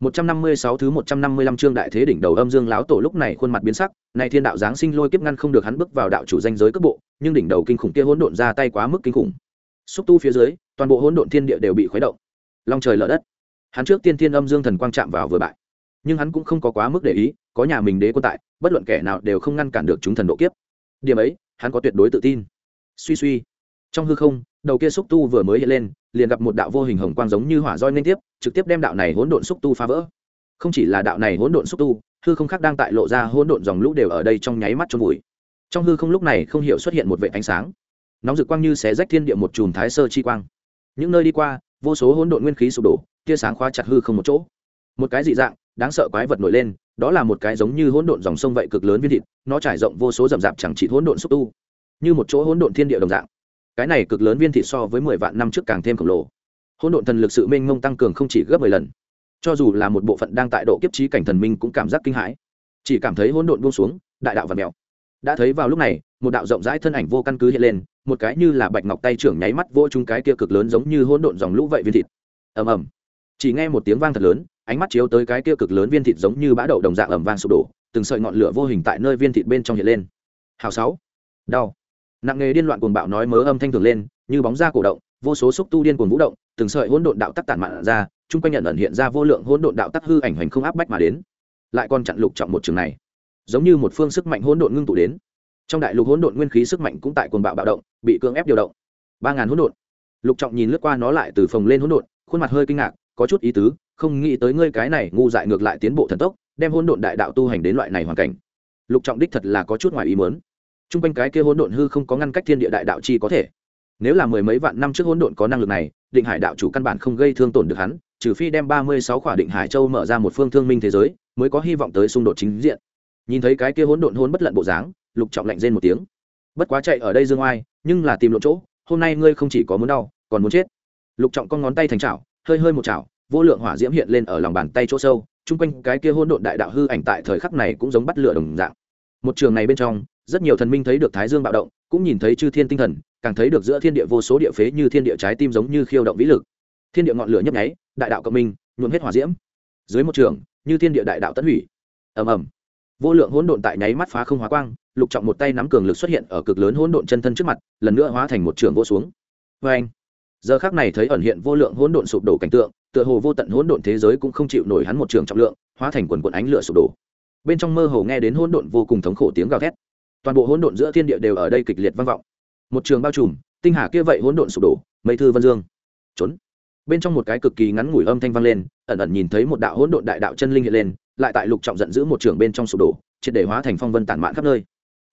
156 thứ 155 chương đại thế đỉnh đầu âm dương lão tổ lúc này khuôn mặt biến sắc, này thiên đạo giáng sinh lôi kiếp ngăn không được hắn bước vào đạo chủ danh giới cấp bộ, nhưng đỉnh đầu kinh khủng kia hỗn độn ra tay quá mức kinh khủng. Xúc tu phía dưới, toàn bộ hỗn độn thiên địa đều bị khuấy động. Long trời lở đất. Hắn trước tiên thiên âm dương thần quang chạm vào vừa bại. Nhưng hắn cũng không có quá mức để ý, có nhà mình đế quân tại, bất luận kẻ nào đều không ngăn cản được chúng thần độ kiếp. Điểm ấy, hắn có tuyệt đối tự tin. Suy suy. Trong hư không, đầu kia xúc tu vừa mới hiện lên, liền gặp một đạo vô hình hồng quang giống như hỏa roi liên tiếp, trực tiếp đem đạo này hỗn độn xúc tu phá vỡ. Không chỉ là đạo này hỗn độn xúc tu hư không khác đang tại lộ ra hỗn độn dòng lũ đều ở đây trong nháy mắt trôn vùi. Trong hư không lúc này không hiểu xuất hiện một vệ ánh sáng. Nóng rực quang như xé rách thiên địa một chùm thái sơ chi quang. Những nơi đi qua vô số hỗn độn nguyên khí sụp đổ tia sáng khóa chặt hư không một chỗ. Một cái dị dạng đáng sợ quái vật nổi lên đó là một cái giống như hỗn độn dòng sông vậy cực lớn viên thịt nó trải rộng vô số rậm rạp chẳng chỉ hỗn độn xúc tu. Như một chỗ hỗn độn thiên địa đồng dạng cái này cực lớn viên thịt so với mười vạn năm trước càng thêm khổng lồ. Hỗn độn thần lực sự mênh mông tăng cường không chỉ gấp mười lần. Cho dù là một bộ phận đang tại độ kiếp trí cảnh thần minh cũng cảm giác kinh hãi. Chỉ cảm thấy hỗn độn buông xuống, đại đạo và mèo. Đã thấy vào lúc này, một đạo rộng rãi thân ảnh vô căn cứ hiện lên, một cái như là bạch ngọc tay trưởng nháy mắt vô chung cái kia cực lớn giống như hỗn độn dòng lũ vậy viên thịt. Ầm ầm. Chỉ nghe một tiếng vang thật lớn, ánh mắt chiếu tới cái kia cực lớn viên thịt giống như bã đậu đồng dạng ầm vang sụp đổ, từng sợi ngọn lửa vô hình tại nơi viên thịt bên trong hiện lên. Hào sáu. Đau nặng nghề điên loạn cuồng bạo nói mớ âm thanh thường lên, như bóng da cổ động, vô số xúc tu điên cuồng vũ động, từng sợi hỗn độn đạo tắc tản mạn ra, chung quanh nhận ẩn hiện ra vô lượng hỗn độn đạo tắc hư ảnh hành không áp bách mà đến. Lại còn chặn lục trọng một trường này. Giống như một phương sức mạnh hỗn độn ngưng tụ đến. Trong đại lục hỗn độn nguyên khí sức mạnh cũng tại cuồng bạo bạo động, bị cưỡng ép điều động. Ba ngàn hỗn độn. Lục trọng nhìn lướt qua nó lại từ phòng lên hỗn độn, khuôn mặt hơi kinh ngạc, có chút ý tứ, không nghĩ tới ngươi cái này ngu dại ngược lại tiến bộ thần tốc, đem hỗn độn đại đạo tu hành đến loại này hoàn cảnh. Lục trọng đích thật là có chút ngoài ý muốn chung quanh cái kia hỗn độn hư không có ngăn cách thiên địa đại đạo chi có thể. Nếu là mười mấy vạn năm trước hỗn độn có năng lực này, định hải đạo chủ căn bản không gây thương tổn được hắn, trừ phi đem ba mươi sáu khỏa định hải châu mở ra một phương thương minh thế giới, mới có hy vọng tới xung đột chính diện. Nhìn thấy cái kia hỗn độn hôn bất lận bộ dáng, lục trọng lạnh rên một tiếng. Bất quá chạy ở đây dương oai, nhưng là tìm lộ chỗ, hôm nay ngươi không chỉ có muốn đau, còn muốn chết. Lục trọng con ngón tay thành chảo, hơi hơi một chảo, vô lượng hỏa diễm hiện lên ở lòng bàn tay chỗ sâu, chung quanh cái kia hỗn độn đại đạo hư ảnh tại thời khắc này cũng giống bắt lửa đồng dạng. Một trường này bên trong rất nhiều thần minh thấy được thái dương bạo động, cũng nhìn thấy chư thiên tinh thần, càng thấy được giữa thiên địa vô số địa phế như thiên địa trái tim giống như khiêu động vĩ lực. Thiên địa ngọn lửa nhấp nháy, đại đạo cộng minh, nhuộm hết hỏa diễm. Dưới một trường, như thiên địa đại đạo tấn hủy. Ầm ầm. Vô lượng hỗn độn tại nháy mắt phá không hóa quang, lục trọng một tay nắm cường lực xuất hiện ở cực lớn hỗn độn chân thân trước mặt, lần nữa hóa thành một trường vô xuống. Vê anh giờ khác này thấy ẩn hiện vô lượng hỗn độn sụp đổ cảnh tượng, tựa hồ vô tận hỗn độn thế giới cũng không chịu nổi hắn một trường trọng lượng, hóa thành quần quần ánh lửa sụp đổ. Bên trong mơ hồ nghe đến hỗn độn vô cùng thống khổ tiếng gào thét toàn bộ hỗn độn giữa thiên địa đều ở đây kịch liệt vang vọng. Một trường bao trùm, tinh hà kia vậy hỗn độn sụp đổ, mây thư vân dương. Trốn. Bên trong một cái cực kỳ ngắn ngủi âm thanh vang lên, ẩn ẩn nhìn thấy một đạo hỗn độn đại đạo chân linh hiện lên, lại tại lục trọng giận giữ một trường bên trong sụp đổ, triệt để hóa thành phong vân tản mạn khắp nơi.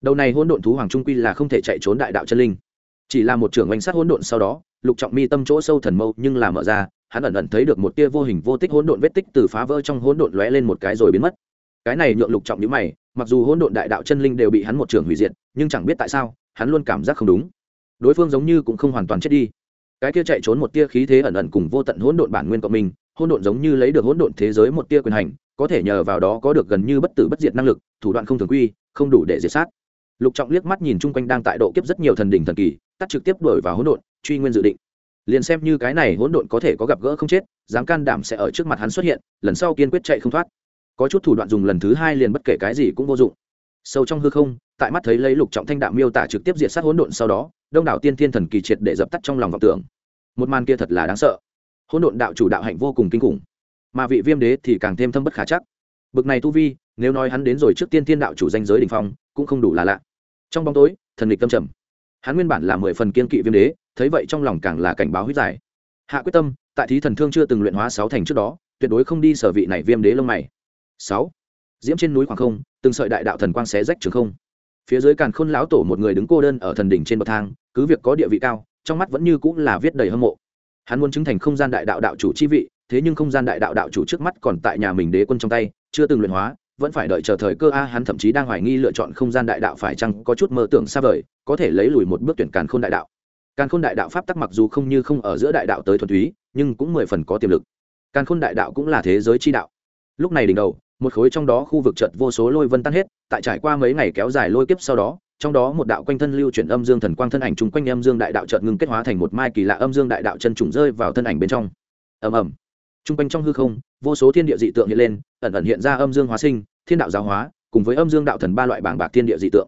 Đầu này hỗn độn thú hoàng trung quy là không thể chạy trốn đại đạo chân linh. Chỉ là một trường oanh sát hỗn độn sau đó, lục trọng mi tâm chỗ sâu thần mâu nhưng là mở ra, hắn ẩn ẩn thấy được một tia vô hình vô tích hỗn độn vết tích từ phá vỡ trong hỗn độn lóe lên một cái rồi biến mất. Cái này nhượng lục trọng nhíu mày mặc dù hỗn độn đại đạo chân linh đều bị hắn một trường hủy diệt, nhưng chẳng biết tại sao, hắn luôn cảm giác không đúng. Đối phương giống như cũng không hoàn toàn chết đi. Cái kia chạy trốn một tia khí thế ẩn ẩn cùng vô tận hỗn độn bản nguyên cộng mình, hỗn độn giống như lấy được hỗn độn thế giới một tia quyền hành, có thể nhờ vào đó có được gần như bất tử bất diệt năng lực, thủ đoạn không thường quy, không đủ để diệt sát. Lục trọng liếc mắt nhìn chung quanh đang tại độ kiếp rất nhiều thần đỉnh thần kỳ, tắt trực tiếp đổi vào hỗn độn, truy nguyên dự định. Liền xem như cái này hỗn độn có thể có gặp gỡ không chết, dám can đảm sẽ ở trước mặt hắn xuất hiện, lần sau kiên quyết chạy không thoát có chút thủ đoạn dùng lần thứ hai liền bất kể cái gì cũng vô dụng. Sâu trong hư không, tại mắt thấy lấy lục trọng thanh đạo miêu tả trực tiếp diệt sát hỗn độn sau đó, đông đảo tiên thiên thần kỳ triệt để dập tắt trong lòng vọng tưởng. Một màn kia thật là đáng sợ. Hỗn độn đạo chủ đạo hạnh vô cùng kinh khủng. Mà vị viêm đế thì càng thêm thâm bất khả chắc. Bực này tu vi, nếu nói hắn đến rồi trước tiên thiên đạo chủ danh giới đ ỉ n h phong, cũng không đủ là lạ. Trong bóng tối, thần lịch tâm trầm. Hắn nguyên bản là mười phần kiên kỵ viêm đế, thấy vậy trong lòng càng là cảnh báo huyết giải. Hạ quyết tâm, tại thí thần thương chưa từng luyện hóa sáu thành trước đó, tuyệt đối không đi sở vị này viêm đế lông mày sáu. Diễm trên núi khoảng không, từng sợi đại đạo thần quang xé rách trường không. Phía dưới càn khôn lão tổ một người đứng cô đơn ở thần đỉnh trên bậc thang, cứ việc có địa vị cao, trong mắt vẫn như cũng là viết đầy hâm mộ. Hắn muốn chứng thành không gian đại đạo đạo chủ chi vị, thế nhưng không gian đại đạo đạo chủ trước mắt còn tại nhà mình đế quân trong tay, chưa từng luyện hóa, vẫn phải đợi chờ thời cơ a, hắn thậm chí đang hoài nghi lựa chọn không gian đại đạo phải chăng có chút mơ tưởng xa vời, có thể lấy lùi một bước tuyển càn khôn đại đạo. Càn khôn đại đạo pháp tắc mặc dù không như không ở giữa đại đạo tới thuần túy, nhưng cũng mười phần có tiềm lực. Càn khôn đại đạo cũng là thế giới chi đạo. Lúc này đỉnh đầu một khối trong đó khu vực chợt vô số lôi vân tan hết, tại trải qua mấy ngày kéo dài lôi kiếp sau đó, trong đó một đạo quanh thân lưu chuyển âm dương thần quang thân ảnh chung quanh âm dương đại đạo chợt ngừng kết hóa thành một mai kỳ lạ âm dương đại đạo chân trùng rơi vào thân ảnh bên trong. Ầm ầm. Chung quanh trong hư không, vô số thiên địa dị tượng hiện lên, ẩn ẩn hiện ra âm dương hóa sinh, thiên đạo giáo hóa, cùng với âm dương đạo thần ba loại bảng bạc thiên địa dị tượng.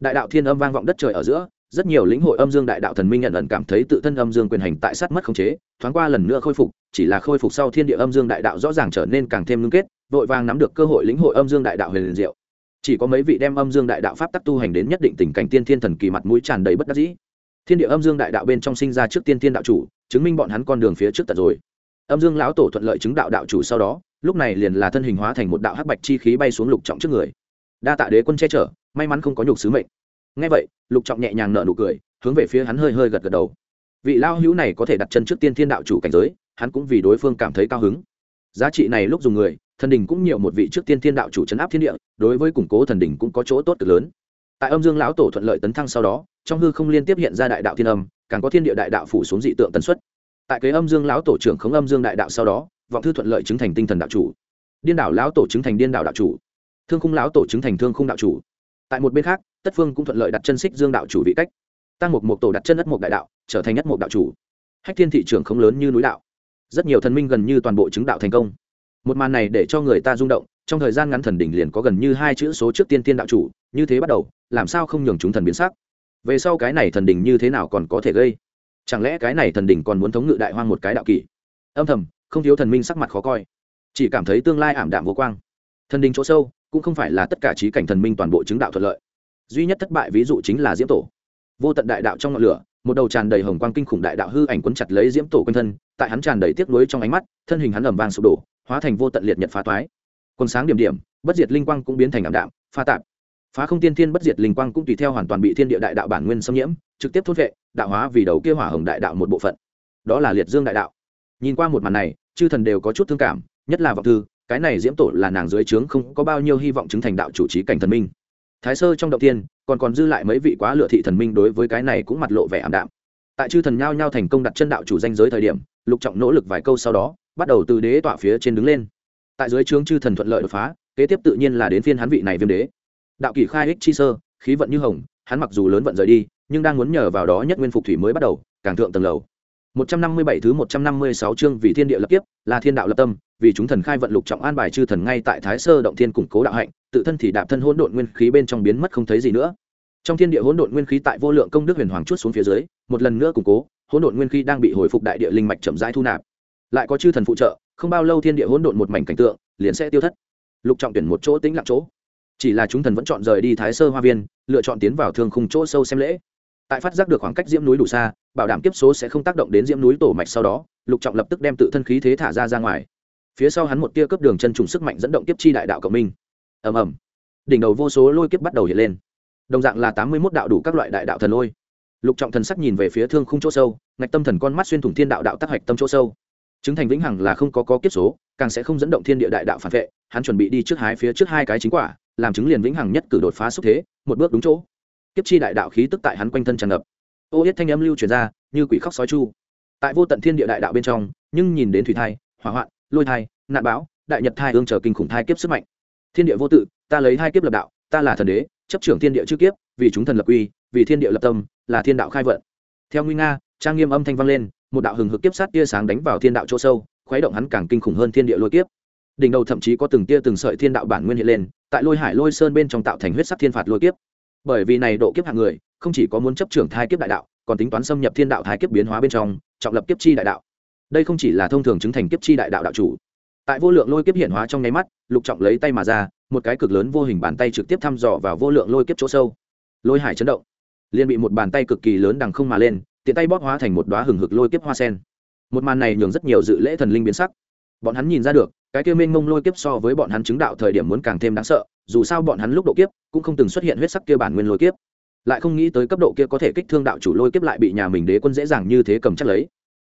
Đại đạo thiên âm vang vọng đất trời ở giữa, rất nhiều lĩnh hội âm dương đại đạo thần minh nhận ẩn cảm thấy tự thân âm dương quyền hành tại sát mất khống chế, thoáng qua lần nữa khôi phục, chỉ là khôi phục sau thiên địa âm dương đại đạo rõ ràng trở nên càng thêm ngưng kết vội vàng nắm được cơ hội lĩnh hội âm dương đại đạo huyền liền diệu. Chỉ có mấy vị đem âm dương đại đạo pháp tắc tu hành đến nhất định tình cảnh tiên thiên thần kỳ mặt mũi tràn đầy bất đắc dĩ. Thiên địa âm dương đại đạo bên trong sinh ra trước tiên thiên đạo chủ, chứng minh bọn hắn con đường phía trước tật rồi. Âm dương lão tổ thuận lợi chứng đạo đạo chủ sau đó, lúc này liền là thân hình hóa thành một đạo hắc bạch chi khí bay xuống lục trọng trước người. Đa tạ đế quân che chở, may mắn không có nhục sứ mệnh. Ngay vậy, lục trọng nhẹ nhàng nở nụ cười, hướng về phía hắn hơi hơi gật gật đầu. Vị lao hữu này có thể đặt chân trước tiên thiên đạo chủ cảnh giới, hắn cũng vì đối phương cảm thấy cao hứng giá trị này lúc dùng người, thần đình cũng nhiều một vị trước tiên thiên đạo chủ chấn áp thiên địa, đối với củng cố thần đình cũng có chỗ tốt cực lớn. Tại âm dương lão tổ thuận lợi tấn thăng sau đó, trong hư không liên tiếp hiện ra đại đạo thiên âm, càng có thiên địa đại đạo phủ xuống dị tượng tần suất. Tại kế âm dương lão tổ trưởng khống âm dương đại đạo sau đó, vọng thư thuận lợi chứng thành tinh thần đạo chủ. Điên đảo lão tổ chứng thành điên đảo đạo chủ. Thương khung lão tổ chứng thành thương khung đạo chủ. Tại một bên khác, tất phương cũng thuận lợi đặt chân xích dương đạo chủ vị cách. Tăng một một tổ đặt chân đất một đại đạo, trở thành nhất một đạo chủ. Hách thiên thị trường không lớn như núi đạo rất nhiều thần minh gần như toàn bộ chứng đạo thành công. Một màn này để cho người ta rung động, trong thời gian ngắn thần đỉnh liền có gần như hai chữ số trước tiên tiên đạo chủ, như thế bắt đầu, làm sao không nhường chúng thần biến sắc? Về sau cái này thần đỉnh như thế nào còn có thể gây? Chẳng lẽ cái này thần đỉnh còn muốn thống ngự đại hoang một cái đạo kỷ? Âm thầm, không thiếu thần minh sắc mặt khó coi, chỉ cảm thấy tương lai ảm đạm vô quang. Thần đình chỗ sâu, cũng không phải là tất cả trí cảnh thần minh toàn bộ chứng đạo thuận lợi. Duy nhất thất bại ví dụ chính là diễm tổ. Vô tận đại đạo trong ngọn lửa một đầu tràn đầy hồng quang kinh khủng đại đạo hư ảnh quấn chặt lấy diễm tổ quanh thân, tại hắn tràn đầy tiếc nuối trong ánh mắt, thân hình hắn ẩm vàng sụp đổ, hóa thành vô tận liệt nhật phá toái. Còn sáng điểm điểm, bất diệt linh quang cũng biến thành ảm đạm, pha tạp. Phá không tiên thiên bất diệt linh quang cũng tùy theo hoàn toàn bị thiên địa đại đạo bản nguyên xâm nhiễm, trực tiếp thốt vệ, đạo hóa vì đầu kia hỏa hồng đại đạo một bộ phận. Đó là liệt dương đại đạo. Nhìn qua một màn này, chư thần đều có chút thương cảm, nhất là vọng thư, cái này diễm tổ là nàng dưới trướng không có bao nhiêu hy vọng chứng thành đạo chủ trí cảnh thần minh. Thái sơ trong động tiên còn còn dư lại mấy vị quá lựa thị thần minh đối với cái này cũng mặt lộ vẻ ảm đạm. Tại chư thần nhao nhao thành công đặt chân đạo chủ danh giới thời điểm, lục trọng nỗ lực vài câu sau đó, bắt đầu từ đế tọa phía trên đứng lên. Tại dưới trướng chư thần thuận lợi đột phá, kế tiếp tự nhiên là đến phiên hắn vị này viêm đế. Đạo kỷ khai ích chi sơ, khí vận như hồng, hắn mặc dù lớn vận rời đi, nhưng đang muốn nhờ vào đó nhất nguyên phục thủy mới bắt đầu, càng thượng tầng lầu. 157 thứ 156 chương vì thiên địa lập kiếp, là thiên đạo lập tâm, vì chúng thần khai vận lục trọng an bài chư thần ngay tại Thái Sơ động thiên củng cố đạo hạnh, tự thân thì đạp thân hỗn độn nguyên khí bên trong biến mất không thấy gì nữa. Trong thiên địa hỗn độn nguyên khí tại vô lượng công đức huyền hoàng chuốt xuống phía dưới, một lần nữa củng cố, hỗn độn nguyên khí đang bị hồi phục đại địa linh mạch chậm rãi thu nạp. Lại có chư thần phụ trợ, không bao lâu thiên địa hỗn độn một mảnh cảnh tượng, liền sẽ tiêu thất. Lục trọng tuyển một chỗ tĩnh lặng chỗ. Chỉ là chúng thần vẫn chọn rời đi Thái Sơ Hoa Viên, lựa chọn tiến vào thương khung chỗ sâu xem lễ tại phát giác được khoảng cách diễm núi đủ xa, bảo đảm kiếp số sẽ không tác động đến diễm núi tổ mạch sau đó, lục trọng lập tức đem tự thân khí thế thả ra ra ngoài. Phía sau hắn một tia cấp đường chân trùng sức mạnh dẫn động kiếp chi đại đạo cộng minh. Ầm ầm. Đỉnh đầu vô số lôi kiếp bắt đầu hiện lên. Đồng dạng là tám mươi mốt đạo đủ các loại đại đạo thần lôi. Lục trọng thần sắc nhìn về phía thương khung chỗ sâu, ngạch tâm thần con mắt xuyên thủng thiên đạo đạo tác hạch tâm chỗ sâu. Chứng thành vĩnh hằng là không có có kiếp số, càng sẽ không dẫn động thiên địa đại đạo phản vệ, hắn chuẩn bị đi trước hái phía trước hai cái chính quả, làm chứng liền vĩnh hằng nhất cử đột phá xúc thế, một bước đúng chỗ kiếp chi đại đạo khí tức tại hắn quanh thân tràn ngập. Ô yết thanh âm lưu truyền ra, như quỷ khóc sói chu. Tại vô tận thiên địa đại đạo bên trong, nhưng nhìn đến thủy thai, hỏa hoạn, lôi thai, nạn bão, đại nhật thai ương chờ kinh khủng thai kiếp sức mạnh. Thiên địa vô tự, ta lấy hai kiếp lập đạo, ta là thần đế, chấp trưởng thiên địa trước kiếp, vì chúng thần lập uy vì thiên địa lập tâm, là thiên đạo khai vận. Theo nguy nga, trang nghiêm âm thanh vang lên, một đạo hừng hực kiếp sát tia sáng đánh vào thiên đạo chỗ sâu, khuấy động hắn càng kinh khủng hơn thiên địa lôi kiếp. Đỉnh đầu thậm chí có từng tia từng sợi thiên đạo bản nguyên hiện lên, tại lôi hải lôi sơn bên trong tạo thành huyết sắc thiên phạt lôi kiếp bởi vì này độ kiếp hạng người, không chỉ có muốn chấp trưởng thai kiếp đại đạo, còn tính toán xâm nhập thiên đạo thái kiếp biến hóa bên trong, trọng lập kiếp chi đại đạo. Đây không chỉ là thông thường chứng thành kiếp chi đại đạo đạo chủ. Tại vô lượng lôi kiếp hiện hóa trong nháy mắt, lục trọng lấy tay mà ra, một cái cực lớn vô hình bàn tay trực tiếp thăm dò vào vô lượng lôi kiếp chỗ sâu. Lôi hải chấn động. Liền bị một bàn tay cực kỳ lớn đằng không mà lên, tiện tay bóp hóa thành một đoá hừng hực lôi kiếp hoa sen. Một màn này nhường rất nhiều dự lễ thần linh biến sắc. Bọn hắn nhìn ra được, cái kia mênh mông lôi kiếp so với bọn hắn chứng đạo thời điểm muốn càng thêm đáng sợ dù sao bọn hắn lúc độ kiếp cũng không từng xuất hiện huyết sắc kia bản nguyên lôi kiếp. Lại không nghĩ tới cấp độ kia có thể kích thương đạo chủ lôi kiếp lại bị nhà mình đế quân dễ dàng như thế cầm chắc lấy.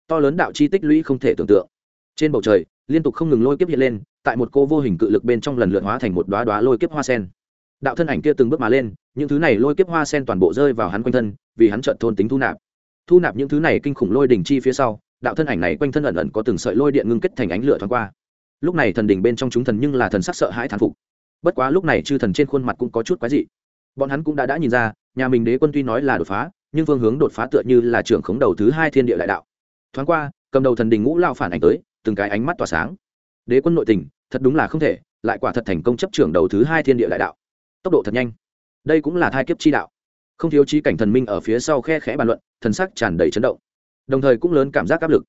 To lớn đạo chi tích lũy không thể tưởng tượng. Trên bầu trời, liên tục không ngừng lôi kiếp hiện lên, tại một cô vô hình cự lực bên trong lần lượt hóa thành một đoá đoá lôi kiếp hoa sen. Đạo thân ảnh kia từng bước mà lên, những thứ này lôi kiếp hoa sen toàn bộ rơi vào hắn quanh thân, vì hắn trợn thôn tính thu nạp. Thu nạp những thứ này kinh khủng lôi đỉnh chi phía sau, đạo thân ảnh này quanh thân ẩn ẩn có từng sợi lôi điện ngưng kết thành ánh lửa thoáng qua. Lúc này thần đỉnh bên trong chúng thần nhưng là thần sắc sợ hãi thán phục bất quá lúc này chư thần trên khuôn mặt cũng có chút quái dị. Bọn hắn cũng đã đã nhìn ra, nhà mình đế quân tuy nói là đột phá, nhưng phương hướng đột phá tựa như là trưởng khống đầu thứ hai thiên địa đại đạo. Thoáng qua, cầm đầu thần đình ngũ lao phản ảnh tới, từng cái ánh mắt tỏa sáng. Đế quân nội tình, thật đúng là không thể, lại quả thật thành công chấp trưởng đầu thứ hai thiên địa đại đạo. Tốc độ thật nhanh. Đây cũng là thai kiếp chi đạo. Không thiếu chi cảnh thần minh ở phía sau khe khẽ bàn luận, thần sắc tràn đầy chấn động. Đồng thời cũng lớn cảm giác áp lực.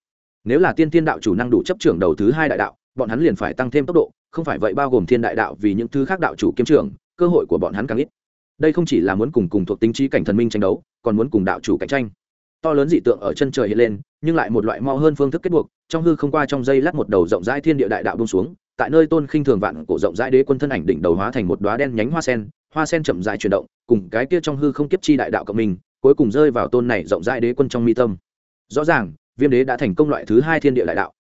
Nếu là tiên thiên đạo chủ năng đủ chấp trưởng đầu thứ hai đại đạo, bọn hắn liền phải tăng thêm tốc độ không phải vậy bao gồm thiên đại đạo vì những thứ khác đạo chủ kiếm trưởng, cơ hội của bọn hắn càng ít. Đây không chỉ là muốn cùng cùng thuộc tính trí cảnh thần minh tranh đấu, còn muốn cùng đạo chủ cạnh tranh. To lớn dị tượng ở chân trời hiện lên, nhưng lại một loại mo hơn phương thức kết buộc, trong hư không qua trong dây lát một đầu rộng rãi thiên địa đại đạo bông xuống, tại nơi tôn khinh thường vạn cổ rộng rãi đế quân thân ảnh đỉnh đầu hóa thành một đoá đen nhánh hoa sen hoa sen chậm rãi chuyển động, cùng cái kia trong hư không kiếp chi đại đạo cộng mình cuối cùng rơi vào tôn này rộng rãi đế quân trong mi tâm. Rõ ràng, viêm đế đã thành công loại thứ hai thiên địa đại đạo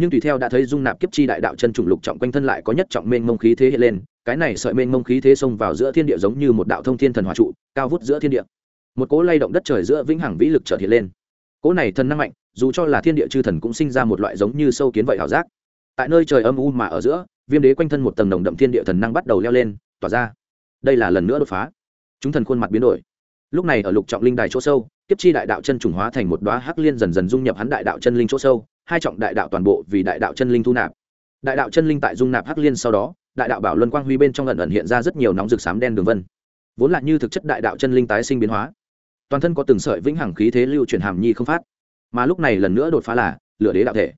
nhưng tùy theo đã thấy dung nạp kiếp chi đại đạo chân trùng lục trọng quanh thân lại có nhất trọng mênh mông khí thế hiện lên, cái này sợi mênh mông khí thế xông vào giữa thiên địa giống như một đạo thông thiên thần hòa trụ, cao vút giữa thiên địa. Một cỗ lay động đất trời giữa vĩnh hằng vĩ lực trở hiện lên. Cỗ này thần năng mạnh, dù cho là thiên địa chư thần cũng sinh ra một loại giống như sâu kiến vậy ảo giác. Tại nơi trời âm u mà ở giữa, viêm đế quanh thân một tầng nồng đậm thiên địa thần năng bắt đầu leo lên, tỏa ra. Đây là lần nữa đột phá. Chúng thần khuôn mặt biến đổi. Lúc này ở lục trọng linh đài chỗ sâu, kiếp chi đại đạo chân trùng hóa thành một đoá hắc liên dần dần dung nhập hắn đại đạo chân linh chỗ sâu hai trọng đại đạo toàn bộ vì đại đạo chân linh thu nạp. Đại đạo chân linh tại dung nạp hắc liên sau đó, đại đạo bảo luân quang huy bên trong lần ẩn hiện ra rất nhiều nóng rực xám đen đường vân. Vốn là như thực chất đại đạo chân linh tái sinh biến hóa, toàn thân có từng sợi vĩnh hằng khí thế lưu truyền hàm nhi không phát. Mà lúc này lần nữa đột phá là lửa đế đạo thể.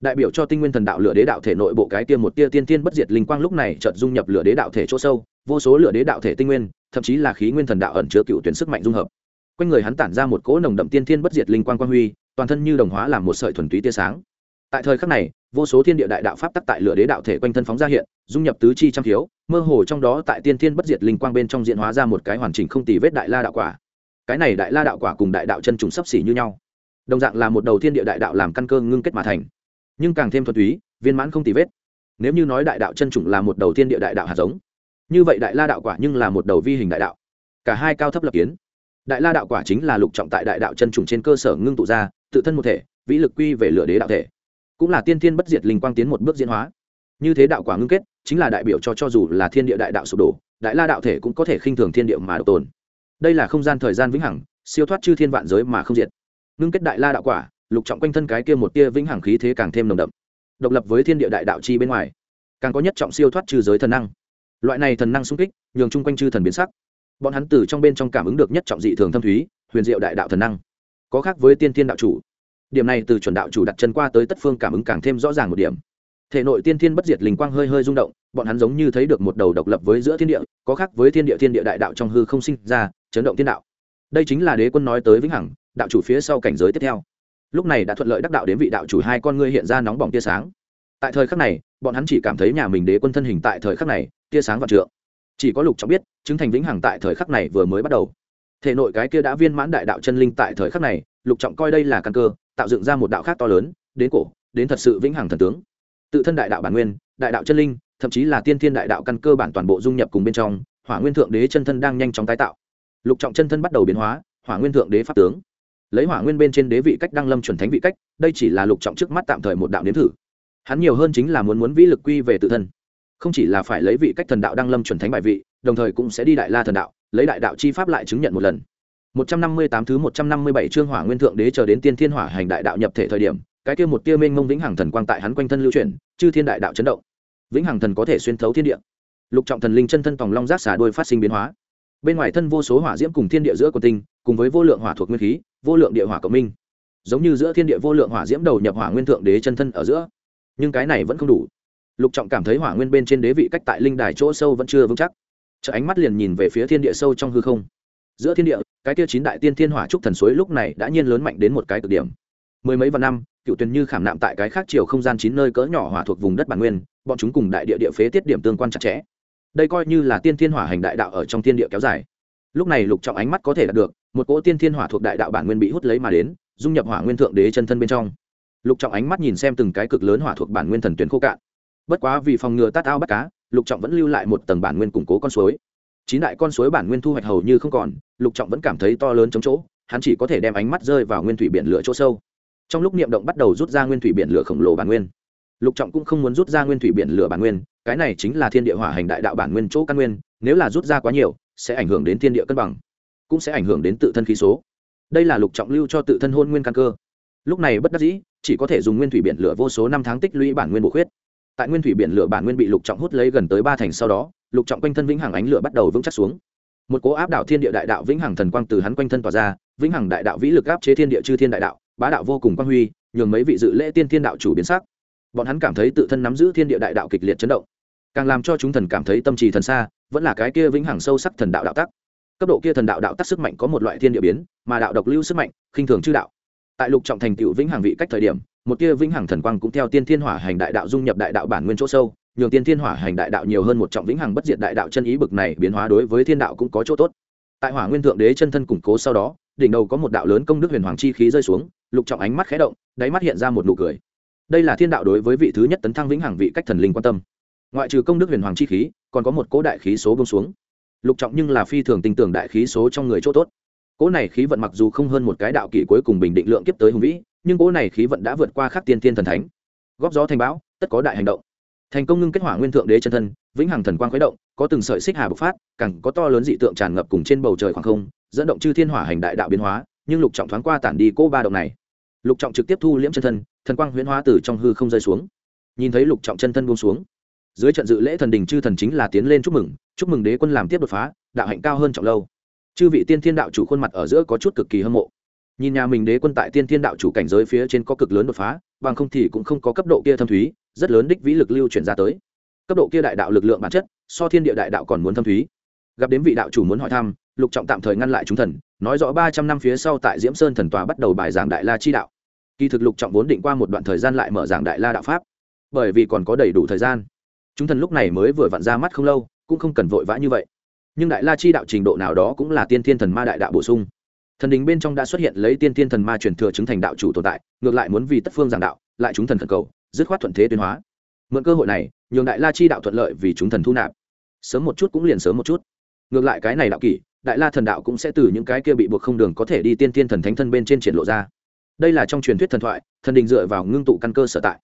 Đại biểu cho tinh nguyên thần đạo lửa đế đạo thể nội bộ cái tiêm một tia tiên tiên bất diệt linh quang lúc này chợt dung nhập lửa đế đạo thể chỗ sâu, vô số lửa đế đạo thể tinh nguyên, thậm chí là khí nguyên thần đạo ẩn chứa cựu tuyển sức mạnh dung hợp. Quanh người hắn tản ra một cỗ nồng đậm tiên thiên bất diệt linh quang quang huy toàn thân như đồng hóa làm một sợi thuần túy tia sáng. Tại thời khắc này, vô số thiên địa đại đạo pháp tắc tại lửa đế đạo thể quanh thân phóng ra hiện, dung nhập tứ chi trăm thiếu, mơ hồ trong đó tại tiên thiên bất diệt linh quang bên trong diện hóa ra một cái hoàn chỉnh không tì vết đại la đạo quả. Cái này đại la đạo quả cùng đại đạo chân trùng sấp xỉ như nhau. Đồng dạng là một đầu thiên địa đại đạo làm căn cơ ngưng kết mà thành. Nhưng càng thêm thuần túy, viên mãn không tì vết. Nếu như nói đại đạo chân trùng là một đầu thiên địa đại đạo hạt giống, như vậy đại la đạo quả nhưng là một đầu vi hình đại đạo. Cả hai cao thấp lập kiến. Đại la đạo quả chính là lục trọng tại đại đạo chân trùng trên cơ sở ngưng tụ ra tự thân một thể, vĩ lực quy về lửa đế đạo thể. Cũng là tiên thiên bất diệt linh quang tiến một bước diễn hóa. Như thế đạo quả ngưng kết, chính là đại biểu cho cho dù là thiên địa đại đạo sụp đổ, đại la đạo thể cũng có thể khinh thường thiên địa mà độc tồn. Đây là không gian thời gian vĩnh hằng, siêu thoát chư thiên vạn giới mà không diệt. Ngưng kết đại la đạo quả, lục trọng quanh thân cái kia một tia vĩnh hằng khí thế càng thêm nồng đậm, độc lập với thiên địa đại đạo chi bên ngoài, càng có nhất trọng siêu thoát trừ giới thần năng. Loại này thần năng sung kích, nhường chung quanh chư thần biến sắc. Bọn hắn từ trong bên trong cảm ứng được nhất trọng dị thường thâm thúy, huyền diệu đại đạo thần năng có khác với tiên thiên đạo chủ. Điểm này từ chuẩn đạo chủ đặt chân qua tới tất phương cảm ứng càng thêm rõ ràng một điểm. Thể nội tiên thiên bất diệt linh quang hơi hơi rung động, bọn hắn giống như thấy được một đầu độc lập với giữa thiên địa, có khác với thiên địa thiên địa đại đạo trong hư không sinh ra, chấn động thiên đạo. Đây chính là đế quân nói tới vĩnh hằng, đạo chủ phía sau cảnh giới tiếp theo. Lúc này đã thuận lợi đắc đạo đến vị đạo chủ hai con ngươi hiện ra nóng bỏng tia sáng. Tại thời khắc này, bọn hắn chỉ cảm thấy nhà mình đế quân thân hình tại thời khắc này, tia sáng và trượng. Chỉ có lục trọng biết, chứng thành vĩnh hằng tại thời khắc này vừa mới bắt đầu thể nội cái kia đã viên mãn đại đạo chân linh tại thời khắc này, lục trọng coi đây là căn cơ, tạo dựng ra một đạo khác to lớn, đến cổ, đến thật sự vĩnh hằng thần tướng. Tự thân đại đạo bản nguyên, đại đạo chân linh, thậm chí là tiên thiên đại đạo căn cơ bản toàn bộ dung nhập cùng bên trong, hỏa nguyên thượng đế chân thân đang nhanh chóng tái tạo. Lục trọng chân thân bắt đầu biến hóa, hỏa nguyên thượng đế pháp tướng. Lấy hỏa nguyên bên trên đế vị cách đăng lâm chuẩn thánh vị cách, đây chỉ là lục trọng trước mắt tạm thời một đạo nếm thử. Hắn nhiều hơn chính là muốn muốn vĩ lực quy về tự thân. Không chỉ là phải lấy vị cách thần đạo đăng lâm chuẩn thánh bài vị đồng thời cũng sẽ đi đại la thần đạo lấy đại đạo chi pháp lại chứng nhận một lần 158 thứ 157 chương Hỏa Nguyên Thượng Đế chờ đến Tiên Thiên Hỏa Hành Đại Đạo nhập thể thời điểm, cái kia một tia mênh mông vĩnh hằng thần quang tại hắn quanh thân lưu chuyển, chư thiên đại đạo chấn động. Vĩnh hằng thần có thể xuyên thấu thiên địa. Lục trọng thần linh chân thân tòng long giác xả đuôi phát sinh biến hóa. Bên ngoài thân vô số hỏa diễm cùng thiên địa giữa của tinh, cùng với vô lượng hỏa thuộc nguyên khí, vô lượng địa hỏa cộng minh. Giống như giữa thiên địa vô lượng hỏa diễm đầu nhập Hỏa Nguyên Thượng Đế chân thân ở giữa. Nhưng cái này vẫn không đủ. Lục trọng cảm thấy Hỏa Nguyên bên trên đế vị cách tại linh đài chỗ sâu vẫn chưa vững chắc chợ ánh mắt liền nhìn về phía thiên địa sâu trong hư không. Giữa thiên địa, cái kia chín đại tiên thiên hỏa trúc thần suối lúc này đã nhiên lớn mạnh đến một cái cực điểm. Mười mấy vạn năm, cựu tuyền như khảm nạm tại cái khác chiều không gian chín nơi cỡ nhỏ hỏa thuộc vùng đất bản nguyên, bọn chúng cùng đại địa địa phế tiết điểm tương quan chặt chẽ. Đây coi như là tiên thiên hỏa hành đại đạo ở trong thiên địa kéo dài. Lúc này lục trọng ánh mắt có thể đạt được, một cỗ tiên thiên hỏa thuộc đại đạo bản nguyên bị hút lấy mà đến, dung nhập hỏa nguyên thượng đế chân thân bên trong. Lục trọng ánh mắt nhìn xem từng cái cực lớn hỏa thuộc bản nguyên thần tuyến khô cạn bất quá vì phòng ngừa tát ao bắt cá, lục trọng vẫn lưu lại một tầng bản nguyên củng cố con suối. Chín đại con suối bản nguyên thu hoạch hầu như không còn, lục trọng vẫn cảm thấy to lớn chống chỗ, hắn chỉ có thể đem ánh mắt rơi vào nguyên thủy biển lửa chỗ sâu. Trong lúc niệm động bắt đầu rút ra nguyên thủy biển lửa khổng lồ bản nguyên. Lục trọng cũng không muốn rút ra nguyên thủy biển lửa bản nguyên, cái này chính là thiên địa hỏa hành đại đạo bản nguyên chỗ căn nguyên, nếu là rút ra quá nhiều, sẽ ảnh hưởng đến thiên địa cân bằng, cũng sẽ ảnh hưởng đến tự thân khí số. Đây là lục trọng lưu cho tự thân hôn nguyên căn cơ. Lúc này bất đắc dĩ, chỉ có thể dùng nguyên thủy biển lửa vô số năm tháng tích lũy bản nguyên bổ khuyết tại nguyên thủy biển lửa bản nguyên bị lục trọng hút lấy gần tới ba thành sau đó, lục trọng quanh thân vĩnh hằng ánh lửa bắt đầu vững chắc xuống. Một cố áp đảo thiên địa đại đạo vĩnh hằng thần quang từ hắn quanh thân tỏa ra, vĩnh hằng đại đạo vĩ lực áp chế thiên địa chư thiên đại đạo, bá đạo vô cùng quang huy, nhường mấy vị dự lễ tiên thiên đạo chủ biến sắc. Bọn hắn cảm thấy tự thân nắm giữ thiên địa đại đạo kịch liệt chấn động, càng làm cho chúng thần cảm thấy tâm trì thần xa, vẫn là cái kia vĩnh hằng sâu sắc thần đạo đạo tắc. Cấp độ kia thần đạo đạo tắc sức mạnh có một loại thiên địa biến, mà đạo độc lưu sức mạnh, khinh thường chư đạo. Tại lục trọng thành tựu vĩnh hằng vị cách thời điểm một tia vĩnh hằng thần quang cũng theo tiên thiên hỏa hành đại đạo dung nhập đại đạo bản nguyên chỗ sâu, nhường tiên thiên hỏa hành đại đạo nhiều hơn một trọng vĩnh hằng bất diệt đại đạo chân ý bực này biến hóa đối với thiên đạo cũng có chỗ tốt. Tại hỏa nguyên thượng đế chân thân củng cố sau đó, đỉnh đầu có một đạo lớn công đức huyền hoàng chi khí rơi xuống, lục trọng ánh mắt khẽ động, đáy mắt hiện ra một nụ cười. Đây là thiên đạo đối với vị thứ nhất tấn thăng vĩnh hằng vị cách thần linh quan tâm. Ngoại trừ công đức huyền hoàng chi khí, còn có một cỗ đại khí số bông xuống. Lục trọng nhưng là phi thường tin tưởng đại khí số trong người chỗ tốt. Cỗ này khí vận mặc dù không hơn một cái đạo kỷ cuối cùng bình định lượng kiếp tới hùng vĩ nhưng cỗ này khí vận đã vượt qua khắc tiên tiên thần thánh. Góp gió thành bão, tất có đại hành động. Thành công ngưng kết hỏa nguyên thượng đế chân thân, vĩnh hằng thần quang khuấy động, có từng sợi xích hà bộc phát, càng có to lớn dị tượng tràn ngập cùng trên bầu trời khoảng không, dẫn động chư thiên hỏa hành đại đạo biến hóa, nhưng lục trọng thoáng qua tản đi cô ba động này. Lục trọng trực tiếp thu liễm chân thân, thần quang huyễn hóa từ trong hư không rơi xuống. Nhìn thấy lục trọng chân thân buông xuống, dưới trận dự lễ thần đình chư thần chính là tiến lên chúc mừng chúc mừng đế quân làm tiếp đột phá, đạo hạnh cao hơn trọng lâu. Chư vị tiên thiên đạo chủ khuôn mặt ở giữa có chút cực kỳ hâm mộ nhìn nhà mình đế quân tại tiên thiên đạo chủ cảnh giới phía trên có cực lớn đột phá, bằng không thì cũng không có cấp độ kia thâm thúy, rất lớn đích vĩ lực lưu chuyển ra tới. Cấp độ kia đại đạo lực lượng bản chất, so thiên địa đại đạo còn muốn thâm thúy. Gặp đến vị đạo chủ muốn hỏi thăm, lục trọng tạm thời ngăn lại chúng thần, nói rõ ba trăm năm phía sau tại diễm sơn thần tòa bắt đầu bài giảng đại la chi đạo. Kỳ thực lục trọng vốn định qua một đoạn thời gian lại mở giảng đại la đạo pháp, bởi vì còn có đầy đủ thời gian. Chúng thần lúc này mới vừa vặn ra mắt không lâu, cũng không cần vội vã như vậy. Nhưng đại la chi đạo trình độ nào đó cũng là tiên thiên thần ma đại đạo bổ sung thần đình bên trong đã xuất hiện lấy tiên tiên thần ma truyền thừa chứng thành đạo chủ tồn tại, ngược lại muốn vì tất phương giảng đạo, lại chúng thần thần cầu, dứt khoát thuận thế tuyên hóa. Mượn cơ hội này, nhường đại la chi đạo thuận lợi vì chúng thần thu nạp. Sớm một chút cũng liền sớm một chút. Ngược lại cái này đạo kỷ, đại la thần đạo cũng sẽ từ những cái kia bị buộc không đường có thể đi tiên tiên thần thánh thân bên trên triển lộ ra. Đây là trong truyền thuyết thần thoại, thần đình dựa vào ngưng tụ căn cơ sở tại.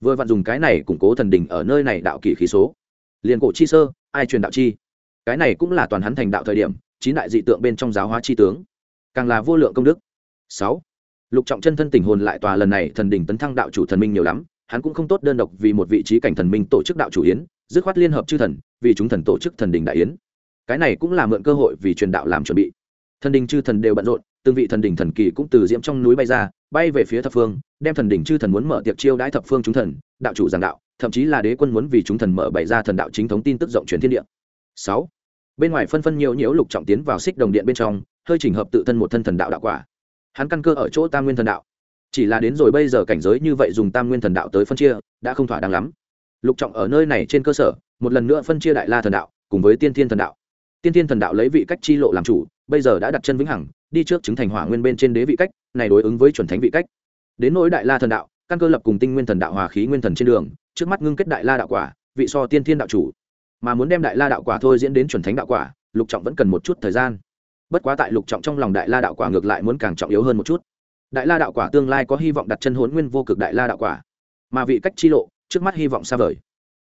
Vừa vặn dùng cái này củng cố thần đình ở nơi này đạo kỷ khí số. Liền cổ chi sơ, ai truyền đạo chi? Cái này cũng là toàn hắn thành đạo thời điểm, chín đại dị tượng bên trong giáo hóa chi tướng càng là vô lượng công đức. Sáu, lục trọng chân thân tình hồn lại tòa lần này thần đình tấn thăng đạo chủ thần minh nhiều lắm, hắn cũng không tốt đơn độc vì một vị trí cảnh thần minh tổ chức đạo chủ yến, dứt khoát liên hợp chư thần, vì chúng thần tổ chức thần đình đại yến. Cái này cũng là mượn cơ hội vì truyền đạo làm chuẩn bị. Thần đình chư thần đều bận rộn, từng vị thần đình thần kỳ cũng từ diễm trong núi bay ra, bay về phía thập phương, đem thần đình chư thần muốn mở tiệc chiêu đãi thập phương chúng thần, đạo chủ giảng đạo, thậm chí là đế quân muốn vì chúng thần mở bày ra thần đạo chính thống tin tức rộng truyền thiên địa. Sáu, bên ngoài phân phân nhiều nhiễu lục trọng tiến vào xích đồng điện bên trong hơi chỉnh hợp tự thân một thân thần đạo đạo quả. Hắn căn cơ ở chỗ tam nguyên thần đạo. Chỉ là đến rồi bây giờ cảnh giới như vậy dùng tam nguyên thần đạo tới phân chia, đã không thỏa đáng lắm. Lục trọng ở nơi này trên cơ sở, một lần nữa phân chia đại la thần đạo, cùng với tiên thiên thần đạo. Tiên thiên thần đạo lấy vị cách chi lộ làm chủ, bây giờ đã đặt chân vĩnh hằng, đi trước chứng thành hỏa nguyên bên trên đế vị cách, này đối ứng với chuẩn thánh vị cách. Đến nỗi đại la thần đạo, căn cơ lập cùng tinh nguyên thần đạo, hòa khí nguyên thần trên đường, trước mắt ngưng kết đại la đạo quả, vị so tiên thiên đạo chủ. Mà muốn đem đại la đạo quả thôi diễn đến chuẩn thánh đạo quả, lục trọng vẫn cần một chút thời gian bất quá tại lục trọng trong lòng đại la đạo quả ngược lại muốn càng trọng yếu hơn một chút. Đại la đạo quả tương lai có hy vọng đặt chân hốn nguyên vô cực đại la đạo quả. Mà vị cách chi lộ, trước mắt hy vọng xa vời.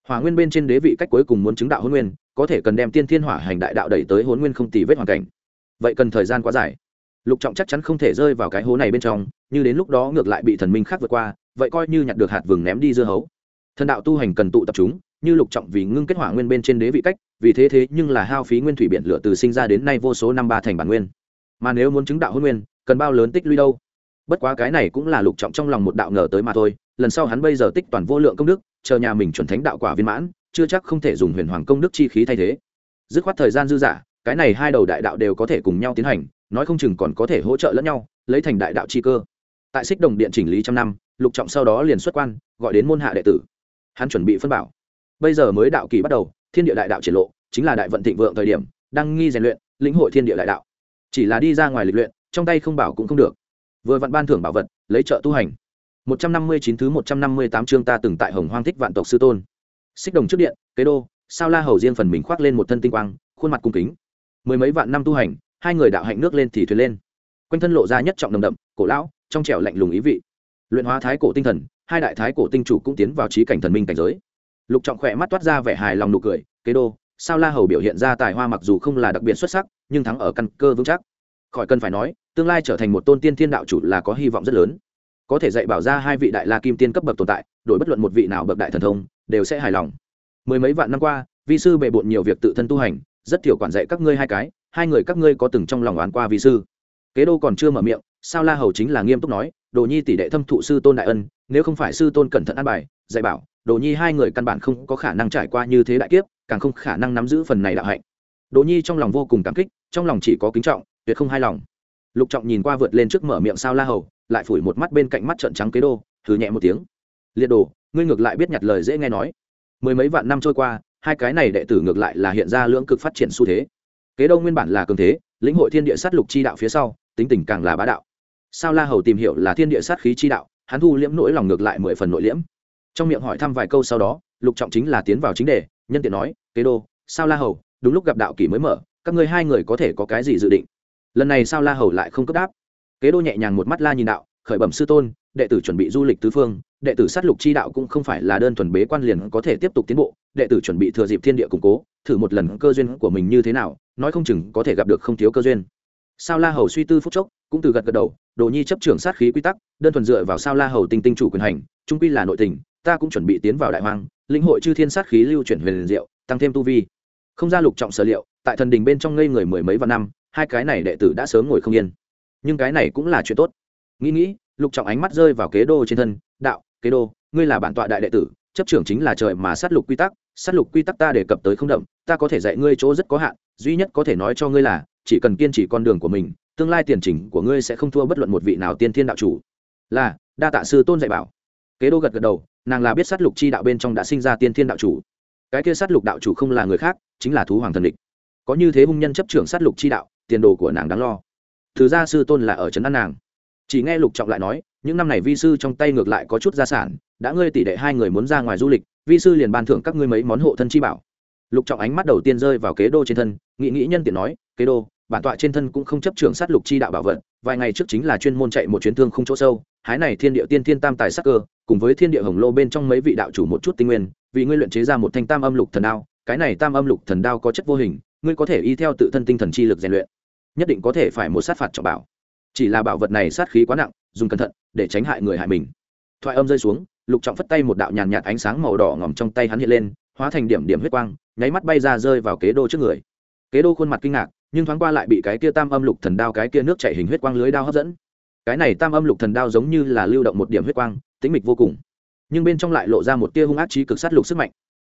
Hỏa nguyên bên trên đế vị cách cuối cùng muốn chứng đạo hôn nguyên, có thể cần đem tiên thiên hỏa hành đại đạo đẩy tới hôn nguyên không tì vết hoàn cảnh. Vậy cần thời gian quá dài. Lục trọng chắc chắn không thể rơi vào cái hố này bên trong, như đến lúc đó ngược lại bị thần minh khác vượt qua, vậy coi như nhặt được hạt vừng ném đi dưa hấu. Thần đạo tu hành cần tụ tập chúng như lục trọng vì ngưng kết hỏa nguyên bên trên đế vị cách, vì thế thế nhưng là hao phí nguyên thủy biển lửa từ sinh ra đến nay vô số năm ba thành bản nguyên. Mà nếu muốn chứng đạo hôn nguyên, cần bao lớn tích lũy đâu? Bất quá cái này cũng là lục trọng trong lòng một đạo ngờ tới mà thôi, lần sau hắn bây giờ tích toàn vô lượng công đức, chờ nhà mình chuẩn thánh đạo quả viên mãn, chưa chắc không thể dùng huyền hoàng công đức chi khí thay thế. Dứt khoát thời gian dư dả, cái này hai đầu đại đạo đều có thể cùng nhau tiến hành, nói không chừng còn có thể hỗ trợ lẫn nhau, lấy thành đại đạo chi cơ. Tại xích đồng điện chỉnh lý trăm năm, lục trọng sau đó liền xuất quan, gọi đến môn hạ đệ tử. Hắn chuẩn bị phân bảo bây giờ mới đạo kỳ bắt đầu thiên địa đại đạo triển lộ chính là đại vận thịnh vượng thời điểm đang nghi rèn luyện lĩnh hội thiên địa đại đạo chỉ là đi ra ngoài lịch luyện trong tay không bảo cũng không được vừa vặn ban thưởng bảo vật lấy trợ tu hành một trăm năm mươi chín thứ một trăm năm mươi tám chương ta từng tại Hồng Hoang thích vạn tộc sư tôn. Xích đồng trước điện, kế đô, sao La Hầu riêng phần mình khoác lên một thân tinh quang, khuôn mặt cung kính. Mười mấy vạn năm tu hành, hai người đạo hạnh nước lên thì thuyền lên. Quanh thân lộ ra nhất trọng nồng đậm, cổ lão, trong trẻo lạnh lùng ý vị. Luyện hóa thái cổ tinh thần, hai đại thái cổ tinh chủ cũng tiến vào trí cảnh thần minh cảnh giới. Lục Trọng khỏe mắt toát ra vẻ hài lòng nụ cười, kế đô, sao La Hầu biểu hiện ra tài hoa mặc dù không là đặc biệt xuất sắc, nhưng thắng ở căn cơ vững chắc. Khỏi cần phải nói, tương lai trở thành một tôn tiên thiên đạo chủ là có hy vọng rất lớn. Có thể dạy bảo ra hai vị đại la kim tiên cấp bậc tồn tại đổi bất luận một vị nào bậc đại thần thông đều sẽ hài lòng. Mười mấy vạn năm qua vi sư bề bộn nhiều việc tự thân tu hành rất thiểu quản dạy các ngươi hai cái hai người các ngươi có từng trong lòng oán qua vi sư. Kế đô còn chưa mở miệng sao la hầu chính là nghiêm túc nói đồ nhi tỷ đệ thâm thụ sư tôn đại ân nếu không phải sư tôn cẩn thận an bài dạy bảo đồ nhi hai người căn bản không có khả năng trải qua như thế đại kiếp, càng không khả năng nắm giữ phần này đạo hạnh. Đồ nhi trong lòng vô cùng cảm kích, trong lòng chỉ có kính trọng, tuyệt không hài lòng. Lục trọng nhìn qua vượt lên trước mở miệng sao la hầu, lại phủi một mắt bên cạnh mắt trợn trắng kế đô thử nhẹ một tiếng. Liệt đồ, ngươi ngược lại biết nhặt lời dễ nghe nói. Mười mấy vạn năm trôi qua, hai cái này đệ tử ngược lại là hiện ra lưỡng cực phát triển xu thế. Kế đô nguyên bản là cường thế, lĩnh hội thiên địa sát lục chi đạo phía sau, tính tình càng là bá đạo. Sao la hầu tìm hiểu là thiên địa sát khí chi đạo, hắn thu liễm nỗi lòng ngược lại mười phần nội liễm trong miệng hỏi thăm vài câu sau đó, lục trọng chính là tiến vào chính đề, nhân tiện nói, kế đô, sao la hầu? Đúng lúc gặp đạo kỷ mới mở, các ngươi hai người có thể có cái gì dự định? Lần này sao la hầu lại không cấp đáp. Kế đô nhẹ nhàng một mắt la nhìn đạo, khởi bẩm sư tôn, đệ tử chuẩn bị du lịch tứ phương, đệ tử sát lục chi đạo cũng không phải là đơn thuần bế quan liền có thể tiếp tục tiến bộ, đệ tử chuẩn bị thừa dịp thiên địa củng cố, thử một lần cơ duyên của mình như thế nào, nói không chừng có thể gặp được không thiếu cơ duyên. Sao la hầu suy tư phúc chốc, cũng từ gật gật đầu, đồ nhi chấp trưởng sát khí quy tắc, đơn thuần dựa vào sao la hầu tinh tinh chủ quyền hành, trung quy là nội tình ta cũng chuẩn bị tiến vào đại hoang lĩnh hội chư thiên sát khí lưu chuyển huyền diệu, tăng thêm tu vi. Không ra lục trọng sở liệu, tại thần đình bên trong ngây người mười mấy vạn năm, hai cái này đệ tử đã sớm ngồi không yên. Nhưng cái này cũng là chuyện tốt. Nghĩ nghĩ, lục trọng ánh mắt rơi vào kế đô trên thân, đạo, kế đô, ngươi là bản tọa đại đệ tử, chấp trưởng chính là trời mà sát lục quy tắc, sát lục quy tắc ta đề cập tới không đậm ta có thể dạy ngươi chỗ rất có hạn, duy nhất có thể nói cho ngươi là, chỉ cần kiên trì con đường của mình, tương lai tiền trình của ngươi sẽ không thua bất luận một vị nào tiên thiên đạo chủ. Là, đa tạ sư tôn dạy bảo. Kế đô gật gật đầu nàng là biết sát lục chi đạo bên trong đã sinh ra tiên thiên đạo chủ. Cái kia sát lục đạo chủ không là người khác, chính là thú hoàng thần địch. Có như thế hung nhân chấp trưởng sát lục chi đạo, tiền đồ của nàng đáng lo. Thứ ra sư tôn là ở trấn an nàng. Chỉ nghe lục trọng lại nói, những năm này vi sư trong tay ngược lại có chút gia sản, đã ngươi tỷ đệ hai người muốn ra ngoài du lịch, vi sư liền ban thưởng các ngươi mấy món hộ thân chi bảo. Lục trọng ánh mắt đầu tiên rơi vào kế đô trên thân nghị nghĩ nhân tiện nói, kế đô, bản tọa trên thân cũng không chấp trưởng sát lục chi đạo bảo vật vài ngày trước chính là chuyên môn chạy một chuyến thương không chỗ sâu, hái này thiên địa tiên thiên tam tài sắc cơ, cùng với thiên địa hồng lô bên trong mấy vị đạo chủ một chút tinh nguyên, vì ngươi luyện chế ra một thanh tam âm lục thần đao, cái này tam âm lục thần đao có chất vô hình, ngươi có thể y theo tự thân tinh thần chi lực rèn luyện, nhất định có thể phải một sát phạt trọng bảo. Chỉ là bảo vật này sát khí quá nặng, dùng cẩn thận, để tránh hại người hại mình. Thoại âm rơi xuống, lục trọng phất tay một đạo nhàn nhạt ánh sáng màu đỏ ngòm trong tay hắn hiện lên, hóa thành điểm điểm huyết quang, nháy mắt bay ra rơi vào kế đô trước người. Kế đô khuôn mặt kinh ngạc nhưng thoáng qua lại bị cái kia tam âm lục thần đao, cái kia nước chảy hình huyết quang lưới đao hấp dẫn. Cái này tam âm lục thần đao giống như là lưu động một điểm huyết quang tính mịch vô cùng. Nhưng bên trong lại lộ ra một tia hung ác trí cực sát lục sức mạnh.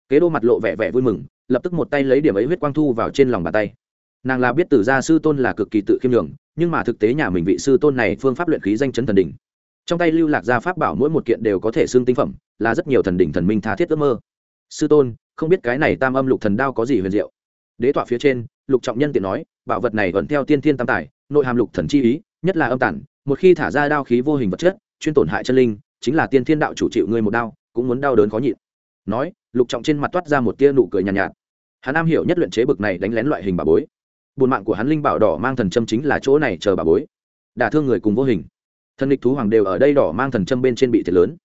Kế đô mặt lộ vẻ vẻ vui mừng, lập tức một tay lấy điểm ấy huyết quang thu vào trên lòng bàn tay. Nàng là biết từ gia sư tôn là cực kỳ tự khiêm nhường, nhưng mà thực tế nhà mình vị sư tôn này phương pháp luyện khí danh chấn thần đỉnh. Trong tay lưu lạc gia pháp bảo mỗi một kiện đều có thể xương tinh phẩm, là rất nhiều thần đỉnh thần minh tha thiết ước mơ. Sư tôn, không biết cái này tam âm lục thần đao có gì huyền diệu? Đế tọa phía trên lục trọng nhân tiện nói bảo vật này vẫn theo tiên thiên tam tài nội hàm lục thần chi ý nhất là âm tản một khi thả ra đao khí vô hình vật chất chuyên tổn hại chân linh chính là tiên thiên đạo chủ chịu ngươi một đao cũng muốn đau đớn khó nhịn. Nói lục trọng trên mặt toát ra một tia nụ cười nhàn nhạt, nhạt. Hắn am hiểu nhất luyện chế bực này đánh lén loại hình bà bối. Buồn mạng của hắn linh bảo đỏ mang thần châm chính là chỗ này chờ bà bối. Đả thương người cùng vô hình. Thần địch thú hoàng đều ở đây đỏ mang thần châm bên trên bị thiệt lớn.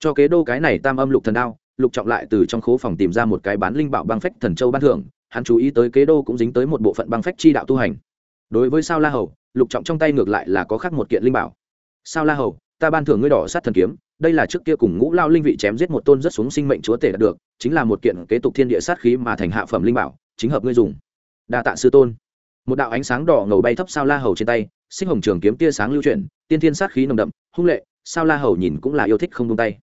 Cho kế đô cái này tam âm lục thần đao lục trọng lại từ trong khố phòng tìm ra một cái bán linh bảo băng phách thần châu ban thưởng hắn chú ý tới kế đô cũng dính tới một bộ phận băng phách chi đạo tu hành. Đối với sao la hầu, lục trọng trong tay ngược lại là có khác một kiện linh bảo. Sao la hầu, ta ban thưởng ngươi đỏ sát thần kiếm, đây là trước kia cùng ngũ lao linh vị chém giết một tôn rất xuống sinh mệnh chúa tể đạt được, chính là một kiện kế tục thiên địa sát khí mà thành hạ phẩm linh bảo, chính hợp ngươi dùng. Đa tạ sư tôn. Một đạo ánh sáng đỏ ngầu bay thấp sao la hầu trên tay sinh hồng trường kiếm tia sáng lưu chuyển, tiên thiên sát khí nồng đậm, hung lệ, sao la hầu nhìn cũng là yêu thích không tung tay.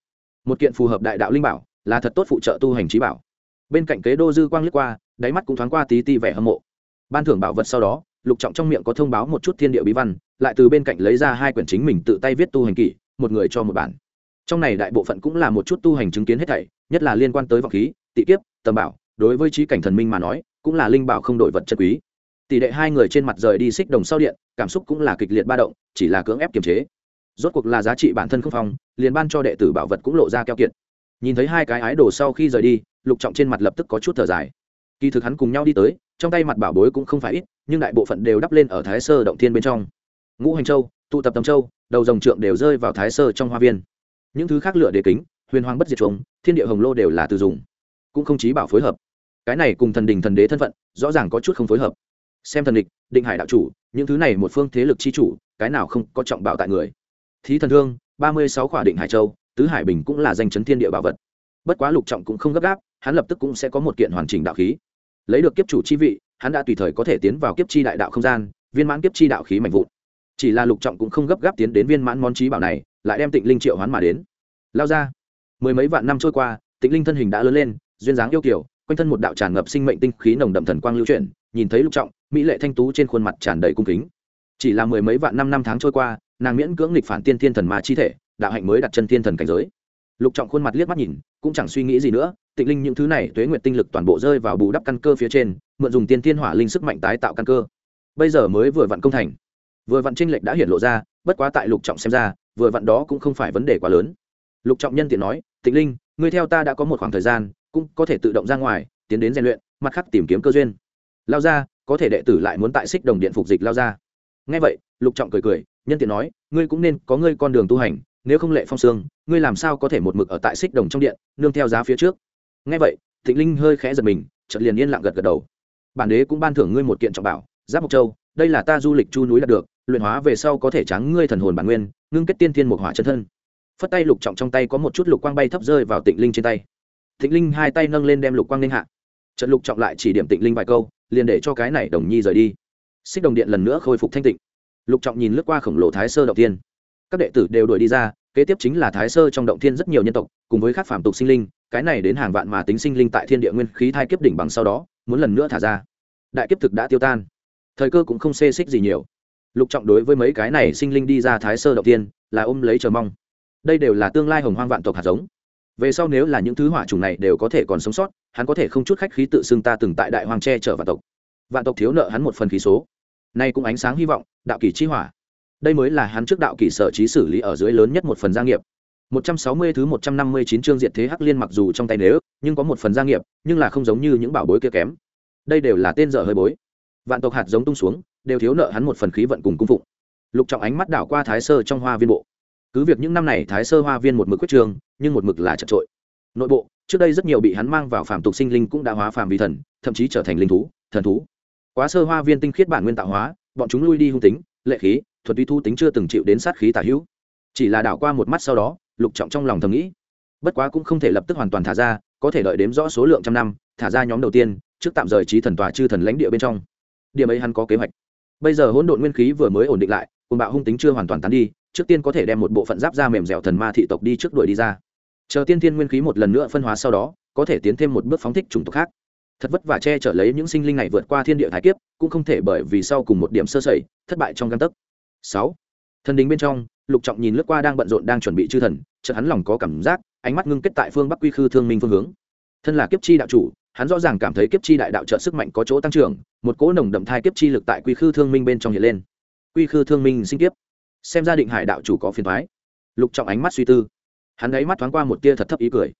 Một kiện phù hợp đại đạo linh bảo, là thật tốt phụ trợ tu hành trí bảo. Bên cạnh kế đô dư quang lướt qua đáy mắt cũng thoáng qua tí ti vẻ hâm mộ. Ban thưởng bảo vật sau đó, lục trọng trong miệng có thông báo một chút thiên địa bí văn, lại từ bên cạnh lấy ra hai quyển chính mình tự tay viết tu hành kỷ, một người cho một bản. Trong này đại bộ phận cũng là một chút tu hành chứng kiến hết thảy, nhất là liên quan tới vọng khí, tị kiếp, tầm bảo, đối với trí cảnh thần minh mà nói, cũng là linh bảo không đổi vật chất quý. Tỷ đệ hai người trên mặt rời đi xích đồng sau điện, cảm xúc cũng là kịch liệt ba động, chỉ là cưỡng ép kiềm chế. Rốt cuộc là giá trị bản thân không phong, liền ban cho đệ tử bảo vật cũng lộ ra keo kiệt. Nhìn thấy hai cái ái đồ sau khi rời đi, lục trọng trên mặt lập tức có chút thở dài kỳ thực hắn cùng nhau đi tới, trong tay mặt bảo bối cũng không phải ít, nhưng đại bộ phận đều đắp lên ở thái sơ động thiên bên trong. Ngũ hành châu, tụ tập tầm châu, đầu dòng trượng đều rơi vào thái sơ trong hoa viên. Những thứ khác lựa đề kính, huyền hoàng bất diệt trống thiên địa hồng lô đều là từ dùng. Cũng không chí bảo phối hợp. Cái này cùng thần đình thần đế thân phận, rõ ràng có chút không phối hợp. Xem thần địch, định hải đạo chủ, những thứ này một phương thế lực chi chủ, cái nào không có trọng bảo tại người. Thí thần thương, ba mươi sáu khỏa định hải châu, tứ hải bình cũng là danh chấn thiên địa bảo vật. Bất quá lục trọng cũng không gấp gáp, hắn lập tức cũng sẽ có một kiện hoàn chỉnh đạo khí lấy được kiếp chủ chi vị, hắn đã tùy thời có thể tiến vào kiếp chi đại đạo không gian, viên mãn kiếp chi đạo khí mạnh vụn. Chỉ là lục trọng cũng không gấp gáp tiến đến viên mãn món trí bảo này, lại đem tịnh linh triệu hoán mà đến. Lao ra, mười mấy vạn năm trôi qua, tịnh linh thân hình đã lớn lên, duyên dáng yêu kiểu quanh thân một đạo tràn ngập sinh mệnh tinh khí nồng đậm thần quang lưu chuyển, nhìn thấy lục trọng, mỹ lệ thanh tú trên khuôn mặt tràn đầy cung kính. Chỉ là mười mấy vạn năm năm tháng trôi qua, nàng miễn cưỡng nghịch phản tiên thiên thần mà chi thể, đạo hạnh mới đặt chân thiên thần cảnh giới. Lục trọng khuôn mặt liếc mắt nhìn cũng chẳng suy nghĩ gì nữa, tịnh linh những thứ này tuế nguyện tinh lực toàn bộ rơi vào bù đắp căn cơ phía trên, mượn dùng tiên thiên hỏa linh sức mạnh tái tạo căn cơ. Bây giờ mới vừa vặn công thành. Vừa vặn tranh lệch đã hiện lộ ra, bất quá tại lục trọng xem ra, vừa vặn đó cũng không phải vấn đề quá lớn. Lục trọng nhân tiện nói, tịnh linh, ngươi theo ta đã có một khoảng thời gian, cũng có thể tự động ra ngoài, tiến đến rèn luyện, mặt khác tìm kiếm cơ duyên. Lao ra, có thể đệ tử lại muốn tại xích đồng điện phục dịch lao ra. Ngay vậy, lục trọng cười cười, nhân tiện nói, ngươi cũng nên có ngươi con đường tu hành nếu không lệ phong sương ngươi làm sao có thể một mực ở tại xích đồng trong điện, nương theo giá phía trước? Ngay vậy, thịnh linh hơi khẽ giật mình, chợt liền yên lặng gật gật đầu. Bản đế cũng ban thưởng ngươi một kiện trọng bảo, giáp mộc châu, đây là ta du lịch chu núi đạt được, luyện hóa về sau có thể trắng ngươi thần hồn bản nguyên, ngưng kết tiên thiên một hỏa chân thân. Phất tay lục trọng trong tay có một chút lục quang bay thấp rơi vào tịnh linh trên tay. Tịnh linh hai tay nâng lên đem lục quang lên hạ. Trận lục trọng lại chỉ điểm tịnh linh vài câu, liền để cho cái này đồng nhi rời đi. Xích đồng điện lần nữa khôi phục thanh tịnh. Lục trọng nhìn lướt qua khổng lồ thái sơ đầu tiên các đệ tử đều đuổi đi ra, kế tiếp chính là thái sơ trong động thiên rất nhiều nhân tộc, cùng với các phạm tục sinh linh, cái này đến hàng vạn mà tính sinh linh tại thiên địa nguyên khí thai kiếp đỉnh bằng sau đó, muốn lần nữa thả ra. Đại kiếp thực đã tiêu tan. Thời cơ cũng không xê xích gì nhiều. Lục trọng đối với mấy cái này sinh linh đi ra thái sơ động thiên, là ôm lấy chờ mong. Đây đều là tương lai hồng hoang vạn tộc hạt giống. Về sau nếu là những thứ hỏa trùng này đều có thể còn sống sót, hắn có thể không chút khách khí tự xưng ta từng tại đại hoàng tre chở vạn tộc. Vạn tộc thiếu nợ hắn một phần khí số. Nay cũng ánh sáng hy vọng, đạo kỳ chi hỏa đây mới là hắn trước đạo kỳ sở trí xử lý ở dưới lớn nhất một phần gia nghiệp 160 thứ 159 chương diệt thế hắc liên mặc dù trong tay nếu, nhưng có một phần gia nghiệp, nhưng là không giống như những bảo bối kia kém. Đây đều là tên dở hơi bối. Vạn tộc hạt giống tung xuống, đều thiếu nợ hắn một phần khí vận cùng cung phụng. Lục Trọng ánh mắt đảo qua Thái Sơ trong hoa viên bộ. Cứ việc những năm này Thái Sơ hoa viên một mực quyết trường, nhưng một mực là chật trội. Nội bộ, trước đây rất nhiều bị hắn mang vào phàm tục sinh linh cũng đã hóa phàm vì thần, thậm chí trở thành linh thú, thần thú. Quá sơ hoa viên tinh khiết bản nguyên tạo hóa, bọn chúng lui đi hung tính, lệ khí, thuật uy thu tính chưa từng chịu đến sát khí tả hữu. Chỉ là đảo qua một mắt sau đó, lục trọng trong lòng thầm nghĩ bất quá cũng không thể lập tức hoàn toàn thả ra có thể đợi đếm rõ số lượng trăm năm thả ra nhóm đầu tiên trước tạm rời trí thần tòa chư thần lãnh địa bên trong. Điểm ấy hắn có kế hoạch. Bây giờ hỗn độn nguyên khí vừa mới ổn định lại cùng bạo hung tính chưa hoàn toàn tán đi trước tiên có thể đem một bộ phận giáp da mềm dẻo thần ma thị tộc đi trước đuổi đi ra. Chờ tiên thiên nguyên khí một lần nữa phân hóa sau đó có thể tiến thêm một bước phóng thích chủng tộc khác. Thật vất vả che chở lấy những sinh linh này vượt qua thiên địa thái kiếp cũng không thể bởi vì sau cùng một điểm sơ sẩy thất bại trong găng tấc sáu. Thần đình bên trong, lục trọng nhìn lướt qua đang bận rộn đang chuẩn bị chư thần, chợt hắn lòng có cảm giác, ánh mắt ngưng kết tại phương bắc quy khư thương minh phương hướng. Thân là kiếp chi đạo chủ, hắn rõ ràng cảm thấy kiếp chi đại đạo trợ sức mạnh có chỗ tăng trưởng, một cỗ nồng đậm thai kiếp chi lực tại quy khư thương minh bên trong hiện lên. Quy khư thương minh sinh kiếp. Xem ra định hải đạo chủ có phiền thoái lục trọng ánh mắt suy tư. Hắn ấy mắt thoáng qua một tia thật thấp ý cười.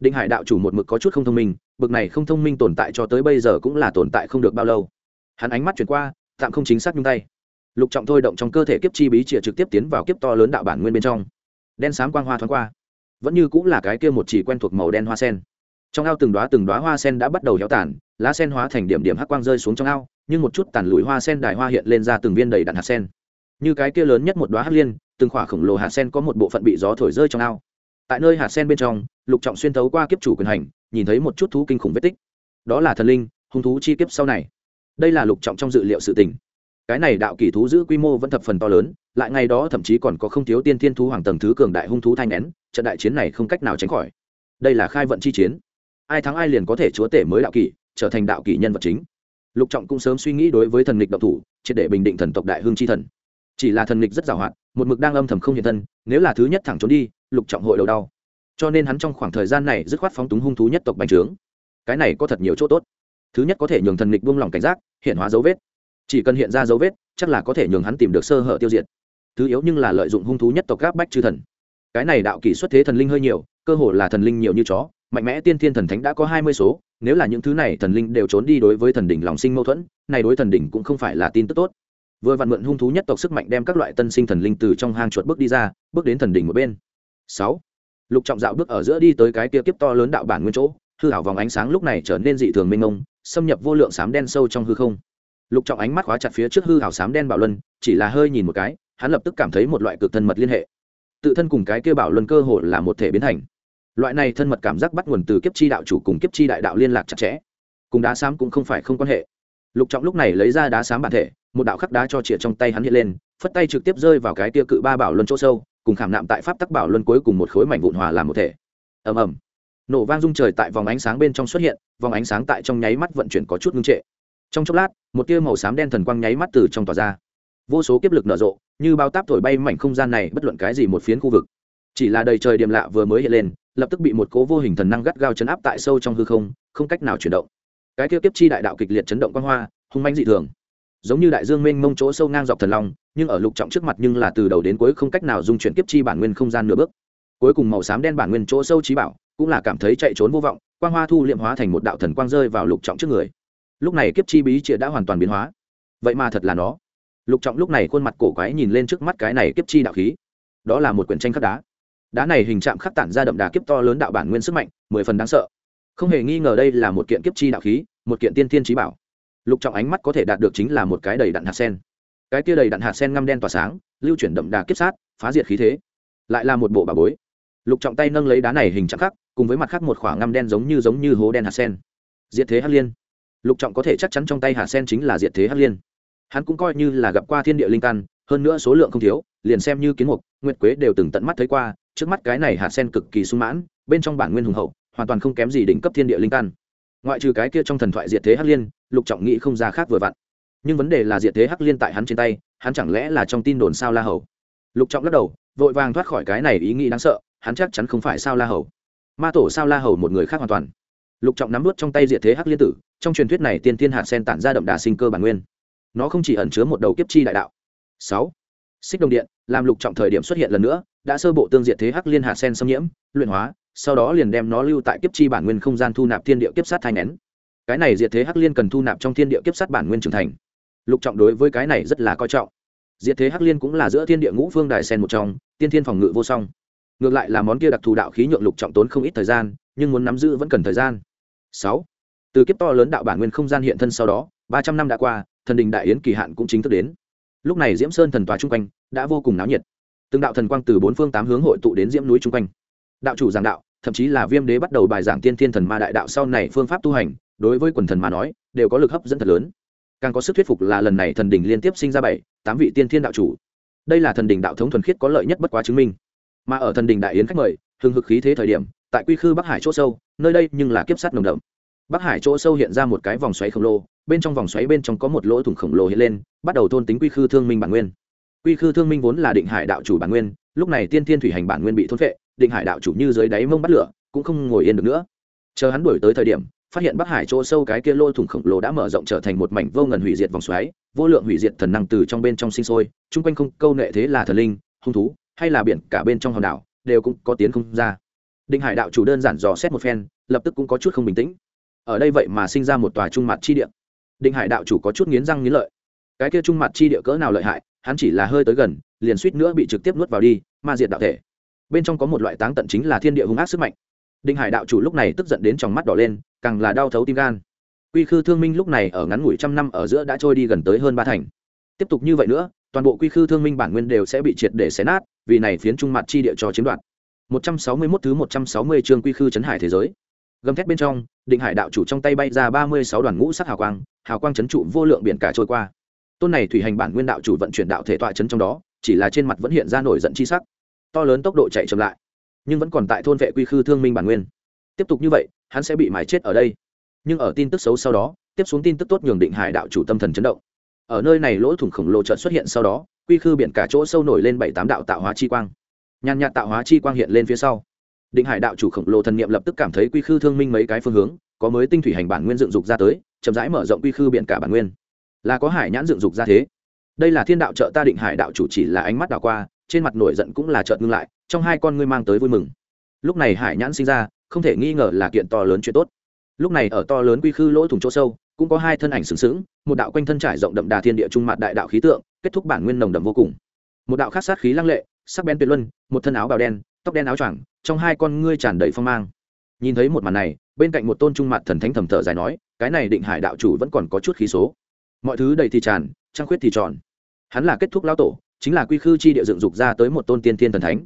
Định hải đạo chủ một mực có chút không thông minh, bực này không thông minh tồn tại cho tới bây giờ cũng là tồn tại không được bao lâu. Hắn ánh mắt chuyển qua, tạm không chính xác nhung tay lục trọng thôi động trong cơ thể kiếp chi bí chìa trực tiếp tiến vào kiếp to lớn đạo bản nguyên bên trong. Đen sáng quang hoa thoáng qua. Vẫn như cũng là cái kia một chỉ quen thuộc màu đen hoa sen. Trong ao từng đoá từng đoá hoa sen đã bắt đầu héo tàn, lá sen hóa thành điểm điểm hắc quang rơi xuống trong ao, nhưng một chút tàn lùi hoa sen đài hoa hiện lên ra từng viên đầy đặn hạt sen. Như cái kia lớn nhất một đoá hắc liên, từng khỏa khổng lồ hạt sen có một bộ phận bị gió thổi rơi trong ao. Tại nơi hạt sen bên trong, lục trọng xuyên thấu qua kiếp chủ quyền hành, nhìn thấy một chút thú kinh khủng vết tích. Đó là thần linh, hung thú chi kiếp sau này. Đây là lục trọng trong dự liệu sự tình cái này đạo kỳ thú giữ quy mô vẫn thập phần to lớn, lại ngày đó thậm chí còn có không thiếu tiên thiên thú hoàng tầng thứ cường đại hung thú thanh nén, trận đại chiến này không cách nào tránh khỏi. Đây là khai vận chi chiến. Ai thắng ai liền có thể chúa tể mới đạo kỷ trở thành đạo kỷ nhân vật chính. Lục trọng cũng sớm suy nghĩ đối với thần lịch độc thủ, triệt để bình định thần tộc đại hương chi thần. Chỉ là thần lịch rất giàu hạn, một mực đang âm thầm không hiện thân, nếu là thứ nhất thẳng trốn đi, lục trọng hội đầu đau. Cho nên hắn trong khoảng thời gian này dứt khoát phóng túng hung thú nhất tộc bành trướng. Cái này có thật nhiều chỗ tốt. Thứ nhất có thể nhường thần lịch buông lỏng cảnh giác, hiện hóa dấu vết chỉ cần hiện ra dấu vết, chắc là có thể nhường hắn tìm được sơ hở tiêu diệt. Thứ yếu nhưng là lợi dụng hung thú nhất tộc gáp bách chư thần. Cái này đạo kỷ xuất thế thần linh hơi nhiều, cơ hồ là thần linh nhiều như chó, mạnh mẽ tiên thiên thần thánh đã có hai mươi số, nếu là những thứ này thần linh đều trốn đi đối với thần đỉnh lòng sinh mâu thuẫn, này đối thần đỉnh cũng không phải là tin tức tốt. Vừa vặn mượn hung thú nhất tộc sức mạnh đem các loại tân sinh thần linh từ trong hang chuột bước đi ra, bước đến thần đỉnh một bên. Sáu. Lục trọng dạo bước ở giữa đi tới cái kia kiếp to lớn đạo bản nguyên chỗ, hư hảo vòng ánh sáng lúc này trở nên dị thường mênh mông, xâm nhập vô lượng sám đen sâu trong hư không lục trọng ánh mắt khóa chặt phía trước hư hảo sám đen bảo luân, chỉ là hơi nhìn một cái, hắn lập tức cảm thấy một loại cực thân mật liên hệ. Tự thân cùng cái kia bảo luân cơ hồ là một thể biến thành. Loại này thân mật cảm giác bắt nguồn từ kiếp chi đạo chủ cùng kiếp chi đại đạo liên lạc chặt chẽ. Cùng đá xám cũng không phải không quan hệ. Lục trọng lúc này lấy ra đá xám bản thể, một đạo khắc đá cho chĩa trong tay hắn hiện lên, phất tay trực tiếp rơi vào cái kia cự ba bảo luân chỗ sâu, cùng khảm nạm tại pháp tắc bảo luân cuối cùng một khối mảnh vụn hòa làm một thể. Ầm ầm. Nổ vang rung trời tại vòng ánh sáng bên trong xuất hiện, vòng ánh sáng tại trong nháy mắt vận chuyển có chút ngưng trệ trong chốc lát, một tia màu xám đen thần quang nháy mắt từ trong tòa ra. Vô số kiếp lực nở rộ, như bao táp thổi bay mảnh không gian này bất luận cái gì một phiến khu vực. Chỉ là đầy trời điềm lạ vừa mới hiện lên, lập tức bị một cố vô hình thần năng gắt gao chấn áp tại sâu trong hư không không cách nào chuyển động. Cái kia kiếp chi đại đạo kịch liệt chấn động quan hoa, hung manh dị thường. Giống như đại dương mênh mông chỗ sâu ngang dọc thần long, nhưng ở lục trọng trước mặt nhưng là từ đầu đến cuối không cách nào dung chuyển kiếp chi bản nguyên không gian nửa bước. Cuối cùng màu xám đen bản nguyên chỗ sâu trí bảo, cũng là cảm thấy chạy trốn vô vọng, quang hoa thu liệm hóa thành một đạo thần quang rơi vào lục trọng trước người lúc này kiếp chi bí triệt đã hoàn toàn biến hóa. Vậy mà thật là nó. Lục trọng lúc này khuôn mặt cổ quái nhìn lên trước mắt cái này kiếp chi đạo khí. Đó là một quyển tranh khắc đá. Đá này hình trạng khắc tản ra đậm đà kiếp to lớn đạo bản nguyên sức mạnh, mười phần đáng sợ. Không hề nghi ngờ đây là một kiện kiếp chi đạo khí, một kiện tiên tiên trí bảo. Lục trọng ánh mắt có thể đạt được chính là một cái đầy đặn hạt sen. Cái kia đầy đặn hạt sen ngăm đen tỏa sáng, lưu chuyển đậm đà kiếp sát, phá diệt khí thế. Lại là một bộ bà bối. Lục trọng tay nâng lấy đá này hình trạng khắc, cùng với mặt khác một khoảng ngăm đen giống như giống như hố đen hạt sen. Diệt thế hắc liên lục trọng có thể chắc chắn trong tay Hà sen chính là diệt thế hắc liên. Hắn cũng coi như là gặp qua thiên địa linh căn, hơn nữa số lượng không thiếu, liền xem như kiến mục, nguyệt quế đều từng tận mắt thấy qua, trước mắt cái này hạt sen cực kỳ sung mãn, bên trong bản nguyên hùng hậu, hoàn toàn không kém gì đỉnh cấp thiên địa linh căn. Ngoại trừ cái kia trong thần thoại diệt thế hắc liên, lục trọng nghĩ không ra khác vừa vặn. Nhưng vấn đề là diệt thế hắc liên tại hắn trên tay, hắn chẳng lẽ là trong tin đồn sao la hầu? Lục trọng lắc đầu, vội vàng thoát khỏi cái này ý nghĩ đáng sợ, hắn chắc chắn không phải sao la hầu. Ma tổ sao la hầu một người khác hoàn toàn lục trọng nắm vút trong tay diệt thế hắc liên tử, trong truyền thuyết này tiên tiên hạt sen tản ra đậm đà sinh cơ bản nguyên. Nó không chỉ ẩn chứa một đầu kiếp chi đại đạo. Sáu, xích đồng điện, làm lục trọng thời điểm xuất hiện lần nữa, đã sơ bộ tương diệt thế hắc liên hạt sen xâm nhiễm, luyện hóa, sau đó liền đem nó lưu tại kiếp chi bản nguyên không gian thu nạp thiên địa kiếp sát thai nén. Cái này diệt thế hắc liên cần thu nạp trong thiên địa kiếp sát bản nguyên trưởng thành. Lục trọng đối với cái này rất là coi trọng. Diệt thế hắc liên cũng là giữa thiên địa ngũ phương đài sen một trong, tiên thiên phòng ngự vô song. Ngược lại là món kia đặc thù đạo khí nhượng lục trọng tốn không ít thời gian nhưng muốn nắm giữ vẫn cần thời gian. Sáu, từ kiếp to lớn đạo bản nguyên không gian hiện thân sau đó, ba trăm năm đã qua, thần đình đại yến kỳ hạn cũng chính thức đến. Lúc này diễm sơn thần tòa chung quanh đã vô cùng náo nhiệt. Từng đạo thần quang từ bốn phương tám hướng hội tụ đến diễm núi chung quanh. Đạo chủ giảng đạo, thậm chí là viêm đế bắt đầu bài giảng tiên thiên thần ma đại đạo sau này phương pháp tu hành, đối với quần thần mà nói, đều có lực hấp dẫn thật lớn. Càng có sức thuyết phục là lần này thần đình liên tiếp sinh ra bảy, tám vị tiên thiên đạo chủ. Đây là thần đình đạo thống thuần khiết có lợi nhất bất quá chứng minh. Mà ở thần đình đại yến khách mời hưng hực khí thế thời điểm tại quy khư bắc hải chỗ sâu, nơi đây nhưng là kiếp sắt nồng đậm. Bắc hải chỗ sâu hiện ra một cái vòng xoáy khổng lồ, bên trong vòng xoáy bên trong có một lỗ thủng khổng lồ hiện lên, bắt đầu thôn tính quy khư thương minh bản nguyên. Quy khư thương minh vốn là định hải đạo chủ bản nguyên, lúc này tiên thiên thủy hành bản nguyên bị thôn phệ, định hải đạo chủ như dưới đáy mông bắt lửa, cũng không ngồi yên được nữa. Chờ hắn đuổi tới thời điểm, phát hiện bắc hải chỗ sâu cái kia lỗ thủng khổng lồ đã mở rộng trở thành một mảnh vô ngần hủy diệt vòng xoáy, vô lượng hủy diệt thần năng từ trong bên trong sinh sôi, chung quanh không câu nệ thế là thần linh, hung thú, hay là biển cả bên trong hòn đảo, đều cũng có tiến không ra định hải đạo chủ đơn giản dò xét một phen, lập tức cũng có chút không bình tĩnh. Ở đây vậy mà sinh ra một tòa trung mặt chi địa. Định hải đạo chủ có chút nghiến răng nghiến lợi. Cái kia trung mặt chi địa cỡ nào lợi hại, hắn chỉ là hơi tới gần, liền suýt nữa bị trực tiếp nuốt vào đi, ma diệt đạo thể. Bên trong có một loại táng tận chính là thiên địa hung ác sức mạnh. Định hải đạo chủ lúc này tức giận đến trong mắt đỏ lên, càng là đau thấu tim gan. Quy khư thương minh lúc này ở ngắn ngủi trăm năm ở giữa đã trôi đi gần tới hơn ba thành. Tiếp tục như vậy nữa, toàn bộ quy khư thương minh bản nguyên đều sẽ bị triệt để xé nát, vì này phiến trung mặt chi địa cho chiếm đoạt. 161 thứ 160 chương quy khư chấn hải thế giới. Gầm thét bên trong, định hải đạo chủ trong tay bay ra 36 đoàn ngũ sắc hào quang hào quang chấn trụ vô lượng biển cả trôi qua. Tôn này thủy hành bản nguyên đạo chủ vận chuyển đạo thể tọa chấn trong đó, chỉ là trên mặt vẫn hiện ra nổi giận chi sắc. To lớn tốc độ chạy chậm lại, nhưng vẫn còn tại thôn vệ quy khư thương minh bản nguyên. Tiếp tục như vậy, hắn sẽ bị mài chết ở đây. Nhưng ở tin tức xấu sau đó, tiếp xuống tin tức tốt nhường định hải đạo chủ tâm thần chấn động. Ở nơi này lỗ thủng khổng lồ chợt xuất hiện sau đó, quy khư biển cả chỗ sâu nổi lên bảy tám đạo tạo hóa chi quang nhàn nhạt tạo hóa chi quang hiện lên phía sau. Định hải đạo chủ khổng lồ thần niệm lập tức cảm thấy quy khư thương minh mấy cái phương hướng, có mới tinh thủy hành bản nguyên dựng dục ra tới, chậm rãi mở rộng quy khư biển cả bản nguyên. Là có hải nhãn dựng dục ra thế. Đây là thiên đạo trợ ta định hải đạo chủ chỉ là ánh mắt đảo qua, trên mặt nổi giận cũng là trợn ngưng lại, trong hai con ngươi mang tới vui mừng. Lúc này hải nhãn sinh ra, không thể nghi ngờ là kiện to lớn chuyện tốt. Lúc này ở to lớn quy khư lỗ thủng chỗ sâu, cũng có hai thân ảnh sừng sững, một đạo quanh thân trải rộng đậm đà thiên địa trung mặt đại đạo khí tượng, kết thúc bản nguyên nồng đậm vô cùng. Một đạo khát sát khí lăng lệ sắc bén tuyệt luân, một thân áo bào đen, tóc đen áo choàng, trong hai con ngươi tràn đầy phong mang. Nhìn thấy một màn này, bên cạnh một tôn trung mặt thần thánh thầm thở dài nói, cái này định hải đạo chủ vẫn còn có chút khí số. Mọi thứ đầy thì tràn, trăng khuyết thì tròn. Hắn là kết thúc lao tổ, chính là quy khư chi địa dựng dục ra tới một tôn tiên thiên thần thánh.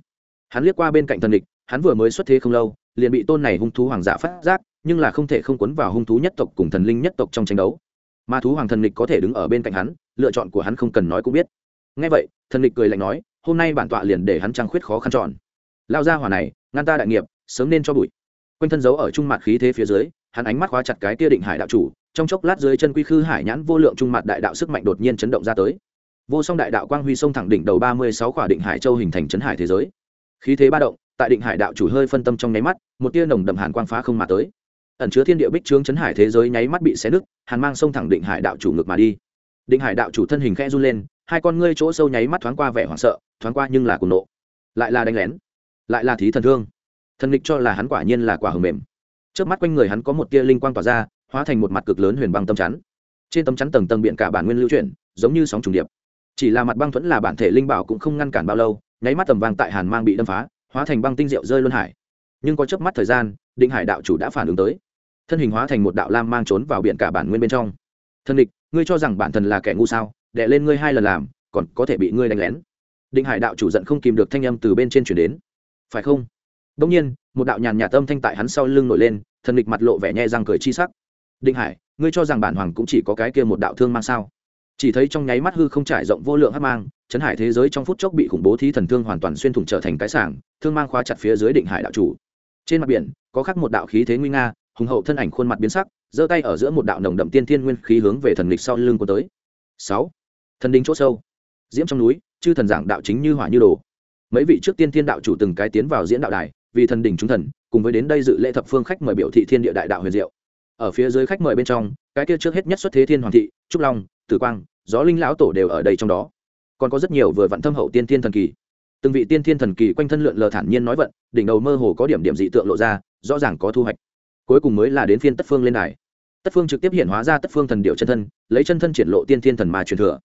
Hắn liếc qua bên cạnh thần địch, hắn vừa mới xuất thế không lâu, liền bị tôn này hung thú hoàng giả phát giác, nhưng là không thể không quấn vào hung thú nhất tộc cùng thần linh nhất tộc trong tranh đấu. Mà thú hoàng thần địch có thể đứng ở bên cạnh hắn, lựa chọn của hắn không cần nói cũng biết. Ngay vậy, thần địch cười lạnh nói hôm nay bản tọa liền để hắn trăng khuyết khó khăn tròn lao ra hỏa này, ngăn ta đại nghiệp, sớm nên cho bụi. Quanh thân giấu ở trung mặt khí thế phía dưới, hắn ánh mắt khóa chặt cái tia định hải đạo chủ, trong chốc lát dưới chân quy khư hải nhãn vô lượng trung mặt đại đạo sức mạnh đột nhiên chấn động ra tới. Vô song đại đạo quang huy sông thẳng đỉnh đầu ba mươi sáu khỏa định hải châu hình thành chấn hải thế giới. Khí thế ba động, tại định hải đạo chủ hơi phân tâm trong nháy mắt, một tia nồng đậm hàn quang phá không mà tới. Ẩn chứa thiên địa bích trướng chấn hải thế giới nháy mắt bị xé nứt, hàn mang sông thẳng định hải đạo chủ ngược mà đi. Định hải đạo chủ thân hình khẽ run lên hai con ngươi chỗ sâu nháy mắt thoáng qua vẻ hoảng sợ, thoáng qua nhưng là cùng nộ. Lại là đánh lén, lại là thí thần thương. Thần lịch cho là hắn quả nhiên là quả hầm mềm. Trước mắt quanh người hắn có một tia linh quang tỏa ra, hóa thành một mặt cực lớn huyền băng tâm chắn. Trên tấm chắn tầng tầng biện cả bản nguyên lưu chuyển, giống như sóng trùng điệp. Chỉ là mặt băng thuẫn là bản thể linh bảo cũng không ngăn cản bao lâu, nháy mắt tầm vàng tại hàn mang bị đâm phá, hóa thành băng tinh rượu rơi luân hải. Nhưng có chớp mắt thời gian, định hải đạo chủ đã phản ứng tới. Thân hình hóa thành một đạo lam mang trốn vào biển cả bản nguyên bên trong. Thân địch ngươi cho rằng bản thân là kẻ ngu sao? Đệ lên ngươi hai lần làm, còn có thể bị ngươi đánh lén. Định hải đạo chủ giận không kìm được thanh âm từ bên trên chuyển đến. Phải không? Đông nhiên, một đạo nhàn nhạt tâm thanh tại hắn sau lưng nổi lên, thần địch mặt lộ vẻ nhẹ răng cười chi sắc. Định hải, ngươi cho rằng bản hoàng cũng chỉ có cái kia một đạo thương mang sao? Chỉ thấy trong nháy mắt hư không trải rộng vô lượng hắc mang, chấn hải thế giới trong phút chốc bị khủng bố thí thần thương hoàn toàn xuyên thủng trở thành cái sảng, thương mang khóa chặt phía dưới định hải đạo chủ. Trên mặt biển, có khắc một đạo khí thế nguy nga, hùng hậu thân ảnh khuôn mặt biến sắc, giơ tay ở giữa một đạo nồng đậm tiên thiên nguyên khí hướng về thần lịch sau lưng của tới. Sáu thần đính chỗ sâu. Diễm trong núi, chư thần giảng đạo chính như hỏa như đồ. Mấy vị trước tiên thiên đạo chủ từng cái tiến vào diễn đạo đài, vì thần đình chúng thần, cùng với đến đây dự lễ thập phương khách mời biểu thị thiên địa đại đạo huyền diệu. Ở phía dưới khách mời bên trong, cái kia trước hết nhất xuất thế thiên hoàng thị, trúc long, tử quang, gió linh lão tổ đều ở đây trong đó. Còn có rất nhiều vừa vặn thâm hậu tiên thiên thần kỳ. Từng vị tiên thiên thần kỳ quanh thân lượn lờ thản nhiên nói vận, đỉnh đầu mơ hồ có điểm điểm dị tượng lộ ra, rõ ràng có thu hoạch. Cuối cùng mới là đến phiên tất phương lên đài. Tất phương trực tiếp hiện hóa ra tất phương thần điệu chân thân, lấy chân thân triển lộ tiên thiên thần mà truyền thừa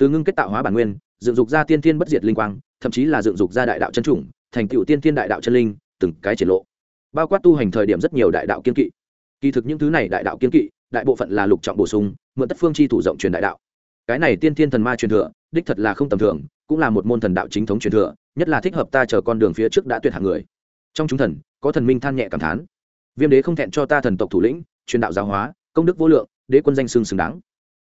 từ ngưng kết tạo hóa bản nguyên, dựng dục ra tiên thiên bất diệt linh quang, thậm chí là dựng dục ra đại đạo chân chủng, thành tựu tiên thiên đại đạo chân linh, từng cái triển lộ. Bao quát tu hành thời điểm rất nhiều đại đạo kiên kỵ. Kỳ thực những thứ này đại đạo kiên kỵ, đại bộ phận là lục trọng bổ sung, mượn tất phương chi thủ rộng truyền đại đạo. Cái này tiên thiên thần ma truyền thừa, đích thật là không tầm thường, cũng là một môn thần đạo chính thống truyền thừa, nhất là thích hợp ta chờ con đường phía trước đã tuyệt hạng người. Trong chúng thần, có thần minh than nhẹ cảm thán. Viêm đế không thẹn cho ta thần tộc thủ lĩnh, truyền đạo giáo hóa, công đức vô lượng, đế quân danh xương xứng đáng.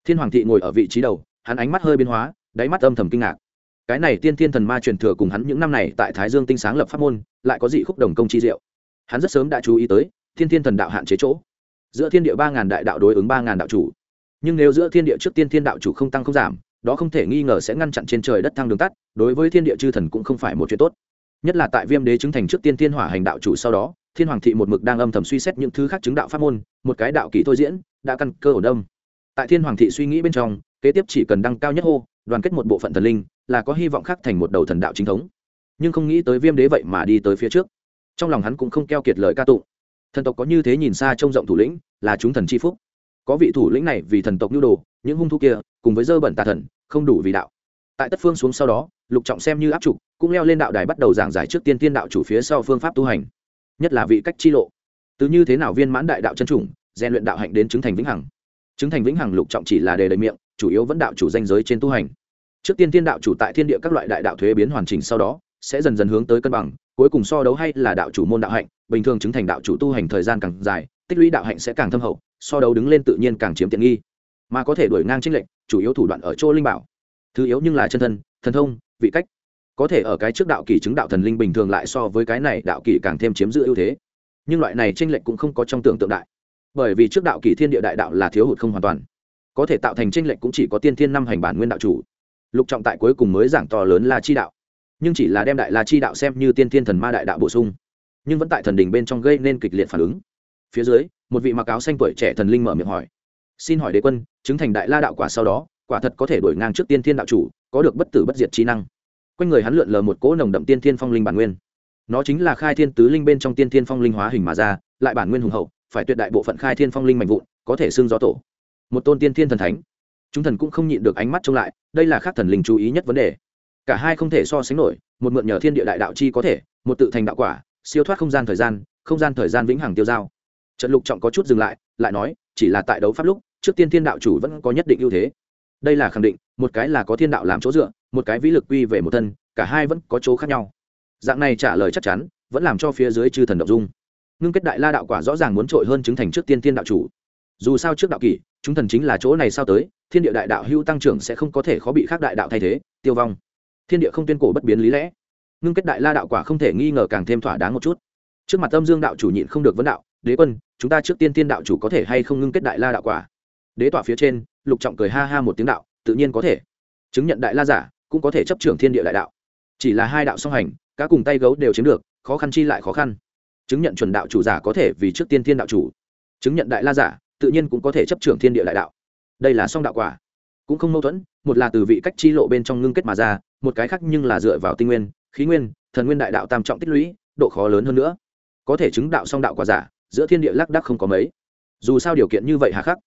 Thiên hoàng thị ngồi ở vị trí đầu hắn ánh mắt hơi biến hóa, đáy mắt âm thầm kinh ngạc. Cái này tiên thiên thần ma truyền thừa cùng hắn những năm này tại thái dương tinh sáng lập pháp môn, lại có dị khúc đồng công chi diệu? Hắn rất sớm đã chú ý tới thiên thiên thần đạo hạn chế chỗ. Giữa thiên địa ba ngàn đại đạo đối ứng ba ngàn đạo chủ. Nhưng nếu giữa thiên địa trước tiên thiên đạo chủ không tăng không giảm, đó không thể nghi ngờ sẽ ngăn chặn trên trời đất thăng đường tắt, đối với thiên địa chư thần cũng không phải một chuyện tốt. Nhất là tại viêm đế chứng thành trước tiên thiên hỏa hành đạo chủ sau đó, thiên hoàng thị một mực đang âm thầm suy xét những thứ khác chứng đạo pháp môn, một cái đạo kỹ thôi diễn, đã căn cơ ổn đông tại thiên hoàng thị suy nghĩ bên trong, kế tiếp chỉ cần đăng cao nhất hô, đoàn kết một bộ phận thần linh, là có hy vọng khác thành một đầu thần đạo chính thống. Nhưng không nghĩ tới viêm đế vậy mà đi tới phía trước. Trong lòng hắn cũng không keo kiệt lời ca tụng. Thần tộc có như thế nhìn xa trông rộng thủ lĩnh, là chúng thần c h i phúc. Có vị thủ lĩnh này vì thần tộc nhu đồ, những hung thu kia, cùng với dơ bẩn tà thần, không đủ vì đạo. Tại tất phương xuống sau đó, lục trọng xem như áp trục cũng leo lên đạo đài bắt đầu giảng giải trước tiên tiên đạo chủ phía sau phương pháp tu hành. Nhất là vị cách chi lộ. Từ như thế nào viên mãn đại đạo chân chủng, rèn luyện đạo hạnh đến chứng thành vĩnh hằng chứng thành vĩnh hằng lục trọng chỉ là đề đầy miệng, chủ yếu vẫn đạo chủ danh giới trên tu hành. Trước tiên thiên đạo chủ tại thiên địa các loại đại đạo thuế biến hoàn chỉnh sau đó, sẽ dần dần hướng tới cân bằng, cuối cùng so đấu hay là đạo chủ môn đạo hạnh, bình thường chứng thành đạo chủ tu hành thời gian càng dài, tích lũy đạo hạnh sẽ càng thâm hậu, so đấu đứng lên tự nhiên càng chiếm tiện nghi. Mà có thể đuổi ngang trinh lệnh chủ yếu thủ đoạn ở chỗ linh bảo. Thứ yếu nhưng là chân thân, thần thông, vị cách. Có thể ở cái trước đạo kỳ chứng đạo thần linh bình thường lại so với cái này đạo kỳ càng thêm chiếm giữ ưu thế. Nhưng loại này tranh lệch cũng không có trong tưởng tượng đại bởi vì trước đạo kỳ thiên địa đại đạo là thiếu hụt không hoàn toàn. Có thể tạo thành tranh lệch cũng chỉ có tiên thiên năm hành bản nguyên đạo chủ. Lục trọng tại cuối cùng mới giảng to lớn là chi đạo. Nhưng chỉ là đem đại la chi đạo xem như tiên thiên thần ma đại đạo bổ sung, nhưng vẫn tại thần đình bên trong gây nên kịch liệt phản ứng. Phía dưới, một vị mặc áo xanh tuổi trẻ thần linh mở miệng hỏi, xin hỏi đế quân, chứng thành đại la đạo quả sau đó, quả thật có thể đổi ngang trước tiên thiên đạo chủ, có được bất tử bất diệt trí năng? Quanh người hắn lượn lờ một cỗ nồng đậm tiên thiên phong linh bản nguyên. Nó chính là khai thiên tứ linh bên trong tiên thiên phong linh hóa hình mà ra, lại bản nguyên hùng hậu phải tuyệt đại bộ phận khai thiên phong linh mạnh vụn, có thể xưng gió tổ. Một tôn tiên thiên thần thánh. Chúng thần cũng không nhịn được ánh mắt trông lại, đây là khác thần linh chú ý nhất vấn đề. Cả hai không thể so sánh nổi, một mượn nhờ thiên địa đại đạo chi có thể, một tự thành đạo quả, siêu thoát không gian thời gian, không gian thời gian vĩnh hằng tiêu dao. Trận lục trọng có chút dừng lại lại nói, chỉ là tại đấu pháp lúc, trước tiên thiên đạo chủ vẫn có nhất định ưu thế. Đây là khẳng định, một cái là có thiên đạo làm chỗ dựa, một cái vĩ lực quy về một thân, cả hai vẫn có chỗ khác nhau. Dạng này trả lời chắc chắn, vẫn làm cho phía dưới chư thần động dung ngưng kết đại la đạo quả rõ ràng muốn trội hơn chứng thành trước tiên tiên đạo chủ. Dù sao trước đạo kỷ, chúng thần chính là chỗ này sao tới, thiên địa đại đạo hữu tăng trưởng sẽ không có thể khó bị khác đại đạo thay thế, tiêu vong. Thiên địa không tuyên cổ bất biến lý lẽ. Ngưng kết đại la đạo quả không thể nghi ngờ càng thêm thỏa đáng một chút. Trước mặt âm dương đạo chủ nhịn không được vấn đạo, đế quân, chúng ta trước tiên tiên đạo chủ có thể hay không ngưng kết đại la đạo quả? Đế tỏa phía trên, lục trọng cười ha ha một tiếng đạo, tự nhiên có thể. Chứng nhận đại la giả cũng có thể chấp trưởng thiên địa đại đạo. Chỉ là hai đạo song hành, cá cùng tay gấu đều chiếm được, khó khăn chi lại khó khăn chứng nhận chuẩn đạo chủ giả có thể vì trước tiên thiên đạo chủ, chứng nhận đại la giả tự nhiên cũng có thể chấp trưởng thiên địa đại đạo. Đây là song đạo quả, cũng không mâu thuẫn, một là từ vị cách chi lộ bên trong ngưng kết mà ra, một cái khác nhưng là dựa vào tinh nguyên, khí nguyên, thần nguyên đại đạo tam trọng tích lũy, độ khó lớn hơn nữa. Có thể chứng đạo song đạo quả giả, giữa thiên địa lác đắc không có mấy. Dù sao điều kiện như vậy hà khắc.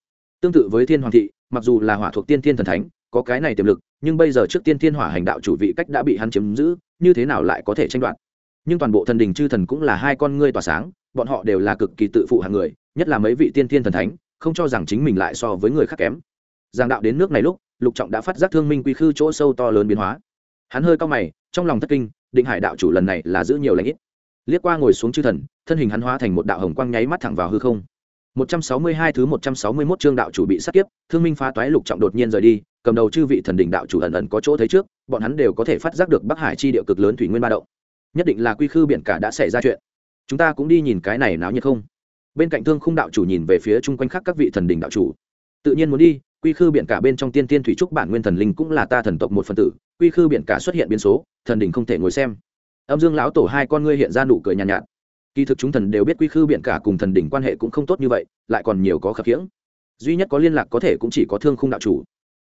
Tương tự với thiên hoàng thị, mặc dù là hỏa thuộc tiên thiên thần thánh, có cái này tiềm lực, nhưng bây giờ trước tiên thiên hỏa hành đạo chủ vị cách đã bị hắn chiếm giữ, như thế nào lại có thể tranh đoạt? Nhưng toàn bộ thần đình chư thần cũng là hai con ngươi tỏa sáng bọn họ đều là cực kỳ tự phụ hàng người nhất là mấy vị tiên thiên thần thánh không cho rằng chính mình lại so với người khác kém. Giang đạo đến nước này lúc lục trọng đã phát giác thương minh quy khư chỗ sâu to lớn biến hóa. Hắn hơi cao mày trong lòng thất kinh định hải đạo chủ lần này là giữ nhiều lãnh ít. Liếc qua ngồi xuống chư thần thân hình hắn hóa thành một đạo hồng quang nháy mắt thẳng vào hư không. 162 thứ 161 chương đạo chủ bị sát kiếp, Thương Minh phá toái lục trọng đột nhiên rời đi, cầm đầu chư vị thần đỉnh đạo chủ ẩn ẩn có chỗ thấy trước, bọn hắn đều có thể phát giác được Bắc Hải chi địa cực lớn thủy nguyên ba động. Nhất định là quy khư biển cả đã xảy ra chuyện. Chúng ta cũng đi nhìn cái này náo nhiệt không? Bên cạnh Thương Khung đạo chủ nhìn về phía chung quanh khác các vị thần đình đạo chủ. Tự nhiên muốn đi, quy khư biển cả bên trong tiên tiên thủy trúc bản nguyên thần linh cũng là ta thần tộc một phần tử, quy khư biển cả xuất hiện biến số, thần đình không thể ngồi xem. Âm Dương lão tổ hai con ngươi hiện ra nụ cười nhàn nhạt, nhạt kỳ thực chúng thần đều biết quy khư biển cả cùng thần đình quan hệ cũng không tốt như vậy lại còn nhiều có khập khiễng duy nhất có liên lạc có thể cũng chỉ có thương khung đạo chủ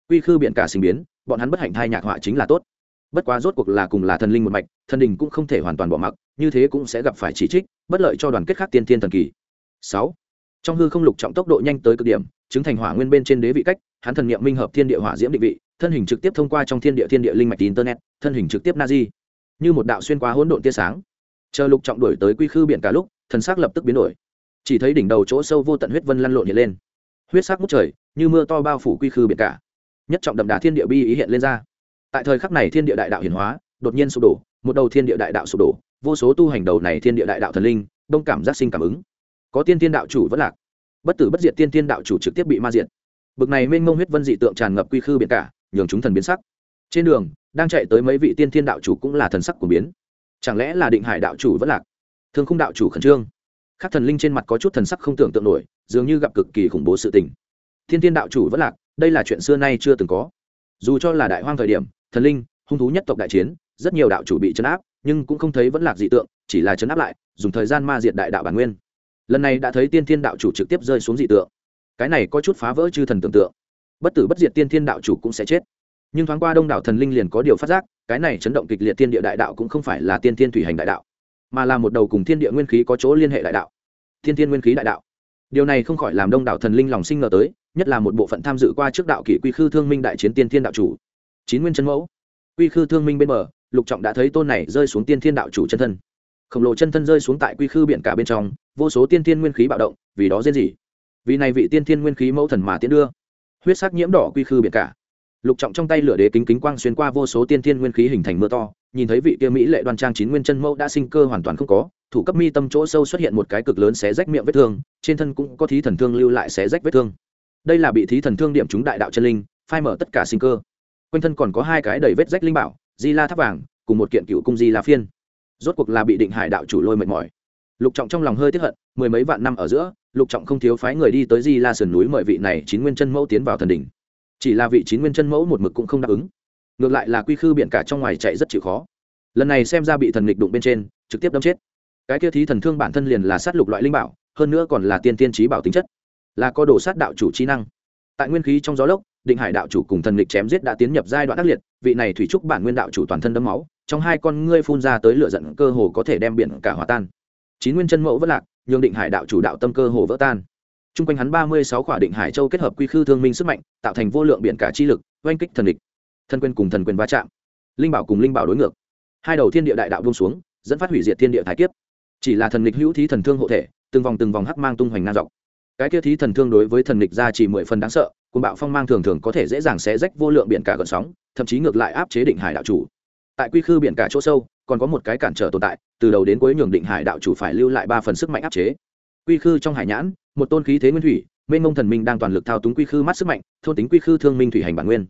quy khư biển cả sinh biến bọn hắn bất hạnh thai nhạc họa chính là tốt bất quá rốt cuộc là cùng là thần linh một mạch, thần đình cũng không thể hoàn toàn bỏ mặc, như thế cũng sẽ gặp phải chỉ trích, bất lợi cho đoàn kết khác tiên thiên thần kỳ. Sáu. Trong hư không lục trọng tốc độ nhanh tới cực điểm, chứng thành hỏa nguyên bên trên đế vị cách, hắn thần niệm minh hợp thiên địa hỏa diễm định vị, thân hình trực tiếp thông qua trong thiên địa thiên địa linh mạch internet, thân hình trực tiếp na di như một đạo xuyên qua hỗn độn tia sáng. Chờ lục trọng đổi tới quy khư biển cả lúc, thần sắc lập tức biến đổi. Chỉ thấy đỉnh đầu chỗ sâu vô tận huyết vân lăn lộn hiện lên. Huyết sắc ngút trời, như mưa to bao phủ quy khư biển cả. Nhất trọng đậm đà thiên địa bi ý hiện lên ra tại thời khắc này thiên địa đại đạo hiển hóa, đột nhiên sụp đổ, một đầu thiên địa đại đạo sụp đổ, vô số tu hành đầu này thiên địa đại đạo thần linh, đông cảm giác sinh cảm ứng. Có tiên thiên đạo chủ vẫn lạc, bất tử bất diệt tiên thiên đạo chủ trực tiếp bị ma diệt. Bực này mênh mông huyết vân dị tượng tràn ngập quy khư biển cả, nhường chúng thần biến sắc. Trên đường, đang chạy tới mấy vị tiên thiên đạo chủ cũng là thần sắc của biến. Chẳng lẽ là định hải đạo chủ vẫn lạc? Thương không đạo chủ khẩn trương. Các thần linh trên mặt có chút thần sắc không tưởng tượng nổi, dường như gặp cực kỳ khủng bố sự tình. Thiên thiên đạo chủ vẫn lạc, đây là chuyện xưa nay chưa từng có. Dù cho là đại hoang thời điểm thần linh, hung thú nhất tộc đại chiến, rất nhiều đạo chủ bị chấn áp, nhưng cũng không thấy vẫn lạc dị tượng, chỉ là chấn áp lại, dùng thời gian ma diệt đại đạo bản nguyên. Lần này đã thấy tiên thiên đạo chủ trực tiếp rơi xuống dị tượng. Cái này có chút phá vỡ chư thần tưởng tượng. Bất tử bất diệt tiên thiên đạo chủ cũng sẽ chết. Nhưng thoáng qua đông đảo thần linh liền có điều phát giác, cái này chấn động kịch liệt thiên địa đại đạo cũng không phải là tiên thiên thủy hành đại đạo, mà là một đầu cùng thiên địa nguyên khí có chỗ liên hệ đại đạo. Thiên thiên nguyên khí đại đạo. Điều này không khỏi làm đông đảo thần linh lòng sinh ngờ tới, nhất là một bộ phận tham dự qua trước đạo kỷ quy khư thương minh đại chiến tiên thiên đạo chủ chín nguyên chân mẫu. Quy khư thương minh bên bờ, lục trọng đã thấy tôn này rơi xuống tiên thiên đạo chủ chân thân. Khổng lồ chân thân rơi xuống tại quy khư biển cả bên trong, vô số tiên thiên nguyên khí bạo động, vì đó riêng gì vì này vị tiên thiên nguyên khí mẫu thần mà tiến đưa. Huyết sắc nhiễm đỏ quy khư biển cả. Lục trọng trong tay lửa đế kính kính quang xuyên qua vô số tiên thiên nguyên khí hình thành mưa to, nhìn thấy vị kia mỹ lệ đoan trang chín nguyên chân mẫu đã sinh cơ hoàn toàn không có, thủ cấp mi tâm chỗ sâu xuất hiện một cái cực lớn xé rách miệng vết thương, trên thân cũng có thí thần thương lưu lại xé rách vết thương. Đây là bị thí thần thương điểm chúng đại đạo chân linh, phai mở tất cả sinh cơ quanh thân còn có hai cái đầy vết rách linh bảo, di la tháp vàng, cùng một kiện cựu cung di la phiên. Rốt cuộc là bị định hải đạo chủ lôi mệt mỏi. Lục trọng trong lòng hơi tiếp hận, mười mấy vạn năm ở giữa, lục trọng không thiếu phái người đi tới di la sườn núi mời vị này chín nguyên chân mẫu tiến vào thần đỉnh. Chỉ là vị chín nguyên chân mẫu một mực cũng không đáp ứng. Ngược lại là quy khư biển cả trong ngoài chạy rất chịu khó. Lần này xem ra bị thần nghịch đụng bên trên, trực tiếp đâm chết. Cái kia thí thần thương bản thân liền là sát lục loại linh bảo, hơn nữa còn là tiên tiên trí bảo tính chất. Là có đồ sát đạo chủ trí năng tại nguyên khí trong gió lốc định hải đạo chủ cùng thần lịch chém giết đã tiến nhập giai đoạn ác liệt vị này thủy trúc bản nguyên đạo chủ toàn thân đấm máu trong hai con ngươi phun ra tới lửa giận cơ hồ có thể đem biển cả hòa tan chín nguyên chân mẫu vất lạc nhường định hải đạo chủ đạo tâm cơ hồ vỡ tan Trung quanh hắn ba mươi sáu khỏa định hải châu kết hợp quy khư thương minh sức mạnh, tạo thành vô lượng biển cả chi lực, oanh kích thần địch. Thần quyền cùng thần quyền va chạm, linh bảo cùng linh bảo đối ngược. Hai đầu thiên địa đại đạo buông xuống, dẫn phát hủy diệt thiên địa thái kiếp. Chỉ là thần địch hữu thí thần thương hộ thể, từng vòng từng vòng hắc mang tung hoành ngang dọc. Cái kia thí thần thương đối với thần địch ra chỉ mười phần đáng sợ, cùng bạo phong mang thường thường có thể dễ dàng xé rách vô lượng biển cả gần sóng, thậm chí ngược lại áp chế định hải đạo chủ. Tại quy khư biển cả chỗ sâu, còn có một cái cản trở tồn tại từ đầu đến cuối nhường định hải đạo chủ phải lưu lại ba phần sức mạnh áp chế. Quy khư trong hải nhãn một tôn khí thế nguyên thủy mênh mông thần minh đang toàn lực thao túng quy khư mắt sức mạnh thôn tính quy khư thương minh thủy hành bản nguyên.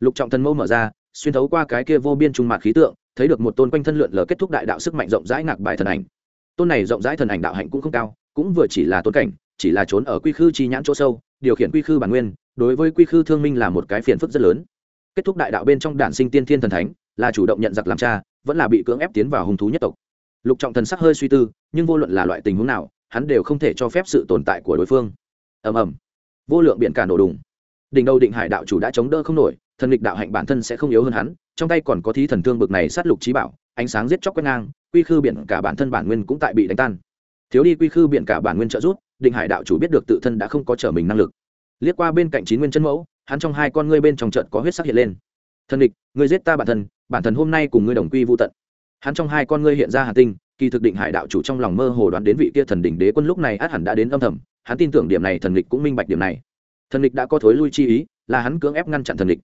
Lục trọng thần mâu mở ra xuyên thấu qua cái kia vô biên trung mạc khí tượng thấy được một tôn quanh thân lượn lờ kết thúc đại đạo sức mạnh rộng rãi ngạc bài thần ảnh. Tôn này rộng rãi thần ảnh đạo hạnh cũng không cao cũng vừa chỉ là tôn cảnh chỉ là trốn ở quy khư chi nhãn chỗ sâu, điều khiển quy khư bản nguyên, đối với quy khư thương minh là một cái phiền phức rất lớn. Kết thúc đại đạo bên trong đản sinh tiên thiên thần thánh, là chủ động nhận giặc làm cha, vẫn là bị cưỡng ép tiến vào hung thú nhất tộc. Lục trọng thần sắc hơi suy tư, nhưng vô luận là loại tình huống nào, hắn đều không thể cho phép sự tồn tại của đối phương. Ầm ầm. Vô lượng biển cả nổ đùng. Đỉnh đầu định hải đạo chủ đã chống đỡ không nổi, thần lịch đạo hạnh bản thân sẽ không yếu hơn hắn, trong tay còn có thí thần thương bực này sát lục trí bảo, ánh sáng giết chóc quét ngang, quy khư biển cả bản thân bản nguyên cũng tại bị đánh tan. Thiếu đi quy khư biển cả bản nguyên trợ rút định hải đạo chủ biết được tự thân đã không có trở mình năng lực. Liếc qua bên cạnh chín nguyên chân mẫu, hắn trong hai con ngươi bên trong trận có huyết sắc hiện lên. Thần địch, ngươi giết ta bản thân bản thân hôm nay cùng ngươi đồng quy vô tận. Hắn trong hai con ngươi hiện ra hà tinh, kỳ thực định hải đạo chủ trong lòng mơ hồ đoán đến vị kia thần đỉnh đế quân lúc này át hẳn đã đến âm thầm, hắn tin tưởng điểm này thần địch cũng minh bạch điểm này. Thần địch đã có thối lui chi ý, là hắn cưỡng ép ngăn chặn thần địch.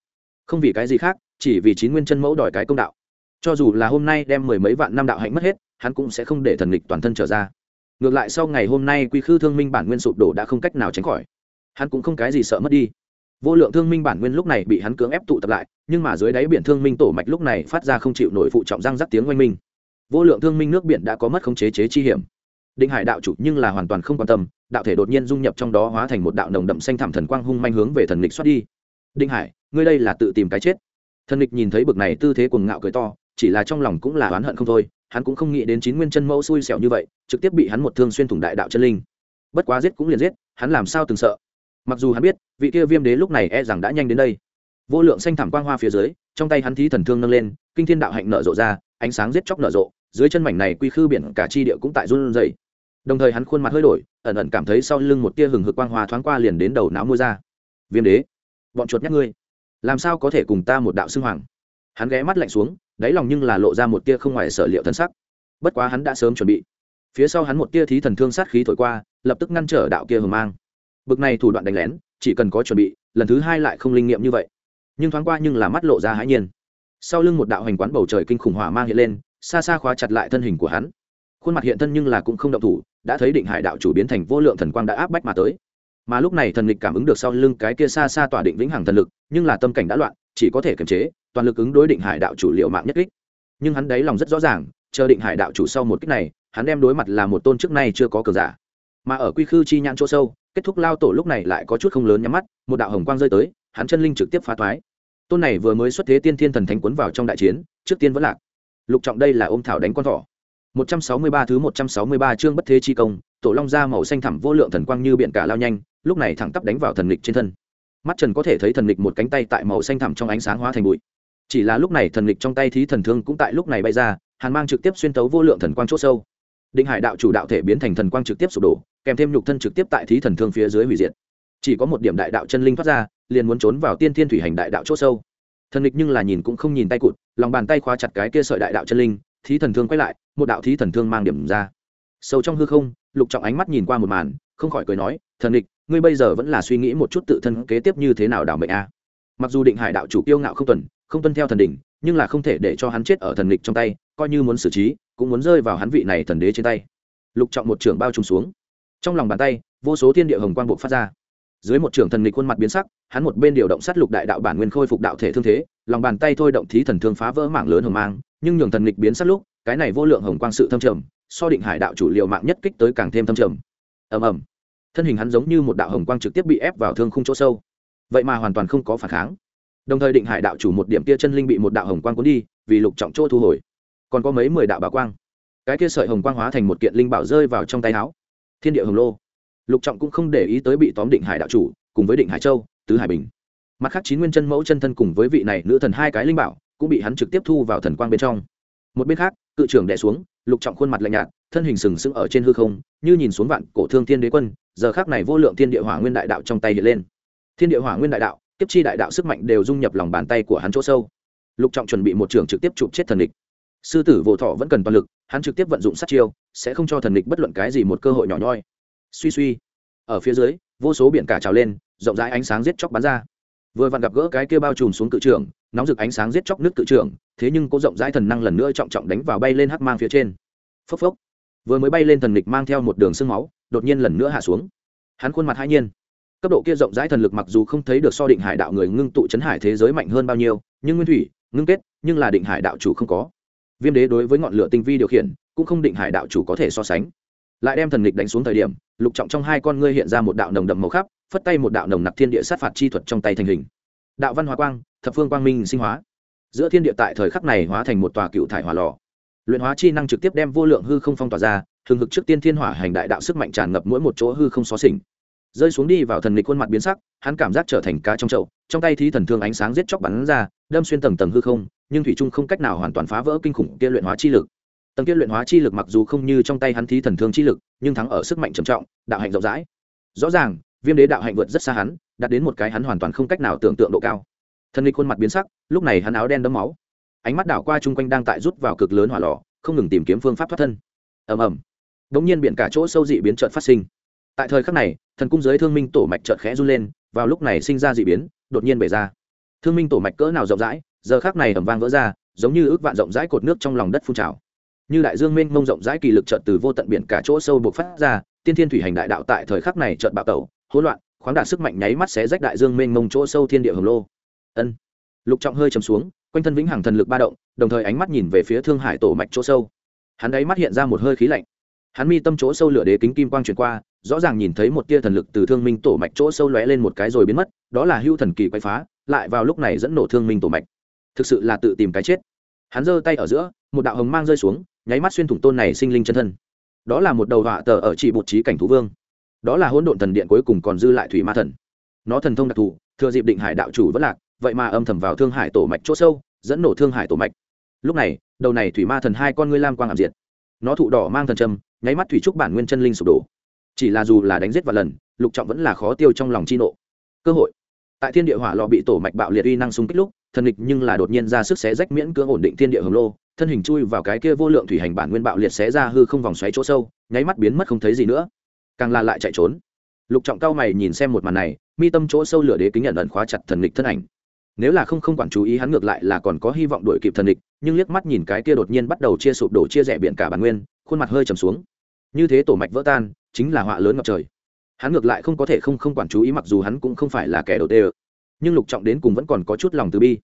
Không vì cái gì khác, chỉ vì chín nguyên chân mẫu đòi cái công đạo. Cho dù là hôm nay đem mười mấy vạn năm đạo hạnh mất hết, hắn cũng sẽ không để thần địch toàn thân trở ra ngược lại sau ngày hôm nay quy khư thương minh bản nguyên sụp đổ đã không cách nào tránh khỏi. Hắn cũng không cái gì sợ mất đi. Vô lượng thương minh bản nguyên lúc này bị hắn cưỡng ép tụ tập lại, nhưng mà dưới đáy biển thương minh tổ mạch lúc này phát ra không chịu nổi phụ trọng răng rắc tiếng oanh minh. Vô lượng thương minh nước biển đã có mất không chế chế chi hiểm. Định hải đạo chủ nhưng là hoàn toàn không quan tâm, đạo thể đột nhiên dung nhập trong đó hóa thành một đạo nồng đậm xanh thảm thần quang hung manh hướng về thần lịch xuất đi. Định hải, ngươi đây là tự tìm cái chết. Thần lịch nhìn thấy bực này tư thế cuồng ngạo cười to, chỉ là trong lòng cũng là oán hận không thôi hắn cũng không nghĩ đến chín nguyên chân mẫu xui xẻo như vậy, trực tiếp bị hắn một thương xuyên thủng đại đạo chân linh. Bất quá giết cũng liền giết, hắn làm sao từng sợ? Mặc dù hắn biết, vị kia viêm đế lúc này e rằng đã nhanh đến đây. Vô lượng xanh thảm quang hoa phía dưới, trong tay hắn thí thần thương nâng lên, kinh thiên đạo hạnh nở rộ ra, ánh sáng giết chóc nở rộ, dưới chân mảnh này quy khư biển cả chi địa cũng tại run rẩy. Đồng thời hắn khuôn mặt hơi đổi, ẩn ẩn cảm thấy sau lưng một tia hừng hực quang hoa thoáng qua liền đến đầu não mua ra. Viêm đế, bọn chuột nhắc ngươi, làm sao có thể cùng ta một đạo xưng hoàng? Hắn ghé mắt lạnh xuống, đáy lòng nhưng là lộ ra một tia không ngoài sở liệu thân sắc. Bất quá hắn đã sớm chuẩn bị. Phía sau hắn một tia thí thần thương sát khí thổi qua, lập tức ngăn trở đạo kia hờ mang. Bực này thủ đoạn đánh lén, chỉ cần có chuẩn bị, lần thứ hai lại không linh nghiệm như vậy. Nhưng thoáng qua nhưng là mắt lộ ra hãi nhiên. Sau lưng một đạo hành quán bầu trời kinh khủng hỏa mang hiện lên, xa xa khóa chặt lại thân hình của hắn. Khuôn mặt hiện thân nhưng là cũng không động thủ, đã thấy định hải đạo chủ biến thành vô lượng thần quang đã áp bách mà tới. Mà lúc này thần lịch cảm ứng được sau lưng cái kia xa xa tỏa định vĩnh hằng thần lực, nhưng là tâm cảnh đã loạn, chỉ có thể kiềm chế toàn lực ứng đối định hải đạo chủ liệu mạng nhất kích. Nhưng hắn đáy lòng rất rõ ràng, chờ định hải đạo chủ sau một kích này, hắn đem đối mặt là một tôn trước nay chưa có cờ giả. Mà ở quy khư chi nhãn chỗ sâu, kết thúc lao tổ lúc này lại có chút không lớn nhắm mắt, một đạo hồng quang rơi tới, hắn chân linh trực tiếp phá thoái. Tôn này vừa mới xuất thế tiên thiên thần thánh quấn vào trong đại chiến, trước tiên vẫn lạc. Lục trọng đây là ôm thảo đánh con thỏ. 163 thứ 163 chương bất thế chi công, tổ long da màu xanh thẳm vô lượng thần quang như biển cả lao nhanh, lúc này thẳng tắp đánh vào thần lịch trên thân. Mắt trần có thể thấy thần lịch một cánh tay tại màu xanh thẳm trong ánh sáng hóa thành bụi chỉ là lúc này thần lịch trong tay thí thần thương cũng tại lúc này bay ra, hàn mang trực tiếp xuyên tấu vô lượng thần quang chỗ sâu. Định hải đạo chủ đạo thể biến thành thần quang trực tiếp sụp đổ, kèm thêm nhục thân trực tiếp tại thí thần thương phía dưới hủy diệt. Chỉ có một điểm đại đạo chân linh thoát ra, liền muốn trốn vào tiên thiên thủy hành đại đạo chỗ sâu. Thần lịch nhưng là nhìn cũng không nhìn tay cụt, lòng bàn tay khóa chặt cái kia sợi đại đạo chân linh, thí thần thương quay lại, một đạo thí thần thương mang điểm ra. Sâu trong hư không, lục trọng ánh mắt nhìn qua một màn, không khỏi cười nói, thần lịch ngươi bây giờ vẫn là suy nghĩ một chút tự thân kế tiếp như thế nào đảo mệnh a? Mặc dù định hải đạo chủ kiêu ngạo không tuần không tuân theo thần đỉnh, nhưng là không thể để cho hắn chết ở thần lịch trong tay, coi như muốn xử trí, cũng muốn rơi vào hắn vị này thần đế trên tay. Lục trọng một trưởng bao trùm xuống. Trong lòng bàn tay, vô số thiên địa hồng quang buộc phát ra. Dưới một trưởng thần lịch khuôn mặt biến sắc, hắn một bên điều động sát lục đại đạo bản nguyên khôi phục đạo thể thương thế, lòng bàn tay thôi động thí thần thương phá vỡ mảng lớn hồng mang, nhưng nhường thần lịch biến sát lúc, cái này vô lượng hồng quang sự thâm trầm, so định hải đạo chủ liệu mạng nhất kích tới càng thêm thâm trầm. Ầm ầm. Thân hình hắn giống như một đạo hồng quang trực tiếp bị ép vào thương khung chỗ sâu. Vậy mà hoàn toàn không có phản kháng đồng thời định hải đạo chủ một điểm tia chân linh bị một đạo hồng quang cuốn đi, vì lục trọng chỗ thu hồi. Còn có mấy mười đạo bảo quang. Cái kia sợi hồng quang hóa thành một kiện linh bảo rơi vào trong tay áo. Thiên địa hồng lô. Lục trọng cũng không để ý tới bị tóm định hải đạo chủ, cùng với định hải châu, tứ hải bình. Mặt khác chín nguyên chân mẫu chân thân cùng với vị này nữ thần hai cái linh bảo, cũng bị hắn trực tiếp thu vào thần quang bên trong. Một bên khác, cự trưởng đẻ xuống, lục trọng khuôn mặt lạnh nhạt, thân hình sừng sững ở trên hư không, như nhìn xuống vạn cổ thương thiên đế quân, giờ khác này vô lượng thiên địa hỏa nguyên đại đạo trong tay hiện lên. Thiên địa hỏa nguyên đại đạo kiếp chi đại đạo sức mạnh đều dung nhập lòng bàn tay của hắn chỗ sâu. Lục trọng chuẩn bị một trường trực tiếp chụp chết thần địch. Sư tử vô thọ vẫn cần toàn lực, hắn trực tiếp vận dụng sát chiêu, sẽ không cho thần địch bất luận cái gì một cơ hội nhỏ nhoi. Suy suy. Ở phía dưới, vô số biển cả trào lên, rộng rãi ánh sáng giết chóc bắn ra. Vừa vặn gặp gỡ cái kia bao trùm xuống cự trường nóng rực ánh sáng giết chóc nước cự trường thế nhưng có rộng rãi thần năng lần nữa trọng trọng đánh vào bay lên hắc mang phía trên. Phốc phốc. Vừa mới bay lên thần địch mang theo một đường sương máu, đột nhiên lần nữa hạ xuống. Hắn khuôn mặt hai nhiên cấp độ kia rộng rãi thần lực mặc dù không thấy được so định hải đạo người ngưng tụ chấn hải thế giới mạnh hơn bao nhiêu, nhưng nguyên thủy, ngưng kết, nhưng là định hải đạo chủ không có. Viêm đế đối với ngọn lửa tinh vi điều khiển, cũng không định hải đạo chủ có thể so sánh. Lại đem thần lịch đánh xuống thời điểm, lục trọng trong hai con ngươi hiện ra một đạo nồng đậm màu khắp, phất tay một đạo nồng nặc thiên địa sát phạt chi thuật trong tay thành hình. Đạo văn hóa quang, thập phương quang minh sinh hóa. Giữa thiên địa tại thời khắc này hóa thành một tòa cựu thải hỏa lò. Luyện hóa chi năng trực tiếp đem vô lượng hư không phong tỏa ra thường hực trước tiên thiên hỏa hành đại đạo sức mạnh tràn ngập mỗi một chỗ hư không xó xỉnh rơi xuống đi vào thần lịch khuôn mặt biến sắc, hắn cảm giác trở thành cá trong chậu, trong tay thí thần thương ánh sáng giết chóc bắn ra, đâm xuyên tầng tầng hư không, nhưng thủy trung không cách nào hoàn toàn phá vỡ kinh khủng kia luyện hóa chi lực. Tầng kia luyện hóa chi lực mặc dù không như trong tay hắn thí thần thương chi lực, nhưng thắng ở sức mạnh trầm trọng, đạo hạnh rộng rãi. Rõ ràng, viêm đế đạo hạnh vượt rất xa hắn, đạt đến một cái hắn hoàn toàn không cách nào tưởng tượng độ cao. Thần lịch khuôn mặt biến sắc, lúc này hắn áo đen đấm máu. Ánh mắt đảo qua chung quanh đang tại rút vào cực lớn hỏa lò, không ngừng tìm kiếm phương pháp thoát thân. Ầm ầm. Đống nhiên biển cả chỗ sâu dị biến trợn phát sinh tại thời khắc này, thần cung giới thương minh tổ mạch chợt khẽ run lên, vào lúc này sinh ra dị biến, đột nhiên bể ra. Thương minh tổ mạch cỡ nào rộng rãi, giờ khác này ẩm vang vỡ ra, giống như ước vạn rộng rãi cột nước trong lòng đất phun trào. Như đại dương mênh mông rộng rãi kỳ lực trợt từ vô tận biển cả chỗ sâu buộc phát ra, tiên thiên thủy hành đại đạo tại thời khắc này trợt bạo tẩu, hỗn loạn, khoáng đạt sức mạnh nháy mắt xé rách đại dương mênh mông chỗ sâu thiên địa hồng lô. Ân. Lục trọng hơi chầm xuống, quanh thân vĩnh hằng thần lực ba động, đồng thời ánh mắt nhìn về phía thương hải tổ mạch chỗ sâu. Hắn ấy mắt hiện ra một hơi khí lạnh hắn mi tâm chỗ sâu lửa đế kính kim quang chuyển qua, rõ ràng nhìn thấy một tia thần lực từ thương minh tổ mạch chỗ sâu lóe lên một cái rồi biến mất, đó là hưu thần kỳ quay phá, lại vào lúc này dẫn nổ thương minh tổ mạch. Thực sự là tự tìm cái chết. Hắn giơ tay ở giữa, một đạo hồng mang rơi xuống, nháy mắt xuyên thủng tôn này sinh linh chân thân. Đó là một đầu họa tờ ở chỉ bột trí cảnh thú vương. Đó là hỗn độn thần điện cuối cùng còn dư lại thủy ma thần. Nó thần thông đặc thù, thừa dịp định hải đạo chủ vất lạc, vậy mà âm thầm vào thương hải tổ mạch chỗ sâu, dẫn nổ thương hải tổ mạch. Lúc này, đầu này thủy ma thần hai con ngươi lam quang ảm diệt nó thụ đỏ mang thần châm, nháy mắt thủy trúc bản nguyên chân linh sụp đổ. Chỉ là dù là đánh giết vài lần, lục trọng vẫn là khó tiêu trong lòng chi nộ. Cơ hội. Tại thiên địa hỏa lò bị tổ mạch bạo liệt uy năng xung kích lúc, thần địch nhưng là đột nhiên ra sức xé rách miễn cưỡng ổn định thiên địa hồng lô, thân hình chui vào cái kia vô lượng thủy hành bản nguyên bạo liệt xé ra hư không vòng xoáy chỗ sâu, nháy mắt biến mất không thấy gì nữa. Càng là lại chạy trốn. Lục trọng cao mày nhìn xem một màn này, mi tâm chỗ sâu lửa đế kính nhận ẩn khóa chặt thần địch thân ảnh nếu là không không quản chú ý hắn ngược lại là còn có hy vọng đuổi kịp thần địch, nhưng liếc mắt nhìn cái kia đột nhiên bắt đầu chia sụp đổ chia rẽ biển cả bản nguyên, khuôn mặt hơi trầm xuống. Như thế tổ mạch vỡ tan, chính là họa lớn ngập trời. Hắn ngược lại không có thể không không quản chú ý mặc dù hắn cũng không phải là kẻ đầu tê nhưng lục trọng đến cùng vẫn còn có chút lòng từ bi.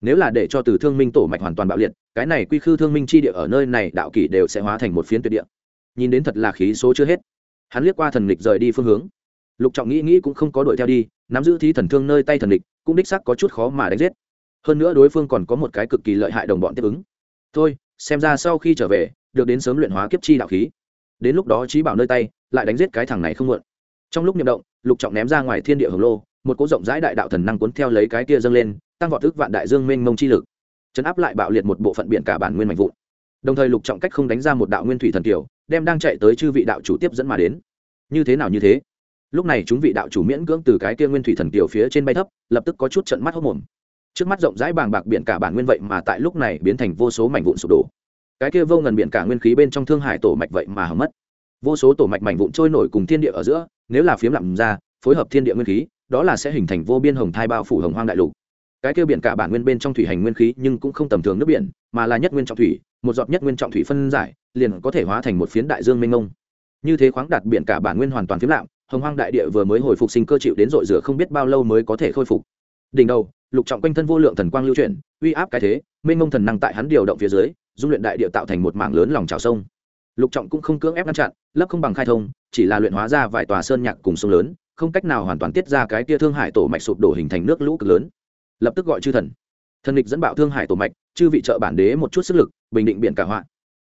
Nếu là để cho từ thương minh tổ mạch hoàn toàn bạo liệt, cái này quy khư thương minh chi địa ở nơi này đạo kỷ đều sẽ hóa thành một phiến tuyệt địa. Nhìn đến thật là khí số chưa hết. Hắn liếc qua thần lịch rời đi phương hướng. Lục trọng nghĩ nghĩ cũng không có đuổi theo đi nắm giữ thí thần thương nơi tay thần địch, cũng đích sắc có chút khó mà đánh giết. Hơn nữa đối phương còn có một cái cực kỳ lợi hại đồng bọn tiếp ứng. Thôi, xem ra sau khi trở về, được đến sớm luyện hóa kiếp chi đạo khí. Đến lúc đó trí bảo nơi tay, lại đánh giết cái thằng này không muộn. Trong lúc nhậm động, lục trọng ném ra ngoài thiên địa hồng lô, một cỗ rộng rãi đại đạo thần năng cuốn theo lấy cái kia dâng lên, tăng vọt thức vạn đại dương mênh mông chi lực. Chấn áp lại bạo liệt một bộ phận biển cả bản nguyên mạnh vụn. Đồng thời lục trọng cách không đánh ra một đạo nguyên thủy thần kiều, đem đang chạy tới chư vị đạo chủ tiếp dẫn mà đến. Như thế nào như thế? Lúc này chúng vị đạo chủ miễn cưỡng từ cái kia nguyên thủy thần kiều phía trên bay thấp, lập tức có chút trận mắt hốc mồm. Trước mắt rộng rãi bàng bạc biển cả bản nguyên vậy mà tại lúc này biến thành vô số mảnh vụn sụp đổ. Cái kia vô ngần biển cả nguyên khí bên trong thương hải tổ mạch vậy mà hầm mất. Vô số tổ mạch mảnh vụn trôi nổi cùng thiên địa ở giữa, nếu là phiếm lặm ra, phối hợp thiên địa nguyên khí, đó là sẽ hình thành vô biên hồng thai bao phủ hồng hoang đại lục. Cái kia biển cả bản nguyên bên trong thủy hành nguyên khí nhưng cũng không tầm thường nước biển, mà là nhất nguyên trọng thủy, một giọt nhất nguyên trọng thủy phân giải, liền có thể hóa thành một phiến đại dương mênh mông. Như thế khoáng đạt biển cả bản nguyên hoàn toàn phiếm lạm hồng hoang đại địa vừa mới hồi phục sinh cơ chịu đến dội rửa không biết bao lâu mới có thể khôi phục. Đỉnh đầu, lục trọng quanh thân vô lượng thần quang lưu chuyển, uy áp cái thế, mênh mông thần năng tại hắn điều động phía dưới, dung luyện đại địa tạo thành một mảng lớn lòng trào sông. Lục trọng cũng không cưỡng ép ngăn chặn, lấp không bằng khai thông, chỉ là luyện hóa ra vài tòa sơn nhạc cùng sông lớn, không cách nào hoàn toàn tiết ra cái tia thương hải tổ mạch sụp đổ hình thành nước lũ cực lớn. Lập tức gọi chư thần. Thần địch dẫn bạo thương hải tổ mạch, chư vị trợ bản đế một chút sức lực, bình định biển cả họa.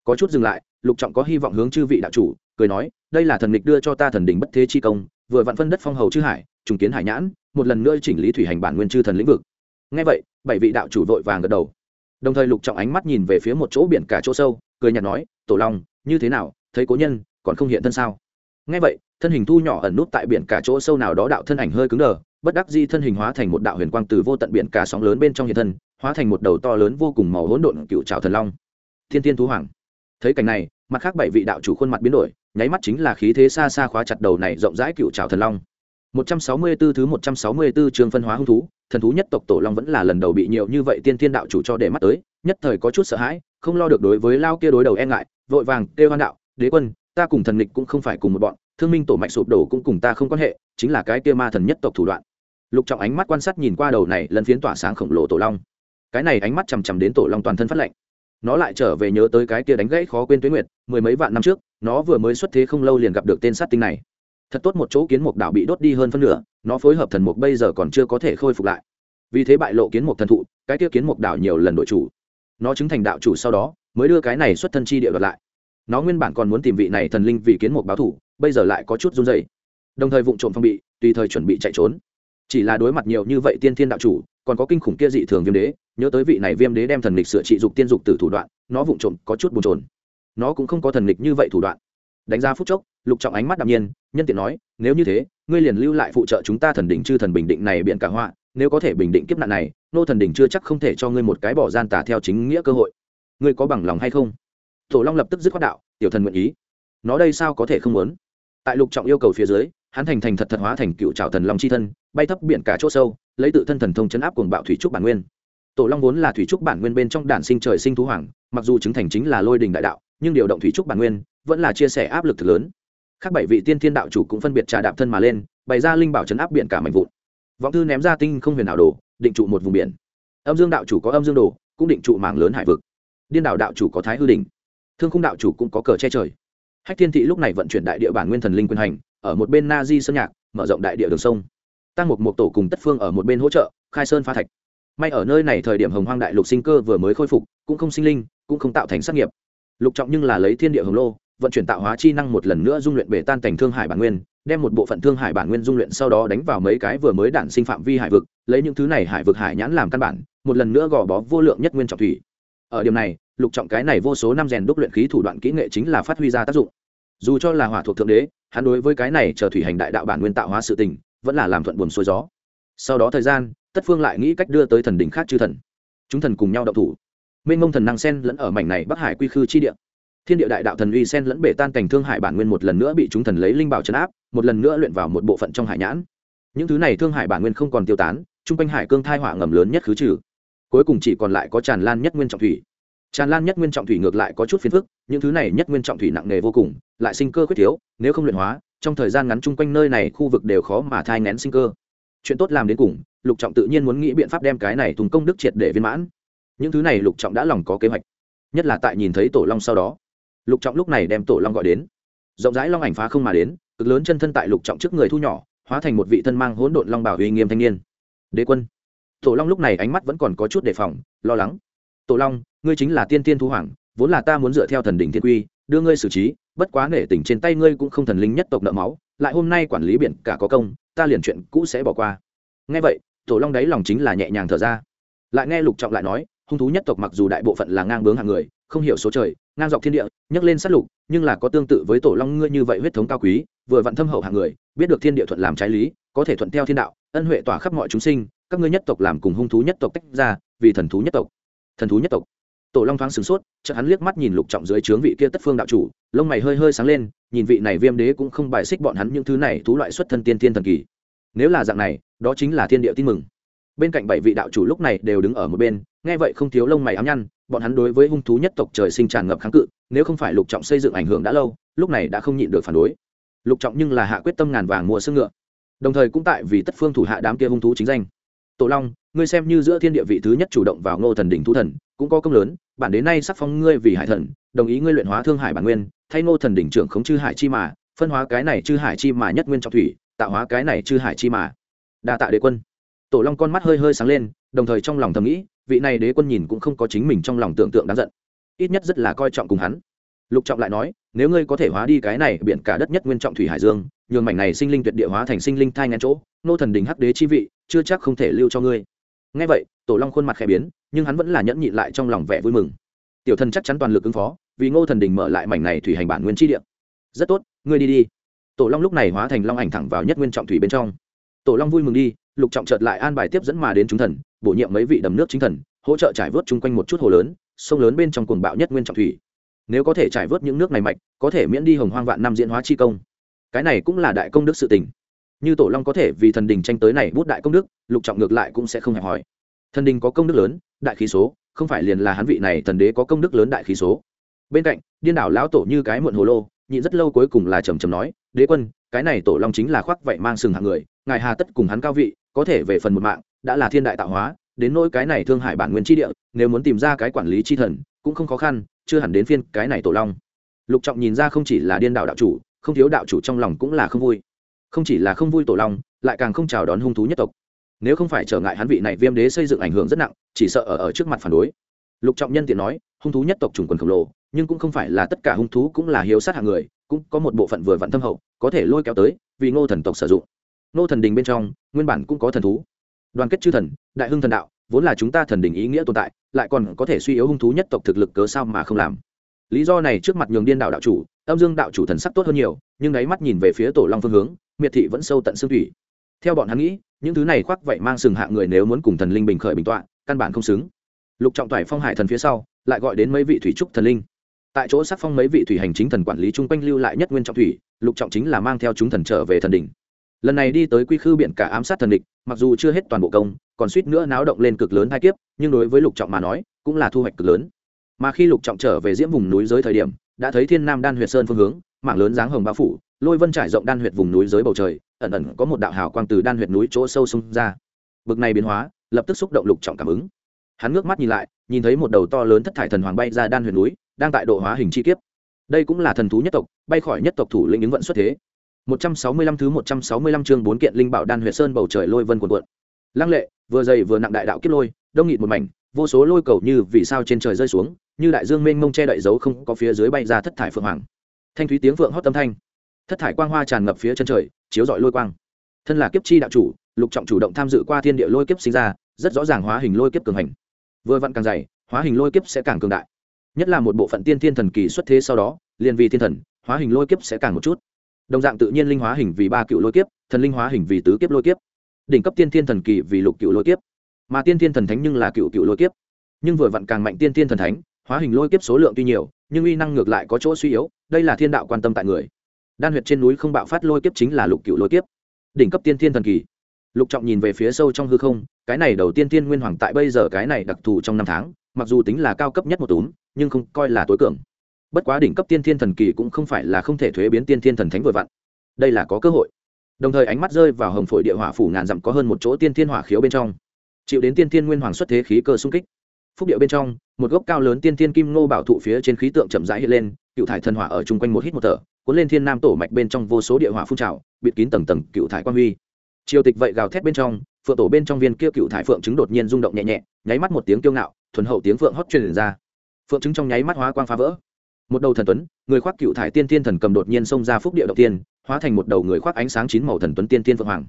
Có chút dừng lại, lục trọng có hy vọng hướng chư vị đạo chủ cười nói, đây là thần địch đưa cho ta thần đình bất thế chi công, vừa vạn phân đất phong hầu chư hải, trùng kiến hải nhãn, một lần nữa chỉnh lý thủy hành bản nguyên chư thần lĩnh vực. Ngay vậy, bảy vị đạo chủ vội vàng gật đầu. Đồng thời lục trọng ánh mắt nhìn về phía một chỗ biển cả chỗ sâu, cười nhạt nói, tổ long, như thế nào, thấy cố nhân, còn không hiện thân sao? Ngay vậy, thân hình thu nhỏ ẩn nút tại biển cả chỗ sâu nào đó đạo thân ảnh hơi cứng đờ, bất đắc di thân hình hóa thành một đạo huyền quang từ vô tận biển cả sóng lớn bên trong hiện thân, hóa thành một đầu to lớn vô cùng màu hỗn độn cựu trào thần long. Thiên tiên thú hoàng. Thấy cảnh này mặt khác bảy vị đạo chủ khuôn mặt biến đổi, nháy mắt chính là khí thế xa xa khóa chặt đầu này rộng rãi cựu trào thần long. 164 thứ 164 trường phân hóa hung thú, thần thú nhất tộc tổ long vẫn là lần đầu bị nhiều như vậy tiên thiên đạo chủ cho để mắt tới, nhất thời có chút sợ hãi, không lo được đối với lao kia đối đầu e ngại, vội vàng kêu hoan đạo, đế quân, ta cùng thần nghịch cũng không phải cùng một bọn, thương minh tổ mạnh sụp đổ cũng cùng ta không quan hệ, chính là cái kia ma thần nhất tộc thủ đoạn. Lục trọng ánh mắt quan sát nhìn qua đầu này lần phiến tỏa sáng khổng lồ tổ long. Cái này ánh mắt chằm chằm đến tổ long toàn thân phát lạnh nó lại trở về nhớ tới cái kia đánh gãy khó quên tuế nguyệt, mười mấy vạn năm trước, nó vừa mới xuất thế không lâu liền gặp được tên sát tinh này. Thật tốt một chỗ kiến mục đảo bị đốt đi hơn phân nửa, nó phối hợp thần mục bây giờ còn chưa có thể khôi phục lại. Vì thế bại lộ kiến mục thần thụ, cái kia kiến mục đảo nhiều lần đổi chủ. Nó chứng thành đạo chủ sau đó, mới đưa cái này xuất thân chi địa đoạt lại. Nó nguyên bản còn muốn tìm vị này thần linh vì kiến mục báo thủ, bây giờ lại có chút run dày đồng thời vụ trộm phong bị, tùy thời chuẩn bị chạy trốn. Chỉ là đối mặt nhiều như vậy tiên thiên đạo chủ còn có kinh khủng kia dị thường viêm đế, nhớ tới vị này viêm đế đem thần lịch sửa trị dục tiên dục từ thủ đoạn, nó vụng trộm có chút bồn trồn nó cũng không có thần lịch như vậy thủ đoạn. Đánh ra phút chốc, lục trọng ánh mắt đạm nhiên, nhân tiện nói, nếu như thế, ngươi liền lưu lại phụ trợ chúng ta thần đỉnh chư thần bình định này biện cả họa, nếu có thể bình định kiếp nạn này, nô thần đỉnh chưa chắc không thể cho ngươi một cái bỏ gian tà theo chính nghĩa cơ hội. Ngươi có bằng lòng hay không? Tổ long lập tức dứt khoát đạo, tiểu thần nguyện ý. Nó đây sao có thể không muốn? Tại lục trọng yêu cầu phía dưới, hắn thành thành thật thật hóa thành cựu trào thần long c h i thân bay thấp biển cả chỗ sâu, lấy tự thân thần thông chấn áp cuồng bạo thủy trúc bản nguyên. Tổ long vốn là thủy trúc bản nguyên bên trong đản sinh trời sinh thú hoàng, mặc dù chứng thành chính là lôi đình đại đạo, nhưng điều động thủy trúc bản nguyên vẫn là chia sẻ áp lực thực lớn. Khác bảy vị tiên thiên đạo chủ cũng phân biệt trà đạp thân mà lên, bày ra linh bảo chấn áp biển cả mạnh vụn. Vọng thư ném ra tinh không huyền ảo đồ, định trụ một vùng biển. Âm dương đạo chủ có âm dương đồ, cũng định trụ mảng lớn hải vực. Điên đảo đạo chủ có thái hư đình thương khung đạo chủ cũng có cờ che trời. Hách thiên thị lúc này vận chuyển đại địa bản nguyên thần linh quyền hành, ở một bên na di sơn nhạc, mở rộng đại địa đường sông tăng một một tổ cùng tất phương ở một bên hỗ trợ, khai sơn phá thạch. May ở nơi này thời điểm hồng hoang đại lục sinh cơ vừa mới khôi phục, cũng không sinh linh, cũng không tạo thành sát nghiệp. Lục trọng nhưng là lấy thiên địa hồng lô, vận chuyển tạo hóa chi năng một lần nữa dung luyện bể tan cảnh thương hải bản nguyên, đem một bộ phận thương hải bản nguyên dung luyện sau đó đánh vào mấy cái vừa mới đản sinh phạm vi hải vực, lấy những thứ này hải vực hải nhãn làm căn bản, một lần nữa gò bó vô lượng nhất nguyên trọng thủy. Ở điểm này, lục trọng cái này vô số năm rèn đúc luyện khí thủ đoạn kỹ nghệ chính là phát huy ra tác dụng. Dù cho là hỏa thuộc thượng đế, hắn đối với cái này chờ thủy hành đại đạo bản nguyên tạo hóa sự tình vẫn là làm thuận buồm xuôi gió. Sau đó thời gian, tất phương lại nghĩ cách đưa tới thần đỉnh khác chư thần. Chúng thần cùng nhau đậu thủ. Minh mông thần năng sen lẫn ở mảnh này bắc hải quy khư chi địa. Thiên địa đại đạo thần uy sen lẫn bể tan cảnh thương hải bản nguyên một lần nữa bị chúng thần lấy linh bảo chấn áp, một lần nữa luyện vào một bộ phận trong hải nhãn. Những thứ này thương hải bản nguyên không còn tiêu tán, chung quanh hải cương thai hỏa ngầm lớn nhất khứ trừ. Cuối cùng chỉ còn lại có tràn lan nhất nguyên trọng thủy. Tràn lan nhất nguyên trọng thủy ngược lại có chút phiền phức, những thứ này nhất nguyên trọng thủy nặng nề vô cùng, lại sinh cơ quyết thiếu, nếu không luyện hóa trong thời gian ngắn chung quanh nơi này khu vực đều khó mà thai ngén sinh cơ. Chuyện tốt làm đến cùng, lục trọng tự nhiên muốn nghĩ biện pháp đem cái này thùng công đức triệt để viên mãn. Những thứ này lục trọng đã lòng có kế hoạch, nhất là tại nhìn thấy tổ long sau đó. Lục trọng lúc này đem tổ long gọi đến. Rộng rãi long ảnh phá không mà đến, cực lớn chân thân tại lục trọng trước người thu nhỏ, hóa thành một vị thân mang hỗn độn long bảo uy nghiêm thanh niên. Đế quân. Tổ long lúc này ánh mắt vẫn còn có chút đề phòng, lo lắng. Tổ long, ngươi chính là tiên tiên thu hoàng, vốn là ta muốn dựa theo thần đỉnh thiên quy đưa ngươi xử trí, bất quá nể tình trên tay ngươi cũng không thần linh nhất tộc nợ máu, lại hôm nay quản lý biển cả có công, ta liền chuyện cũ sẽ bỏ qua. Nghe vậy, tổ long đáy lòng chính là nhẹ nhàng thở ra. Lại nghe lục trọng lại nói, hung thú nhất tộc mặc dù đại bộ phận là ngang bướng hàng người, không hiểu số trời, ngang dọc thiên địa, nhấc lên sát lục, nhưng là có tương tự với tổ long ngươi như vậy huyết thống cao quý, vừa vặn thâm hậu hàng người, biết được thiên địa thuận làm trái lý, có thể thuận theo thiên đạo, ân huệ tỏa khắp mọi chúng sinh, các ngươi nhất tộc làm cùng hung thú nhất tộc tách ra, vì thần thú nhất tộc. Thần thú nhất tộc tổ long thoáng sửng sốt, chợt hắn liếc mắt nhìn lục trọng dưới trướng vị kia tất phương đạo chủ, lông mày hơi hơi sáng lên, nhìn vị này viêm đế cũng không bài xích bọn hắn những thứ này thú loại xuất thân tiên thiên thần kỳ. Nếu là dạng này, đó chính là thiên địa tin mừng. Bên cạnh bảy vị đạo chủ lúc này đều đứng ở một bên, nghe vậy không thiếu lông mày ám nhăn, bọn hắn đối với hung thú nhất tộc trời sinh tràn ngập kháng cự, nếu không phải lục trọng xây dựng ảnh hưởng đã lâu, lúc này đã không nhịn được phản đối. Lục trọng nhưng là hạ quyết tâm ngàn vàng mua xương ngựa. Đồng thời cũng tại vì tất phương thủ hạ đám kia hung thú chính danh. Tổ long ngươi xem như giữa thiên địa vị thứ nhất chủ động vào ngô thần đỉnh thu thần, cũng có công lớn, bản đến nay sắc phong ngươi vì hải thần, đồng ý ngươi luyện hóa thương hải bản nguyên, thay ngô thần đỉnh trưởng khống chư hải chi mà, phân hóa cái này chư hải chi mà nhất nguyên trọng thủy, tạo hóa cái này chư hải chi mà. Đa tạ đế quân. Tổ long con mắt hơi hơi sáng lên, đồng thời trong lòng thầm nghĩ, vị này đế quân nhìn cũng không có chính mình trong lòng tưởng tượng đáng giận. Ít nhất rất là coi trọng cùng hắn. Lục trọng lại nói, nếu ngươi có thể hóa đi cái này biển cả đất nhất nguyên trọng thủy hải dương, nhường mảnh này sinh linh tuyệt địa hóa thành sinh linh thai ngàn chỗ nô thần đình hắc đế chi vị, chưa chắc không thể lưu cho ngươi ngay vậy, tổ long khuôn mặt khẽ biến, nhưng hắn vẫn là nhẫn nhịn lại trong lòng vẻ vui mừng. Tiểu thần chắc chắn toàn lực ứng phó, vì ngô thần đình mở lại mảnh này thủy hành bản nguyên chi địa. Rất tốt, ngươi đi đi. Tổ long lúc này hóa thành long ảnh thẳng vào nhất nguyên trọng thủy bên trong. Tổ long vui mừng đi, lục trọng chợt lại an bài tiếp dẫn mà đến chúng thần, bổ nhiệm mấy vị đầm nước chính thần, hỗ trợ trải vớt chung quanh một chút hồ lớn, sông lớn bên trong cuồng bạo nhất nguyên trọng thủy. Nếu có thể trải vớt những nước này mạnh, có thể miễn đi hồng hoang vạn năm diễn hóa chi công. Cái này cũng là đại công đức sự tình như tổ long có thể vì thần đình tranh tới này bút đại công đức, lục trọng ngược lại cũng sẽ không hẹp hỏi thần đình có công đức lớn, đại khí số, không phải liền là hắn vị này thần đế có công đức lớn đại khí số. Bên cạnh, điên đảo lão tổ như cái muộn hồ lô, nhịn rất lâu cuối cùng là trầm trầm nói, đế quân, cái này tổ long chính là khoác vậy mang sừng hạng người, ngài hà tất cùng hắn cao vị, có thể về phần một mạng, đã là thiên đại tạo hóa, đến nỗi cái này thương hại bản nguyên tri địa, nếu muốn tìm ra cái quản lý tri thần, cũng không khó khăn, chưa hẳn đến phiên cái này tổ long. Lục trọng nhìn ra không chỉ là điên đảo đạo chủ, không thiếu đạo chủ trong lòng cũng là không vui không chỉ là không vui tổ long lại càng không chào đón hung thú nhất tộc. Nếu không phải trở ngại hắn vị này viêm đế xây dựng ảnh hưởng rất nặng chỉ sợ ở, ở trước mặt phản đối. Lục trọng nhân tiện nói hung thú nhất tộc chủng quần khổng lồ nhưng cũng không phải là tất cả hung thú cũng là hiếu sát hạng người cũng có một bộ phận vừa vặn thâm hậu có thể lôi kéo tới vì ngô thần tộc sử dụng. Ngô thần đình bên trong nguyên bản cũng có thần thú. Đoàn kết chư thần đại hưng thần đạo vốn là chúng ta thần đình ý nghĩa tồn tại lại còn có thể suy yếu hung thú nhất tộc thực lực cớ sao mà không làm. Lý do này trước mặt nhường điên đạo đạo chủ âm dương đạo chủ thần sắc tốt hơn nhiều nhưng đáy mắt nhìn về phía tổ long phương hướng miệt thị vẫn sâu tận xương thủy. Theo bọn hắn nghĩ, những thứ này khoác vậy mang sừng hạ người nếu muốn cùng thần linh bình khởi bình tọa, căn bản không xứng. Lục trọng toại phong hải thần phía sau, lại gọi đến mấy vị thủy trúc thần linh. Tại chỗ sắc phong mấy vị thủy hành chính thần quản lý chung quanh lưu lại nhất nguyên trọng thủy, lục trọng chính là mang theo chúng thần trở về thần đỉnh. Lần này đi tới quy khư biển cả ám sát thần địch, mặc dù chưa hết toàn bộ công, còn suýt nữa náo động lên cực lớn hai kiếp, nhưng đối với lục trọng mà nói, cũng là thu hoạch cực lớn. Mà khi lục trọng trở về diễm vùng núi giới thời điểm, đã thấy thiên nam đan huyệt sơn phương hướng, mảng lớn dáng hồng bao phủ lôi vân trải rộng đan huyệt vùng núi dưới bầu trời ẩn ẩn có một đạo hào quang từ đan huyệt núi chỗ sâu xông ra bực này biến hóa lập tức xúc động lục trọng cảm ứng hắn ngước mắt nhìn lại nhìn thấy một đầu to lớn thất thải thần hoàng bay ra đan huyệt núi đang tại độ hóa hình chi kiếp đây cũng là thần thú nhất tộc bay khỏi nhất tộc thủ lĩnh ứng vận xuất thế 165 thứ 165 chương bốn kiện linh bảo đan huyệt sơn bầu trời lôi vân cuộn cuộn. Lăng lệ, vừa dày vừa nặng đại đạo kiếp lôi, đông nghịt một mảnh, vô số lôi cầu như vì sao trên trời rơi xuống, như đại dương mênh mông che đậy dấu không có phía dưới bay ra thất thải phượng hoàng. Thanh thúy tiếng phượng hót tâm thanh. Thất thải quang hoa tràn ngập phía chân trời, chiếu rọi lôi quang. Thân là kiếp chi đạo chủ, Lục Trọng chủ động tham dự qua thiên địa lôi kiếp sinh ra, rất rõ ràng hóa hình lôi kiếp cường hành. Vừa vặn càng dày, hóa hình lôi kiếp sẽ càng cường đại. Nhất là một bộ phận tiên thiên thần kỳ xuất thế sau đó, liền vì thiên thần, hóa hình lôi kiếp sẽ càng một chút đồng dạng tự nhiên linh hóa hình vì ba cựu lôi kiếp thần linh hóa hình vì tứ kiếp lôi kiếp đỉnh cấp tiên thiên thần kỳ vì lục cựu lôi kiếp mà tiên thiên thần thánh nhưng là cựu cựu lôi kiếp nhưng vừa vặn càng mạnh tiên thiên thần thánh hóa hình lôi kiếp số lượng tuy nhiều nhưng uy năng ngược lại có chỗ suy yếu đây là thiên đạo quan tâm tại người đan huyệt trên núi không bạo phát lôi kiếp chính là lục cựu lôi kiếp. Đỉnh cấp tiên thiên thần kỳ. Lục trọng nhìn về phía sâu trong hư không, cái này đầu tiên tiên nguyên hoàng tại bây giờ cái này đặc thù trong năm tháng, mặc dù tính là cao cấp nhất một túm, nhưng không coi là tối cường. Bất quá đỉnh cấp tiên thiên thần kỳ cũng không phải là không thể thuế biến tiên thiên thần thánh vừa vặn. Đây là có cơ hội. Đồng thời ánh mắt rơi vào hồng phổi địa hỏa phủ ngàn dặm có hơn một chỗ tiên thiên hỏa khiếu bên trong. Chịu đến tiên thiên nguyên hoàng xuất thế khí cơ sung kích. Phúc địa bên trong, một gốc cao lớn tiên thiên kim ngô bảo thụ phía trên khí tượng chậm rãi hiện lên, cựu thải thần hỏa ở chung quanh một hít một thở cuốn lên thiên nam tổ mạch bên trong vô số địa hỏa phun trào, bịt kín tầng tầng cựu thải quan huy. Triều tịch vậy gào thét bên trong, phượng tổ bên trong viên kia cựu thải phượng chứng đột nhiên rung động nhẹ nhẹ, nháy mắt một tiếng kiêu ngạo, thuần hậu tiếng phượng hót truyền ra. Phượng chứng trong nháy mắt hóa quang phá vỡ. Một đầu thần tuấn, người khoác cựu thải tiên tiên thần cầm đột nhiên xông ra phúc địa đầu tiên, hóa thành một đầu người khoác ánh sáng chín màu thần tuấn tiên tiên phượng hoàng.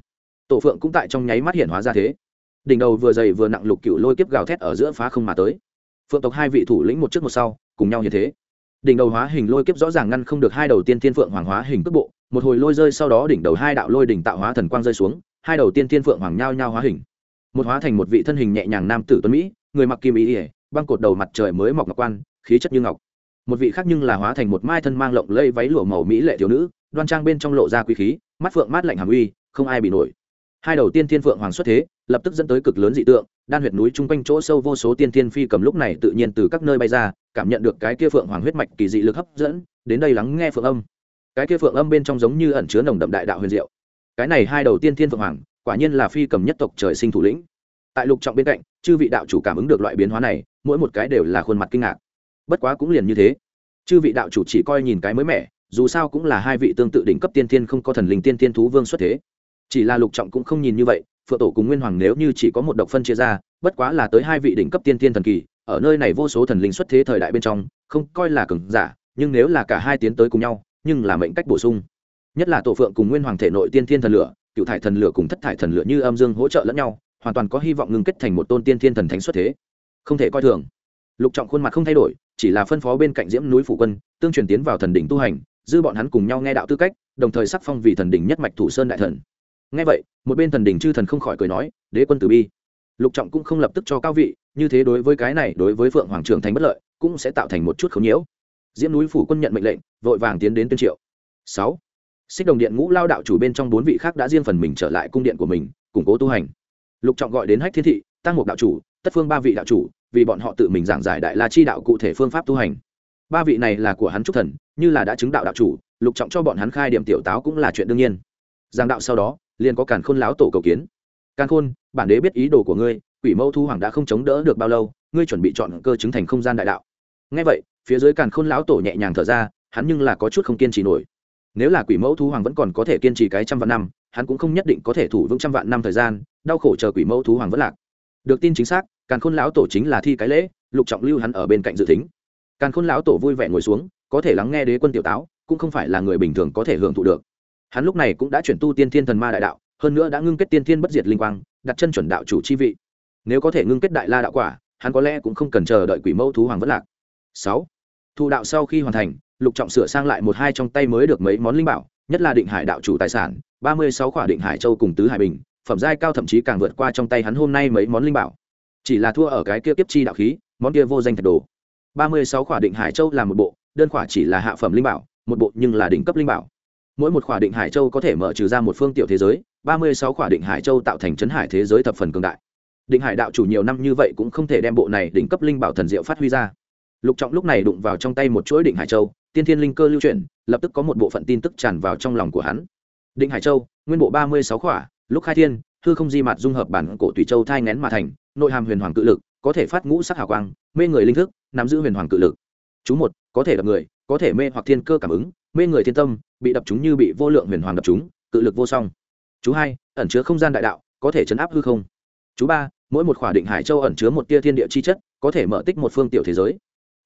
Tổ phượng cũng tại trong nháy mắt hiện hóa ra thế. Đỉnh đầu vừa dày vừa nặng lục cựu lôi kiếp gào thét ở giữa phá không mà tới. Phượng tộc hai vị thủ lĩnh một trước một sau, cùng nhau như thế đỉnh đầu hóa hình lôi kiếp rõ ràng ngăn không được hai đầu tiên tiên phượng hoàng hóa hình cước bộ, một hồi lôi rơi sau đó đỉnh đầu hai đạo lôi đỉnh tạo hóa thần quang rơi xuống, hai đầu tiên tiên phượng hoàng nhao nhao hóa hình. Một hóa thành một vị thân hình nhẹ nhàng nam tử tuấn mỹ, người mặc kim ý ỉa băng cột đầu mặt trời mới mọc ngọc quan, khí chất như ngọc. Một vị khác nhưng là hóa thành một mai thân mang lộng lây váy lụa màu mỹ lệ thiếu nữ, đoan trang bên trong lộ ra quý khí, mắt phượng mát lạnh hàm uy, không ai bị nổi. Hai đầu tiên thiên phượng hoàng xuất thế, lập tức dẫn tới cực lớn dị tượng đan huyệt núi chung quanh chỗ sâu vô số tiên thiên phi cầm lúc này tự nhiên từ các nơi bay ra, cảm nhận được cái kia phượng hoàng huyết mạch kỳ dị lực hấp dẫn, đến đây lắng nghe phượng âm. Cái kia phượng âm bên trong giống như ẩn chứa nồng đậm đại đạo huyền diệu. Cái này hai đầu tiên thiên phượng hoàng, quả nhiên là phi cầm nhất tộc trời sinh thủ lĩnh. Tại lục trọng bên cạnh, chư vị đạo chủ cảm ứng được loại biến hóa này, mỗi một cái đều là khuôn mặt kinh ngạc. Bất quá cũng liền như thế. Chư vị đạo chủ chỉ coi nhìn cái mới mẻ, dù sao cũng là hai vị tương tự đỉnh cấp tiên thiên không có thần linh tiên thiên thú vương xuất thế. Chỉ là lục trọng cũng không nhìn như vậy phượng tổ cùng nguyên hoàng nếu như chỉ có một độc phân chia ra, bất quá là tới hai vị đỉnh cấp tiên thiên thần kỳ, ở nơi này vô số thần linh xuất thế thời đại bên trong, không coi là cường giả, nhưng nếu là cả hai tiến tới cùng nhau, nhưng là mệnh cách bổ sung. Nhất là tổ phượng cùng nguyên hoàng thể nội tiên thiên thần lửa, cựu thải thần lửa cùng thất thải thần lửa như âm dương hỗ trợ lẫn nhau, hoàn toàn có hy vọng ngừng kết thành một tôn tiên thiên thần thánh xuất thế. Không thể coi thường. Lục trọng khuôn mặt không thay đổi, chỉ là phân phó bên cạnh diễm núi phủ quân, tương truyền tiến vào thần đỉnh tu hành, dư bọn hắn cùng nhau nghe đạo tư cách, đồng thời sắc phong vì thần đỉnh nhất mạch thủ sơn đại thần nghe vậy, một bên thần đỉnh chư thần không khỏi cười nói, đế quân tử bi. Lục trọng cũng không lập tức cho cao vị, như thế đối với cái này, đối với phượng hoàng trưởng thành bất lợi, cũng sẽ tạo thành một chút khống nhiễu. Diễm núi phủ quân nhận mệnh lệnh, vội vàng tiến đến tuyên triệu. Sáu. Xích đồng điện ngũ lao đạo chủ bên trong bốn vị khác đã riêng phần mình trở lại cung điện của mình, củng cố tu hành. Lục trọng gọi đến hách thiên thị, tăng mục đạo chủ, tất phương ba vị đạo chủ, vì bọn họ tự mình giảng giải đại la chi đạo cụ thể phương pháp tu hành. Ba vị này là của hắn trúc thần, như là đã chứng đạo đạo chủ, lục trọng cho bọn hắn khai điểm tiểu táo cũng là chuyện đương nhiên giảng đạo sau đó, liền có càn khôn láo tổ cầu kiến. Càn khôn, bản đế biết ý đồ của ngươi, quỷ mẫu thu hoàng đã không chống đỡ được bao lâu, ngươi chuẩn bị chọn cơ chứng thành không gian đại đạo. Ngay vậy, phía dưới càn khôn lão tổ nhẹ nhàng thở ra, hắn nhưng là có chút không kiên trì nổi. Nếu là quỷ mẫu thu hoàng vẫn còn có thể kiên trì cái trăm vạn năm, hắn cũng không nhất định có thể thủ vững trăm vạn năm thời gian, đau khổ chờ quỷ mẫu thú hoàng vẫn lạc. Được tin chính xác, càn khôn lão tổ chính là thi cái lễ, lục trọng lưu hắn ở bên cạnh dự tính. Càn khôn lão tổ vui vẻ ngồi xuống, có thể lắng nghe đế quân tiểu táo, cũng không phải là người bình thường có thể hưởng thụ được hắn lúc này cũng đã chuyển tu tiên thiên thần ma đại đạo, hơn nữa đã ngưng kết tiên thiên bất diệt linh quang, đặt chân chuẩn đạo chủ chi vị. Nếu có thể ngưng kết đại la đạo quả, hắn có lẽ cũng không cần chờ đợi quỷ mẫu thú hoàng vất lạc. Sáu, thụ đạo sau khi hoàn thành, lục trọng sửa sang lại một hai trong tay mới được mấy món linh bảo, nhất là định hải đạo chủ tài sản, ba mươi sáu khỏa định hải châu cùng tứ hải bình, phẩm giai cao thậm chí càng vượt qua trong tay hắn hôm nay mấy món linh bảo. Chỉ là thua ở cái kia kiếp chi đạo khí, món kia vô danh thật đồ. Ba mươi sáu khỏa định hải châu là một bộ, đơn khỏa chỉ là hạ phẩm linh bảo, một bộ nhưng là đỉnh cấp linh bảo mỗi một khỏa định hải châu có thể mở trừ ra một phương tiểu thế giới, ba mươi sáu khỏa định hải châu tạo thành chấn hải thế giới thập phần cường đại. Định hải đạo chủ nhiều năm như vậy cũng không thể đem bộ này đỉnh cấp linh bảo thần diệu phát huy ra. Lục trọng lúc này đụng vào trong tay một chuỗi định hải châu, tiên thiên linh cơ lưu chuyển, lập tức có một bộ phận tin tức tràn vào trong lòng của hắn. Định hải châu, nguyên bộ ba mươi sáu khỏa, lúc khai thiên, hư không di mặt dung hợp bản cổ tùy châu thai ngén mà thành, nội hàm huyền hoàng cự lực, có thể phát ngũ sắc hào quang, mê người linh thức, nắm giữ huyền hoàng cự lực. Chú một, có thể gặp người, có thể mê hoặc thiên cơ cảm ứng, mê người thiên tâm bị đập chúng như bị vô lượng huyền hoàng đập chúng, cự lực vô song. Chú hai, ẩn chứa không gian đại đạo, có thể chấn áp hư không. Chú ba, mỗi một khỏa định hải châu ẩn chứa một tia thiên địa chi chất, có thể mở tích một phương tiểu thế giới.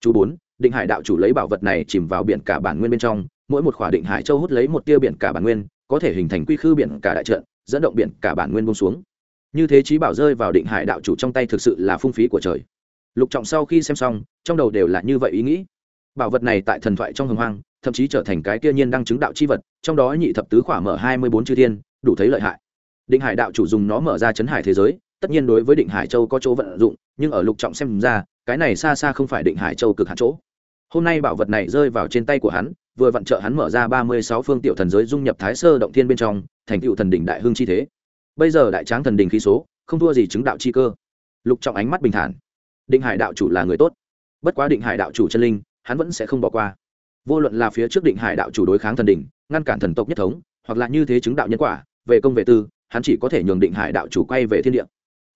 Chú bốn, định hải đạo chủ lấy bảo vật này chìm vào biển cả bản nguyên bên trong, mỗi một khỏa định hải châu hút lấy một tia biển cả bản nguyên, có thể hình thành quy khư biển cả đại trận, dẫn động biển cả bản nguyên bông xuống. Như thế trí bảo rơi vào định hải đạo chủ trong tay thực sự là phung phí của trời. Lục trọng sau khi xem xong, trong đầu đều là như vậy ý nghĩ. Bảo vật này tại thần thoại trong hồng hoang thậm chí trở thành cái kia nhiên đăng chứng đạo chi vật, trong đó nhị thập tứ khỏa mở hai mươi bốn chư thiên, đủ thấy lợi hại. Định hải đạo chủ dùng nó mở ra chấn hải thế giới, tất nhiên đối với định hải châu có chỗ vận dụng, nhưng ở lục trọng xem ra, cái này xa xa không phải định hải châu cực hạn chỗ. Hôm nay bảo vật này rơi vào trên tay của hắn, vừa vặn trợ hắn mở ra ba mươi sáu phương tiểu thần giới dung nhập thái sơ động thiên bên trong, thành tựu thần đỉnh đại hưng chi thế. Bây giờ đại tráng thần đỉnh khí số, không thua gì chứng đạo chi cơ. Lục trọng ánh mắt bình thản. Định hải đạo chủ là người tốt. Bất quá định hải đạo chủ chân linh, hắn vẫn sẽ không bỏ qua vô luận là phía trước định hải đạo chủ đối kháng thần đỉnh ngăn cản thần tộc nhất thống, hoặc là như thế chứng đạo nhân quả, về công về tư, hắn chỉ có thể nhường định hải đạo chủ quay về thiên địa.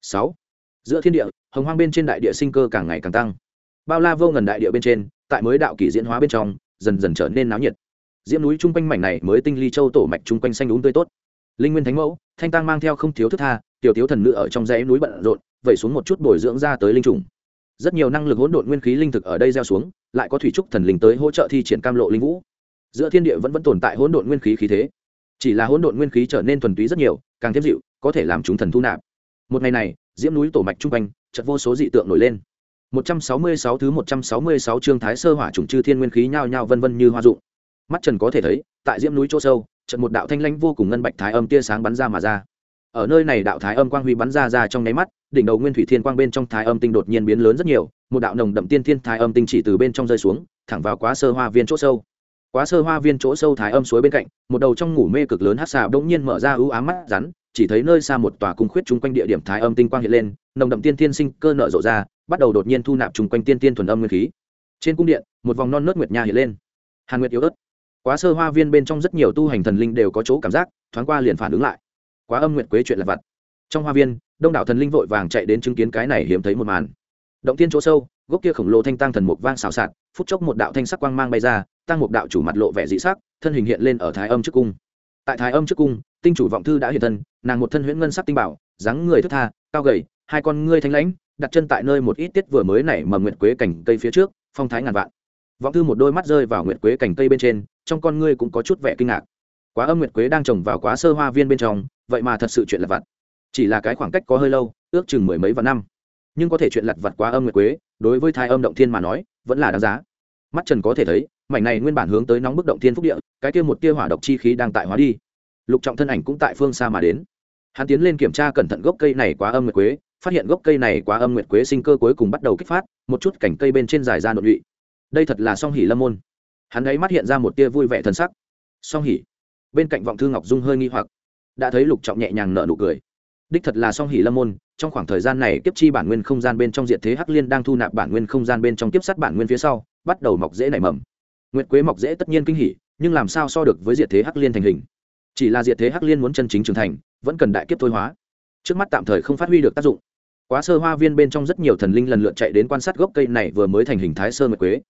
Sáu, giữa thiên địa, hồng hoang bên trên đại địa sinh cơ càng ngày càng tăng. Bao la vô ngần đại địa bên trên, tại mới đạo kỷ diễn hóa bên trong, dần dần trở nên náo nhiệt. Diễm núi chung quanh mảnh này mới tinh ly châu tổ mạch chung quanh xanh đúng tươi tốt. Linh nguyên thánh mẫu, thanh tăng mang theo không thiếu thức tha, tiểu thiếu thần nữ ở trong dãy núi bận rộn, vẩy xuống một chút bồi dưỡng ra tới linh trùng rất nhiều năng lực hỗn độn nguyên khí linh thực ở đây gieo xuống lại có thủy trúc thần linh tới hỗ trợ thi triển cam lộ linh vũ giữa thiên địa vẫn vẫn tồn tại hỗn độn nguyên khí khí thế chỉ là hỗn độn nguyên khí trở nên thuần túy rất nhiều càng thêm dịu có thể làm chúng thần thu nạp một ngày này diễm núi tổ mạch trung quanh chợt vô số dị tượng nổi lên 166 thứ 166 chương Thái Sơ Hỏa trùng chư thiên nguyên khí nhao nhao vân vân như hoa dụng. Mắt Trần có thể thấy, tại diễm núi chỗ sâu, chợt một đạo thanh lãnh vô cùng ngân bạch thái âm tia sáng bắn ra mà ra. Ở nơi này đạo thái âm quang huy bắn ra ra trong nháy mắt, đỉnh đầu nguyên thủy thiên quang bên trong thái âm tinh đột nhiên biến lớn rất nhiều, một đạo nồng đậm tiên thiên thái âm tinh chỉ từ bên trong rơi xuống, thẳng vào quá sơ hoa viên chỗ sâu. Quá sơ hoa viên chỗ sâu thái âm suối bên cạnh, một đầu trong ngủ mê cực lớn hát xà bỗng nhiên mở ra ưu ám mắt rắn, chỉ thấy nơi xa một tòa cung khuyết chung quanh địa điểm thái âm tinh quang hiện lên, nồng đậm tiên thiên sinh cơ nợ rộ ra, bắt đầu đột nhiên thu nạp chung quanh tiên tiên thuần âm nguyên khí. Trên cung điện một vòng non nớt nguyệt nha hiện lên. Hàn nguyệt yếu ớt. Quá sơ hoa viên bên trong rất nhiều tu hành thần linh đều có chỗ cảm giác thoáng qua liền phản ứng lại. Quá âm nguyệt quế chuyện là vặt trong hoa viên, đông đảo thần linh vội vàng chạy đến chứng kiến cái này hiếm thấy một màn. Động tiên chỗ sâu, gốc kia khổng lồ thanh tăng thần mục vang xào xạc, phút chốc một đạo thanh sắc quang mang bay ra, tăng một đạo chủ mặt lộ vẻ dị sắc, thân hình hiện lên ở thái âm trước cung. Tại thái âm trước cung, tinh chủ vọng thư đã hiện thân, nàng một thân huyễn ngân sắc tinh bảo, dáng người thức tha, cao gầy, hai con ngươi thanh lãnh, đặt chân tại nơi một ít tiết vừa mới nảy mầm nguyệt quế cành cây phía trước, phong thái ngàn vạn. Vọng thư một đôi mắt rơi vào nguyệt quế cành cây bên trên, trong con ngươi cũng có chút vẻ kinh ngạc. Quá âm nguyệt quế đang trồng vào quá sơ hoa viên bên trong, vậy mà thật sự chuyện là vặt chỉ là cái khoảng cách có hơi lâu, ước chừng mười mấy vạn năm. Nhưng có thể chuyện lặt vặt quá âm nguyệt quế, đối với thai âm động thiên mà nói, vẫn là đáng giá. Mắt trần có thể thấy, mảnh này nguyên bản hướng tới nóng bức động thiên phúc địa, cái kia một tia hỏa độc chi khí đang tại hóa đi. Lục trọng thân ảnh cũng tại phương xa mà đến. Hắn tiến lên kiểm tra cẩn thận gốc cây này quá âm nguyệt quế, phát hiện gốc cây này quá âm nguyệt quế sinh cơ cuối cùng bắt đầu kích phát, một chút cảnh cây bên trên dài ra nội lụy đây thật là song hỉ lâm môn. Hắn ấy mắt hiện ra một tia vui vẻ thân sắc. Song hỉ. Bên cạnh vọng thư ngọc dung hơi nghi hoặc. Đã thấy lục trọng nhẹ nhàng nở nụ cười đích thật là song hỷ lâm môn, trong khoảng thời gian này kiếp chi bản nguyên không gian bên trong diện thế hắc liên đang thu nạp bản nguyên không gian bên trong kiếp sắt bản nguyên phía sau, bắt đầu mọc dễ nảy mầm. Nguyệt quế mọc dễ tất nhiên kinh hỉ, nhưng làm sao so được với diện thế hắc liên thành hình? Chỉ là diện thế hắc liên muốn chân chính trưởng thành, vẫn cần đại kiếp thôi hóa. Trước mắt tạm thời không phát huy được tác dụng. Quá sơ hoa viên bên trong rất nhiều thần linh lần lượt chạy đến quan sát gốc cây này vừa mới thành hình thái sơ nguyệt quế.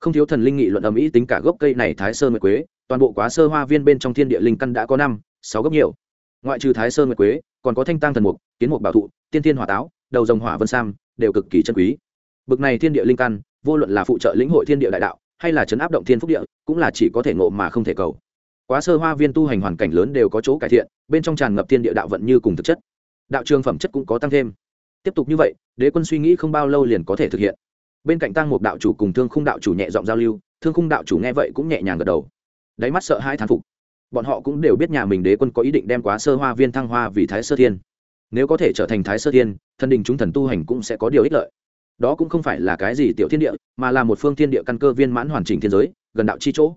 Không thiếu thần linh nghị luận ầm ĩ tính cả gốc cây này thái sơ nguyệt quế, toàn bộ quá sơ hoa viên bên trong thiên địa linh căn đã có năm, sáu gốc nhiều. Ngoại trừ thái sơ nguyệt quế còn có thanh tăng thần mục, kiến mục bảo thụ, tiên thiên hỏa táo, đầu rồng hỏa vân sam, đều cực kỳ chân quý. Bực này thiên địa linh căn, vô luận là phụ trợ lĩnh hội thiên địa đại đạo, hay là chấn áp động thiên phúc địa, cũng là chỉ có thể ngộ mà không thể cầu. Quá sơ hoa viên tu hành hoàn cảnh lớn đều có chỗ cải thiện, bên trong tràn ngập thiên địa đạo vận như cùng thực chất. Đạo trường phẩm chất cũng có tăng thêm. Tiếp tục như vậy, đế quân suy nghĩ không bao lâu liền có thể thực hiện. Bên cạnh tăng một đạo chủ cùng thương khung đạo chủ nhẹ giọng giao lưu, thương khung đạo chủ nghe vậy cũng nhẹ nhàng gật đầu. Đáy mắt sợ hai thán phục bọn họ cũng đều biết nhà mình đế quân có ý định đem quá sơ hoa viên thăng hoa vì thái sơ thiên. Nếu có thể trở thành thái sơ thiên thần đình chúng thần tu hành cũng sẽ có điều ích lợi. Đó cũng không phải là cái gì tiểu thiên địa, mà là một phương thiên địa căn cơ viên mãn hoàn chỉnh thiên giới, gần đạo chi chỗ.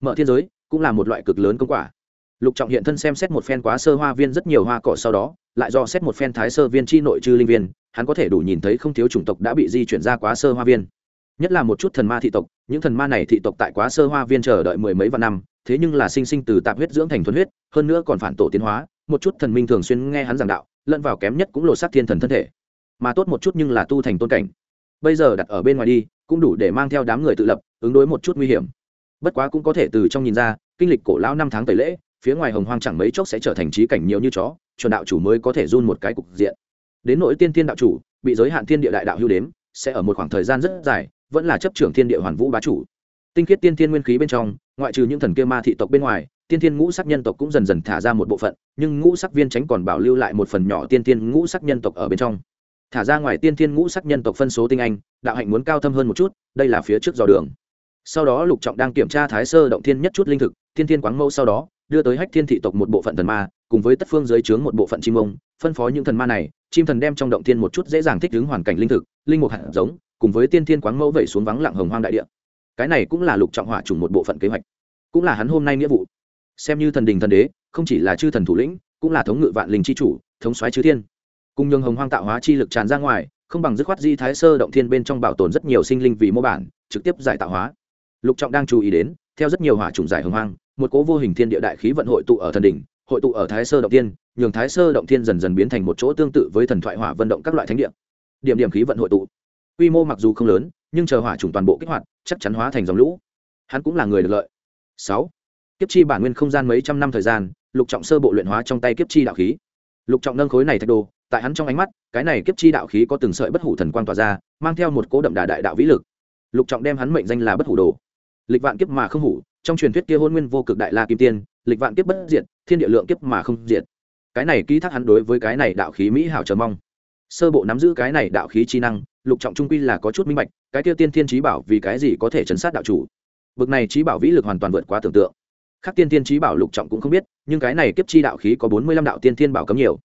Mở thiên giới cũng là một loại cực lớn công quả. Lục trọng hiện thân xem xét một phen quá sơ hoa viên rất nhiều hoa cỏ sau đó, lại do xét một phen thái sơ viên chi nội chư linh viên, hắn có thể đủ nhìn thấy không thiếu chủng tộc đã bị di chuyển ra quá sơ hoa viên. Nhất là một chút thần ma thị tộc, những thần ma này thị tộc tại quá sơ hoa viên chờ đợi mười mấy vạn năm thế nhưng là sinh sinh từ tạp huyết dưỡng thành thuần huyết, hơn nữa còn phản tổ tiến hóa, một chút thần minh thường xuyên nghe hắn giảng đạo, lẫn vào kém nhất cũng lộ sát thiên thần thân thể. Mà tốt một chút nhưng là tu thành tôn cảnh. Bây giờ đặt ở bên ngoài đi, cũng đủ để mang theo đám người tự lập, ứng đối một chút nguy hiểm. Bất quá cũng có thể từ trong nhìn ra, kinh lịch cổ lão năm tháng tẩy lễ, phía ngoài hồng hoang chẳng mấy chốc sẽ trở thành trí cảnh nhiều như chó, chuẩn đạo chủ mới có thể run một cái cục diện. Đến nỗi tiên tiên đạo chủ, bị giới hạn thiên địa đại đạo hưu đếm, sẽ ở một khoảng thời gian rất dài, vẫn là chấp trưởng thiên địa hoàn vũ bá chủ tinh khiết tiên thiên nguyên khí bên trong, ngoại trừ những thần kia ma thị tộc bên ngoài, tiên thiên ngũ sắc nhân tộc cũng dần dần thả ra một bộ phận, nhưng ngũ sắc viên tránh còn bảo lưu lại một phần nhỏ tiên thiên ngũ sắc nhân tộc ở bên trong. Thả ra ngoài tiên thiên ngũ sắc nhân tộc phân số tinh anh, đạo hạnh muốn cao thâm hơn một chút, đây là phía trước dò đường. Sau đó lục trọng đang kiểm tra thái sơ động thiên nhất chút linh thực, tiên thiên quáng mẫu sau đó, đưa tới hách thiên thị tộc một bộ phận thần ma, cùng với tất phương dưới trướng một bộ phận chim ông, phân phó những thần ma này, chim thần đem trong động thiên một chút dễ dàng thích ứng hoàn cảnh linh thực, linh mục hạt giống, cùng với tiên thiên quáng mẫu vẩy xuống vắng lặng hồng hoang đại địa cái này cũng là lục trọng hỏa trùng một bộ phận kế hoạch, cũng là hắn hôm nay nghĩa vụ. Xem như thần đình thần đế, không chỉ là chư thần thủ lĩnh, cũng là thống ngự vạn linh chi chủ, thống soái chư thiên. Cùng nhường hồng hoang tạo hóa chi lực tràn ra ngoài, không bằng dứt khoát di thái sơ động thiên bên trong bảo tồn rất nhiều sinh linh vì mô bản, trực tiếp giải tạo hóa. Lục trọng đang chú ý đến, theo rất nhiều hỏa trùng giải hồng hoang, một cố vô hình thiên địa đại khí vận hội tụ ở thần đỉnh, hội tụ ở thái sơ động thiên, nhường thái sơ động thiên dần dần biến thành một chỗ tương tự với thần thoại hỏa vận động các loại thánh địa. Điểm điểm khí vận hội tụ. Quy mô mặc dù không lớn nhưng chờ hỏa trùng toàn bộ kích hoạt, chắc chắn hóa thành dòng lũ. Hắn cũng là người được lợi. Sáu. Kiếp chi bản nguyên không gian mấy trăm năm thời gian, lục trọng sơ bộ luyện hóa trong tay kiếp chi đạo khí. Lục trọng nâng khối này thạch đồ, tại hắn trong ánh mắt, cái này kiếp chi đạo khí có từng sợi bất hủ thần quang tỏa ra, mang theo một cố đậm đà đại đạo vĩ lực. Lục trọng đem hắn mệnh danh là bất hủ đồ. Lịch vạn kiếp mà không hủ, trong truyền thuyết kia hôn nguyên vô cực đại la kim tiên, lịch vạn kiếp bất diệt, thiên địa lượng kiếp mà không diệt. Cái này ký thác hắn đối với cái này đạo khí mỹ hảo chờ mong. Sơ bộ nắm giữ cái này đạo khí chi năng lục trọng trung quy là có chút minh bạch, cái tiêu tiên thiên trí bảo vì cái gì có thể chấn sát đạo chủ? Bực này trí bảo vĩ lực hoàn toàn vượt quá tưởng tượng. Khác tiên thiên trí bảo lục trọng cũng không biết, nhưng cái này kiếp chi đạo khí có bốn mươi lăm đạo tiên thiên bảo cấm nhiều.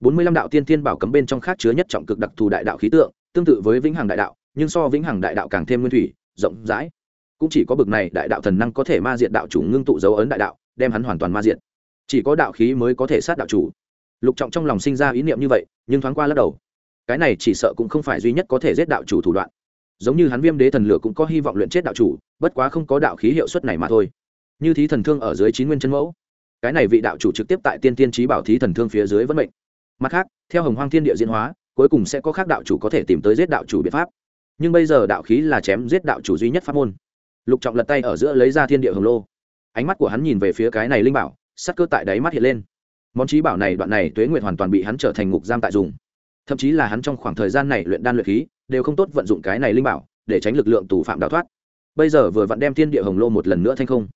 Bốn mươi lăm đạo tiên thiên bảo cấm bên trong khác chứa nhất trọng cực đặc thù đại đạo khí tượng, tương tự với vĩnh hằng đại đạo, nhưng so vĩnh hằng đại đạo càng thêm nguyên thủy, rộng rãi. Cũng chỉ có bực này đại đạo thần năng có thể ma diện đạo chủ ngưng tụ dấu ấn đại đạo, đem hắn hoàn toàn ma diện chỉ có đạo khí mới có thể sát đạo chủ. Lục trọng trong lòng sinh ra ý niệm như vậy, nhưng thoáng qua lắc đầu cái này chỉ sợ cũng không phải duy nhất có thể giết đạo chủ thủ đoạn. Giống như hắn viêm đế thần lửa cũng có hy vọng luyện chết đạo chủ, bất quá không có đạo khí hiệu suất này mà thôi. Như thí thần thương ở dưới chín nguyên chân mẫu, cái này vị đạo chủ trực tiếp tại tiên tiên trí bảo thí thần thương phía dưới vẫn mệnh. Mặt khác, theo hồng hoang thiên địa diễn hóa, cuối cùng sẽ có khác đạo chủ có thể tìm tới giết đạo chủ biện pháp. Nhưng bây giờ đạo khí là chém giết đạo chủ duy nhất pháp môn. Lục trọng lật tay ở giữa lấy ra thiên địa hồng lô. Ánh mắt của hắn nhìn về phía cái này linh bảo, sắc cơ tại đáy mắt hiện lên. Món trí bảo này, đoạn này tuế nguyệt hoàn toàn bị hắn trở thành ngục giam tại dùng thậm chí là hắn trong khoảng thời gian này luyện đan luyện khí, đều không tốt vận dụng cái này linh bảo, để tránh lực lượng tù phạm đào thoát. Bây giờ vừa vặn đem thiên địa hồng lô một lần nữa thành không.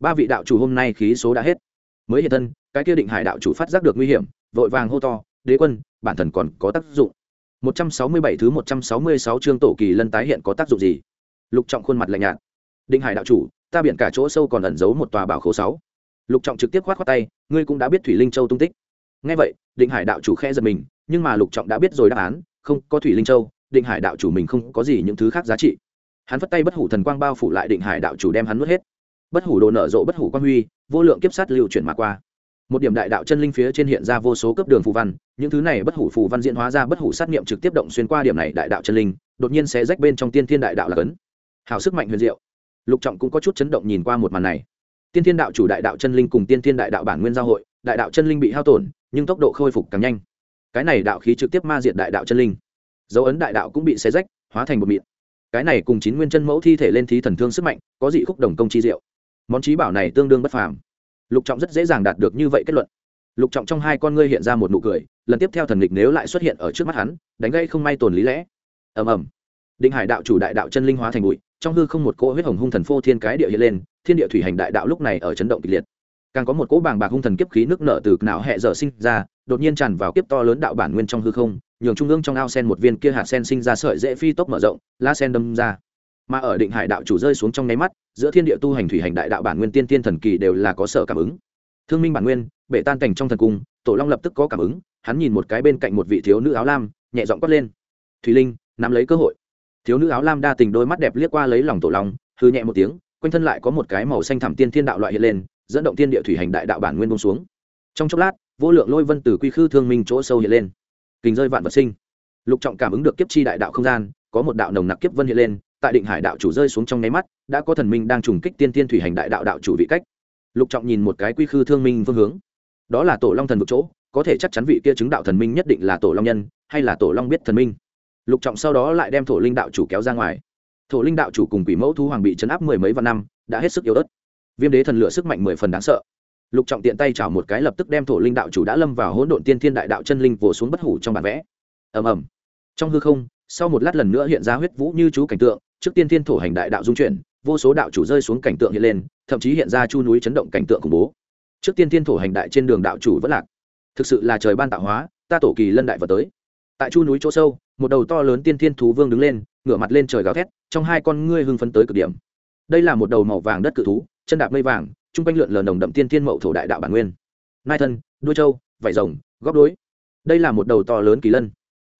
Ba vị đạo chủ hôm nay khí số đã hết. Mới hiện thân, cái kia định hải đạo chủ phát giác được nguy hiểm, vội vàng hô to, đế quân, bản thần còn có tác dụng. 167 thứ 166 chương tổ kỳ lân tái hiện có tác dụng gì? Lục trọng khuôn mặt lạnh nhạt. Định hải đạo chủ, ta biển cả chỗ sâu còn ẩn giấu một tòa bảo khố sáu. Lục trọng trực tiếp khoát khoát tay, ngươi cũng đã biết thủy linh châu tung tích. Ngay vậy, định hải đạo chủ khe giật mình nhưng mà lục trọng đã biết rồi đáp án, không, có thủy linh châu, định hải đạo chủ mình không có gì những thứ khác giá trị. Hắn phất tay bất hủ thần quang bao phủ lại định hải đạo chủ đem hắn nuốt hết. Bất hủ đồ nở rộ bất hủ quan huy, vô lượng kiếp sát lưu chuyển mà qua. Một điểm đại đạo chân linh phía trên hiện ra vô số cấp đường phù văn, những thứ này bất hủ phù văn diễn hóa ra bất hủ sát nghiệm trực tiếp động xuyên qua điểm này đại đạo chân linh, đột nhiên sẽ rách bên trong tiên thiên đại đạo là cấn. Hào sức mạnh huyền diệu. Lục trọng cũng có chút chấn động nhìn qua một màn này. Tiên thiên đạo chủ đại đạo chân linh cùng tiên thiên đại đạo bản nguyên giao hội, đại đạo chân linh bị hao tổn, nhưng tốc độ khôi phục càng nhanh cái này đạo khí trực tiếp ma diệt đại đạo chân linh. Dấu ấn đại đạo cũng bị xé rách, hóa thành một mịn. Cái này cùng chín nguyên chân mẫu thi thể lên thí thần thương sức mạnh, có dị khúc đồng công chi diệu. Món trí bảo này tương đương bất phàm. Lục trọng rất dễ dàng đạt được như vậy kết luận. Lục trọng trong hai con ngươi hiện ra một nụ cười, lần tiếp theo thần nghịch nếu lại xuất hiện ở trước mắt hắn, đánh gây không may tồn lý lẽ. Ầm ầm. Định hải đạo chủ đại đạo chân linh hóa thành bụi, trong hư không một cỗ huyết hồng hung thần phô thiên cái địa hiện lên, thiên địa thủy hành đại đạo lúc này ở chấn động kịch liệt. Càng có một cỗ bàng bạc hung thần kiếp khí nước nở từ não hệ dở sinh ra đột nhiên tràn vào kiếp to lớn đạo bản nguyên trong hư không, nhường trung ương trong ao sen một viên kia hạt sen sinh ra sợi dễ phi tốc mở rộng, lá sen đâm ra. Mà ở định hải đạo chủ rơi xuống trong nháy mắt, giữa thiên địa tu hành thủy hành đại đạo bản nguyên tiên tiên thần kỳ đều là có sở cảm ứng. Thương minh bản nguyên, bể tan cảnh trong thần cung, tổ long lập tức có cảm ứng, hắn nhìn một cái bên cạnh một vị thiếu nữ áo lam, nhẹ giọng quát lên. Thùy linh, nắm lấy cơ hội. Thiếu nữ áo lam đa tình đôi mắt đẹp liếc qua lấy lòng tổ long hư nhẹ một tiếng, quanh thân lại có một cái màu xanh thẳm tiên thiên đạo loại hiện lên, dẫn động tiên địa thủy hành đại đạo bản nguyên bông xuống. Trong chốc lát vô lượng lôi vân từ quy khư thương minh chỗ sâu hiện lên. Kình rơi vạn vật sinh. Lục trọng cảm ứng được kiếp chi đại đạo không gian, có một đạo nồng nặc kiếp vân hiện lên, tại định hải đạo chủ rơi xuống trong nháy mắt, đã có thần minh đang trùng kích tiên tiên thủy hành đại đạo đạo chủ vị cách. Lục trọng nhìn một cái quy khư thương minh phương hướng. Đó là tổ long thần vực chỗ, có thể chắc chắn vị kia chứng đạo thần minh nhất định là tổ long nhân, hay là tổ long biết thần minh. Lục trọng sau đó lại đem thổ linh đạo chủ kéo ra ngoài. Thổ linh đạo chủ cùng quỷ mẫu thu hoàng bị chấn áp mười mấy vạn năm, đã hết sức yếu ớt. Viêm đế thần lửa sức mạnh mười phần đáng sợ lục trọng tiện tay chảo một cái lập tức đem thổ linh đạo chủ đã lâm vào hỗn độn tiên thiên đại đạo chân linh vồ xuống bất hủ trong bản vẽ. Ầm ầm. Trong hư không, sau một lát lần nữa hiện ra huyết vũ như chú cảnh tượng, trước tiên thiên thổ hành đại đạo dung chuyển, vô số đạo chủ rơi xuống cảnh tượng hiện lên, thậm chí hiện ra chu núi chấn động cảnh tượng khủng bố. Trước tiên thiên thổ hành đại trên đường đạo chủ vẫn lạc. Thực sự là trời ban tạo hóa, ta tổ kỳ lân đại vật tới. Tại chu núi chỗ sâu, một đầu to lớn tiên thiên thú vương đứng lên, ngửa mặt lên trời gào thét, trong hai con ngươi hưng phấn tới cực điểm. Đây là một đầu màu vàng đất cự thú, chân đạp mây vàng chung quanh lượn lờ nồng đậm tiên thiên mậu thổ đại đạo bản nguyên. Nai thân, đuôi trâu vải rồng, góc đối. Đây là một đầu to lớn kỳ lân.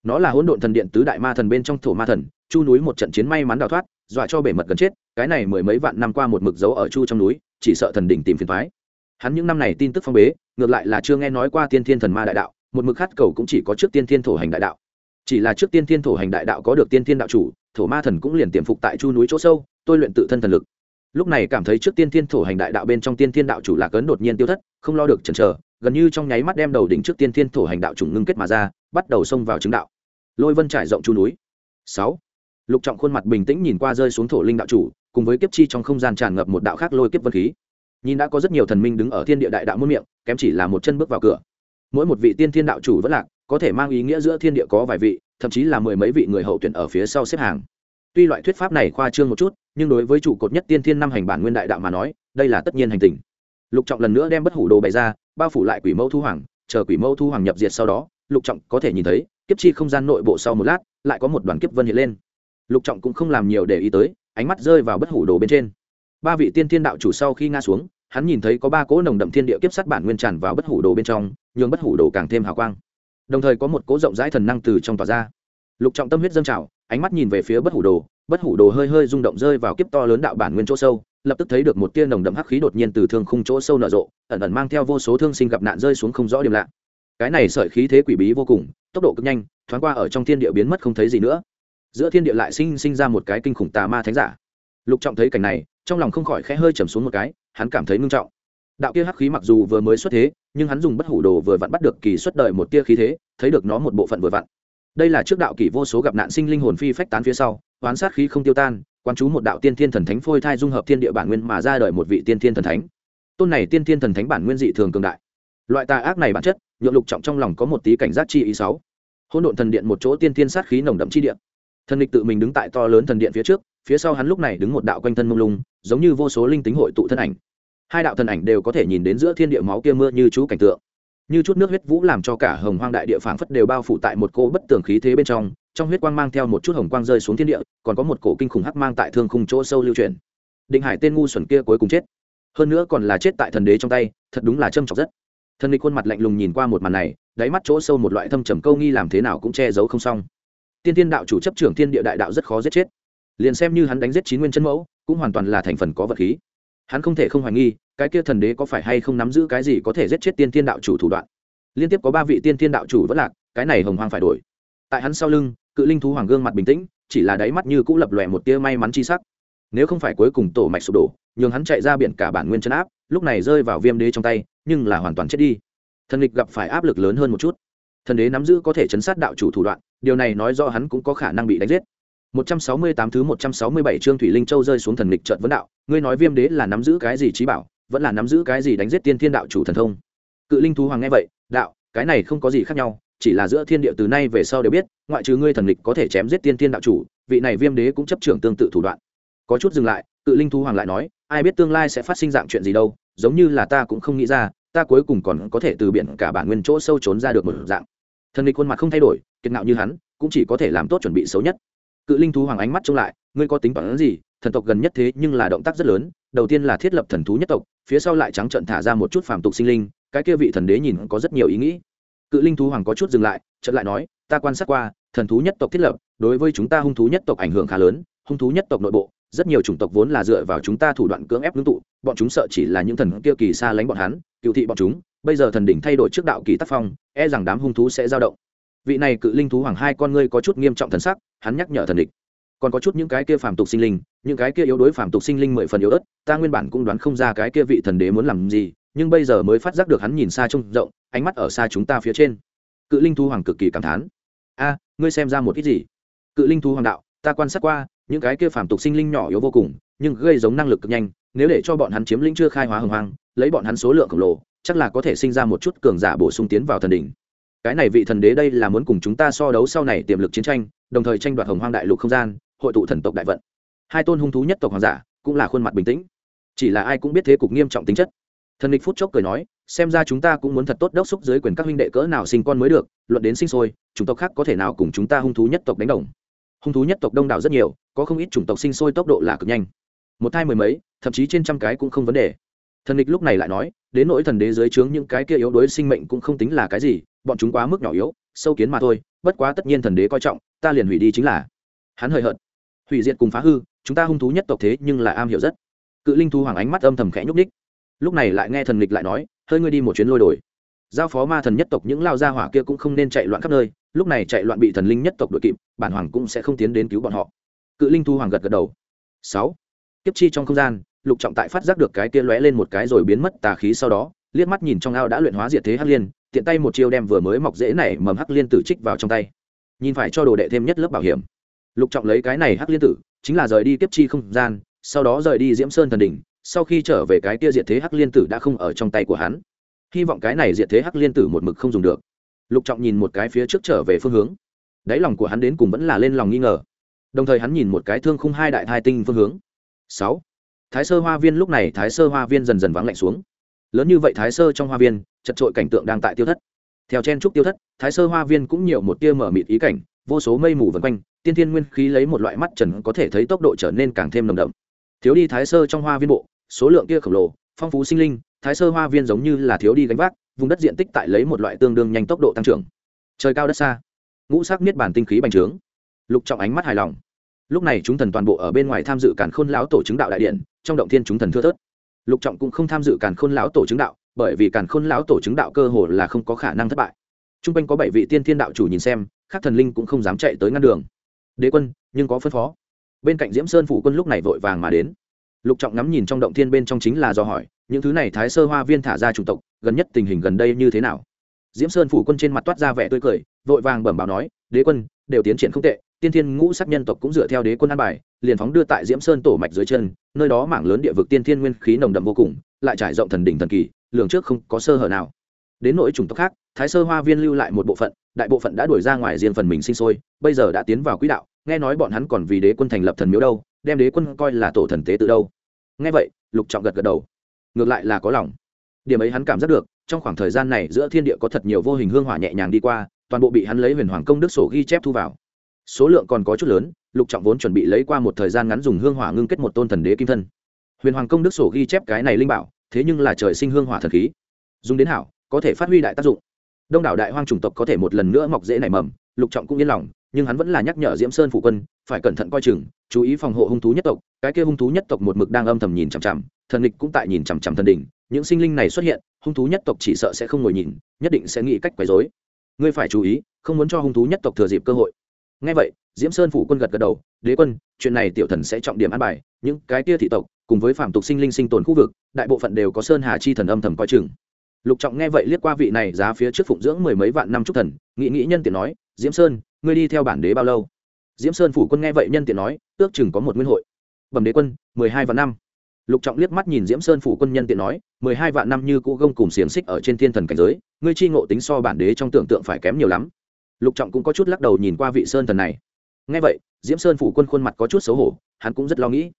Nó là hỗn độn thần điện tứ đại ma thần bên trong thổ ma thần, chu núi một trận chiến may mắn đào thoát, dọa cho bể mật gần chết, cái này mười mấy vạn năm qua một mực dấu ở chu trong núi, chỉ sợ thần đỉnh tìm phiền thoái hắn những năm này tin tức phong bế, ngược lại là chưa nghe nói qua tiên thiên thần ma đại đạo, một mực khát cầu cũng chỉ có trước tiên thiên thổ hành đại đạo. Chỉ là trước tiên thiên thổ hành đại đạo có được tiên thiên đạo chủ, thổ ma thần cũng liền tiềm phục tại chu núi chỗ sâu, tôi luyện tự thân thần lực lúc này cảm thấy trước tiên thiên thổ hành đại đạo bên trong tiên thiên đạo chủ lạc ấn đột nhiên tiêu thất, không lo được chần chờ, gần như trong nháy mắt đem đầu đỉnh trước tiên thiên thổ hành đạo chủng ngưng kết mà ra, bắt đầu xông vào chứng đạo. Lôi vân trải rộng chu núi. Sáu. Lục trọng khuôn mặt bình tĩnh nhìn qua rơi xuống thổ linh đạo chủ, cùng với kiếp chi trong không gian tràn ngập một đạo khác lôi kiếp vân khí. Nhìn đã có rất nhiều thần minh đứng ở thiên địa đại đạo muôn miệng, kém chỉ là một chân bước vào cửa. Mỗi một vị tiên thiên đạo chủ vẫn lạc, có thể mang ý nghĩa giữa thiên địa có vài vị, thậm chí là mười mấy vị người hậu tuyển ở phía sau xếp hàng tuy loại thuyết pháp này khoa trương một chút, nhưng đối với trụ cột nhất tiên thiên năm hành bản nguyên đại đạo mà nói, đây là tất nhiên hành tình. Lục trọng lần nữa đem bất hủ đồ bày ra, bao phủ lại quỷ mẫu thu hoàng, chờ quỷ mẫu thu hoàng nhập diệt sau đó, lục trọng có thể nhìn thấy, kiếp chi không gian nội bộ sau một lát, lại có một đoàn kiếp vân hiện lên. Lục trọng cũng không làm nhiều để ý tới, ánh mắt rơi vào bất hủ đồ bên trên. Ba vị tiên thiên đạo chủ sau khi nga xuống, hắn nhìn thấy có ba cỗ nồng đậm thiên địa kiếp sát bản nguyên tràn vào bất hủ đồ bên trong, nhường bất hủ đồ càng thêm hào quang. Đồng thời có một cỗ rộng rãi thần năng từ trong tỏa ra. Lục trọng tâm huyết dâng trào ánh mắt nhìn về phía bất hủ đồ, bất hủ đồ hơi hơi rung động rơi vào kiếp to lớn đạo bản nguyên chỗ sâu, lập tức thấy được một tia nồng đậm hắc khí đột nhiên từ thương khung chỗ sâu nở rộ, ẩn ẩn mang theo vô số thương sinh gặp nạn rơi xuống không rõ điểm lạ. Cái này sợi khí thế quỷ bí vô cùng, tốc độ cực nhanh, thoáng qua ở trong thiên địa biến mất không thấy gì nữa. Giữa thiên địa lại sinh sinh ra một cái kinh khủng tà ma thánh giả. Lục trọng thấy cảnh này, trong lòng không khỏi khẽ hơi trầm xuống một cái, hắn cảm thấy ngưng trọng. Đạo kia hắc khí mặc dù vừa mới xuất thế, nhưng hắn dùng bất hủ đồ vừa vặn bắt được kỳ xuất đời một tia khí thế, thấy được nó một bộ phận vừa vặn đây là trước đạo kỷ vô số gặp nạn sinh linh hồn phi phách tán phía sau, oán sát khí không tiêu tan quan chú một đạo tiên thiên thần thánh phôi thai dung hợp thiên địa bản nguyên mà ra đời một vị tiên thiên thần thánh. Tôn này tiên thiên thần thánh bản nguyên dị thường cường đại. Loại tà ác này bản chất, nhượng lục trọng trong lòng có một tí cảnh giác chi ý sáu hỗn độn thần điện một chỗ tiên thiên sát khí nồng đậm chi điện thần địch tự mình đứng tại to lớn thần điện phía trước, phía sau hắn lúc này đứng một đạo quanh thân mông lung, giống như vô số linh tính hội tụ thân ảnh. Hai đạo thần ảnh đều có thể nhìn đến giữa thiên địa máu kia mưa như chú cảnh tượng như chút nước huyết vũ làm cho cả hồng hoang đại địa phảng phất đều bao phủ tại một cô bất tường khí thế bên trong trong huyết quang mang theo một chút hồng quang rơi xuống thiên địa, còn có một cổ kinh khủng hắc mang tại thương khung chỗ sâu lưu truyền định hải tên ngu xuẩn kia cuối cùng chết. Hơn nữa còn là chết tại thần đế trong tay, thật đúng là châm trọc rất. Thần địch khuôn mặt lạnh lùng nhìn qua một màn này, đáy mắt chỗ sâu một loại thâm trầm câu nghi làm thế nào cũng che giấu không xong. Tiên tiên đạo chủ chấp trưởng thiên địa đại đạo rất khó giết chết. Liền xem như hắn đánh giết chín nguyên chân mẫu, cũng hoàn toàn là thành phần có vật khí hắn không thể không hoài nghi, cái kia thần đế có phải hay không nắm giữ cái gì có thể giết chết tiên thiên đạo chủ thủ đoạn. Liên tiếp có ba vị tiên thiên đạo chủ vẫn lạc, cái này hồng hoang phải đổi. Tại hắn sau lưng, cự linh thú hoàng gương mặt bình tĩnh, chỉ là đáy mắt như cũng lập lòe một tia may mắn chi sắc. Nếu không phải cuối cùng tổ mạch sụp đổ, nhường hắn chạy ra biển cả bản nguyên chân áp, lúc này rơi vào viêm đế trong tay, nhưng là hoàn toàn chết đi. Thần địch gặp phải áp lực lớn hơn một chút. Thần đế nắm giữ có thể chấn sát đạo chủ thủ đoạn, điều này nói do hắn cũng có khả năng bị đánh giết. 168 thứ 167 chương thủy linh châu rơi xuống thần lịch trận vấn đạo, ngươi nói viêm đế là nắm giữ cái gì trí bảo, vẫn là nắm giữ cái gì đánh giết tiên thiên đạo chủ thần thông? Cự linh thú hoàng nghe vậy, đạo, cái này không có gì khác nhau, chỉ là giữa thiên địa từ nay về sau đều biết, ngoại trừ ngươi thần lịch có thể chém giết tiên thiên đạo chủ, vị này viêm đế cũng chấp trưởng tương tự thủ đoạn. Có chút dừng lại, cự linh thú hoàng lại nói, ai biết tương lai sẽ phát sinh dạng chuyện gì đâu, giống như là ta cũng không nghĩ ra, ta cuối cùng còn có thể từ biển cả bản nguyên chỗ sâu trốn ra được một dạng. Thần lịch khuôn mặt không thay đổi, kiệt ngạo như hắn, cũng chỉ có thể làm tốt chuẩn bị xấu nhất cự linh thú hoàng ánh mắt trông lại, ngươi có tính toán gì? Thần tộc gần nhất thế nhưng là động tác rất lớn, đầu tiên là thiết lập thần thú nhất tộc, phía sau lại trắng trận thả ra một chút phàm tục sinh linh, cái kia vị thần đế nhìn có rất nhiều ý nghĩ. Cự linh thú hoàng có chút dừng lại, chợt lại nói, ta quan sát qua, thần thú nhất tộc thiết lập, đối với chúng ta hung thú nhất tộc ảnh hưởng khá lớn, hung thú nhất tộc nội bộ, rất nhiều chủng tộc vốn là dựa vào chúng ta thủ đoạn cưỡng ép ngưng tụ, bọn chúng sợ chỉ là những thần kia kỳ xa lánh bọn hắn, cựu thị bọn chúng, bây giờ thần đỉnh thay đổi trước đạo kỳ tác phong e rằng đám hung thú sẽ dao động vị này cự linh thú hoàng hai con ngươi có chút nghiêm trọng thần sắc, hắn nhắc nhở thần địch. Còn có chút những cái kia phàm tục sinh linh, những cái kia yếu đối phàm tục sinh linh mười phần yếu ớt, ta nguyên bản cũng đoán không ra cái kia vị thần đế muốn làm gì, nhưng bây giờ mới phát giác được hắn nhìn xa trông rộng, ánh mắt ở xa chúng ta phía trên. Cự linh thú hoàng cực kỳ cảm thán. A, ngươi xem ra một ít gì? Cự linh thú hoàng đạo, ta quan sát qua, những cái kia phàm tục sinh linh nhỏ yếu vô cùng, nhưng gây giống năng lực cực nhanh, nếu để cho bọn hắn chiếm lĩnh chưa khai hóa hồng hoang, lấy bọn hắn số lượng khổng lồ, chắc là có thể sinh ra một chút cường giả bổ sung tiến vào thần đỉnh cái này vị thần đế đây là muốn cùng chúng ta so đấu sau này tiềm lực chiến tranh, đồng thời tranh đoạt hồng hoang đại lục không gian, hội tụ thần tộc đại vận. Hai tôn hung thú nhất tộc hoàng giả cũng là khuôn mặt bình tĩnh. Chỉ là ai cũng biết thế cục nghiêm trọng tính chất. Thần địch phút chốc cười nói, xem ra chúng ta cũng muốn thật tốt đốc xúc dưới quyền các huynh đệ cỡ nào sinh con mới được, luận đến sinh sôi, chủng tộc khác có thể nào cùng chúng ta hung thú nhất tộc đánh đồng. Hung thú nhất tộc đông đảo rất nhiều, có không ít chủng tộc sinh sôi tốc độ là cực nhanh. Một thai mười mấy, thậm chí trên trăm cái cũng không vấn đề. Thần địch lúc này lại nói, đến nỗi thần đế dưới trướng những cái kia yếu đuối sinh mệnh cũng không tính là cái gì bọn chúng quá mức nhỏ yếu, sâu kiến mà thôi, bất quá tất nhiên thần đế coi trọng, ta liền hủy đi chính là. Hắn hời hợt. Hủy diệt cùng phá hư, chúng ta hung thú nhất tộc thế nhưng là am hiểu rất. Cự linh thu hoàng ánh mắt âm thầm khẽ nhúc ních lúc này lại nghe thần lịch lại nói, hơi ngươi đi một chuyến lôi đổi giao phó ma thần nhất tộc những lao gia hỏa kia cũng không nên chạy loạn khắp nơi, lúc này chạy loạn bị thần linh nhất tộc đội kịp, bản hoàng cũng sẽ không tiến đến cứu bọn họ. Cự linh thu hoàng gật gật đầu. Sáu. Kiếp chi trong không gian, lục trọng tại phát giác được cái kia lóe lên một cái rồi biến mất tà khí sau đó liếc mắt nhìn trong ao đã luyện hóa diệt thế hắc liên, tiện tay một chiêu đem vừa mới mọc dễ này mầm hắc liên tử trích vào trong tay. Nhìn phải cho đồ đệ thêm nhất lớp bảo hiểm. Lục trọng lấy cái này hắc liên tử, chính là rời đi kiếp chi không gian, sau đó rời đi diễm sơn thần đỉnh, sau khi trở về cái kia diệt thế hắc liên tử đã không ở trong tay của hắn. Hy vọng cái này diệt thế hắc liên tử một mực không dùng được. Lục trọng nhìn một cái phía trước trở về phương hướng. Đáy lòng của hắn đến cùng vẫn là lên lòng nghi ngờ. Đồng thời hắn nhìn một cái thương khung hai đại thai tinh phương hướng. Sáu. Thái sơ hoa viên lúc này, thái sơ hoa viên dần dần vắng lạnh xuống lớn như vậy thái sơ trong hoa viên, chật trội cảnh tượng đang tại tiêu thất. Theo chen trúc tiêu thất, thái sơ hoa viên cũng nhiều một tia mở mịt ý cảnh, vô số mây mù vần quanh, tiên thiên nguyên khí lấy một loại mắt trần có thể thấy tốc độ trở nên càng thêm nồng đậm. Thiếu đi thái sơ trong hoa viên bộ, số lượng kia khổng lồ, phong phú sinh linh, thái sơ hoa viên giống như là thiếu đi gánh vác, vùng đất diện tích tại lấy một loại tương đương nhanh tốc độ tăng trưởng. Trời cao đất xa, ngũ sắc miết bản tinh khí bành trướng. Lục trọng ánh mắt hài lòng. Lúc này chúng thần toàn bộ ở bên ngoài tham dự càn khôn lão tổ chứng đạo đại điện, trong động thiên chúng thần thưa thớt lục trọng cũng không tham dự càn khôn lão tổ chứng đạo, bởi vì càn khôn lão tổ chứng đạo cơ hồ là không có khả năng thất bại. T r u n g quanh có bảy vị tiên thiên đạo chủ nhìn xem các thần linh cũng không dám chạy tới ngăn đường. Đế quân, nhưng có phân phó. Bên cạnh diễm sơn phủ quân lúc này vội vàng mà đến. Lục trọng ngắm nhìn trong động thiên bên trong chính là do hỏi, những thứ này thái sơ hoa viên thả ra chủng tộc, gần nhất tình hình gần đây như thế nào? Diễm sơn phủ quân trên mặt toát ra vẻ tươi cười, vội vàng bẩm báo nói, đế quân, đều tiến triển không tệ tiên thiên ngũ sắc nhân tộc cũng dựa theo đế quân an bài, liền phóng đưa tại diễm sơn tổ mạch dưới chân, nơi đó mảng lớn địa vực tiên thiên nguyên khí nồng đậm vô cùng, lại trải rộng thần đỉnh thần kỳ, lường trước không có sơ hở nào. Đến nỗi chủng tộc khác, thái sơ hoa viên lưu lại một bộ phận, đại bộ phận đã đuổi ra ngoài riêng phần mình sinh sôi, bây giờ đã tiến vào quỹ đạo, nghe nói bọn hắn còn vì đế quân thành lập thần miếu đâu, đem đế quân coi là tổ thần tế tự đâu. Nghe vậy, lục trọng gật gật đầu. Ngược lại là có lòng. Điểm ấy hắn cảm giác được, trong khoảng thời gian này giữa thiên địa có thật nhiều vô hình hương hỏa nhẹ nhàng đi qua, toàn bộ bị hắn lấy huyền hoàng công đức sổ ghi chép thu vào số lượng còn có chút lớn, lục trọng vốn chuẩn bị lấy qua một thời gian ngắn dùng hương hỏa ngưng kết một tôn thần đế kim thân. Huyền hoàng công đức sổ ghi chép cái này linh bảo, thế nhưng là trời sinh hương hỏa thần khí. Dùng đến hảo, có thể phát huy đại tác dụng. Đông đảo đại hoang chủng tộc có thể một lần nữa mọc dễ nảy mầm, lục trọng cũng yên lòng, nhưng hắn vẫn là nhắc nhở diễm sơn phụ quân, phải cẩn thận coi chừng, chú ý phòng hộ hung thú nhất tộc. Cái kia hung thú nhất tộc một mực đang âm thầm nhìn chằm chằm, thần địch cũng tại nhìn chằm chằm thần đỉnh. Những sinh linh này xuất hiện, hung thú nhất tộc chỉ sợ sẽ không ngồi nhìn, nhất định sẽ nghĩ cách quấy rối. Ngươi phải chú ý, không muốn cho hung thú nhất tộc thừa dịp cơ hội ngay vậy, diễm sơn phủ quân gật gật đầu, đế quân, chuyện này tiểu thần sẽ trọng điểm an bài. Những cái kia thị tộc, cùng với phạm tục sinh linh sinh tồn khu vực, đại bộ phận đều có sơn hà chi thần âm thầm coi chừng. Lục trọng nghe vậy liếc qua vị này giá phía trước phụng dưỡng mười mấy vạn năm trúc thần, nghĩ nghĩ nhân tiện nói, diễm sơn, ngươi đi theo bản đế bao lâu? Diễm sơn phủ quân nghe vậy nhân tiện nói, ước chừng có một nguyên hội. Bẩm đế quân, mười hai vạn năm. Lục trọng liếc mắt nhìn diễm sơn phủ quân nhân tiện nói, mười hai vạn năm như cũ gông cùng xiềng xích ở trên thiên thần cảnh giới, ngươi chi ngộ tính so bản đế trong tưởng tượng phải kém nhiều lắm lục trọng cũng có chút lắc đầu nhìn qua vị sơn thần này. Ngay vậy, diễm sơn phủ quân khuôn mặt có chút xấu hổ, hắn cũng rất lo nghĩ.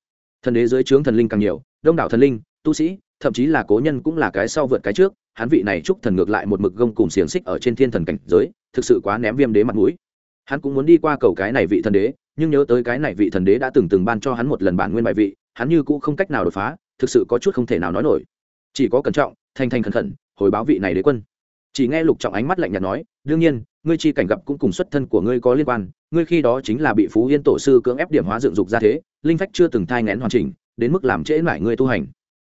Thần đế dưới trướng thần linh càng nhiều, đông đảo thần linh, tu sĩ, thậm chí là cố nhân cũng là cái sau vượt cái trước, hắn vị này chúc thần ngược lại một mực gông cùng xiềng xích ở trên thiên thần cảnh giới, thực sự quá ném viêm đế mặt mũi. Hắn cũng muốn đi qua cầu cái này vị thần đế, nhưng nhớ tới cái này vị thần đế đã từng từng ban cho hắn một lần bản nguyên bài vị, hắn như cũ không cách nào đột phá, thực sự có chút không thể nào nói nổi. Chỉ có cẩn trọng thanh thanh khẩn khẩn, hồi báo vị này đế quân. Chỉ nghe lục trọng ánh mắt lạnh nhạt nói, đương nhiên ngươi chi cảnh gặp cũng cùng xuất thân của ngươi có liên quan, ngươi khi đó chính là bị phú yên tổ sư cưỡng ép điểm hóa dựng dục ra thế, linh phách chưa từng thai ngén hoàn chỉnh, đến mức làm trễ lại ngươi tu hành.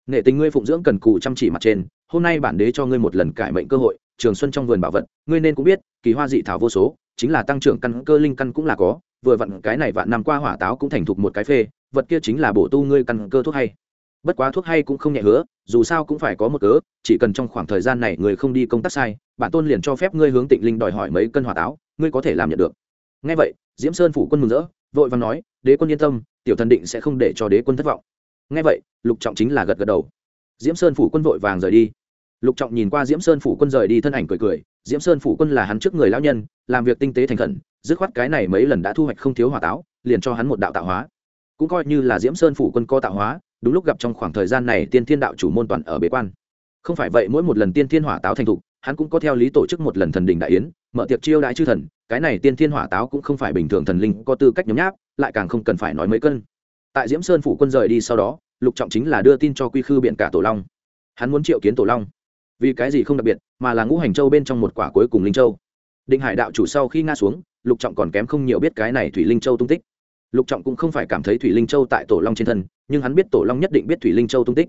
Nghệ tình ngươi phụng dưỡng cần cù chăm chỉ mặt trên, hôm nay bản đế cho ngươi một lần cải mệnh cơ hội, trường xuân trong vườn bảo vật, ngươi nên cũng biết, kỳ hoa dị thảo vô số, chính là tăng trưởng căn cơ linh căn cũng là có, vừa vặn cái này vạn năm qua hỏa táo cũng thành thục một cái phê, vật kia chính là bổ tu ngươi căn cơ thuốc hay bất quá thuốc hay cũng không nhẹ hứa, dù sao cũng phải có một cớ, chỉ cần trong khoảng thời gian này người không đi công tác sai, bản tôn liền cho phép ngươi hướng tịnh linh đòi hỏi mấy cân hỏa táo, ngươi có thể làm nhận được. Ngay vậy, diễm sơn phủ quân mừng rỡ, vội vàng nói, đế quân yên tâm, tiểu thần định sẽ không để cho đế quân thất vọng. Ngay vậy, lục trọng chính là gật gật đầu. Diễm sơn phủ quân vội vàng rời đi. Lục trọng nhìn qua diễm sơn phủ quân rời đi thân ảnh cười cười, diễm sơn phủ quân là hắn trước người lão nhân, làm việc tinh tế thành khẩn, dứt khoát cái này mấy lần đã thu hoạch không thiếu hỏa táo, liền cho hắn một đạo tạo hóa. Cũng coi như là diễm sơn phủ quân co tạo hóa đúng lúc gặp trong khoảng thời gian này tiên thiên đạo chủ môn toàn ở bế quan. Không phải vậy, mỗi một lần tiên thiên hỏa táo thành thục, hắn cũng có theo lý tổ chức một lần thần đình đại yến, mở tiệc chiêu đãi chư thần, cái này tiên thiên hỏa táo cũng không phải bình thường thần linh có tư cách nhấm nháp, lại càng không cần phải nói mấy cân. Tại diễm sơn phủ quân rời đi sau đó, lục trọng chính là đưa tin cho quy khư biện cả tổ long. Hắn muốn triệu kiến tổ long. Vì cái gì không đặc biệt, mà là ngũ hành châu bên trong một quả cuối cùng linh châu. Định hải đạo chủ sau khi nga xuống, lục trọng còn kém không nhiều biết cái này thủy linh châu tung tích lục trọng cũng không phải cảm thấy thủy linh châu tại tổ long trên thân, nhưng hắn biết tổ long nhất định biết thủy linh châu tung tích.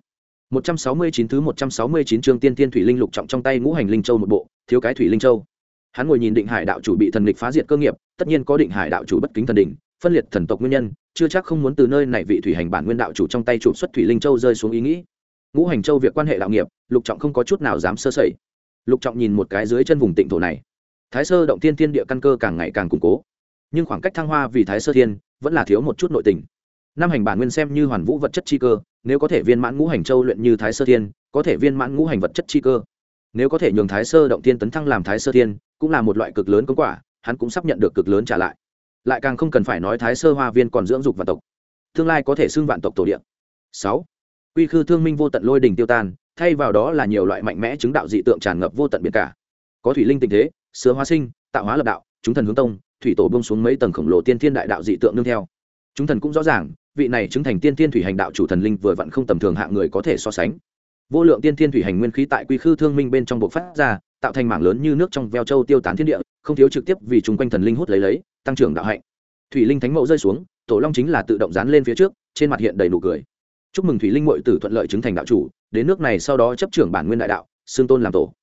169 thứ 169 chương tiên tiên thủy linh lục trọng trong tay ngũ hành linh châu một bộ, thiếu cái thủy linh châu. Hắn ngồi nhìn định hải đạo chủ bị thần địch phá diệt cơ nghiệp, tất nhiên có định hải đạo chủ bất kính thần đỉnh, phân liệt thần tộc nguyên nhân, chưa chắc không muốn từ nơi này vị thủy hành bản nguyên đạo chủ trong tay chụp xuất thủy linh châu rơi xuống ý nghĩ. Ngũ hành châu việc quan hệ đạo nghiệp, lục trọng không có chút nào dám sơ sẩy. Lục trọng nhìn một cái dưới chân vùng tịnh thổ này. Thái sơ động tiên tiên địa căn cơ càng ngày càng củng cố nhưng khoảng cách thăng hoa vì thái sơ thiên vẫn là thiếu một chút nội tình. Năm hành bản nguyên xem như hoàn vũ vật chất chi cơ, nếu có thể viên mãn ngũ hành châu luyện như thái sơ thiên, có thể viên mãn ngũ hành vật chất chi cơ. Nếu có thể nhường thái sơ động tiên tấn thăng làm thái sơ thiên, cũng là một loại cực lớn công quả, hắn cũng sắp nhận được cực lớn trả lại. Lại càng không cần phải nói thái sơ hoa viên còn dưỡng dục vạn tộc. Tương lai có thể xưng vạn tộc tổ điện sáu. Quy khư thương minh vô tận lôi đình tiêu tan, thay vào đó là nhiều loại mạnh mẽ chứng đạo dị tượng tràn ngập vô tận biển cả. Có thủy linh tình thế, sứa hóa sinh, tạo hóa lập đạo, chúng thần hướng tông thủy tổ bông xuống mấy tầng khổng lồ tiên thiên đại đạo dị tượng nương theo. Chúng thần cũng rõ ràng, vị này chứng thành tiên thiên thủy hành đạo chủ thần linh vừa vặn không tầm thường hạng người có thể so sánh. Vô lượng tiên thiên thủy hành nguyên khí tại quy khư thương minh bên trong bộ phát ra, tạo thành mảng lớn như nước trong veo châu tiêu tán thiên địa, không thiếu trực tiếp vì chung quanh thần linh hút lấy lấy, tăng trưởng đạo hạnh. Thủy linh thánh mẫu rơi xuống, tổ long chính là tự động dán lên phía trước, trên mặt hiện đầy nụ cười. Chúc mừng thủy linh mội tử thuận lợi chứng thành đạo chủ, đến nước này sau đó chấp trưởng bản nguyên đại đạo xương tôn làm tổ.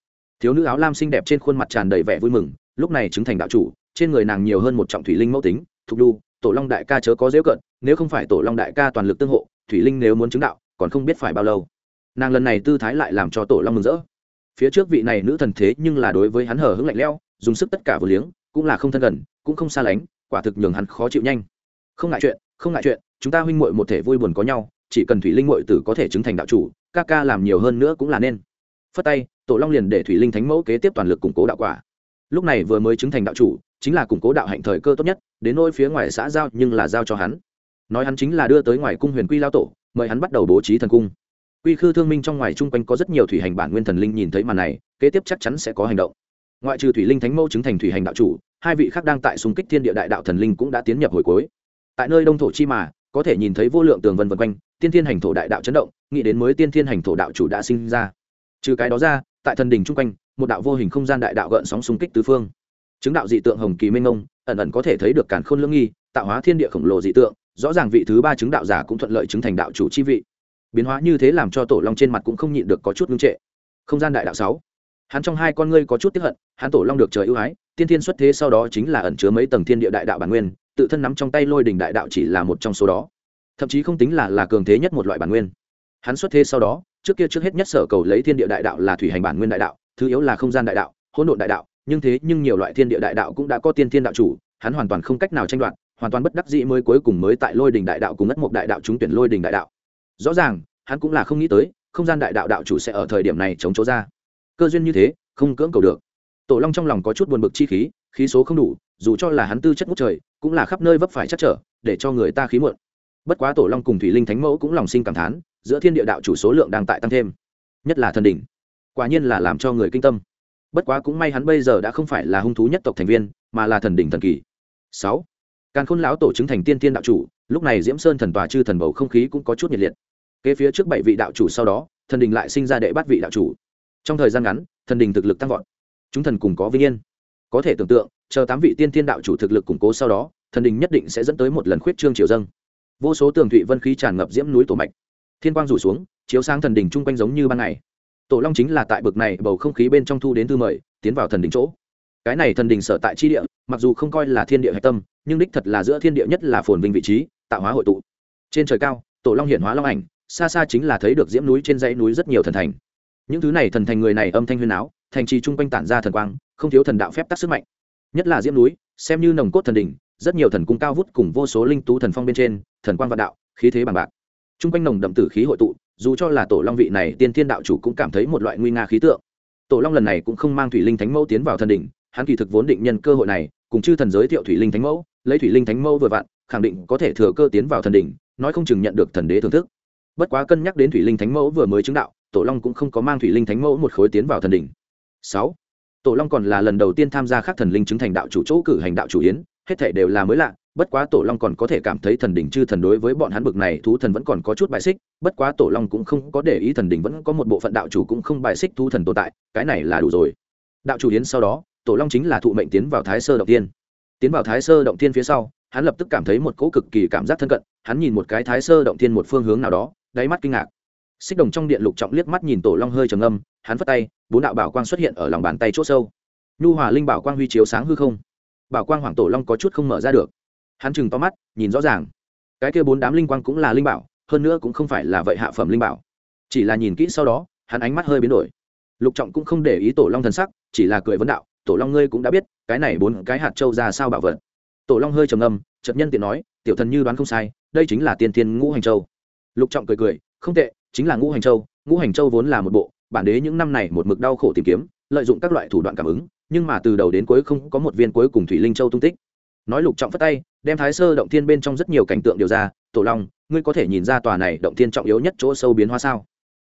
Thiếu nữ áo lam xinh đẹp trên khuôn mặt tràn đầy vẻ vui mừng, lúc này chứng thành đạo chủ trên người nàng nhiều hơn một trọng thủy linh mẫu tính, thục đu, tổ long đại ca chớ có dễ cận nếu không phải tổ long đại ca toàn lực tương hộ, thủy linh nếu muốn chứng đạo, còn không biết phải bao lâu. Nàng lần này tư thái lại làm cho tổ long mừng rỡ. Phía trước vị này nữ thần thế nhưng là đối với hắn hở hững lạnh lẽo, dùng sức tất cả vừa liếng, cũng là không thân gần, cũng không xa lánh, quả thực nhường hắn khó chịu nhanh. Không ngại chuyện, không ngại chuyện, chúng ta huynh muội một thể vui buồn có nhau, chỉ cần thủy linh muội tử có thể chứng thành đạo chủ, ca ca làm nhiều hơn nữa cũng là nên. Phất tay, tổ long liền để thủy linh thánh mẫu kế tiếp toàn lực củng cố đạo quả. Lúc này vừa mới chứng thành đạo chủ chính là củng cố đạo hạnh thời cơ tốt nhất, đến nôi phía ngoài xã giao nhưng là giao cho hắn. Nói hắn chính là đưa tới ngoài cung huyền quy lao tổ, mời hắn bắt đầu bố trí thần cung. Quy khư thương minh trong ngoài chung quanh có rất nhiều thủy hành bản nguyên thần linh nhìn thấy màn này, kế tiếp chắc chắn sẽ có hành động. Ngoại trừ thủy linh thánh mẫu chứng thành thủy hành đạo chủ, hai vị khác đang tại xung kích thiên địa đại đạo thần linh cũng đã tiến nhập hồi cuối. Tại nơi đông thổ chi mà, có thể nhìn thấy vô lượng tường vân vân quanh, tiên thiên hành thổ đại đạo chấn động, nghĩ đến mới tiên thiên hành thổ đạo chủ đã sinh ra. Trừ cái đó ra, tại thần đình chung quanh, một đạo vô hình không gian đại đạo gợn sóng xung kích tứ phương chứng đạo dị tượng hồng kỳ minh ngông, ẩn ẩn có thể thấy được cản khôn lưỡng nghi, tạo hóa thiên địa khổng lồ dị tượng, rõ ràng vị thứ ba chứng đạo giả cũng thuận lợi chứng thành đạo chủ chi vị. Biến hóa như thế làm cho tổ long trên mặt cũng không nhịn được có chút ngưng trệ. Không gian đại đạo sáu. Hắn trong hai con ngươi có chút tiếp hận, hắn tổ long được trời ưu ái, tiên thiên xuất thế sau đó chính là ẩn chứa mấy tầng thiên địa đại đạo bản nguyên, tự thân nắm trong tay lôi đình đại đạo chỉ là một trong số đó. Thậm chí không tính là là cường thế nhất một loại bản nguyên. Hắn xuất thế sau đó, trước kia trước hết nhất sở cầu lấy thiên địa đại đạo là thủy hành bản nguyên đại đạo, thứ yếu là không gian đại đạo, hỗn độn đại đạo nhưng thế nhưng nhiều loại thiên địa đại đạo cũng đã có tiên thiên đạo chủ, hắn hoàn toàn không cách nào tranh đoạt, hoàn toàn bất đắc dĩ mới cuối cùng mới tại lôi đình đại đạo cùng ngất một đại đạo trúng tuyển lôi đình đại đạo. Rõ ràng, hắn cũng là không nghĩ tới, không gian đại đạo đạo chủ sẽ ở thời điểm này chống chỗ ra. Cơ duyên như thế, không cưỡng cầu được. Tổ long trong lòng có chút buồn bực chi khí khí số không đủ, dù cho là hắn tư chất ngút trời, cũng là khắp nơi vấp phải chắc trở, để cho người ta khí mượn bất quá tổ long cùng thủy linh thánh mẫu cũng lòng sinh cảm thán, giữa thiên địa đạo chủ số lượng đang tại tăng thêm, nhất là thần đỉnh. Quả nhiên là làm cho người kinh tâm bất quá cũng may hắn bây giờ đã không phải là hung thú nhất tộc thành viên, mà là thần đỉnh thần kỳ. Sáu. Càn khôn lão tổ chứng thành tiên tiên đạo chủ, lúc này diễm sơn thần tòa chư thần bầu không khí cũng có chút nhiệt liệt. Kế phía trước bảy vị đạo chủ sau đó, thần đình lại sinh ra đệ bắt vị đạo chủ. Trong thời gian ngắn, thần đình thực lực tăng vọt. Chúng thần cùng có vinh yên. Có thể tưởng tượng, chờ tám vị tiên tiên đạo chủ thực lực củng cố sau đó, thần đình nhất định sẽ dẫn tới một lần khuyết trương triều dâng. Vô số tường thụy vân khí tràn ngập diễm núi tổ mạch. Thiên quang rủ xuống, chiếu sáng thần đình chung quanh giống như ban ngày tổ long chính là tại bực này bầu không khí bên trong thu đến thư mời tiến vào thần đình chỗ. Cái này thần đình sở tại chi địa mặc dù không coi là thiên địa hạch tâm nhưng đích thật là giữa thiên địa nhất là phồn vinh vị trí tạo hóa hội tụ. Trên trời cao tổ long hiển hóa long ảnh xa xa chính là thấy được diễm núi trên dãy núi rất nhiều thần thành. Những thứ này thần thành người này âm thanh huyền áo thành trì chung quanh tản ra thần quang không thiếu thần đạo phép tắc sức mạnh. Nhất là diễm núi xem như nồng cốt thần đình, rất nhiều thần cung cao vút cùng vô số linh tú thần phong bên trên thần quang vạn đạo khí thế bằng bạc. Chung quanh nồng đậm tử khí hội tụ dù cho là tổ long vị này tiên thiên đạo chủ cũng cảm thấy một loại nguy nga khí tượng. Tổ long lần này cũng không mang thủy linh thánh mẫu tiến vào thần đỉnh, hắn kỳ thực vốn định nhân cơ hội này, cùng chư thần giới thiệu thủy linh thánh mẫu, lấy thủy linh thánh mẫu vừa vặn, khẳng định có thể thừa cơ tiến vào thần đỉnh, nói không chừng nhận được thần đế thưởng thức. Bất quá cân nhắc đến thủy linh thánh mẫu vừa mới chứng đạo, tổ long cũng không có mang thủy linh thánh mẫu một khối tiến vào thần đỉnh. Sáu, tổ long còn là lần đầu tiên tham gia các thần linh chứng thành đạo chủ chỗ cử hành đạo chủ yến, hết thể đều là mới lạ bất quá tổ long còn có thể cảm thấy thần đình chư thần đối với bọn hắn bực này, thú thần vẫn còn có chút bài xích, bất quá tổ long cũng không có để ý thần đình vẫn có một bộ phận đạo chủ cũng không bài xích thú thần tồn tại, cái này là đủ rồi. Đạo chủ yến sau đó, tổ long chính là thụ mệnh tiến vào thái sơ động tiên tiến vào thái sơ động tiên phía sau, hắn lập tức cảm thấy một cỗ cực kỳ cảm giác thân cận, hắn nhìn một cái thái sơ động tiên một phương hướng nào đó, đáy mắt kinh ngạc. Xích đồng trong điện lục trọng liếc mắt nhìn tổ long hơi trầm âm hắn phất tay, bốn đạo bảo quang xuất hiện ở lòng bàn tay c h ỗ sâu. Nhu hòa linh bảo quang huy chiếu sáng hư không. Bảo quang hoàng tổ long có chút không mở ra được hắn chừng to mắt, nhìn rõ ràng. Cái kia bốn đám linh quang cũng là linh bảo, hơn nữa cũng không phải là vậy hạ phẩm linh bảo. Chỉ là nhìn kỹ sau đó, hắn ánh mắt hơi biến đổi. Lục trọng cũng không để ý tổ long thần sắc, chỉ là cười vấn đạo, tổ long ngươi cũng đã biết, cái này bốn cái hạt trâu ra sao bảo vật. Tổ long hơi trầm âm chợt nhân tiện nói, tiểu thần như đoán không sai, đây chính là tiên thiên ngũ hành châu. Lục trọng cười cười, không tệ, chính là ngũ hành châu, ngũ hành châu vốn là một bộ, bản đế những năm này một mực đau khổ tìm kiếm, lợi dụng các loại thủ đoạn cảm ứng, nhưng mà từ đầu đến cuối không có một viên cuối cùng thủy linh châu tung tích nói lục trọng phất tay, đem thái sơ động thiên bên trong rất nhiều cảnh tượng điều ra. Tổ long, ngươi có thể nhìn ra tòa này động thiên trọng yếu nhất chỗ sâu biến hóa sao?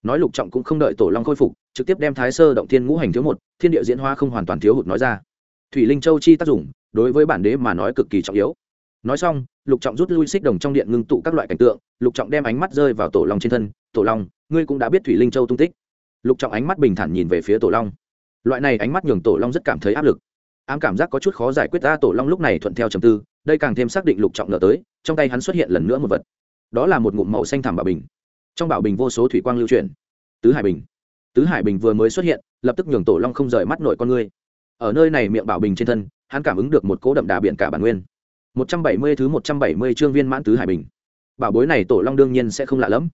Nói lục trọng cũng không đợi tổ long khôi phục, trực tiếp đem thái sơ động thiên ngũ hành thiếu một, thiên địa diễn hóa không hoàn toàn thiếu hụt nói ra. Thủy linh châu chi tác dụng, đối với bản đế mà nói cực kỳ trọng yếu. Nói xong, lục trọng rút lui xích đồng trong điện ngưng tụ các loại cảnh tượng. Lục trọng đem ánh mắt rơi vào tổ long trên thân. Tổ long, ngươi cũng đã biết thủy linh châu tung tích. Lục trọng ánh mắt bình thản nhìn về phía tổ long. Loại này ánh mắt nhường tổ long rất cảm thấy áp lực ám cảm giác có chút khó giải quyết ta tổ long lúc này thuận theo trầm tư, đây càng thêm xác định lục trọng nợ tới, trong tay hắn xuất hiện lần nữa một vật. Đó là một ngụm màu xanh thảm bảo bình. Trong bảo bình vô số thủy quang lưu chuyển. Tứ hải bình. Tứ hải bình vừa mới xuất hiện, lập tức nhường tổ long không rời mắt nội con ngươi ở nơi này miệng bảo bình trên thân, hắn cảm ứng được một cỗ đậm đà biển cả bản nguyên. Một trăm bảy mươi thứ một trăm bảy mươi chương viên mãn tứ hải bình. Bảo bối này tổ long đương nhiên sẽ không lạ lẫm.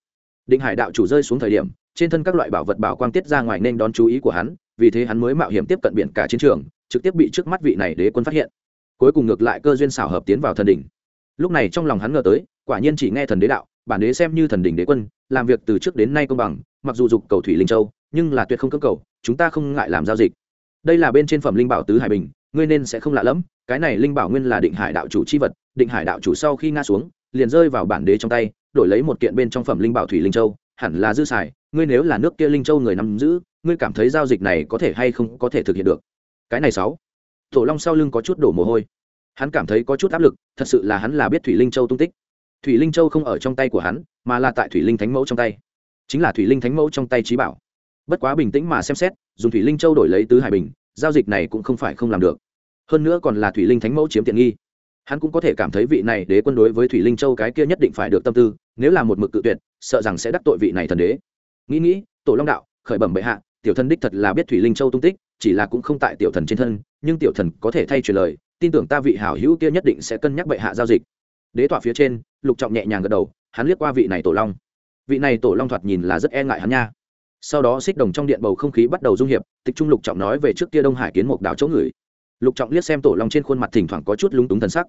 Định hải đạo chủ rơi xuống thời điểm trên thân các loại bảo vật bảo quang tiết ra ngoài nên đón chú ý của hắn, vì thế hắn mới mạo hiểm tiếp cận biển cả chiến trường, trực tiếp bị trước mắt vị này đế quân phát hiện. Cuối cùng ngược lại cơ duyên xảo hợp tiến vào thần đỉnh. Lúc này trong lòng hắn ngờ tới, quả nhiên chỉ nghe thần đế đạo, bản đế xem như thần đỉnh đế quân, làm việc từ trước đến nay công bằng, mặc dù dục cầu thủy linh châu, nhưng là tuyệt không cơ cầu, chúng ta không ngại làm giao dịch. Đây là bên trên phẩm linh bảo tứ hải bình, ngươi nên sẽ không lạ lẫm, cái này linh bảo nguyên là định hải đạo chủ chi vật, định hải đạo chủ sau khi nga xuống, liền rơi vào bản đế trong tay, đổi lấy một kiện bên trong phẩm linh bảo thủy linh châu, hẳn là dư xài ngươi nếu là nước kia linh châu người nắm giữ, ngươi cảm thấy giao dịch này có thể hay không có thể thực hiện được? Cái này sáu. Tổ long sau lưng có chút đổ mồ hôi. Hắn cảm thấy có chút áp lực, thật sự là hắn là biết thủy linh châu tung tích. Thủy linh châu không ở trong tay của hắn, mà là tại thủy linh thánh mẫu trong tay. Chính là thủy linh thánh mẫu trong tay trí bảo. Bất quá bình tĩnh mà xem xét, dùng thủy linh châu đổi lấy tứ hải bình, giao dịch này cũng không phải không làm được. Hơn nữa còn là thủy linh thánh mẫu chiếm tiện nghi. Hắn cũng có thể cảm thấy vị này đế quân đối với thủy linh châu cái kia nhất định phải được tâm tư, nếu là một mực cự tuyệt, sợ rằng sẽ đắc tội vị này thần đế nghĩ nghĩ, tổ long đạo, khởi bẩm bệ hạ, tiểu thần đích thật là biết thủy linh châu tung tích, chỉ là cũng không tại tiểu thần trên thân, nhưng tiểu thần có thể thay truyền lời, tin tưởng ta vị hảo hữu kia nhất định sẽ cân nhắc bệ hạ giao dịch. Đế tọa phía trên, lục trọng nhẹ nhàng gật đầu, hắn liếc qua vị này tổ long. Vị này tổ long thoạt nhìn là rất e ngại hắn nha. Sau đó xích đồng trong điện bầu không khí bắt đầu dung hiệp, tịch trung lục trọng nói về trước kia đông hải kiến một đảo chỗ người. Lục trọng liếc xem tổ long trên khuôn mặt thỉnh thoảng có chút lúng túng thần sắc.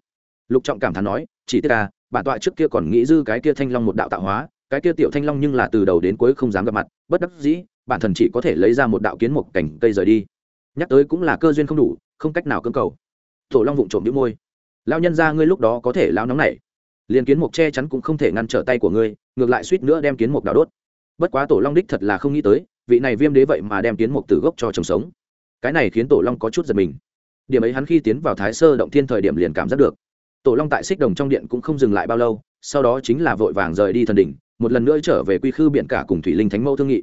Lục trọng cảm thán nói, chỉ tiếc là bản tọa trước kia còn nghĩ dư cái kia thanh long một đạo tạo hóa cái kia tiểu thanh long nhưng là từ đầu đến cuối không dám gặp mặt, bất đắc dĩ, bản thần chỉ có thể lấy ra một đạo kiến một cảnh cây rời đi. Nhắc tới cũng là cơ duyên không đủ, không cách nào cưỡng cầu. Tổ long vụng trộm đĩu môi. Lao nhân ra ngươi lúc đó có thể lao nóng này liền kiến mục che chắn cũng không thể ngăn trở tay của ngươi, ngược lại suýt nữa đem kiến mục đào đốt. Bất quá tổ long đích thật là không nghĩ tới, vị này viêm đế vậy mà đem kiến mục từ gốc cho chồng sống. Cái này khiến tổ long có chút giật mình. Điểm ấy hắn khi tiến vào thái sơ động thiên thời điểm liền cảm giác được. Tổ long tại xích đồng trong điện cũng không dừng lại bao lâu, sau đó chính là vội vàng rời đi thần đỉnh một lần nữa trở về quy khư biển cả cùng thủy linh thánh mẫu thương nghị.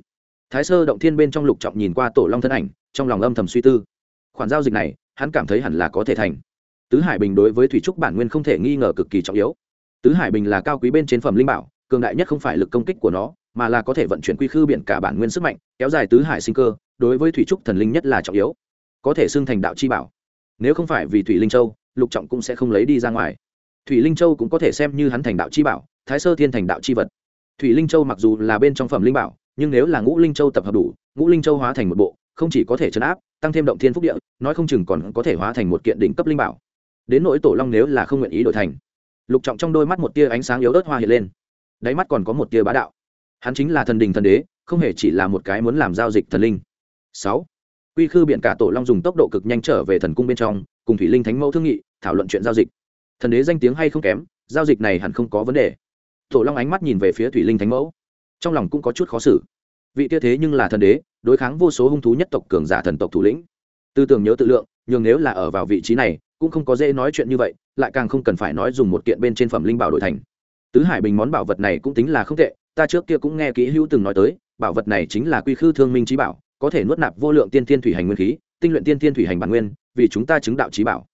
Thái sơ động thiên bên trong lục trọng nhìn qua tổ long thân ảnh, trong lòng âm thầm suy tư. Khoản giao dịch này, hắn cảm thấy hẳn là có thể thành. Tứ hải bình đối với thủy trúc bản nguyên không thể nghi ngờ cực kỳ trọng yếu. Tứ hải bình là cao quý bên trên phẩm linh bảo, cường đại nhất không phải lực công kích của nó, mà là có thể vận chuyển quy khư biển cả bản nguyên sức mạnh, kéo dài tứ hải sinh cơ, đối với thủy trúc thần linh nhất là trọng yếu. Có thể xưng thành đạo chi bảo. Nếu không phải vì thủy linh châu, lục trọng cũng sẽ không lấy đi ra ngoài. Thủy linh châu cũng có thể xem như hắn thành đạo chi bảo, thái sơ thiên thành đạo chi vật thủy linh châu mặc dù là bên trong phẩm linh bảo, nhưng nếu là ngũ linh châu tập hợp đủ, ngũ linh châu hóa thành một bộ, không chỉ có thể chấn áp, tăng thêm động thiên phúc địa, nói không chừng còn có thể hóa thành một kiện đỉnh cấp linh bảo. Đến nỗi tổ long nếu là không nguyện ý đổi thành, lục trọng trong đôi mắt một tia ánh sáng yếu ớt hoa hiện lên. Đáy mắt còn có một tia bá đạo. Hắn chính là thần đình thần đế, không hề chỉ là một cái muốn làm giao dịch thần linh. Sáu. Quy khư biện cả tổ long dùng tốc độ cực nhanh trở về thần cung bên trong, cùng thủy linh thánh mẫu thương nghị, thảo luận chuyện giao dịch. Thần đế danh tiếng hay không kém, giao dịch này hẳn không có vấn đề tổ long ánh mắt nhìn về phía thủy linh thánh mẫu. Trong lòng cũng có chút khó xử. Vị tia thế nhưng là thần đế, đối kháng vô số hung thú nhất tộc cường giả thần tộc thủ lĩnh. Tư tưởng nhớ tự lượng nhưng nếu là ở vào vị trí này, cũng không có dễ nói chuyện như vậy, lại càng không cần phải nói dùng một kiện bên trên phẩm linh bảo đổi thành. Tứ hải bình món bảo vật này cũng tính là không tệ, ta trước kia cũng nghe kỹ hữu từng nói tới, bảo vật này chính là quy khư thương minh trí bảo, có thể nuốt nạp vô lượng tiên tiên thủy hành nguyên khí, tinh luyện tiên tiên thủy hành bản nguyên, vì chúng ta chứng đạo trí bảo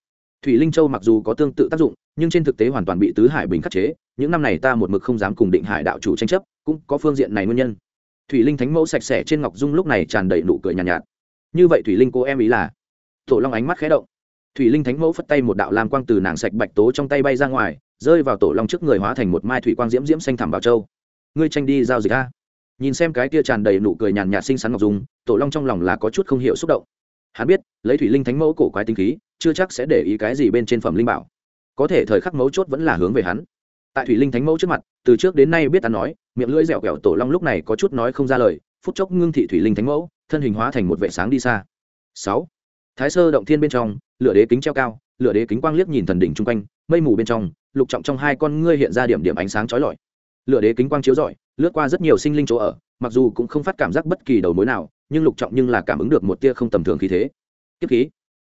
thủy linh châu mặc dù có tương tự tác dụng nhưng trên thực tế hoàn toàn bị tứ hải bình khắc chế những năm này ta một mực không dám cùng định hải đạo chủ tranh chấp cũng có phương diện này nguyên nhân. Thủy linh thánh mẫu sạch sẽ trên ngọc dung lúc này tràn đầy nụ cười nhàn nhạt, nhạt. Như vậy thủy linh cô em ý là? Tổ long ánh mắt khé động. Thủy linh thánh mẫu phất tay một đạo lam quang từ nàng sạch bạch tố trong tay bay ra ngoài rơi vào tổ long trước người hóa thành một mai thủy quang diễm diễm xanh thảm bảo châu. Ngươi tranh đi giao dịch a. Nhìn xem cái kia tràn đầy nụ cười nhàn nhạt xinh xắn ngọc dung tổ long trong lòng là có chút không hiểu xúc động hắn biết, lấy thủy linh thánh mẫu cổ quái tinh khí, chưa chắc sẽ để ý cái gì bên trên phẩm linh bảo. Có thể thời khắc mấu chốt vẫn là hướng về hắn. Tại thủy linh thánh mẫu trước mặt, từ trước đến nay biết ta nói, miệng lưỡi dẻo kẹo tổ long lúc này có chút nói không ra lời, phút chốc ngưng thị thủy linh thánh mẫu, thân hình hóa thành một vệ sáng đi xa. Sáu. Thái sơ động thiên bên trong, lửa đế kính treo cao, lửa đế kính quang liếc nhìn thần đỉnh chung quanh, mây mù bên trong, lục trọng trong hai con ngươi hiện ra điểm điểm ánh sáng chói lọi. Lửa đế kính quang chiếu rọi, lướt qua rất nhiều sinh linh chỗ ở mặc dù cũng không phát cảm giác bất kỳ đầu mối nào, nhưng lục trọng nhưng là cảm ứng được một tia không tầm thường khí thế. Kiếp khí.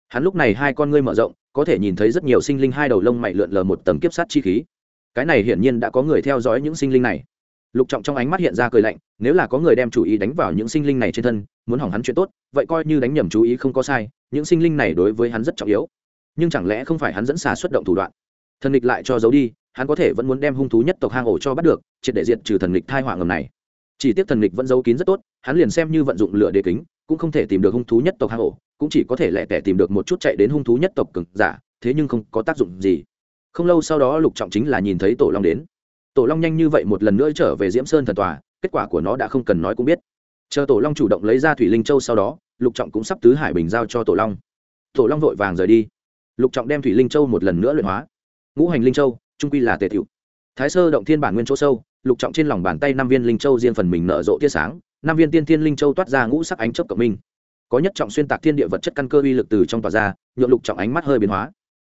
Hắn lúc này hai con ngươi mở rộng, có thể nhìn thấy rất nhiều sinh linh hai đầu lông mày lượn lờ một tầng kiếp sát chi khí. Cái này hiển nhiên đã có người theo dõi những sinh linh này. Lục trọng trong ánh mắt hiện ra cười lạnh, nếu là có người đem chủ ý đánh vào những sinh linh này trên thân, muốn hỏng hắn chuyện tốt, vậy coi như đánh nhầm chú ý không có sai, những sinh linh này đối với hắn rất trọng yếu. Nhưng chẳng lẽ không phải hắn dẫn xà xuất động thủ đoạn? Thần địch lại cho giấu đi, hắn có thể vẫn muốn đem hung thú nhất tộc hang ổ cho bắt được, triệt để diệt trừ thần địch thai họa ngầm này chỉ tiếc thần lịch vẫn giấu kín rất tốt, hắn liền xem như vận dụng lửa đề kính, cũng không thể tìm được hung thú nhất tộc hang ổ, cũng chỉ có thể lẻ tẻ tìm được một chút chạy đến hung thú nhất tộc cực giả, thế nhưng không có tác dụng gì. Không lâu sau đó lục trọng chính là nhìn thấy tổ long đến. Tổ long nhanh như vậy một lần nữa trở về diễm sơn thần tòa, kết quả của nó đã không cần nói cũng biết. Chờ tổ long chủ động lấy ra thủy linh châu sau đó, lục trọng cũng sắp tứ hải bình giao cho tổ long. Tổ long vội vàng rời đi. Lục trọng đem thủy linh châu một lần nữa luyện hóa. Ngũ hành linh châu, trung quy là tề thiệu thái sơ động thiên bản nguyên chỗ sâu lục trọng trên lòng bàn tay năm viên linh châu riêng phần mình nở rộ tia sáng, năm viên tiên thiên linh châu toát ra ngũ sắc ánh chớp cộng minh. Có nhất trọng xuyên tạc thiên địa vật chất căn cơ uy lực từ trong tòa ra nhuộm lục trọng ánh mắt hơi biến hóa.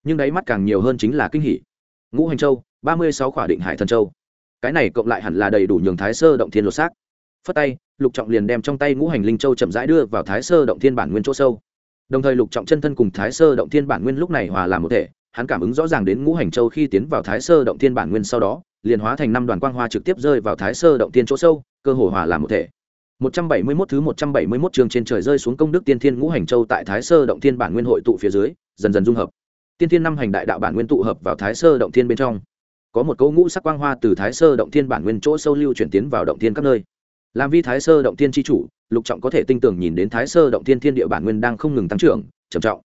Nhưng đáy mắt càng nhiều hơn chính là kinh hỉ. Ngũ hành châu, ba mươi sáu khỏa định hải thần châu. Cái này cộng lại hẳn là đầy đủ nhường thái sơ động thiên lột xác. Phất tay, lục trọng liền đem trong tay ngũ hành linh châu chậm rãi đưa vào thái sơ động thiên bản nguyên chỗ sâu. Đồng thời lục trọng chân thân cùng thái sơ động thiên bản nguyên lúc này hòa làm một thể, hắn cảm ứng rõ ràng đến ngũ hành châu khi tiến vào thái sơ động thiên bản nguyên sau đó liền hóa thành năm đoàn quang hoa trực tiếp rơi vào thái sơ động thiên chỗ sâu, cơ hồ hòa làm một thể. 171 thứ 171 trường trên trời rơi xuống công đức tiên thiên ngũ hành châu tại thái sơ động thiên bản nguyên hội tụ phía dưới, dần dần dung hợp. Tiên thiên năm hành đại đạo bản nguyên tụ hợp vào thái sơ động thiên bên trong. Có một cỗ ngũ sắc quang hoa từ thái sơ động thiên bản nguyên chỗ sâu lưu chuyển tiến vào động thiên các nơi. Làm vi thái sơ động thiên tri chủ, lục trọng có thể tinh tường nhìn đến thái sơ động thiên thiên địa bản nguyên đang không ngừng tăng trưởng, trầm trọng.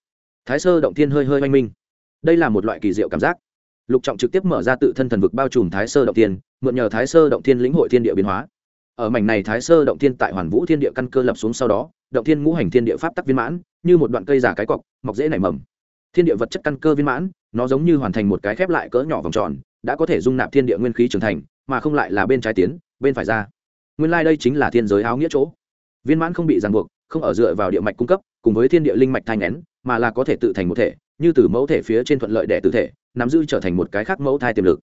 Thái sơ động thiên hơi hơi oanh minh. Đây là một loại kỳ diệu cảm giác lục trọng trực tiếp mở ra tự thân thần vực bao trùm thái sơ động thiên, mượn nhờ thái sơ động thiên lĩnh hội thiên địa biến hóa. Ở mảnh này thái sơ động thiên tại hoàn vũ thiên địa căn cơ lập xuống sau đó, động thiên ngũ hành thiên địa pháp tắc viên mãn, như một đoạn cây giả cái cọc, mọc dễ nảy mầm. Thiên địa vật chất căn cơ viên mãn, nó giống như hoàn thành một cái khép lại cỡ nhỏ vòng tròn, đã có thể dung nạp thiên địa nguyên khí trưởng thành, mà không lại là bên trái tiến, bên phải ra. Nguyên lai、like、đây chính là thiên giới áo nghĩa chỗ. Viên mãn không bị ràng buộc, không ở dựa vào địa mạch cung cấp, cùng với thiên địa linh mạch thanh nén mà là có thể tự thành một thể, như từ mẫu thể phía trên thuận lợi đẻ tử thể nắm giữ trở thành một cái khác mẫu thai tiềm lực.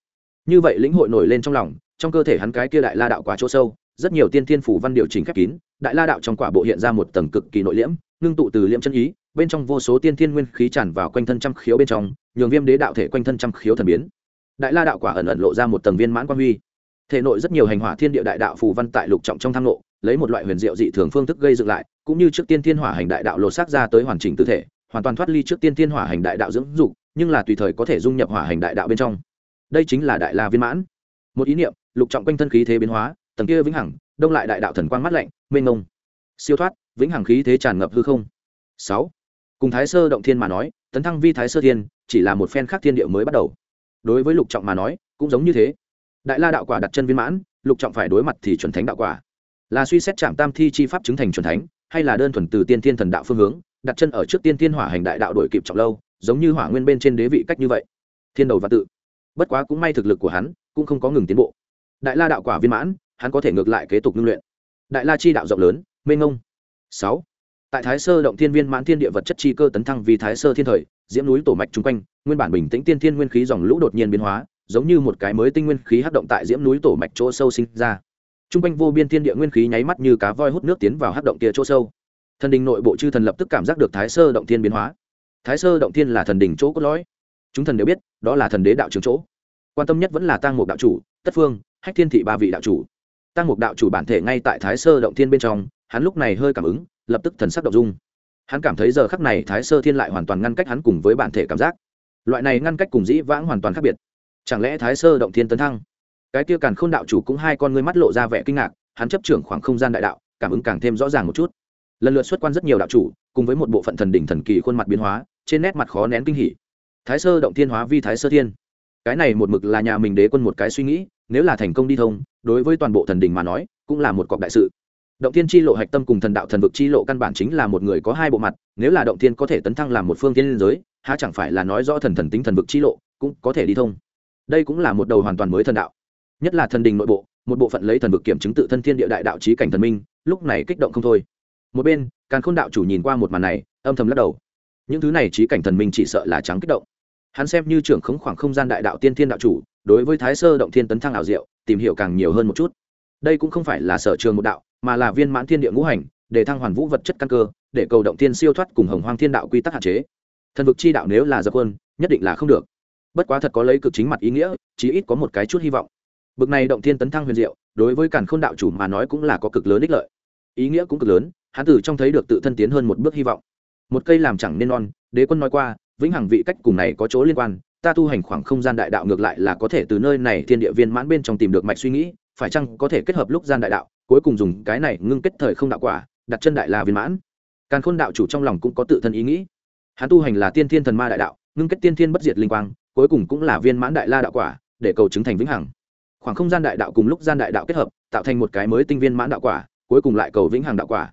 Như vậy lĩnh hội nổi lên trong lòng, trong cơ thể hắn cái kia đại la đạo quá chỗ sâu, rất nhiều tiên thiên phủ văn điều chỉnh khép kín, đại la đạo trong quả bộ hiện ra một tầng cực kỳ nội liễm, ngưng tụ từ liễm chân ý, bên trong vô số tiên thiên nguyên khí tràn vào quanh thân trăm khiếu bên trong, nhường viêm đế đạo thể quanh thân trăm khiếu thần biến. Đại la đạo quả ẩn ẩn lộ ra một tầng viên mãn quan huy. Thể nội rất nhiều hành hỏa thiên địa đại đạo phù văn tại lục trọng trong tham lộ lấy một loại huyền diệu dị thường phương thức gây dựng lại, cũng như trước tiên thiên hỏa hành đại đạo lột xác ra tới hoàn chỉnh tư thể, hoàn toàn thoát ly trước tiên thiên hỏa hành đại đạo dưỡng dục nhưng là tùy thời có thể dung nhập hỏa hành đại đạo bên trong. Đây chính là đại la viên mãn. Một ý niệm, lục trọng quanh thân khí thế biến hóa, tầng kia vĩnh hằng, đông lại đại đạo thần quang mắt lạnh, mênh ngông siêu thoát, vĩnh hằng khí thế tràn ngập hư không. Sáu, cùng thái sơ động thiên mà nói, tấn thăng vi thái sơ thiên, chỉ là một phen khác thiên địa mới bắt đầu. Đối với lục trọng mà nói, cũng giống như thế. Đại la đạo quả đặt chân viên mãn, lục trọng phải đối mặt thì chuẩn thánh đạo quả. Là suy xét trạm tam thi chi pháp chứng thành chuẩn thánh, hay là đơn thuần từ tiên thiên thần đạo phương hướng, đặt chân ở trước tiên thiên hỏa hành đại đạo đổi kịp trọng lâu giống như hỏa nguyên bên trên đế vị cách như vậy. Thiên đầu và tự. Bất quá cũng may thực lực của hắn cũng không có ngừng tiến bộ. Đại la đạo quả viên mãn, hắn có thể ngược lại kế tục ngưng luyện. Đại la chi đạo rộng lớn, mênh ngông sáu. Tại thái sơ động thiên viên mãn thiên địa vật chất chi cơ tấn thăng vì thái sơ thiên thời, diễm núi tổ mạch chung quanh, nguyên bản bình tĩnh tiên thiên nguyên khí dòng lũ đột nhiên biến hóa, giống như một cái mới tinh nguyên khí hấp động tại diễm núi tổ mạch chỗ sâu sinh ra. Chung quanh vô biên thiên địa nguyên khí nháy mắt như cá voi hút nước tiến vào hấp động kia chỗ sâu. Thần đình nội bộ chư thần lập tức cảm giác được thái sơ động thiên biến hóa thái sơ động thiên là thần đình chỗ cốt lõi. Chúng thần đều biết, đó là thần đế đạo trường chỗ. Quan tâm nhất vẫn là tăng mục đạo chủ, tất phương, hách thiên thị ba vị đạo chủ. Tăng mục đạo chủ bản thể ngay tại thái sơ động thiên bên trong, hắn lúc này hơi cảm ứng, lập tức thần sắc động dung. Hắn cảm thấy giờ khắc này thái sơ thiên lại hoàn toàn ngăn cách hắn cùng với bản thể cảm giác. Loại này ngăn cách cùng dĩ vãng hoàn toàn khác biệt. Chẳng lẽ thái sơ động thiên tấn thăng? Cái kia càn k h ô n đạo chủ cũng hai con ngươi mắt lộ ra vẻ kinh ngạc, hắn chấp trưởng khoảng không gian đại đạo, cảm ứng càng thêm rõ ràng một chút. Lần lượt xuất quan rất nhiều đạo chủ, cùng với một bộ phận thần đỉnh thần kỳ khuôn mặt biến hóa trên nét mặt khó nén kinh hỉ. Thái sơ động thiên hóa vi thái sơ thiên. Cái này một mực là nhà mình đế quân một cái suy nghĩ, nếu là thành công đi thông, đối với toàn bộ thần đình mà nói, cũng là một cọc đại sự. Động thiên chi lộ hạch tâm cùng thần đạo thần vực chi lộ căn bản chính là một người có hai bộ mặt, nếu là động thiên có thể tấn thăng làm một phương tiên liên giới, há chẳng phải là nói rõ thần thần tính thần vực chi lộ, cũng có thể đi thông. Đây cũng là một đầu hoàn toàn mới thần đạo. Nhất là thần đình nội bộ, một bộ phận lấy thần vực kiểm chứng tự thân thiên địa đại đạo trí cảnh thần minh, lúc này kích động không thôi. Một bên, càn khôn đạo chủ nhìn qua một màn này, âm thầm lắc đầu những thứ này trí cảnh thần minh chỉ sợ là trắng kích động. Hắn xem như trưởng khống khoảng không gian đại đạo tiên thiên đạo chủ, đối với thái sơ động thiên tấn thăng ảo diệu, tìm hiểu càng nhiều hơn một chút. Đây cũng không phải là sở trường một đạo, mà là viên mãn thiên địa ngũ hành, để thăng hoàn vũ vật chất căn cơ, để cầu động thiên siêu thoát cùng hồng hoang thiên đạo quy tắc hạn chế. Thần vực chi đạo nếu là dập quân, nhất định là không được. Bất quá thật có lấy cực chính mặt ý nghĩa, chí ít có một cái chút hy vọng. Bực này động thiên tấn thăng huyền diệu, đối với cản k h ô n đạo chủ mà nói cũng là có cực lớn ích lợi. Ý nghĩa cũng cực lớn, hắn tử trong thấy được tự thân tiến hơn một bước hy vọng một cây làm chẳng nên non, đế quân nói qua, vĩnh hằng vị cách cùng này có chỗ liên quan, ta tu hành khoảng không gian đại đạo ngược lại là có thể từ nơi này thiên địa viên mãn bên trong tìm được mạch suy nghĩ, phải chăng có thể kết hợp lúc gian đại đạo, cuối cùng dùng cái này ngưng kết thời không đạo quả, đặt chân đại la viên mãn. Càn khôn đạo chủ trong lòng cũng có tự thân ý nghĩ. Hắn tu hành là tiên thiên thần ma đại đạo, ngưng kết tiên thiên bất diệt linh quang, cuối cùng cũng là viên mãn đại la đạo quả, để cầu chứng thành vĩnh hằng. Khoảng không gian đại đạo cùng lúc gian đại đạo kết hợp, tạo thành một cái mới tinh viên mãn đạo quả, cuối cùng lại cầu vĩnh hằng đạo quả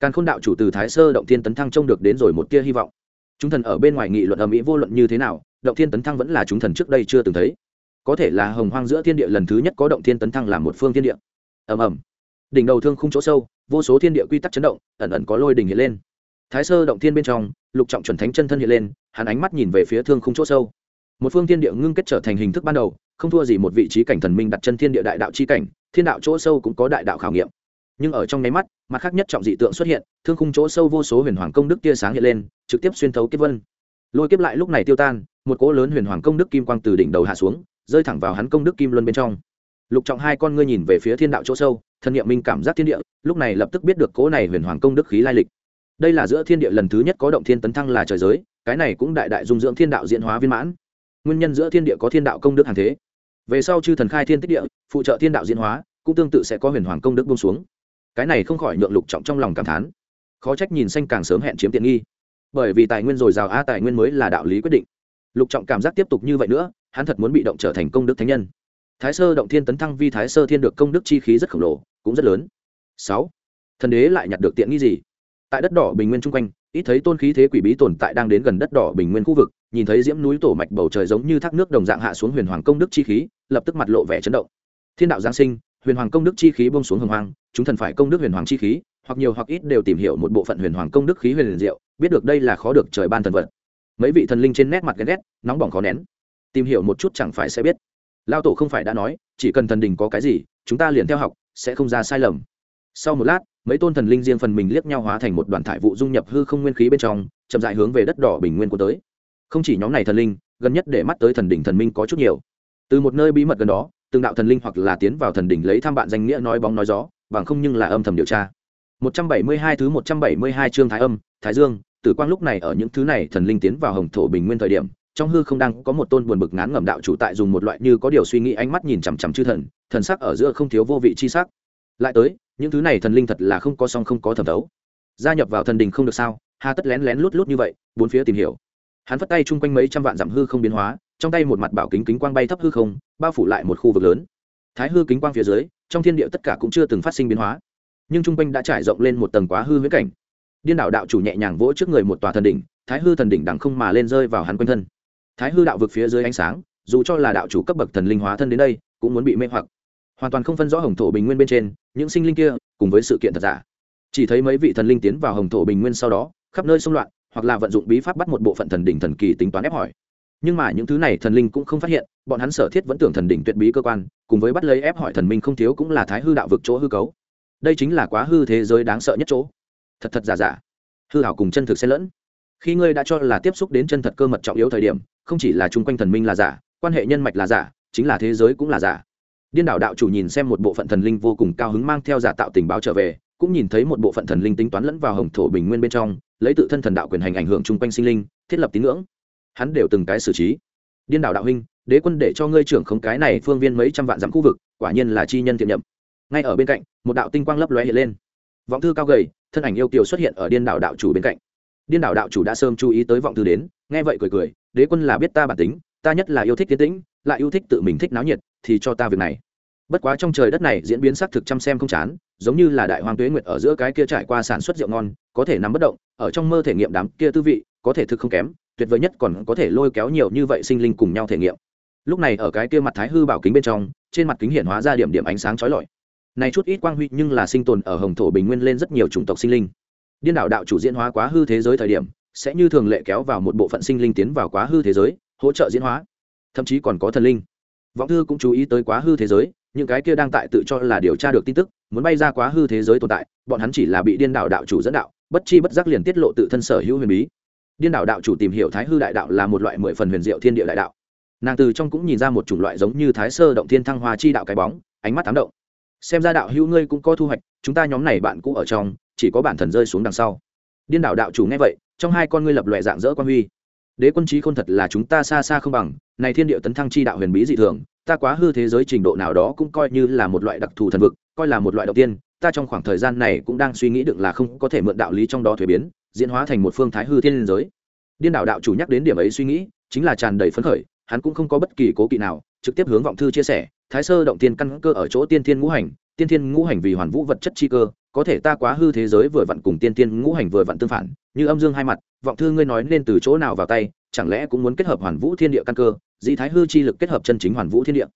càn khôn đạo chủ từ thái sơ động thiên tấn thăng trông được đến rồi một tia hy vọng. Chúng thần ở bên ngoài nghị luận ở mỹ vô luận như thế nào, động thiên tấn thăng vẫn là chúng thần trước đây chưa từng thấy. Có thể là hồng hoang giữa thiên địa lần thứ nhất có động thiên tấn thăng làm một phương thiên địa. Ầm ầm. Đỉnh đầu thương khung chỗ sâu, vô số thiên địa quy tắc chấn động, ẩn ẩn có lôi đỉnh hiện lên. Thái sơ động thiên bên trong, lục trọng chuẩn thánh chân thân hiện lên, hắn ánh mắt nhìn về phía thương khung chỗ sâu. Một phương thiên địa ngưng kết trở thành hình thức ban đầu, không thua gì một vị trí cảnh thần minh đặt chân thiên địa đại đạo chi cảnh, thiên đạo chỗ sâu cũng có đại đạo khảo nghiệm nhưng ở trong nháy mắt, mặt khác nhất trọng dị tượng xuất hiện, thương khung chỗ sâu vô số huyền hoàng công đức tia sáng hiện lên, trực tiếp xuyên thấu kiếp vân. Lôi kiếp lại lúc này tiêu tan, một cỗ lớn huyền hoàng công đức kim quang từ đỉnh đầu hạ xuống, rơi thẳng vào hắn công đức kim luân bên trong. Lục trọng hai con ngươi nhìn về phía thiên đạo chỗ sâu, thân nhiệm minh cảm giác thiên địa, lúc này lập tức biết được cỗ này huyền hoàng công đức khí lai lịch. Đây là giữa thiên địa lần thứ nhất có động thiên tấn thăng là trời giới, cái này cũng đại đại dung dưỡng thiên đạo diễn hóa viên mãn. Nguyên nhân giữa thiên địa có thiên đạo công đức hàng thế. Về sau chư thần khai thiên tích địa, phụ trợ thiên đạo diễn hóa, cũng tương tự sẽ có huyền hoàng công đức bông xuống cái này không khỏi nhượng lục trọng trong lòng cảm thán. Khó trách nhìn xanh càng sớm hẹn chiếm tiện nghi. Bởi vì tài nguyên dồi dào, a, tài nguyên mới là đạo lý quyết định. Lục trọng cảm giác tiếp tục như vậy nữa, hắn thật muốn bị động trở thành công đức thánh nhân. Thái sơ động thiên tấn thăng vi thái sơ thiên được công đức chi khí rất khổng lồ, cũng rất lớn. Sáu, thần đế lại nhặt được tiện nghi gì? Tại đất đỏ bình nguyên chung quanh, ít thấy tôn khí thế quỷ bí tồn tại đang đến gần đất đỏ bình nguyên khu vực, nhìn thấy diễm núi tổ mạch bầu trời giống như thác nước đồng dạng hạ xuống huyền hoàng công đức chi khí, lập tức mặt lộ vẻ chấn động. Thiên đạo giáng sinh huyền hoàng công đức chi khí bông xuống hồng hoang, chúng thần phải công đức huyền hoàng chi khí, hoặc nhiều hoặc ít đều tìm hiểu một bộ phận huyền hoàng công đức khí huyền diệu, biết được đây là khó được trời ban thần vật. Mấy vị thần linh trên nét mặt ghen ghét, nóng bỏng khó nén. Tìm hiểu một chút chẳng phải sẽ biết. Lao tổ không phải đã nói, chỉ cần thần đình có cái gì, chúng ta liền theo học, sẽ không ra sai lầm. Sau một lát, mấy tôn thần linh riêng phần mình liếc nhau hóa thành một đoàn thải vụ dung nhập hư không nguyên khí bên trong, chậm dại hướng về đất đỏ bình nguyên của tới. Không chỉ nhóm này thần linh, gần nhất để mắt tới thần đỉnh thần minh có chút nhiều. Từ một nơi bí mật gần đó từng đạo thần linh hoặc là tiến vào thần đỉnh lấy tham bạn danh nghĩa nói bóng nói gió bằng không nhưng là âm thầm điều tra 172 thứ 172 chương Thái Âm, Thái Dương, Tử Quang lúc này ở những thứ này thần linh tiến vào Hồng Thổ Bình Nguyên thời điểm, trong hư không đang có một tôn buồn bực ngán ngẩm đạo chủ tại dùng một loại như có điều suy nghĩ ánh mắt nhìn chằm chằm chư thần, thần sắc ở giữa không thiếu vô vị chi sắc. Lại tới, những thứ này thần linh thật là không có song không có thẩm đấu. Gia nhập vào thần đình không được sao? Hà tất lén lén lút lút như vậy, bốn phía tìm hiểu. Hắn phất tay chung quanh mấy trăm vạn dặm hư không biến hóa, trong tay một mặt bảo kính kính quang bay thấp hư không, bao phủ lại một khu vực lớn. Thái hư kính quang phía dưới, trong thiên địa tất cả cũng chưa từng phát sinh biến hóa. Nhưng t r u n g quanh đã trải rộng lên một tầng quá hư huyễn cảnh. Điên đảo đạo chủ nhẹ nhàng vỗ trước người một tòa thần đỉnh thái hư thần đỉnh đằng không mà lên rơi vào hắn quanh thân. Thái hư đạo vực phía dưới ánh sáng dù cho là đạo chủ cấp bậc thần linh hóa thân đến đây cũng muốn bị mê hoặc. Hoàn toàn không phân rõ hồng thổ bình nguyên bên trên những sinh linh kia cùng với sự kiện thật giả. Chỉ thấy mấy vị thần linh tiến vào hồng thổ bình nguyên sau đó khắp nơi xung loạn hoặc là vận dụng bí pháp bắt một bộ phận thần đỉnh thần kỳ tính toán ép hỏi nhưng mà những thứ này thần linh cũng không phát hiện, bọn hắn sở thiết vẫn tưởng thần đỉnh tuyệt bí cơ quan, cùng với bắt lấy ép hỏi thần minh không thiếu cũng là thái hư đạo vực chỗ hư cấu. Đây chính là quá hư thế giới đáng sợ nhất chỗ. Thật thật giả giả. Hư hảo cùng chân thực xen lẫn. Khi ngươi đã cho là tiếp xúc đến chân thật cơ mật trọng yếu thời điểm, không chỉ là chung quanh thần minh là giả, quan hệ nhân mạch là giả, chính là thế giới cũng là giả. Điên đảo đạo chủ nhìn xem một bộ phận thần linh vô cùng cao hứng mang theo giả tạo tình báo trở về, cũng nhìn thấy một bộ phận thần linh tính toán lẫn vào hồng thổ bình nguyên bên trong, lấy tự thân thần đạo quyền hành ảnh hưởng chung quanh sinh linh, thiết lập tín ngưỡng hắn đều từng cái xử trí. Điên đảo đạo huynh, đế quân để cho ngươi trưởng không cái này phương viên mấy trăm vạn dặm khu vực, quả nhiên là chi nhân thiện nhậm. Ngay ở bên cạnh, một đạo tinh quang lấp lóe hiện lên. Vọng thư cao gầy, thân ảnh yêu kiều xuất hiện ở điên đảo đạo chủ bên cạnh. Điên đảo đạo chủ đã sớm chú ý tới vọng thư đến, nghe vậy cười cười, đế quân là biết ta bản tính, ta nhất là yêu thích tiến tĩnh, lại yêu thích tự mình thích náo nhiệt, thì cho ta việc này. Bất quá trong trời đất này diễn biến xác thực chăm xem không chán, giống như là đại hoàng tuế nguyệt ở giữa cái kia trải qua sản xuất rượu ngon, có thể nắm bất động, ở trong mơ thể nghiệm đám kia tư vị, có thể thực không kém tuyệt vời nhất còn có thể lôi kéo nhiều như vậy sinh linh cùng nhau thể nghiệm. Lúc này ở cái kia mặt thái hư bảo kính bên trong, trên mặt kính hiện hóa ra điểm điểm ánh sáng trói lọi. Này chút ít quang huy nhưng là sinh tồn ở hồng thổ bình nguyên lên rất nhiều chủng tộc sinh linh. Điên đảo đạo chủ diễn hóa quá hư thế giới thời điểm, sẽ như thường lệ kéo vào một bộ phận sinh linh tiến vào quá hư thế giới, hỗ trợ diễn hóa. Thậm chí còn có thần linh. Vọng thư cũng chú ý tới quá hư thế giới, những cái kia đang tại tự cho là điều tra được tin tức, muốn bay ra quá hư thế giới tồn tại, bọn hắn chỉ là bị điên đảo đạo chủ dẫn đạo, bất chi bất giác liền tiết lộ tự thân sở hữu huyền bí điên đảo đạo chủ tìm hiểu thái hư đại đạo là một loại mười phần huyền diệu thiên địa đại đạo. Nàng từ trong cũng nhìn ra một chủng loại giống như thái sơ động thiên thăng hoa chi đạo cái bóng, ánh mắt thám động. Xem ra đạo hữu ngươi cũng có thu hoạch, chúng ta nhóm này bạn cũng ở trong, chỉ có bản thần rơi xuống đằng sau. Điên đảo đạo chủ nghe vậy, trong hai con ngươi lập loại dạng dỡ quan huy. Đế quân trí khôn thật là chúng ta xa xa không bằng, này thiên địa tấn thăng chi đạo huyền bí dị thường, ta quá hư thế giới trình độ nào đó cũng coi như là một loại đặc thù thần vực, coi là một loại đầu tiên, ta trong khoảng thời gian này cũng đang suy nghĩ được là không có thể mượn đạo lý trong đó thuế biến diễn hóa thành một phương thái hư thiên giới. Điên đảo đạo chủ nhắc đến điểm ấy suy nghĩ, chính là tràn đầy phấn khởi, hắn cũng không có bất kỳ cố kỵ nào, trực tiếp hướng vọng thư chia sẻ, thái sơ động tiên căn cơ ở chỗ tiên thiên ngũ hành, tiên thiên ngũ hành vì hoàn vũ vật chất chi cơ, có thể ta quá hư thế giới vừa vặn cùng tiên thiên ngũ hành vừa vặn tương phản, như âm dương hai mặt, vọng thư ngươi nói nên từ chỗ nào vào tay, chẳng lẽ cũng muốn kết hợp hoàn vũ thiên địa căn cơ, dĩ thái hư chi lực kết hợp chân chính hoàn vũ thiên địa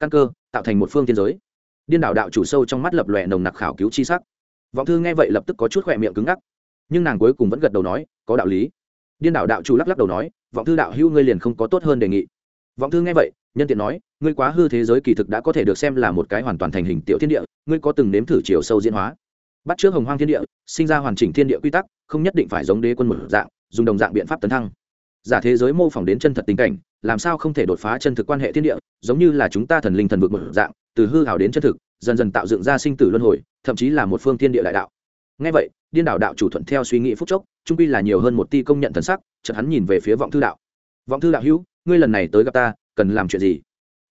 căn cơ, tạo thành một phương thiên giới? Điên đảo đạo chủ sâu trong mắt lập lòe nồng nặc khảo cứu chi sắc. Vọng thư nghe vậy lập tức có chút khỏe miệng cứng ngắc nhưng nàng cuối cùng vẫn gật đầu nói, có đạo lý. Điên đảo đạo chủ lắc lắc đầu nói, vọng thư đạo hữu ngươi liền không có tốt hơn đề nghị. Vọng thư nghe vậy, nhân tiện nói, ngươi quá hư thế giới kỳ thực đã có thể được xem là một cái hoàn toàn thành hình tiểu thiên địa, ngươi có từng nếm thử chiều sâu diễn hóa? Bắt trước hồng hoang thiên địa, sinh ra hoàn chỉnh thiên địa quy tắc, không nhất định phải giống đế quân một dạng, dùng đồng dạng biện pháp tấn thăng. Giả thế giới mô phỏng đến chân thật tình cảnh, làm sao không thể đột phá chân thực quan hệ thiên địa, giống như là chúng ta thần linh thần vực một dạng, từ hư hào đến chân thực, dần dần tạo dựng ra sinh tử luân hồi, thậm chí là một phương thiên địa đại đạo ngay vậy, điên đạo đạo chủ thuận theo suy nghĩ phúc chốc, trung quy là nhiều hơn một ti công nhận thần sắc, chợt hắn nhìn về phía vọng thư đạo. Vọng thư đạo hữu, ngươi lần này tới gặp ta, cần làm chuyện gì?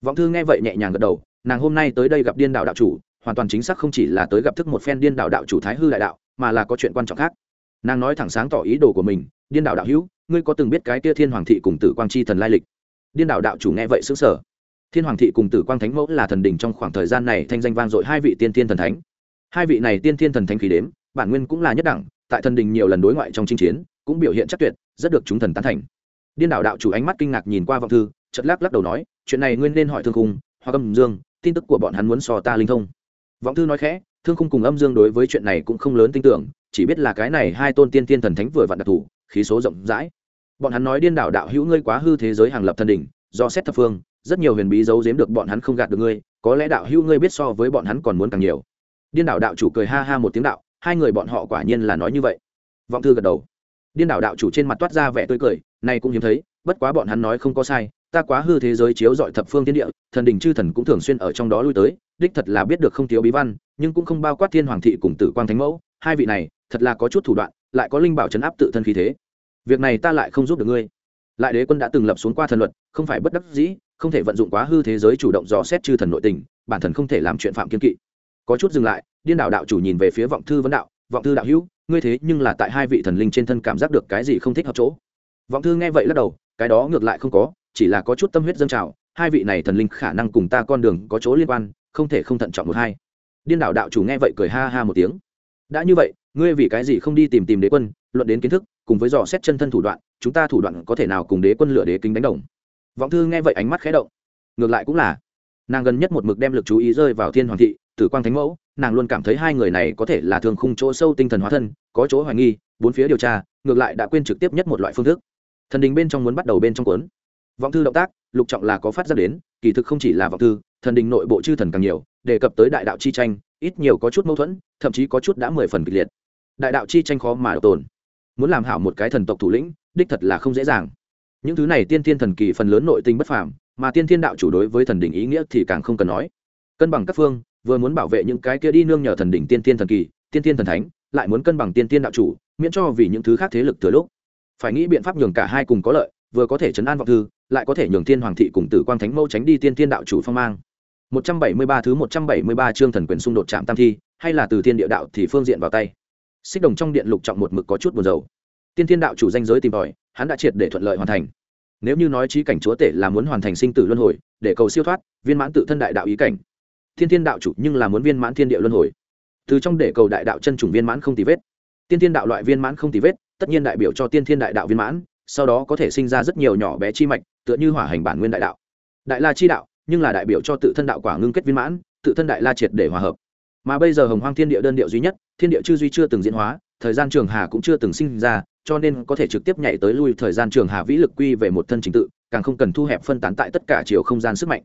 Vọng thư nghe vậy nhẹ nhàng gật đầu, nàng hôm nay tới đây gặp điên đạo đạo chủ, hoàn toàn chính xác không chỉ là tới gặp thức một phen điên đạo đạo chủ thái hư đại đạo, mà là có chuyện quan trọng khác. Nàng nói thẳng sáng tỏ ý đồ của mình, điên đạo đạo hữu, ngươi có từng biết cái kia thiên hoàng thị cùng tử quang chi thần lai lịch? Điên đạo đạo chủ nghe vậy xứng sở thiên hoàng thị cùng tử quang thánh mẫu là thần đình trong khoảng thời gian này thanh danh vang dội hai vị tiên thiên thần thánh. Hai vị này tiên thiên thần thánh khí đếm bản nguyên cũng là nhất đẳng, tại thần đình nhiều lần đối ngoại trong chinh chiến, cũng biểu hiện chắc tuyệt, rất được chúng thần tán thành. Điên đảo đạo chủ ánh mắt kinh ngạc nhìn qua vọng thư chật lắc lắc đầu nói, chuyện này nguyên nên hỏi thương khung, hoặc âm dương, tin tức của bọn hắn muốn so ta linh thông. Vọng thư nói khẽ, thương khung cùng âm dương đối với chuyện này cũng không lớn tin tưởng, chỉ biết là cái này hai tôn tiên tiên thần thánh vừa vặn đặc thù khí số rộng rãi. Bọn hắn nói điên đảo đạo hữu ngươi quá hư thế giới hàng lập thần đỉnh, do xét thập phương, rất nhiều huyền bí giấu giếm được bọn hắn không gạt được ngươi, có lẽ đạo hữu ngươi biết so với bọn hắn còn muốn càng nhiều. Điên đảo đạo chủ cười ha ha một tiếng đạo hai người bọn họ quả nhiên là nói như vậy. Vọng thư gật đầu. Điên đảo đạo chủ trên mặt toát ra vẻ tươi cười nay cũng hiếm thấy, bất quá bọn hắn nói không có sai, ta quá hư thế giới chiếu dọi thập phương thiên địa, thần đình chư thần cũng thường xuyên ở trong đó lui tới, đích thật là biết được không thiếu bí văn, nhưng cũng không bao quát thiên hoàng thị cùng tử quang thánh mẫu, hai vị này, thật là có chút thủ đoạn, lại có linh bảo chấn áp tự thân khí thế. Việc này ta lại không giúp được ngươi. Lại đế quân đã từng lập xuống qua thần luật, không phải bất đắc dĩ, không thể vận dụng quá hư thế giới chủ động dò xét chư thần nội tình, bản thần không thể làm chuyện phạm kiên kỵ. Có chút dừng lại điên đạo đạo chủ nhìn về phía vọng thư vấn đạo, vọng thư đạo hữu, ngươi thế nhưng là tại hai vị thần linh trên thân cảm giác được cái gì không thích hợp chỗ? Vọng thư nghe vậy lắc đầu, cái đó ngược lại không có, chỉ là có chút tâm huyết dân trào, hai vị này thần linh khả năng cùng ta con đường có chỗ liên quan, không thể không thận trọng một hai. Điên đạo đạo chủ nghe vậy cười ha ha một tiếng, đã như vậy, ngươi vì cái gì không đi tìm tìm đế quân, luận đến kiến thức, cùng với dò xét chân thân thủ đoạn, chúng ta thủ đoạn có thể nào cùng đế quân lửa đế kính đánh đồng? Vọng thư nghe vậy ánh mắt khẽ động, ngược lại cũng là, nàng gần nhất một mực đem lực chú ý rơi vào thiên hoàng thị, tử quang thánh mẫu nàng luôn cảm thấy hai người này có thể là thường khung chỗ sâu tinh thần hóa thân, có chỗ hoài nghi, bốn phía điều tra, ngược lại đã quên trực tiếp nhất một loại phương thức. Thần đình bên trong muốn bắt đầu bên trong cuốn. Vọng thư động tác, lục trọng là có phát ra đến, kỳ thực không chỉ là vọng thư, thần đình nội bộ chư thần càng nhiều, đề cập tới đại đạo chi tranh, ít nhiều có chút mâu thuẫn, thậm chí có chút đã mười phần kịch liệt. Đại đạo chi tranh khó mà tồn. Muốn làm hảo một cái thần tộc thủ lĩnh, đích thật là không dễ dàng. Những thứ này tiên thiên thần kỳ phần lớn nội tinh bất phàm, mà tiên thiên đạo chủ đối với thần đình ý nghĩa thì càng không cần nói. Cân bằng các phương vừa muốn bảo vệ những cái kia đi nương nhờ thần đỉnh tiên tiên thần kỳ, tiên tiên thần thánh, lại muốn cân bằng tiên tiên đạo chủ, miễn cho vì những thứ khác thế lực thừa lúc. Phải nghĩ biện pháp nhường cả hai cùng có lợi, vừa có thể chấn an vọng thư, lại có thể nhường thiên hoàng thị cùng tử quang thánh mâu tránh đi tiên tiên đạo chủ phong mang. 173 thứ 173 chương thần quyền xung đột chạm tam thi, hay là từ thiên địa đạo thì phương diện vào tay. Xích đồng trong điện lục trọng một mực có chút buồn rầu. Tiên thiên đạo chủ danh giới tìm tòi, hắn đã triệt để thuận lợi hoàn thành. Nếu như nói trí cảnh chúa tể là muốn hoàn thành sinh tử luân hồi, để cầu siêu thoát, viên mãn tự thân đại đạo ý cảnh thiên thiên đạo chủ nhưng là muốn viên mãn thiên địa luân hồi. Từ trong để cầu đại đạo chân chủng viên mãn không tì vết. Tiên thiên đạo loại viên mãn không tì vết, tất nhiên đại biểu cho tiên thiên đại đạo viên mãn, sau đó có thể sinh ra rất nhiều nhỏ bé chi mạch, tựa như hỏa hành bản nguyên đại đạo. Đại la chi đạo, nhưng là đại biểu cho tự thân đạo quả ngưng kết viên mãn, tự thân đại la triệt để hòa hợp. Mà bây giờ hồng hoang thiên địa đơn điệu duy nhất, thiên địa chư duy chưa từng diễn hóa, thời gian trường hà cũng chưa từng sinh ra, cho nên có thể trực tiếp nhảy tới lui thời gian trường hà vĩ lực quy về một thân trình tự, càng không cần thu hẹp phân tán tại tất cả chiều không gian sức mạnh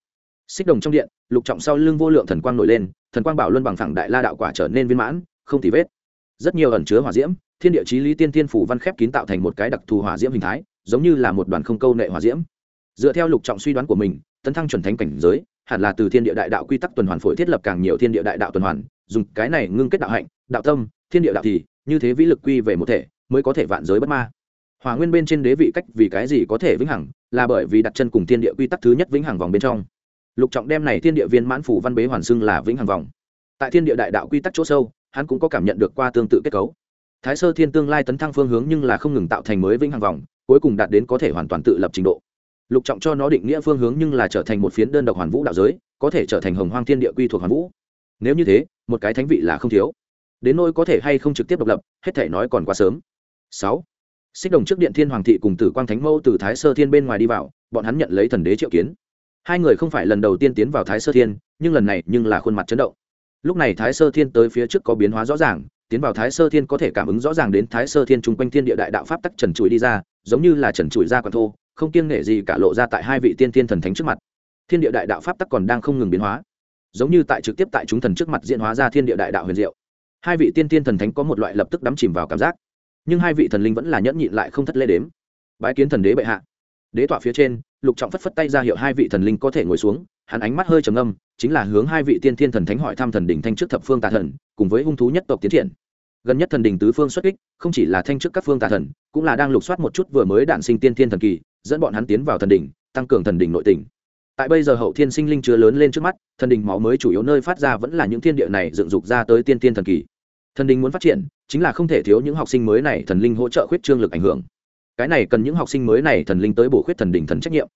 xích đồng trong điện, lục trọng sau lưng vô lượng thần quang nổi lên, thần quang bảo luân bằng phẳng đại la đạo quả trở nên viên mãn, không thì vết. Rất nhiều ẩn chứa hỏa diễm, thiên địa chí lý tiên tiên phủ văn khép kín tạo thành một cái đặc thù hỏa diễm hình thái, giống như là một đoàn không câu nệ hỏa diễm. Dựa theo lục trọng suy đoán của mình, tấn thăng chuẩn thánh cảnh giới, hẳn là từ thiên địa đại đạo quy tắc tuần hoàn phổi thiết lập càng nhiều thiên địa đại đạo tuần hoàn, dùng cái này ngưng kết đạo hạnh, đạo tâm, thiên địa đạo thì, như thế vĩ lực quy về một thể, mới có thể vạn giới bất ma. Hòa nguyên bên trên đế vị cách vì cái gì có thể vĩnh hằng, là bởi vì đặt chân cùng thiên địa quy tắc thứ nhất vĩnh hằng vòng bên trong lục trọng đem này thiên địa viên mãn phủ văn bế hoàn xưng là vĩnh hằng vòng. Tại thiên địa đại đạo quy tắc chỗ sâu, hắn cũng có cảm nhận được qua tương tự kết cấu. Thái sơ thiên tương lai tấn thăng phương hướng nhưng là không ngừng tạo thành mới vĩnh hằng vòng, cuối cùng đạt đến có thể hoàn toàn tự lập trình độ. Lục trọng cho nó định nghĩa phương hướng nhưng là trở thành một phiến đơn độc hoàn vũ đạo giới, có thể trở thành hồng hoang thiên địa quy thuộc hoàn vũ. Nếu như thế, một cái thánh vị là không thiếu. Đến nôi có thể hay không trực tiếp độc lập, hết thể nói còn quá sớm. Sáu. Xích đồng trước điện thiên hoàng thị cùng tử quang thánh mẫu từ thái sơ thiên bên ngoài đi vào, bọn hắn nhận lấy thần đế triệu kiến hai người không phải lần đầu tiên tiến vào thái sơ thiên, nhưng lần này nhưng là khuôn mặt chấn động. Lúc này thái sơ thiên tới phía trước có biến hóa rõ ràng, tiến vào thái sơ thiên có thể cảm ứng rõ ràng đến thái sơ thiên chung quanh thiên địa đại đạo pháp tắc trần trụi đi ra, giống như là trần trụi ra còn thô, không kiêng nể gì cả lộ ra tại hai vị tiên thiên thần thánh trước mặt. Thiên địa đại đạo pháp tắc còn đang không ngừng biến hóa, giống như tại trực tiếp tại chúng thần trước mặt diễn hóa ra thiên địa đại đạo huyền diệu. Hai vị tiên thiên thần thánh có một loại lập tức đắm chìm vào cảm giác, nhưng hai vị thần linh vẫn là nhẫn nhịn lại không thất lễ đếm. Bái kiến thần đế bệ hạ. Đế tọa phía trên lục trọng phất phất tay ra hiệu hai vị thần linh có thể ngồi xuống, hắn ánh mắt hơi trầm âm chính là hướng hai vị tiên thiên thần thánh hỏi thăm thần đỉnh thanh trước thập phương tà thần, cùng với hung thú nhất tộc tiến triển. Gần nhất thần đình tứ phương xuất kích, không chỉ là thanh trước các phương tà thần, cũng là đang lục soát một chút vừa mới đạn sinh tiên thiên thần kỳ, dẫn bọn hắn tiến vào thần đỉnh, tăng cường thần đỉnh nội tình. Tại bây giờ hậu thiên sinh linh chưa lớn lên trước mắt, thần đình máu mới chủ yếu nơi phát ra vẫn là những thiên địa này dựng dục ra tới tiên tiên thần kỳ. Thần đình muốn phát triển, chính là không thể thiếu những học sinh mới này thần linh hỗ trợ khuyết trương lực ảnh hưởng cái này cần những học sinh mới này thần linh tới bổ khuyết thần đình thần trách nhiệm.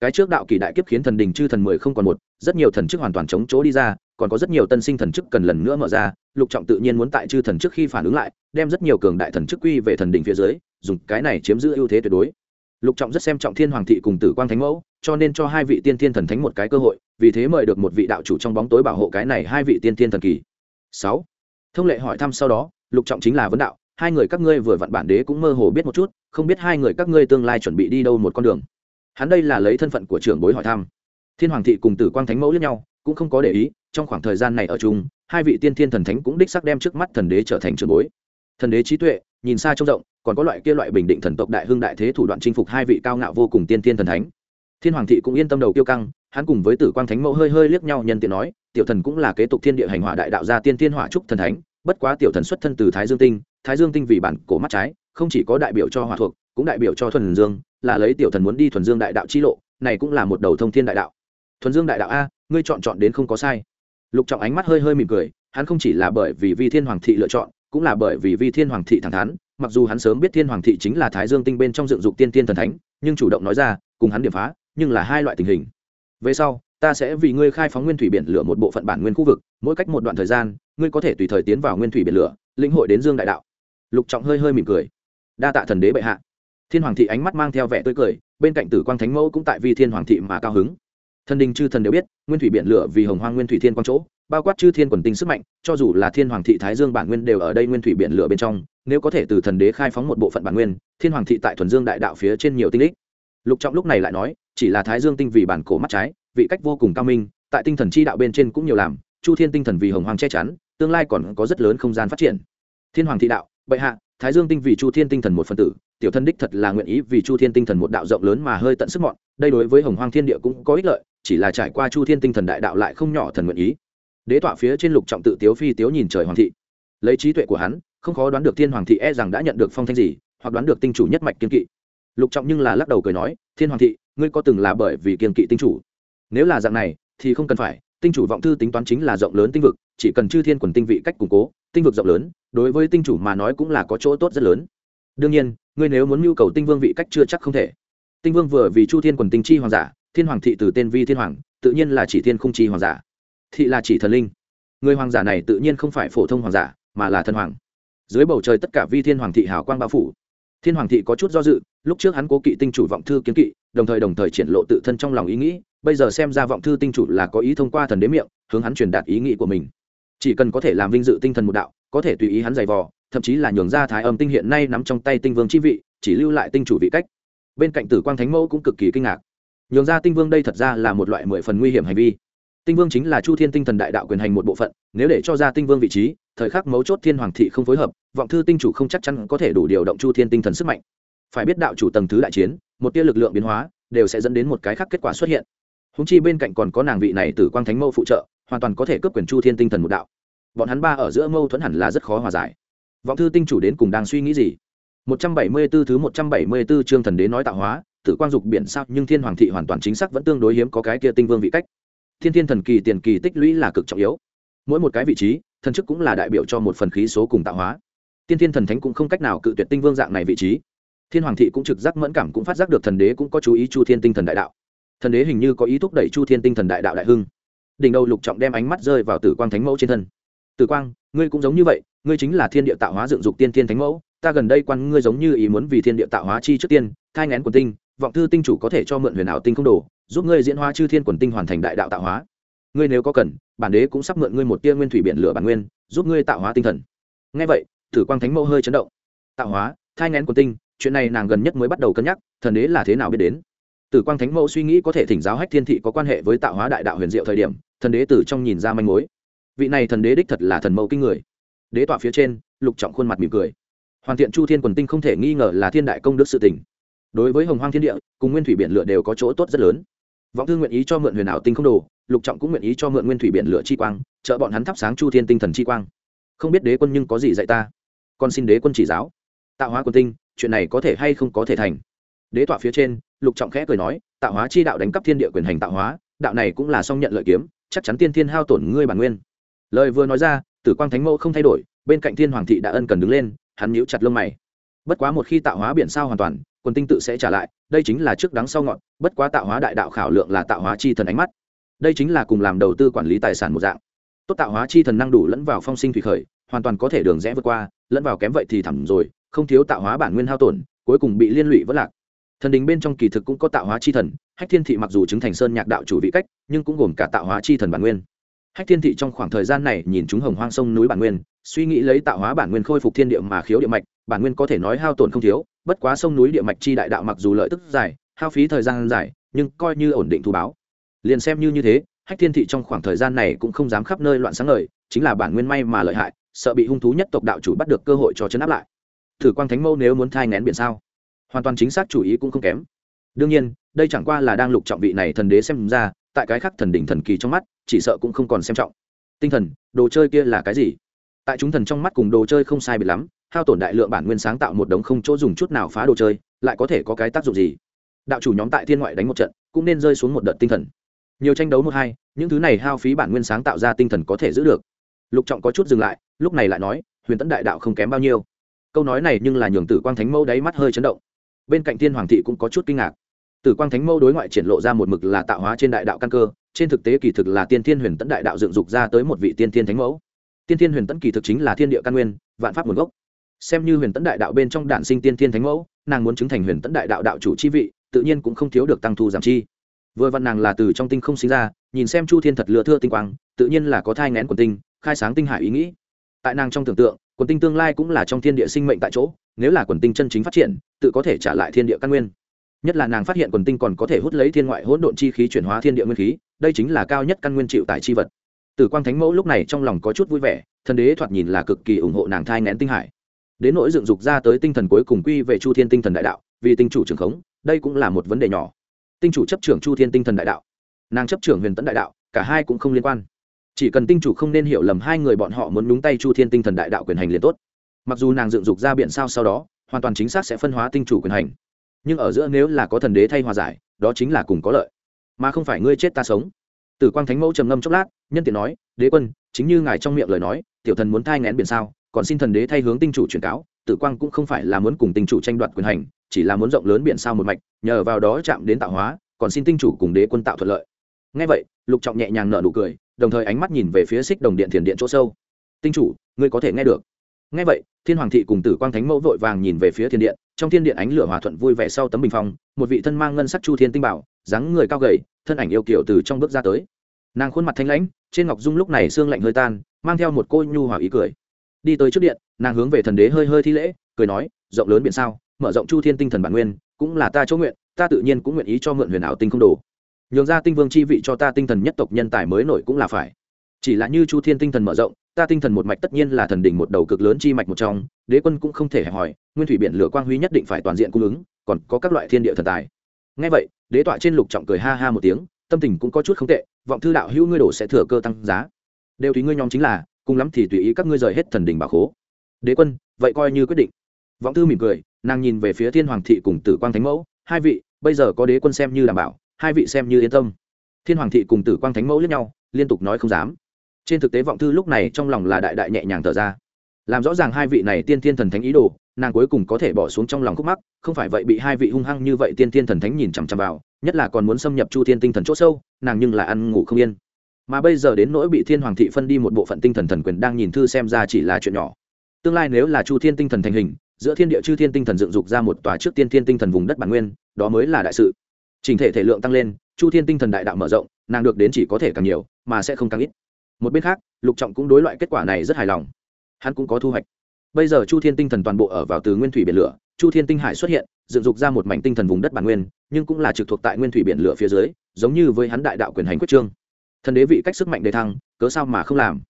Cái trước đạo kỳ đại kiếp khiến thần đình chư thần mười không còn một, rất nhiều thần chức hoàn toàn chống chỗ đi ra, còn có rất nhiều tân sinh thần chức cần lần nữa mở ra, lục trọng tự nhiên muốn tại chư thần trước khi phản ứng lại, đem rất nhiều cường đại thần chức quy về thần đình phía dưới, dùng cái này chiếm giữ ưu thế tuyệt đối. Lục trọng rất xem trọng thiên hoàng thị cùng tử quang thánh mẫu, cho nên cho hai vị tiên thiên thần thánh một cái cơ hội, vì thế mời được một vị đạo chủ trong bóng tối bảo hộ cái này hai vị tiên thiên thần kỳ. Sáu. Thông lệ hỏi thăm sau đó, lục trọng chính là vấn đạo hai người các ngươi vừa vặn bản đế cũng mơ hồ biết một chút, không biết hai người các ngươi tương lai chuẩn bị đi đâu một con đường. Hắn đây là lấy thân phận của trưởng bối hỏi thăm. Thiên hoàng thị cùng tử quang thánh mẫu lẫn nhau, cũng không có để ý, trong khoảng thời gian này ở chung, hai vị tiên thiên thần thánh cũng đích sắc đem trước mắt thần đế trở thành trưởng bối. Thần đế trí tuệ, nhìn xa trông rộng, còn có loại kia loại bình định thần tộc đại hưng đại thế thủ đoạn chinh phục hai vị cao ngạo vô cùng tiên thiên thần thánh. Thiên hoàng thị cũng yên tâm đầu kiêu căng, hắn cùng với tử quang thánh mẫu hơi hơi liếc nhau nhân tiện nói, tiểu thần cũng là kế tục thiên địa hành hỏa đại đạo gia tiên thiên hỏa trúc thần thánh, bất quá tiểu thần xuất thân từ thái dương tinh thái dương tinh vì bản cổ mắt trái, không chỉ có đại biểu cho hỏa thuộc, cũng đại biểu cho thuần dương, là lấy tiểu thần muốn đi thuần dương đại đạo chi lộ, này cũng là một đầu thông thiên đại đạo. Thuần dương đại đạo a, ngươi chọn chọn đến không có sai. Lục trọng ánh mắt hơi hơi mỉm cười, hắn không chỉ là bởi vì vi thiên hoàng thị lựa chọn, cũng là bởi vì vi thiên hoàng thị thẳng thắn, mặc dù hắn sớm biết thiên hoàng thị chính là thái dương tinh bên trong dựng dục tiên tiên thần thánh, nhưng chủ động nói ra, cùng hắn điểm phá, nhưng là hai loại tình hình. Về sau, ta sẽ vì ngươi khai phóng nguyên thủy biển lửa một bộ phận bản nguyên khu vực, mỗi cách một đoạn thời gian, ngươi có thể tùy thời tiến vào nguyên thủy biển lửa, lĩnh hội đến dương đại đạo lục trọng hơi hơi mỉm cười. Đa tạ thần đế bệ hạ. Thiên hoàng thị ánh mắt mang theo vẻ tươi cười, bên cạnh tử quang thánh mẫu cũng tại vì thiên hoàng thị mà cao hứng. Thần đình chư thần đều biết, nguyên thủy biển lửa vì hồng hoang nguyên thủy thiên quang chỗ, bao quát chư thiên quần tinh sức mạnh, cho dù là thiên hoàng thị thái dương bản nguyên đều ở đây nguyên thủy biển lửa bên trong, nếu có thể từ thần đế khai phóng một bộ phận bản nguyên, thiên hoàng thị tại thuần dương đại đạo phía trên nhiều tinh lích. Lục trọng lúc này lại nói, chỉ là thái dương tinh vì bản cổ mắt trái, vị cách vô cùng cao minh, tại tinh thần chi đạo bên trên cũng nhiều làm, chu thiên tinh thần vì hồng hoàng che chắn, tương lai còn có rất lớn không gian phát triển. Thiên hoàng thị đạo bệ hạ, thái dương tinh vì chu thiên tinh thần một phần tử, tiểu thân đích thật là nguyện ý vì chu thiên tinh thần một đạo rộng lớn mà hơi tận sức mọn, đây đối với hồng hoang thiên địa cũng có ích lợi, chỉ là trải qua chu thiên tinh thần đại đạo lại không nhỏ thần nguyện ý. Đế tọa phía trên lục trọng tự tiếu phi tiếu nhìn trời hoàng thị. Lấy trí tuệ của hắn, không khó đoán được thiên hoàng thị e rằng đã nhận được phong thanh gì, hoặc đoán được tinh chủ nhất mạch kiên kỵ. Lục trọng nhưng là lắc đầu cười nói, thiên hoàng thị, ngươi có từng là bởi vì kiên kỵ tinh chủ? Nếu là dạng này, thì không cần phải, tinh chủ vọng thư tính toán chính là rộng lớn tinh vực chỉ cần chư thiên quần tinh vị cách củng cố, tinh vực rộng lớn, đối với tinh chủ mà nói cũng là có chỗ tốt rất lớn. Đương nhiên, ngươi nếu muốn nhu cầu tinh vương vị cách chưa chắc không thể. Tinh vương vừa vì chu thiên quần tinh chi hoàng giả, thiên hoàng thị từ tên vi thiên hoàng, tự nhiên là chỉ thiên không chi hoàng giả. Thị là chỉ thần linh. Người hoàng giả này tự nhiên không phải phổ thông hoàng giả, mà là thần hoàng. Dưới bầu trời tất cả vi thiên hoàng thị hào quang bao phủ. Thiên hoàng thị có chút do dự, lúc trước hắn cố kỵ tinh chủ vọng thư kiến kỵ, đồng thời đồng thời triển lộ tự thân trong lòng ý nghĩ, bây giờ xem ra vọng thư tinh chủ là có ý thông qua thần đế miệng, hướng hắn truyền đạt ý nghĩ của mình chỉ cần có thể làm vinh dự tinh thần một đạo, có thể tùy ý hắn giày vò, thậm chí là nhường ra thái âm tinh hiện nay nắm trong tay tinh vương chi vị, chỉ lưu lại tinh chủ vị cách. Bên cạnh tử quang thánh mẫu cũng cực kỳ kinh ngạc. Nhường ra tinh vương đây thật ra là một loại mười phần nguy hiểm hành vi. Tinh vương chính là chu thiên tinh thần đại đạo quyền hành một bộ phận, nếu để cho ra tinh vương vị trí, thời khắc mấu chốt thiên hoàng thị không phối hợp, vọng thư tinh chủ không chắc chắn có thể đủ điều động chu thiên tinh thần sức mạnh. Phải biết đạo chủ tầng thứ đại chiến, một tia lực lượng biến hóa, đều sẽ dẫn đến một cái khác kết quả xuất hiện. Húng chi bên cạnh còn có nàng vị này từ quang thánh mẫu phụ trợ hoàn toàn có thể cướp quyền chu thiên tinh thần một đạo. Bọn hắn ba ở giữa mâu thuẫn hẳn là rất khó hòa giải. Vọng thư tinh chủ đến cùng đang suy nghĩ gì? 174 thứ 174 chương thần đế nói tạo hóa, tử quang dục biển sao, nhưng thiên hoàng thị hoàn toàn chính xác vẫn tương đối hiếm có cái kia tinh vương vị cách. Thiên thiên thần kỳ tiền kỳ tích lũy là cực trọng yếu. Mỗi một cái vị trí, thần chức cũng là đại biểu cho một phần khí số cùng tạo hóa. Tiên thiên thần thánh cũng không cách nào cự tuyệt tinh vương dạng này vị trí. Thiên hoàng thị cũng trực giác mẫn cảm cũng phát giác được thần đế cũng có chú ý chu thiên tinh thần đại đạo. Thần đế hình như có ý thúc đẩy chu thiên tinh thần đại đạo đại hưng đỉnh đầu lục trọng đem ánh mắt rơi vào tử quang thánh mẫu trên thân. Tử quang, ngươi cũng giống như vậy, ngươi chính là thiên địa tạo hóa dựng dục tiên thiên thánh mẫu, ta gần đây quan ngươi giống như ý muốn vì thiên địa tạo hóa chi trước tiên, thai ngén quần tinh, vọng thư tinh chủ có thể cho mượn huyền ảo tinh không đồ, giúp ngươi diễn hóa chư thiên quần tinh hoàn thành đại đạo tạo hóa. Ngươi nếu có cần, bản đế cũng sắp mượn ngươi một tia nguyên thủy biển lửa bản nguyên, giúp ngươi tạo hóa tinh thần. Ngay vậy, tử quang thánh mẫu hơi chấn động. Tạo hóa, thai ngén quần tinh, chuyện này nàng gần nhất mới bắt đầu cân nhắc, thần đế là thế nào biết đến? Tử quang thánh mẫu suy nghĩ có thể thỉnh giáo hách thiên thị có quan hệ với tạo hóa đại đạo huyền diệu thời điểm thần đế từ trong nhìn ra manh mối. Vị này thần đế đích thật là thần mẫu kinh người. Đế tọa phía trên, lục trọng khuôn mặt mỉm cười. Hoàn thiện chu thiên quần tinh không thể nghi ngờ là thiên đại công đức sự tỉnh đối với hồng hoang thiên địa, cùng nguyên thủy biển lửa đều có chỗ tốt rất lớn. Vọng thư nguyện ý cho mượn huyền ảo tinh không đồ, lục trọng cũng nguyện ý cho mượn nguyên thủy biển lửa chi quang, trợ bọn hắn thắp sáng chu thiên tinh thần chi quang. Không biết đế quân nhưng có gì dạy ta? Con xin đế quân chỉ giáo. Tạo hóa quần tinh, chuyện này có thể hay không có thể thành? Đế tọa phía trên, lục trọng khẽ cười nói, tạo hóa chi đạo đánh cắp thiên địa quyền hành tạo hóa, đạo này cũng là song nhận lợi kiếm chắc chắn tiên thiên hao tổn ngươi bản nguyên. Lời vừa nói ra, tử quang thánh mẫu không thay đổi, bên cạnh thiên hoàng thị đã ân cần đứng lên, hắn nhíu chặt lông mày. Bất quá một khi tạo hóa biển sao hoàn toàn, quần tinh tự sẽ trả lại, đây chính là trước đắng sau ngọn, bất quá tạo hóa đại đạo khảo lượng là tạo hóa chi thần ánh mắt. Đây chính là cùng làm đầu tư quản lý tài sản một dạng. Tốt tạo hóa chi thần năng đủ lẫn vào phong sinh thủy khởi, hoàn toàn có thể đường rẽ vượt qua, lẫn vào kém vậy thì thẳm rồi, không thiếu tạo hóa bản nguyên hao tổn, cuối cùng bị liên lụy vất lạc thần đình bên trong kỳ thực cũng có tạo hóa chi thần, hách thiên thị mặc dù chứng thành sơn nhạc đạo chủ vị cách, nhưng cũng gồm cả tạo hóa chi thần bản nguyên. Hách thiên thị trong khoảng thời gian này nhìn chúng hồng hoang sông núi bản nguyên, suy nghĩ lấy tạo hóa bản nguyên khôi phục thiên địa mà khiếu địa mạch, bản nguyên có thể nói hao tổn không thiếu, bất quá sông núi địa mạch chi đại đạo mặc dù lợi tức dài, hao phí thời gian dài, nhưng coi như ổn định thu báo. Liền xem như như thế, hách thiên thị trong khoảng thời gian này cũng không dám khắp nơi loạn sáng lời chính là bản nguyên may mà lợi hại, sợ bị hung thú nhất tộc đạo chủ bắt được cơ hội cho chấn áp lại. Thử quang thánh mâu nếu muốn thai ngén biển sao? Hoàn toàn chính xác chủ ý cũng không kém. Đương nhiên, đây chẳng qua là đang lục trọng vị này thần đế xem ra, tại cái khác thần đỉnh thần kỳ trong mắt, chỉ sợ cũng không còn xem trọng. Tinh thần, đồ chơi kia là cái gì? Tại chúng thần trong mắt cùng đồ chơi không sai biệt lắm, hao tổn đại lượng bản nguyên sáng tạo một đống không chỗ dùng chút nào phá đồ chơi, lại có thể có cái tác dụng gì? Đạo chủ nhóm tại thiên ngoại đánh một trận, cũng nên rơi xuống một đợt tinh thần. Nhiều tranh đấu một hai, những thứ này hao phí bản nguyên sáng tạo ra tinh thần có thể giữ được. Lục trọng có chút dừng lại, lúc này lại nói, huyền tấn đại đạo không kém bao nhiêu. Câu nói này nhưng là nhường tử quang thánh mẫu đáy mắt hơi chấn động bên cạnh thiên hoàng thị cũng có chút kinh ngạc. Tử quang thánh mẫu đối ngoại triển lộ ra một mực là tạo hóa trên đại đạo căn cơ, trên thực tế kỳ thực là tiên thiên huyền tấn đại đạo dựng dục ra tới một vị tiên thiên thánh mẫu. Tiên thiên huyền tấn kỳ thực chính là thiên địa căn nguyên, vạn pháp nguồn gốc. Xem như huyền tấn đại đạo bên trong đản sinh tiên thiên thánh mẫu, nàng muốn chứng thành huyền tấn đại đạo đạo chủ chi vị, tự nhiên cũng không thiếu được tăng thu giảm chi. Vừa văn nàng là từ trong tinh không sinh ra, nhìn xem chu thiên thật lừa thưa tinh quang, tự nhiên là có thai ngén quần tinh, khai sáng tinh hải ý nghĩ. Tại nàng trong tưởng tượng, quần tinh tương lai cũng là trong thiên địa sinh mệnh tại chỗ, nếu là quần tinh chân chính phát triển tự có thể trả lại thiên địa căn nguyên. Nhất là nàng phát hiện quần tinh còn có thể hút lấy thiên ngoại hỗn độn chi khí chuyển hóa thiên địa nguyên khí, đây chính là cao nhất căn nguyên chịu tại chi vật. Tử quang thánh mẫu lúc này trong lòng có chút vui vẻ, thần đế thoạt nhìn là cực kỳ ủng hộ nàng thai ngén tinh hải. Đến nỗi dựng dục ra tới tinh thần cuối cùng quy về chu thiên tinh thần đại đạo, vì tinh chủ trường khống, đây cũng là một vấn đề nhỏ. Tinh chủ chấp trưởng chu thiên tinh thần đại đạo, nàng chấp trưởng huyền tấn đại đạo, cả hai cũng không liên quan. Chỉ cần tinh chủ không nên hiểu lầm hai người bọn họ muốn đúng tay chu thiên tinh thần đại đạo quyền hành liền tốt. Mặc dù nàng dựng dục ra biện sao sau đó hoàn toàn chính xác sẽ phân hóa tinh chủ quyền hành. Nhưng ở giữa nếu là có thần đế thay hòa giải, đó chính là cùng có lợi. Mà không phải ngươi chết ta sống. Tử quang thánh mẫu trầm ngâm chốc lát, nhân tiện nói, đế quân, chính như ngài trong miệng lời nói, tiểu thần muốn thai ngén biển sao, còn xin thần đế thay hướng tinh chủ truyền cáo, tử quang cũng không phải là muốn cùng tinh chủ tranh đoạt quyền hành, chỉ là muốn rộng lớn biển sao một mạch, nhờ vào đó chạm đến tạo hóa, còn xin tinh chủ cùng đế quân tạo thuận lợi. Ngay vậy, lục trọng nhẹ nhàng nở nụ cười, đồng thời ánh mắt nhìn về phía xích đồng điện thiền điện chỗ sâu. Tinh chủ, ngươi có thể nghe được ngay vậy, thiên hoàng thị cùng tử quang thánh mẫu vội vàng nhìn về phía thiên điện. Trong thiên điện ánh lửa hòa thuận vui vẻ sau tấm bình phong, một vị thân mang ngân sắc chu thiên tinh bảo, dáng người cao gầy, thân ảnh yêu kiểu từ trong bước ra tới. Nàng khuôn mặt thanh lãnh, trên ngọc dung lúc này xương lạnh hơi tan, mang theo một cô nhu hòa ý cười. Đi tới trước điện, nàng hướng về thần đế hơi hơi thi lễ, cười nói, rộng lớn biển sao, mở rộng chu thiên tinh thần bản nguyên, cũng là ta chỗ nguyện, ta tự nhiên cũng nguyện ý cho mượn huyền ảo tinh không đồ. Nhường ra tinh vương chi vị cho ta tinh thần nhất tộc nhân tài mới nổi cũng là phải. Chỉ là như chu thiên tinh thần mở rộng ta tinh thần một mạch tất nhiên là thần đỉnh một đầu cực lớn chi mạch một trong, đế quân cũng không thể hẹp hòi, nguyên thủy biển lửa quang huy nhất định phải toàn diện cung ứng, còn có các loại thiên địa thần tài. Ngay vậy, đế tọa trên lục trọng cười ha ha một tiếng, tâm tình cũng có chút không tệ, vọng thư đạo hữu ngươi đổ sẽ thừa cơ tăng giá. Đều tùy ngươi nhóm chính là, cùng lắm thì tùy ý các ngươi rời hết thần đỉnh bà khố. Đế quân, vậy coi như quyết định. Vọng thư mỉm cười, nàng nhìn về phía thiên hoàng thị cùng tử quang thánh mẫu, hai vị, bây giờ có đế quân xem như đảm bảo, hai vị xem như yên tâm. Thiên hoàng thị cùng tử quang thánh mẫu lẫn nhau, liên tục nói không dám trên thực tế vọng thư lúc này trong lòng là đại đại nhẹ nhàng thở ra. Làm rõ ràng hai vị này tiên thiên thần thánh ý đồ, nàng cuối cùng có thể bỏ xuống trong lòng khúc mắc, không phải vậy bị hai vị hung hăng như vậy tiên thiên thần thánh nhìn chằm chằm vào, nhất là còn muốn xâm nhập chu thiên tinh thần c h ỗ sâu, nàng nhưng là ăn ngủ không yên. Mà bây giờ đến nỗi bị thiên hoàng thị phân đi một bộ phận tinh thần thần quyền đang nhìn thư xem ra chỉ là chuyện nhỏ. Tương lai nếu là chu thiên tinh thần thành hình, giữa thiên địa chư thiên tinh thần dựng dục ra một tòa trước tiên thiên tinh thần vùng đất bản nguyên, đó mới là đại sự. Trình thể thể lượng tăng lên, chu thiên tinh thần đại đạo mở rộng, nàng được đến chỉ có thể càng nhiều, mà sẽ không càng ít một bên khác, lục trọng cũng đối loại kết quả này rất hài lòng. Hắn cũng có thu hoạch. Bây giờ chu thiên tinh thần toàn bộ ở vào từ nguyên thủy biển lửa, chu thiên tinh hải xuất hiện, dựng dục ra một mảnh tinh thần vùng đất bản nguyên, nhưng cũng là trực thuộc tại nguyên thủy biển lửa phía dưới, giống như với hắn đại đạo quyền hành quyết trương. Thần đế vị cách sức mạnh đề thăng, cớ sao mà không làm?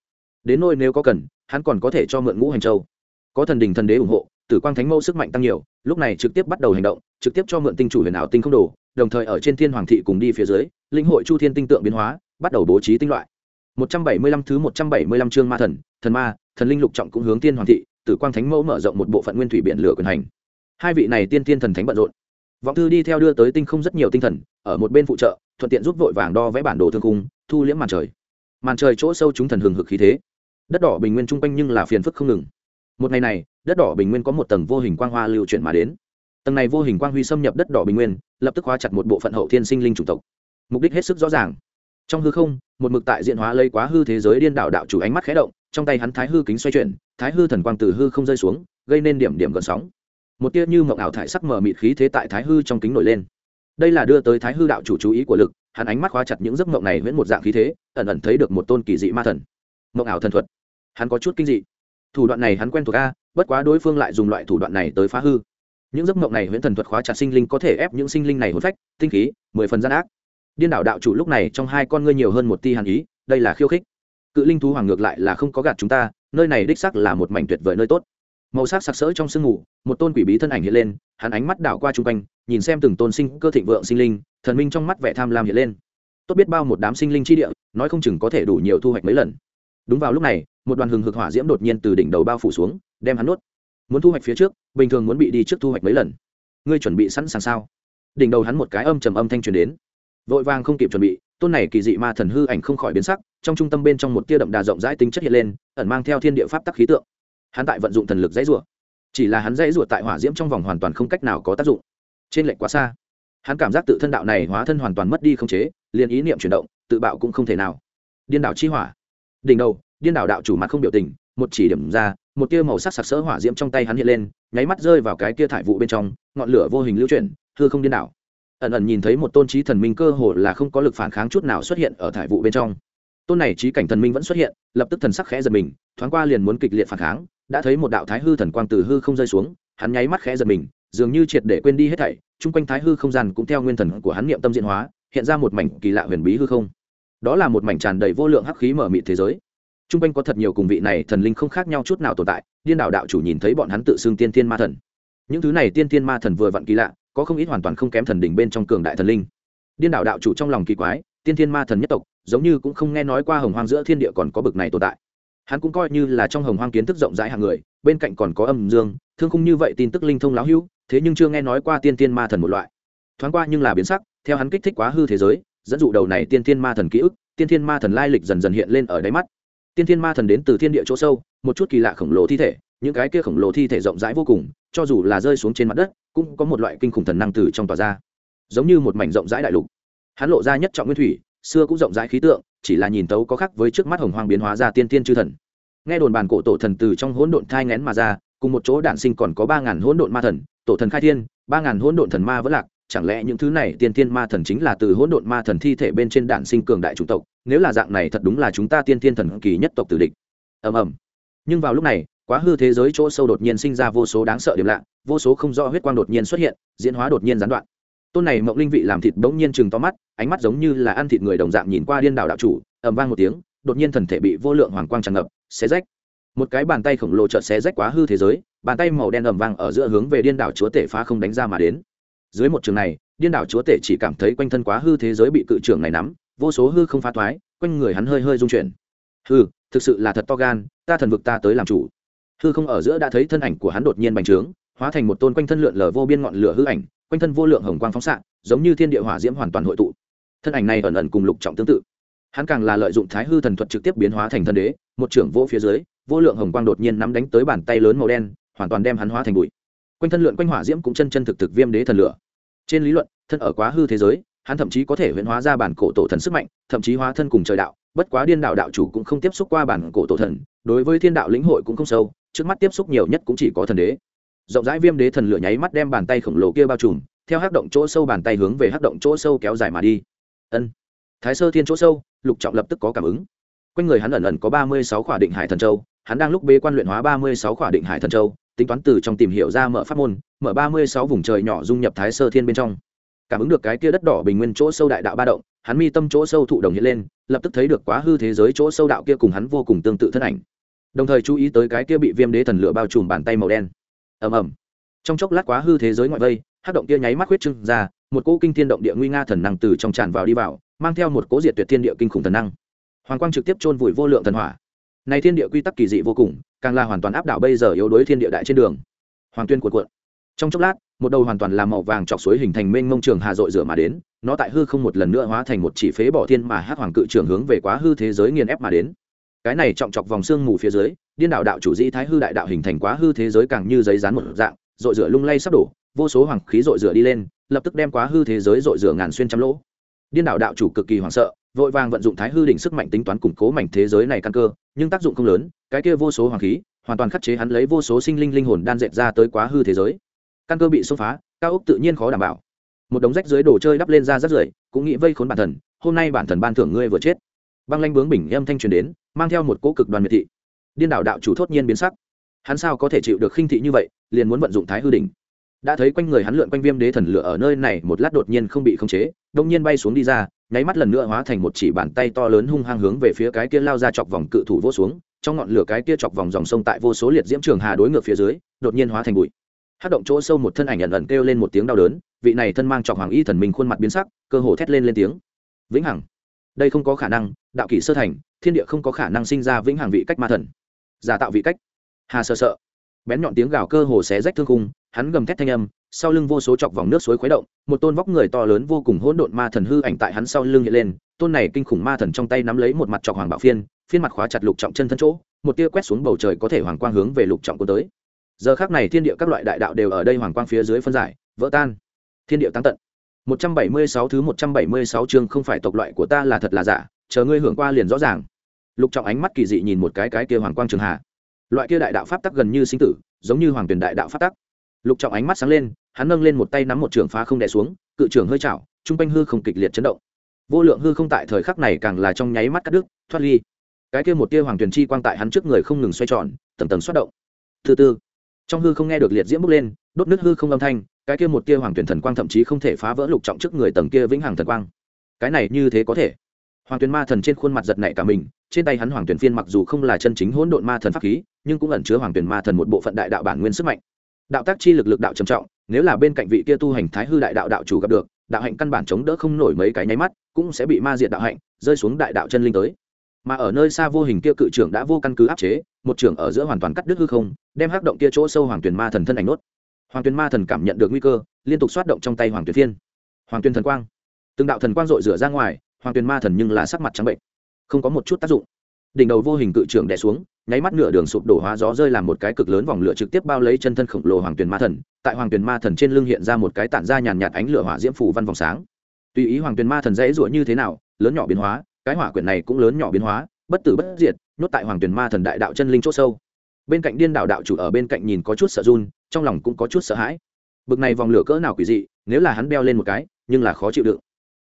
Đến nôi nếu có cần, hắn còn có thể cho mượn ngũ hành châu. Có thần đình thần đế ủng hộ, tử quang thánh mẫu sức mạnh tăng nhiều, lúc này trực tiếp bắt đầu hành động, trực tiếp cho mượn tinh chủ huyền ảo tinh không đồ, đồng thời ở trên thiên hoàng thị cùng đi phía dưới, linh hội chu thiên tinh tượng biến hóa, bắt đầu bố trí tinh loại. 175 thứ 175 chương ma thần thần ma thần linh lục trọng cũng hướng tiên hoàng thị tử quang thánh mẫu mở rộng một bộ phận nguyên thủy biển lửa quyền hành. Hai vị này tiên tiên thần thánh bận rộn. Vọng thư đi theo đưa tới tinh không rất nhiều tinh thần ở một bên phụ trợ thuận tiện giúp vội vàng đo vẽ bản đồ thương khung, thu liễm màn trời. Màn trời chỗ sâu chúng thần hừng hực khí thế. Đất đỏ bình nguyên trung quanh nhưng là phiền phức không ngừng. Một ngày này đất đỏ bình nguyên có một tầng vô hình quang hoa lưu chuyển mà đến. Tầng này vô hình quang huy xâm nhập đất đỏ bình nguyên lập tức hóa chặt một bộ phận hậu thiên sinh linh chủng tộc. Mục đích hết sức rõ ràng trong hư không, một mực tại diện hóa lây quá hư thế giới điên đảo đạo chủ ánh mắt khé động, trong tay hắn thái hư kính xoay chuyển, thái hư thần quang từ hư không rơi xuống, gây nên điểm điểm gợn sóng. Một tia như mộng ảo thải sắc mờ mịt khí thế tại thái hư trong kính nổi lên. Đây là đưa tới thái hư đạo chủ chú ý của lực, hắn ánh mắt khóa chặt những giấc mộng này viễn một dạng khí thế, ẩn ẩn thấy được một tôn kỳ dị ma thần. Mộng ảo thần thuật. Hắn có chút kinh dị. Thủ đoạn này hắn quen thuộc a, bất quá đối phương lại dùng loại thủ đoạn này tới phá hư. Những giấc mộng này huyễn thần thuật khóa chặt sinh linh có thể ép những sinh linh này hồn phách, tinh khí, mười phần gian ác điên đảo đạo chủ lúc này trong hai con ngươi nhiều hơn một ti hàn ý đây là khiêu khích. Cự linh thú hoàng ngược lại là không có gạt chúng ta nơi này đích sắc là một mảnh tuyệt vời nơi tốt. Màu sắc sặc sỡ trong sương ngủ, một tôn quỷ bí thân ảnh hiện lên hắn ánh mắt đảo qua chung quanh nhìn xem từng tôn sinh cơ thịnh vượng sinh linh thần minh trong mắt vẻ tham lam hiện lên. Tốt biết bao một đám sinh linh chi địa nói không chừng có thể đủ nhiều thu hoạch mấy lần. Đúng vào lúc này một đoàn hừng hực hỏa diễm đột nhiên từ đỉnh đầu bao phủ xuống đem hắn nuốt. Muốn thu hoạch phía trước bình thường muốn bị đi trước thu hoạch mấy lần. Ngươi chuẩn bị sẵn sàng sao? Đỉnh đầu hắn một cái âm trầm âm thanh truyền đến vội vàng không kịp chuẩn bị, tôn này kỳ dị ma thần hư ảnh không khỏi biến sắc, trong trung tâm bên trong một tia đậm đà rộng rãi tính chất hiện lên, ẩn mang theo thiên địa pháp tắc khí tượng. Hắn tại vận dụng thần lực dãy rủa. Chỉ là hắn dãy rủa tại hỏa diễm trong vòng hoàn toàn không cách nào có tác dụng. Trên lệnh quá xa. Hắn cảm giác tự thân đạo này hóa thân hoàn toàn mất đi không chế, liền ý niệm chuyển động, tự bạo cũng không thể nào. Điên đảo chi hỏa. Đỉnh đầu, điên đảo đạo chủ mặt không biểu tình, một chỉ điểm ra, một tia màu sắc sặc sỡ hỏa diễm trong tay hắn hiện lên, nháy mắt rơi vào cái tia thải vụ bên trong, ngọn lửa vô hình lưu chuyển, hư không điên đảo ẩn ẩn nhìn thấy một tôn trí thần minh cơ hồ là không có lực phản kháng chút nào xuất hiện ở thải vụ bên trong. Tôn này trí cảnh thần minh vẫn xuất hiện, lập tức thần sắc khẽ giật mình, thoáng qua liền muốn kịch liệt phản kháng, đã thấy một đạo thái hư thần quang từ hư không rơi xuống, hắn nháy mắt khẽ giật mình, dường như triệt để quên đi hết thảy, chung quanh thái hư không gian cũng theo nguyên thần của hắn niệm tâm diễn hóa, hiện ra một mảnh kỳ lạ huyền bí hư không. Đó là một mảnh tràn đầy vô lượng hắc khí mở mịt thế giới. Chung quanh có thật nhiều cùng vị này thần linh không khác nhau chút nào tồn tại, điên đạo đạo chủ nhìn thấy bọn hắn tự xưng tiên thiên ma thần. Những thứ này tiên thiên ma thần vừa vặn kỳ lạ có không ít hoàn toàn không kém thần đỉnh bên trong cường đại thần linh. Điên đảo đạo chủ trong lòng kỳ quái, tiên thiên ma thần nhất tộc, giống như cũng không nghe nói qua hồng hoang giữa thiên địa còn có bực này tồn tại. Hắn cũng coi như là trong hồng hoang kiến thức rộng rãi hàng người, bên cạnh còn có âm dương, thương khung như vậy tin tức linh thông láo hữu, thế nhưng chưa nghe nói qua tiên tiên ma thần một loại. Thoáng qua nhưng là biến sắc, theo hắn kích thích quá hư thế giới, dẫn dụ đầu này tiên tiên ma thần ký ức, tiên tiên ma thần lai lịch dần dần hiện lên ở đáy mắt. Tiên tiên ma thần đến từ thiên địa chỗ sâu, một chút kỳ lạ khổng lồ thi thể những cái kia khổng lồ thi thể rộng rãi vô cùng, cho dù là rơi xuống trên mặt đất, cũng có một loại kinh khủng thần năng từ trong tòa ra. Giống như một mảnh rộng rãi đại lục. Hắn lộ ra nhất trọng nguyên thủy, xưa cũng rộng rãi khí tượng, chỉ là nhìn tấu có khác với trước mắt hồng hoang biến hóa ra tiên tiên chư thần. Nghe đồn bàn cổ tổ thần từ trong hỗn độn thai ngén mà ra, cùng một chỗ đản sinh còn có ba ngàn hỗn độn ma thần, tổ thần khai thiên, ba ngàn hỗn độn thần ma vẫn lạc, chẳng lẽ những thứ này tiên tiên ma thần chính là từ hỗn độn ma thần thi thể bên trên đản sinh cường đại chủng tộc, nếu là dạng này thật đúng là chúng ta tiên tiên thần kỳ nhất tộc tử địch. Ầm ầm. Nhưng vào lúc này quá hư thế giới chỗ sâu đột nhiên sinh ra vô số đáng sợ điểm lạ, vô số không rõ huyết quang đột nhiên xuất hiện, diễn hóa đột nhiên gián đoạn. Tôn này mộng linh vị làm thịt bỗng nhiên chừng to mắt, ánh mắt giống như là ăn thịt người đồng dạng nhìn qua điên đảo đạo chủ, ầm vang một tiếng, đột nhiên thần thể bị vô lượng hoàng quang tràn ngập, xé rách. Một cái bàn tay khổng lồ chợt xé rách quá hư thế giới, bàn tay màu đen ầm vang ở giữa hướng về điên đảo chúa tể phá không đánh ra mà đến. Dưới một trường này, điên đảo chúa tể chỉ cảm thấy quanh thân quá hư thế giới bị cự trưởng này nắm, vô số hư không phá thoái, quanh người hắn hơi hơi rung chuyển. Hư thực sự là thật to gan, ta thần vực ta tới làm chủ hư không ở giữa đã thấy thân ảnh của hắn đột nhiên bành trướng, hóa thành một tôn quanh thân lượn lờ vô biên ngọn lửa hư ảnh, quanh thân vô lượng hồng quang phóng xạ, giống như thiên địa hỏa diễm hoàn toàn hội tụ. Thân ảnh này ẩn ẩn cùng lục trọng tương tự. Hắn càng là lợi dụng thái hư thần thuật trực tiếp biến hóa thành thân đế, một trưởng vỗ phía dưới, vô lượng hồng quang đột nhiên nắm đánh tới bàn tay lớn màu đen, hoàn toàn đem hắn hóa thành bụi. Quanh thân lượn quanh hỏa diễm cũng chân chân thực thực viêm đế thần lửa. Trên lý luận, thân ở quá hư thế giới, hắn thậm chí có thể huyễn hóa ra bản cổ tổ thần sức mạnh, thậm chí hóa thân cùng trời đạo, bất quá điên đạo đạo chủ cũng không tiếp xúc qua bản cổ tổ thần, đối với thiên đạo lĩnh hội cũng không sâu trước mắt tiếp xúc nhiều nhất cũng chỉ có thần đế. Rộng rãi viêm đế thần lửa nháy mắt đem bàn tay khổng lồ kia bao trùm, theo hắc động chỗ sâu bàn tay hướng về hắc động chỗ sâu kéo dài mà đi. Ân. Thái sơ thiên chỗ sâu, lục trọng lập tức có cảm ứng. Quanh người hắn ẩn ẩn có ba mươi sáu khỏa định hải thần châu, hắn đang lúc bế quan luyện hóa ba mươi sáu khỏa định hải thần châu, tính toán từ trong tìm hiểu ra mở pháp môn, mở ba mươi sáu vùng trời nhỏ dung nhập thái sơ thiên bên trong. Cảm ứng được cái kia đất đỏ bình nguyên chỗ sâu đại đạo ba động, hắn mi tâm chỗ sâu thụ đồng hiện lên, lập tức thấy được quá hư thế giới chỗ sâu đạo kia cùng hắn vô cùng tương tự thân ảnh đồng thời chú ý tới cái kia bị viêm đế thần lửa bao trùm bàn tay màu đen. Ầm ầm. Trong chốc lát quá hư thế giới ngoại vây hát động kia nháy mắt huyết trưng ra, một cỗ kinh thiên động địa nguy nga thần năng từ trong tràn vào đi vào, mang theo một cỗ diệt tuyệt thiên địa kinh khủng thần năng. Hoàng quang trực tiếp chôn vùi vô lượng thần hỏa. Này thiên địa quy tắc kỳ dị vô cùng, càng là hoàn toàn áp đảo bây giờ yếu đối thiên địa đại trên đường. Hoàng tuyên cuộn cuộn. Trong chốc lát, một đầu hoàn toàn làm màu vàng chọc suối hình thành mênh mông trường hà dội rửa mà đến, nó tại hư không một lần nữa hóa thành một chỉ phế bỏ thiên mà hát hoàng cự trường hướng về quá hư thế giới nghiền ép mà đến cái này trọng chọc vòng xương mù phía dưới, điên đạo đạo chủ dĩ thái hư đại đạo hình thành quá hư thế giới càng như giấy rán một dạng, rội rửa lung lay sắp đổ, vô số hoàng khí rội rửa đi lên, lập tức đem quá hư thế giới rội rửa ngàn xuyên trăm lỗ. Điên đạo đạo chủ cực kỳ hoảng sợ, vội vàng vận dụng thái hư đỉnh sức mạnh tính toán củng cố mảnh thế giới này căn cơ, nhưng tác dụng không lớn, cái kia vô số hoàng khí, hoàn toàn khắc chế hắn lấy vô số sinh linh linh hồn đan dệt ra tới quá hư thế giới. Căn cơ bị xông phá, cao ốc tự nhiên khó đảm bảo. Một đống rách dưới đồ chơi đắp lên ra rất rưởi, cũng nghĩ vây khốn bản thần, hôm nay bản thần ban thưởng ngươi vừa chết. Băng lanh bướng bình âm thanh truyền đến mang theo một cỗ cực đoàn miệt thị. Điên đảo đạo chủ thốt nhiên biến sắc. Hắn sao có thể chịu được khinh thị như vậy, liền muốn vận dụng thái hư đỉnh. Đã thấy quanh người hắn lượn quanh viêm đế thần lửa ở nơi này một lát đột nhiên không bị khống chế, đông nhiên bay xuống đi ra, nháy mắt lần nữa hóa thành một chỉ bàn tay to lớn hung hăng hướng về phía cái kia lao ra chọc vòng cự thủ vô xuống, trong ngọn lửa cái kia chọc vòng dòng sông tại vô số liệt diễm trường hà đối ngược phía dưới, đột nhiên hóa thành bụi. Hát động chỗ sâu một thân ảnh ẩn ẩn kêu lên một tiếng đau đớn, vị này thân mang chọc hoàng y thần mình khuôn mặt biến sắc, cơ hồ thét lên lên tiếng. Vĩnh hằng! Đây không có khả năng, đạo kỷ sơ thành, thiên địa không có khả năng sinh ra vĩnh hằng vị cách ma thần. Giả tạo vị cách. Hà sợ sợ. Bén nhọn tiếng gào cơ hồ xé rách thương khung, hắn gầm thét thanh âm, sau lưng vô số chọc vòng nước suối khuấy động, một tôn vóc người to lớn vô cùng hỗn độn ma thần hư ảnh tại hắn sau lưng hiện lên, tôn này kinh khủng ma thần trong tay nắm lấy một mặt chọc hoàng bảo phiên phiên mặt khóa chặt lục trọng chân thân chỗ, một tia quét xuống bầu trời có thể hoàng quang hướng về lục trọng cuốn tới. Giờ khác này thiên địa các loại đại đạo đều ở đây hoàng quang phía dưới phân giải, vỡ tan. Thiên địa tăng tận. 176 thứ 176 chương không phải tộc loại của ta là thật là giả, chờ ngươi hưởng qua liền rõ ràng. Lục trọng ánh mắt kỳ dị nhìn một cái cái kia hoàng quang trường hà. Loại kia đại đạo pháp tắc gần như sinh tử, giống như hoàng tuyển đại đạo pháp tắc. Lục trọng ánh mắt sáng lên, hắn nâng lên một tay nắm một trường phá không đè xuống, cự trường hơi chảo, trung quanh hư không kịch liệt chấn động. Vô lượng hư không tại thời khắc này càng là trong nháy mắt cắt đứt, thoát ly. Cái kia một tia hoàng tuyển chi quang tại hắn trước người không ngừng xoay tròn, tầng tầng xoát động. Từ từ, trong hư không nghe được liệt diễm bốc lên, đốt nứt hư không âm thanh cái kia một tia hoàng tuyển thần quang thậm chí không thể phá vỡ lục trọng trước người tầng kia vĩnh hằng thần quang. Cái này như thế có thể. Hoàng tuyển ma thần trên khuôn mặt giật nảy cả mình, trên tay hắn hoàng tuyển phiên mặc dù không là chân chính hỗn độn ma thần pháp khí, nhưng cũng ẩn chứa hoàng tuyển ma thần một bộ phận đại đạo bản nguyên sức mạnh. Đạo tác chi lực lực đạo trầm trọng, nếu là bên cạnh vị kia tu hành thái hư đại đạo đạo chủ gặp được, đạo hạnh căn bản chống đỡ không nổi mấy cái nháy mắt, cũng sẽ bị ma diệt đạo hạnh, rơi xuống đại đạo chân linh tới. Mà ở nơi xa vô hình kia cự trưởng đã vô căn cứ áp chế, một trưởng ở giữa hoàn toàn cắt đứt hư không, đem hắc động kia chỗ sâu hoàng tuyển ma thần thân ảnh nốt hoàng tuyền ma thần cảm nhận được nguy cơ, liên tục xoát động trong tay hoàng tuyền phiên. Hoàng tuyền thần quang. Từng đạo thần quang dội rửa ra ngoài, hoàng tuyền ma thần nhưng là sắc mặt trắng bệnh. Không có một chút tác dụng. Đỉnh đầu vô hình cự trưởng đè xuống, nháy mắt nửa đường sụp đổ hóa gió rơi làm một cái cực lớn vòng lửa trực tiếp bao lấy chân thân khổng lồ hoàng tuyền ma thần. Tại hoàng tuyền ma thần trên lưng hiện ra một cái tản ra nhàn nhạt ánh lửa hỏa diễm phủ văn vòng sáng. Tùy ý hoàng tuyền ma thần dễ dụa như thế nào, lớn nhỏ biến hóa, cái hỏa quyển này cũng lớn nhỏ biến hóa, bất tử bất diệt, nhốt tại hoàng tuyền ma thần đại đạo chân linh c h ỗ sâu. Bên cạnh điên đạo đạo chủ ở bên cạnh nhìn có chút sợ run trong lòng cũng có chút sợ hãi. Bực này vòng lửa cỡ nào quỷ dị, nếu là hắn đeo lên một cái, nhưng là khó chịu đựng.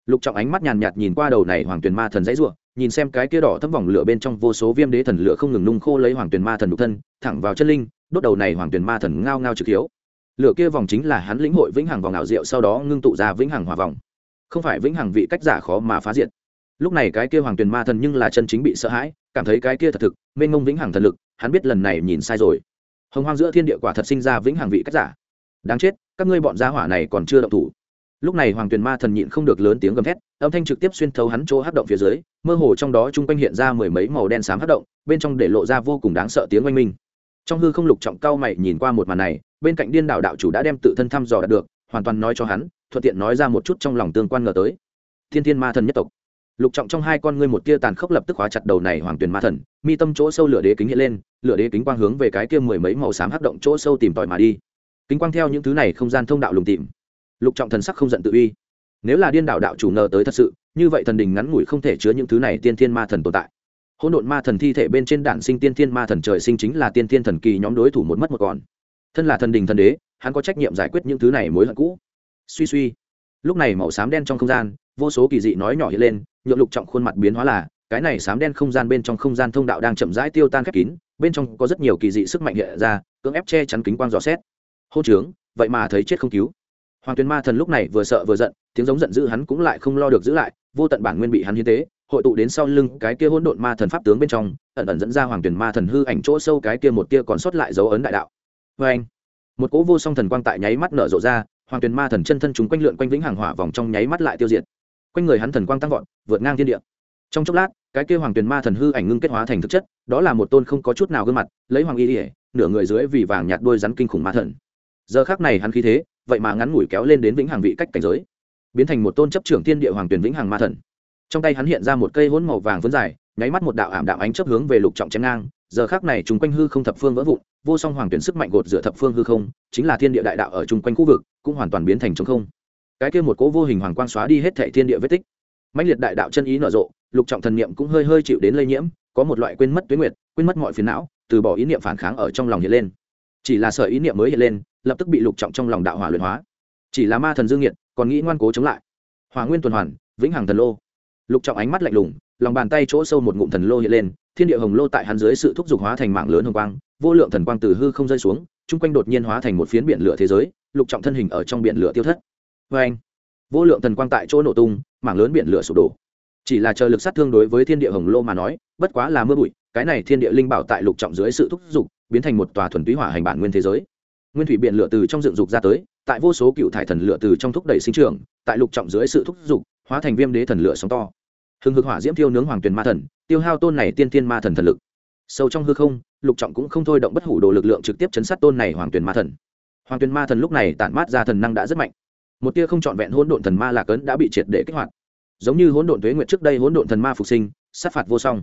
Lục trọng ánh mắt nhàn nhạt nhìn qua đầu này hoàng tuyền ma thần dãy ruộng nhìn xem cái kia đỏ thấm vòng lửa bên trong vô số viêm đế thần lửa không ngừng nung khô lấy hoàng tuyền ma thần đục thân, thẳng vào chân linh, đốt đầu này hoàng tuyền ma thần ngao ngao trực hiếu. Lửa kia vòng chính là hắn lĩnh hội vĩnh hằng vòng ảo diệu, sau đó ngưng tụ ra vĩnh hằng hòa vòng. Không phải vĩnh hằng vị cách giả khó mà phá diệt. Lúc này cái kia hoàng tuyền ma thần nhưng là chân chính bị sợ hãi, cảm thấy cái kia thật thực, mênh ngông vĩnh hằng thần lực, hắn biết lần này nhìn sai rồi hồng hoang giữa thiên địa quả thật sinh ra vĩnh hằng vị cách giả. Đáng chết, các ngươi bọn gia hỏa này còn chưa động thủ. Lúc này hoàng tuyền ma thần nhịn không được lớn tiếng gầm thét, âm thanh trực tiếp xuyên thấu hắn chỗ hát động phía dưới, mơ hồ trong đó chung quanh hiện ra mười mấy màu đen xám hát động, bên trong để lộ ra vô cùng đáng sợ tiếng oanh minh. Trong hư không lục trọng cao mày nhìn qua một màn này, bên cạnh điên đảo đạo chủ đã đem tự thân thăm dò đạt được, hoàn toàn nói cho hắn, thuận tiện nói ra một chút trong lòng tương quan ngờ tới. Thiên thiên ma thần nhất tộc. Lục trọng trong hai con ngươi một tia tàn khốc lập tức hóa chặt đầu này hoàng tuyền ma thần, mi tâm chỗ sâu lửa đế kính hiện lên lửa đế kính quang hướng về cái kia mười mấy màu xám hắc động chỗ sâu tìm tòi mà đi. Kính quang theo những thứ này không gian thông đạo lùng tìm lục trọng thần sắc không giận tự uy. Nếu là điên đạo đạo chủ ngờ tới thật sự, như vậy thần đình ngắn ngủi không thể chứa những thứ này tiên thiên ma thần tồn tại. Hỗn độn ma thần thi thể bên trên đạn sinh tiên thiên ma thần trời sinh chính là tiên thiên thần kỳ nhóm đối thủ một mất một còn. Thân là thần đình thần đế, hắn có trách nhiệm giải quyết những thứ này mối hận cũ. Suy suy. Lúc này màu xám đen trong không gian, vô số kỳ dị nói nhỏ hiện lên, nhượng lục trọng khuôn mặt biến hóa là cái này xám đen không gian bên trong không gian thông đạo đang chậm rãi tiêu tan khép kín, bên trong có rất nhiều kỳ dị sức mạnh hiện ra, cưỡng ép che chắn kính quang dò xét. Hô trướng, vậy mà thấy chết không cứu. Hoàng tuyền ma thần lúc này vừa sợ vừa giận, tiếng giống giận dữ hắn cũng lại không lo được giữ lại, vô tận bản nguyên bị hắn hiến tế, hội tụ đến sau lưng cái kia hỗn độn ma thần pháp tướng bên trong, ẩn ẩn dẫn ra hoàng tuyền ma thần hư ảnh chỗ sâu cái kia một kia còn sót lại dấu ấn đại đạo. Vê anh một cỗ vô song thần quang tại nháy mắt nở rộ ra, hoàng tuyền ma thần chân thân chúng quanh lượn quanh vĩnh hàng hỏa vòng trong nháy mắt lại tiêu diệt. Quanh người hắn thần quang tăng vọt, vượt ngang thiên địa. Trong chốc lát cái kia hoàng tuyền ma thần hư ảnh ngưng kết hóa thành thực chất, đó là một tôn không có chút nào gương mặt, lấy hoàng y ỉa nửa người dưới vì vàng nhạt đôi rắn kinh khủng ma thần. Giờ khác này hắn khí thế, vậy mà ngắn ngủi kéo lên đến vĩnh hằng vị cách cảnh giới, biến thành một tôn chấp trưởng thiên địa hoàng Tuyền vĩnh hằng ma thần. Trong tay hắn hiện ra một cây hỗn màu vàng phấn dài, nháy mắt một đạo ảm đạm ánh chấp hướng về lục trọng chém ngang, giờ khác này chúng quanh hư không thập phương vỡ vụn, vô song hoàng tuyển sức mạnh gột rửa thập phương hư không, chính là thiên địa đại đạo ở chung quanh khu vực, cũng hoàn toàn biến thành trống không. Cái kia một cỗ vô hình hoàng quang xóa đi hết thệ thiên địa vết tích. Mạnh liệt đại đạo chân ý nở rộ lục trọng thần niệm cũng hơi hơi chịu đến lây nhiễm, có một loại quên mất tuyến nguyệt, quên mất mọi phiền não, từ bỏ ý niệm phản kháng ở trong lòng hiện lên. Chỉ là sợ ý niệm mới hiện lên, lập tức bị lục trọng trong lòng đạo hỏa luyện hóa. Chỉ là ma thần dương nhiệt, còn nghĩ ngoan cố chống lại. Hòa nguyên tuần hoàn, vĩnh hằng thần lô. Lục trọng ánh mắt lạnh lùng, lòng bàn tay chỗ sâu một ngụm thần lô hiện lên, thiên địa hồng lô tại hắn dưới sự thúc giục hóa thành mạng lớn hồng quang, vô lượng thần quang từ hư không rơi xuống, chung quanh đột nhiên hóa thành một phiến biển lửa thế giới, lục trọng thân hình ở trong biển lửa tiêu thất. Vê anh vô lượng thần quang tại chỗ nổ tung mảng lớn biển lửa sụp đổ chỉ là chờ lực sát thương đối với thiên địa hồng lô mà nói, bất quá là mưa bụi, cái này thiên địa linh bảo tại lục trọng dưới sự thúc giục, biến thành một tòa thuần túy hỏa hành bản nguyên thế giới. Nguyên thủy biển lửa từ trong dựng dục ra tới, tại vô số cựu thải thần lửa từ trong thúc đẩy sinh trưởng, tại lục trọng dưới sự thúc giục, hóa thành viêm đế thần lửa sóng to. Hừng hực hỏa diễm thiêu nướng hoàng tuyền ma thần, tiêu hao tôn này tiên tiên ma thần thần lực. Sâu trong hư không, lục trọng cũng không thôi động bất hủ đồ lực lượng trực tiếp chấn sát tôn này hoàng tuyền ma thần. Hoàng tuyền ma thần lúc này tản mát ra thần năng đã rất mạnh. Một tia không trọn vẹn hỗn độn thần ma lạc ấn đã bị triệt để kích hoạt giống như hỗn độn tuế nguyệt trước đây hỗn độn thần ma phục sinh, sát phạt vô song.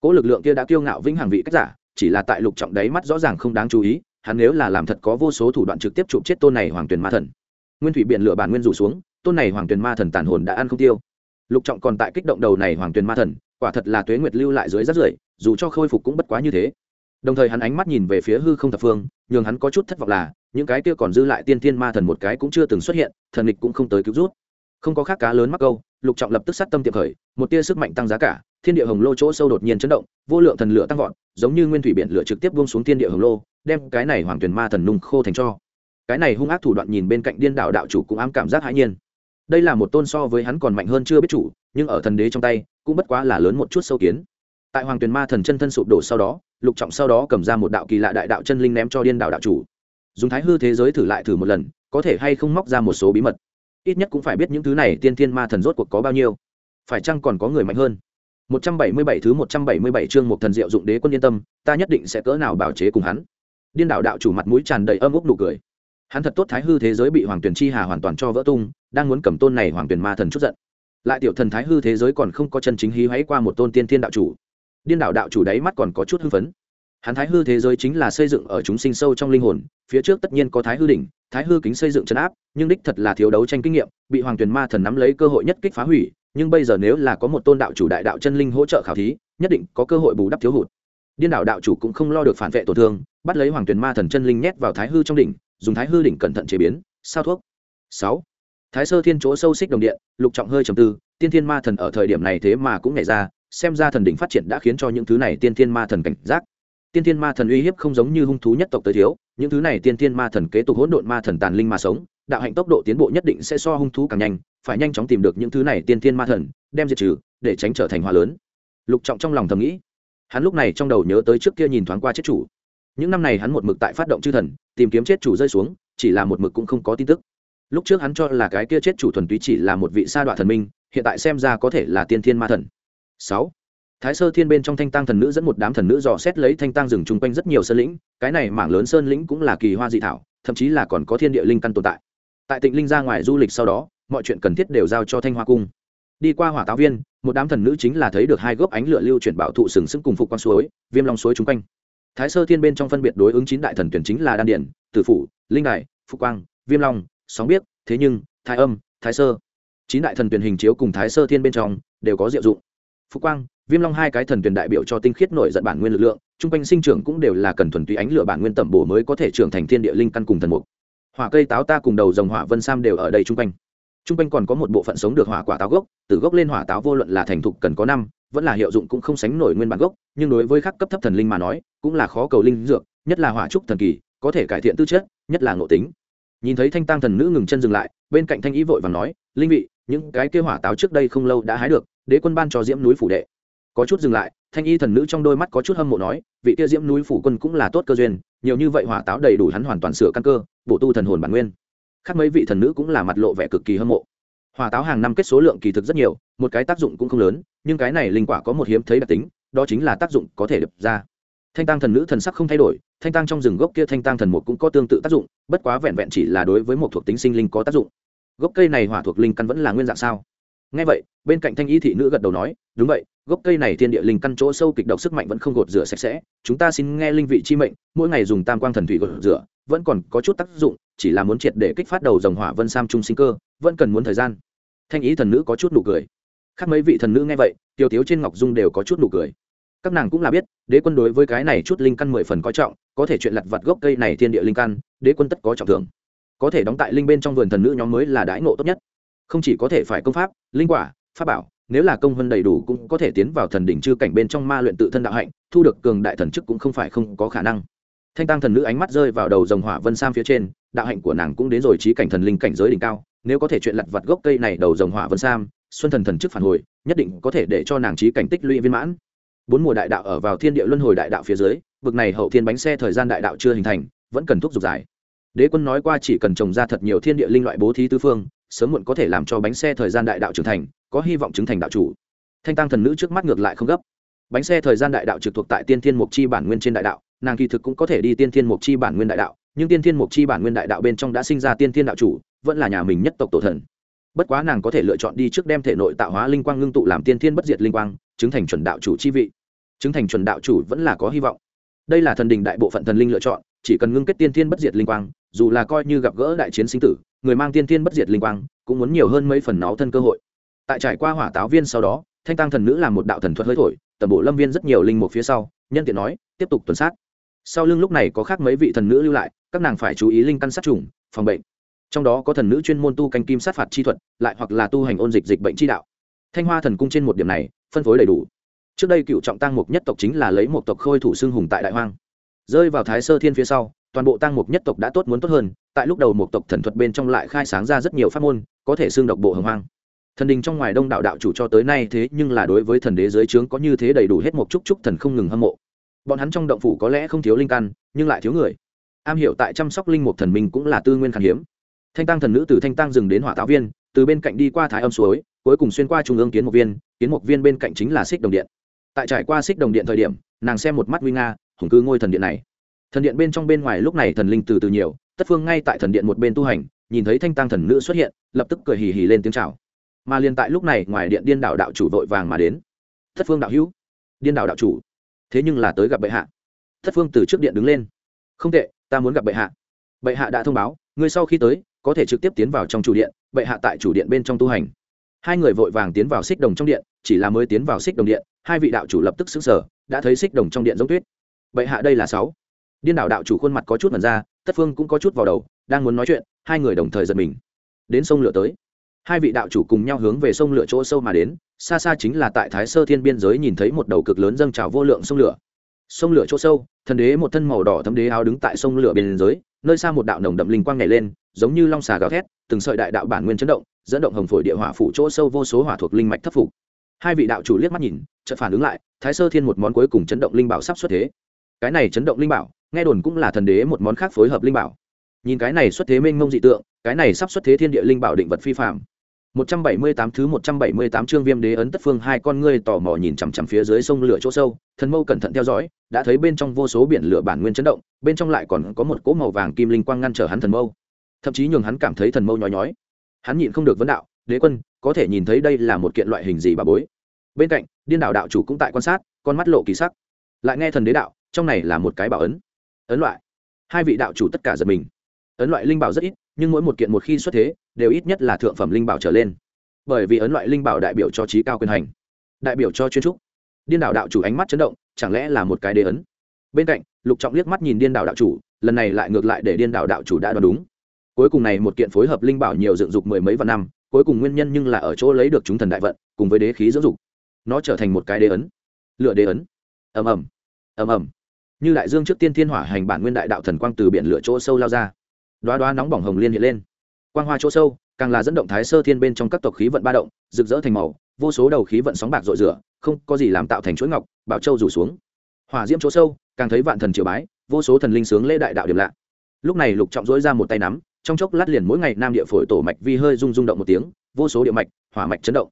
Cỗ lực lượng kia đã kiêu ngạo vĩnh hằng vị cách giả, chỉ là tại lục trọng đáy mắt rõ ràng không đáng chú ý, hắn nếu là làm thật có vô số thủ đoạn trực tiếp chụp chết tôn này hoàng tuyền ma thần. Nguyên thủy biển lửa bản nguyên rủ xuống, tôn này hoàng tuyền ma thần tàn hồn đã ăn không tiêu. Lục trọng còn tại kích động đầu này hoàng tuyền ma thần, quả thật là tuế nguyệt lưu lại dưới rất rưởi, dù cho khôi phục cũng bất quá như thế. Đồng thời hắn ánh mắt nhìn về phía hư không thập phương, nhường hắn có chút thất vọng là, những cái kia còn dư lại tiên tiên ma thần một cái cũng chưa từng xuất hiện, thần địch cũng không tới cứu rút. Không có khác cá lớn mắc câu lục trọng lập tức sát tâm tiệm khởi, một tia sức mạnh tăng giá cả, thiên địa hồng lô chỗ sâu đột nhiên chấn động, vô lượng thần lửa tăng vọt, giống như nguyên thủy biển lửa trực tiếp buông xuống thiên địa hồng lô, đem cái này hoàng tuyển ma thần nung khô thành cho. Cái này hung ác thủ đoạn nhìn bên cạnh điên đạo đạo chủ cũng ám cảm giác hãi nhiên. Đây là một tôn so với hắn còn mạnh hơn chưa biết chủ, nhưng ở thần đế trong tay, cũng bất quá là lớn một chút sâu kiến. Tại hoàng tuyền ma thần chân thân sụp đổ sau đó, lục trọng sau đó cầm ra một đạo kỳ lạ đại đạo chân linh ném cho điên đạo đạo chủ. Dùng thái hư thế giới thử lại thử một lần, có thể hay không móc ra một số bí mật ít nhất cũng phải biết những thứ này tiên thiên ma thần rốt cuộc có bao nhiêu. Phải chăng còn có người mạnh hơn? 177 thứ 177 chương một thần diệu dụng đế quân yên tâm, ta nhất định sẽ cỡ nào bảo chế cùng hắn? Điên đạo đạo chủ mặt mũi tràn đầy âm ốc nụ cười. Hắn thật tốt thái hư thế giới bị hoàng tuyển chi hà hoàn toàn cho vỡ tung, đang muốn cầm tôn này hoàng tuyển ma thần chút giận. Lại tiểu thần thái hư thế giới còn không có chân chính hí hoáy qua một tôn tiên thiên đạo chủ. Điên đạo đạo chủ đáy mắt còn có chút hưng phấn hắn thái hư thế giới chính là xây dựng ở chúng sinh sâu trong linh hồn, phía trước tất nhiên có thái hư đỉnh, thái hư kính xây dựng chấn áp, nhưng đích thật là thiếu đấu tranh kinh nghiệm, bị hoàng tuyền ma thần nắm lấy cơ hội nhất kích phá hủy, nhưng bây giờ nếu là có một tôn đạo chủ đại đạo chân linh hỗ trợ khảo thí, nhất định có cơ hội bù đắp thiếu hụt. Điên đạo đạo chủ cũng không lo được phản vệ tổn thương, bắt lấy hoàng tuyền ma thần chân linh nhét vào thái hư trong đỉnh, dùng thái hư đỉnh cẩn thận chế biến, sao thuốc. Sáu. Thái sơ thiên chỗ sâu xích đồng điện, lục trọng hơi trầm tư, tiên thiên ma thần ở thời điểm này thế mà cũng nhảy ra, xem ra thần đỉnh phát triển đã khiến cho những thứ này tiên thiên ma thần cảnh giác tiên thiên ma thần uy hiếp không giống như hung thú nhất tộc tới thiếu, những thứ này tiên thiên ma thần kế tục hỗn độn ma thần tàn linh mà sống, đạo hạnh tốc độ tiến bộ nhất định sẽ so hung thú càng nhanh, phải nhanh chóng tìm được những thứ này tiên thiên ma thần, đem diệt trừ, để tránh trở thành hoa lớn. Lục trọng trong lòng thầm nghĩ, hắn lúc này trong đầu nhớ tới trước kia nhìn thoáng qua chết chủ. Những năm này hắn một mực tại phát động chư thần, tìm kiếm chết chủ rơi xuống, chỉ là một mực cũng không có tin tức. Lúc trước hắn cho là cái kia chết chủ thuần túy chỉ là một vị sa đoạn thần minh, hiện tại xem ra có thể là tiên thiên ma thần. Sáu thái sơ thiên bên trong thanh tăng thần nữ dẫn một đám thần nữ dò xét lấy thanh tăng rừng chung quanh rất nhiều sơn lĩnh, cái này mảng lớn sơn lĩnh cũng là kỳ hoa dị thảo, thậm chí là còn có thiên địa linh căn tồn tại. Tại tịnh linh ra ngoài du lịch sau đó, mọi chuyện cần thiết đều giao cho thanh hoa cung. Đi qua hỏa táo viên, một đám thần nữ chính là thấy được hai gốc ánh lửa lưu chuyển bảo thụ sừng sững cùng phục quan suối, viêm long suối chung quanh. Thái sơ thiên bên trong phân biệt đối ứng chín đại thần tuyển chính là đan điển tử phủ, linh đại phục quang, viêm long, sóng biếc, thế nhưng, thái âm, thái sơ. Chín đại thần tuyển hình chiếu cùng thái sơ thiên bên trong đều có diệu dụng. Phục quang viêm long hai cái thần tuyển đại biểu cho tinh khiết nổi giận bản nguyên lực lượng, chung quanh sinh trưởng cũng đều là cần thuần túy ánh lửa bản nguyên tẩm bổ mới có thể trưởng thành thiên địa linh căn cùng thần mục. Hỏa cây táo ta cùng đầu dòng hỏa vân sam đều ở đây chung quanh. Chung quanh còn có một bộ phận sống được hỏa quả táo gốc, từ gốc lên hỏa táo vô luận là thành thục cần có năm, vẫn là hiệu dụng cũng không sánh nổi nguyên bản gốc, nhưng đối với các cấp thấp thần linh mà nói, cũng là khó cầu linh dược, nhất là hỏa trúc thần kỳ, có thể cải thiện tư chất, nhất là ngộ tính. Nhìn thấy thanh tăng thần nữ ngừng chân dừng lại, bên cạnh thanh ý vội và nói, linh vị, những cái kia hỏa táo trước đây không lâu đã hái được, đế quân ban cho diễm núi phủ đệ có chút dừng lại, thanh y thần nữ trong đôi mắt có chút hâm mộ nói, vị kia diễm núi phủ quân cũng là tốt cơ duyên, nhiều như vậy hỏa táo đầy đủ hắn hoàn toàn sửa căn cơ, bổ tu thần hồn bản nguyên. Khác mấy vị thần nữ cũng là mặt lộ vẻ cực kỳ hâm mộ. Hỏa táo hàng năm kết số lượng kỳ thực rất nhiều, một cái tác dụng cũng không lớn, nhưng cái này linh quả có một hiếm thấy đặc tính, đó chính là tác dụng có thể đập ra. Thanh tăng thần nữ thần sắc không thay đổi, thanh tăng trong rừng gốc kia thanh tăng thần mục cũng có tương tự tác dụng, bất quá vẹn vẹn chỉ là đối với một thuộc tính sinh linh có tác dụng. Gốc cây này hỏa thuộc linh căn vẫn là nguyên dạng sao? Ngay vậy bên cạnh thanh y thị nữ gật đầu nói, đúng vậy, gốc cây này thiên địa linh căn chỗ sâu kịch độc sức mạnh vẫn không gột rửa sạch sẽ. Chúng ta xin nghe linh vị chi mệnh, mỗi ngày dùng tam quang thần thủy gột rửa, vẫn còn có chút tác dụng, chỉ là muốn triệt để kích phát đầu dòng hỏa vân sam trung sinh cơ, vẫn cần muốn thời gian. Thanh ý thần nữ có chút nụ cười. Khác mấy vị thần nữ nghe vậy, tiêu tiếu trên ngọc dung đều có chút nụ cười. Các nàng cũng là biết, đế quân đối với cái này chút linh căn mười phần coi trọng, có thể chuyện lặt vặt gốc cây này thiên địa linh căn, đế quân tất có trọng thưởng. Có thể đóng tại linh bên trong vườn thần nữ nhóm mới là đãi ngộ tốt nhất. Không chỉ có thể phải công pháp, linh quả pháp bảo, nếu là công hơn đầy đủ cũng có thể tiến vào thần đỉnh chư cảnh bên trong ma luyện tự thân đạo hạnh, thu được cường đại thần chức cũng không phải không có khả năng. Thanh tăng thần nữ ánh mắt rơi vào đầu dòng hỏa vân sam phía trên, đạo hạnh của nàng cũng đến rồi trí cảnh thần linh cảnh giới đỉnh cao, nếu có thể chuyện lặt vặt gốc cây này đầu dòng hỏa vân sam, xuân thần thần chức phản hồi, nhất định có thể để cho nàng trí cảnh tích lũy viên mãn. Bốn mùa đại đạo ở vào thiên địa luân hồi đại đạo phía dưới vực này hậu thiên bánh xe thời gian đại đạo chưa hình thành, vẫn cần thúc giục dài. Đế quân nói qua chỉ cần trồng ra thật nhiều thiên địa linh loại bố thí tứ phương sớm muộn có thể làm cho bánh xe thời gian đại đạo trưởng thành, có hy vọng chứng thành đạo chủ. Thanh tăng thần nữ trước mắt ngược lại không gấp. Bánh xe thời gian đại đạo trực thuộc tại tiên thiên mục chi bản nguyên trên đại đạo, nàng kỳ thực cũng có thể đi tiên thiên mục chi bản nguyên đại đạo, nhưng tiên thiên mục chi bản nguyên đại đạo bên trong đã sinh ra tiên thiên đạo chủ, vẫn là nhà mình nhất tộc tổ thần. Bất quá nàng có thể lựa chọn đi trước đem thể nội tạo hóa linh quang ngưng tụ làm tiên thiên bất diệt linh quang, chứng thành chuẩn đạo chủ chi vị. Chứng thành chuẩn đạo chủ vẫn là có hy vọng. Đây là thần đình đại bộ phận thần linh lựa chọn chỉ cần ngưng kết tiên thiên bất diệt linh quang, dù là coi như gặp gỡ đại chiến sinh tử, người mang tiên thiên bất diệt linh quang cũng muốn nhiều hơn mấy phần náo thân cơ hội. Tại trải qua hỏa táo viên sau đó, thanh tăng thần nữ làm một đạo thần thuật hơi thổi, tẩm bộ lâm viên rất nhiều linh mục phía sau, nhân tiện nói, tiếp tục tuần sát. Sau lưng lúc này có khác mấy vị thần nữ lưu lại, các nàng phải chú ý linh căn sát trùng, phòng bệnh. Trong đó có thần nữ chuyên môn tu canh kim sát phạt chi thuật, lại hoặc là tu hành ôn dịch dịch bệnh chi đạo. Thanh hoa thần cung trên một điểm này, phân phối đầy đủ. Trước đây cựu trọng tăng mục nhất tộc chính là lấy một tộc khôi thủ xương hùng tại đại hoang rơi vào thái sơ thiên phía sau, toàn bộ tăng mục nhất tộc đã tốt muốn tốt hơn, tại lúc đầu một tộc thần thuật bên trong lại khai sáng ra rất nhiều pháp môn, có thể xương độc bộ hồng hoang. Thần đình trong ngoài đông đạo đạo chủ cho tới nay thế nhưng là đối với thần đế dưới trướng có như thế đầy đủ hết một chút chút thần không ngừng hâm mộ. Bọn hắn trong động phủ có lẽ không thiếu linh căn, nhưng lại thiếu người. Am hiểu tại chăm sóc linh mục thần minh cũng là tư nguyên khan hiếm. Thanh tăng thần nữ từ thanh tăng dừng đến hỏa táo viên, từ bên cạnh đi qua thái âm suối, cuối cùng xuyên qua trung ương kiến mục viên, kiến mục viên bên cạnh chính là xích đồng điện. Tại trải qua xích đồng điện thời điểm, nàng xem một mắt nguy nga hùng cư ngôi thần điện này. Thần điện bên trong bên ngoài lúc này thần linh từ từ nhiều, tất phương ngay tại thần điện một bên tu hành, nhìn thấy thanh tăng thần nữ xuất hiện, lập tức cười hì hì lên tiếng chào. Mà liền tại lúc này, ngoài điện điên đảo đạo chủ vội vàng mà đến. Thất phương đạo hữu, điên đảo đạo chủ, thế nhưng là tới gặp bệ hạ. Thất phương từ trước điện đứng lên. Không tệ, ta muốn gặp bệ hạ. Bệ hạ đã thông báo, ngươi sau khi tới, có thể trực tiếp tiến vào trong chủ điện, bệ hạ tại chủ điện bên trong tu hành. Hai người vội vàng tiến vào xích đồng trong điện, chỉ là mới tiến vào xích đồng điện, hai vị đạo chủ lập tức xứng sở đã thấy xích đồng trong điện giống tuyết bệ hạ đây là sáu. Điên đảo đạo chủ khuôn mặt có chút mật ra, tất phương cũng có chút vào đầu, đang muốn nói chuyện, hai người đồng thời giật mình. Đến sông lửa tới. Hai vị đạo chủ cùng nhau hướng về sông lửa chỗ sâu mà đến, xa xa chính là tại thái sơ thiên biên giới nhìn thấy một đầu cực lớn dâng trào vô lượng sông lửa. Sông lửa chỗ sâu, thần đế một thân màu đỏ thấm đế áo đứng tại sông lửa biên giới, nơi xa một đạo nồng đậm linh quang nhảy lên, giống như long xà gào thét, từng sợi đại đạo bản nguyên chấn động, dẫn động hồng phổi địa hỏa phủ chỗ sâu vô số hỏa thuộc linh mạch thấp phục. Hai vị đạo chủ liếc mắt nhìn, chợt phản ứng lại, thái sơ thiên một món cuối cùng chấn động linh bảo sắp xuất thế cái này chấn động linh bảo nghe đồn cũng là thần đế một món khác phối hợp linh bảo nhìn cái này xuất thế mênh mông dị tượng cái này sắp xuất thế thiên địa linh bảo định vật phi phạm 178 thứ 178 chương Viêm Đế ấn tất phương hai con ngươi tò mò nhìn chằm chằm phía dưới sông lửa chỗ sâu, thần mâu cẩn thận theo dõi, đã thấy bên trong vô số biển lửa bản nguyên chấn động, bên trong lại còn có một cỗ màu vàng kim linh quang ngăn trở hắn thần mâu. Thậm chí nhường hắn cảm thấy thần mâu nhói nhói. Hắn nhịn không được vấn đạo, "Đế quân, có thể nhìn thấy đây là một kiện loại hình gì bà bối?" Bên cạnh, Điên đạo đạo chủ cũng tại quan sát, con mắt lộ kỳ sắc. Lại nghe thần đế đạo, trong này là một cái bảo ấn. Ấn loại. Hai vị đạo chủ tất cả giật mình. Ấn loại linh bảo rất ít, nhưng mỗi một kiện một khi xuất thế đều ít nhất là thượng phẩm linh bảo trở lên. Bởi vì ấn loại linh bảo đại biểu cho trí cao quyền hành đại biểu cho chuyên trúc. Điên đảo đạo chủ ánh mắt chấn động chẳng lẽ là một cái đế ấn? Bên cạnh lục trọng liếc mắt nhìn điên đảo đạo chủ lần này lại ngược lại để điên đảo đạo chủ đã đoán đúng. Cuối cùng này một kiện phối hợp linh bảo nhiều dựng dục mười mấy vạn năm cuối cùng nguyên nhân nhưng là ở chỗ lấy được chúng thần đại vận cùng với đế khí dưỡng dục. Nó trở thành một cái đế ấn. Lựa đế ấn. Ầm ầm. Ầm ầm như đại dương trước tiên thiên hỏa hành bản nguyên đại đạo thần quang từ biển lửa chỗ sâu lao ra. Đoá đoá nóng bỏng hồng liên hiện lên. Quang hoa chỗ sâu, càng là dẫn động thái sơ thiên bên trong các tộc khí vận ba động, rực rỡ thành màu, vô số đầu khí vận sóng bạc rội rửa, không có gì làm tạo thành chuỗi ngọc, bảo châu rủ xuống. Hỏa diễm chỗ sâu, càng thấy vạn thần triều bái, vô số thần linh sướng lễ đại đạo điểm lạ. Lúc này lục trọng dỗi ra một tay nắm, trong chốc lát liền mỗi ngày nam địa phổi tổ mạch vi hơi rung rung động một tiếng, vô số địa mạch, hỏa mạch chấn động.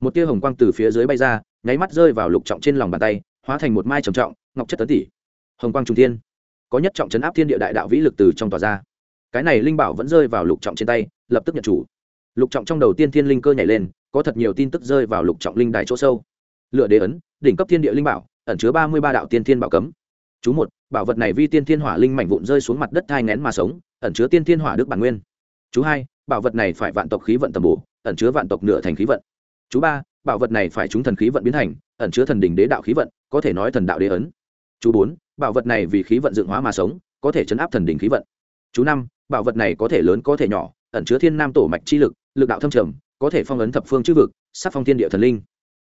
Một tia hồng quang từ phía dưới bay ra, nháy mắt rơi vào lục trọng trên lòng bàn tay, hóa thành một mai trầm trọng, ngọc chất tấn tỷ hồng quang trung thiên. Có nhất trọng chấn áp thiên địa đại đạo vĩ lực từ trong tòa ra. Cái này linh bảo vẫn rơi vào lục trọng trên tay, lập tức nhận chủ. Lục trọng trong đầu tiên thiên linh cơ nhảy lên, có thật nhiều tin tức rơi vào lục trọng linh đài chỗ sâu. Lựa đế ấn, đỉnh cấp thiên địa linh bảo, ẩn chứa ba mươi ba đạo tiên thiên bảo cấm. Chú một, bảo vật này vi tiên thiên hỏa linh mảnh vụn rơi xuống mặt đất thai ngén mà sống, ẩn chứa tiên thiên hỏa đức bản nguyên. Chú hai, bảo vật này phải vạn tộc khí vận tầm bổ, ẩn chứa vạn tộc nửa thành khí vận. Chú ba, bảo vật này phải chúng thần khí vận biến thành, ẩn chứa thần đình đế đạo khí vận, có thể nói thần đạo đế ấn. Chú bốn bảo vật này vì khí vận dựng hóa mà sống, có thể chấn áp thần đỉnh khí vận. Chú năm, bảo vật này có thể lớn có thể nhỏ, ẩn chứa thiên nam tổ mạch chi lực lực đạo thâm trầm, có thể phong ấn thập phương chữ vực sắc phong thiên địa thần linh.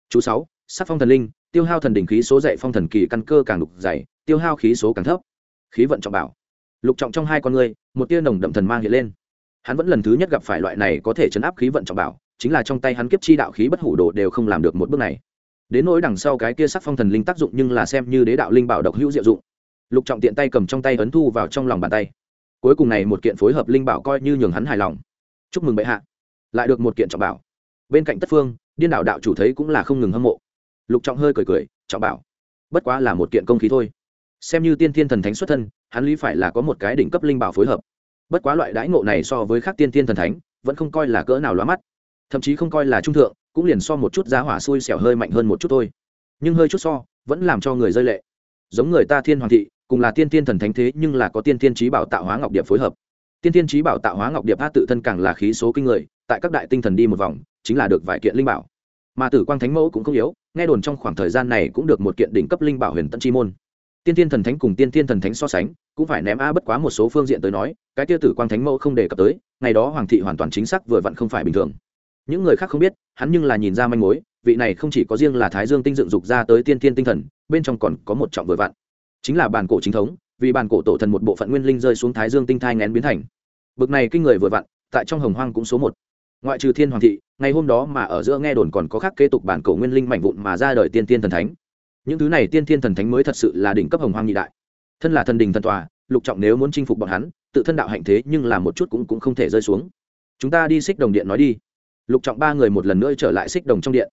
Chú sáu sắc phong thần linh, tiêu hao thần đỉnh khí số dạy phong thần kỳ căn cơ càng đục dày, tiêu hao khí số càng thấp. Khí vận trọng bảo. Lục trọng trong hai con người, một tia nồng đậm thần mang hiện lên. Hắn vẫn lần thứ nhất gặp phải loại này có thể chấn áp khí vận trọng bảo, chính là trong tay hắn kiếp chi đạo khí bất hủ đồ đều không làm được một bước này đến nỗi đằng sau cái kia sắc phong thần linh tác dụng nhưng là xem như đế đạo linh bảo độc hữu diệu dụng. Lục trọng tiện tay cầm trong tay ấn thu vào trong lòng bàn tay. Cuối cùng này một kiện phối hợp linh bảo coi như nhường hắn hài lòng. Chúc mừng bệ hạ. Lại được một kiện trọng bảo. Bên cạnh tất phương, điên đảo đạo chủ thấy cũng là không ngừng hâm mộ. Lục trọng hơi cười cười, trọng bảo, bất quá là một kiện công khí thôi. Xem như tiên thiên thần thánh xuất thân, hắn lý phải là có một cái đỉnh cấp linh bảo phối hợp. Bất quá loại đãi ngộ này so với các tiên thiên thần thánh, vẫn không coi là cỡ nào lóa mắt. Thậm chí không coi là trung thượng cũng liền so một chút giá hỏa xui xẻo hơi mạnh hơn một chút thôi. Nhưng hơi chút so, vẫn làm cho người rơi lệ. Giống người ta thiên hoàng thị, cùng là tiên tiên thần thánh thế nhưng là có tiên tiên trí bảo tạo hóa ngọc điệp phối hợp. Tiên tiên trí bảo tạo hóa ngọc điệp hát tự thân càng là khí số kinh người, tại các đại tinh thần đi một vòng, chính là được vài kiện linh bảo. Mà tử quang thánh mẫu cũng không yếu, nghe đồn trong khoảng thời gian này cũng được một kiện đỉnh cấp linh bảo huyền tân chi môn. Tiên tiên thần thánh cùng tiên tiên thần thánh so sánh, cũng phải ném a bất quá một số phương diện tới nói, cái tiêu tử quang thánh mẫu không đề cập tới, ngày đó hoàng thị hoàn toàn chính xác vừa vặn không phải bình thường những người khác không biết, hắn nhưng là nhìn ra manh mối, vị này không chỉ có riêng là thái dương tinh dựng dục ra tới tiên tiên tinh thần, bên trong còn có một trọng vừa vặn. Chính là bản cổ chính thống, vì bản cổ tổ thần một bộ phận nguyên linh rơi xuống thái dương tinh thai ngén biến thành. Bực này kinh người vừa vặn, tại trong hồng hoang cũng số một. Ngoại trừ thiên hoàng thị, ngày hôm đó mà ở giữa nghe đồn còn có khác kế tục bản cổ nguyên linh mạnh vụn mà ra đời tiên tiên thần thánh. Những thứ này tiên tiên thần thánh mới thật sự là đỉnh cấp hồng hoang nhị đại. Thân là thần đình thần tòa, lục trọng nếu muốn chinh phục bọn hắn, tự thân đạo hạnh thế nhưng là một chút cũng cũng không thể rơi xuống. Chúng ta đi xích đồng điện nói đi lục trọng ba người một lần nữa trở lại xích đồng trong điện.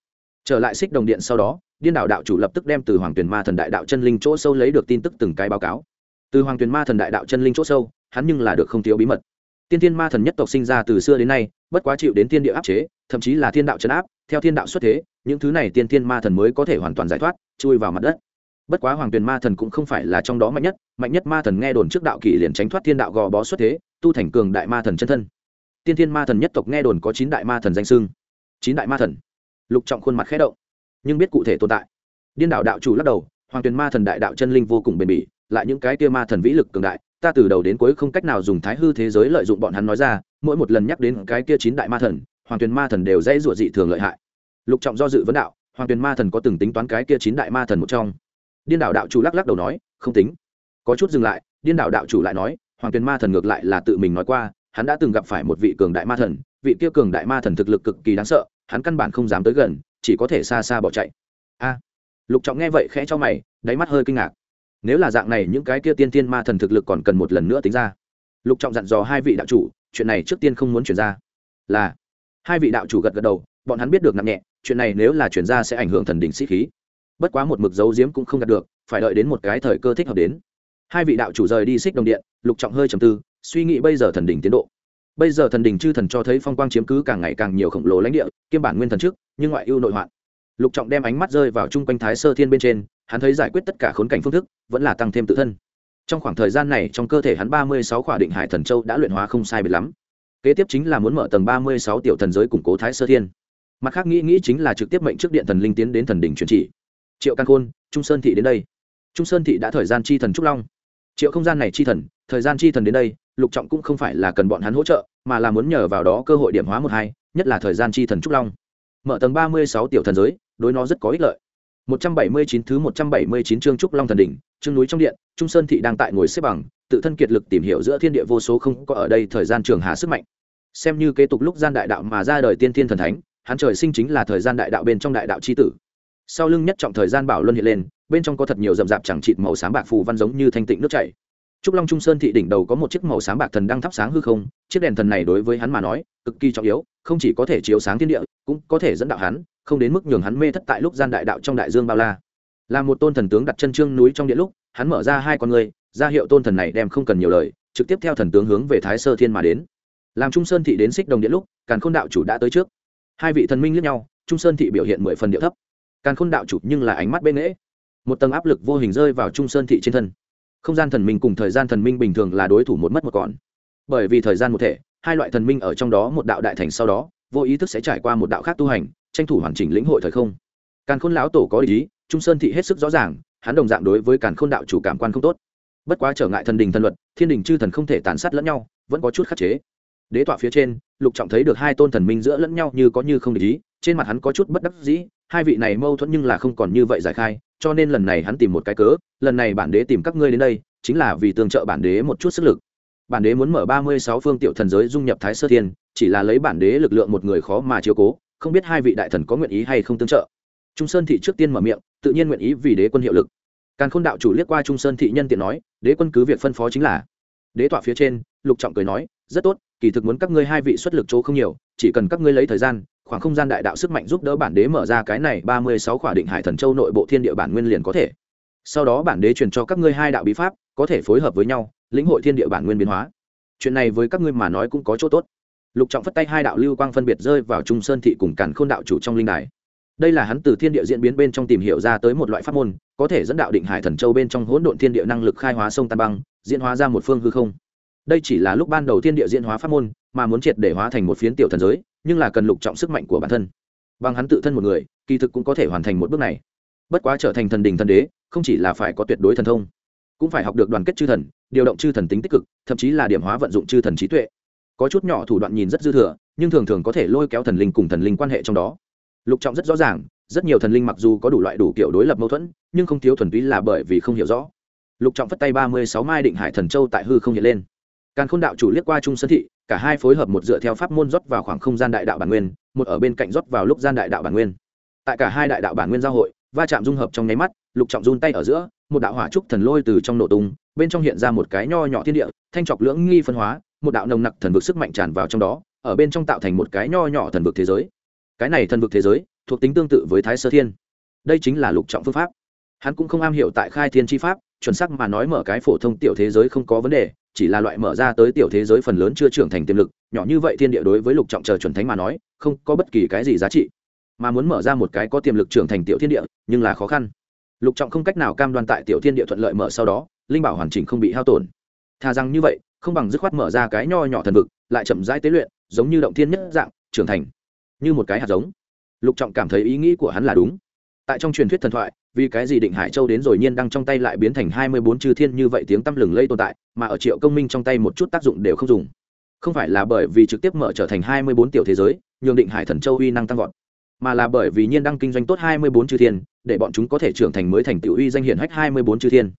Trở lại xích đồng điện sau đó, điên đạo đạo chủ lập tức đem từ hoàng tuyền ma thần đại đạo chân linh chỗ sâu lấy được tin tức từng cái báo cáo. Từ hoàng tuyền ma thần đại đạo chân linh chỗ sâu, hắn nhưng là được không thiếu bí mật. Tiên thiên ma thần nhất tộc sinh ra từ xưa đến nay, bất quá chịu đến thiên địa áp chế, thậm chí là thiên đạo chấn áp, theo thiên đạo xuất thế, những thứ này tiên thiên ma thần mới có thể hoàn toàn giải thoát, chui vào mặt đất. Bất quá hoàng tuyền ma thần cũng không phải là trong đó mạnh nhất mạnh nhất ma thần nghe đồn trước đạo kỷ liền tránh thoát thiên đạo gò bó xuất thế, tu thành cường đại ma thần chân thân tiên thiên ma thần nhất tộc nghe đồn có chín đại ma thần danh sưng chín đại ma thần. Lục trọng khuôn mặt khẽ động, nhưng biết cụ thể tồn tại. Điên đạo đạo chủ lắc đầu, hoàng tuyền ma thần đại đạo chân linh vô cùng bền bỉ, lại những cái kia ma thần vĩ lực cường đại, ta từ đầu đến cuối không cách nào dùng thái hư thế giới lợi dụng bọn hắn nói ra, mỗi một lần nhắc đến cái kia chín đại ma thần, hoàng tuyền ma thần đều dễ dụa dị thường lợi hại. Lục trọng do dự vấn đạo, hoàng tuyền ma thần có từng tính toán cái kia chín đại ma thần một trong? Điên đạo đạo chủ lắc lắc đầu nói, không tính. Có chút dừng lại, điên đạo đạo chủ lại nói, hoàng tuyền ma thần ngược lại là tự mình nói qua hắn đã từng gặp phải một vị cường đại ma thần, vị kia cường đại ma thần thực lực cực kỳ đáng sợ, hắn căn bản không dám tới gần, chỉ có thể xa xa bỏ chạy. A! Lục trọng nghe vậy khẽ cho mày, đáy mắt hơi kinh ngạc. Nếu là dạng này, những cái kia tiên tiên ma thần thực lực còn cần một lần nữa tính ra. Lục trọng dặn dò hai vị đạo chủ, chuyện này trước tiên không muốn chuyển ra. Là. Hai vị đạo chủ gật gật đầu, bọn hắn biết được nặng nhẹ, chuyện này nếu là chuyển ra sẽ ảnh hưởng thần đỉnh sĩ khí. Bất quá một mực dấu diếm cũng không đạt được, phải đợi đến một cái thời cơ thích hợp đến. Hai vị đạo chủ rời đi xích đồng điện, lục trọng hơi trầm tư suy nghĩ bây giờ thần đỉnh tiến độ. Bây giờ thần đỉnh chư thần cho thấy phong quang chiếm cứ càng ngày càng nhiều khổng lồ lãnh địa, kiêm bản nguyên thần trước, nhưng ngoại ưu nội hoạn. Lục trọng đem ánh mắt rơi vào chung quanh thái sơ thiên bên trên, hắn thấy giải quyết tất cả khốn cảnh phương thức, vẫn là tăng thêm tự thân. Trong khoảng thời gian này, trong cơ thể hắn ba mươi sáu khỏa định hải thần châu đã luyện hóa không sai biệt lắm. Kế tiếp chính là muốn mở tầng ba mươi sáu tiểu thần giới củng cố thái sơ thiên. Mặt khác nghĩ nghĩ chính là trực tiếp mệnh trước điện thần linh tiến đến thần đỉnh truyền chỉ. Triệu căn khôn, trung sơn thị đến đây. Trung sơn thị đã thời gian chi thần trúc long. Triệu không gian này chi thần, thời gian chi thần đến đây lục trọng cũng không phải là cần bọn hắn hỗ trợ mà là muốn nhờ vào đó cơ hội điểm hóa một hai nhất là thời gian chi thần trúc long mở tầng ba mươi sáu tiểu thần giới đối nó rất có ích lợi 179 thứ 179 chương trúc long thần đỉnh, chương núi trong điện, Trung Sơn thị đang tại ngồi xếp bằng, tự thân kiệt lực tìm hiểu giữa thiên địa vô số không có ở đây thời gian trường hà sức mạnh. Xem như kế tục lúc gian đại đạo mà ra đời tiên thiên thần thánh, hắn trời sinh chính là thời gian đại đạo bên trong đại đạo chi tử. Sau lưng nhất trọng thời gian bảo luân hiện lên, bên trong có thật nhiều rậm rạp chẳng trịt màu sáng bạc phù văn giống như thanh tịnh nước chảy. Trúc Long Trung Sơn thị đỉnh đầu có một chiếc màu sáng bạc thần đang thắp sáng hư không, chiếc đèn thần này đối với hắn mà nói, cực kỳ trọng yếu, không chỉ có thể chiếu sáng thiên địa, cũng có thể dẫn đạo hắn, không đến mức nhường hắn mê thất tại lúc gian đại đạo trong đại dương bao la. Là một tôn thần tướng đặt chân trương núi trong địa lúc hắn mở ra hai con người ra hiệu tôn thần này đem không cần nhiều lời trực tiếp theo thần tướng hướng về thái sơ thiên mà đến. Làm trung sơn thị đến xích đồng điện lúc càn khôn đạo chủ đã tới trước. Hai vị thần minh lẫn nhau trung sơn thị biểu hiện mười phần địa thấp. Càn khôn đạo chủ nhưng là ánh mắt bên nễ một tầng áp lực vô hình rơi vào trung sơn thị trên thân không gian thần minh cùng thời gian thần minh bình thường là đối thủ một mất một còn. Bởi vì thời gian một thể, hai loại thần minh ở trong đó một đạo đại thành sau đó, vô ý thức sẽ trải qua một đạo khác tu hành, tranh thủ hoàn chỉnh lĩnh hội thời không. Càn khôn lão tổ có ý, trung sơn thị hết sức rõ ràng, hắn đồng dạng đối với càn khôn đạo chủ cảm quan không tốt. Bất quá trở ngại thần đình thần luật, thiên đình chư thần không thể tàn sát lẫn nhau, vẫn có chút khắc chế. Đế tọa phía trên, lục trọng thấy được hai tôn thần minh giữa lẫn nhau như có như không để ý, trên mặt hắn có chút bất đắc dĩ hai vị này mâu thuẫn nhưng là không còn như vậy giải khai, cho nên lần này hắn tìm một cái cớ, lần này bản đế tìm các ngươi đến đây, chính là vì tương trợ bản đế một chút sức lực. Bản đế muốn mở ba mươi sáu phương tiểu thần giới dung nhập thái sơ thiên, chỉ là lấy bản đế lực lượng một người khó mà chiếu cố, không biết hai vị đại thần có nguyện ý hay không tương trợ. Trung sơn thị trước tiên mở miệng, tự nhiên nguyện ý vì đế quân hiệu lực. Càn khôn đạo chủ liếc qua trung sơn thị nhân tiện nói, đế quân cứ việc phân phó chính là. Đế tọa phía trên, lục trọng cười nói, rất tốt, kỳ thực muốn các ngươi hai vị xuất lực chỗ không nhiều, chỉ cần các ngươi lấy thời gian khoảng không gian đại đạo sức mạnh giúp đỡ bản đế mở ra cái này ba mươi sáu khỏa định hải thần châu nội bộ thiên địa bản nguyên liền có thể. Sau đó bản đế truyền cho các ngươi hai đạo bí pháp, có thể phối hợp với nhau, lĩnh hội thiên địa bản nguyên biến hóa. Chuyện này với các ngươi mà nói cũng có chỗ tốt. Lục trọng phất tay hai đạo lưu quang phân biệt rơi vào trung sơn thị cùng cản khôn đạo chủ trong linh đài. Đây là hắn từ thiên địa diễn biến bên trong tìm hiểu ra tới một loại pháp môn, có thể dẫn đạo định hải thần châu bên trong hỗn độn thiên địa năng lực khai hóa sông tan băng, diễn hóa ra một phương hư không. Đây chỉ là lúc ban đầu thiên địa diễn hóa pháp môn, mà muốn triệt để hóa thành một phiến tiểu thần giới nhưng là cần lục trọng sức mạnh của bản thân. Bằng hắn tự thân một người, kỳ thực cũng có thể hoàn thành một bước này. Bất quá trở thành thần đình thần đế, không chỉ là phải có tuyệt đối thần thông, cũng phải học được đoàn kết chư thần, điều động chư thần tính tích cực, thậm chí là điểm hóa vận dụng chư thần trí tuệ. Có chút nhỏ thủ đoạn nhìn rất dư thừa, nhưng thường thường có thể lôi kéo thần linh cùng thần linh quan hệ trong đó. Lục trọng rất rõ ràng, rất nhiều thần linh mặc dù có đủ loại đủ kiểu đối lập mâu thuẫn, nhưng không thiếu thuần túy là bởi vì không hiểu rõ. Lục trọng phất tay ba mươi sáu mai định hải thần châu tại hư không hiện lên. Càn khôn đạo chủ liếc qua trung sơn thị cả hai phối hợp một dựa theo pháp môn rót vào khoảng không gian đại đạo bản nguyên, một ở bên cạnh rót vào lúc gian đại đạo bản nguyên. Tại cả hai đại đạo bản nguyên giao hội, va chạm dung hợp trong nháy mắt, lục trọng run tay ở giữa, một đạo hỏa trúc thần lôi từ trong nổ tung, bên trong hiện ra một cái nho nhỏ thiên địa, thanh trọc lưỡng nghi phân hóa, một đạo nồng nặc thần vực sức mạnh tràn vào trong đó, ở bên trong tạo thành một cái nho nhỏ thần vực thế giới. Cái này thần vực thế giới, thuộc tính tương tự với thái sơ thiên. Đây chính là lục trọng phương pháp. Hắn cũng không am hiểu tại khai thiên tri pháp, chuẩn sắc mà nói mở cái phổ thông tiểu thế giới không có vấn đề chỉ là loại mở ra tới tiểu thế giới phần lớn chưa trưởng thành tiềm lực, nhỏ như vậy thiên địa đối với lục trọng chờ chuẩn thánh mà nói, không có bất kỳ cái gì giá trị. Mà muốn mở ra một cái có tiềm lực trưởng thành tiểu thiên địa, nhưng là khó khăn. Lục trọng không cách nào cam đoan tại tiểu thiên địa thuận lợi mở sau đó, linh bảo hoàn chỉnh không bị hao tổn. Thà rằng như vậy, không bằng dứt khoát mở ra cái nho nhỏ thần vực, lại chậm rãi tế luyện, giống như động thiên nhất dạng, trưởng thành. Như một cái hạt giống. Lục trọng cảm thấy ý nghĩ của hắn là đúng. Tại trong truyền thuyết thần thoại vì cái gì định hải châu đến rồi nhiên đang trong tay lại biến thành hai mươi bốn chư thiên như vậy tiếng tăm lừng lây tồn tại, mà ở triệu công minh trong tay một chút tác dụng đều không dùng. Không phải là bởi vì trực tiếp mở trở thành hai mươi bốn tiểu thế giới, nhường định hải thần châu uy năng tăng vọt, mà là bởi vì nhiên đăng kinh doanh tốt hai mươi bốn chư thiên, để bọn chúng có thể trưởng thành mới thành tiểu uy danh hiển hách hai mươi bốn chư thiên.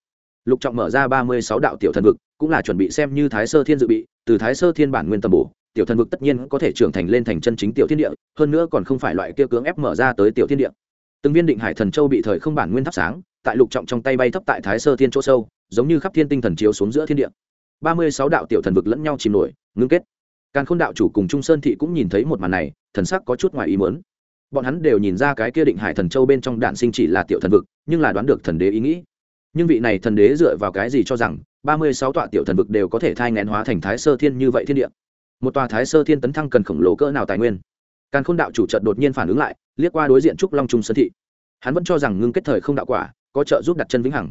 Lục trọng mở ra ba mươi sáu đạo tiểu thần vực, cũng là chuẩn bị xem như thái sơ thiên dự bị, từ thái sơ thiên bản nguyên tầm bổ, tiểu thần vực tất nhiên có thể trưởng thành lên thành chân chính tiểu thiên địa, hơn nữa còn không phải loại kia cưỡng ép mở ra tới tiểu thiên địa từng viên định hải thần châu bị thời không bản nguyên thắp sáng, tại lục trọng trong tay bay thấp tại thái sơ thiên chỗ sâu, giống như khắp thiên tinh thần chiếu xuống giữa thiên địa. Ba mươi sáu đạo tiểu thần vực lẫn nhau chìm nổi, ngưng kết. Càn khôn đạo chủ cùng trung sơn thị cũng nhìn thấy một màn này, thần sắc có chút ngoài ý mớn bọn hắn đều nhìn ra cái kia định hải thần châu bên trong đạn sinh chỉ là tiểu thần vực, nhưng là đoán được thần đế ý nghĩ. Nhưng vị này thần đế dựa vào cái gì cho rằng ba mươi sáu tọa tiểu thần vực đều có thể thai ngén hóa thành thái sơ thiên như vậy thiên địa? Một tòa thái sơ thiên tấn thăng cần khổng lồ cỡ nào tài nguyên? Càn khôn đạo chủ trận đột nhiên phản ứng lại, liếc qua đối diện trúc long trung sơn thị. Hắn vẫn cho rằng ngưng kết thời không đạo quả, có trợ giúp đặt chân vĩnh hằng.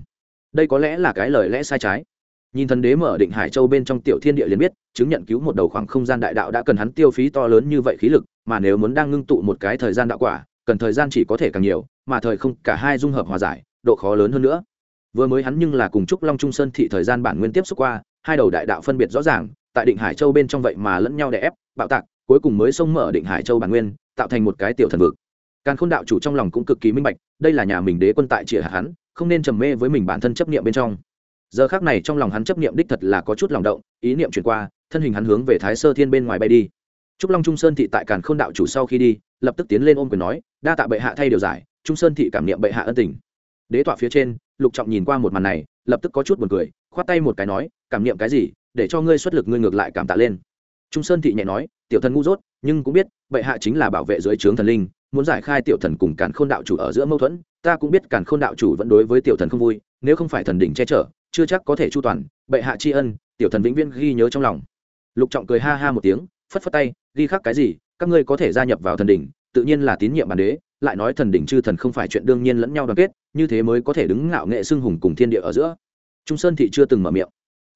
Đây có lẽ là cái lời lẽ sai trái. Nhìn thần đế mở định hải châu bên trong tiểu thiên địa liền biết, chứng nhận cứu một đầu khoảng không gian đại đạo đã cần hắn tiêu phí to lớn như vậy khí lực, mà nếu muốn đang ngưng tụ một cái thời gian đạo quả, cần thời gian chỉ có thể càng nhiều, mà thời không cả hai dung hợp hòa giải, độ khó lớn hơn nữa. Vừa mới hắn nhưng là cùng trúc long trung sơn thị thời gian bản nguyên tiếp xúc qua, hai đầu đại đạo phân biệt rõ ràng, tại định hải châu bên trong vậy mà lẫn nhau đè ép, bạo tạc cuối cùng mới xông mở định hải châu bản nguyên, tạo thành một cái tiểu thần vực. Càn khôn đạo chủ trong lòng cũng cực kỳ minh bạch, đây là nhà mình đế quân tại trịa hắn, không nên trầm mê với mình bản thân chấp niệm bên trong. Giờ khác này trong lòng hắn chấp niệm đích thật là có chút lòng động, ý niệm chuyển qua, thân hình hắn hướng về thái sơ thiên bên ngoài bay đi. Trúc long trung sơn thị tại càn khôn đạo chủ sau khi đi, lập tức tiến lên ôm quyền nói, đa tạ bệ hạ thay điều giải, trung sơn thị cảm niệm bệ hạ ân tình. Đế tọa phía trên, lục trọng nhìn qua một màn này, lập tức có chút buồn cười, khoát tay một cái nói, cảm niệm cái gì? Để cho ngươi xuất lực, ngươi ngược lại cảm tạ lên trung sơn thị nhẹ nói, tiểu thần ngu dốt, nhưng cũng biết, bệ hạ chính là bảo vệ dưới trướng thần linh, muốn giải khai tiểu thần cùng càn khôn đạo chủ ở giữa mâu thuẫn, ta cũng biết càn khôn đạo chủ vẫn đối với tiểu thần không vui, nếu không phải thần đỉnh che chở, chưa chắc có thể chu toàn, bệ hạ tri ân, tiểu thần vĩnh viễn ghi nhớ trong lòng. Lục trọng cười ha ha một tiếng, phất phất tay, ghi khắc cái gì, các ngươi có thể gia nhập vào thần đỉnh, tự nhiên là tín nhiệm bản đế, lại nói thần đỉnh chư thần không phải chuyện đương nhiên lẫn nhau đoàn kết, như thế mới có thể đứng ngạo nghệ xưng hùng cùng thiên địa ở giữa. Trung sơn thị chưa từng mở miệng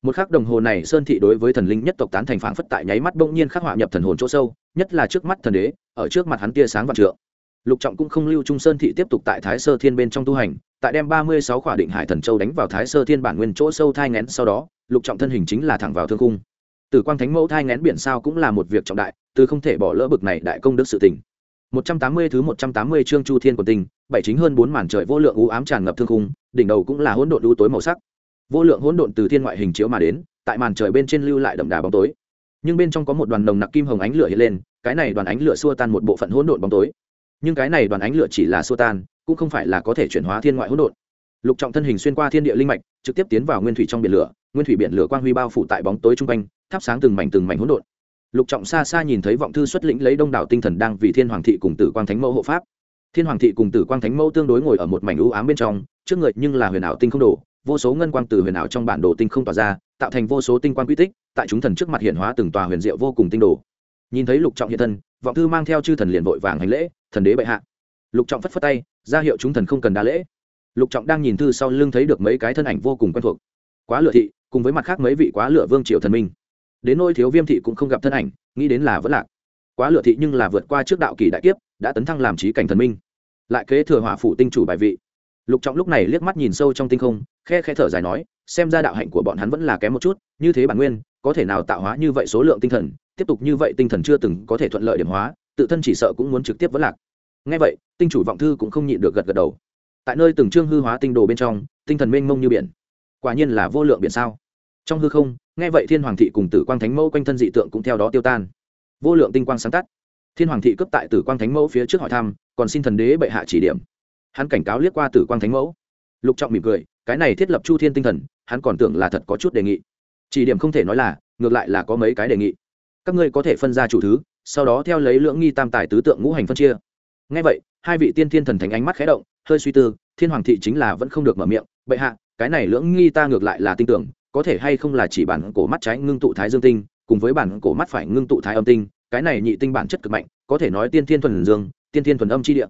một khắc đồng hồ này sơn thị đối với thần linh nhất tộc tán thành phảng phất tại nháy mắt bỗng nhiên khắc họa nhập thần hồn chỗ sâu nhất là trước mắt thần đế ở trước mặt hắn tia sáng vạn trượng. Lục trọng cũng không lưu trung sơn thị tiếp tục tại thái sơ thiên bên trong tu hành tại đem ba mươi sáu khỏa định hải thần châu đánh vào thái sơ thiên bản nguyên chỗ sâu thai ngén sau đó lục trọng thân hình chính là thẳng vào thương cung. Tử quang thánh mẫu thai ngén biển sao cũng là một việc trọng đại từ không thể bỏ lỡ bực này đại công đức sự tình. 180 thứ 180 chương Chu Thiên của tình, bảy chính hơn bốn màn trời vô lượng u ám tràn ngập thương khung, đỉnh đầu cũng là hỗn độn u tối màu sắc. Vô lượng hỗn độn từ thiên ngoại hình chiếu mà đến, tại màn trời bên trên lưu lại đậm đà bóng tối. Nhưng bên trong có một đoàn nồng nặc kim hồng ánh lửa hiện lên, cái này đoàn ánh lửa xua tan một bộ phận hỗn độn bóng tối. Nhưng cái này đoàn ánh lửa chỉ là xua tan, cũng không phải là có thể chuyển hóa thiên ngoại hỗn độn. Lục Trọng thân hình xuyên qua thiên địa linh mạch, trực tiếp tiến vào nguyên thủy trong biển lửa, nguyên thủy biển lửa quang huy bao phủ tại bóng tối trung quanh, thắp sáng từng mảnh từng mảnh hỗn độn lục trọng xa xa nhìn thấy vọng thư xuất lĩnh lấy đông đảo tinh thần đang vì thiên hoàng thị cùng tử quang thánh mẫu hộ pháp thiên hoàng thị cùng tử quang thánh mẫu tương đối ngồi ở một mảnh ưu ám bên trong trước người nhưng là huyền ảo tinh không đồ vô số ngân quang từ huyền ảo trong bản đồ tinh không tỏa ra, tạo thành vô số tinh quang quy tích, tại chúng thần trước mặt hiện hóa từng tòa huyền diệu vô cùng tinh đồ. Nhìn thấy lục trọng hiện thân, vọng thư mang theo chư thần liền vội vàng hành lễ, thần đế bệ hạ. Lục trọng phất phất tay, ra hiệu chúng thần không cần đa lễ. Lục trọng đang nhìn thư sau lưng thấy được mấy cái thân ảnh vô cùng quen thuộc. Quá lựa thị, cùng với mặt khác mấy vị quá lựa vương triều thần minh. Đến nôi thiếu viêm thị cũng không gặp thân ảnh, nghĩ đến là vẫn lạc. Quá lựa thị nhưng là vượt qua trước đạo kỳ đại kiếp, đã tấn thăng làm trí cảnh thần minh. Lại kế thừa hỏa phủ tinh chủ bài vị lục trọng lúc này liếc mắt nhìn sâu trong tinh không, khe khe thở dài nói, xem ra đạo hạnh của bọn hắn vẫn là kém một chút, như thế bản nguyên, có thể nào tạo hóa như vậy số lượng tinh thần, tiếp tục như vậy tinh thần chưa từng có thể thuận lợi điểm hóa, tự thân chỉ sợ cũng muốn trực tiếp vẫn lạc. Ngay vậy, tinh chủ vọng thư cũng không nhịn được gật gật đầu. Tại nơi từng trương hư hóa tinh đồ bên trong, tinh thần mênh mông như biển. Quả nhiên là vô lượng biển sao. Trong hư không, nghe vậy thiên hoàng thị cùng tử quang thánh mẫu quanh thân dị tượng cũng theo đó tiêu tan. Vô lượng tinh quang sáng tắt. Thiên hoàng thị cấp tại tử quang thánh mẫu phía trước hỏi thăm, còn xin thần đế bệ hạ chỉ điểm hắn cảnh cáo liếc qua tử quang thánh mẫu. Lục trọng mỉm cười, cái này thiết lập chu thiên tinh thần, hắn còn tưởng là thật có chút đề nghị. Chỉ điểm không thể nói là, ngược lại là có mấy cái đề nghị. Các ngươi có thể phân ra chủ thứ, sau đó theo lấy lưỡng nghi tam tài tứ tượng ngũ hành phân chia. Ngay vậy, hai vị tiên thiên thần thánh ánh mắt khé động, hơi suy tư, thiên hoàng thị chính là vẫn không được mở miệng. Bệ hạ, cái này lưỡng nghi ta ngược lại là tin tưởng, có thể hay không là chỉ bản cổ mắt trái ngưng tụ thái dương tinh, cùng với bản cổ mắt phải ngưng tụ thái âm tinh, cái này nhị tinh bản chất cực mạnh, có thể nói tiên thiên thuần dương, tiên thiên thuần âm chi địa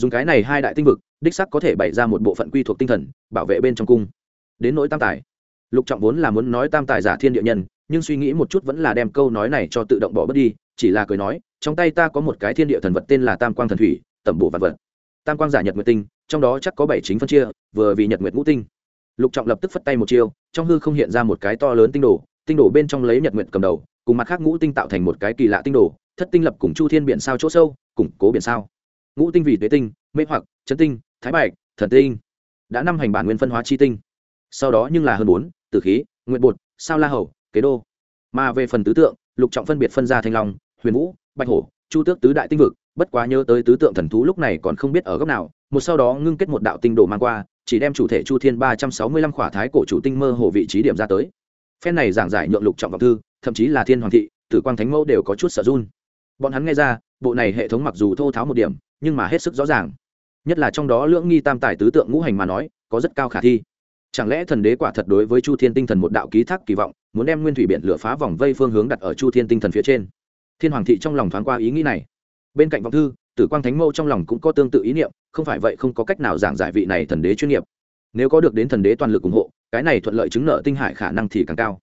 dùng cái này hai đại tinh vực, đích sắc có thể bày ra một bộ phận quy thuộc tinh thần, bảo vệ bên trong cung. Đến nỗi tam tài. Lục trọng vốn là muốn nói tam tài giả thiên địa nhân, nhưng suy nghĩ một chút vẫn là đem câu nói này cho tự động bỏ bớt đi, chỉ là cười nói, trong tay ta có một cái thiên địa thần vật tên là tam quang thần thủy, tẩm bổ vật vật. Tam quang giả nhật nguyệt tinh, trong đó chắc có bảy chính phân chia, vừa vì nhật nguyệt ngũ tinh. Lục trọng lập tức phất tay một chiêu, trong hư không hiện ra một cái to lớn tinh đồ tinh đồ bên trong lấy nhật nguyệt cầm đầu, cùng mặt khác ngũ tinh tạo thành một cái kỳ lạ tinh đồ, thất tinh lập cùng chu thiên biển sao chỗ sâu, củng cố biển sao ngũ tinh Vị tuế tinh, mê hoặc, chân tinh, thái bạch, thần tinh. Đã năm hành bản nguyên phân hóa chi tinh. Sau đó nhưng là hơn bốn, tử khí nguyện bột, sao la hầu, kế đô. Mà về phần tứ tượng, lục trọng phân biệt phân ra thanh long, huyền vũ, bạch hổ, chu tước tứ đại tinh vực, bất quá nhớ tới tứ tượng thần thú lúc này còn không biết ở góc nào, một sau đó ngưng kết một đạo tinh đồ mang qua, chỉ đem chủ thể chu thiên ba trăm sáu mươi lăm khỏa thái cổ chủ tinh mơ hồ vị trí điểm ra tới. Phen này giảng giải nhượng lục trọng vọng thư, thậm chí là thiên hoàng thị, tử quang thánh mẫu đều có chút sợ run. Bọn hắn nghe ra, bộ này hệ thống mặc dù thô tháo một điểm nhưng mà hết sức rõ ràng. Nhất là trong đó lưỡng nghi tam tài tứ tượng ngũ hành mà nói, có rất cao khả thi. Chẳng lẽ thần đế quả thật đối với chu thiên tinh thần một đạo ký thác kỳ vọng, muốn đem nguyên thủy biển lửa phá vòng vây phương hướng đặt ở chu thiên tinh thần phía trên? Thiên hoàng thị trong lòng thoáng qua ý nghĩ này. Bên cạnh vọng thư, tử quang thánh mâu trong lòng cũng có tương tự ý niệm, không phải vậy không có cách nào giảng giải vị này thần đế chuyên nghiệp. Nếu có được đến thần đế toàn lực ủng hộ, cái này thuận lợi chứng nợ tinh hải khả năng thì càng cao.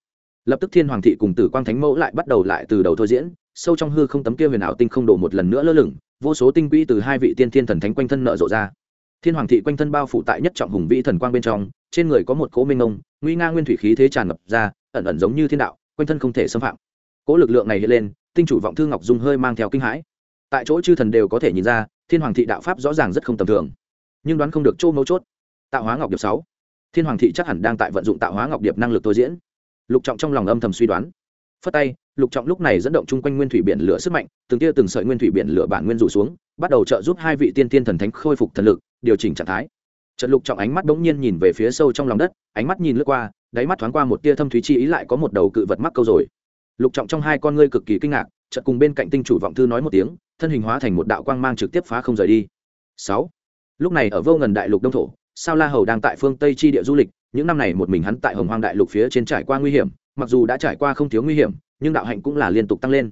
Lập tức thiên hoàng thị cùng tử quang thánh mẫu lại bắt đầu lại từ đầu thôi diễn, sâu trong hư không tấm kia huyền ảo tinh không đổ một lần nữa lơ lửng vô số tinh quỹ từ hai vị tiên thiên thần thánh quanh thân nợ rộ ra. Thiên hoàng thị quanh thân bao phủ tại nhất trọng hùng vĩ thần quang bên trong, trên người có một cỗ minh ông nguy nga nguyên thủy khí thế tràn ngập ra, ẩn ẩn giống như thiên đạo, quanh thân không thể xâm phạm. Cỗ lực lượng này hiện lên, tinh chủ vọng thư ngọc dung hơi mang theo kinh hãi. Tại chỗ chư thần đều có thể nhìn ra, thiên hoàng thị đạo pháp rõ ràng rất không tầm thường, nhưng đoán không được chỗ mấu chốt. Tạo hóa ngọc điệp sáu. Thiên hoàng thị chắc hẳn đang tại vận dụng tạo hóa ngọc điệp năng lực tôi diễn. Lục trọng trong lòng âm thầm suy đoán. Phất tay lục trọng lúc này dẫn động chung quanh nguyên thủy biển lửa sức mạnh, từng tia từng sợi nguyên thủy biển lửa bản nguyên rủ xuống, bắt đầu trợ giúp hai vị tiên tiên thần thánh khôi phục thần lực, điều chỉnh trạng thái. Trận lục trọng ánh mắt bỗng nhiên nhìn về phía sâu trong lòng đất, ánh mắt nhìn lướt qua, đáy mắt thoáng qua một tia thâm thúy chi ý lại có một đầu cự vật mắc câu rồi. Lục trọng trong hai con ngươi cực kỳ kinh ngạc trận cùng bên cạnh tinh chủ vọng thư nói một tiếng, thân hình hóa thành một đạo quang mang trực tiếp phá không rời đi. Sáu. Lúc này ở vô ngần đại lục đông thổ, sao la hầu đang tại phương tây chi địa du lịch, những năm này một mình hắn tại hồng hoang đại lục phía trên trải qua nguy hiểm, mặc dù đã trải qua không thiếu nguy hiểm nhưng đạo hạnh cũng là liên tục tăng lên.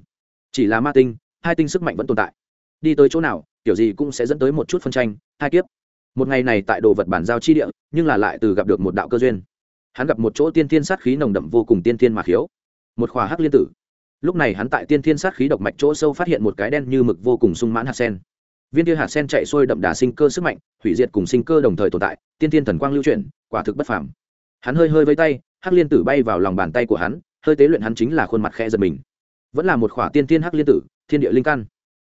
Chỉ là ma tinh, hai tinh sức mạnh vẫn tồn tại. Đi tới chỗ nào, kiểu gì cũng sẽ dẫn tới một chút phân tranh, hai kiếp. Một ngày này tại đồ vật bản giao chi địa, nhưng là lại từ gặp được một đạo cơ duyên. Hắn gặp một chỗ tiên thiên sát khí nồng đậm vô cùng tiên thiên mà khiếu. Một khỏa hắc liên tử. Lúc này hắn tại tiên thiên sát khí độc mạch chỗ sâu phát hiện một cái đen như mực vô cùng sung mãn hạt sen. Viên tia hạt sen chạy xuôi đậm đà sinh cơ sức mạnh, hủy diệt cùng sinh cơ đồng thời tồn tại, tiên thiên thần quang lưu chuyển, quả thực bất phàm. Hắn hơi hơi với tay, hắc liên tử bay vào lòng bàn tay của hắn hơi tế luyện hắn chính là khuôn mặt khẽ giật mình. Vẫn là một khỏa tiên thiên hắc liên tử, thiên địa linh căn.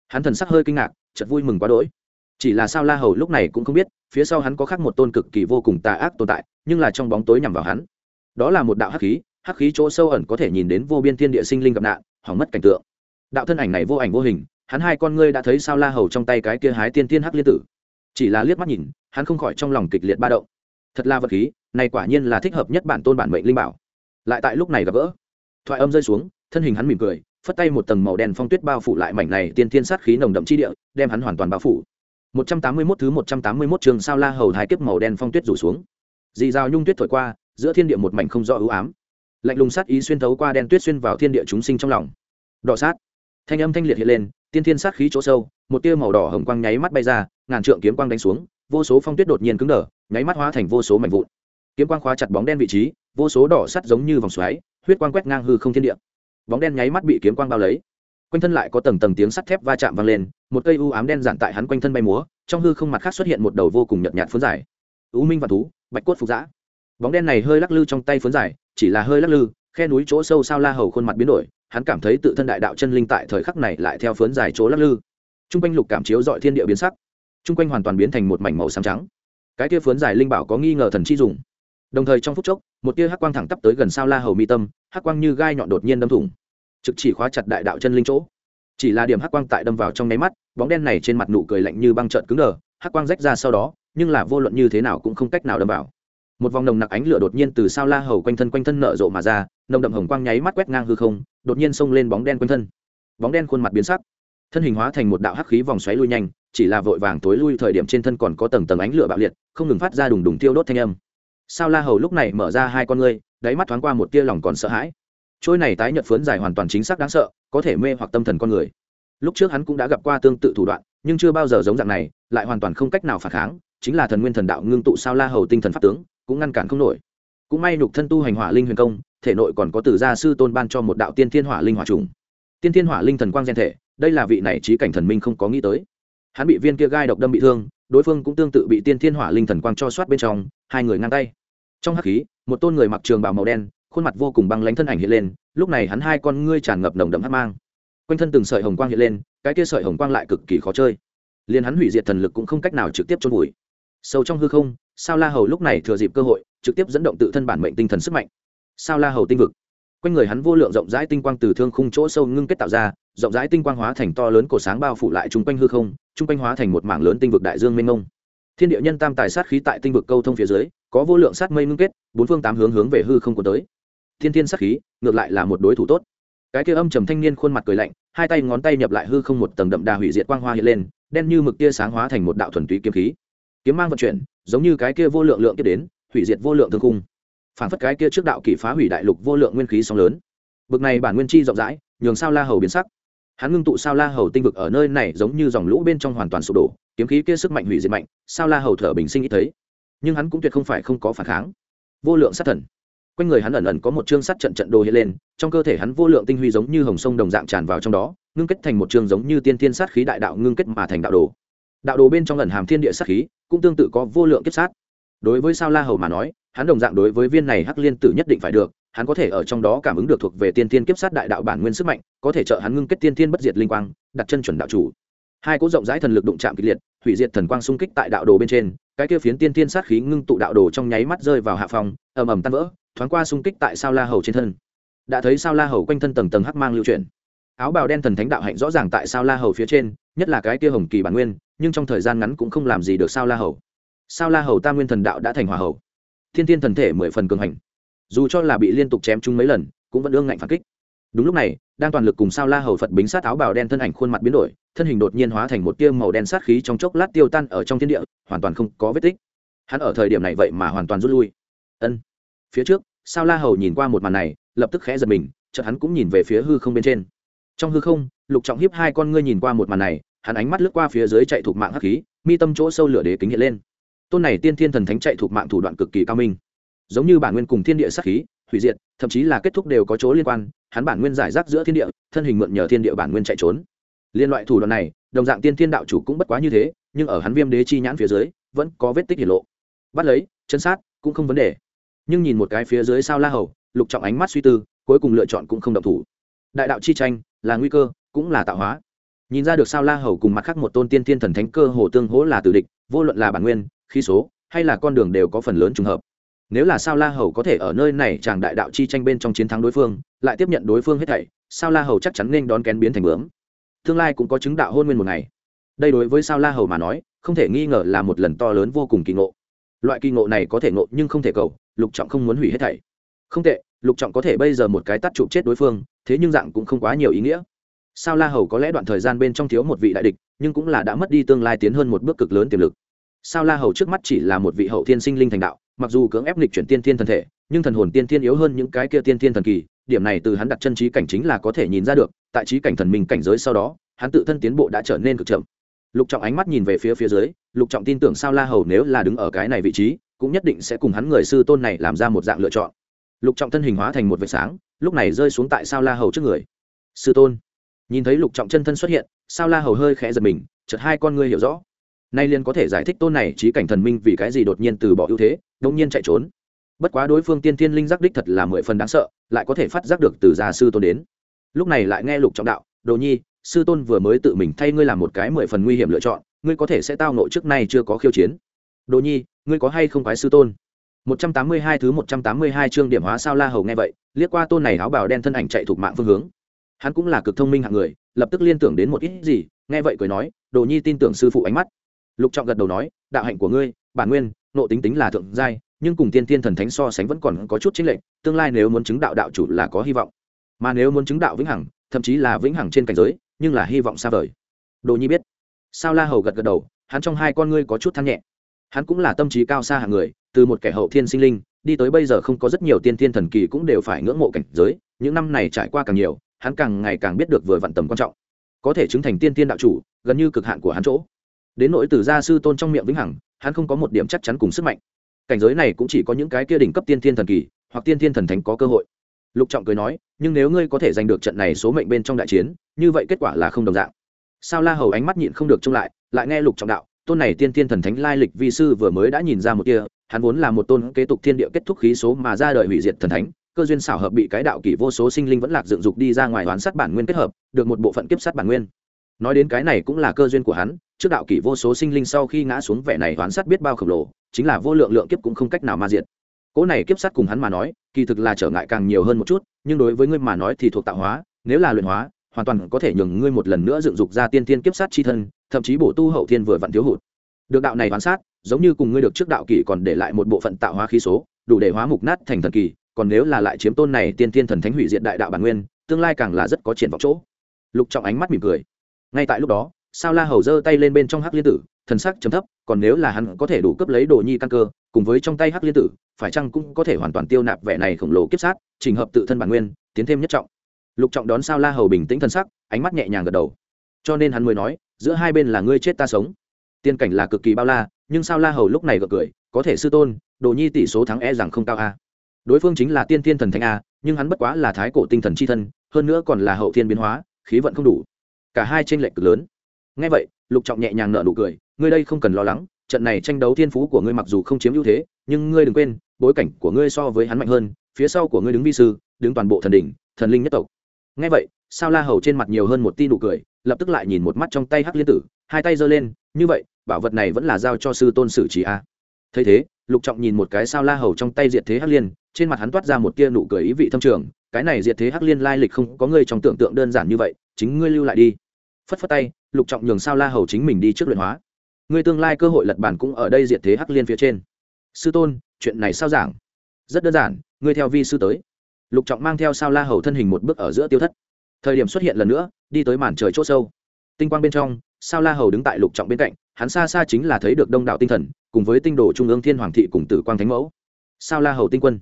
Hắn thần sắc hơi kinh ngạc chật vui mừng quá đỗi. Chỉ là sao la hầu lúc này cũng không biết, phía sau hắn có khác một tôn cực kỳ vô cùng tà ác tồn tại, nhưng là trong bóng tối nhằm vào hắn. Đó là một đạo hắc khí hắc khí chỗ sâu ẩn có thể nhìn đến vô biên thiên địa sinh linh gặp nạn, hỏng mất cảnh tượng. Đạo thân ảnh này vô ảnh vô hình, hắn hai con ngươi đã thấy sao la hầu trong tay cái kia hái tiên tiên hắc liên tử. Chỉ là liếc mắt nhìn, hắn không khỏi trong lòng kịch liệt ba động. Thật là vật khí, này quả nhiên là thích hợp nhất bản tôn bản mệnh linh bảo. Lại tại lúc này gặp gỡ thoại âm rơi xuống, thân hình hắn mỉm cười, phất tay một tầng màu đen phong tuyết bao phủ lại mảnh này tiên tiên sát khí nồng đậm chi địa, đem hắn hoàn toàn bao phủ. 181 thứ 181 trường sao la hầu thái kiếp màu đen phong tuyết rủ xuống. Dì rào nhung tuyết thổi qua, giữa thiên địa một mảnh không rõ ưu ám. Lạnh lùng sát ý xuyên thấu qua đen tuyết xuyên vào thiên địa chúng sinh trong lòng. Đỏ sát. Thanh âm thanh liệt hiện lên, tiên thiên sát khí chỗ sâu, một tia màu đỏ hồng quang nháy mắt bay ra, ngàn trượng kiếm quang đánh xuống, vô số phong tuyết đột nhiên cứng đờ, nháy mắt hóa thành vô số mảnh vụn. Kiếm quang khóa chặt bóng đen vị trí, vô số đỏ sắt giống như vòng xoáy huyết quang quét ngang hư không thiên địa. Bóng đen nháy mắt bị kiếm quang bao lấy. Quanh thân lại có tầng tầng tiếng sắt thép va chạm vang lên, một cây u ám đen dạn tại hắn quanh thân bay múa, trong hư không mặt khác xuất hiện một đầu vô cùng nhợt nhạt phấn dài. U minh và thú, bạch cốt phục giã. Bóng đen này hơi lắc lư trong tay phấn dài, chỉ là hơi lắc lư, khe núi chỗ sâu sao la hầu khuôn mặt biến đổi, hắn cảm thấy tự thân đại đạo chân linh tại thời khắc này lại theo phấn dài chỗ lắc lư. Trung quanh lục cảm chiếu dọi thiên địa biến sắc. Trung quanh hoàn toàn biến thành một mảnh màu xám trắng. Cái tia phấn dài linh bảo có nghi ngờ thần chi dùng. Đồng thời trong phút chốc một tia hắc quang thẳng tắp tới gần sao la hầu mi tâm, hắc quang như gai nhọn đột nhiên đâm thủng, trực chỉ khóa chặt đại đạo chân linh chỗ. Chỉ là điểm hắc quang tại đâm vào trong nháy mắt, bóng đen này trên mặt nụ cười lạnh như băng trợn cứng đờ, hắc quang rách ra sau đó, nhưng là vô luận như thế nào cũng không cách nào đâm vào. Một vòng nồng nặc ánh lửa đột nhiên từ sao la hầu quanh thân quanh thân nở rộ mà ra, nồng đậm hồng quang nháy mắt quét ngang hư không, đột nhiên xông lên bóng đen quanh thân. Bóng đen khuôn mặt biến sắc, thân hình hóa thành một đạo hắc khí vòng xoáy lui nhanh, chỉ là vội vàng tối lui thời điểm trên thân còn có tầng tầng ánh lửa bạo liệt, không ngừng phát ra đùng đùng tiêu đốt thanh âm sao la hầu lúc này mở ra hai con ngươi, đáy mắt thoáng qua một tia lòng còn sợ hãi. Trôi này tái nhợt phướn dài hoàn toàn chính xác đáng sợ, có thể mê hoặc tâm thần con người. Lúc trước hắn cũng đã gặp qua tương tự thủ đoạn, nhưng chưa bao giờ giống dạng này, lại hoàn toàn không cách nào phản kháng, chính là thần nguyên thần đạo ngưng tụ sao la hầu tinh thần pháp tướng, cũng ngăn cản không nổi. Cũng may nhục thân tu hành hỏa linh huyền công, thể nội còn có từ gia sư tôn ban cho một đạo tiên thiên hỏa linh hỏa trùng. Tiên thiên hỏa linh thần quang gen thể, đây là vị này trí cảnh thần minh không có nghĩ tới. Hắn bị viên kia gai độc đâm bị thương, đối phương cũng tương tự bị tiên thiên hỏa linh thần quang cho soát bên trong hai người ngang tay. Trong hắc khí, một tôn người mặc trường bào màu đen, khuôn mặt vô cùng băng lánh thân ảnh hiện lên, lúc này hắn hai con ngươi tràn ngập nồng đậm hắc mang. Quanh thân từng sợi hồng quang hiện lên, cái kia sợi hồng quang lại cực kỳ khó chơi. Liền hắn hủy diệt thần lực cũng không cách nào trực tiếp chôn vùi. Sâu trong hư không, sao la hầu lúc này thừa dịp cơ hội, trực tiếp dẫn động tự thân bản mệnh tinh thần sức mạnh. Sao la hầu tinh vực. Quanh người hắn vô lượng rộng rãi tinh quang từ thương khung chỗ sâu ngưng kết tạo ra, rộng rãi tinh quang hóa thành to lớn cổ sáng bao phủ lại chung quanh hư không, chung quanh hóa thành một mảng lớn tinh vực đại dương mênh mông thiên địa nhân tam tài sát khí tại tinh vực câu thông phía dưới, có vô lượng sát mây ngưng kết, bốn phương tám hướng hướng về hư không của tới. Thiên thiên sát khí, ngược lại là một đối thủ tốt. Cái kia âm trầm thanh niên khuôn mặt cười lạnh, hai tay ngón tay nhập lại hư không một tầng đậm đà hủy diệt quang hoa hiện lên, đen như mực tia sáng hóa thành một đạo thuần túy kiếm khí. Kiếm mang vận chuyển, giống như cái kia vô lượng lượng kia đến, hủy diệt vô lượng thương khung. Phản phất cái kia trước đạo kỷ phá hủy đại lục vô lượng nguyên khí sóng lớn. Bực này bản nguyên chi rộng rãi, nhường sao la hầu biến sắc. Hắn ngưng tụ sao la hầu tinh vực ở nơi này giống như dòng lũ bên trong hoàn toàn sụp đổ kiếm khí kia sức mạnh hủy diệt mạnh, sao la hầu thở bình sinh ít thấy? Nhưng hắn cũng tuyệt không phải không có phản kháng. Vô lượng sát thần. Quanh người hắn ẩn ẩn có một chương sắt trận trận đồ hiện lên, trong cơ thể hắn vô lượng tinh huy giống như hồng sông đồng dạng tràn vào trong đó, ngưng kết thành một chương giống như tiên thiên sát khí đại đạo ngưng kết mà thành đạo đồ. Đạo đồ bên trong ẩn hàm thiên địa sát khí, cũng tương tự có vô lượng kiếp sát. Đối với sao la hầu mà nói, hắn đồng dạng đối với viên này hắc liên tử nhất định phải được, hắn có thể ở trong đó cảm ứng được thuộc về tiên tiên kiếp sát đại đạo bản nguyên sức mạnh, có thể trợ hắn ngưng kết tiên tiên bất diệt linh quang, đặt chân chuẩn đạo chủ hai cỗ rộng rãi thần lực đụng chạm kịch liệt, hủy diệt thần quang xung kích tại đạo đồ bên trên, cái kia phiến tiên thiên sát khí ngưng tụ đạo đồ trong nháy mắt rơi vào hạ phòng, ầm ầm tan vỡ, thoáng qua xung kích tại sao la hầu trên thân. Đã thấy sao la hầu quanh thân tầng tầng hắc mang lưu chuyển. Áo bào đen thần thánh đạo hạnh rõ ràng tại sao la hầu phía trên, nhất là cái kia hồng kỳ bản nguyên, nhưng trong thời gian ngắn cũng không làm gì được sao la hầu. Sao la hầu tam nguyên thần đạo đã thành hòa hầu thiên thiên thần thể mười phần cường hành. Dù cho là bị liên tục chém chung mấy lần, cũng vẫn ương ngạnh phản kích. Đúng lúc này, đang toàn lực cùng sao la hầu phật bính sát áo bào đen thân ảnh khuôn mặt biến đổi thân hình đột nhiên hóa thành một tia màu đen sát khí trong chốc lát tiêu tan ở trong thiên địa, hoàn toàn không có vết tích. Hắn ở thời điểm này vậy mà hoàn toàn rút lui. Ân. Phía trước, sao la hầu nhìn qua một màn này, lập tức khẽ giật mình, chợt hắn cũng nhìn về phía hư không bên trên. Trong hư không, lục trọng hiếp hai con ngươi nhìn qua một màn này, hắn ánh mắt lướt qua phía dưới chạy thuộc mạng hắc khí, mi tâm chỗ sâu lửa đế kính hiện lên. Tôn này tiên thiên thần thánh chạy thuộc mạng thủ đoạn cực kỳ cao minh. Giống như bản nguyên cùng thiên địa sát khí, hủy diệt, thậm chí là kết thúc đều có chỗ liên quan, hắn bản nguyên giải rác giữa thiên địa, thân hình mượn nhờ thiên địa bản nguyên chạy trốn liên loại thủ đoạn này, đồng dạng tiên thiên đạo chủ cũng bất quá như thế, nhưng ở hắn viêm đế chi nhãn phía dưới, vẫn có vết tích hiển lộ. Bắt lấy, chân sát cũng không vấn đề. Nhưng nhìn một cái phía dưới sao la hầu, lục trọng ánh mắt suy tư, cuối cùng lựa chọn cũng không động thủ. Đại đạo chi tranh, là nguy cơ, cũng là tạo hóa. Nhìn ra được sao la hầu cùng mặt khác một tôn tiên thiên thần thánh cơ hồ tương hỗ là tử địch, vô luận là bản nguyên, khí số, hay là con đường đều có phần lớn trùng hợp. Nếu là sao la hầu có thể ở nơi này chàng đại đạo chi tranh bên trong chiến thắng đối phương, lại tiếp nhận đối phương hết thảy, sao la hầu chắc chắn nên đón kén biến thành bướm tương lai cũng có chứng đạo hôn nguyên một ngày. Đây đối với sao la hầu mà nói, không thể nghi ngờ là một lần to lớn vô cùng kỳ ngộ. Loại kỳ ngộ này có thể ngộ nhưng không thể cầu, lục trọng không muốn hủy hết thảy. Không tệ, lục trọng có thể bây giờ một cái tắt chụp chết đối phương, thế nhưng dạng cũng không quá nhiều ý nghĩa. Sao la hầu có lẽ đoạn thời gian bên trong thiếu một vị đại địch, nhưng cũng là đã mất đi tương lai tiến hơn một bước cực lớn tiềm lực. Sao la hầu trước mắt chỉ là một vị hậu thiên sinh linh thành đạo, mặc dù cưỡng ép lịch chuyển tiên thiên thần thể, nhưng thần hồn tiên thiên yếu hơn những cái kia tiên thiên thần kỳ điểm này từ hắn đặt chân trí cảnh chính là có thể nhìn ra được, tại trí cảnh thần minh cảnh giới sau đó, hắn tự thân tiến bộ đã trở nên cực chậm. Lục trọng ánh mắt nhìn về phía phía dưới, lục trọng tin tưởng sao la hầu nếu là đứng ở cái này vị trí, cũng nhất định sẽ cùng hắn người sư tôn này làm ra một dạng lựa chọn. Lục trọng thân hình hóa thành một vệt sáng, lúc này rơi xuống tại sao la hầu trước người. Sư tôn. Nhìn thấy lục trọng chân thân xuất hiện, sao la hầu hơi khẽ giật mình, chợt hai con ngươi hiểu rõ. Nay liền có thể giải thích tôn này trí cảnh thần minh vì cái gì đột nhiên từ bỏ ưu thế, đột nhiên chạy trốn bất quá đối phương tiên thiên linh giác đích thật là mười phần đáng sợ, lại có thể phát giác được từ gia sư tôn đến. Lúc này lại nghe lục trọng đạo, đồ nhi, sư tôn vừa mới tự mình thay ngươi làm một cái mười phần nguy hiểm lựa chọn, ngươi có thể sẽ tao nộ trước nay chưa có khiêu chiến. Đồ nhi, ngươi có hay không phải sư tôn? Một trăm tám mươi hai thứ một trăm tám mươi hai chương điểm hóa sao la hầu nghe vậy, liếc qua tôn này áo bào đen thân ảnh chạy thuộc mạng phương hướng. Hắn cũng là cực thông minh hạng người, lập tức liên tưởng đến một ít gì, nghe vậy cười nói, đồ nhi tin tưởng sư phụ ánh mắt. Lục trọng gật đầu nói, đạo hạnh của ngươi, bản nguyên, nộ tính tính là thượng giai nhưng cùng tiên tiên thần thánh so sánh vẫn còn có chút chính lệnh tương lai nếu muốn chứng đạo đạo chủ là có hy vọng. Mà nếu muốn chứng đạo vĩnh hằng, thậm chí là vĩnh hằng trên cảnh giới, nhưng là hy vọng xa vời. Đồ nhi biết. Sao la hầu gật gật đầu, hắn trong hai con ngươi có chút than nhẹ. Hắn cũng là tâm trí cao xa hạng người, từ một kẻ hậu thiên sinh linh, đi tới bây giờ không có rất nhiều tiên thiên thần kỳ cũng đều phải ngưỡng mộ cảnh giới, những năm này trải qua càng nhiều, hắn càng ngày càng biết được vừa vặn tầm quan trọng. Có thể chứng thành tiên tiên đạo chủ, gần như cực hạn của hắn chỗ. Đến nỗi từ gia sư tôn trong miệng vĩnh hằng, hắn không có một điểm chắc chắn cùng sức mạnh cảnh giới này cũng chỉ có những cái kia đỉnh cấp tiên thiên thần kỳ hoặc tiên thiên thần thánh có cơ hội. Lục trọng cười nói, nhưng nếu ngươi có thể giành được trận này số mệnh bên trong đại chiến, như vậy kết quả là không đồng dạng. Sao la hầu ánh mắt nhịn không được trông lại lại nghe lục trọng đạo, tôn này tiên thiên thần thánh lai lịch vi sư vừa mới đã nhìn ra một kia, hắn vốn là một tôn kế tục thiên địa kết thúc khí số mà ra đời hủy diệt thần thánh, cơ duyên xảo hợp bị cái đạo kỷ vô số sinh linh vẫn lạc dựng dục đi ra ngoài hoán sát bản nguyên kết hợp, được một bộ phận kiếp sát bản nguyên. Nói đến cái này cũng là cơ duyên của hắn, trước đạo kỷ vô số sinh linh sau khi ngã xuống vẻ này hoán sát biết bao khổng lồ chính là vô lượng lượng kiếp cũng không cách nào ma diệt. Cỗ này kiếp sát cùng hắn mà nói, kỳ thực là trở ngại càng nhiều hơn một chút, nhưng đối với ngươi mà nói thì thuộc tạo hóa, nếu là luyện hóa, hoàn toàn có thể nhường ngươi một lần nữa dựng dục ra tiên tiên kiếp sát chi thân, thậm chí bổ tu hậu thiên vừa vặn thiếu hụt. Được đạo này hoán sát, giống như cùng ngươi được trước đạo kỷ còn để lại một bộ phận tạo hóa khí số, đủ để hóa mục nát thành thần kỳ còn nếu là lại chiếm tôn này tiên tiên thần thánh hủy diệt đại đạo bản nguyên, tương lai càng là rất có triển vọng chỗ. Lục trọng ánh mắt mỉm cười. Ngay tại lúc đó, sao la hầu giơ tay lên bên trong hắc liên tử thần sắc chấm thấp, còn nếu là hắn có thể đủ cấp lấy đồ nhi căn cơ, cùng với trong tay hắc liên tử, phải chăng cũng có thể hoàn toàn tiêu nạp vẻ này khổng lồ kiếp sát, trình hợp tự thân bản nguyên, tiến thêm nhất trọng. Lục trọng đón sao la hầu bình tĩnh thần sắc, ánh mắt nhẹ nhàng gật đầu. Cho nên hắn mới nói, giữa hai bên là ngươi chết ta sống. Tiên cảnh là cực kỳ bao la, nhưng sao la hầu lúc này gật cười, có thể sư tôn, đồ nhi tỷ số thắng e rằng không cao a. Đối phương chính là tiên thiên thần thánh a, nhưng hắn bất quá là thái cổ tinh thần c h i thân, hơn nữa còn là hậu thiên biến hóa, khí vận không đủ. Cả hai t r ê n lệch cực lớn. Ngay vậy lục trọng nhẹ nhàng nở nụ cười, ngươi đây không cần lo lắng, trận này tranh đấu thiên phú của ngươi mặc dù không chiếm ưu thế, nhưng ngươi đừng quên, bối cảnh của ngươi so với hắn mạnh hơn, phía sau của ngươi đứng vi sư, đứng toàn bộ thần đỉnh, thần linh nhất tộc. Ngay vậy, sao la hầu trên mặt nhiều hơn một tin nụ cười, lập tức lại nhìn một mắt trong tay hắc liên tử, hai tay giơ lên, như vậy, bảo vật này vẫn là giao cho sư tôn sử trí a thấy thế, lục trọng nhìn một cái sao la hầu trong tay diệt thế hắc liên, trên mặt hắn toát ra một tia nụ cười ý vị thâm trường, cái này diệt thế hắc liên lai lịch không có ngươi trong tưởng tượng đơn giản như vậy, chính ngươi lưu lại đi. Phất phất tay lục trọng nhường sao la hầu chính mình đi trước luyện hóa. Ngươi tương lai cơ hội lật bản cũng ở đây diệt thế hắc liên phía trên. Sư tôn, chuyện này sao giảng? Rất đơn giản, ngươi theo vi sư tới. Lục trọng mang theo sao la hầu thân hình một bước ở giữa tiêu thất. Thời điểm xuất hiện lần nữa, đi tới màn trời c h ỗ sâu. Tinh quang bên trong, sao la hầu đứng tại lục trọng bên cạnh, hắn xa xa chính là thấy được đông đạo tinh thần, cùng với tinh đồ trung ương thiên hoàng thị cùng tử quang thánh mẫu. Sao la hầu tinh quân.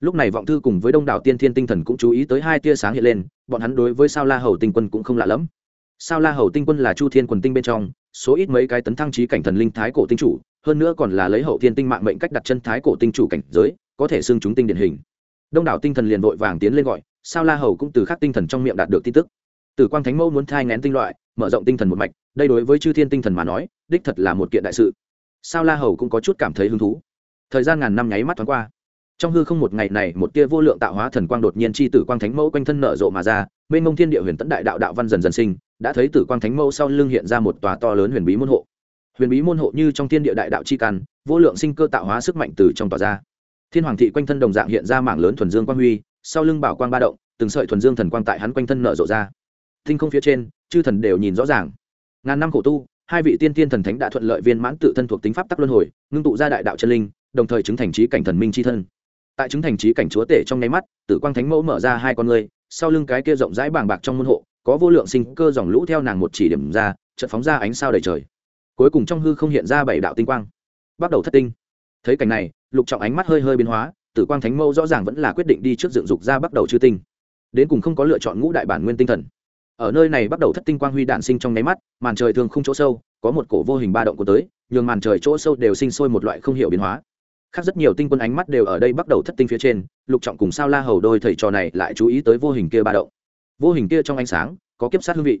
Lúc này vọng thư cùng với đông đảo tiên thiên tinh thần cũng chú ý tới hai tia sáng hiện lên, bọn hắn đối với sao la hầu tinh quân cũng không lạ lẫm sao la hầu tinh quân là chu thiên quần tinh bên trong, số ít mấy cái tấn thăng trí cảnh thần linh thái cổ tinh chủ, hơn nữa còn là lấy hậu thiên tinh mạng mệnh cách đặt chân thái cổ tinh chủ cảnh giới, có thể xưng chúng tinh điển hình. Đông đảo tinh thần liền vội vàng tiến lên gọi, sao la hầu cũng từ khắc tinh thần trong miệng đạt được tin tức. Tử quang thánh mẫu muốn thai ngén tinh loại, mở rộng tinh thần một mạch, đây đối với chư thiên tinh thần mà nói, đích thật là một kiện đại sự. Sao la hầu cũng có chút cảm thấy hứng thú. Thời gian ngàn năm nháy mắt thoáng qua. Trong hư không một ngày này, một tia vô lượng tạo hóa thần quang đột nhiên chi tử quang thánh mẫu quanh thân nở rộ mà ra bên mông thiên địa huyền tẫn đại đạo đạo văn dần dần sinh đã thấy tử quang thánh mẫu sau lưng hiện ra một tòa to lớn huyền bí môn hộ. Huyền bí môn hộ như trong thiên địa đại đạo chi căn, vô lượng sinh cơ tạo hóa sức mạnh từ trong tòa ra. Thiên hoàng thị quanh thân đồng dạng hiện ra mảng lớn thuần dương quang huy, sau lưng bảo quang ba động, từng sợi thuần dương thần quang tại hắn quanh thân nở rộ ra. Tinh không phía trên, chư thần đều nhìn rõ ràng. Ngàn năm khổ tu, hai vị tiên tiên thần thánh đã thuận lợi viên mãn tự thân thuộc tính pháp tắc luân hồi, ngưng tụ ra đại đạo chân linh, đồng thời chứng thành trí cảnh thần minh c h i thân. Tại chứng thành trí cảnh chúa tể trong nháy mắt, tử quang thánh mẫu mở ra hai con người sau lưng cái kia rộng rãi bàng bạc trong môn hộ có vô lượng sinh cơ dòng lũ theo nàng một chỉ điểm ra trận phóng ra ánh sao đầy trời. Cuối cùng trong hư không hiện ra bảy đạo tinh quang, bắt đầu thất tinh. Thấy cảnh này, lục trọng ánh mắt hơi hơi biến hóa, tử quang thánh mẫu rõ ràng vẫn là quyết định đi trước dựng dục ra bắt đầu chư tinh. Đến cùng không có lựa chọn ngũ đại bản nguyên tinh thần. Ở nơi này bắt đầu thất tinh quang huy đạn sinh trong nháy mắt, màn trời thường không chỗ sâu, có một cổ vô hình ba động của tới, nhường màn trời chỗ sâu đều sinh sôi một loại không hiểu biến hóa. Khác rất nhiều tinh quân ánh mắt đều ở đây bắt đầu thất tinh phía trên, lục trọng cùng sao la hầu đôi thầy trò này lại chú ý tới vô hình kia ba động vô hình kia trong ánh sáng, có kiếp sát hương vị.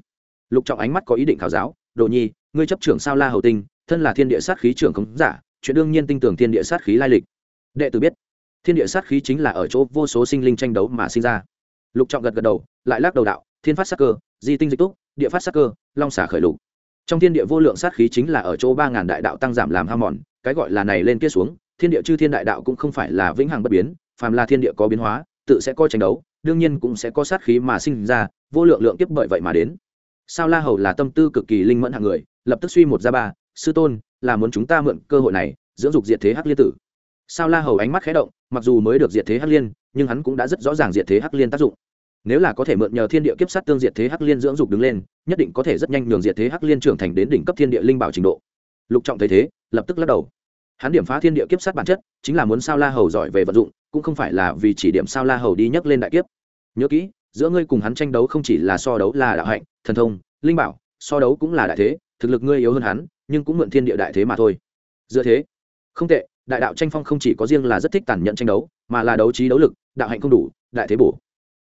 Lục trọng ánh mắt có ý định khảo giáo, đồ nhi, ngươi chấp trưởng sao la hầu tinh, thân là thiên địa sát khí trưởng khống giả, chuyện đương nhiên tinh tưởng thiên địa sát khí lai lịch. Đệ tử biết, thiên địa sát khí chính là ở chỗ vô số sinh linh tranh đấu mà sinh ra. Lục trọng gật gật đầu, lại lắc đầu đạo, thiên phát sát cơ, di tinh dịch túc, địa phát sát cơ, long xả khởi lục. Trong thiên địa vô lượng sát khí chính là ở chỗ ba ngàn đại đạo tăng giảm làm ham mòn, cái gọi là này lên kia xuống, thiên địa chư thiên đại đạo cũng không phải là vĩnh hằng bất biến, phàm là thiên địa có biến hóa, tự sẽ coi tranh đấu đương nhiên cũng sẽ có sát khí mà sinh ra, vô lượng lượng kiếp bởi vậy mà đến. Sao la hầu là tâm tư cực kỳ linh mẫn hạng người, lập tức suy một ra ba, sư tôn, là muốn chúng ta mượn cơ hội này, dưỡng dục diệt thế hắc liên tử. Sao la hầu ánh mắt khé động, mặc dù mới được diệt thế hắc liên, nhưng hắn cũng đã rất rõ ràng diệt thế hắc liên tác dụng. Nếu là có thể mượn nhờ thiên địa kiếp sát tương diệt thế hắc liên dưỡng dục đứng lên, nhất định có thể rất nhanh nhường diệt thế hắc liên trưởng thành đến đỉnh cấp thiên địa linh bảo trình độ. Lục trọng thấy thế, lập tức lắc đầu. Hắn điểm phá thiên địa kiếp sát bản chất, chính là muốn sao la hầu giỏi về vận dụng, cũng không phải là vì chỉ điểm sao la hầu đi nhấc lên đại kiếp nhớ kỹ, giữa ngươi cùng hắn tranh đấu không chỉ là so đấu là đạo hạnh, thần thông, linh bảo, so đấu cũng là đại thế, thực lực ngươi yếu hơn hắn, nhưng cũng mượn thiên địa đại thế mà thôi. Dựa thế, không tệ, đại đạo tranh phong không chỉ có riêng là rất thích tàn nhẫn tranh đấu, mà là đấu trí đấu lực, đạo hạnh không đủ, đại thế bổ.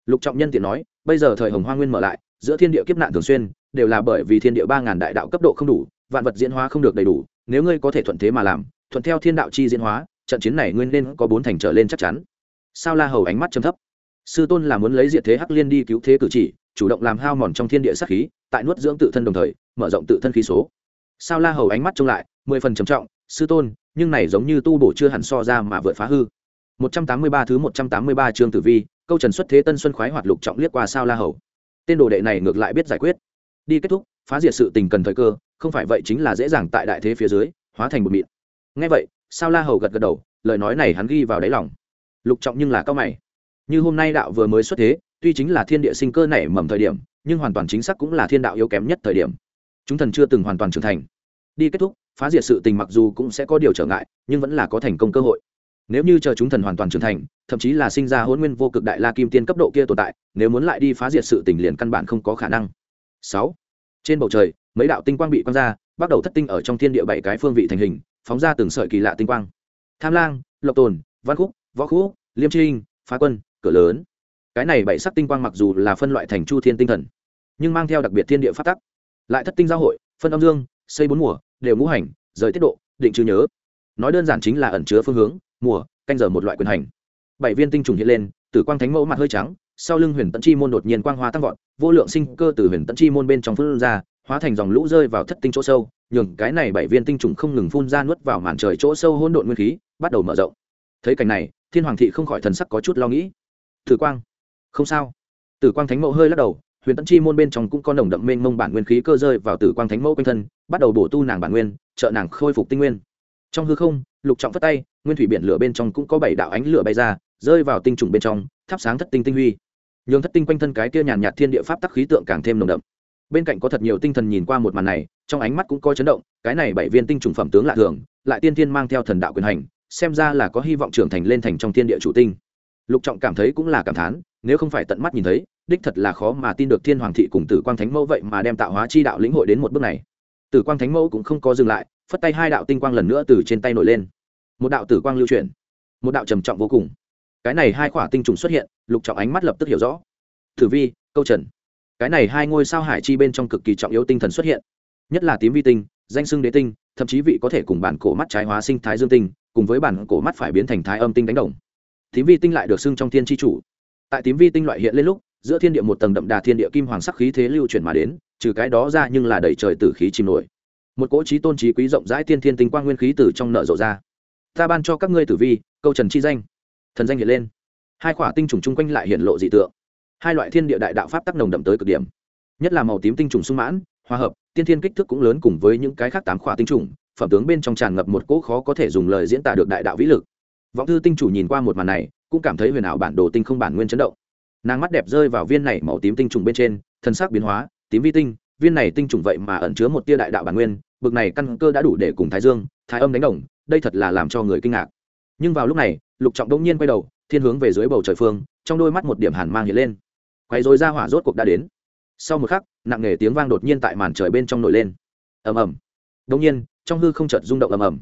Lục trọng nhân tiện nói, bây giờ thời hồng hoa nguyên mở lại, giữa thiên địa kiếp nạn thường xuyên, đều là bởi vì thiên địa ba ngàn đại đạo cấp độ không đủ, vạn vật diễn hóa không được đầy đủ, nếu ngươi có thể thuận thế mà làm, thuận theo thiên đạo chi diễn hóa, trận chiến này nguyên nên có bốn thành trở lên chắc chắn. Sao la hầu ánh mắt trầm thấp? Sư tôn là muốn lấy diệt thế hắc liên đi cứu thế cử chỉ, chủ động làm hao mòn trong thiên địa sát khí, tại nuốt dưỡng tự thân đồng thời, mở rộng tự thân khí số. Sao la hầu ánh mắt trông lại, mười phần trầm trọng, sư tôn, nhưng này giống như tu bổ chưa hẳn so ra mà vượt phá hư. Một trăm tám mươi ba thứ một trăm tám mươi ba chương tử vi, câu trần xuất thế tân xuân khoái hoạt lục trọng liếc qua sao la hầu. Tên đồ đệ này ngược lại biết giải quyết. Đi kết thúc, phá diệt sự tình cần thời cơ, không phải vậy chính là dễ dàng tại đại thế phía dưới, hóa thành một mịn. Ngay vậy, sao la hầu gật gật đầu, lời nói này hắn ghi vào đáy lòng. Lục trọng nhưng là cao mày như hôm nay đạo vừa mới xuất thế, tuy chính là thiên địa sinh cơ nảy mầm thời điểm, nhưng hoàn toàn chính xác cũng là thiên đạo yếu kém nhất thời điểm. Chúng thần chưa từng hoàn toàn trưởng thành. Đi kết thúc, phá diệt sự tình mặc dù cũng sẽ có điều trở ngại, nhưng vẫn là có thành công cơ hội. Nếu như chờ chúng thần hoàn toàn trưởng thành, thậm chí là sinh ra hôn nguyên vô cực đại la kim tiên cấp độ kia tồn tại, nếu muốn lại đi phá diệt sự tình liền căn bản không có khả năng. Sáu. Trên bầu trời, mấy đạo tinh quang bị quang ra, bắt đầu thất tinh ở trong thiên địa bảy cái phương vị thành hình, phóng ra từng sợi kỳ lạ tinh quang. Tham lang, lộc tồn, văn khúc, võ khúc, liêm trinh, phá quân cửa lớn. Cái này bảy sắc tinh quang mặc dù là phân loại thành chu thiên tinh thần, nhưng mang theo đặc biệt thiên địa phát tắc. Lại thất tinh giao hội, phân âm dương, xây bốn mùa, đều ngũ hành, rời tiết độ, định chữ nhớ. Nói đơn giản chính là ẩn chứa phương hướng, mùa, canh giờ một loại quyền hành. Bảy viên tinh trùng hiện lên, tử quang thánh mẫu mặt hơi trắng, sau lưng huyền tận chi môn đột nhiên quang hoa tăng vọt, vô lượng sinh cơ từ huyền tận chi môn bên trong phun ra, hóa thành dòng lũ rơi vào thất tinh chỗ sâu, nhường cái này bảy viên tinh trùng không ngừng phun ra nuốt vào màn trời chỗ sâu hỗn độn nguyên khí, bắt đầu mở rộng. Thấy cảnh này, thiên hoàng thị không khỏi thần sắc có chút lo nghĩ tử quang. Không sao. Tử quang thánh mẫu hơi lắc đầu, huyền tận chi môn bên trong cũng có nồng đậm mênh mông bản nguyên khí cơ rơi vào tử quang thánh mẫu quanh thân, bắt đầu bổ tu nàng bản nguyên, trợ nàng khôi phục tinh nguyên. Trong hư không, lục trọng phất tay, nguyên thủy biển lửa bên trong cũng có bảy đạo ánh lửa bay ra, rơi vào tinh trùng bên trong, thắp sáng thất tinh tinh huy. Nhường thất tinh quanh thân cái kia nhàn nhạt thiên địa pháp tắc khí tượng càng thêm nồng đậm. Bên cạnh có thật nhiều tinh thần nhìn qua một màn này, trong ánh mắt cũng có chấn động, cái này bảy viên tinh trùng phẩm tướng lạ thường, lại tiên thiên mang theo thần đạo quyền hành, xem ra là có hy vọng trưởng thành lên thành trong thiên địa chủ tinh lục trọng cảm thấy cũng là cảm thán, nếu không phải tận mắt nhìn thấy, đích thật là khó mà tin được thiên hoàng thị cùng tử quang thánh mẫu vậy mà đem tạo hóa chi đạo lĩnh hội đến một bước này. Tử quang thánh mẫu cũng không có dừng lại, phất tay hai đạo tinh quang lần nữa từ trên tay nổi lên. Một đạo tử quang lưu chuyển, một đạo trầm trọng vô cùng. Cái này hai khỏa tinh trùng xuất hiện, lục trọng ánh mắt lập tức hiểu rõ. Thử vi, câu trần. Cái này hai ngôi sao hải chi bên trong cực kỳ trọng yếu tinh thần xuất hiện. Nhất là tím vi tinh, danh xưng đế tinh, thậm chí vị có thể cùng bản cổ mắt trái hóa sinh thái dương tinh, cùng với bản cổ mắt phải biến thành thái âm tinh đánh đồng tím vi tinh lại được xưng trong thiên tri chủ. Tại tím vi tinh loại hiện lên lúc, giữa thiên địa một tầng đậm đà thiên địa kim hoàng sắc khí thế lưu chuyển mà đến, trừ cái đó ra nhưng là đầy trời tử khí chìm nổi. Một cỗ trí tôn trí quý rộng rãi tiên thiên tinh quang nguyên khí từ trong nợ rộ ra. Ta ban cho các ngươi tử vi, câu trần chi danh. Thần danh hiện lên. Hai khỏa tinh trùng chung quanh lại hiện lộ dị tượng. Hai loại thiên địa đại đạo pháp tác nồng đậm tới cực điểm. Nhất là màu tím tinh trùng sung mãn, hòa hợp, tiên thiên kích thước cũng lớn cùng với những cái khác tám khỏa tinh trùng, phẩm tướng bên trong tràn ngập một cỗ khó có thể dùng lời diễn tả được đại đạo vĩ lực vọng thư tinh chủ nhìn qua một màn này, cũng cảm thấy huyền ảo bản đồ tinh không bản nguyên chấn động. Nàng mắt đẹp rơi vào viên này màu tím tinh trùng bên trên, thân sắc biến hóa, tím vi tinh, viên này tinh trùng vậy mà ẩn chứa một tia đại đạo bản nguyên, bực này căn cơ đã đủ để cùng thái dương, thái âm đánh đồng, đây thật là làm cho người kinh ngạc. Nhưng vào lúc này, lục trọng đông nhiên quay đầu, thiên hướng về dưới bầu trời phương, trong đôi mắt một điểm hàn mang hiện lên. Quay rồi ra hỏa rốt cuộc đã đến. Sau một khắc, nặng nề tiếng vang đột nhiên tại màn trời bên trong nổi lên. Ầm ầm. Đông nhiên, trong hư không chợt rung động ầm ầm.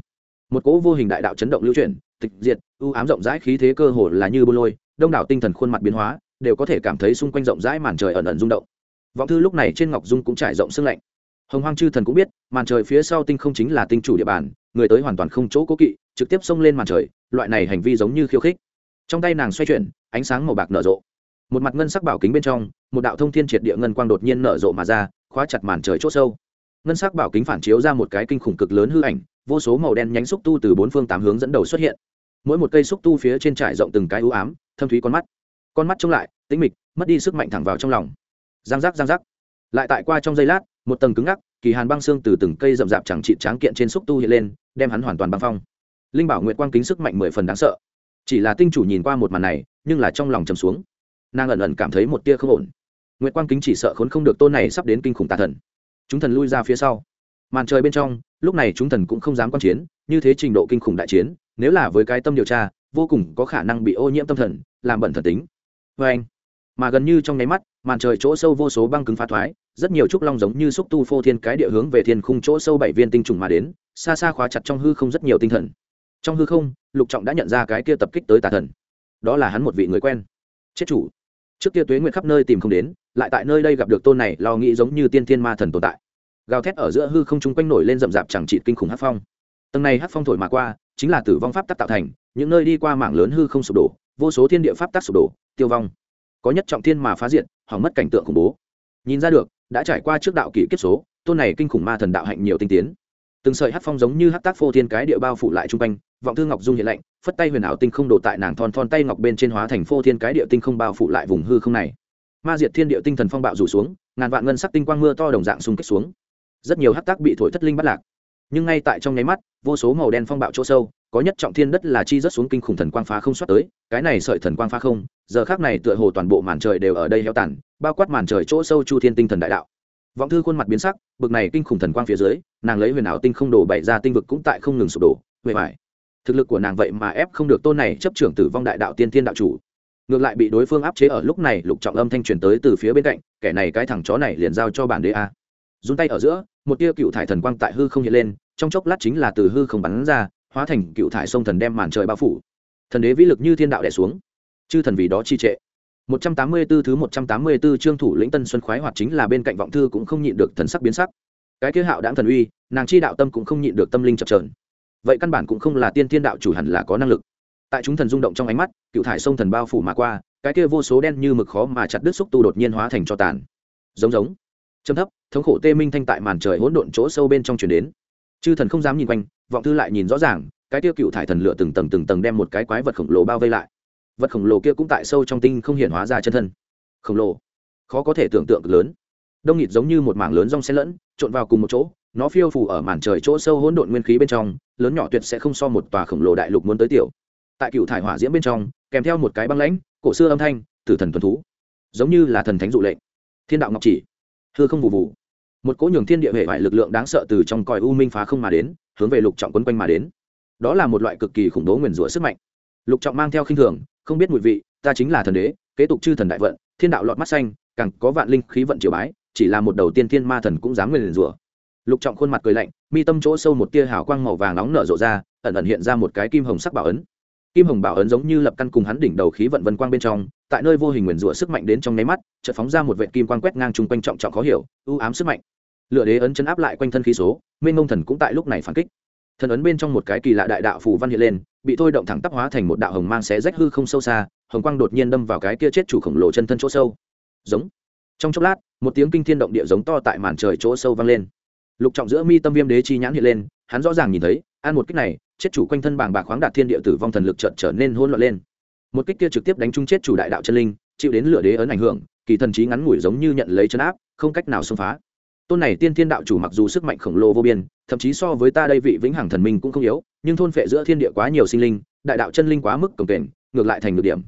Một cỗ vô hình đại đạo chấn động lưu chuyển tịch diệt ưu ám rộng rãi khí thế cơ hồ là như bô lôi, đông đảo tinh thần khuôn mặt biến hóa đều có thể cảm thấy xung quanh rộng rãi màn trời ẩn ẩn rung động. Vọng thư lúc này trên ngọc dung cũng trải rộng sưng lạnh. Hồng hoang chư thần cũng biết, màn trời phía sau tinh không chính là tinh chủ địa bàn, người tới hoàn toàn không chỗ cố kỵ, trực tiếp xông lên màn trời, loại này hành vi giống như khiêu khích. Trong tay nàng xoay chuyển, ánh sáng màu bạc nở rộ. Một mặt ngân sắc bảo kính bên trong, một đạo thông thiên triệt địa ngân quang đột nhiên nở rộ mà ra, khóa chặt màn trời c h ỗ sâu. Ngân sắc bảo kính phản chiếu ra một cái kinh khủng cực lớn hư ảnh, vô số màu đen nhánh xúc tu từ bốn phương tám hướng dẫn đầu xuất hiện mỗi một cây xúc tu phía trên trải rộng từng cái ưu ám, thâm thúy con mắt. Con mắt trông lại, tĩnh mịch, mất đi sức mạnh thẳng vào trong lòng. Giang giác giang giác. Lại tại qua trong giây lát, một tầng cứng ngắc, kỳ hàn băng xương từ từng cây rậm rạp chẳng trị tráng kiện trên xúc tu hiện lên, đem hắn hoàn toàn băng phong. Linh bảo nguyệt quang kính sức mạnh mười phần đáng sợ. Chỉ là tinh chủ nhìn qua một màn này, nhưng là trong lòng trầm xuống. Nàng ẩn ẩn cảm thấy một tia không ổn. Nguyệt quang kính chỉ sợ khốn không được tôn này sắp đến kinh khủng tà thần. Chúng thần lui ra phía sau. Màn trời bên trong, lúc này chúng thần cũng không dám quan chiến, như thế trình độ kinh khủng đại chiến nếu là với cái tâm điều tra, vô cùng có khả năng bị ô nhiễm tâm thần, làm bẩn thần tính. Vê anh, mà gần như trong nháy mắt, màn trời chỗ sâu vô số băng cứng phá thoái, rất nhiều trúc long giống như xúc tu phô thiên cái địa hướng về thiên khung chỗ sâu bảy viên tinh trùng mà đến, xa xa khóa chặt trong hư không rất nhiều tinh thần. Trong hư không, lục trọng đã nhận ra cái kia tập kích tới tà thần. Đó là hắn một vị người quen. Chết chủ. Trước kia tuế nguyện khắp nơi tìm không đến, lại tại nơi đây gặp được tôn này, lo nghĩ giống như tiên thiên ma thần tồn tại. Gào thét ở giữa hư không chung quanh nổi lên rậm rạp chẳng trị kinh khủng hát phong. Tầng này hát phong thổi mà qua chính là tử vong pháp tắc tạo thành, những nơi đi qua mảng lớn hư không sụp đổ, vô số thiên địa pháp tắc sụp đổ, tiêu vong. Có nhất trọng thiên mà phá diện hỏng mất cảnh tượng khủng bố. Nhìn ra được, đã trải qua trước đạo kỷ kiếp số, tôn này kinh khủng ma thần đạo hạnh nhiều tinh tiến. Từng sợi hát phong giống như hát tác phô thiên cái địa bao phủ lại chung quanh, vọng thư ngọc dung hiện lạnh, phất tay huyền ảo tinh không đổ tại nàng thon thon tay ngọc bên trên hóa thành phô thiên cái địa tinh không bao phủ lại vùng hư không này. Ma diệt thiên địa tinh thần phong bạo rủ xuống, ngàn vạn ngân sắc tinh quang mưa to đồng dạng xung kích xuống. Rất nhiều hát tác bị thổi thất linh bắt lạc nhưng ngay tại trong nháy mắt, vô số màu đen phong bạo chỗ sâu, có nhất trọng thiên đất là chi rất xuống kinh khủng thần quang phá không xoát tới, cái này sợi thần quang phá không, giờ khác này tựa hồ toàn bộ màn trời đều ở đây heo tàn, bao quát màn trời chỗ sâu chu thiên tinh thần đại đạo. Vọng thư khuôn mặt biến sắc, bực này kinh khủng thần quang phía dưới, nàng lấy huyền ảo tinh không đổ bày ra tinh vực cũng tại không ngừng sụp đổ, huệ vải thực lực của nàng vậy mà ép không được tôn này chấp trưởng tử vong đại đạo tiên thiên đạo chủ. Ngược lại bị đối phương áp chế ở lúc này, lục trọng âm thanh truyền tới từ phía bên cạnh, kẻ này cái thằng chó này liền giao cho bản đế a. Dùng tay ở giữa, một tia cựu thải thần quang tại hư không hiện lên trong chốc lát chính là từ hư không bắn ra hóa thành cựu thải sông thần đem màn trời bao phủ thần đế vĩ lực như thiên đạo đẻ xuống chư thần vì đó chi trệ 184 thứ 184 chương thủ lĩnh Tân Xuân khoái hoạt chính là bên cạnh vọng thư cũng không nhịn được thần sắc biến sắc. Cái kia hạo đãng thần uy, nàng chi đạo tâm cũng không nhịn được tâm linh chập chờn. Vậy căn bản cũng không là tiên thiên đạo chủ hẳn là có năng lực. Tại chúng thần rung động trong ánh mắt, cựu thải sông thần bao phủ mà qua, cái kia vô số đen như mực khó mà chặt đứt xúc tu đột nhiên hóa thành cho tàn. Giống giống. Trầm thấp, thống khổ tê minh thanh tại màn trời hỗn độn chỗ sâu bên trong truyền đến. Chư thần không dám nhìn quanh, vọng thư lại nhìn rõ ràng, cái tiêu cựu thải thần lửa từng tầng từng tầng đem một cái quái vật khổng lồ bao vây lại. Vật khổng lồ kia cũng tại sâu trong tinh không hiện hóa ra chân thân. Khổng lồ? Khó có thể tưởng tượng lớn. Đông nghịt giống như một mảng lớn rong xen lẫn trộn vào cùng một chỗ nó phiêu phủ ở màn trời chỗ sâu hỗn độn nguyên khí bên trong lớn nhỏ tuyệt sẽ không so một tòa khổng lồ đại lục muốn tới tiểu. Tại cựu thải hỏa diễm bên trong kèm theo một cái băng lãnh cổ xưa âm thanh tử thần tuần thú. Giống như là thần thánh dụ lệnh. Thiên đạo ngọc chỉ. Thưa không vụ vụ một cỗ nhường thiên địa hệ vải lực lượng đáng sợ từ trong còi u minh phá không mà đến, hướng về lục trọng quấn quanh mà đến. Đó là một loại cực kỳ khủng bố nguyền rủa sức mạnh. Lục trọng mang theo khinh thường, không biết mùi vị, ta chính là thần đế, kế tục chư thần đại vận, thiên đạo lọt mắt xanh, càng có vạn linh khí vận triều bái, chỉ là một đầu tiên thiên ma thần cũng dám nguyền rủa. Lục trọng khuôn mặt cười lạnh, mi tâm chỗ sâu một tia hào quang màu vàng nóng nở rộ ra, ẩn ẩn hiện ra một cái kim hồng sắc bảo ấn. Kim hồng bảo ấn giống như lập căn cùng hắn đỉnh đầu khí vận vân quang bên trong, tại nơi vô hình nguyền rủa sức mạnh đến trong nháy mắt, chợt phóng ra một vệ kim quang quét ngang chung quanh trọng trọng khó hiểu ưu ám sức mạnh lựa đế ấn chấn áp lại quanh thân khí số, minh mông thần cũng tại lúc này phản kích. Thần ấn bên trong một cái kỳ lạ đại đạo phù văn hiện lên, bị thôi động thẳng tắp hóa thành một đạo hồng mang xé rách hư không sâu xa, hồng quang đột nhiên đâm vào cái kia chết chủ khổng lồ chân thân chỗ sâu. Giống. Trong chốc lát, một tiếng kinh thiên động địa giống to tại màn trời chỗ sâu vang lên. Lục trọng giữa mi tâm viêm đế chi nhãn hiện lên, hắn rõ ràng nhìn thấy, ăn một kích này, chết chủ quanh thân bàng bạc khoáng đạt thiên địa tử vong thần lực chợt trở nên hỗn loạn lên. Một kích kia trực tiếp đánh trúng chết chủ đại đạo chân linh, chịu đến lửa đế ấn ảnh hưởng, kỳ thần trí ngắn ngủi giống như nhận lấy chân áp, không cách nào xông phá tôn này tiên thiên đạo chủ mặc dù sức mạnh khổng lồ vô biên, thậm chí so với ta đây vị vĩnh hằng thần minh cũng không yếu, nhưng thôn phệ giữa thiên địa quá nhiều sinh linh, đại đạo chân linh quá mức cổng kềnh, ngược lại thành ngược điểm.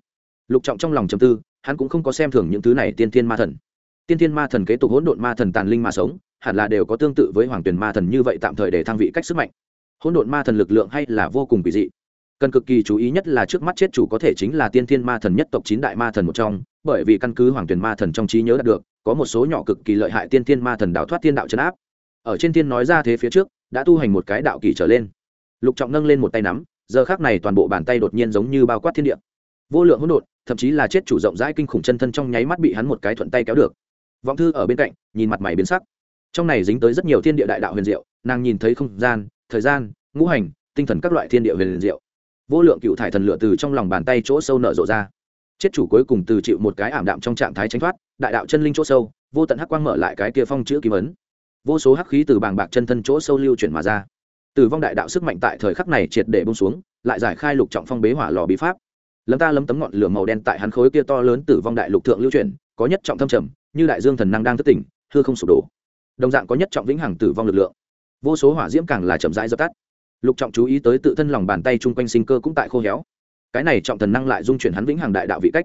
Lục trọng trong lòng trầm tư, hắn cũng không có xem thường những thứ này tiên thiên ma thần. Tiên thiên ma thần kế tục hỗn độn ma thần tàn linh mà sống, hẳn là đều có tương tự với hoàng tuyền ma thần như vậy tạm thời để thăng vị cách sức mạnh. Hỗn độn ma thần lực lượng hay là vô cùng kỳ dị cần cực kỳ chú ý nhất là trước mắt chết chủ có thể chính là tiên thiên ma thần nhất tộc chín đại ma thần một trong, bởi vì căn cứ hoàng tuyển ma thần trong trí nhớ đạt được, có một số nhỏ cực kỳ lợi hại tiên thiên ma thần đào thoát tiên đạo chấn áp. Ở trên thiên nói ra thế phía trước, đã tu hành một cái đạo kỳ trở lên. Lục trọng nâng lên một tay nắm, giờ khác này toàn bộ bàn tay đột nhiên giống như bao quát thiên địa. Vô lượng hỗn độn, thậm chí là chết chủ rộng rãi kinh khủng chân thân trong nháy mắt bị hắn một cái thuận tay kéo được. Vọng thư ở bên cạnh, nhìn mặt mày biến sắc. Trong này dính tới rất nhiều thiên địa đại đạo huyền diệu, nàng nhìn thấy không gian, thời gian, ngũ hành, tinh thần các loại thiên địa huyền diệu vô lượng cựu thải thần lửa từ trong lòng bàn tay chỗ sâu nở rộ ra. Chết chủ cuối cùng từ chịu một cái ảm đạm trong trạng thái tránh thoát, đại đạo chân linh chỗ sâu, vô tận hắc quang mở lại cái kia phong chữ kim ấn. Vô số hắc khí từ bàng bạc chân thân chỗ sâu lưu chuyển mà ra. Tử vong đại đạo sức mạnh tại thời khắc này triệt để bông xuống, lại giải khai lục trọng phong bế hỏa lò bí pháp. Lấm ta lấm tấm ngọn lửa màu đen tại hắn khối kia to lớn tử vong đại lục thượng lưu chuyển, có nhất trọng thâm trầm, như đại dương thần năng đang thất tỉnh, hư không sụp đổ. Đồng dạng có nhất trọng vĩnh hằng tử vong lực lượng. Vô số hỏa diễm càng là chậm rãi dập tắt lục trọng chú ý tới tự thân lòng bàn tay chung quanh sinh cơ cũng tại khô héo. Cái này trọng thần năng lại dung chuyển hắn vĩnh hằng đại đạo vị cách.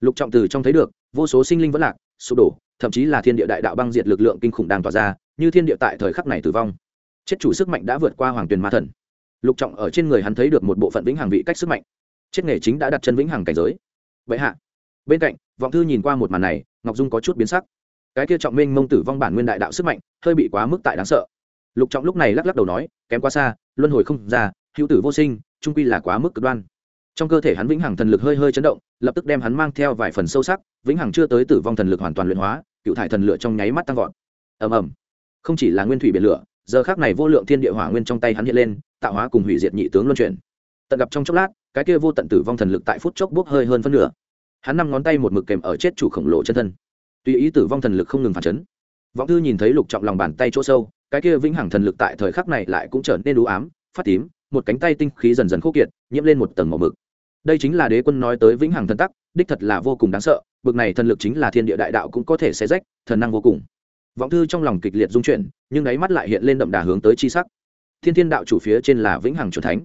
Lục trọng từ trong thấy được, vô số sinh linh vẫn lạc, sụp đổ, thậm chí là thiên địa đại đạo băng diệt lực lượng kinh khủng đang tỏa ra, như thiên địa tại thời khắc này tử vong. Chết chủ sức mạnh đã vượt qua hoàng tuyền ma thần. Lục trọng ở trên người hắn thấy được một bộ phận vĩnh hằng vị cách sức mạnh. Chết nghề chính đã đặt chân vĩnh hằng cảnh giới. Vậy hạ. Bên cạnh, vọng thư nhìn qua một màn này, ngọc dung có chút biến sắc. Cái kia trọng minh mông tử vong bản nguyên đại đạo sức mạnh, hơi bị quá mức tại đáng sợ. Lục trọng lúc này lắc lắc đầu nói, kém quá xa luân hồi không ra, hữu tử vô sinh, trung quy là quá mức cực đoan. Trong cơ thể hắn vĩnh hằng thần lực hơi hơi chấn động, lập tức đem hắn mang theo vài phần sâu sắc, vĩnh hằng chưa tới tử vong thần lực hoàn toàn luyện hóa, cựu thải thần lửa trong nháy mắt tăng vọt. Ầm ầm. Không chỉ là nguyên thủy biển lửa, giờ khác này vô lượng thiên địa hỏa nguyên trong tay hắn hiện lên, tạo hóa cùng hủy diệt nhị tướng luân chuyển. Tận gặp trong chốc lát, cái kia vô tận tử vong thần lực tại phút chốc bốc hơi hơn phân nửa. Hắn năm ngón tay một mực kèm ở chết chủ khổng lồ chân thân. Tùy ý tử vong thần lực không ngừng phản chấn, vọng thư nhìn thấy lục trọng lòng bàn tay chỗ sâu cái kia vĩnh hằng thần lực tại thời khắc này lại cũng trở nên đủ ám, phát tím, một cánh tay tinh khí dần dần khô kiệt, nhiễm lên một tầng màu mực. Đây chính là đế quân nói tới vĩnh hằng thần tắc, đích thật là vô cùng đáng sợ, bực này thần lực chính là thiên địa đại đạo cũng có thể xé rách, thần năng vô cùng. Vọng thư trong lòng kịch liệt dung chuyển, nhưng đáy mắt lại hiện lên đậm đà hướng tới chi sắc. Thiên thiên đạo chủ phía trên là vĩnh hằng chuẩn thánh.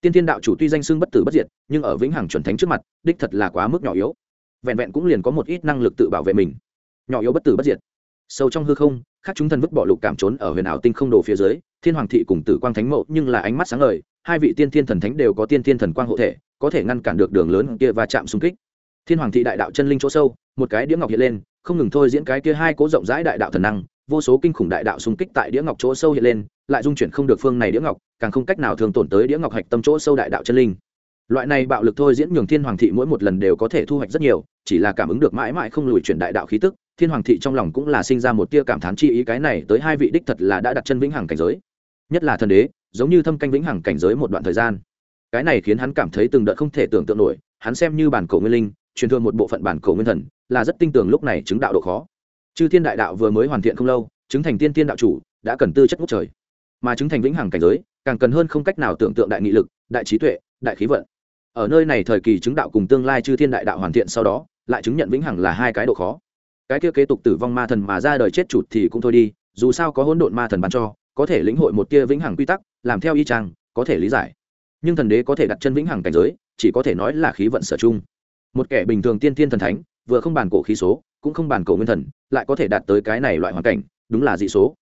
Tiên thiên đạo chủ tuy danh xưng bất tử bất diệt, nhưng ở vĩnh hằng chuẩn thánh trước mặt, đích thật là quá mức nhỏ yếu. Vẹn vẹn cũng liền có một ít năng lực tự bảo vệ mình. Nhỏ yếu bất tử bất diệt. Sâu trong hư không khác chúng thần vứt bỏ lục cảm trốn ở huyền ảo tinh không đồ phía dưới, thiên hoàng thị cùng tử quang thánh mộ nhưng là ánh mắt sáng ngời, hai vị tiên thiên thần thánh đều có tiên thiên thần quang hộ thể, có thể ngăn cản được đường lớn kia và chạm xung kích. Thiên hoàng thị đại đạo chân linh chỗ sâu, một cái đĩa ngọc hiện lên, không ngừng thôi diễn cái kia hai cố rộng rãi đại đạo thần năng, vô số kinh khủng đại đạo xung kích tại đĩa ngọc chỗ sâu hiện lên, lại dung chuyển không được phương này đĩa ngọc, càng không cách nào thường tổn tới đĩa ngọc hạch tâm chỗ sâu đại đạo chân linh. Loại này bạo lực thôi diễn nhường thiên hoàng thị mỗi một lần đều có thể thu hoạch rất nhiều, chỉ là cảm ứng được mãi mãi không lùi chuyển đại đạo khí tức thiên hoàng thị trong lòng cũng là sinh ra một tia cảm thán chi ý, cái này tới hai vị đích thật là đã đặt chân vĩnh hằng cảnh giới. Nhất là thần đế, giống như thâm canh vĩnh hằng cảnh giới một đoạn thời gian. Cái này khiến hắn cảm thấy từng đợt không thể tưởng tượng nổi, hắn xem như bản cổ nguyên linh, truyền thừa một bộ phận bản cổ nguyên thần, là rất tinh tường lúc này chứng đạo độ khó. Chư thiên đại đạo vừa mới hoàn thiện không lâu, chứng thành tiên tiên đạo chủ, đã cần tư chất ngút trời. Mà chứng thành vĩnh hằng cảnh giới, càng cần hơn không cách nào tưởng tượng đại nghị lực, đại trí tuệ, đại khí vận. Ở nơi này thời kỳ chứng đạo cùng tương lai chư thiên đại đạo hoàn thiện sau đó, lại chứng nhận vĩnh hằng là hai cái độ khó cái kia kế tục tử vong ma thần mà ra đời chết chụt thì cũng thôi đi, dù sao có hỗn độn ma thần bắn cho, có thể lĩnh hội một tia vĩnh hằng quy tắc, làm theo y trang có thể lý giải. Nhưng thần đế có thể đặt chân vĩnh hằng cảnh giới, chỉ có thể nói là khí vận sở chung một kẻ bình thường tiên tiên thần thánh, vừa không bàn cổ khí số, cũng không bàn cổ nguyên thần, lại có thể đạt tới cái này loại hoàn cảnh, đúng là dị số.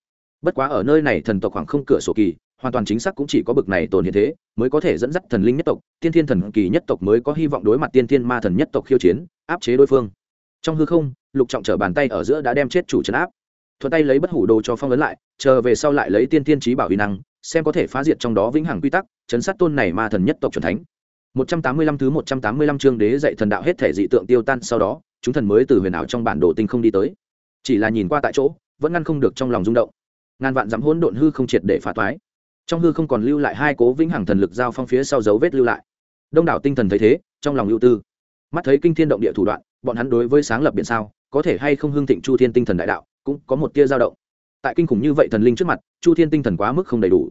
Bất quá ở nơi này thần tộc khoảng không cửa sổ kỳ, hoàn toàn chính xác cũng chỉ có bực này tồn hiện thế, mới có thể dẫn dắt thần linh nhất tộc, tiên thiên thần kỳ nhất tộc mới có hy vọng đối mặt tiên thiên ma thần nhất tộc khiêu chiến, áp chế đối phương trong hư không, lục trọng trở bàn tay ở giữa đã đem chết chủ trấn áp. Thuận tay lấy bất hủ đồ cho phong ấn lại, chờ về sau lại lấy tiên tiên trí bảo uy năng, xem có thể phá diệt trong đó vĩnh hằng quy tắc chấn sát tôn này ma thần nhất tộc c thánh. 185 thứ 185 chương đế dạy thần đạo hết thể dị tượng tiêu tan, sau đó, chúng thần mới từ huyền ảo trong bản đồ tinh không đi tới. Chỉ là nhìn qua tại chỗ, vẫn ngăn không được trong lòng rung động. Ngàn vạn dám hỗn độn hư không triệt để phá toái. Trong hư không còn lưu lại hai cố vĩnh hằng thần lực giao phong phía sau dấu vết lưu lại. Đông đảo tinh thần thấy thế, trong lòng lưu tư mắt thấy kinh thiên động địa thủ đoạn, bọn hắn đối với sáng lập biển sao, có thể hay không hưng thịnh chu thiên tinh thần đại đạo, cũng có một tia dao động. Tại kinh khủng như vậy thần linh trước mặt, chu thiên tinh thần quá mức không đầy đủ.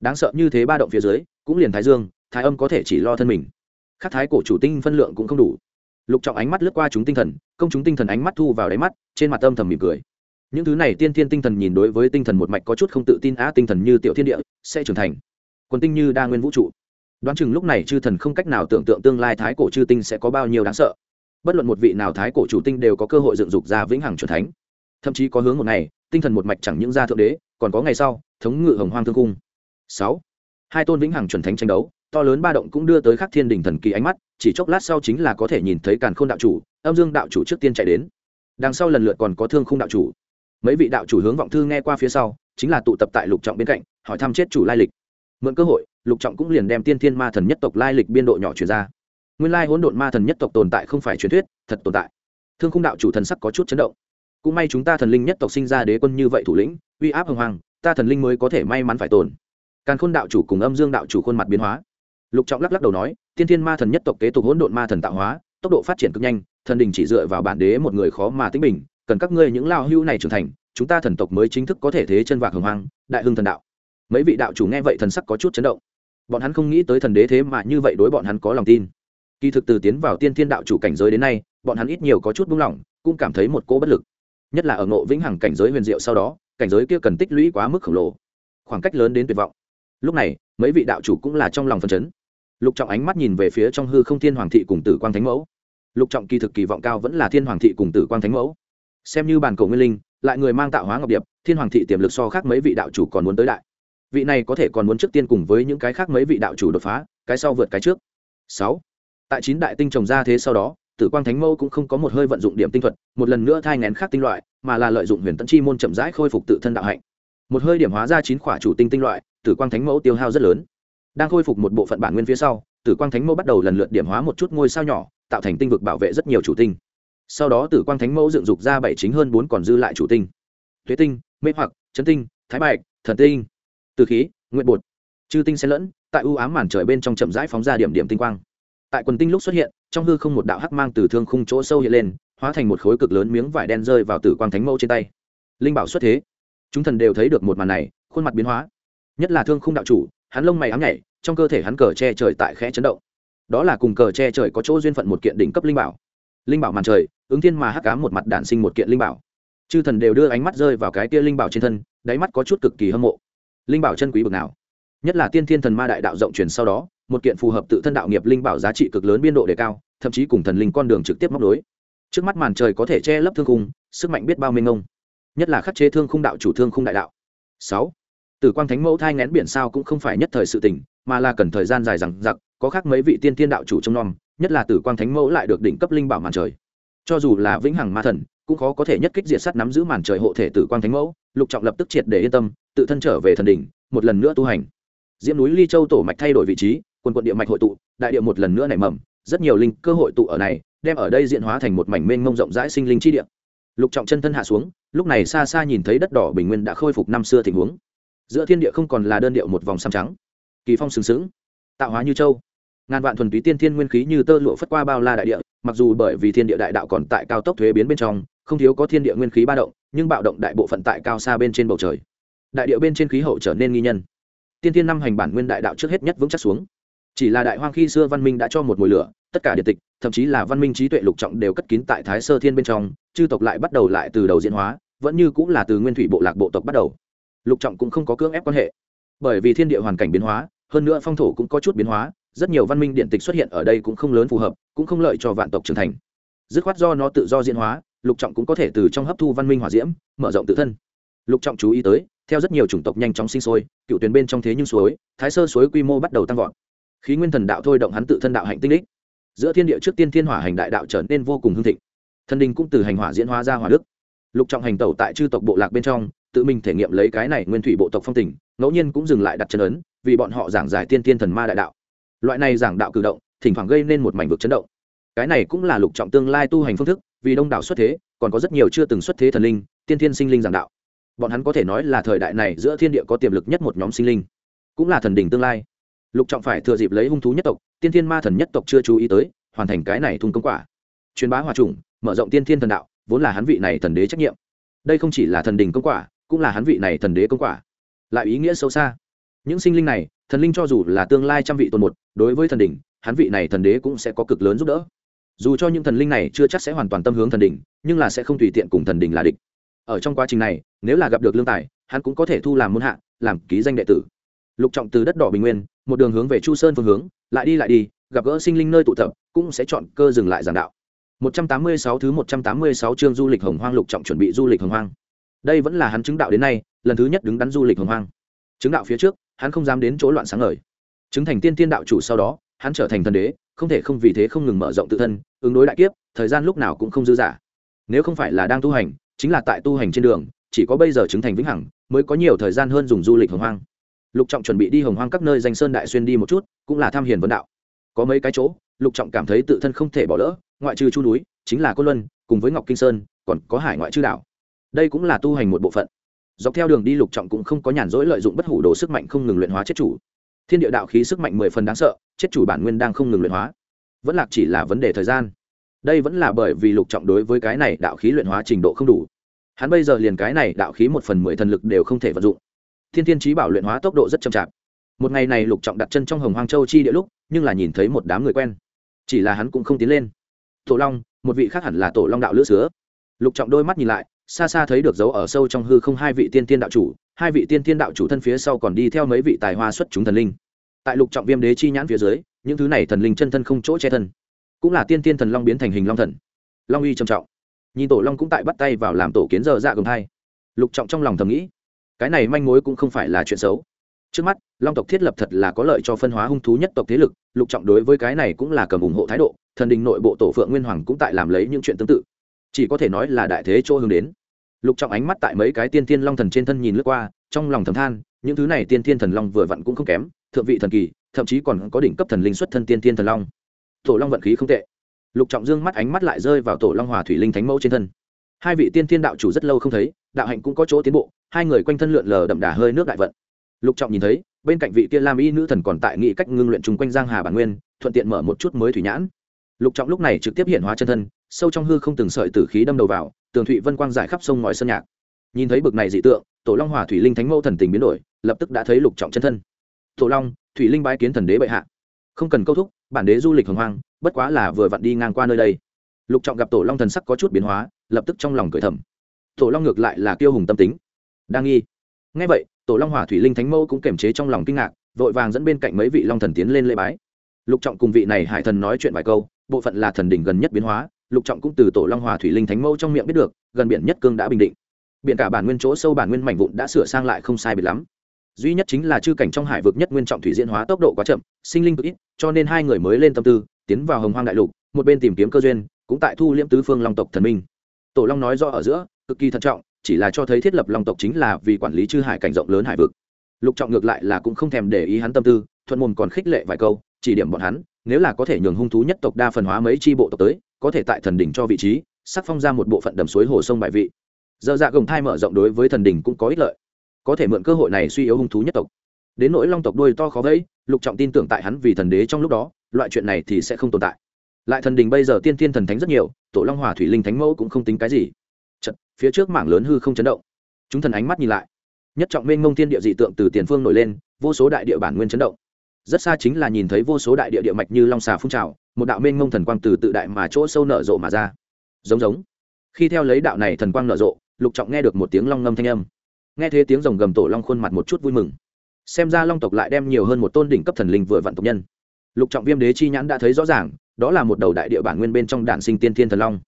Đáng sợ như thế ba động phía dưới, cũng liền thái dương, thái âm có thể chỉ lo thân mình. Khắc thái cổ chủ tinh phân lượng cũng không đủ. Lục trọng ánh mắt lướt qua chúng tinh thần, công chúng tinh thần ánh mắt thu vào đáy mắt, trên mặt âm thầm mỉm cười. Những thứ này tiên thiên tinh thần nhìn đối với tinh thần một mạch có chút không tự tin á tinh thần như tiểu thiên địa, sẽ trưởng thành. Quần tinh như đa nguyên vũ trụ đoán chừng lúc này chư thần không cách nào tưởng tượng tương lai thái cổ chư tinh sẽ có bao nhiêu đáng sợ. Bất luận một vị nào thái cổ chủ tinh đều có cơ hội dựng dục ra vĩnh hằng c thánh. Thậm chí có hướng một ngày, tinh thần một mạch chẳng những ra thượng đế, còn có ngày sau, thống ngự hồng hoang thương cung. Sáu, hai tôn vĩnh hằng chuẩn thánh tranh đấu, to lớn ba động cũng đưa tới khắc thiên đình thần kỳ ánh mắt, chỉ chốc lát sau chính là có thể nhìn thấy càn khôn đạo chủ, âm dương đạo chủ trước tiên chạy đến. Đằng sau lần lượt còn có thương khung đạo chủ. Mấy vị đạo chủ hướng vọng thư nghe qua phía sau, chính là tụ tập tại lục trọng bên cạnh, hỏi thăm chết chủ lai lịch. Mượn cơ hội lục trọng cũng liền đem tiên thiên ma thần nhất tộc lai lịch biên độ nhỏ chuyển ra. Nguyên lai hỗn độn ma thần nhất tộc tồn tại không phải truyền thuyết, thật tồn tại. Thương khung đạo chủ thần sắc có chút chấn động. Cũng may chúng ta thần linh nhất tộc sinh ra đế quân như vậy thủ lĩnh, uy áp hồng hoàng, ta thần linh mới có thể may mắn phải tồn. Càn khôn đạo chủ cùng âm dương đạo chủ khuôn mặt biến hóa. Lục trọng lắc lắc đầu nói, tiên thiên ma thần nhất tộc kế tục hỗn độn ma thần tạo hóa, tốc độ phát triển cực nhanh, thần đình chỉ dựa vào bản đế một người khó mà tính bình, cần các ngươi những lao hưu này trưởng thành, chúng ta thần tộc mới chính thức có thể thế chân vạc hồng hoang đại hưng thần đạo. Mấy vị đạo chủ nghe vậy thần sắc có chút chấn động bọn hắn không nghĩ tới thần đế thế mà như vậy đối bọn hắn có lòng tin. Kỳ thực từ tiến vào tiên thiên đạo chủ cảnh giới đến nay, bọn hắn ít nhiều có chút buông lỏng, cũng cảm thấy một cỗ bất lực. Nhất là ở ngộ vĩnh hằng cảnh giới huyền diệu sau đó, cảnh giới kia cần tích lũy quá mức khổng lồ. Khoảng cách lớn đến tuyệt vọng. Lúc này, mấy vị đạo chủ cũng là trong lòng phân chấn. Lục trọng ánh mắt nhìn về phía trong hư không thiên hoàng thị cùng tử quang thánh mẫu. Lục trọng kỳ thực kỳ vọng cao vẫn là thiên hoàng thị cùng tử quang thánh mẫu. Xem như bàn cổ nguyên linh, lại người mang tạo hóa ngọc điệp, thiên hoàng thị tiềm lực so khác mấy vị đạo chủ còn muốn tới đại vị này có thể còn muốn trước tiên cùng với những cái khác mấy vị đạo chủ đột phá, cái sau vượt cái trước. Sáu. Tại chín đại tinh trồng ra thế sau đó, tử quang thánh mẫu cũng không có một hơi vận dụng điểm tinh thuật, một lần nữa thai ngén khác tinh loại, mà là lợi dụng huyền tấn chi môn chậm rãi khôi phục tự thân đạo hạnh. Một hơi điểm hóa ra chín khỏa chủ tinh tinh loại, tử quang thánh mẫu tiêu hao rất lớn. Đang khôi phục một bộ phận bản nguyên phía sau, tử quang thánh mẫu bắt đầu lần lượt điểm hóa một chút ngôi sao nhỏ, tạo thành tinh vực bảo vệ rất nhiều chủ tinh. Sau đó tử quang thánh mẫu dựng dục ra bảy chính hơn bốn còn dư lại chủ tinh. Thuế tinh, mê hoặc, chấn tinh, thái bạch, thần tinh từ khí, nguyện bột. Chư tinh xen lẫn, tại ưu ám màn trời bên trong chậm rãi phóng ra điểm điểm tinh quang. Tại quần tinh lúc xuất hiện, trong hư không một đạo hắc mang từ thương khung chỗ sâu hiện lên, hóa thành một khối cực lớn miếng vải đen rơi vào tử quang thánh mẫu trên tay. Linh bảo xuất thế. Chúng thần đều thấy được một màn này, khuôn mặt biến hóa. Nhất là thương khung đạo chủ, hắn lông mày ám nhảy, trong cơ thể hắn cờ che trời tại khẽ chấn động. Đó là cùng cờ che trời có chỗ duyên phận một kiện đỉnh cấp linh bảo. Linh bảo màn trời, ứng thiên mà hắc cám một mặt đản sinh một kiện linh bảo. Chư thần đều đưa ánh mắt rơi vào cái tia linh bảo trên thân, đáy mắt có chút cực kỳ hâm mộ linh bảo chân quý bực nào. Nhất là tiên thiên thần ma đại đạo rộng truyền sau đó, một kiện phù hợp tự thân đạo nghiệp linh bảo giá trị cực lớn biên độ đề cao, thậm chí cùng thần linh con đường trực tiếp móc đối trước mắt màn trời có thể che lấp thương khung, sức mạnh biết bao mênh ngông nhất là khắc chế thương khung đạo chủ thương khung đại đạo. Sáu. Tử quang thánh mẫu thai ngén biển sao cũng không phải nhất thời sự tình, mà là cần thời gian dài rằng giặc có khác mấy vị tiên thiên đạo chủ trong nom, nhất là tử quang thánh mẫu lại được đỉnh cấp linh bảo màn trời. Cho dù là vĩnh hằng ma thần, cũng khó có thể nhất kích diệt sắt nắm giữ màn trời hộ thể tử quang thánh mẫu lục trọng lập tức triệt để yên tâm, tự thân trở về thần đỉnh, một lần nữa tu hành. Diễm núi ly châu tổ mạch thay đổi vị trí, quần quận địa mạch hội tụ, đại địa một lần nữa nảy mầm, rất nhiều linh cơ hội tụ ở này, đem ở đây diện hóa thành một mảnh mênh mông rộng rãi sinh linh chi địa. Lục trọng chân thân hạ xuống, lúc này xa xa nhìn thấy đất đỏ bình nguyên đã khôi phục năm xưa tình huống. Giữa thiên địa không còn là đơn điệu một vòng xăm trắng. Kỳ phong sừng sững, tạo hóa như châu. Ngàn vạn thuần túy tiên thiên nguyên khí như tơ lụa phất qua bao la đại địa, mặc dù bởi vì thiên địa đại đạo còn tại cao tốc thuế biến bên trong không thiếu có thiên địa nguyên khí ba động, nhưng bạo động đại bộ phận tại cao xa bên trên bầu trời. Đại địa bên trên khí hậu trở nên nghi nhân. Tiên thiên năm hành bản nguyên đại đạo trước hết nhất vững chắc xuống. Chỉ là đại hoang khi xưa văn minh đã cho một mùi lửa, tất cả địa tịch, thậm chí là văn minh trí tuệ lục trọng đều cất kín tại thái sơ thiên bên trong, chư tộc lại bắt đầu lại từ đầu diễn hóa, vẫn như cũng là từ nguyên thủy bộ lạc bộ tộc bắt đầu. Lục trọng cũng không có cưỡng ép quan hệ. Bởi vì thiên địa hoàn cảnh biến hóa, hơn nữa phong thổ cũng có chút biến hóa, rất nhiều văn minh điện tịch xuất hiện ở đây cũng không lớn phù hợp, cũng không lợi cho vạn tộc trưởng thành. Dứt khoát do nó tự do diễn hóa lục trọng cũng có thể từ trong hấp thu văn minh hỏa diễm, mở rộng tự thân. Lục trọng chú ý tới, theo rất nhiều chủng tộc nhanh chóng sinh sôi, cựu tuyến bên trong thế nhưng suối, thái sơ suối quy mô bắt đầu tăng vọt. Khí nguyên thần đạo thôi động hắn tự thân đạo hạnh tinh đích giữa thiên địa trước tiên thiên hỏa hành đại đạo trở nên vô cùng hưng thịnh. Thần đình cũng từ hành hỏa diễn hóa ra hỏa đức. Lục trọng hành tẩu tại chư tộc bộ lạc bên trong, tự mình thể nghiệm lấy cái này nguyên thủy bộ tộc phong tình, ngẫu nhiên cũng dừng lại đặt chân ấn, vì bọn họ giảng giải tiên thiên thần ma đại đạo. Loại này giảng đạo cử động, thỉnh thoảng gây nên một mảnh vực chấn động. Cái này cũng là lục trọng tương lai tu hành phương thức vì đông đảo xuất thế, còn có rất nhiều chưa từng xuất thế thần linh, tiên thiên sinh linh giảng đạo. Bọn hắn có thể nói là thời đại này giữa thiên địa có tiềm lực nhất một nhóm sinh linh, cũng là thần đỉnh tương lai. Lục trọng phải thừa dịp lấy hung thú nhất tộc, tiên thiên ma thần nhất tộc chưa chú ý tới, hoàn thành cái này thung công quả. Truyền bá hòa trùng mở rộng tiên thiên thần đạo, vốn là hắn vị này thần đế trách nhiệm. Đây không chỉ là thần đình công quả, cũng là hắn vị này thần đế công quả. Lại ý nghĩa sâu xa. Những sinh linh này, thần linh cho dù là tương lai trăm vị tồn một, đối với thần đình hắn vị này thần đế cũng sẽ có cực lớn giúp đỡ dù cho những thần linh này chưa chắc sẽ hoàn toàn tâm hướng thần đình nhưng là sẽ không tùy tiện cùng thần đình là địch ở trong quá trình này nếu là gặp được lương tài hắn cũng có thể thu làm môn hạ làm ký danh đệ tử lục trọng từ đất đỏ bình nguyên một đường hướng về chu sơn phương hướng lại đi lại đi gặp gỡ sinh linh nơi tụ tập cũng sẽ chọn cơ dừng lại giảng đạo 186 thứ 186 chương du lịch Hồng Hoang lục trọng chuẩn bị du lịch Hồng Hoang. Đây vẫn là hắn chứng đạo đến nay, lần thứ nhất đứng đắn du lịch Hồng Hoang. Chứng đạo phía trước, hắn không dám đến chỗ loạn sáng ngời. Chứng thành tiên tiên đạo chủ sau đó, hắn trở thành thần đế, không thể không vì thế không ngừng mở rộng tự thân, ứng đối đại kiếp, thời gian lúc nào cũng không dư giả. Nếu không phải là đang tu hành, chính là tại tu hành trên đường, chỉ có bây giờ chứng thành vĩnh hằng, mới có nhiều thời gian hơn dùng du lịch Hồng Hoang. Lục Trọng chuẩn bị đi Hồng Hoang các nơi danh sơn đại xuyên đi một chút, cũng là tham hiền vấn đạo. Có mấy cái chỗ, Lục Trọng cảm thấy tự thân không thể bỏ lỡ, ngoại trừ chu núi chính là côn luân cùng với ngọc kinh sơn còn có hải ngoại chư đảo đây cũng là tu hành một bộ phận dọc theo đường đi lục trọng cũng không có nhàn rỗi lợi dụng bất hủ đồ sức mạnh không ngừng luyện hóa chết chủ thiên địa đạo khí sức mạnh mười phần đáng sợ chết chủ bản nguyên đang không ngừng luyện hóa. Vẫn lạc chỉ là vấn đề thời gian. Đây vẫn là bởi vì lục trọng đối với cái này đạo khí luyện hóa trình độ không đủ. Hắn bây giờ liền cái này đạo khí một phần mười thần lực đều không thể vận dụng. Thiên thiên trí bảo luyện hóa tốc độ rất chậm chạp. Một ngày này lục trọng đặt chân trong hồng hoang châu chi địa lúc, nhưng là nhìn thấy một đám người quen. Chỉ là hắn cũng không tiến lên. Tổ long, một vị khác hẳn là tổ long đạo lữ sứa lục trọng đôi mắt nhìn lại, xa xa thấy được dấu ở sâu trong hư không hai vị tiên tiên đạo chủ. Hai vị tiên tiên đạo chủ thân phía sau còn đi theo mấy vị tài hoa xuất chúng thần linh tại lục trọng viêm đế chi nhãn phía dưới, những thứ này thần linh chân thân không chỗ che thân. Cũng là tiên tiên thần long biến thành hình long thần. Long uy trầm trọng. Nhìn tổ long cũng tại bắt tay vào làm tổ kiến giờ dạ gồng hai. Lục trọng trong lòng thầm nghĩ, cái này manh mối cũng không phải là chuyện xấu. Trước mắt, long tộc thiết lập thật là có lợi cho phân hóa hung thú nhất tộc thế lực, lục trọng đối với cái này cũng là cầm ủng hộ thái độ, thần đình nội bộ tổ phượng nguyên hoàng cũng tại làm lấy những chuyện tương tự. Chỉ có thể nói là đại thế chỗ hướng đến. Lục trọng ánh mắt tại mấy cái tiên tiên long thần trên thân nhìn lướt qua, trong lòng thầm than, những thứ này tiên tiên thần long vừa vặn cũng không kém thượng vị thần kỳ, thậm chí còn có đỉnh cấp thần linh xuất thân tiên tiên thần long. Tổ long vận khí không tệ. Lục trọng dương mắt ánh mắt lại rơi vào tổ long hòa thủy linh thánh mẫu trên thân. Hai vị tiên tiên đạo chủ rất lâu không thấy, đạo hạnh cũng có chỗ tiến bộ, hai người quanh thân lượn lờ đậm đà hơi nước đại vận. Lục trọng nhìn thấy, bên cạnh vị tiên lam y nữ thần còn tại nghị cách ngưng luyện chung quanh giang hà bản nguyên, thuận tiện mở một chút mới thủy nhãn. Lục trọng lúc này trực tiếp hiện hóa chân thân, sâu trong hư không từng sợi tử khí đâm đầu vào, tường thụy vân quang giải khắp sông ngòi sơn nhạc. Nhìn thấy bực này dị tượng, tổ long hòa thủy linh thánh mẫu thần tình biến đổi, lập tức đã thấy lục trọng chân thân tổ long, thủy linh bái kiến thần đế bệ hạ. Không cần câu thúc, bản đế du lịch hồng hoang, bất quá là vừa vặn đi ngang qua nơi đây. Lục trọng gặp tổ long thần sắc có chút biến hóa, lập tức trong lòng cười thầm. Tổ long ngược lại là kiêu hùng tâm tính. Đang nghi. Ngay vậy tổ long hòa thủy linh thánh mẫu cũng kiềm chế trong lòng kinh ngạc, vội vàng dẫn bên cạnh mấy vị long thần tiến lên lễ bái. Lục trọng cùng vị này hải thần nói chuyện vài câu, bộ phận là thần đỉnh gần nhất biến hóa, lục trọng cũng từ tổ long hòa thủy linh thánh mẫu trong miệng biết được, gần biển nhất cương đã bình định. Biển cả bản nguyên chỗ sâu bản nguyên mảnh vụn đã sửa sang lại không sai biệt lắm duy nhất chính là chư cảnh trong hải vực nhất nguyên trọng thủy diễn hóa tốc độ quá chậm, sinh linh cực ít, cho nên hai người mới lên tâm tư, tiến vào hồng hoang đại lục, một bên tìm kiếm cơ duyên, cũng tại thu liễm tứ phương long tộc thần minh. Tổ long nói rõ ở giữa, cực kỳ thận trọng, chỉ là cho thấy thiết lập long tộc chính là vì quản lý chư hải cảnh rộng lớn hải vực. Lục trọng ngược lại là cũng không thèm để ý hắn tâm tư, thuận mồm còn khích lệ vài câu, chỉ điểm bọn hắn, nếu là có thể nhường hung thú nhất tộc đa phần hóa mấy chi bộ tộc tới, có thể tại thần đỉnh cho vị trí, sắc phong ra một bộ phận đầm suối hồ sông bại vị. Giờ dạ gồng thai mở rộng đối với thần đỉnh cũng có ích lợi có thể mượn cơ hội này suy yếu hung thú nhất tộc. Đến nỗi long tộc đôi to khó vẫy lục trọng tin tưởng tại hắn vì thần đế trong lúc đó loại chuyện này thì sẽ không tồn tại. Lại thần đình bây giờ tiên tiên thần thánh rất nhiều tổ long hòa thủy linh thánh mẫu cũng không tính cái gì. Chật, phía trước mảng lớn hư không chấn động. Chúng thần ánh mắt nhìn lại. Nhất trọng mênh mông tiên địa dị tượng từ tiền phương nổi lên vô số đại địa bản nguyên chấn động. Rất xa chính là nhìn thấy vô số đại địa địa mạch như long xà phun trào một đạo mênh mông thần quang từ tự đại mà chỗ sâu nở rộ mà ra. Giống giống. Khi theo lấy đạo này thần quang nở rộ lục trọng nghe được một tiếng long ngâm thanh âm nghe thấy tiếng rồng gầm tổ long khuôn mặt một chút vui mừng. Xem ra long tộc lại đem nhiều hơn một tôn đỉnh cấp thần linh vừa vặn tộc nhân. Lục trọng viêm đế chi nhãn đã thấy rõ ràng, đó là một đầu đại địa bản nguyên bên trong đản sinh tiên thiên thần long.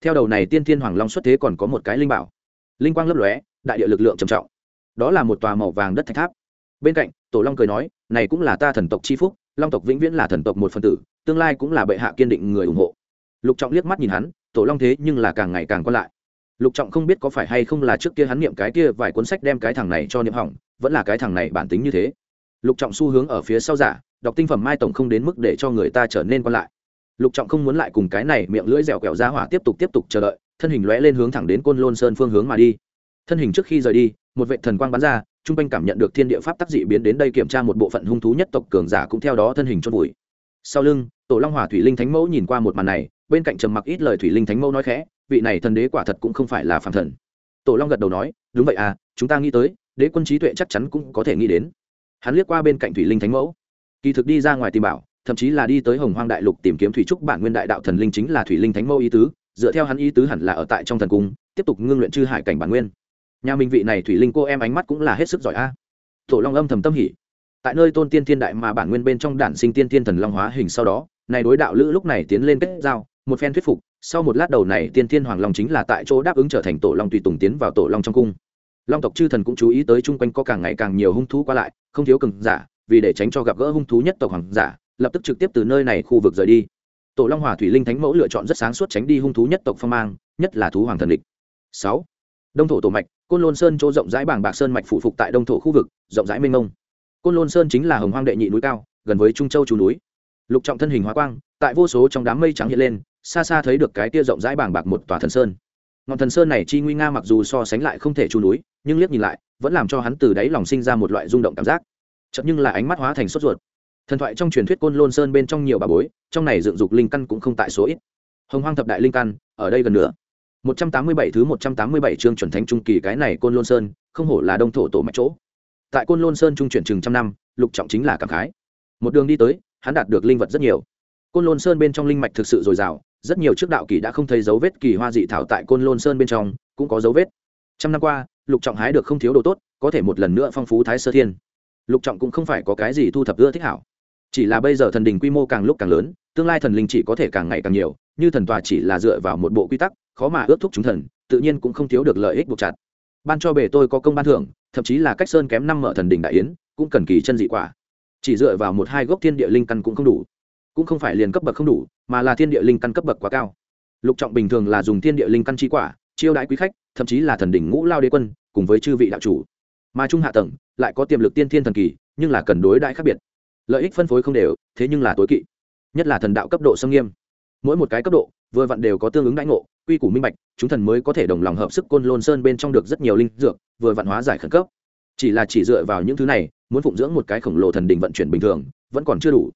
Theo đầu này tiên thiên hoàng long xuất thế còn có một cái linh bảo. Linh quang lấp lóe, đại địa lực lượng trầm trọng. Đó là một tòa màu vàng đất thạch tháp. Bên cạnh, tổ long cười nói, này cũng là ta thần tộc c h i phúc, long tộc vĩnh viễn là thần tộc một phần tử, tương lai cũng là bệ hạ kiên định người ủng hộ. Lục trọng liếc mắt nhìn hắn, tổ long thế nhưng là càng ngày càng quan lại lục trọng không biết có phải hay không là trước kia hắn niệm cái kia vài cuốn sách đem cái thằng này cho niệm hỏng, vẫn là cái thằng này bản tính như thế. Lục trọng xu hướng ở phía sau giả, đọc tinh phẩm mai tổng không đến mức để cho người ta trở nên quan lại. Lục trọng không muốn lại cùng cái này miệng lưỡi dẻo quẹo ra hỏa tiếp tục tiếp tục chờ đợi, thân hình lóe lên hướng thẳng đến côn lôn sơn phương hướng mà đi. Thân hình trước khi rời đi, một vệ thần quang bắn ra, trung quanh cảm nhận được thiên địa pháp tác dị biến đến đây kiểm tra một bộ phận hung thú nhất tộc cường giả cũng theo đó thân hình chôn vùi. Sau lưng, tổ long hỏa thủy linh thánh mẫu nhìn qua một màn này, bên cạnh trầm mặc ít lời thủy linh thánh mẫu nói khẽ vị này thần đế quả thật cũng không phải là phàm thần. Tổ long gật đầu nói, đúng vậy à chúng ta nghĩ tới, đế quân trí tuệ chắc chắn cũng có thể nghĩ đến. Hắn liếc qua bên cạnh thủy linh thánh mẫu. Kỳ thực đi ra ngoài tìm bảo, thậm chí là đi tới hồng hoang đại lục tìm kiếm thủy trúc bản nguyên đại đạo thần linh chính là thủy linh thánh mẫu ý tứ, dựa theo hắn ý tứ hẳn là ở tại trong thần cung, tiếp tục ngưng luyện chư hải cảnh bản nguyên. Nhà minh vị này thủy linh cô em ánh mắt cũng là hết sức giỏi a. Tổ long âm thầm tâm hỉ. Tại nơi tôn tiên thiên đại mà bản nguyên bên trong đản sinh tiên thiên thần long hóa hình sau đó, này đối đạo lữ lúc này tiến lên kết giao một phen thuyết phục, sau một lát đầu này tiên thiên hoàng long chính là tại chỗ đáp ứng trở thành tổ long tùy tùng tiến vào tổ long trong cung. Long tộc chư thần cũng chú ý tới chung quanh có càng ngày càng nhiều hung thú qua lại, không thiếu cường giả, vì để tránh cho gặp gỡ hung thú nhất tộc hoàng giả, lập tức trực tiếp từ nơi này khu vực rời đi. Tổ long hòa thủy linh thánh mẫu lựa chọn rất sáng suốt tránh đi hung thú nhất tộc phong mang, nhất là thú hoàng thần địch. Sáu. Đông thổ tổ mạch, côn lôn sơn chỗ rộng rãi bảng bạc sơn mạch phụ phục tại đông thổ khu vực, rộng rãi mênh mông. Côn lôn sơn chính là hồng hoang đệ nhị núi cao, gần với trung châu chú núi. Lục trọng thân hình hóa quang, tại vô số trong đám mây trắng hiện lên xa xa thấy được cái tia rộng rãi bảng bạc một tòa thần sơn. Ngọn thần sơn này chi nguy nga mặc dù so sánh lại không thể chu núi, nhưng liếc nhìn lại, vẫn làm cho hắn từ đáy lòng sinh ra một loại rung động cảm giác. Chậm nhưng là ánh mắt hóa thành sốt ruột. Thần thoại trong truyền thuyết côn lôn sơn bên trong nhiều bà bối, trong này dựng dục linh căn cũng không tại số ít. Hồng hoang thập đại linh căn, ở đây gần nữa 187 thứ 187 chương chuẩn thánh trung kỳ cái này côn lôn sơn, không hổ là đông thổ tổ mạch chỗ. Tại côn lôn sơn trung chuyển chừng trăm năm, lục trọng chính là cảm khái. Một đường đi tới, hắn đạt được linh vật rất nhiều. Côn lôn sơn bên trong linh mạch thực sự dồi dào rất nhiều trước đạo kỳ đã không thấy dấu vết kỳ hoa dị thảo tại côn lôn sơn bên trong, cũng có dấu vết. Trăm năm qua, lục trọng hái được không thiếu đồ tốt, có thể một lần nữa phong phú thái sơ thiên. Lục trọng cũng không phải có cái gì thu thập ưa thích hảo. Chỉ là bây giờ thần đình quy mô càng lúc càng lớn, tương lai thần linh chỉ có thể càng ngày càng nhiều, như thần tòa chỉ là dựa vào một bộ quy tắc, khó mà ước thúc chúng thần, tự nhiên cũng không thiếu được lợi ích buộc chặt. Ban cho bề tôi có công ban thưởng, thậm chí là cách sơn kém năm mở thần đình đại yến, cũng cần kỳ chân dị quả. Chỉ dựa vào một hai gốc thiên địa linh căn cũng không đủ cũng không phải liền cấp bậc không đủ, mà là thiên địa linh căn cấp bậc quá cao. Lục trọng bình thường là dùng thiên địa linh căn chi quả, chiêu đãi quý khách, thậm chí là thần đỉnh ngũ lao đế quân, cùng với chư vị đạo chủ. Mà trung hạ tầng lại có tiềm lực tiên thiên thần kỳ, nhưng là cần đối đãi khác biệt. Lợi ích phân phối không đều, thế nhưng là tối kỵ. Nhất là thần đạo cấp độ xâm nghiêm. Mỗi một cái cấp độ, vừa vặn đều có tương ứng đãi ngộ, quy củ minh bạch, chúng thần mới có thể đồng lòng hợp sức côn lôn sơn bên trong được rất nhiều linh dược, vừa vạn hóa giải khẩn cấp. Chỉ là chỉ dựa vào những thứ này, muốn phụng dưỡng một cái khổng lồ thần đình vận chuyển bình thường, vẫn còn chưa đủ.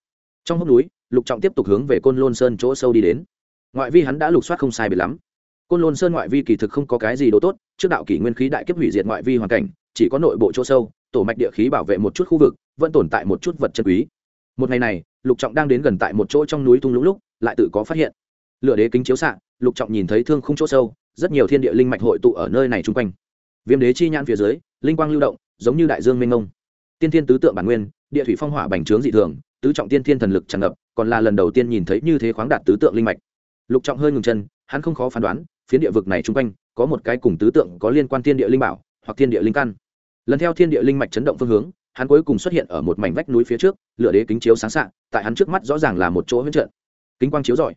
Trong hốc núi lục trọng tiếp tục hướng về côn lôn sơn chỗ sâu đi đến. Ngoại vi hắn đã lục soát không sai biệt lắm. Côn lôn sơn ngoại vi kỳ thực không có cái gì đồ tốt, trước đạo kỷ nguyên khí đại kiếp hủy diệt ngoại vi hoàn cảnh, chỉ có nội bộ chỗ sâu, tổ mạch địa khí bảo vệ một chút khu vực, vẫn tồn tại một chút vật chân quý. Một ngày này, lục trọng đang đến gần tại một chỗ trong núi thung lũng lúc, lại tự có phát hiện. Lựa đế kính chiếu xạ, lục trọng nhìn thấy thương khung chỗ sâu, rất nhiều thiên địa linh mạch hội tụ ở nơi này chung quanh. Viêm đế chi nhãn phía dưới, linh quang lưu động, giống như đại dương mênh ngông tiên thiên tứ tượng bản nguyên, địa thủy phong hỏa bành trướng dị thường tứ trọng tiên thiên thần lực tràn ngập, còn là lần đầu tiên nhìn thấy như thế khoáng đạt tứ tượng linh mạch. Lục trọng hơi ngừng chân, hắn không khó phán đoán, phiến địa vực này chung quanh, có một cái cùng tứ tượng có liên quan thiên địa linh bảo, hoặc thiên địa linh căn. Lần theo thiên địa linh mạch chấn động phương hướng, hắn cuối cùng xuất hiện ở một mảnh vách núi phía trước, lửa đế kính chiếu sáng sạng tại hắn trước mắt rõ ràng là một chỗ huyễn trận. Kính quang chiếu rọi.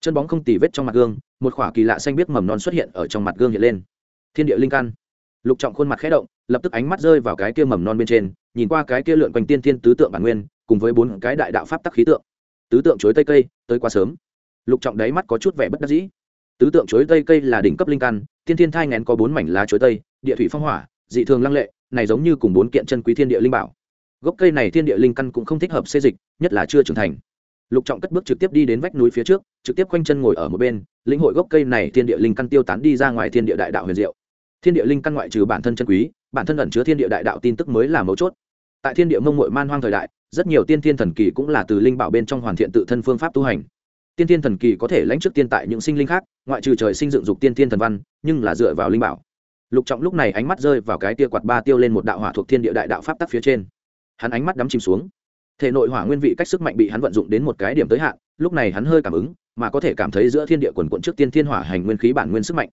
Chân bóng không tì vết trong mặt gương, một khỏa kỳ lạ xanh biết mầm non xuất hiện ở trong mặt gương hiện lên. Thiên địa linh căn. Lục trọng khuôn mặt khẽ động, lập tức ánh mắt rơi vào cái kia mầm non bên trên, nhìn qua cái kia lượn quanh tiên thiên tứ tượng bản nguyên cùng với bốn cái đại đạo pháp tắc khí tượng. Tứ tượng chuối tây cây, tới quá sớm. Lục trọng đáy mắt có chút vẻ bất đắc dĩ. Tứ tượng chuối tây cây là đỉnh cấp linh căn, thiên thiên thai ngén có bốn mảnh lá chuối tây, địa thủy phong hỏa, dị thường lăng lệ, này giống như cùng bốn kiện chân quý thiên địa linh bảo. Gốc cây này thiên địa linh căn cũng không thích hợp xê dịch, nhất là chưa trưởng thành. Lục trọng cất bước trực tiếp đi đến vách núi phía trước, trực tiếp quanh chân ngồi ở một bên, lĩnh hội gốc cây này thiên địa linh căn tiêu tán đi ra ngoài thiên địa đại đạo huyền diệu. Thiên địa linh căn ngoại trừ bản thân chân quý, bản thân ẩn chứa thiên địa đại đạo tin tức mới là mấu chốt. Tại thiên địa mông mội man hoang thời đại rất nhiều tiên thiên thần kỳ cũng là từ linh bảo bên trong hoàn thiện tự thân phương pháp tu hành. Tiên thiên thần kỳ có thể lãnh trước tiên tại những sinh linh khác, ngoại trừ trời sinh dựng dục tiên thiên thần văn, nhưng là dựa vào linh bảo. Lục trọng lúc này ánh mắt rơi vào cái tia quạt ba tiêu lên một đạo hỏa thuộc thiên địa đại đạo pháp tắc phía trên. Hắn ánh mắt đắm chìm xuống. Thể nội hỏa nguyên vị cách sức mạnh bị hắn vận dụng đến một cái điểm tới hạn, lúc này hắn hơi cảm ứng, mà có thể cảm thấy giữa thiên địa quần quận trước tiên thiên hỏa hành nguyên khí bản nguyên sức mạnh.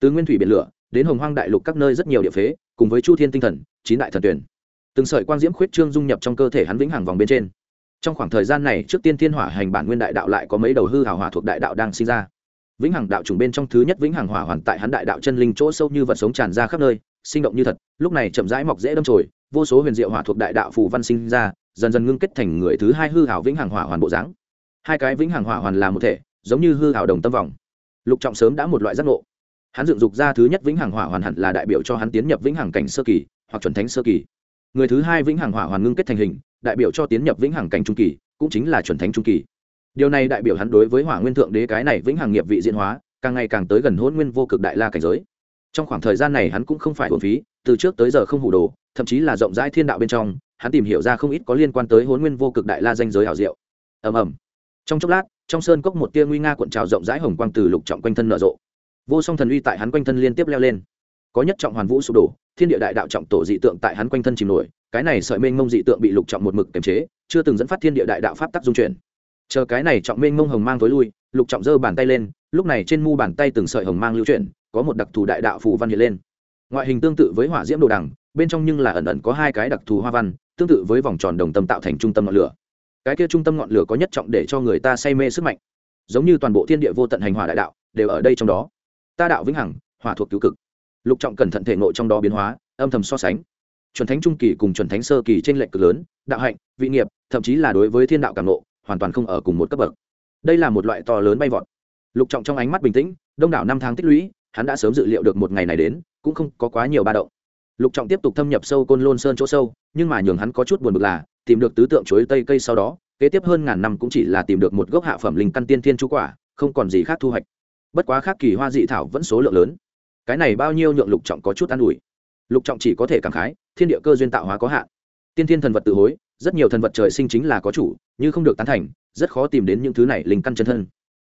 Từ nguyên thủy biển lửa, đến hồng hoang đại lục các nơi rất nhiều địa phế, cùng với chu thiên tinh thần, chín đại thần tuyển từng sợi quang diễm khuyết trương dung nhập trong cơ thể hắn vĩnh hằng vòng bên trên. Trong khoảng thời gian này, trước tiên thiên hỏa hành bản nguyên đại đạo lại có mấy đầu hư hào hỏa thuộc đại đạo đang sinh ra. Vĩnh hằng đạo chủng bên trong thứ nhất vĩnh hằng hỏa hoàn tại hắn đại đạo chân linh chỗ sâu như vật sống tràn ra khắp nơi, sinh động như thật, lúc này chậm rãi mọc dễ đâm trồi vô số huyền diệu hỏa thuộc đại đạo phù văn sinh ra, dần dần ngưng kết thành người thứ hai hư hảo vĩnh hằng hỏa hoàn bộ dáng. Hai cái vĩnh hằng hỏa hoàn là một thể, giống như hư hảo đồng tâm vòng. Lục trọng sớm đã một loại giác ngộ. Hắn dựng dục ra thứ nhất vĩnh hằng hỏa hoàn hẳn là đại biểu cho hắn tiến nhập vĩnh hằng cảnh sơ kỳ, hoặc chuẩn thánh sơ kỳ người thứ hai vĩnh hằng hỏa hoàn ngưng kết thành hình, đại biểu cho tiến nhập vĩnh hằng cảnh trung kỳ, cũng chính là chuẩn thánh trung kỳ. Điều này đại biểu hắn đối với hỏa nguyên thượng đế cái này vĩnh hằng nghiệp vị diễn hóa, càng ngày càng tới gần hôn nguyên vô cực đại la cảnh giới. Trong khoảng thời gian này hắn cũng không phải hồn phí, từ trước tới giờ không hủ đồ, thậm chí là rộng rãi thiên đạo bên trong, hắn tìm hiểu ra không ít có liên quan tới hôn nguyên vô cực đại la danh giới hảo diệu. Ầm ầm. Trong chốc lát, trong sơn cốc một tia nguy nga cuộn trào rộng rãi hồng quang từ lục trọng quanh thân nở rộ. Vô song thần uy tại hắn quanh thân liên tiếp leo lên. Có nhất trọng hoàn vũ sụp đổ thiên địa đại đạo trọng tổ dị tượng tại hắn quanh thân chìm nổi, cái này sợi mênh mông dị tượng bị lục trọng một mực kiềm chế, chưa từng dẫn phát thiên địa đại đạo pháp tắc dung chuyển. Chờ cái này trọng mênh mông hồng mang tối lui, lục trọng giơ bàn tay lên, lúc này trên mu bàn tay từng sợi hồng mang lưu chuyển, có một đặc thù đại đạo phù văn hiện lên. Ngoại hình tương tự với hỏa diễm đồ đằng, bên trong nhưng là ẩn ẩn có hai cái đặc thù hoa văn, tương tự với vòng tròn đồng tâm tạo thành trung tâm ngọn lửa. Cái kia trung tâm ngọn lửa có nhất trọng để cho người ta say mê sức mạnh. Giống như toàn bộ thiên địa vô tận hành hỏa đại đạo, đều ở đây trong đó. Ta đạo vĩnh hằng, hỏa thuộc cứu cực lục trọng cẩn thận thể nội trong đó biến hóa, âm thầm so sánh. Chuẩn thánh trung kỳ cùng chuẩn thánh sơ kỳ trên lệnh cực lớn, đạo hạnh, vị nghiệp, thậm chí là đối với thiên đạo cảm nộ hoàn toàn không ở cùng một cấp bậc. Đây là một loại to lớn bay vọt. Lục trọng trong ánh mắt bình tĩnh, đông đảo năm tháng tích lũy, hắn đã sớm dự liệu được một ngày này đến, cũng không có quá nhiều ba động. Lục trọng tiếp tục thâm nhập sâu côn lôn sơn chỗ sâu, nhưng mà nhường hắn có chút buồn bực là, tìm được tứ tượng chuối tây cây sau đó, kế tiếp hơn ngàn năm cũng chỉ là tìm được một gốc hạ phẩm linh căn tiên thiên chú quả, không còn gì khác thu hoạch. Bất quá khác kỳ hoa dị thảo vẫn số lượng lớn cái này bao nhiêu nhượng lục trọng có chút an ủi. Lục trọng chỉ có thể cảm khái, thiên địa cơ duyên tạo hóa có hạn. Tiên thiên thần vật tự hối, rất nhiều thần vật trời sinh chính là có chủ, như không được tán thành, rất khó tìm đến những thứ này linh căn chân thân.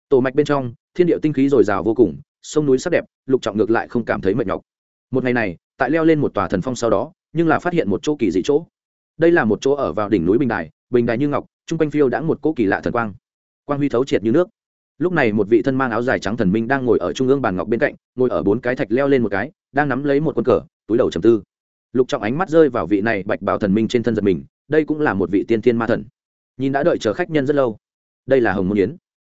Tổ mạch bên trong, thiên địa tinh khí dồi dào vô cùng, sông núi sắc đẹp, lục trọng ngược lại không cảm thấy mệt nhọc. Một ngày này, tại leo lên một tòa thần phong sau đó, nhưng là phát hiện một chỗ kỳ dị chỗ. Đây là một chỗ ở vào đỉnh núi bình đài bình đài như ngọc, chung quanh phiêu đã một cỗ kỳ lạ thần quang. Quang huy thấu triệt như nước lúc này một vị thân mang áo dài trắng thần minh đang ngồi ở trung ương bàn ngọc bên cạnh, ngồi ở bốn cái thạch leo lên một cái, đang nắm lấy một quân cờ, túi đầu trầm tư. Lục trọng ánh mắt rơi vào vị này bạch bảo thần minh trên thân giật mình, đây cũng là một vị tiên thiên ma thần. Nhìn đã đợi chờ khách nhân rất lâu. Đây là hồng môn yến.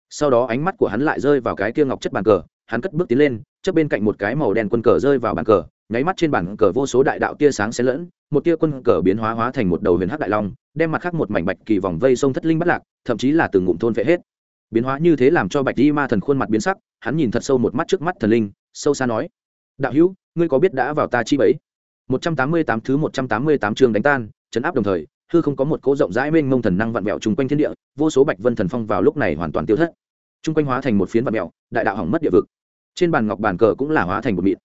Sau đó ánh mắt của hắn lại rơi vào cái kia ngọc chất bàn cờ, hắn cất bước tiến lên chấp bên cạnh một cái màu đen quân cờ rơi vào bàn cờ, nháy mắt trên bàn cờ vô số đại đạo tia sáng xen lẫn, một tia quân cờ biến hóa hóa thành một đầu huyền hắc đại long, đem mặt khác một mảnh bạch kỳ vòng vây sông thất linh bắt lạc, thậm chí là từng ngụm thôn vệ hết biến hóa như thế làm cho bạch di ma thần khuôn mặt biến sắc, hắn nhìn thật sâu một mắt trước mắt thần linh, sâu xa nói, đạo hữu, ngươi có biết đã vào ta chi bấy một trăm tám mươi tám thứ một trăm tám mươi tám chương đánh tan, chấn áp đồng thời, hư không có một cỗ rộng rãi mênh mông thần năng vặn vẹo chung quanh thiên địa, vô số bạch vân thần phong vào lúc này hoàn toàn tiêu thất. Chung quanh hóa thành một phiến vặn vẹo, đại đạo hỏng mất địa vực. Trên bàn ngọc bàn cờ cũng là hóa thành một mịn.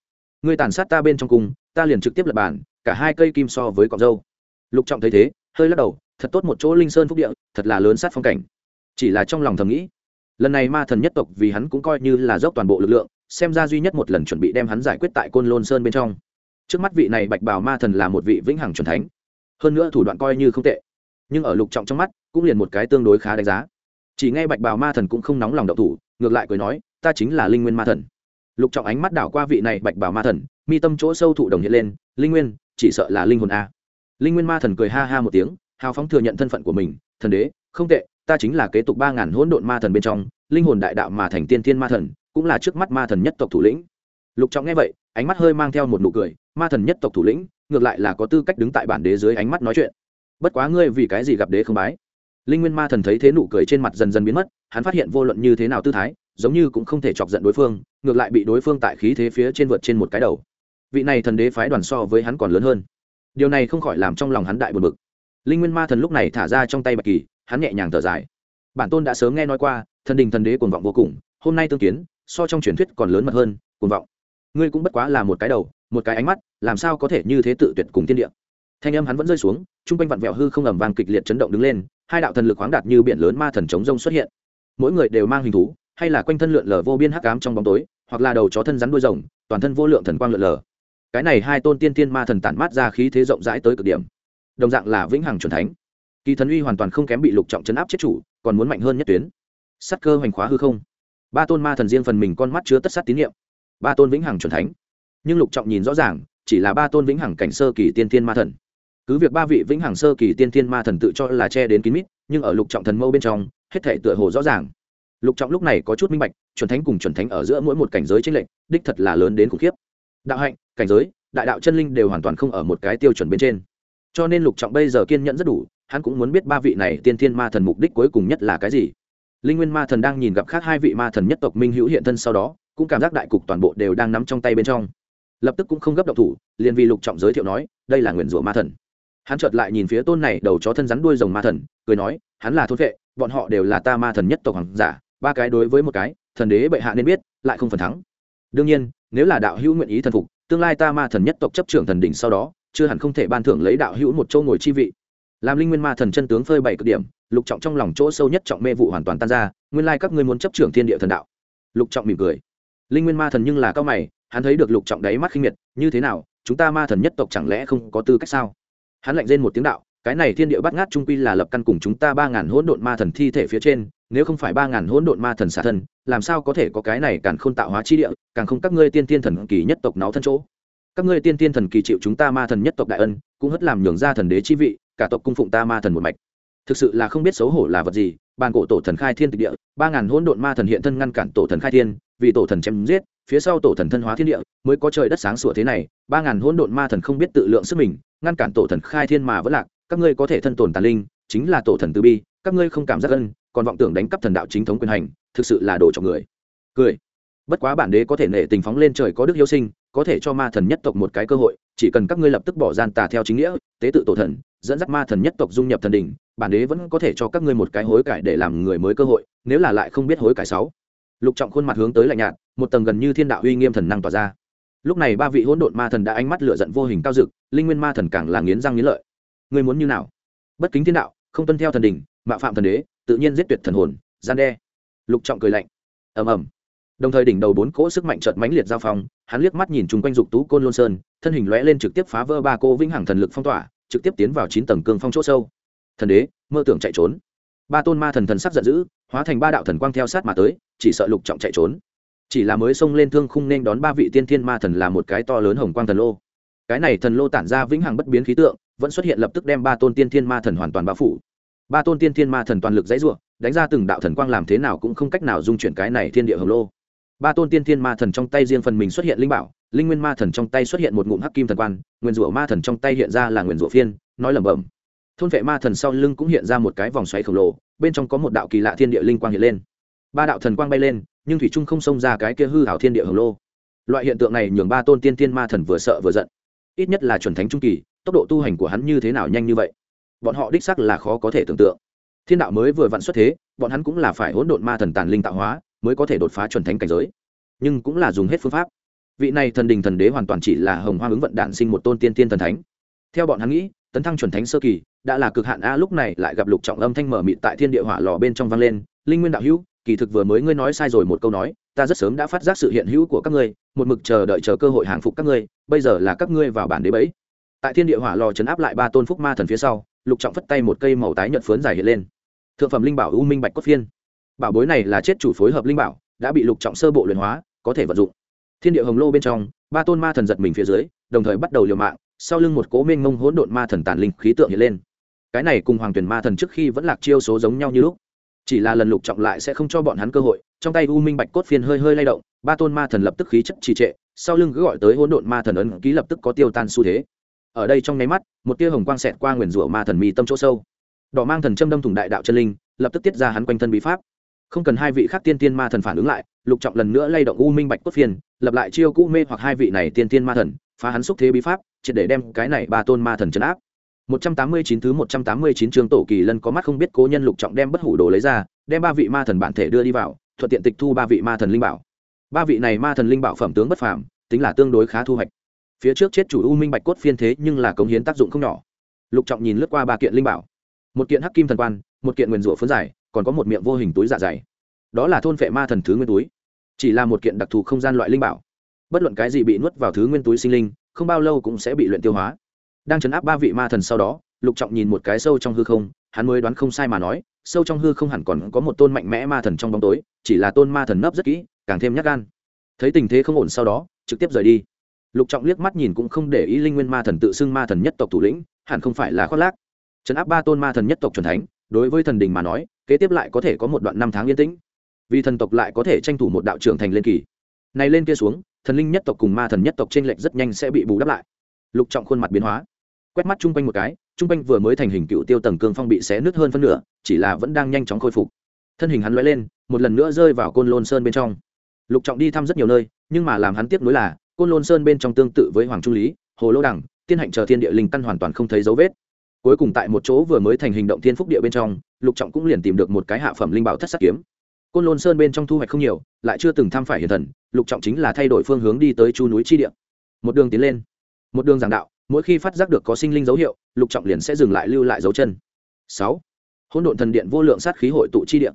Ngươi tàn sát ta bên trong cung, ta liền trực tiếp lập bàn, cả hai cây kim so với cọc dâu lục trọng thấy thế, hơi lắc đầu, thật tốt một chỗ linh sơn phúc địa, thật là lớn sát phong cảnh chỉ là trong lòng thầm nghĩ. Lần này ma thần nhất tộc vì hắn cũng coi như là dốc toàn bộ lực lượng, xem ra duy nhất một lần chuẩn bị đem hắn giải quyết tại côn lôn sơn bên trong. Trước mắt vị này bạch bào ma thần là một vị vĩnh hằng c thánh. Hơn nữa thủ đoạn coi như không tệ, nhưng ở lục trọng trong mắt, cũng liền một cái tương đối khá đánh giá. Chỉ nghe bạch bào ma thần cũng không nóng lòng đậu thủ, ngược lại cười nói, ta chính là linh nguyên ma thần. Lục trọng ánh mắt đảo qua vị này bạch bào ma thần, mi tâm chỗ sâu thụ đồng hiện lên, linh nguyên, chỉ sợ là linh hồn a. Linh nguyên ma thần cười ha ha một tiếng, hào phóng thừa nhận thân phận của mình, thần đế, không tệ ta chính là kế tục ba ngàn hỗn độn ma thần bên trong, linh hồn đại đạo mà thành tiên thiên ma thần, cũng là trước mắt ma thần nhất tộc thủ lĩnh. Lục trọng nghe vậy, ánh mắt hơi mang theo một nụ cười, ma thần nhất tộc thủ lĩnh, ngược lại là có tư cách đứng tại bản đế dưới ánh mắt nói chuyện. Bất quá ngươi vì cái gì gặp đế không bái? Linh nguyên ma thần thấy thế nụ cười trên mặt dần dần biến mất, hắn phát hiện vô luận như thế nào tư thái, giống như cũng không thể chọc giận đối phương, ngược lại bị đối phương tại khí thế phía trên vượt trên một cái đầu. Vị này thần đế phái đoàn so với hắn còn lớn hơn. Điều này không khỏi làm trong lòng hắn đại buồn bực. Linh nguyên ma thần lúc này thả ra trong tay bạch kỳ hắn nhẹ nhàng thở dài. Bản tôn đã sớm nghe nói qua, thần đình thần đế cuồng vọng vô cùng, hôm nay tương kiến, so trong truyền thuyết còn lớn mật hơn, cuồng vọng. Ngươi cũng bất quá là một cái đầu, một cái ánh mắt, làm sao có thể như thế tự tuyệt cùng thiên địa? Thanh âm hắn vẫn rơi xuống, chung quanh vặn vẹo hư không ẩm vàng kịch liệt chấn động đứng lên, hai đạo thần lực khoáng đạt như biển lớn ma thần chống rông xuất hiện. Mỗi người đều mang hình thú, hay là quanh thân lượn lờ vô biên hắc ám trong bóng tối, hoặc là đầu chó thân rắn đuôi rồng, toàn thân vô lượng thần quang lượn lờ. Cái này hai tôn tiên tiên ma thần tản mát ra khí thế rộng rãi tới cực điểm. Đồng dạng là vĩnh hằng c thánh kỳ thần uy hoàn toàn không kém bị lục trọng chấn áp chết chủ, còn muốn mạnh hơn nhất tuyến. Sắt cơ hoành khóa hư không. Ba tôn ma thần riêng phần mình con mắt chứa tất sát tín nhiệm ba tôn vĩnh hằng c thánh. Nhưng lục trọng nhìn rõ ràng, chỉ là ba tôn vĩnh hằng cảnh sơ kỳ tiên thiên ma thần. Cứ việc ba vị vĩnh hằng sơ kỳ tiên thiên ma thần tự cho là che đến kín mít, nhưng ở lục trọng thần mâu bên trong, hết thể tựa hồ rõ ràng. Lục trọng lúc này có chút minh bạch, chuẩn thánh cùng chuẩn thánh ở giữa mỗi một cảnh giới tranh lệch, đích thật là lớn đến khủng khiếp. Đạo hạnh, cảnh giới, đại đạo chân linh đều hoàn toàn không ở một cái tiêu chuẩn bên trên. Cho nên lục trọng bây giờ kiên nhẫn rất đủ hắn cũng muốn biết ba vị này tiên thiên ma thần mục đích cuối cùng nhất là cái gì. Linh nguyên ma thần đang nhìn gặp khác hai vị ma thần nhất tộc minh hữu hiện thân sau đó, cũng cảm giác đại cục toàn bộ đều đang nắm trong tay bên trong. Lập tức cũng không gấp động thủ, liền vì lục trọng giới thiệu nói, đây là nguyền rủa ma thần. Hắn chợt lại nhìn phía tôn này đầu chó thân rắn đuôi rồng ma thần, cười nói, hắn là thôn vệ, bọn họ đều là ta ma thần nhất tộc hoàng giả, ba cái đối với một cái, thần đế bệ hạ nên biết, lại không phần thắng. Đương nhiên, nếu là đạo hữu nguyện ý thần phục, tương lai ta ma thần nhất tộc chấp trưởng thần đỉnh sau đó, chưa hẳn không thể ban thưởng lấy đạo hữu một châu ngồi chi vị làm linh nguyên ma thần chân tướng phơi bày cực điểm, lục trọng trong lòng chỗ sâu nhất trọng mê vụ hoàn toàn tan ra, nguyên lai các ngươi muốn chấp trưởng thiên địa thần đạo. Lục trọng mỉm cười. Linh nguyên ma thần nhưng là cao mày, hắn thấy được lục trọng đáy mắt khinh miệt, như thế nào, chúng ta ma thần nhất tộc chẳng lẽ không có tư cách sao? Hắn lạnh lên một tiếng đạo, cái này thiên địa bắt ngát trung quy là lập căn cùng chúng ta ba ngàn hỗn độn ma thần thi thể phía trên, nếu không phải ba ngàn hỗn độn ma thần xả thân, làm sao có thể có cái này càng không tạo hóa chi địa, càng không các ngươi tiên tiên thần kỳ nhất tộc náo thân chỗ. Các ngươi tiên tiên thần kỳ chịu chúng ta ma thần nhất tộc đại ân, cũng hất làm nhường ra thần đế chi vị cả tộc cung phụng ta ma thần một mạch. Thực sự là không biết xấu hổ là vật gì, bàn cổ tổ thần khai thiên tịch địa, ba ngàn hỗn độn ma thần hiện thân ngăn cản tổ thần khai thiên, vì tổ thần chém giết, phía sau tổ thần thân hóa thiên địa, mới có trời đất sáng sủa thế này, ba ngàn hỗn độn ma thần không biết tự lượng sức mình, ngăn cản tổ thần khai thiên mà vẫn lạc, các ngươi có thể thân tồn tàn linh, chính là tổ thần từ bi, các ngươi không cảm giác ân, còn vọng tưởng đánh cắp thần đạo chính thống quyền hành, thực sự là đồ cho người. Cười. Bất quá bản đế có thể nể tình phóng lên trời có đức hiếu sinh có thể cho ma thần nhất tộc một cái cơ hội, chỉ cần các ngươi lập tức bỏ gian tà theo chính nghĩa, tế tự tổ thần, dẫn dắt ma thần nhất tộc dung nhập thần đình bản đế vẫn có thể cho các ngươi một cái hối cải để làm người mới cơ hội, nếu là lại không biết hối cải sáu. Lục trọng khuôn mặt hướng tới lạnh nhạt, một tầng gần như thiên đạo uy nghiêm thần năng tỏa ra. Lúc này ba vị hỗn độn ma thần đã ánh mắt lửa giận vô hình cao dực, linh nguyên ma thần càng là nghiến răng nghiến lợi. Ngươi muốn như nào? Bất kính thiên đạo, không tuân theo thần đình mạo phạm thần đế, tự nhiên giết tuyệt thần hồn, gian đe. Lục trọng cười lạnh. Ầm ầm đồng thời đỉnh đầu bốn cỗ sức mạnh chợt mãnh liệt giao phong, hắn liếc mắt nhìn chung quanh dục tú côn lôn sơn, thân hình lóe lên trực tiếp phá vỡ ba cô vĩnh hằng thần lực phong tỏa, trực tiếp tiến vào chín tầng cương phong chỗ sâu. Thần đế, mơ tưởng chạy trốn. Ba tôn ma thần thần sắc giận dữ, hóa thành ba đạo thần quang theo sát mà tới, chỉ sợ lục trọng chạy trốn. Chỉ là mới xông lên thương khung nên đón ba vị tiên thiên ma thần là một cái to lớn hồng quang thần lô. Cái này thần lô tản ra vĩnh hằng bất biến khí tượng, vẫn xuất hiện lập tức đem ba tôn tiên thiên ma thần hoàn toàn bao phủ. Ba tôn tiên thiên ma thần toàn lực dãy ruộng đánh ra từng đạo thần quang làm thế nào cũng không cách nào dung chuyển cái này thiên địa hồng lô ba tôn tiên thiên ma thần trong tay riêng phần mình xuất hiện linh bảo, linh nguyên ma thần trong tay xuất hiện một ngụm hắc kim thần quan, nguyên rủa ma thần trong tay hiện ra là nguyên rủa phiên, nói lẩm bẩm. Thôn vệ ma thần sau lưng cũng hiện ra một cái vòng xoáy khổng lồ, bên trong có một đạo kỳ lạ thiên địa linh quang hiện lên. Ba đạo thần quang bay lên, nhưng thủy trung không xông ra cái kia hư hảo thiên địa hồng lô. Loại hiện tượng này nhường ba tôn tiên tiên ma thần vừa sợ vừa giận. Ít nhất là chuẩn thánh trung kỳ, tốc độ tu hành của hắn như thế nào nhanh như vậy? Bọn họ đích sắc là khó có thể tưởng tượng. Thiên đạo mới vừa vặn xuất thế, bọn hắn cũng là phải hỗn độn ma thần tàn linh tạo hóa mới có thể đột phá chuẩn thánh cảnh giới. Nhưng cũng là dùng hết phương pháp. Vị này thần đình thần đế hoàn toàn chỉ là hồng hoa ứng vận đản sinh một tôn tiên tiên thần thánh. Theo bọn hắn nghĩ, tấn thăng chuẩn thánh sơ kỳ đã là cực hạn. A, lúc này lại gặp lục trọng âm thanh mở mịt tại thiên địa hỏa lò bên trong vang lên, linh nguyên đạo hữu, kỳ thực vừa mới ngươi nói sai rồi một câu nói, ta rất sớm đã phát giác sự hiện hữu của các ngươi, một mực chờ đợi chờ cơ hội hàng phục các ngươi, bây giờ là các ngươi vào bản đế bẫy. Tại thiên địa hỏa lò chấn áp lại ba tôn phúc ma thần phía sau, lục trọng phất tay một cây màu tái nhợt phớn dài hiện lên. Thượng phẩm linh bảo u minh bạch cốt phiên bảo bối này là chết chủ phối hợp linh bảo, đã bị lục trọng sơ bộ luyện hóa, có thể vận dụng. Thiên địa hồng lô bên trong, ba tôn ma thần giật mình phía dưới, đồng thời bắt đầu liều mạng, sau lưng một cố mênh mông hỗn độn ma thần tàn linh khí tượng hiện lên. Cái này cùng hoàng tuyển ma thần trước khi vẫn lạc chiêu số giống nhau như lúc. Chỉ là lần lục trọng lại sẽ không cho bọn hắn cơ hội, trong tay u minh bạch cốt phiên hơi hơi lay động, ba tôn ma thần lập tức khí chất trì trệ, sau lưng cứ gọi tới hỗn độn ma thần ấn ký lập tức có tiêu tan xu thế. Ở đây trong nháy mắt, một tia hồng quang xẹt qua nguyền rủa ma thần mi tâm chỗ sâu. Đỏ mang thần châm đâm thủng đại đạo chân linh, lập tức tiết ra hắn quanh thân bí pháp không cần hai vị khác tiên tiên ma thần phản ứng lại, lục trọng lần nữa lay động u minh bạch cốt phiên lập lại chiêu cũ mê hoặc hai vị này tiên tiên ma thần, phá hắn xúc thế bí pháp, triệt để đem cái này ba tôn ma thần chấn áp. 189 thứ 189 chương tổ kỳ lân có mắt không biết cố nhân lục trọng đem bất hủ đồ lấy ra, đem ba vị ma thần bản thể đưa đi vào, thuận tiện tịch thu ba vị ma thần linh bảo. Ba vị này ma thần linh bảo phẩm tướng bất phàm, tính là tương đối khá thu hoạch. Phía trước chết chủ u minh bạch cốt phiên thế nhưng là cống hiến tác dụng không nhỏ. Lục trọng nhìn lướt qua ba kiện linh bảo. Một kiện hắc kim thần quan, một kiện nguyền rủa phấn giải còn có một miệng vô hình túi dạ dày. Đó là thôn phệ ma thần thứ nguyên túi. Chỉ là một kiện đặc thù không gian loại linh bảo. Bất luận cái gì bị nuốt vào thứ nguyên túi sinh linh, không bao lâu cũng sẽ bị luyện tiêu hóa. Đang chấn áp ba vị ma thần sau đó, lục trọng nhìn một cái sâu trong hư không, hắn mới đoán không sai mà nói, sâu trong hư không hẳn còn có một tôn mạnh mẽ ma thần trong bóng tối, chỉ là tôn ma thần nấp rất kỹ, càng thêm nhát gan. Thấy tình thế không ổn sau đó, trực tiếp rời đi. Lục trọng liếc mắt nhìn cũng không để ý linh nguyên ma thần tự xưng ma thần nhất tộc thủ lĩnh, hẳn không phải là khoác lác. Trấn áp ba tôn ma thần nhất tộc c thánh, đối với thần đình mà nói kế tiếp lại có thể có một đoạn năm tháng yên tĩnh. Vì thần tộc lại có thể tranh thủ một đạo trưởng thành lên kỳ. Này lên kia xuống, thần linh nhất tộc cùng ma thần nhất tộc trên lệnh rất nhanh sẽ bị bù đắp lại. Lục trọng khuôn mặt biến hóa. Quét mắt chung quanh một cái, chung quanh vừa mới thành hình cựu tiêu tầng cương phong bị xé nứt hơn phân nửa, chỉ là vẫn đang nhanh chóng khôi phục. Thân hình hắn lóe lên, một lần nữa rơi vào côn lôn sơn bên trong. Lục trọng đi thăm rất nhiều nơi, nhưng mà làm hắn tiếp nối là, côn lôn sơn bên trong tương tự với hoàng trung lý, hồ lô đẳng tiên hạnh chờ thiên địa linh căn hoàn toàn không thấy dấu vết cuối cùng tại một chỗ vừa mới thành hình động thiên phúc địa bên trong, lục trọng cũng liền tìm được một cái hạ phẩm linh bảo thất sắc kiếm. Côn lôn sơn bên trong thu hoạch không nhiều, lại chưa từng tham phải hiền thần, lục trọng chính là thay đổi phương hướng đi tới chu núi chi địa. Một đường tiến lên, một đường giảng đạo, mỗi khi phát giác được có sinh linh dấu hiệu, lục trọng liền sẽ dừng lại lưu lại dấu chân. Sáu, hỗn độn thần điện vô lượng sát khí hội tụ chi điện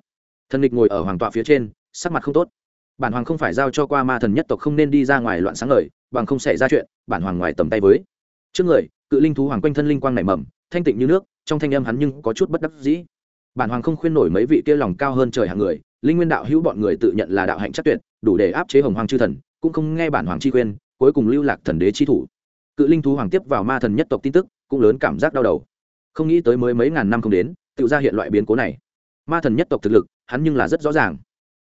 thần địch ngồi ở hoàng tọa phía trên, sắc mặt không tốt. Bản hoàng không phải giao cho qua ma thần nhất tộc không nên đi ra ngoài loạn sáng lời bằng không xảy ra chuyện, bản hoàng ngoài tầm tay với. Trước người, cự linh thú hoàng quanh thân linh quang nảy mầm thanh tịnh như nước, trong thanh âm hắn nhưng có chút bất đắc dĩ. Bản hoàng không khuyên nổi mấy vị kia lòng cao hơn trời hàng người, linh nguyên đạo hữu bọn người tự nhận là đạo hạnh chắc tuyệt, đủ để áp chế hồng hoàng chư thần, cũng không nghe bản hoàng chi khuyên, cuối cùng lưu lạc thần đế chi thủ. Cự linh thú hoàng tiếp vào ma thần nhất tộc tin tức, cũng lớn cảm giác đau đầu. Không nghĩ tới mới mấy ngàn năm không đến, tự ra hiện loại biến cố này. Ma thần nhất tộc thực lực, hắn nhưng là rất rõ ràng.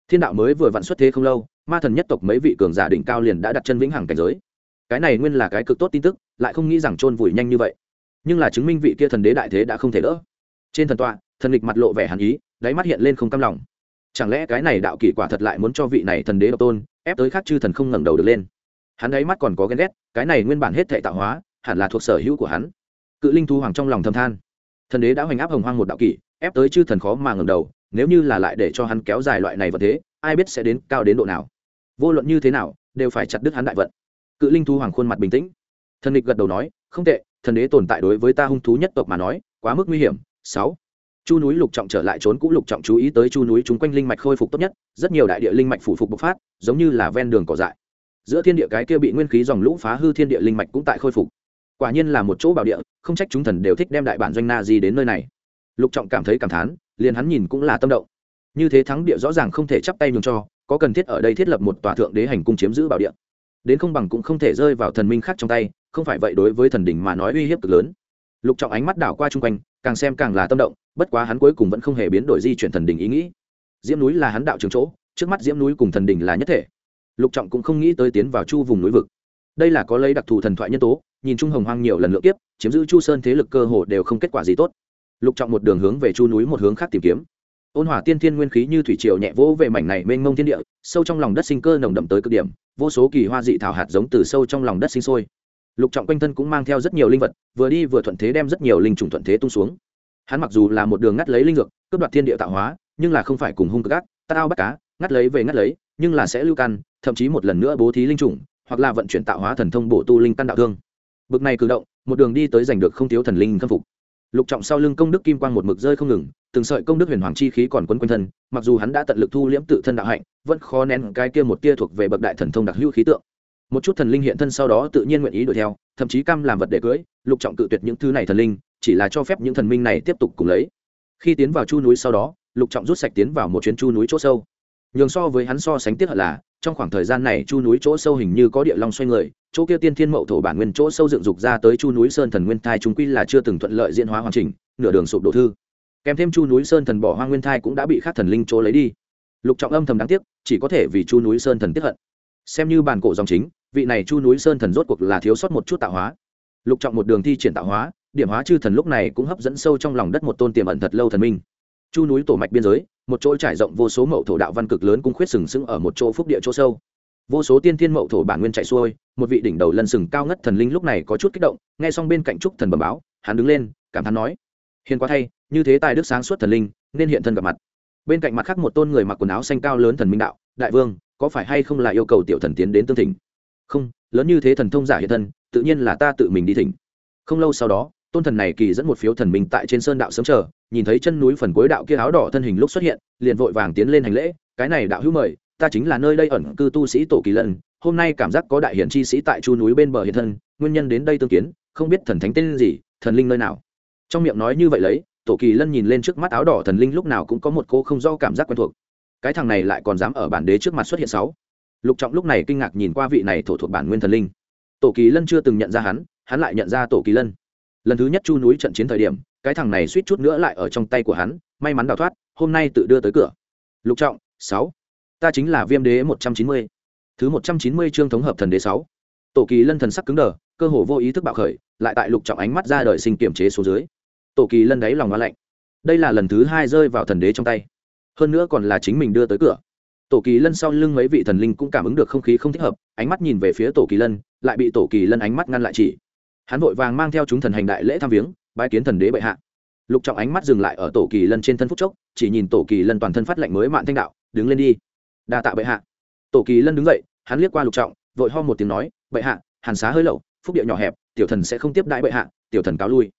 Thiên đạo mới vừa vặn xuất thế không lâu, ma thần nhất tộc mấy vị cường giả đỉnh cao liền đã đặt chân vĩnh hằng cảnh giới. Cái này nguyên là cái cực tốt tin tức, lại không nghĩ rằng chôn vùi nhanh như vậy nhưng là chứng minh vị kia thần đế đại thế đã không thể đỡ. Trên thần tọa, thần lịch mặt lộ vẻ hàn ý, đáy mắt hiện lên không cam lòng. Chẳng lẽ cái này đạo kỷ quả thật lại muốn cho vị này thần đế độc tôn, ép tới khác chư thần không ngẩng đầu được lên? Hắn đáy mắt còn có ghen ghét, cái này nguyên bản hết thệ tạo hóa, hẳn là thuộc sở hữu của hắn. Cự linh thu hoàng trong lòng thâm than. Thần đế đã hoành áp hồng hoang một đạo kỷ, ép tới chư thần khó mà ngẩng đầu, nếu như là lại để cho hắn kéo dài loại này vật thế, ai biết sẽ đến cao đến độ nào. Vô luận như thế nào, đều phải chặt đứt hắn đại vận. Cự linh thu hoàng khuôn mặt bình tĩnh. Thần địch gật đầu nói, không tệ thần đế tồn tại đối với ta hung thú nhất tộc mà nói, quá mức nguy hiểm. Sáu, chu núi lục trọng trở lại trốn cũ lục trọng chú ý tới chu núi chúng quanh linh mạch khôi phục tốt nhất, rất nhiều đại địa linh mạch phủ phục bộc phát, giống như là ven đường cỏ dại. Giữa thiên địa cái kia bị nguyên khí dòng lũ phá hư thiên địa linh mạch cũng tại khôi phục. Quả nhiên là một chỗ bảo địa, không trách chúng thần đều thích đem đại bản doanh na di đến nơi này. Lục trọng cảm thấy cảm thán, liền hắn nhìn cũng là tâm động. Như thế thắng địa rõ ràng không thể chắp tay nhường cho, có cần thiết ở đây thiết lập một tòa thượng đế hành cung chiếm giữ bảo địa. Đến không bằng cũng không thể rơi vào thần minh khác trong tay không phải vậy đối với thần đỉnh mà nói uy hiếp cực lớn. Lục trọng ánh mắt đảo qua chung quanh, càng xem càng là tâm động, bất quá hắn cuối cùng vẫn không hề biến đổi di chuyển thần đỉnh ý nghĩ. Diễm núi là hắn đạo trường chỗ, trước mắt diễm núi cùng thần đỉnh là nhất thể. Lục trọng cũng không nghĩ tới tiến vào chu vùng núi vực. Đây là có lấy đặc thù thần thoại nhân tố, nhìn trung hồng hoang nhiều lần lượng tiếp chiếm giữ chu sơn thế lực cơ hồ đều không kết quả gì tốt. Lục trọng một đường hướng về chu núi một hướng khác tìm kiếm. Ôn hỏa tiên thiên nguyên khí như thủy triều nhẹ vỗ về mảnh này mênh mông thiên địa, sâu trong lòng đất sinh cơ nồng đậm tới cực điểm, vô số kỳ hoa dị thảo hạt giống từ sâu trong lòng đất sinh sôi lục trọng quanh thân cũng mang theo rất nhiều linh vật, vừa đi vừa thuận thế đem rất nhiều linh trùng thuận thế tung xuống. Hắn mặc dù là một đường ngắt lấy linh dược, cướp đoạt thiên địa tạo hóa, nhưng là không phải cùng hung cực ác ao bắt cá, ngắt lấy về ngắt lấy, nhưng là sẽ lưu căn, thậm chí một lần nữa bố thí linh trùng, hoặc là vận chuyển tạo hóa thần thông bổ tu linh căn đạo thương. Bực này cử động, một đường đi tới giành được không thiếu thần linh khâm phục. Lục trọng sau lưng công đức kim quang một mực rơi không ngừng, từng sợi công đức huyền hoàng chi khí còn quấn quanh thân, mặc dù hắn đã tận lực thu liễm tự thân đạo hạnh, vẫn khó nén cái kia một tia thuộc về bậc đại thần thông đặc hữu khí tượng một chút thần linh hiện thân sau đó tự nhiên nguyện ý đuổi theo, thậm chí cam làm vật để cưới, lục trọng cự tuyệt những thứ này thần linh, chỉ là cho phép những thần minh này tiếp tục cùng lấy. Khi tiến vào chu núi sau đó, lục trọng rút sạch tiến vào một chuyến chu núi chỗ sâu. Nhường so với hắn so sánh tiếc hận là, trong khoảng thời gian này chu núi chỗ sâu hình như có địa long xoay người, chỗ kia tiên thiên mậu thổ bản nguyên chỗ sâu dựng dục ra tới chu núi sơn thần nguyên thai chúng quy là chưa từng thuận lợi diễn hóa hoàn chỉnh, nửa đường sụp đổ thư. Kèm thêm chu núi sơn thần bỏ hoang nguyên thai cũng đã bị khác thần linh chỗ lấy đi. Lục trọng âm thầm đáng tiếc, chỉ có thể vì chu núi sơn thần tiếp hận. Xem như bản cổ dòng chính vị này chu núi sơn thần rốt cuộc là thiếu sót một chút tạo hóa. Lục trọng một đường thi triển tạo hóa, điểm hóa chư thần lúc này cũng hấp dẫn sâu trong lòng đất một tôn tiềm ẩn thật lâu thần minh. Chu núi tổ mạch biên giới, một chỗ trải rộng vô số mậu thổ đạo văn cực lớn cũng khuyết sừng sững ở một chỗ phúc địa chỗ sâu. Vô số tiên thiên mậu thổ bản nguyên chạy xuôi, một vị đỉnh đầu lân sừng cao ngất thần linh lúc này có chút kích động, nghe xong bên cạnh trúc thần bẩm báo, hắn đứng lên, cảm thán nói, hiền quá thay, như thế tài đức sáng suốt thần linh, nên hiện thân gặp mặt. Bên cạnh mặt khác một tôn người mặc quần áo xanh cao lớn thần minh đạo, đại vương, có phải hay không là yêu cầu tiểu thần tiến đến tương thỉnh? Không, lớn như thế thần thông giả hiện thân, tự nhiên là ta tự mình đi thỉnh. Không lâu sau đó, tôn thần này kỳ dẫn một phiếu thần minh tại trên sơn đạo sớm chờ, nhìn thấy chân núi phần cuối đạo kia áo đỏ thân hình lúc xuất hiện, liền vội vàng tiến lên hành lễ, cái này đạo hữu mời, ta chính là nơi đây ẩn cư tu sĩ tổ kỳ lân, hôm nay cảm giác có đại hiển chi sĩ tại chu núi bên bờ hiện thân, nguyên nhân đến đây tương kiến, không biết thần thánh tên gì, thần linh nơi nào? Trong miệng nói như vậy lấy, tổ kỳ lân nhìn lên trước mắt áo đỏ thần linh lúc nào cũng có một cô không do cảm giác quen thuộc. Cái thằng này lại còn dám ở bản đế trước mặt xuất hiện sáu lục trọng lúc này kinh ngạc nhìn qua vị này thổ thuộc bản nguyên thần linh. Tổ kỳ lân chưa từng nhận ra hắn hắn lại nhận ra tổ kỳ lân. Lần thứ nhất chu núi trận chiến thời điểm, cái thằng này suýt chút nữa lại ở trong tay của hắn, may mắn đào thoát, hôm nay tự đưa tới cửa. Lục trọng, sáu. Ta chính là viêm đế một trăm chín mươi. Thứ một trăm chín mươi chương thống hợp thần đế sáu. Tổ kỳ lân thần sắc cứng đờ, cơ hồ vô ý thức bạo khởi, lại tại lục trọng ánh mắt ra đời sinh kiểm chế số dưới. Tổ kỳ lân đáy lòng hoa lạnh. Đây là lần thứ hai rơi vào thần đế trong tay. Hơn nữa còn là chính mình đưa tới cửa tổ kỳ lân sau lưng mấy vị thần linh cũng cảm ứng được không khí không thích hợp, ánh mắt nhìn về phía tổ kỳ lân, lại bị tổ kỳ lân ánh mắt ngăn lại chỉ. Hắn vội vàng mang theo chúng thần hành đại lễ tham viếng, bái kiến thần đế bệ hạ. Lục trọng ánh mắt dừng lại ở tổ kỳ lân trên thân phúc chốc, chỉ nhìn tổ kỳ lân toàn thân phát lệnh mới mạn thanh đạo, đứng lên đi. Đa tạ bệ hạ. Tổ kỳ lân đứng dậy, hắn liếc qua lục trọng, vội ho một tiếng nói, bệ hạ, hàn xá hơi lậu, phúc điệu nhỏ hẹp, tiểu thần sẽ không tiếp đãi bệ hạ, tiểu thần cáo lui.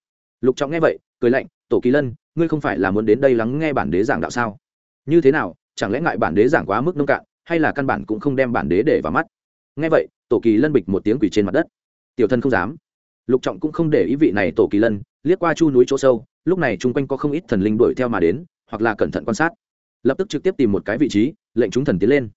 Lục trọng nghe vậy, cười lạnh, tổ kỳ lân, ngươi không phải là muốn đến đây lắng nghe bản đế giảng đạo sao? Như thế nào chẳng lẽ ngại bản đế giảng quá mức nông cạn, hay là căn bản cũng không đem bản đế để vào mắt? Nghe vậy, tổ kỳ lân bịch một tiếng quỷ trên mặt đất. Tiểu thân không dám. Lục trọng cũng không để ý vị này tổ kỳ lân, liếc qua chu núi chỗ sâu, lúc này chung quanh có không ít thần linh đuổi theo mà đến, hoặc là cẩn thận quan sát. Lập tức trực tiếp tìm một cái vị trí, lệnh chúng thần tiến lên.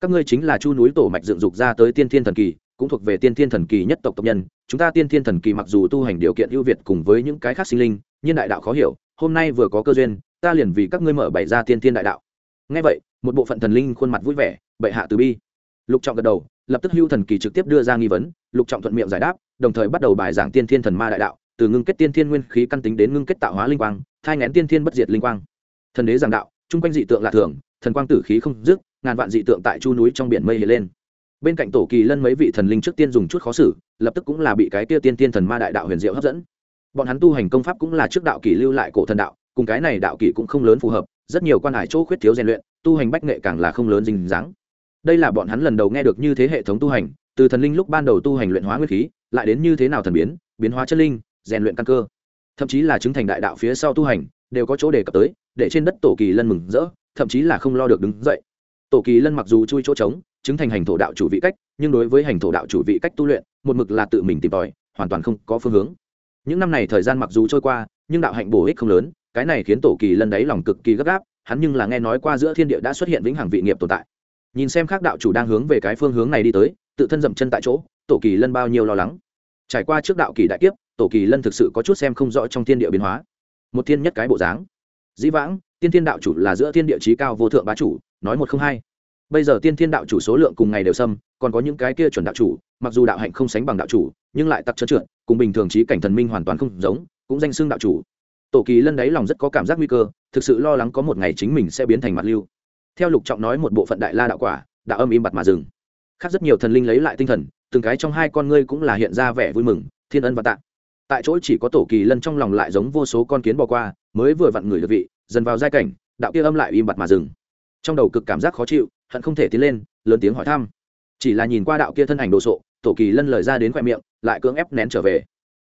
Các ngươi chính là chu núi tổ mạch dựng dục ra tới tiên thiên thần kỳ, cũng thuộc về tiên thiên thần kỳ nhất tộc tộc nhân. Chúng ta tiên thiên thần kỳ mặc dù tu hành điều kiện ưu việt cùng với những cái khác sinh linh, nhưng đại đạo khó hiểu, hôm nay vừa có cơ duyên, ta liền vì các ngươi mở bày ra tiên thiên đại đạo ngay vậy, một bộ phận thần linh khuôn mặt vui vẻ, bệ hạ từ bi. Lục trọng gật đầu, lập tức hưu thần kỳ trực tiếp đưa ra nghi vấn, lục trọng thuận miệng giải đáp, đồng thời bắt đầu bài giảng tiên thiên thần ma đại đạo, từ ngưng kết tiên thiên nguyên khí căn tính đến ngưng kết tạo hóa linh quang, thai ngén tiên thiên bất diệt linh quang. Thần đế giảng đạo, chung quanh dị tượng lạ thường, thần quang tử khí không dứt, ngàn vạn dị tượng tại chu núi trong biển mây hiện lên. Bên cạnh tổ kỳ lân mấy vị thần linh trước tiên dùng chút khó xử, lập tức cũng là bị cái kia tiên tiên thần ma đại đạo huyền diệu hấp dẫn. Bọn hắn tu hành công pháp cũng là trước đạo kỳ lưu lại cổ thần đạo, cùng cái này đạo kỳ cũng không lớn phù hợp rất nhiều quan hải chỗ khuyết thiếu rèn luyện, tu hành bách nghệ càng là không lớn dình dáng. Đây là bọn hắn lần đầu nghe được như thế hệ thống tu hành, từ thần linh lúc ban đầu tu hành luyện hóa nguyên khí, lại đến như thế nào thần biến biến hóa chất linh, rèn luyện căn cơ. Thậm chí là chứng thành đại đạo phía sau tu hành, đều có chỗ đề cập tới, để trên đất tổ kỳ lân mừng rỡ, thậm chí là không lo được đứng dậy. Tổ kỳ lân mặc dù chui chỗ trống, chứng thành hành thổ đạo chủ vị cách, nhưng đối với hành thổ đạo chủ vị cách tu luyện, một mực là tự mình tìm tòi, hoàn toàn không có phương hướng. Những năm này thời gian mặc dù trôi qua, nhưng đạo hạnh bổ ích không lớn cái này khiến tổ kỳ lân đáy lòng cực kỳ gấp gáp, hắn nhưng là nghe nói qua giữa thiên địa đã xuất hiện vĩnh hằng vị nghiệp tồn tại. Nhìn xem khác đạo chủ đang hướng về cái phương hướng này đi tới, tự thân dậm chân tại chỗ, tổ kỳ lân bao nhiêu lo lắng. Trải qua trước đạo kỳ đại kiếp, tổ kỳ lân thực sự có chút xem không rõ trong thiên địa biến hóa. Một thiên nhất cái bộ dáng. Dĩ vãng, tiên thiên đạo chủ là giữa thiên địa trí cao vô thượng bá chủ, nói một không hai. Bây giờ tiên thiên đạo chủ số lượng cùng ngày đều xâm, còn có những cái kia chuẩn đạo chủ, mặc dù đạo hạnh không sánh bằng đạo chủ, nhưng lại tặc trơn trượt, cùng bình thường trí cảnh thần minh hoàn toàn không giống, cũng danh xưng đạo chủ tổ kỳ lân đáy lòng rất có cảm giác nguy cơ, thực sự lo lắng có một ngày chính mình sẽ biến thành mặt lưu. Theo lục trọng nói một bộ phận đại la đạo quả đạo âm im bặt mà dừng. Khác rất nhiều thần linh lấy lại tinh thần, từng cái trong hai con ngươi cũng là hiện ra vẻ vui mừng, thiên ân và tạ. Tại chỗ chỉ có tổ kỳ lân trong lòng lại giống vô số con kiến bò qua, mới vừa vặn người được vị, dần vào giai cảnh, đạo kia âm lại im bặt mà dừng. Trong đầu cực cảm giác khó chịu, hận không thể tiến lên, lớn tiếng hỏi thăm. Chỉ là nhìn qua đạo kia thân ảnh đồ sộ, tổ kỳ lân lời ra đến khoe miệng, lại cưỡng ép nén trở về.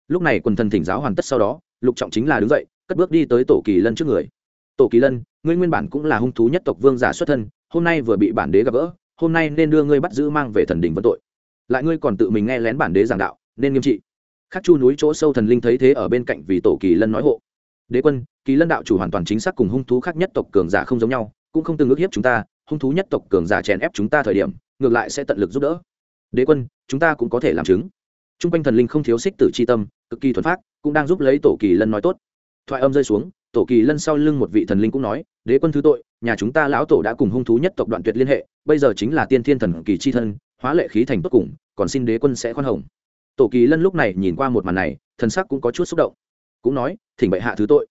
Lúc này quần thần thỉnh giáo hoàn tất sau đó, lục trọng chính là đứng dậy cất bước đi tới tổ kỳ lân trước người. Tổ kỳ lân, ngươi nguyên bản cũng là hung thú nhất tộc vương giả xuất thân, hôm nay vừa bị bản đế gặp gỡ, hôm nay nên đưa ngươi bắt giữ mang về thần đình vấn tội. Lại ngươi còn tự mình nghe lén bản đế giảng đạo, nên nghiêm trị. Khắc chu núi chỗ sâu thần linh thấy thế ở bên cạnh vì tổ kỳ lân nói hộ. Đế quân, kỳ lân đạo chủ hoàn toàn chính xác cùng hung thú khác nhất tộc cường giả không giống nhau, cũng không từng ước hiếp chúng ta, hung thú nhất tộc cường giả chèn ép chúng ta thời điểm, ngược lại sẽ tận lực giúp đỡ. Đế quân, chúng ta cũng có thể làm chứng. T r u n g quanh thần linh không thiếu xích tử c h i tâm, cực kỳ thuần phát cũng đang giúp lấy tổ kỳ lân nói tốt thoại âm rơi xuống, tổ kỳ lân sau lưng một vị thần linh cũng nói, đế quân thứ tội, nhà chúng ta lão tổ đã cùng hung thú nhất tộc đoạn tuyệt liên hệ, bây giờ chính là tiên thiên thần kỳ c h i thân, hóa lệ khí thành tốt cùng, còn xin đế quân sẽ khoan hồng. Tổ kỳ lân lúc này nhìn qua một màn này, thần sắc cũng có chút xúc động. Cũng nói, thỉnh bệ hạ thứ tội.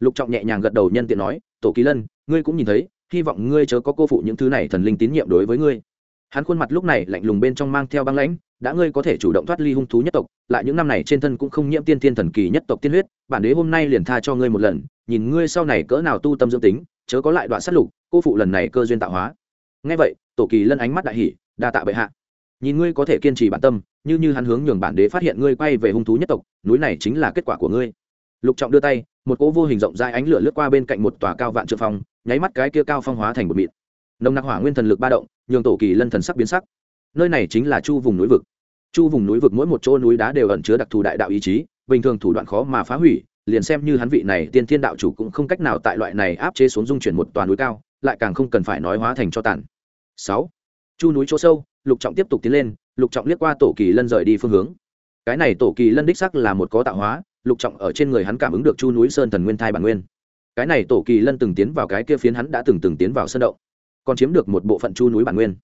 Lục trọng nhẹ nhàng gật đầu nhân tiện nói, tổ kỳ lân, ngươi cũng nhìn thấy, hy vọng ngươi chớ có cô phụ những thứ này thần linh tín nhiệm đối với ngươi. Hắn khuôn mặt lúc này lạnh lùng bên trong mang theo băng lãnh đã ngươi có thể chủ động thoát ly hung thú nhất tộc, lại những năm này trên thân cũng không nhiễm tiên thiên thần kỳ nhất tộc tiên huyết, bản đế hôm nay liền tha cho ngươi một lần, nhìn ngươi sau này cỡ nào tu tâm dưỡng tính, chớ có lại đoạn sát lục, cô phụ lần này cơ duyên tạo hóa. Ngay vậy, tổ kỳ lân ánh mắt đại hỉ, đa tạ bệ hạ. Nhìn ngươi có thể kiên trì bản tâm, như như hắn hướng nhường bản đế phát hiện ngươi quay về hung thú nhất tộc, núi này chính là kết quả của ngươi. Lục trọng đưa tay, một cỗ vô hình rộng rãi ánh lửa lướt qua bên cạnh một tòa cao vạn trượng phong, nháy mắt cái kia cao phong hóa thành một mịn nồng nặc hỏa nguyên thần lực ba động, nhường tổ kỳ lân thần sắc biến sắc nơi này chính là chu vùng núi vực. Chu vùng núi vực mỗi một chỗ núi đá đều ẩn chứa đặc thù đại đạo ý chí, bình thường thủ đoạn khó mà phá hủy, liền xem như hắn vị này tiên thiên đạo chủ cũng không cách nào tại loại này áp chế xuống dung chuyển một toàn núi cao, lại càng không cần phải nói hóa thành cho tàn. Sáu, chu núi chỗ sâu, lục trọng tiếp tục tiến lên, lục trọng liếc qua tổ kỳ lân rời đi phương hướng. Cái này tổ kỳ lân đích sắc là một có tạo hóa, lục trọng ở trên người hắn cảm ứng được chu núi sơn thần nguyên thai bản nguyên. Cái này tổ kỳ lân từng tiến vào cái kia phiến hắn đã từng từng tiến vào sân động, còn chiếm được một bộ phận chu núi bản nguyên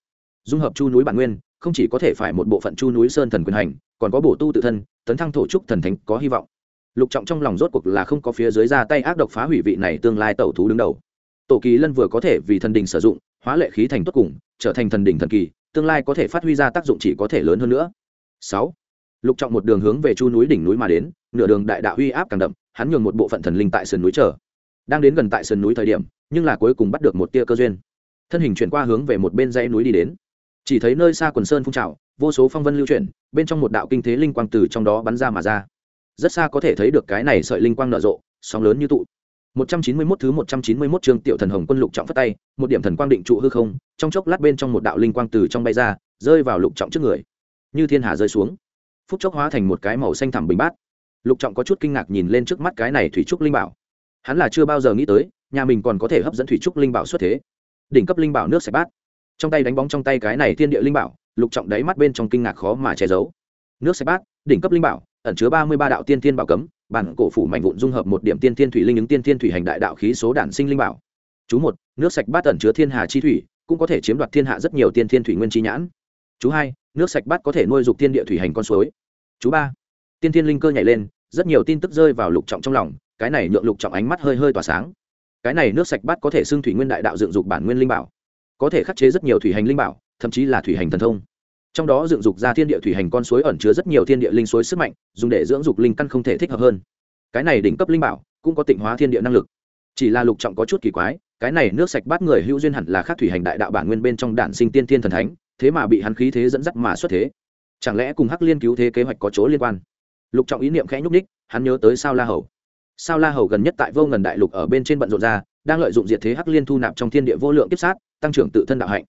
dung hợp chu núi bản nguyên, không chỉ có thể phải một bộ phận chu núi sơn thần quyền hành, còn có bổ tu tự thân, tấn thăng thổ trúc thần thánh có hy vọng. Lục trọng trong lòng rốt cuộc là không có phía dưới ra tay ác độc phá hủy vị này tương lai tẩu thú đứng đầu. Tổ kỳ lân vừa có thể vì thần đình sử dụng, hóa lệ khí thành tốt cùng, trở thành thần đình thần kỳ, tương lai có thể phát huy ra tác dụng chỉ có thể lớn hơn nữa. Sáu. Lục trọng một đường hướng về chu núi đỉnh núi mà đến, nửa đường đại đạo uy áp càng đậm, hắn nhường một bộ phận thần linh tại sườn núi chờ. Đang đến gần tại sườn núi thời điểm, nhưng là cuối cùng bắt được một tia cơ duyên. Thân hình chuyển qua hướng về một bên dãy núi đi đến chỉ thấy nơi xa quần sơn phun trào vô số phong vân lưu chuyển bên trong một đạo kinh thế linh quang từ trong đó bắn ra mà ra rất xa có thể thấy được cái này sợi linh quang nở rộ sóng lớn như tụ 191 thứ 191 chương tiểu thần hồng quân lục trọng phất tay, một điểm thần quang định trụ hư không, trong chốc lát bên trong một đạo linh quang từ trong bay ra, rơi vào lục trọng trước người. Như thiên hà rơi xuống, phút chốc hóa thành một cái màu xanh thẳm bình bát. Lục trọng có chút kinh ngạc nhìn lên trước mắt cái này thủy trúc linh bảo. Hắn là chưa bao giờ nghĩ tới, nhà mình còn có thể hấp dẫn thủy trúc linh bảo xuất thế. Đỉnh cấp linh bảo nước sạch bát. Trong tay đánh bóng trong tay cái này thiên địa linh bảo, lục trọng đáy mắt bên trong kinh ngạc khó mà che giấu. Nước sạch bát, đỉnh cấp linh bảo, ẩn chứa 33 đạo tiên thiên bảo cấm, bản cổ phủ mạnh vụn dung hợp một điểm tiên thiên thủy linh ứng tiên thiên thủy hành đại đạo khí số đản sinh linh bảo. Chú một nước sạch bát ẩn chứa thiên hà chi thủy cũng có thể chiếm đoạt thiên hạ rất nhiều tiên thiên thủy nguyên chi nhãn. Chú hai nước sạch bát có thể nuôi dục tiên địa thủy hành con suối. Chú ba tiên thiên linh cơ nhảy lên rất nhiều tin tức rơi vào lục trọng trong lòng cái này nhượng lục trọng ánh mắt hơi hơi tỏa sáng. Cái này nước sạch bát có thể xưng thủy nguyên đại đạo dựng dục bản nguyên linh bảo có thể khắc chế rất nhiều thủy hành linh bảo, thậm chí là thủy hành thần thông. Trong đó dựng dục ra thiên địa thủy hành con suối ẩn chứa rất nhiều thiên địa linh suối sức mạnh, dùng để dưỡng dục linh căn không thể thích hợp hơn. Cái này đỉnh cấp linh bảo cũng có tịnh hóa thiên địa năng lực. Chỉ là lục trọng có chút kỳ quái, cái này nước sạch bắt người hữu duyên hẳn là khác thủy hành đại đạo bản nguyên bên trong đản sinh tiên thiên thần thánh, thế mà bị hắn khí thế dẫn dắt mà xuất thế. Chẳng lẽ cùng hắc liên cứu thế kế hoạch có chỗ liên quan? Lục trọng ý niệm khẽ nhúc ních hắn nhớ tới sao la hầu. Sao la hầu gần nhất tại vô ngần đại lục ở bên trên bận rộn ra, đang lợi dụng diệt thế hắc liên thu nạp trong thiên địa vô lượng tiếp sát tăng trưởng tự thân đạo hạnh.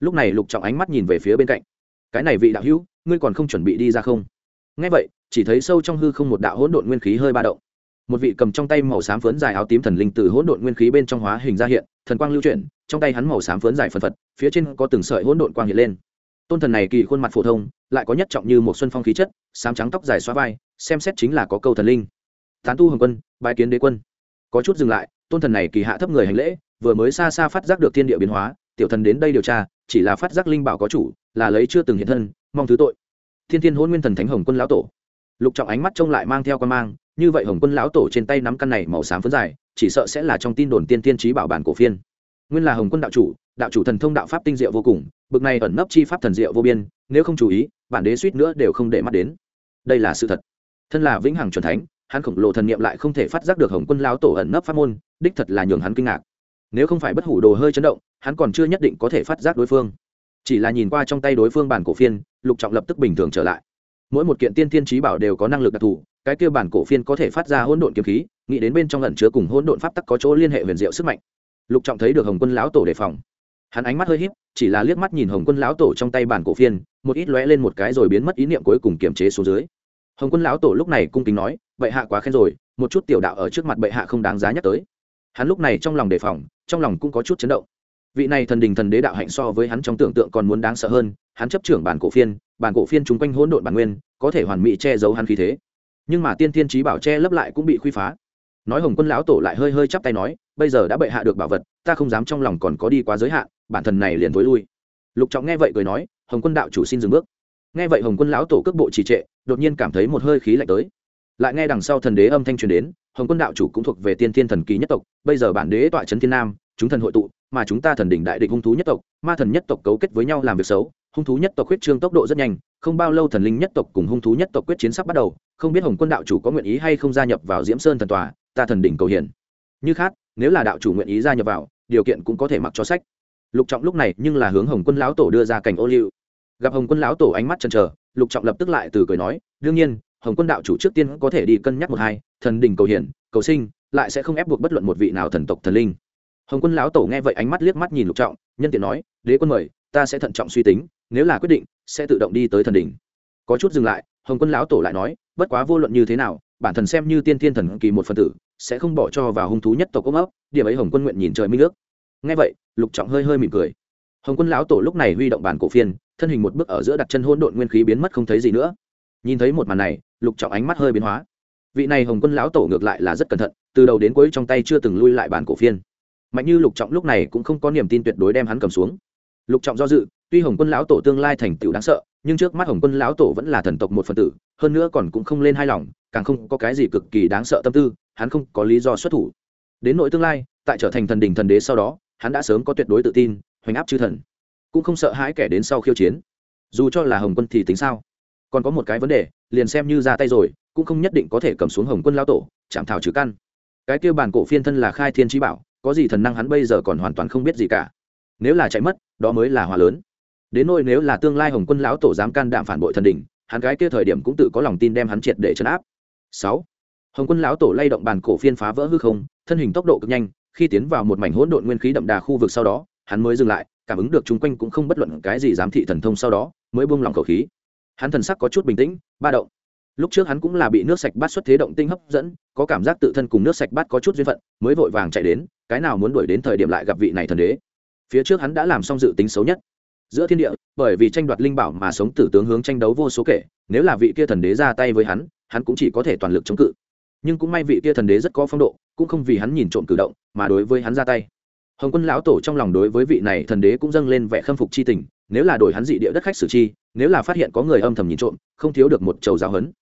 Lúc này lục trọng ánh mắt nhìn về phía bên cạnh. Cái này vị đạo hữu, ngươi còn không chuẩn bị đi ra không? Ngay vậy, chỉ thấy sâu trong hư không một đạo hỗn độn nguyên khí hơi ba động. Một vị cầm trong tay màu xám phấn dài áo tím thần linh từ hỗn độn nguyên khí bên trong hóa hình ra hiện, thần quang lưu chuyển, trong tay hắn màu xám phấn dài phần phật, phía trên có từng sợi hỗn độn quang hiện lên. Tôn thần này kỳ khuôn mặt phổ thông, lại có nhất trọng như một xuân phong khí chất, xám trắng tóc dài xóa vai, xem xét chính là có câu thần linh. Tán tu hồng quân, bái kiến đế quân. Có chút dừng lại, tôn thần này kỳ hạ thấp người hành lễ, vừa mới xa xa phát giác được thiên địa biến hóa tiểu thần đến đây điều tra, chỉ là phát giác linh bảo có chủ, là lấy chưa từng hiện thân, mong thứ tội. Thiên thiên hôn nguyên thần thánh hồng quân lão tổ. Lục trọng ánh mắt trông lại mang theo con mang, như vậy hồng quân lão tổ trên tay nắm căn này màu xám phấn dài, chỉ sợ sẽ là trong tin đồn tiên tiên trí bảo bản cổ phiên. Nguyên là hồng quân đạo chủ đạo chủ thần thông đạo pháp tinh diệu vô cùng, bực này ẩn nấp chi pháp thần diệu vô biên, nếu không chú ý, bản đế suýt nữa đều không để mắt đến. Đây là sự thật. Thân là vĩnh hằng c thánh, hắn khổng lồ thần niệm lại không thể phát giác được hồng quân lão tổ ẩn nấp pháp môn, đích thật là nhường hắn kinh ngạc. Nếu không phải bất hủ đồ hơi chấn động hắn còn chưa nhất định có thể phát giác đối phương. Chỉ là nhìn qua trong tay đối phương bản cổ phiên, lục trọng lập tức bình thường trở lại. Mỗi một kiện tiên thiên trí bảo đều có năng lực đặc thù, cái kia bản cổ phiên có thể phát ra hỗn độn kiếm khí, nghĩ đến bên trong lẩn chứa cùng hỗn độn pháp tắc có chỗ liên hệ huyền diệu sức mạnh. Lục trọng thấy được hồng quân lão tổ đề phòng. Hắn ánh mắt hơi híp, chỉ là liếc mắt nhìn hồng quân lão tổ trong tay bản cổ phiên, một ít lóe lên một cái rồi biến mất ý niệm cuối cùng kiềm chế xuống dưới. Hồng quân lão tổ lúc này cung kính nói, bệ hạ quá khen rồi, một chút tiểu đạo ở trước mặt bệ hạ không đáng giá nhắc tới. Hắn lúc này trong lòng đề phòng, trong lòng cũng có chút chấn động vị này thần đình thần đế đạo hạnh so với hắn trong tưởng tượng còn muốn đáng sợ hơn, hắn chấp trưởng bản cổ phiên, bản cổ phiên chung quanh hỗn độn bản nguyên, có thể hoàn mỹ che giấu hắn khí thế. Nhưng mà tiên thiên trí bảo che lấp lại cũng bị khuy phá. Nói hồng quân lão tổ lại hơi hơi chắp tay nói, bây giờ đã bệ hạ được bảo vật, ta không dám trong lòng còn có đi quá giới hạn, bản thần này liền t lui. Lục trọng nghe vậy cười nói, hồng quân đạo chủ xin dừng bước. Nghe vậy hồng quân lão tổ cước bộ trì trệ, đột nhiên cảm thấy một hơi khí lạnh tới. Lại nghe đằng sau thần đế âm thanh truyền đến, hồng quân đạo chủ cũng thuộc về tiên thiên thần kỳ nhất tộc, bây giờ bản đế tọa trấn thiên nam chúng thần hội tụ, mà chúng ta thần đỉnh đại địch hung thú nhất tộc, ma thần nhất tộc cấu kết với nhau làm việc xấu, hung thú nhất tộc quyết trương tốc độ rất nhanh, không bao lâu thần linh nhất tộc cùng hung thú nhất tộc quyết chiến sắp bắt đầu, không biết hồng quân đạo chủ có nguyện ý hay không gia nhập vào diễm sơn thần tòa, ta thần đỉnh cầu hiền. Như khác, nếu là đạo chủ nguyện ý gia nhập vào, điều kiện cũng có thể mặc cho sách. Lục trọng lúc này nhưng là hướng hồng quân lão tổ đưa ra cảnh ô liu. Gặp hồng quân lão tổ ánh mắt chần chờ, lục trọng lập tức lại từ cười nói, đương nhiên, hồng quân đạo chủ trước tiên có thể đi cân nhắc một hai, thần đỉnh cầu hiển cầu sinh, lại sẽ không ép buộc bất luận một vị nào thần tộc thần linh hồng quân lão tổ nghe vậy ánh mắt liếc mắt nhìn lục trọng, nhân tiện nói, đế quân mời, ta sẽ thận trọng suy tính, nếu là quyết định, sẽ tự động đi tới thần đỉnh. Có chút dừng lại, hồng quân lão tổ lại nói, bất quá vô luận như thế nào, bản thần xem như tiên thiên thần kỳ một phần tử, sẽ không bỏ cho vào hung thú nhất tộc ôm ấp, điểm ấy hồng quân nguyện nhìn trời minh nước nghe vậy, lục trọng hơi hơi mỉm cười. Hồng quân lão tổ lúc này huy động bản cổ phiên, thân hình một bước ở giữa đặt chân hôn độn nguyên khí biến mất không thấy gì nữa. Nhìn thấy một màn này, lục trọng ánh mắt hơi biến hóa. Vị này hồng quân lão tổ ngược lại là rất cẩn thận, từ đầu đến cuối trong tay chưa từng lui lại bản cổ phiên mạnh như lục trọng lúc này cũng không có niềm tin tuyệt đối đem hắn cầm xuống. Lục trọng do dự, tuy hồng quân lão tổ tương lai thành tựu đáng sợ, nhưng trước mắt hồng quân lão tổ vẫn là thần tộc một phần tử, hơn nữa còn cũng không lên hai lòng, càng không có cái gì cực kỳ đáng sợ tâm tư, hắn không có lý do xuất thủ. Đến nội tương lai, tại trở thành thần đình thần đế sau đó, hắn đã sớm có tuyệt đối tự tin, hoành áp chư thần. Cũng không sợ hãi kẻ đến sau khiêu chiến. Dù cho là hồng quân thì tính sao? Còn có một cái vấn đề, liền xem như ra tay rồi, cũng không nhất định có thể cầm xuống hồng quân lão tổ, chạm thảo trừ căn. Cái kia bản cổ phiên thân là khai thiên trí bảo có gì thần năng hắn bây giờ còn hoàn toàn không biết gì cả. Nếu là chạy mất đó mới là hòa lớn. Đến nỗi nếu là tương lai hồng quân lão tổ dám can đảm phản bội thần Đình, hắn gái kia thời điểm cũng tự có lòng tin đem hắn triệt để chấn áp. Sáu. Hồng quân lão tổ lay động bàn cổ phiên phá vỡ hư không thân hình tốc độ cực nhanh khi tiến vào một mảnh hỗn độn nguyên khí đậm đà khu vực sau đó hắn mới dừng lại cảm ứng được chung quanh cũng không bất luận cái gì giám thị thần thông sau đó mới buông lòng khẩu khí. Hắn thần sắc có chút bình tĩnh ba động lúc trước hắn cũng là bị nước sạch bát xuất thế động tinh hấp dẫn, có cảm giác tự thân cùng nước sạch bát có chút duyên phận, mới vội vàng chạy đến, cái nào muốn đuổi đến thời điểm lại gặp vị này thần đế. Phía trước hắn đã làm xong dự tính xấu nhất. Giữa thiên địa, bởi vì tranh đoạt linh bảo mà sống tử tướng hướng tranh đấu vô số kể, nếu là vị kia thần đế ra tay với hắn hắn cũng chỉ có thể toàn lực chống cự. Nhưng cũng may vị kia thần đế rất có phong độ, cũng không vì hắn nhìn trộm cử động, mà đối với hắn ra tay. Hồng quân lão tổ trong lòng đối với vị này thần đế cũng dâng lên vẻ khâm phục c h i tình, nếu là đổi hắn dị địa đất khách xử chi, nếu là phát hiện có người âm thầm nhìn trộm, không thiếu được một trầu giáo hấn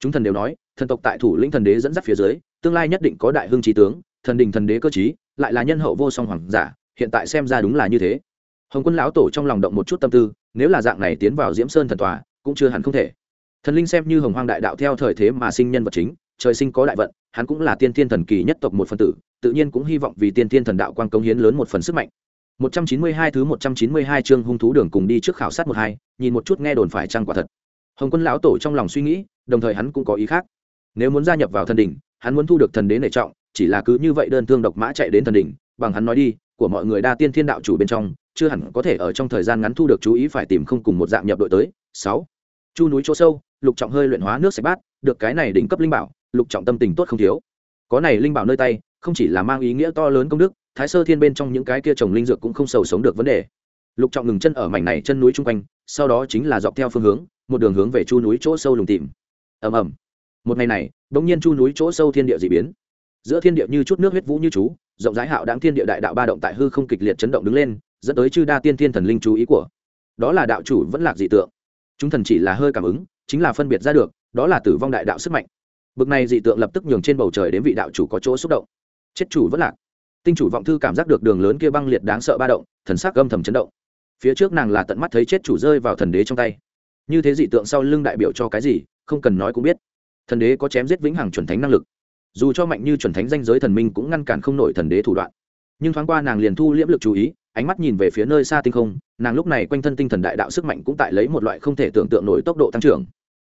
chúng thần đều nói thần tộc tại thủ lĩnh thần đế dẫn dắt phía dưới tương lai nhất định có đại hưng trí tướng thần đình thần đế cơ chí lại là nhân hậu vô song hoàng giả hiện tại xem ra đúng là như thế. Hồng quân lão tổ trong lòng động một chút tâm tư nếu là dạng này tiến vào diễm sơn thần tòa cũng chưa hẳn không thể. Thần linh xem như hồng hoang đại đạo theo thời thế mà sinh nhân vật chính trời sinh có đại vận hắn cũng là tiên thiên thần kỳ nhất tộc một phần tử tự nhiên cũng hy vọng vì tiên thiên thần đạo quang công hiến lớn một phần sức mạnh. 192 thứ 192 chương hung thú đường cùng đi trước khảo sát một hai, nhìn một chút nghe đồn phải chăng quả thật. Hồng Quân lão tổ trong lòng suy nghĩ, đồng thời hắn cũng có ý khác. Nếu muốn gia nhập vào thần đỉnh, hắn muốn thu được thần đế nể trọng, chỉ là cứ như vậy đơn thương độc mã chạy đến thần đỉnh, bằng hắn nói đi, của mọi người đa tiên thiên đạo chủ bên trong, chưa hẳn có thể ở trong thời gian ngắn thu được chú ý phải tìm không cùng một dạng nhập đội tới. Sáu, Chu núi chỗ sâu, Lục Trọng hơi luyện hóa nước sạch bát, được cái này đỉnh cấp linh bảo, Lục Trọng tâm tình tốt không thiếu. Có này linh bảo nơi tay, không chỉ là mang ý nghĩa to lớn công đức, thái sơ thiên bên trong những cái kia trồng linh dược cũng không sầu sống được vấn đề lục trọng ngừng chân ở mảnh này chân núi chung quanh sau đó chính là dọc theo phương hướng một đường hướng về chu núi chỗ sâu lùng tìm ầm ầm. Một ngày này đ ỗ n g nhiên chu núi chỗ sâu thiên địa d ị biến. Giữa thiên địa như chút nước huyết vũ như chú, rộng rãi hạo đáng thiên địa đại đạo ba động tại hư không kịch liệt chấn động đứng lên, dẫn tới chư đa tiên thiên thần linh chú ý của. Đó là đạo chủ vẫn lạc dị tượng. Chúng thần chỉ là hơi cảm ứng, chính là phân biệt ra được, đó là tử vong đại đạo sức mạnh. Bực này dị tượng lập tức nhường trên bầu trời đến vị đạo chủ có chỗ xúc động. Chết chủ vẫn lạc. Tinh chủ vọng thư cảm giác được đường lớn kia băng liệt đáng sợ ba động, thần sắc âm thầm chấn động. Phía trước nàng là tận mắt thấy chết chủ rơi vào thần đế trong tay. Như thế dị tượng sau lưng đại biểu cho cái gì? Không cần nói cũng biết. Thần đế có chém giết vĩnh hằng chuẩn thánh năng lực. Dù cho mạnh như chuẩn thánh danh giới thần minh cũng ngăn cản không nổi thần đế thủ đoạn. Nhưng thoáng qua nàng liền thu liễm lực chú ý, ánh mắt nhìn về phía nơi xa tinh không, nàng lúc này quanh thân tinh thần đại đạo sức mạnh cũng tại lấy một loại không thể tưởng tượng nổi tốc độ tăng trưởng.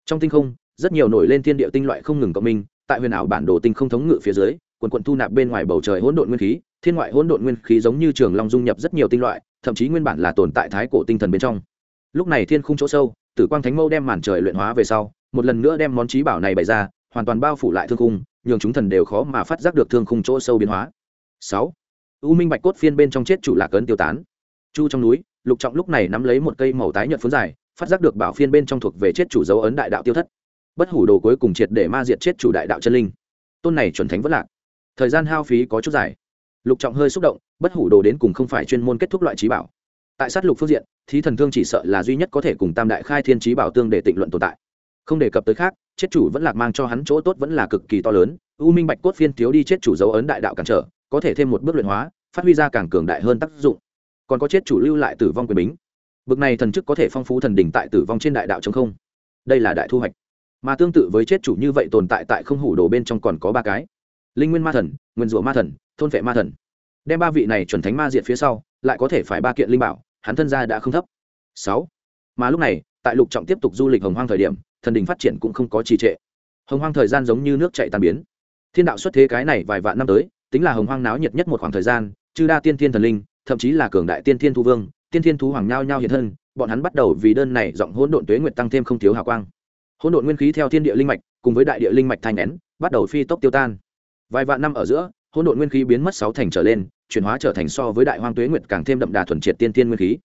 Trong tinh không, rất nhiều nổi lên thiên địa tinh loại không ngừng cộng minh, tại huyền ảo bản đồ tinh không thống ngự phía dưới, quần quận thu nạp bên ngoài bầu trời hỗn độn nguyên khí, thiên ngoại hỗn độn nguyên khí giống như trường long dung nhập rất nhiều tinh loại, thậm chí nguyên bản là tồn tại thái cổ tinh thần bên trong. Lúc này thiên khung chỗ sâu, tử quang thánh mâu đem màn trời luyện hóa về sau một lần nữa đem món trí bảo này bày ra, hoàn toàn bao phủ lại thương khung, nhường chúng thần đều khó mà phát giác được thương khung chỗ sâu biến hóa. Sáu, u minh bạch cốt phiên bên trong chết chủ lạc ấn tiêu tán. Chu trong núi, lục trọng lúc này nắm lấy một cây màu tái nhợt phấn dài, phát giác được bảo phiên bên trong thuộc về chết chủ dấu ấn đại đạo tiêu thất. Bất hủ đồ cuối cùng triệt để ma diệt chết chủ đại đạo chân linh. Tôn này chuẩn thánh vất lạc. Thời gian hao phí có chút dài. Lục trọng hơi xúc động, bất hủ đồ đến cùng không phải chuyên môn kết thúc loại trí bảo. Tại sát lục phương diện, thí thần thương chỉ sợ là duy nhất có thể cùng tam đại khai thiên trí bảo tương để tịnh luận tồn tại không đề cập tới khác, chết chủ vẫn lạc mang cho hắn chỗ tốt vẫn là cực kỳ to lớn, u minh bạch cốt phiên thiếu đi chết chủ dấu ấn đại đạo cản trở, có thể thêm một bước luyện hóa, phát huy ra càng cường đại hơn tác dụng. Còn có chết chủ lưu lại tử vong quyền bính. Bực này thần chức có thể phong phú thần đỉnh tại tử vong trên đại đạo chống không. Đây là đại thu hoạch. Mà tương tự với chết chủ như vậy tồn tại tại không hủ đồ bên trong còn có ba cái. Linh nguyên ma thần, nguyên rủa ma thần, thôn vệ ma thần. Đem ba vị này chuẩn thánh ma diệt phía sau, lại có thể phải ba kiện linh bảo, hắn thân gia đã không thấp. Sáu. Mà lúc này, tại lục trọng tiếp tục du lịch hồng hoang thời điểm thần đình phát triển cũng không có trì trệ. Hồng hoang thời gian giống như nước chạy tàn biến. Thiên đạo xuất thế cái này vài vạn năm tới, tính là hồng hoang náo nhiệt nhất một khoảng thời gian, chư đa tiên thiên thần linh, thậm chí là cường đại tiên thiên thu vương, tiên thiên thú hoàng nhao nhao hiện thân, bọn hắn bắt đầu vì đơn này giọng hỗn độn tuế nguyệt tăng thêm không thiếu hào quang. Hỗn độn nguyên khí theo thiên địa linh mạch, cùng với đại địa linh mạch thành nén, bắt đầu phi tốc tiêu tan. Vài vạn năm ở giữa, hỗn độn nguyên khí biến mất sáu thành trở lên, chuyển hóa trở thành so với đại hoang tuế nguyệt càng thêm đậm đà thuần triệt tiên tiên nguyên khí.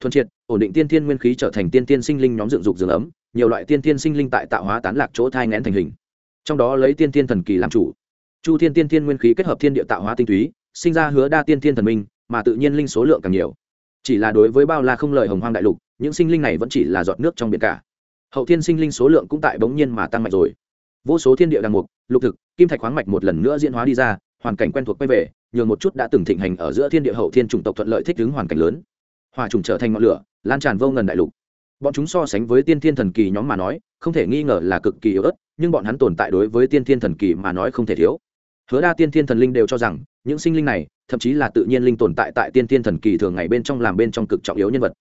Thuần triệt, ổn định tiên thiên nguyên khí trở thành tiên thiên sinh linh nhóm dựng dục rừng ấm nhiều loại tiên thiên sinh linh tại tạo hóa tán lạc chỗ thai ngén thành hình. Trong đó lấy tiên thiên thần kỳ làm chủ. Chu thiên tiên thiên nguyên khí kết hợp thiên địa tạo hóa tinh túy, sinh ra hứa đa tiên thiên thần minh, mà tự nhiên linh số lượng càng nhiều. Chỉ là đối với bao la không lời hồng hoang đại lục, những sinh linh này vẫn chỉ là giọt nước trong biển cả. Hậu thiên sinh linh số lượng cũng tại bỗng nhiên mà tăng mạnh rồi. Vô số thiên địa đằng mục lục thực, kim thạch khoáng mạch một lần nữa diễn hóa đi ra, hoàn cảnh quen thuộc quay về, nhường một chút đã từng thịnh hành ở giữa thiên địa hậu thiên chủng tộc thuận lợi thích ứng hoàn cảnh lớn. Hòa trùng trở thành ngọn lửa, lan tràn vô ngần đại lục bọn chúng so sánh với tiên thiên thần kỳ nhóm mà nói, không thể nghi ngờ là cực kỳ yếu ớt, nhưng bọn hắn tồn tại đối với tiên thiên thần kỳ mà nói không thể thiếu. Hứa đa tiên thiên thần linh đều cho rằng, những sinh linh này, thậm chí là tự nhiên linh tồn tại tại tiên thiên thần kỳ thường ngày bên trong làm bên trong cực trọng yếu nhân vật.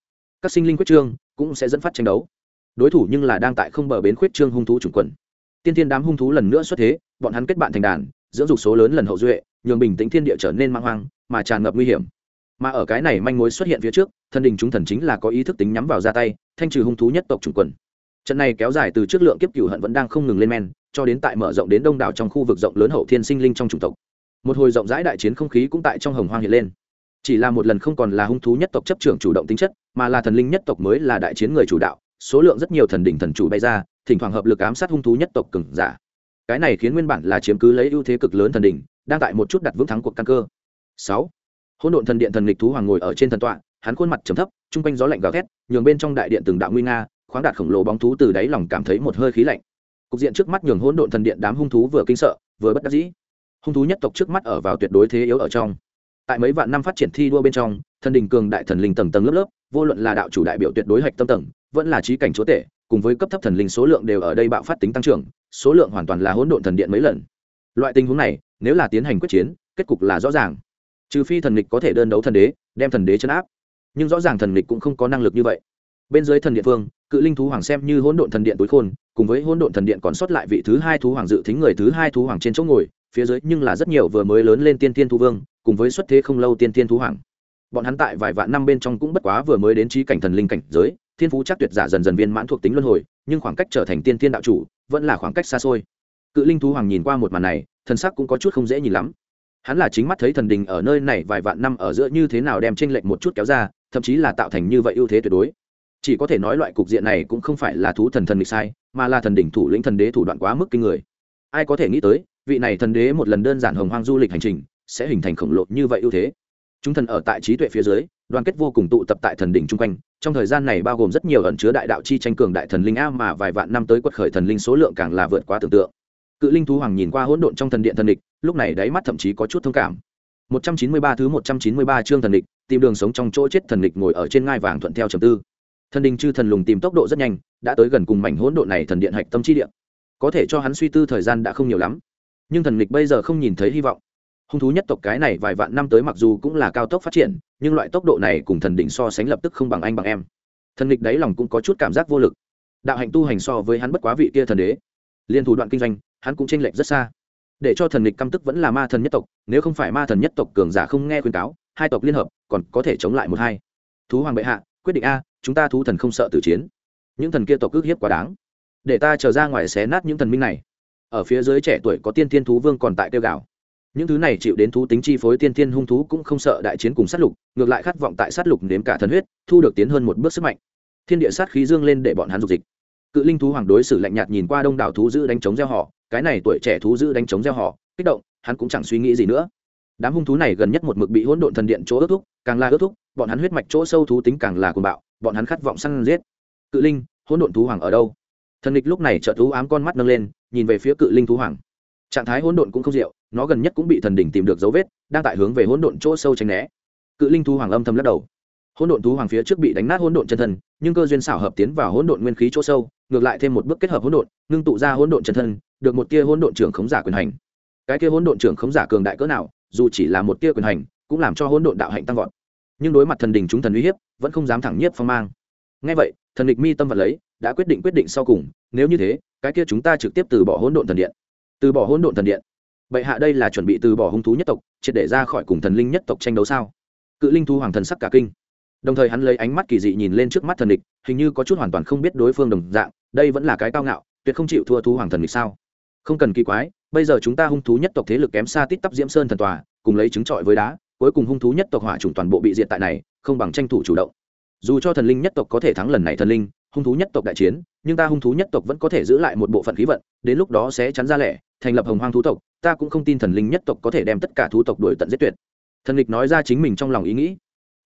Các sinh linh quyết trương cũng sẽ dẫn phát tranh đấu. Đối thủ nhưng là đang tại không bờ bến khuyết trương hung thú chủng quần. Tiên thiên đám hung thú lần nữa xuất thế, bọn hắn kết bạn thành đàn, dưỡng dục số lớn lần hậu duệ, nhường bình tĩnh thiên địa trở nên mang hoang, mà tràn ngập nguy hiểm. Mà ở cái này manh mối xuất hiện phía trước, thần đình chúng thần chính là có ý thức tính nhắm vào ra tay thanh trừ hung thú nhất tộc chủng quần. Trận này kéo dài từ trước lượng kiếp cửu hận vẫn đang không ngừng lên men, cho đến tại mở rộng đến đông đảo trong khu vực rộng lớn hậu thiên sinh linh trong chủng tộc. Một hồi rộng rãi đại chiến không khí cũng tại trong hồng hoang hiện lên. Chỉ là một lần không còn là hung thú nhất tộc chấp trưởng chủ động tính chất, mà là thần linh nhất tộc mới là đại chiến người chủ đạo, số lượng rất nhiều thần đỉnh thần chủ bay ra, thỉnh thoảng hợp lực ám sát hung thú nhất tộc cừng giả. Cái này khiến nguyên bản là chiếm cứ lấy ưu thế cực lớn thần đỉnh, đang tại một chút đặt vững thắng cuộc căn cơ. Sáu, hỗn độn thần điện thần lịch thú hoàng ngồi ở trên thần tọa, hắn khuôn mặt trầm thấp chung quanh gió lạnh gào thét, nhường bên trong đại điện từng đạo nguy nga, khoáng đạt khổng lồ bóng thú từ đáy lòng cảm thấy một hơi khí lạnh. Cục diện trước mắt nhường hỗn độn thần điện đám hung thú vừa kinh sợ, vừa bất đắc dĩ. Hung thú nhất tộc trước mắt ở vào tuyệt đối thế yếu ở trong. Tại mấy vạn năm phát triển thi đua bên trong, thần đình cường đại thần linh tầng tầng lớp lớp, vô luận là đạo chủ đại biểu tuyệt đối hạch tâm tầng, vẫn là trí cảnh chúa tể, cùng với cấp thấp thần linh số lượng đều ở đây bạo phát tính tăng trưởng, số lượng hoàn toàn là hỗn độn thần điện mấy lần. Loại tình huống này, nếu là tiến hành quyết chiến, kết cục là rõ ràng. Trừ phi thần lịch có thể đơn đấu thần đế, đem thần đế chấn áp nhưng rõ ràng thần lịch cũng không có năng lực như vậy. Bên dưới thần điện phương cự linh thú hoàng xem như hỗn độn thần điện tối khôn, cùng với hỗn độn thần điện còn sót lại vị thứ hai thú hoàng dự thính người thứ hai thú hoàng trên chỗ ngồi, phía dưới nhưng là rất nhiều vừa mới lớn lên tiên tiên thú vương, cùng với xuất thế không lâu tiên tiên thú hoàng. Bọn hắn tại vài vạn năm bên trong cũng bất quá vừa mới đến trí cảnh thần linh cảnh giới, thiên phú chắc tuyệt giả dần dần viên mãn thuộc tính luân hồi, nhưng khoảng cách trở thành tiên tiên đạo chủ, vẫn là khoảng cách xa xôi. Cự linh thú hoàng nhìn qua một màn này, thần sắc cũng có chút không dễ nhìn lắm. Hắn là chính mắt thấy thần đình ở nơi này vài vạn năm ở giữa như thế nào đem tranh lệch một chút kéo ra thậm chí là tạo thành như vậy ưu thế tuyệt đối. Chỉ có thể nói loại cục diện này cũng không phải là thú thần thần địch sai, mà là thần đỉnh thủ lĩnh thần đế thủ đoạn quá mức kinh người. Ai có thể nghĩ tới, vị này thần đế một lần đơn giản hồng hoang du lịch hành trình, sẽ hình thành khổng lồ như vậy ưu thế. Chúng thần ở tại trí tuệ phía dưới, đoàn kết vô cùng tụ tập tại thần đỉnh chung quanh, trong thời gian này bao gồm rất nhiều ẩn chứa đại đạo chi tranh cường đại thần linh a mà vài vạn năm tới quật khởi thần linh số lượng càng là vượt quá tưởng tượng. Cự linh thú hoàng nhìn qua hỗn độn trong thần điện thần địch, lúc này đáy mắt thậm chí có chút thông cảm. 193 thứ 193 chương thần địch, tìm đường sống trong chỗ chết thần địch ngồi ở trên ngai vàng thuận theo trầm tư. Thần đình chư thần lùng tìm tốc độ rất nhanh, đã tới gần cùng mảnh hỗn độn này thần điện hạch tâm chi điện có thể cho hắn suy tư thời gian đã không nhiều lắm. Nhưng thần địch bây giờ không nhìn thấy hy vọng. Hung thú nhất tộc cái này vài vạn năm tới mặc dù cũng là cao tốc phát triển, nhưng loại tốc độ này cùng thần đỉnh so sánh lập tức không bằng anh bằng em. Thần địch đáy lòng cũng có chút cảm giác vô lực. Đạo hạnh tu hành so với hắn bất quá vị kia thần đế. Liên thủ đoạn kinh doanh, hắn cũng tranh lệch rất xa để cho thần địch căm tức vẫn là ma thần nhất tộc, nếu không phải ma thần nhất tộc cường giả không nghe khuyên cáo, hai tộc liên hợp còn có thể chống lại một hai. Thú hoàng bệ hạ, quyết định a, chúng ta thú thần không sợ tử chiến. Những thần kia tộc ước hiếp quá đáng. Để ta trở ra ngoài xé nát những thần minh này. Ở phía dưới trẻ tuổi có tiên thiên thú vương còn tại tiêu gạo những thứ này chịu đến thú tính chi phối tiên thiên hung thú cũng không sợ đại chiến cùng sát lục, ngược lại khát vọng tại sát lục nếm cả thần huyết, thu được tiến hơn một bước sức mạnh. Thiên địa sát khí dương lên để bọn hắn dục dịch. Cự linh thú hoàng đối xử lạnh nhạt nhìn qua đông đảo thú giữ đánh chống gieo họ cái này tuổi trẻ thú dữ đánh chống gieo họ, kích động, hắn cũng chẳng suy nghĩ gì nữa. Đám hung thú này gần nhất một mực bị hỗn độn thần điện chỗ ước thúc, càng là ước thúc, bọn hắn huyết mạch chỗ sâu thú tính càng là cuồng bạo, bọn hắn khát vọng săn giết. Cự linh, hỗn độn thú hoàng ở đâu? Thần địch lúc này trợ thú ám con mắt nâng lên, nhìn về phía cự linh thú hoàng. Trạng thái hỗn độn cũng không diệu, nó gần nhất cũng bị thần đỉnh tìm được dấu vết, đang tại hướng về hỗn độn chỗ sâu tránh né. Cự linh thú hoàng âm thầm lắc đầu. Hỗn độn thú hoàng phía trước bị đánh nát hỗn độn chân thân, nhưng cơ duyên xảo hợp tiến vào hỗn độn nguyên khí chỗ sâu, ngược lại thêm một bước kết hợp hỗn độn, ngưng tụ ra hỗn độn chân thân được một tia hỗn độn trưởng khống giả quyền hành. Cái kia hỗn độn trưởng khống giả cường đại cỡ nào, dù chỉ là một tia quyền hành, cũng làm cho hỗn độn đạo hạnh tăng vọt. Nhưng đối mặt thần đình chúng thần uy hiếp, vẫn không dám thẳng nhiếp phong mang. Ngay vậy, thần địch mi tâm vật lấy, đã quyết định quyết định sau cùng, nếu như thế, cái kia chúng ta trực tiếp từ bỏ hỗn độn thần điện. Từ bỏ hỗn độn thần điện. Bệ hạ đây là chuẩn bị từ bỏ hung thú nhất tộc, triệt để ra khỏi cùng thần linh nhất tộc tranh đấu sao? Cự linh thu hoàng thần sắc cả kinh. Đồng thời hắn lấy ánh mắt kỳ dị nhìn lên trước mắt thần địch, hình như có chút hoàn toàn không biết đối phương đồng dạng, đây vẫn là cái cao ngạo, tuyệt không chịu thua thu hoàng thần địch sao? Không cần kỳ quái, bây giờ chúng ta hung thú nhất tộc thế lực kém xa tít tắp diễm sơn thần tòa, cùng lấy trứng trọi với đá, cuối cùng hung thú nhất tộc hỏa chủng toàn bộ bị diệt tại này, không bằng tranh thủ chủ động. Dù cho thần linh nhất tộc có thể thắng lần này thần linh, hung thú nhất tộc đại chiến, nhưng ta hung thú nhất tộc vẫn có thể giữ lại một bộ phận khí vận, đến lúc đó sẽ chắn ra lẻ, thành lập hồng hoang thú tộc, ta cũng không tin thần linh nhất tộc có thể đem tất cả thú tộc đuổi tận giết tuyệt. Thần lịch nói ra chính mình trong lòng ý nghĩ.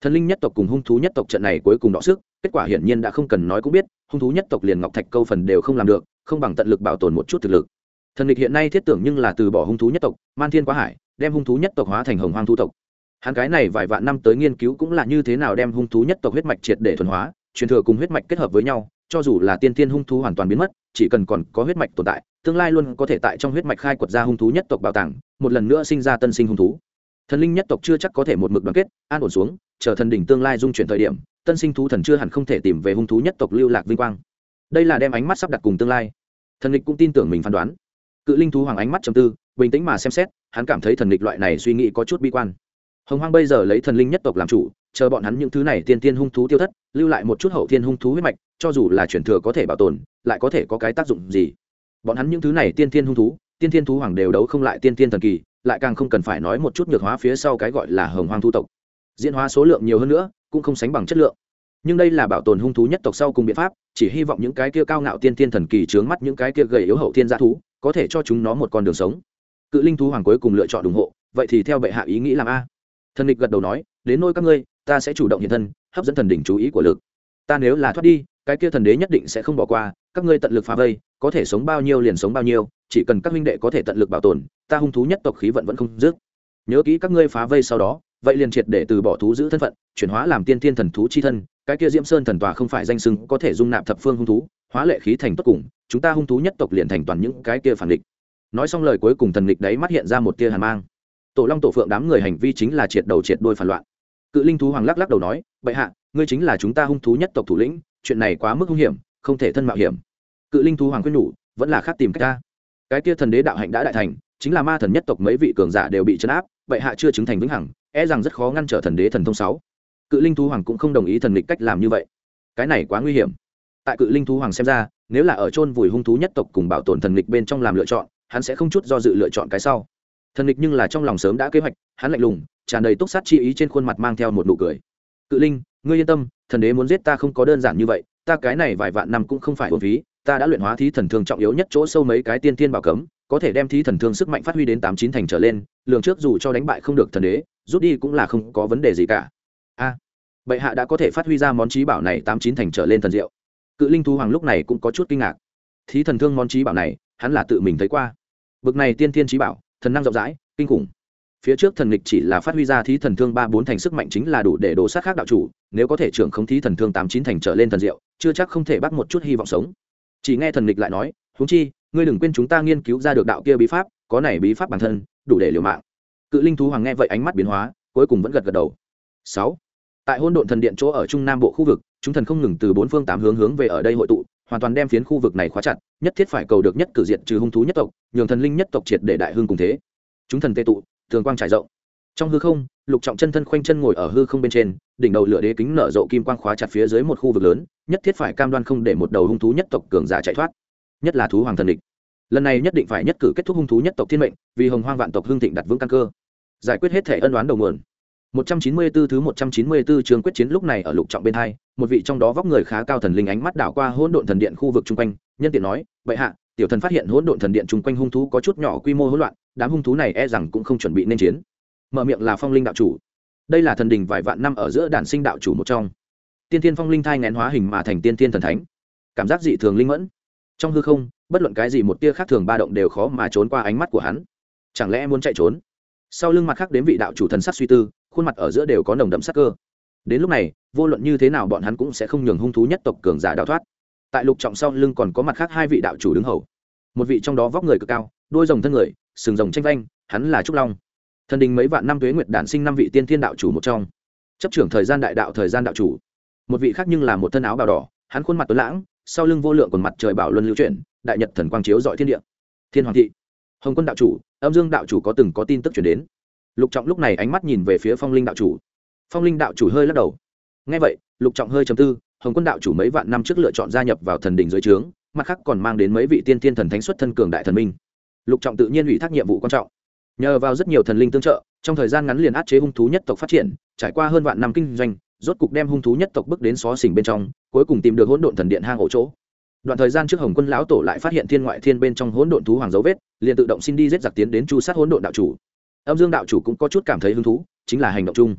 Thần linh nhất tộc cùng hung thú nhất tộc trận này cuối cùng đọ sức, kết quả hiển nhiên đã không cần nói cũng biết, hung thú nhất tộc liền ngọc thạch câu phần đều không làm được, không bằng tận lực bảo tồn một chút thực lực thần địch hiện nay thiết tưởng nhưng là từ bỏ hung thú nhất tộc, man thiên quá hải, đem hung thú nhất tộc hóa thành hồng hoang thu tộc. Hắn cái này vài vạn năm tới nghiên cứu cũng là như thế nào đem hung thú nhất tộc huyết mạch triệt để thuần hóa, truyền thừa cùng huyết mạch kết hợp với nhau, cho dù là tiên tiên hung thú hoàn toàn biến mất, chỉ cần còn có huyết mạch tồn tại, tương lai luôn có thể tại trong huyết mạch khai quật ra hung thú nhất tộc bảo tàng, một lần nữa sinh ra tân sinh hung thú. Thần linh nhất tộc chưa chắc có thể một mực đoàn kết, an ổn xuống, chờ thần đỉnh tương lai dung chuyển thời điểm, tân sinh thú thần chưa hẳn không thể tìm về hung thú nhất tộc lưu lạc vinh quang. Đây là đem ánh mắt sắp đặt cùng tương lai. Thần lịch cũng tin tưởng mình phán đoán cự linh thú hoàng ánh mắt trầm tư, bình tĩnh mà xem xét, hắn cảm thấy thần lịch loại này suy nghĩ có chút bi quan. Hồng hoang bây giờ lấy thần linh nhất tộc làm chủ, chờ bọn hắn những thứ này tiên tiên hung thú tiêu thất, lưu lại một chút hậu tiên hung thú huyết mạch, cho dù là chuyển thừa có thể bảo tồn, lại có thể có cái tác dụng gì? Bọn hắn những thứ này tiên tiên hung thú, tiên tiên thú hoàng đều đấu không lại tiên tiên thần kỳ, lại càng không cần phải nói một chút nhược hóa phía sau cái gọi là hồng hoang thu tộc. Diễn hóa số lượng nhiều hơn nữa, cũng không sánh bằng chất lượng. Nhưng đây là bảo tồn hung thú nhất tộc sau cùng biện pháp, chỉ hy vọng những cái kia cao ngạo tiên tiên thần kỳ trướng mắt những cái kia gầy yếu hậu thiên gia thú có thể cho chúng nó một con đường sống. Cự linh thú hoàng cuối cùng lựa chọn ủng hộ, vậy thì theo bệ hạ ý nghĩ làm a. Thần địch gật đầu nói, đến nôi các ngươi, ta sẽ chủ động hiện thân, hấp dẫn thần đỉnh chú ý của lực. Ta nếu là thoát đi, cái kia thần đế nhất định sẽ không bỏ qua, các ngươi tận lực phá vây, có thể sống bao nhiêu liền sống bao nhiêu, chỉ cần các huynh đệ có thể tận lực bảo tồn, ta hung thú nhất tộc khí vận vẫn không dứt. Nhớ kỹ các ngươi phá vây sau đó, vậy liền triệt để từ bỏ thú giữ thân phận, chuyển hóa làm tiên thiên thần thú chi thân, cái kia diễm sơn thần tòa không phải danh sưng có thể dung nạp thập phương hung thú hóa lệ khí thành tốt cùng, chúng ta hung thú nhất tộc liền thành toàn những cái kia phản địch. Nói xong lời cuối cùng thần địch đấy mắt hiện ra một tia hàn mang. Tổ long tổ phượng đám người hành vi chính là triệt đầu triệt đôi phản loạn. Cự linh thú hoàng lắc lắc đầu nói, bệ hạ, ngươi chính là chúng ta hung thú nhất tộc thủ lĩnh, chuyện này quá mức hung hiểm, không thể thân mạo hiểm. Cự linh thú hoàng khuyên nhủ, vẫn là khác tìm cách ta. Cái kia thần đế đạo hạnh đã đại thành, chính là ma thần nhất tộc mấy vị cường giả đều bị chấn áp, bệ hạ chưa chứng thành vĩnh hằng e rằng rất khó ngăn trở thần đế thần thông sáu. Cự linh thú hoàng cũng không đồng ý thần địch cách làm như vậy. Cái này quá nguy hiểm tại cự linh thú hoàng xem ra, nếu là ở chôn vùi hung thú nhất tộc cùng bảo tồn thần lịch bên trong làm lựa chọn, hắn sẽ không chút do dự lựa chọn cái sau. Thần lịch nhưng là trong lòng sớm đã kế hoạch, hắn lạnh lùng, tràn đầy túc sát chi ý trên khuôn mặt mang theo một nụ cười. Cự linh, ngươi yên tâm, thần đế muốn giết ta không có đơn giản như vậy, ta cái này vài vạn năm cũng không phải hồn phí, ta đã luyện hóa thí thần thương trọng yếu nhất chỗ sâu mấy cái tiên tiên bảo cấm, có thể đem thí thần thương sức mạnh phát huy đến tám chín thành trở lên, lường trước dù cho đánh bại không được thần đế, rút đi cũng là không có vấn đề gì cả. A, bệ hạ đã có thể phát huy ra món trí bảo này tám chín thành trở lên thần diệu cự linh Thú hoàng lúc này cũng có chút kinh ngạc. Thí thần thương món trí bảo này, hắn là tự mình thấy qua. Bực này tiên thiên trí bảo, thần năng rộng rãi, kinh khủng. Phía trước thần lịch chỉ là phát huy ra thí thần thương ba bốn thành sức mạnh chính là đủ để đổ sát khác đạo chủ, nếu có thể trưởng không thí thần thương tám chín thành trở lên thần diệu, chưa chắc không thể bắt một chút hy vọng sống. Chỉ nghe thần lịch lại nói, huống chi, ngươi đừng quên chúng ta nghiên cứu ra được đạo kia bí pháp, có này bí pháp bản thân, đủ để liều mạng. Cự linh thú hoàng nghe vậy ánh mắt biến hóa, cuối cùng vẫn gật gật đầu. Sáu tại hôn độn thần điện chỗ ở trung nam bộ khu vực, chúng thần không ngừng từ bốn phương tám hướng hướng về ở đây hội tụ, hoàn toàn đem phiến khu vực này khóa chặt, nhất thiết phải cầu được nhất cử diện trừ hung thú nhất tộc, nhường thần linh nhất tộc triệt để đại hương cùng thế. Chúng thần tê tụ thường quang trải rộng. Trong hư không, lục trọng chân thân khoanh chân ngồi ở hư không bên trên, đỉnh đầu lửa đế kính nở rộ kim quang khóa chặt phía dưới một khu vực lớn, nhất thiết phải cam đoan không để một đầu hung thú nhất tộc cường giả chạy thoát. Nhất là thú hoàng thần địch. Lần này nhất định phải nhất cử kết thúc hung thú nhất tộc thiên mệnh, vì hồng hoang vạn tộc hương thịnh đặt vững căn cơ. Giải quyết hết thể ân đoán đầu nguồn. 194 thứ 194 trường quyết chiến lúc này ở lục trọng bên hai, một vị trong đó vóc người khá cao thần linh ánh mắt đảo qua hỗn độn thần điện khu vực chung quanh, nhân tiện nói, "Bệ hạ, tiểu thần phát hiện hỗn độn thần điện chung quanh hung thú có chút nhỏ quy mô hỗn loạn, đám hung thú này e rằng cũng không chuẩn bị nên chiến." Mở miệng là Phong Linh đạo chủ. Đây là thần đình vài vạn năm ở giữa đàn sinh đạo chủ một trong. Tiên Tiên Phong Linh thai nghén hóa hình mà thành Tiên Tiên thần thánh. Cảm giác dị thường linh mẫn. Trong hư không, bất luận cái gì một tia khác thường ba động đều khó mà trốn qua ánh mắt của hắn. Chẳng lẽ muốn chạy trốn? Sau lưng mặt khác đến vị đạo chủ thần sắc suy tư, khuôn mặt ở giữa đều có nồng đậm sắc cơ. Đến lúc này, vô luận như thế nào bọn hắn cũng sẽ không nhường hung thú nhất tộc cường giả đào thoát. Tại lục trọng sau lưng còn có mặt khác hai vị đạo chủ đứng hầu. Một vị trong đó vóc người cực cao, đôi rồng thân người, sừng rồng tranh vanh, hắn là trúc long. Thần đình mấy vạn năm tuế nguyệt đản sinh năm vị tiên thiên đạo chủ một trong. Chấp trưởng thời gian đại đạo thời gian đạo chủ. Một vị khác nhưng là một thân áo bào đỏ, hắn khuôn mặt tuấn lãng, sau lưng vô lượng còn mặt trời bảo luân lưu chuyển, đại nhật thần quang chiếu dọi thiên địa. Thiên hoàng thị. Hồng quân đạo chủ, âm dương đạo chủ có từng có tin tức chuyển đến lục trọng lúc này ánh mắt nhìn về phía phong linh đạo chủ. Phong linh đạo chủ hơi lắc đầu. Ngay vậy, lục trọng hơi chầm tư, hồng quân đạo chủ mấy vạn năm trước lựa chọn gia nhập vào thần đình dưới trướng, mặt khác còn mang đến mấy vị tiên thiên thần thánh xuất thân cường đại thần minh. Lục trọng tự nhiên ủy thác nhiệm vụ quan trọng. Nhờ vào rất nhiều thần linh tương trợ, trong thời gian ngắn liền át chế hung thú nhất tộc phát triển, trải qua hơn vạn năm kinh doanh, rốt cục đem hung thú nhất tộc bước đến xó xỉnh bên trong, cuối cùng tìm được hỗn độn thần điện hang ổ chỗ. Đoạn thời gian trước hồng quân lão tổ lại phát hiện thiên ngoại thiên bên trong hỗn độn thú hoàng dấu vết, liền tự động xin đi giết giặc tiến đến chu sát hỗn độn đạo chủ âm dương đạo chủ cũng có chút cảm thấy hứng thú, chính là hành động chung.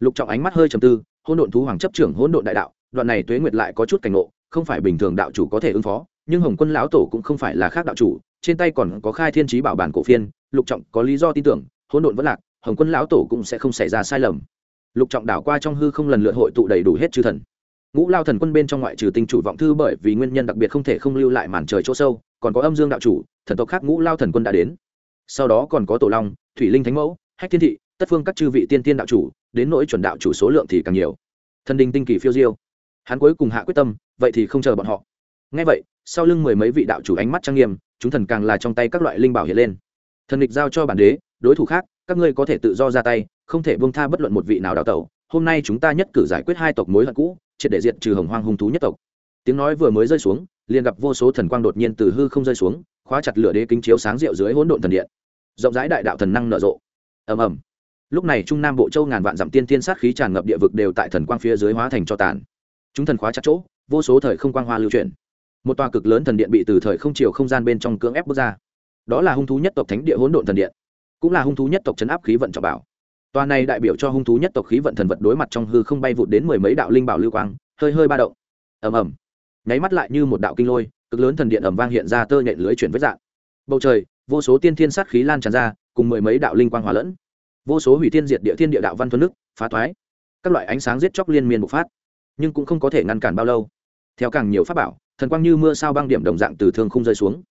Lục trọng ánh mắt hơi trầm tư, hỗn độn thú hoàng chấp trưởng hỗn độn đại đạo, đoạn này tuế nguyệt lại có chút cảnh ngộ, không phải bình thường đạo chủ có thể ứng phó, nhưng hồng quân lão tổ cũng không phải là khác đạo chủ, trên tay còn có khai thiên trí bảo bản cổ phiên, lục trọng có lý do tin tưởng, hỗn độn vẫn lạc, hồng quân lão tổ cũng sẽ không xảy ra sai lầm. Lục trọng đảo qua trong hư không lần lượt hội tụ đầy đủ hết chư thần. Ngũ lao thần quân bên trong ngoại trừ tinh chủ vọng thư bởi vì nguyên nhân đặc biệt không thể không lưu lại màn trời chỗ sâu, còn có âm dương đạo chủ, thần tộc khác ngũ lao thần quân đã đến. Sau đó còn có tổ long thủy linh thánh mẫu, hách thiên thị, tất phương các chư vị tiên tiên đạo chủ, đến nỗi chuẩn đạo chủ số lượng thì càng nhiều. Thần đình tinh kỳ phiêu diêu. Hắn cuối cùng hạ quyết tâm, vậy thì không chờ bọn họ. Ngay vậy, sau lưng mười mấy vị đạo chủ ánh mắt trang nghiêm, chúng thần càng là trong tay các loại linh bảo hiện lên. Thần địch giao cho bản đế, đối thủ khác, các ngươi có thể tự do ra tay, không thể buông tha bất luận một vị nào đào tẩu. Hôm nay chúng ta nhất cử giải quyết hai tộc mối hận cũ, triệt để diệt trừ hồng hoang hung thú nhất tộc. Tiếng nói vừa mới rơi xuống, liền gặp vô số thần quang đột nhiên từ hư không rơi xuống, khóa chặt lửa đế kính chiếu sáng rượu dưới hỗn độn thần điện rộng rãi đại đạo thần năng nở rộ. Ầm ầm. Lúc này trung nam bộ châu ngàn vạn dặm tiên tiên sát khí tràn ngập địa vực đều tại thần quang phía dưới hóa thành cho tàn. Chúng thần khóa chặt chỗ, vô số thời không quang hoa lưu chuyển. Một tòa cực lớn thần điện bị từ thời không chiều không gian bên trong cưỡng ép bước ra. Đó là hung thú nhất tộc thánh địa hỗn độn thần điện, cũng là hung thú nhất tộc chấn áp khí vận trọng bảo. Tòa này đại biểu cho hung thú nhất tộc khí vận thần vật đối mặt trong hư không bay vụt đến mười mấy đạo linh bảo lưu quang, hơi hơi ba động. Ầm ầm. Nháy mắt lại như một đạo kinh lôi, cực lớn thần điện ầm vang hiện ra tơ nhện lưới chuyển với dạng. Bầu trời vô số tiên thiên sát khí lan tràn ra, cùng mười mấy đạo linh quang hòa lẫn. Vô số hủy tiên diệt địa thiên địa đạo văn thuần nước, phá thoái. Các loại ánh sáng giết chóc liên miên bộc phát, nhưng cũng không có thể ngăn cản bao lâu. Theo càng nhiều pháp bảo, thần quang như mưa sao băng điểm đồng dạng từ thương không rơi xuống.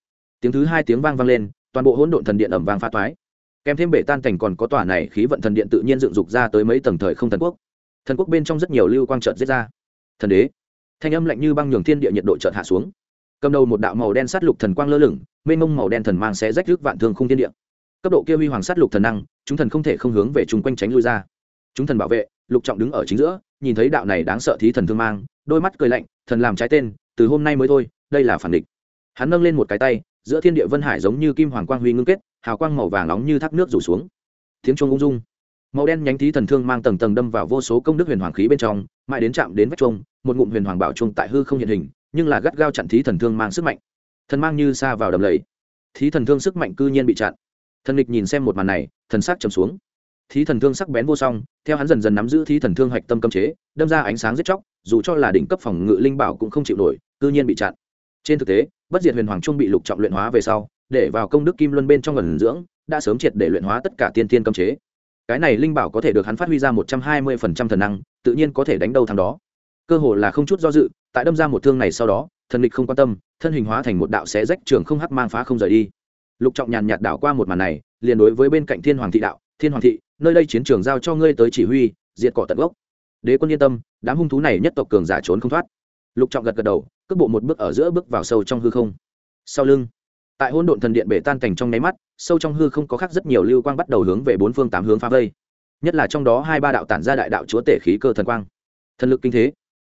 Tiếng thứ hai tiếng vang vang lên, toàn bộ hỗn độn thần điện ẩm vang phá thoái. Kèm thêm bể tan cảnh còn có tòa này khí vận thần điện tự nhiên dựng dục ra tới mấy tầng thời không thần quốc. Thần quốc bên trong rất nhiều lưu quang trợt giết ra. Thần đế, thanh âm lạnh như băng nhường thiên địa nhiệt độ chợt hạ xuống. Cầm đầu một đạo màu đen sát lục thần quang lơ lửng mênh mông màu đen thần mang sẽ rách rước vạn thương không thiên địa. Cấp độ kia huy hoàng sát lục thần năng, chúng thần không thể không hướng về chung quanh tránh lui ra. Chúng thần bảo vệ, lục trọng đứng ở chính giữa, nhìn thấy đạo này đáng sợ thí thần thương mang, đôi mắt cười lạnh, thần làm trái tên, từ hôm nay mới thôi, đây là phản địch. Hắn nâng lên một cái tay, giữa thiên địa vân hải giống như kim hoàng quang huy ngưng kết, hào quang màu vàng nóng như thác nước rủ xuống. Tiếng chuông ung dung. Màu đen nhánh thí thần thương mang tầng tầng đâm vào vô số công đức huyền hoàng khí bên trong, mãi đến chạm đến vách chuông, một ngụm huyền hoàng bảo chuông tại hư không hiện hình, nhưng là gắt gao chặn thí thần thương mang sức mạnh thần mang như xa vào đầm lầy. Thí thần thương sức mạnh cư nhiên bị chặn. Thần địch nhìn xem một màn này, thần sắc trầm xuống. Thí thần thương sắc bén vô song, theo hắn dần dần nắm giữ thí thần thương hạch tâm cấm chế, đâm ra ánh sáng giết chóc, dù cho là đỉnh cấp phòng ngự linh bảo cũng không chịu nổi, cư nhiên bị chặn. Trên thực tế, bất diệt huyền hoàng trung bị lục trọng luyện hóa về sau, để vào công đức kim luân bên trong gần dưỡng, đã sớm triệt để luyện hóa tất cả tiên tiên cấm chế. Cái này linh bảo có thể được hắn phát huy ra một trăm hai mươi phần trăm thần năng, tự nhiên có thể đánh đâu thằng đó. Cơ hồ là không chút do dự, tại đâm ra một thương này sau đó thần lịch không quan tâm, thân hình hóa thành một đạo xé rách trường không hắc mang phá không rời đi. Lục trọng nhàn nhạt đảo qua một màn này, liền đối với bên cạnh thiên hoàng thị đạo, thiên hoàng thị, nơi đây chiến trường giao cho ngươi tới chỉ huy, diệt cỏ tận gốc. Đế quân yên tâm, đám hung thú này nhất tộc cường giả trốn không thoát. Lục trọng gật gật đầu, cước bộ một bước ở giữa bước vào sâu trong hư không. Sau lưng, tại hôn độn thần điện bể tan cảnh trong nháy mắt, sâu trong hư không có khác rất nhiều lưu quang bắt đầu hướng về bốn phương tám hướng phá vây. Nhất là trong đó hai ba đạo tản ra đại đạo chúa tể khí cơ thần quang. Thần lực kinh thế,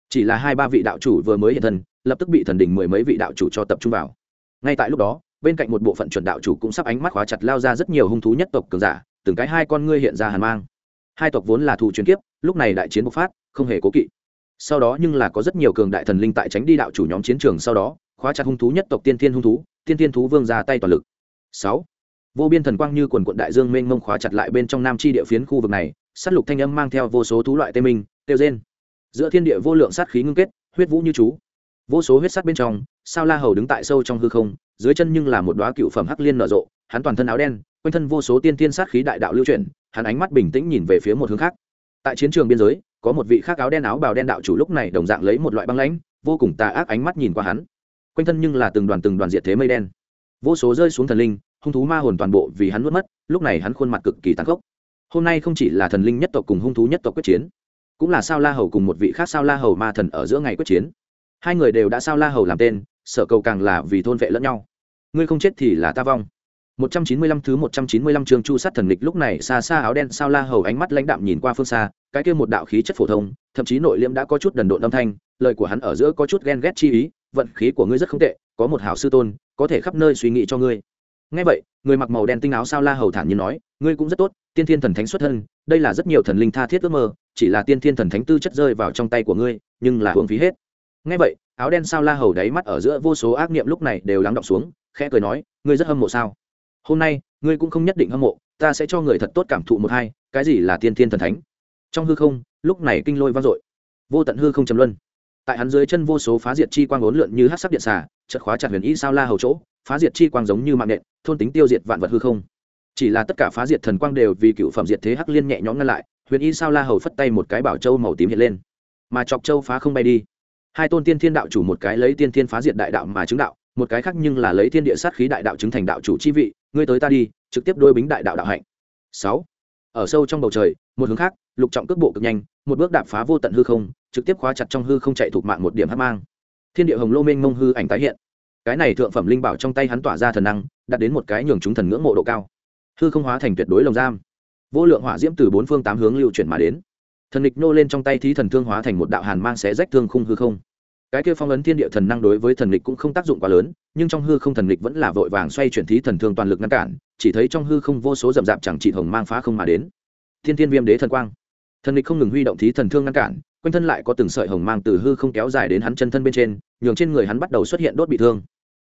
chỉ là hai ba vị đạo chủ vừa mới hiện thần lập tức bị thần đình mười mấy vị đạo chủ cho tập trung vào. Ngay tại lúc đó, bên cạnh một bộ phận chuẩn đạo chủ cũng sắp ánh mắt khóa chặt lao ra rất nhiều hung thú nhất tộc cường giả, từng cái hai con ngươi hiện ra hàn mang. Hai tộc vốn là thù truyền kiếp, lúc này đại chiến bộc phát, không hề cố kỵ. Sau đó nhưng là có rất nhiều cường đại thần linh tại tránh đi đạo chủ nhóm chiến trường sau đó, khóa chặt hung thú nhất tộc tiên thiên hung thú, tiên thiên thú vương ra tay toàn lực. Sáu. Vô biên thần quang như quần quận đại dương mênh mông khóa chặt lại bên trong nam chi địa phiến khu vực này, sát lục thanh âm mang theo vô số thú loại tê minh tiêu rên. Giữa thiên địa vô lượng sát khí ngưng kết, huyết vũ như chú vô số huyết sắt bên trong, sao la hầu đứng tại sâu trong hư không, dưới chân nhưng là một đoá cựu phẩm hắc liên nở rộ, hắn toàn thân áo đen, quanh thân vô số tiên tiên sát khí đại đạo lưu chuyển, hắn ánh mắt bình tĩnh nhìn về phía một hướng khác. Tại chiến trường biên giới, có một vị khác áo đen áo bào đen đạo chủ lúc này đồng dạng lấy một loại băng lãnh, vô cùng tà ác ánh mắt nhìn qua hắn. Quanh thân nhưng là từng đoàn từng đoàn diệt thế mây đen. Vô số rơi xuống thần linh, hung thú ma hồn toàn bộ vì hắn nuốt mất, lúc này hắn khuôn mặt cực kỳ tàn khốc. Hôm nay không chỉ là thần linh nhất tộc cùng hung thú nhất tộc quyết chiến, cũng là sao la hầu cùng một vị khác sao la hầu ma thần ở giữa ngày quyết chiến hai người đều đã sao la hầu làm tên sở cầu càng là vì thôn vệ lẫn nhau. Ngươi không chết thì là ta vong. 195 thứ 195 chương Chu sát thần lịch lúc này xa xa áo đen sao la hầu ánh mắt lãnh đạm nhìn qua phương xa, cái kia một đạo khí chất phổ thông, thậm chí nội liễm đã có chút đần độn âm thanh, lời của hắn ở giữa có chút ghen ghét chi ý, vận khí của ngươi rất không tệ, có một hảo sư tôn, có thể khắp nơi suy nghĩ cho ngươi. Nghe vậy, người mặc màu đen tinh áo sao la hầu thản nhiên nói, ngươi cũng rất tốt, tiên thiên thần thánh xuất thân, đây là rất nhiều thần linh tha thiết ước mơ, chỉ là tiên thiên thần thánh tư chất rơi vào trong tay của ngươi nhưng là hưởng phí hết ngay vậy, áo đen sao la hầu đáy mắt ở giữa vô số ác niệm lúc này đều lắng động xuống, khẽ cười nói, ngươi rất hâm mộ sao? Hôm nay, ngươi cũng không nhất định hâm mộ, ta sẽ cho người thật tốt cảm thụ một hai, cái gì là tiên thiên thần thánh? Trong hư không, lúc này kinh lôi vang dội. Vô tận hư không trầm luân. Tại hắn dưới chân vô số phá diệt chi quang ốn lượn như hát sắc điện xà chật khóa chặt huyền ý sao la hầu chỗ, phá diệt chi quang giống như mạng nện, thôn tính tiêu diệt vạn vật hư không. Chỉ là tất cả phá diệt thần quang đều vì cựu phẩm diệt thế hắc liên nhẹ nhõm ngăn lại, huyền y sao la hầu phất tay một cái bảo châu màu tím hiện lên. Mà chọc châu phá không bay đi hai tôn tiên thiên đạo chủ, một cái lấy tiên thiên phá diệt đại đạo mà chứng đạo, một cái khác nhưng là lấy thiên địa sát khí đại đạo chứng thành đạo chủ chi vị, ngươi tới ta đi, trực tiếp đôi bính đại đạo đạo hạnh. Sáu, ở sâu trong bầu trời, một hướng khác, lục trọng cước bộ cực nhanh, một bước đạp phá vô tận hư không, trực tiếp khóa chặt trong hư không chạy thuộc mạng một điểm hát mang. Thiên địa hồng lô minh mông hư ảnh tái hiện. Cái này thượng phẩm linh bảo trong tay hắn tỏa ra thần năng, đạt đến một cái nhường chúng thần ngưỡng mộ độ cao. Hư không hóa thành tuyệt đối lồng giam. Vô lượng hỏa diễm từ bốn phương tám hướng lưu chuyển mà đến. Thần địch nô lên trong tay thí thần thương hóa thành một đạo hàn mang xé rách thương khung hư không cái kia phong ấn thiên địa thần năng đối với thần địch cũng không tác dụng quá lớn, nhưng trong hư không thần địch vẫn là vội vàng xoay chuyển thí thần thương toàn lực ngăn cản, chỉ thấy trong hư không vô số rậm rạp chẳng chỉ hồng mang phá không mà đến. Thiên thiên viêm đế thần quang. Thần địch không ngừng huy động thí thần thương ngăn cản, quanh thân lại có từng sợi hồng mang từ hư không kéo dài đến hắn chân thân bên trên, nhường trên người hắn bắt đầu xuất hiện đốt bị thương.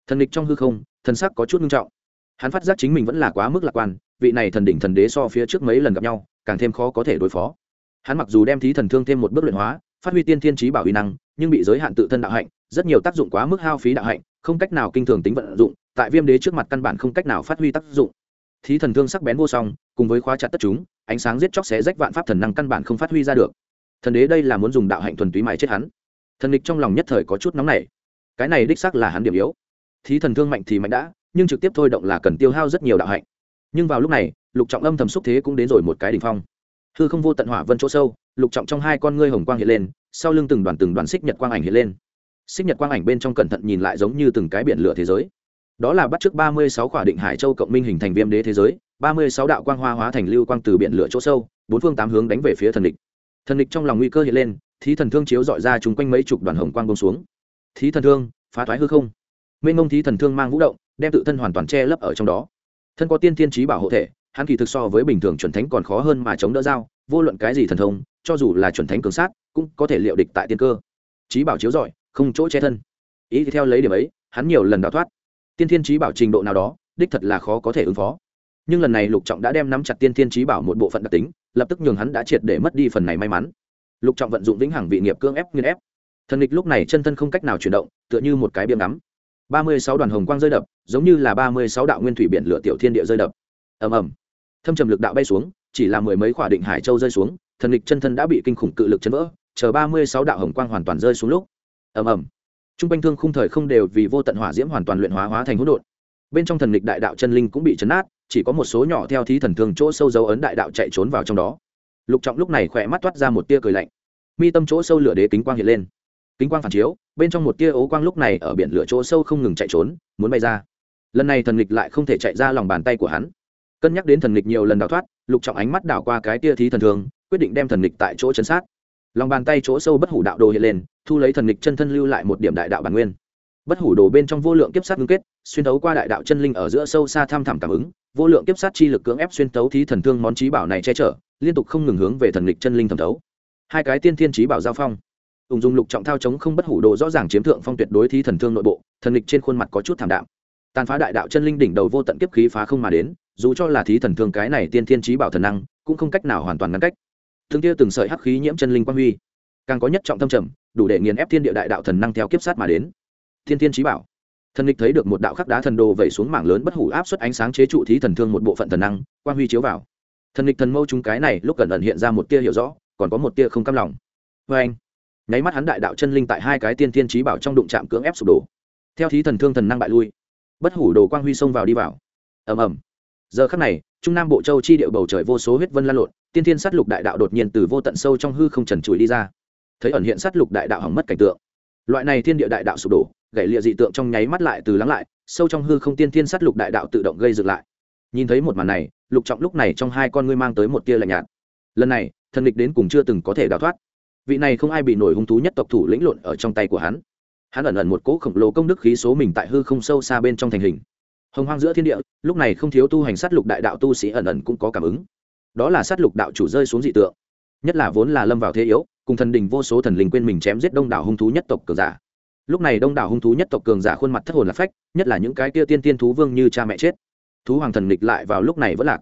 Thần địch trong hư không, thần sắc có chút nghiêm trọng. Hắn phát giác chính mình vẫn là quá mức lạc quan, vị này thần đỉnh thần đế so phía trước mấy lần gặp nhau, càng thêm khó có thể đối phó. Hắn mặc dù đem thí thần thương thêm một bước luyện hóa, phát huy tiên thiên trí bảo uy năng nhưng bị giới hạn tự thân đạo hạnh, rất nhiều tác dụng quá mức hao phí đạo hạnh, không cách nào kinh thường tính vận dụng, tại viêm đế trước mặt căn bản không cách nào phát huy tác dụng. Thí thần thương sắc bén vô song, cùng với khóa chặt tất chúng, ánh sáng giết chóc xé rách vạn pháp thần năng căn bản không phát huy ra được. Thần đế đây là muốn dùng đạo hạnh thuần túy mãi chết hắn. Thần địch trong lòng nhất thời có chút nóng nảy. Cái này đích xác là hắn điểm yếu. Thí thần thương mạnh thì mạnh đã, nhưng trực tiếp thôi động là cần tiêu hao rất nhiều đạo hạnh. Nhưng vào lúc này, lục trọng âm thầm xúc thế cũng đến rồi một cái đ ỉ n h phong. Hư không vô tận hỏa vân chỗ sâu, lục trọng trong hai con ngươi hồng quang hiện lên sau lưng từng đoàn từng đoàn xích nhật quang ảnh hiện lên. Xích nhật quang ảnh bên trong cẩn thận nhìn lại giống như từng cái biển lửa thế giới. Đó là bắt trước ba mươi sáu khỏa định hải châu cộng minh hình thành viêm đế thế giới, ba mươi sáu đạo quang hoa hóa thành lưu quang từ biển lửa chỗ sâu, bốn phương tám hướng đánh về phía thần địch. Thần địch trong lòng nguy cơ hiện lên, thí thần thương chiếu dọi ra chung quanh mấy chục đoàn hồng quang bông xuống. Thí thần thương, phá thoái hư không. Mênh mông thí thần thương mang vũ động, đem tự thân hoàn toàn che lấp ở trong đó. Thân có tiên thiên trí bảo hộ thể, hắn kỳ thực so với bình thường chuẩn thánh còn khó hơn mà chống đỡ dao vô luận cái gì thần thông, cho dù là chuẩn thánh cường sát, cũng có thể liệu địch tại tiên cơ. Trí bảo chiếu giỏi không chỗ che thân. Ý thì theo lấy điểm ấy, hắn nhiều lần đào thoát. Tiên thiên trí bảo trình độ nào đó, đích thật là khó có thể ứng phó. Nhưng lần này lục trọng đã đem nắm chặt tiên thiên trí bảo một bộ phận đặc tính, lập tức nhường hắn đã triệt để mất đi phần này may mắn. Lục trọng vận dụng vĩnh hằng vị nghiệp cưỡng ép nghiên ép. Thần địch lúc này chân thân không cách nào chuyển động, tựa như một cái biếm ngắm. Ba mươi sáu đoàn hồng quang rơi đập, giống như là ba mươi sáu đạo nguyên thủy biển lửa tiểu thiên địa rơi đập. Ầm ầm. Thâm trầm lực đạo bay xuống chỉ là mười mấy khỏa định hải châu rơi xuống, thần lực chân thân đã bị kinh khủng cự lực chấn vỡ, chờ ba mươi sáu đạo hồng quang hoàn toàn rơi xuống lúc. Ầm ầm. Trung quanh thương khung thời không đều vì vô tận hỏa diễm hoàn toàn luyện hóa hóa thành hỗn độn. Bên trong thần lực đại đạo chân linh cũng bị chấn át chỉ có một số nhỏ theo thí thần thương chỗ sâu dấu ấn đại đạo chạy trốn vào trong đó. Lục trọng lúc này khỏe mắt toát ra một tia cười lạnh. Mi tâm chỗ sâu lửa đế kính quang hiện lên. Kính quang phản chiếu, bên trong một tia ấu quang lúc này ở biển lửa chỗ sâu không ngừng chạy trốn, muốn bay ra. Lần này thần lực lại không thể chạy ra lòng bàn tay của hắn cân nhắc đến thần nghịch nhiều lần đào thoát, lục trọng ánh mắt đảo qua cái tia thí thần thường, quyết định đem thần nghịch tại chỗ chấn sát. Lòng bàn tay chỗ sâu bất hủ đạo đồ hiện lên, thu lấy thần nghịch chân thân lưu lại một điểm đại đạo bản nguyên. Bất hủ đồ bên trong vô lượng kiếp sát ngưng kết, xuyên thấu qua đại đạo chân linh ở giữa sâu xa tham thẳm cảm ứng, vô lượng kiếp sát chi lực cưỡng ép xuyên thấu thí thần thương món trí bảo này che chở, liên tục không ngừng hướng về thần nghịch chân linh thẩm thấu. Hai cái tiên thiên trí bảo giao phong. Ung dung lục trọng thao chống không bất hủ đồ rõ ràng chiếm thượng phong tuyệt đối thí thần thương nội bộ, thần lịch trên khuôn mặt có chút thảm đạm tàn phá đại đạo chân linh đỉnh đầu vô tận kiếp khí phá không mà đến, dù cho là thí thần thương cái này tiên thiên trí bảo thần năng, cũng không cách nào hoàn toàn ngăn cách. Thương kia từng sợi hắc khí nhiễm chân linh quang huy, càng có nhất trọng tâm trầm, đủ để nghiền ép thiên địa đại đạo thần năng theo kiếp sát mà đến. Thiên thiên trí bảo. Thần lịch thấy được một đạo khắc đá thần đồ vẩy xuống mảng lớn bất hủ áp suất ánh sáng chế trụ thí thần thương một bộ phận thần năng, quang huy chiếu vào. Thần lịch thần mâu chúng cái này lúc gần ẩn hiện ra một tia hiểu rõ, còn có một tia không cam lòng. Vê anh, nháy mắt hắn đại đạo chân linh tại hai cái tiên thiên trí bảo trong đụng chạm cưỡng ép sụp đổ. Theo thí thần thương thần năng bại lui bất hủ đồ quang huy xông vào đi vào. Ầm ầm. Giờ khắc này, trung nam bộ châu chi điệu bầu trời vô số huyết vân lan lộn, tiên thiên sát lục đại đạo đột nhiên từ vô tận sâu trong hư không trần trụi đi ra. Thấy ẩn hiện sát lục đại đạo hỏng mất cảnh tượng. Loại này thiên địa đại đạo sụp đổ, gãy lịa dị tượng trong nháy mắt lại từ lắng lại, sâu trong hư không tiên thiên sát lục đại đạo tự động gây dựng lại. Nhìn thấy một màn này, lục trọng lúc này trong hai con ngươi mang tới một tia lạnh nhạt. Lần này, thần địch đến cùng chưa từng có thể đào thoát. Vị này không ai bị nổi hung thú nhất tộc thủ lĩnh lộn ở trong tay của hắn hắn ẩn ẩn một cỗ khổng lồ công đức khí số mình tại hư không sâu xa bên trong thành hình. Hồng hoang giữa thiên địa, lúc này không thiếu tu hành sát lục đại đạo tu sĩ ẩn ẩn cũng có cảm ứng. Đó là sát lục đạo chủ rơi xuống dị tượng. Nhất là vốn là lâm vào thế yếu, cùng thần đình vô số thần linh quên mình chém giết đông đảo hung thú nhất tộc cường giả. Lúc này đông đảo hung thú nhất tộc cường giả khuôn mặt thất hồn lạc phách, nhất là những cái kia tiên tiên thú vương như cha mẹ chết. Thú hoàng thần nghịch lại vào lúc này vẫn lạc.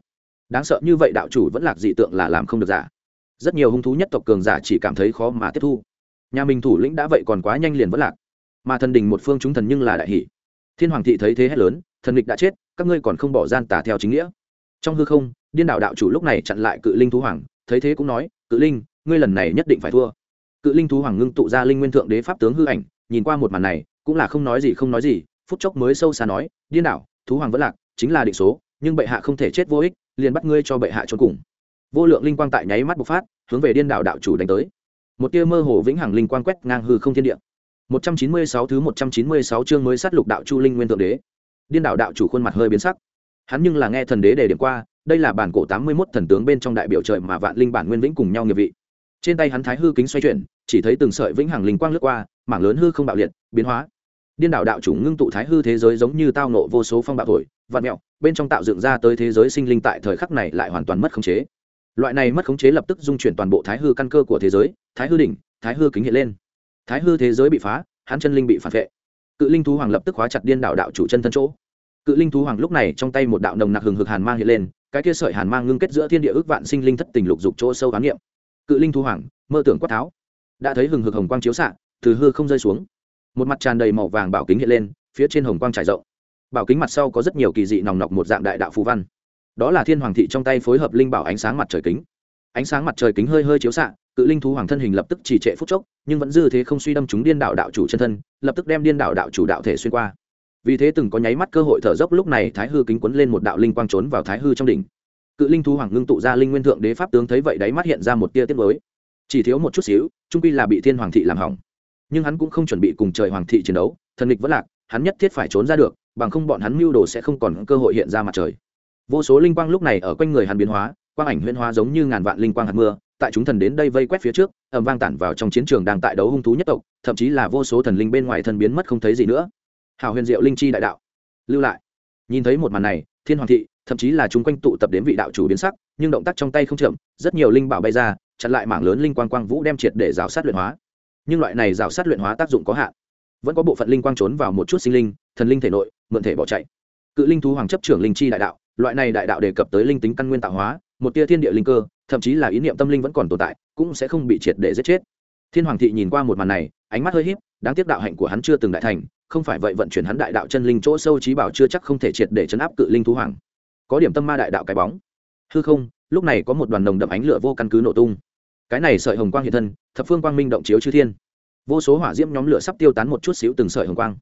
Đáng sợ như vậy đạo chủ vẫn lạc dị tượng là làm không được giả. Rất nhiều hung thú nhất tộc cường giả chỉ cảm thấy khó mà tiếp thu. Nhà mình thủ lĩnh đã vậy còn quá nhanh liền vẫn lạc mà thần đình một phương chúng thần nhưng là đại hỷ. Thiên hoàng thị thấy thế hết lớn, thần địch đã chết, các ngươi còn không bỏ gian tả theo chính nghĩa. Trong hư không, điên đạo đạo chủ lúc này chặn lại cự linh thú hoàng, thấy thế cũng nói, cự linh, ngươi lần này nhất định phải thua. Cự linh thú hoàng ngưng tụ ra linh nguyên thượng đế pháp tướng hư ảnh, nhìn qua một màn này, cũng là không nói gì không nói gì, phút chốc mới sâu xa nói, điên đảo, thú hoàng vẫn lạc, chính là định số, nhưng bệ hạ không thể chết vô ích, liền bắt ngươi cho bệ hạ trốn cùng. Vô lượng linh quang tại nháy mắt bộc phát, hướng về điên đạo đạo chủ đánh tới. Một tia mơ hồ vĩnh hằng linh quang quét ngang hư không thiên địa. 196 thứ 196 chương mới sát lục đạo chu linh nguyên thượng đế. Điên đảo đạo chủ khuôn mặt hơi biến sắc. Hắn nhưng là nghe thần đế đề điểm qua, đây là bản cổ 81 thần tướng bên trong đại biểu trời mà vạn linh bản nguyên vĩnh cùng nhau nghiệp vị. Trên tay hắn thái hư kính xoay chuyển, chỉ thấy từng sợi vĩnh hằng linh quang lướt qua, mảng lớn hư không bạo liệt, biến hóa. Điên đảo đạo chủ ngưng tụ thái hư thế giới giống như tao ngộ vô số phong bạo thổi, vạn mèo bên trong tạo dựng ra tới thế giới sinh linh tại thời khắc này lại hoàn toàn mất khống chế. Loại này mất khống chế lập tức dung chuyển toàn bộ thái hư căn cơ của thế giới, thái hư đỉnh, thái hư kính hiện lên thái hư thế giới bị phá, hắn chân linh bị phản vệ. Cự linh thú hoàng lập tức hóa chặt điên đạo đạo chủ chân thân chỗ. Cự linh thú hoàng lúc này trong tay một đạo nồng nặc hừng hực hàn mang hiện lên, cái kia sợi hàn mang ngưng kết giữa thiên địa ước vạn sinh linh thất tình lục dục chỗ sâu khám nghiệm. Cự linh thú hoàng, mơ tưởng quát tháo. Đã thấy hừng hực hồng quang chiếu xạ, từ hư không rơi xuống. Một mặt tràn đầy màu vàng bảo kính hiện lên, phía trên hồng quang trải rộng. Bảo kính mặt sau có rất nhiều kỳ dị nòng nọc một dạng đại đạo phú văn. Đó là thiên hoàng thị trong tay phối hợp linh bảo ánh sáng mặt trời kính. Ánh sáng mặt trời kính hơi hơi chiếu xạ cự linh thú hoàng thân hình lập tức trì trệ phút chốc, nhưng vẫn dư thế không suy đâm chúng điên đạo đạo chủ chân thân, lập tức đem điên đạo đạo chủ đạo thể xuyên qua. Vì thế từng có nháy mắt cơ hội thở dốc, lúc này thái hư kính quấn lên một đạo linh quang trốn vào thái hư trong đỉnh. Cự linh thú hoàng ngưng tụ ra linh nguyên thượng đế pháp tướng thấy vậy đáy mắt hiện ra một tia tiết mới chỉ thiếu một chút xíu, trung pi là bị thiên hoàng thị làm hỏng. Nhưng hắn cũng không chuẩn bị cùng trời hoàng thị chiến đấu, thần địch vẫn lạc, hắn nhất thiết phải trốn ra được, bằng không bọn hắn mưu đồ sẽ không còn cơ hội hiện ra mặt trời. Vô số linh quang lúc này ở quanh người hắn biến hóa, quang ảnh huyên hóa giống như ngàn vạn linh quang hạt mưa tại chúng thần đến đây vây quét phía trước ẩm vang tản vào trong chiến trường đang tại đấu hung thú nhất tộc, thậm chí là vô số thần linh bên ngoài thân biến mất không thấy gì nữa. Hào huyền diệu linh chi đại đạo. Lưu lại. Nhìn thấy một màn này, thiên hoàng thị, thậm chí là chúng quanh tụ tập đến vị đạo chủ biến sắc, nhưng động tác trong tay không chậm, rất nhiều linh bảo bay ra, chặn lại mảng lớn linh quang quang vũ đem triệt để rào sát luyện hóa. Nhưng loại này rào sát luyện hóa tác dụng có hạn. Vẫn có bộ phận linh quang trốn vào một chút sinh linh, thần linh thể nội, mượn thể bỏ chạy. Cự linh thú hoàng chấp trưởng linh chi đại đạo, loại này đại đạo đề cập tới linh tính căn nguyên tạo hóa, một tia thiên địa linh cơ thậm chí là ý niệm tâm linh vẫn còn tồn tại, cũng sẽ không bị triệt để giết chết. Thiên hoàng thị nhìn qua một màn này, ánh mắt hơi híp, đáng tiếc đạo hạnh của hắn chưa từng đại thành, không phải vậy vận chuyển hắn đại đạo chân linh chỗ sâu trí bảo chưa chắc không thể triệt để chấn áp cự linh thú hoàng. Có điểm tâm ma đại đạo cái bóng. Hư không, lúc này có một đoàn nồng đậm ánh lửa vô căn cứ nổ tung. Cái này sợi hồng quang hiện thân, thập phương quang minh động chiếu chư thiên. Vô số hỏa diễm nhóm lửa sắp tiêu tán một chút xíu từng sợi hồng quang.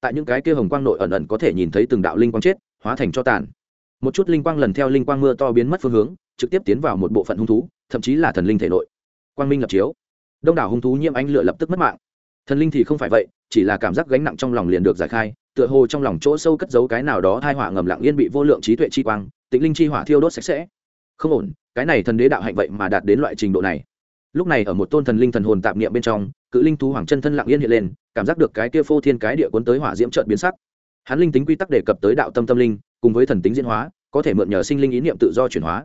Tại những cái kia hồng quang nội ẩn ẩn có thể nhìn thấy từng đạo linh quang chết, hóa thành cho tàn. Một chút linh quang lần theo linh quang mưa to biến mất phương hướng trực tiếp tiến vào một bộ phận hung thú, thậm chí là thần linh thể nội. Quang minh lập chiếu. Đông đảo hung thú nhiễm ánh lửa lập tức mất mạng. Thần linh thì không phải vậy, chỉ là cảm giác gánh nặng trong lòng liền được giải khai, tựa hồ trong lòng chỗ sâu cất giấu cái nào đó thai hỏa ngầm lặng yên bị vô lượng trí tuệ chi quang tĩnh linh chi hỏa thiêu đốt sạch sẽ. Không ổn, cái này thần đế đạo hạnh vậy mà đạt đến loại trình độ này. Lúc này ở một tôn thần linh thần hồn tạp niệm bên trong, cự linh thú hoàng chân thân lặng yên hiện lên, cảm giác được cái kia phô thiên cái địa cuốn tới hỏa diễm trợn biến sắc. Hắn linh tính quy tắc đề cập tới đạo tâm tâm linh, cùng với thần tính diễn hóa, có thể mượn nhờ sinh linh ý niệm tự do chuyển hóa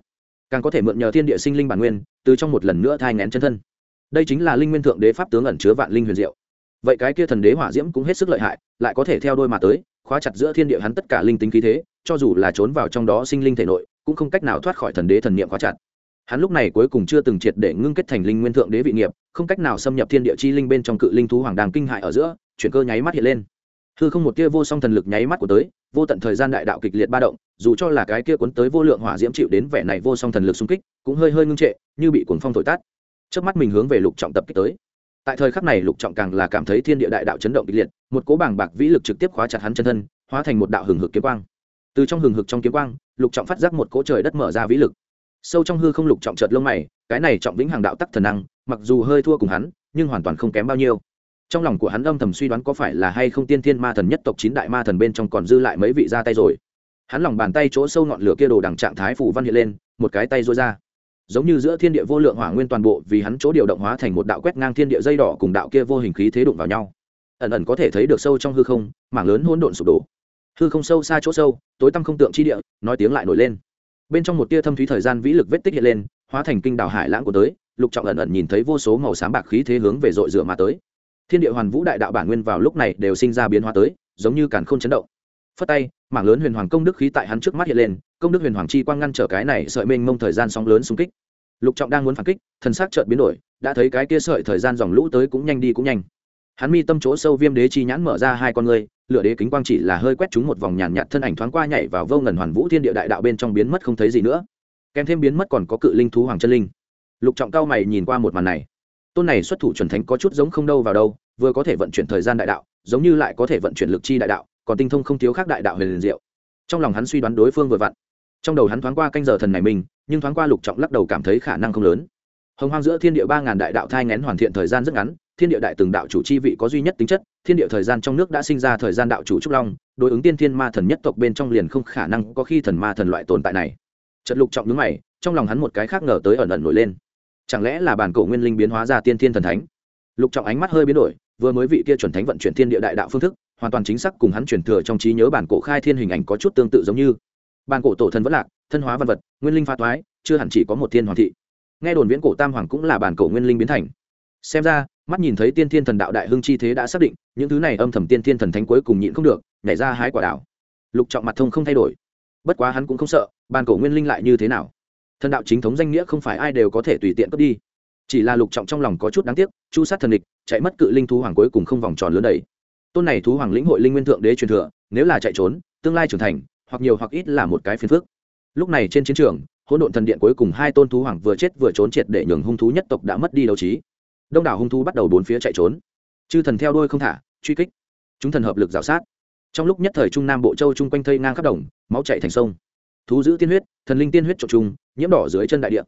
càng có thể mượn nhờ thiên địa sinh linh bản nguyên, từ trong một lần nữa thai ngén chân thân. Đây chính là linh nguyên thượng đế pháp tướng ẩn chứa vạn linh huyền diệu. Vậy cái kia thần đế hỏa diễm cũng hết sức lợi hại, lại có thể theo đôi mà tới, khóa chặt giữa thiên địa hắn tất cả linh tính khí thế, cho dù là trốn vào trong đó sinh linh thể nội, cũng không cách nào thoát khỏi thần đế thần niệm khóa chặt. Hắn lúc này cuối cùng chưa từng triệt để ngưng kết thành linh nguyên thượng đế vị nghiệp, không cách nào xâm nhập thiên địa chi linh bên trong cự linh thú hoàng đàng kinh hại ở giữa chuyển cơ nháy mắt hiện lên. Hư không một tia vô song thần lực nháy mắt của tới vô tận thời gian đại đạo kịch liệt ba động, dù cho là cái kia cuốn tới vô lượng hỏa diễm chịu đến vẻ này vô song thần lực xung kích, cũng hơi hơi ngưng trệ, như bị cuồng phong thổi tát trước mắt mình hướng về lục trọng tập kích tới. Tại thời khắc này, lục trọng càng là cảm thấy thiên địa đại đạo chấn động kịch liệt, một cố bảng bạc vĩ lực trực tiếp khóa chặt hắn chân thân, hóa thành một đạo hừng hực kiếm quang. Từ trong hừng hực trong kiếm quang, lục trọng phát giác một cỗ trời đất mở ra vĩ lực. Sâu trong hư không lục trọng chợt lông mày, cái này trọng vĩnh hàng đạo tắc thần năng, mặc dù hơi thua cùng hắn, nhưng hoàn toàn không kém bao nhiêu trong lòng của hắn âm thầm suy đoán có phải là hay không tiên thiên ma thần nhất tộc chín đại ma thần bên trong còn dư lại mấy vị ra tay rồi. Hắn lòng bàn tay chỗ sâu ngọn lửa kia đồ đằng trạng thái phủ văn hiện lên, một cái tay rối ra. Giống như giữa thiên địa vô lượng hỏa nguyên toàn bộ vì hắn chỗ điều động hóa thành một đạo quét ngang thiên địa dây đỏ cùng đạo kia vô hình khí thế đụng vào nhau. Ẩn ẩn có thể thấy được sâu trong hư không, mảng lớn hỗn độn sụp đổ. Hư không sâu xa chỗ sâu, tối tăm không tượng chi địa, nói tiếng lại nổi lên. Bên trong một tia thâm thúy thời gian vĩ lực vết tích hiện lên, hóa thành kinh đảo hải lãng của tới, lục trọng ẩn ẩn nhìn thấy vô số màu xám bạc khí thế hướng về dội rửa mà tới thiên địa hoàn vũ đại đạo bản nguyên vào lúc này đều sinh ra biến hóa tới giống như càn khôn chấn động. Phất tay mảng lớn huyền hoàng công đức khí tại hắn trước mắt hiện lên công đức huyền hoàng chi quang ngăn trở cái này sợi mênh mông thời gian sóng lớn xung kích. Lục trọng đang muốn phản kích thần sắc chợt biến đổi đã thấy cái kia sợi thời gian dòng lũ tới cũng nhanh đi cũng nhanh. Hắn mi tâm chỗ sâu viêm đế chi nhãn mở ra hai con người, lửa đế kính quang chỉ là hơi quét trúng một vòng nhàn nhạt thân ảnh thoáng qua nhảy vào vô ngần hoàn vũ thiên địa đại đạo bên trong biến mất không thấy gì nữa. Kèm thêm biến mất còn có cự linh thú hoàng chân linh. Lục trọng cao mày nhìn qua một màn này tôn này xuất thủ chuẩn thánh có chút giống không đâu vào đâu, vừa có thể vận chuyển thời gian đại đạo, giống như lại có thể vận chuyển lực chi đại đạo, còn tinh thông không thiếu khác đại đạo huyền liền diệu. Trong lòng hắn suy đoán đối phương vừa vặn. Trong đầu hắn thoáng qua canh giờ thần này mình, nhưng thoáng qua lục trọng lắc đầu cảm thấy khả năng không lớn. Hồng hoang giữa thiên địa ba ngàn đại đạo thai ngén hoàn thiện thời gian rất ngắn, thiên địa đại từng đạo chủ chi vị có duy nhất tính chất, thiên địa thời gian trong nước đã sinh ra thời gian đạo chủ trúc long, đối ứng tiên thiên ma thần nhất tộc bên trong liền không khả năng có khi thần ma thần loại tồn tại này. Trận lục trọng nhướng mày, trong lòng hắn một cái khác ngờ tới ẩn ẩn nổi lên chẳng lẽ là bản cổ nguyên linh biến hóa ra tiên thiên thần thánh? Lục trọng ánh mắt hơi biến đổi, vừa mới vị kia chuẩn thánh vận chuyển thiên địa đại đạo phương thức, hoàn toàn chính xác cùng hắn chuyển thừa trong trí nhớ bản cổ khai thiên hình ảnh có chút tương tự giống như. Bản cổ tổ thần vẫn lạc, thân hóa văn vật, nguyên linh pha toái, chưa hẳn chỉ có một thiên hoàng thị. Nghe đồn viễn cổ tam hoàng cũng là bản cổ nguyên linh biến thành. Xem ra, mắt nhìn thấy tiên thiên thần đạo đại hưng chi thế đã xác định, những thứ này âm thầm tiên thiên thần thánh cuối cùng nhịn không được, nhảy ra hái quả đảo lục trọng mặt thông không thay đổi. Bất quá hắn cũng không sợ, bản cổ nguyên linh lại như thế nào? Thần đạo chính thống danh nghĩa không phải ai đều có thể tùy tiện cướp đi. Chỉ là lục trọng trong lòng có chút đáng tiếc, chu sát thần địch, chạy mất cự linh thú hoàng cuối cùng không vòng tròn lớn đầy tôn này thú hoàng lĩnh hội linh nguyên thượng đế truyền thừa, nếu là chạy trốn, tương lai trưởng thành, hoặc nhiều hoặc ít là một cái phiền phức. Lúc này trên chiến trường, hỗn độn thần điện cuối cùng hai tôn thú hoàng vừa chết vừa trốn triệt để nhường hung thú nhất tộc đã mất đi đấu trí. Đông đảo hung thú bắt đầu bốn phía chạy trốn. Chư thần theo đuôi không thả, truy kích. Chúng thần hợp lực g sát. Trong lúc nhất thời trung nam bộ châu chung quanh thây ngang khắp đồng, máu chạy thành sông thú giữ tiên huyết, thần linh tiên huyết trộn trùng, nhiễm đỏ dưới chân đại địa.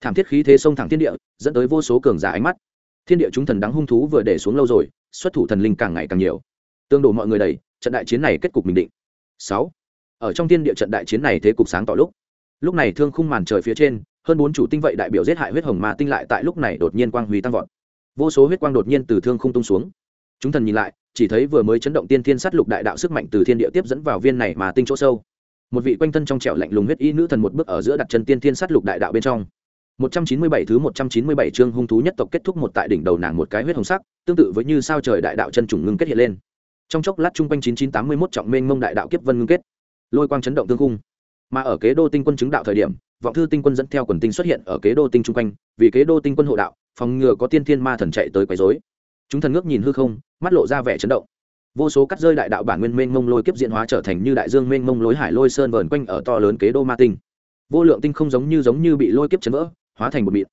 Thảm thiết khí thế sông thẳng thiên địa, dẫn tới vô số cường giả ánh mắt. Thiên địa chúng thần đắng hung thú vừa để xuống lâu rồi, xuất thủ thần linh càng ngày càng nhiều. Tương đổ mọi người đầy trận đại chiến này kết cục bình định. Sáu. Ở trong thiên địa trận đại chiến này thế cục sáng tỏ lúc. Lúc này thương khung màn trời phía trên, hơn bốn chủ tinh vậy đại biểu giết hại huyết hồng ma tinh lại tại lúc này đột nhiên quang huy tăng vọt. Vô số huyết quang đột nhiên từ thương khung tung xuống. Chúng thần nhìn lại, chỉ thấy vừa mới chấn động tiên thiên sát lục đại đạo sức mạnh từ thiên địa tiếp dẫn vào viên này mà tinh chỗ sâu một vị quanh thân trong trẻo lạnh lùng huyết y nữ thần một bước ở giữa đặt chân tiên thiên sát lục đại đạo bên trong 197 thứ 197 chương hung thú nhất tộc kết thúc một tại đỉnh đầu nàng một cái huyết hồng sắc, tương tự với như sao trời đại đạo chân trùng ngưng kết hiện lên. Trong chốc lát trung quanh 9981 trọng mênh mông đại đạo kiếp vân ngưng kết, lôi quang chấn động tương cung. Mà ở kế đô tinh quân chứng đạo thời điểm, vọng thư tinh quân dẫn theo quần tinh xuất hiện ở kế đô tinh trung quanh, vì kế đô tinh quân hộ đạo, phòng ngừa có tiên thiên ma thần chạy tới quấy rối. Chúng thần ngước nhìn hư không, mắt lộ ra vẻ chấn động. Vô số cắt rơi đại đạo bản nguyên mênh mông lôi kiếp diện hóa trở thành như đại dương mênh mông lối hải lôi sơn vờn quanh ở to lớn kế đô ma tinh. Vô lượng tinh không giống như giống như bị lôi kiếp chấn vỡ, hóa thành một mịn.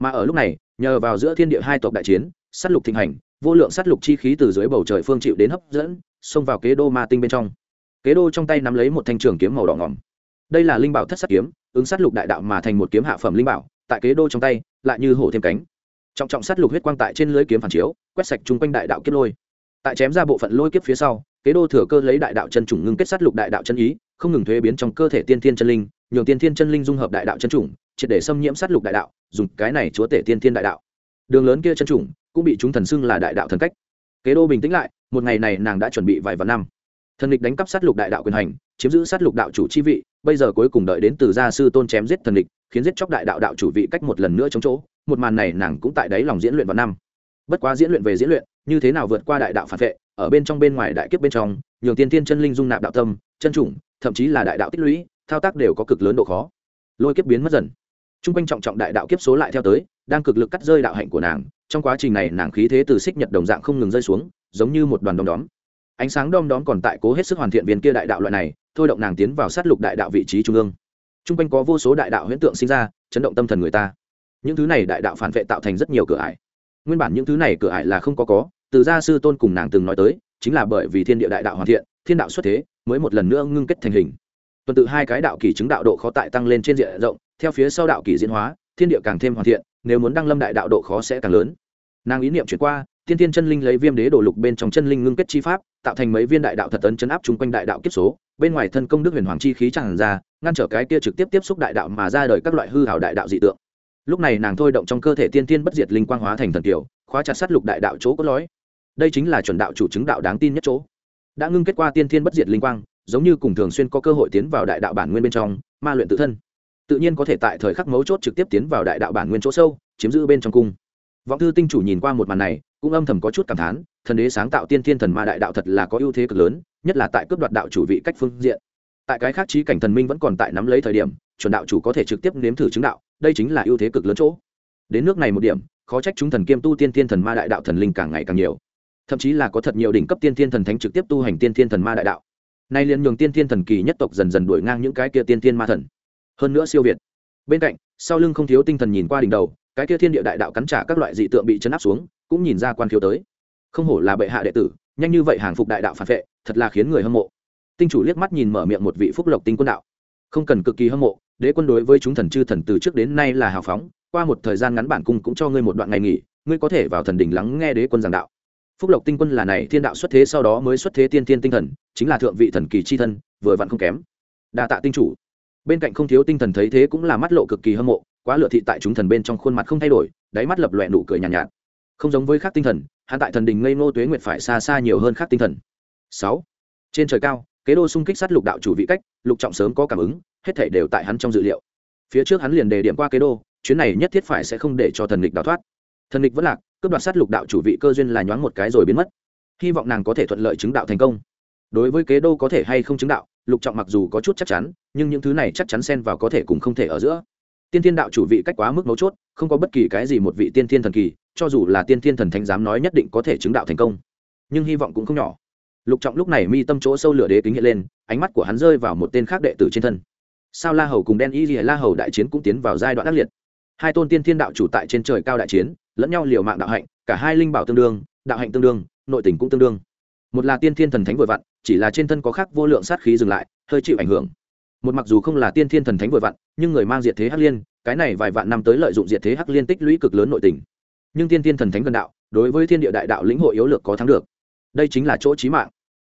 Mà ở lúc này nhờ vào giữa thiên địa hai tộc đại chiến s á t lục thịnh hành vô lượng s á t lục chi khí từ dưới bầu trời phương chịu đến hấp dẫn xông vào kế đô ma tinh bên trong. Kế đô trong tay nắm lấy một thanh trường kiếm màu đỏ ngỏm. Đây là linh bảo thất sát kiếm ứng sát lục đại đạo mà thành một kiếm hạ phẩm linh bảo tại kế đô trong tay lại như hổ thêm cánh. Trọng trọng sát lục huyết quang tại trên lưới kiếm phản chiếu quét sạch chung quanh đại đạo kiếp lôi tại chém ra bộ phận lôi kiếp phía sau, kế đô thừa cơ lấy đại đạo chân chủng ngưng kết sát lục đại đạo chân ý, không ngừng thuế biến trong cơ thể tiên thiên chân linh, nhường tiên thiên chân linh dung hợp đại đạo chân chủng, triệt để xâm nhiễm sát lục đại đạo, dùng cái này chúa tể tiên thiên đại đạo. Đường lớn kia chân chủng cũng bị chúng thần xưng là đại đạo thần cách. Kế đô bình tĩnh lại, một ngày này nàng đã chuẩn bị vài vạn năm. Thần địch đánh cắp sát lục đại đạo quyền hành, chiếm giữ sát lục đạo chủ chi vị, bây giờ cuối cùng đợi đến từ gia sư tôn chém giết thần địch khiến giết chóc đại đạo đạo chủ vị cách một lần nữa chống chỗ, một màn này nàng cũng tại đấy lòng diễn luyện vào năm. Bất quá diễn luyện về diễn luyện như thế nào vượt qua đại đạo phản vệ, ở bên trong bên ngoài đại kiếp bên trong, nhường tiên thiên chân linh dung nạp đạo tâm, chân chủng, thậm chí là đại đạo tích lũy, thao tác đều có cực lớn độ khó. Lôi kiếp biến mất dần. T r u n g quanh trọng trọng đại đạo kiếp số lại theo tới, đang cực lực cắt rơi đạo hạnh của nàng, trong quá trình này nàng khí thế từ xích nhật đồng dạng không ngừng rơi xuống, giống như một đoàn đom đóm. Ánh sáng đom đóm còn tại cố hết sức hoàn thiện viên kia đại đạo loại này, thôi động nàng tiến vào sát lục đại đạo vị trí trung ương. T r u n g quanh có vô số đại đạo huyễn tượng sinh ra, chấn động tâm thần người ta. Những thứ này đại đạo phản vệ tạo thành rất nhiều cửa ải. Nguyên bản những thứ này cửa ải là không có có từ gia sư tôn cùng nàng từng nói tới, chính là bởi vì thiên địa đại đạo hoàn thiện, thiên đạo xuất thế, mới một lần nữa ngưng kết thành hình. Tuần tự hai cái đạo kỳ chứng đạo độ khó tại tăng lên trên diện rộng, theo phía sau đạo kỳ diễn hóa, thiên địa càng thêm hoàn thiện, nếu muốn đăng lâm đại đạo độ khó sẽ càng lớn. Nàng ý niệm chuyển qua thiên thiên chân linh lấy viêm đế đổ lục bên trong chân linh ngưng kết chi pháp, tạo thành mấy viên đại đạo thật tấn chấn áp chung quanh đại đạo kiếp số, bên ngoài thân công đức huyền hoàng chi khí tràn ra, ngăn trở cái kia trực tiếp tiếp xúc đại đạo mà ra đời các loại hư hảo đại đạo dị tượng. Lúc này nàng thôi động trong cơ thể tiên tiên bất diệt linh quang hóa thành thần kiều khóa chặt sát lục đại đạo chỗ cốt lõi đây chính là chuẩn đạo chủ chứng đạo đáng tin nhất chỗ. Đã ngưng kết qua tiên thiên bất diệt linh quang, giống như cùng thường xuyên có cơ hội tiến vào đại đạo bản nguyên bên trong, ma luyện tự thân. Tự nhiên có thể tại thời khắc mấu chốt trực tiếp tiến vào đại đạo bản nguyên chỗ sâu, chiếm giữ bên trong cung. Vọng thư tinh chủ nhìn qua một màn này, cũng âm thầm có chút cảm thán, thần đế sáng tạo tiên thiên thần ma đại đạo thật là có ưu thế cực lớn, nhất là tại cướp đoạt đạo chủ vị cách phương diện. Tại cái khác trí cảnh thần minh vẫn còn tại nắm lấy thời điểm, chuẩn đạo chủ có thể trực tiếp nếm thử chứng đạo, đây chính là ưu thế cực lớn chỗ. Đến nước này một điểm, khó trách chúng thần kiêm tu tiên thiên thần ma đại đạo thần linh càng ngày càng nhiều thậm chí là có thật nhiều đỉnh cấp tiên thiên thần thánh trực tiếp tu hành tiên thiên thần ma đại đạo. Nay liền nhường tiên thiên thần kỳ nhất tộc dần dần đuổi ngang những cái kia tiên thiên ma thần. Hơn nữa siêu việt. Bên cạnh, sau lưng không thiếu tinh thần nhìn qua đỉnh đầu, cái kia thiên địa đại đạo cắn trả các loại dị tượng bị chấn áp xuống, cũng nhìn ra quan khiếu tới. Không hổ là bệ hạ đệ tử, nhanh như vậy hàng phục đại đạo phản vệ, thật là khiến người hâm mộ. Tinh chủ liếc mắt nhìn mở miệng một vị phúc lộc tinh quân đạo. Không cần cực kỳ hâm mộ, đế quân đối với chúng thần chư thần từ trước đến nay là hào phóng, qua một thời gian ngắn bản cung cũng cho ngươi một đoạn ngày nghỉ, ngươi có thể vào thần đỉnh lắng nghe đế quân giảng đạo phúc lộc tinh quân là này thiên đạo xuất thế sau đó mới xuất thế tiên tiên tinh thần chính là thượng vị thần kỳ c h i thân vừa vặn không kém. Đa tạ tinh chủ. Bên cạnh không thiếu tinh thần thấy thế cũng là mắt lộ cực kỳ hâm mộ quá lựa thị tại chúng thần bên trong khuôn mặt không thay đổi đáy mắt lập loẹ nụ cười nhàn nhạt, nhạt. Không giống với khác tinh thần hạ tại thần đình ngây ngô tuế nguyệt phải xa xa nhiều hơn khác tinh thần. Sáu. Trên trời cao kế đô xung kích sát lục đạo chủ vị cách lục trọng sớm có cảm ứng hết thể đều tại hắn trong dự liệu. Phía trước hắn liền đề điểm qua kế đô chuyến này nhất thiết phải sẽ không để cho thần địch đào thoát. Thần địch vẫn lạc cướp đoạt sát lục đạo chủ vị cơ duyên là nhoáng một cái rồi biến mất. Hy vọng nàng có thể thuận lợi chứng đạo thành công. Đối với kế đô có thể hay không chứng đạo, lục trọng mặc dù có chút chắc chắn, nhưng những thứ này chắc chắn xen vào có thể cùng không thể ở giữa. Tiên thiên đạo chủ vị cách quá mức mấu chốt, không có bất kỳ cái gì một vị tiên thiên thần kỳ, cho dù là tiên thiên thần thánh dám nói nhất định có thể chứng đạo thành công. Nhưng hy vọng cũng không nhỏ. Lục trọng lúc này mi tâm chỗ sâu lửa đế kính hiện lên, ánh mắt của hắn rơi vào một tên khác đệ tử trên thân. Sao la hầu cùng đen y la hầu đại chiến cũng tiến vào giai đoạn ác liệt. Hai tôn tiên thiên đạo chủ tại trên trời cao đại chiến lẫn nhau liều mạng đạo hạnh, cả hai linh bảo tương đương, đạo hạnh tương đương, nội tình cũng tương đương. Một là tiên thiên thần thánh vội vặn, chỉ là trên thân có khác vô lượng sát khí dừng lại, hơi chịu ảnh hưởng. Một mặc dù không là tiên thiên thần thánh vội vặn, nhưng người mang diệt thế hắc liên, cái này vài vạn năm tới lợi dụng diệt thế hắc liên tích lũy cực lớn nội tình. Nhưng tiên thiên thần thánh gần đạo, đối với thiên địa đại đạo lĩnh hội yếu lược có thắng được. Đây chính là chỗ trí mạng.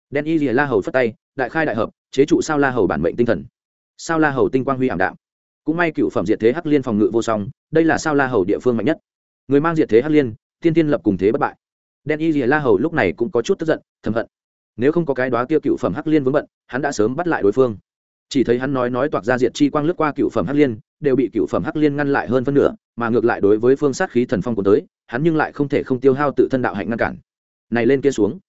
Đen y rìa la hầu phất tay, đại khai đại hợp, chế trụ sao la hầu bản mệnh tinh thần. Sao la hầu tinh quang huy ảm đạm. Cũng may cựu phẩm diệt thế hắc liên phòng ngự vô song, đây là sao la hầu địa phương mạnh nhất người mang diệt thế hắc liên, tiên tiên lập cùng thế bất bại. Đen y rìa la hầu lúc này cũng có chút tức giận, thầm hận. Nếu không có cái đó kia cựu phẩm hắc liên vướng bận, hắn đã sớm bắt lại đối phương. Chỉ thấy hắn nói nói toạc ra diệt chi quang lướt qua cựu phẩm hắc liên, đều bị cựu phẩm hắc liên ngăn lại hơn phân nửa, mà ngược lại đối với phương sát khí thần phong của tới, hắn nhưng lại không thể không tiêu hao tự thân đạo hạnh ngăn cản. Này lên kia xuống.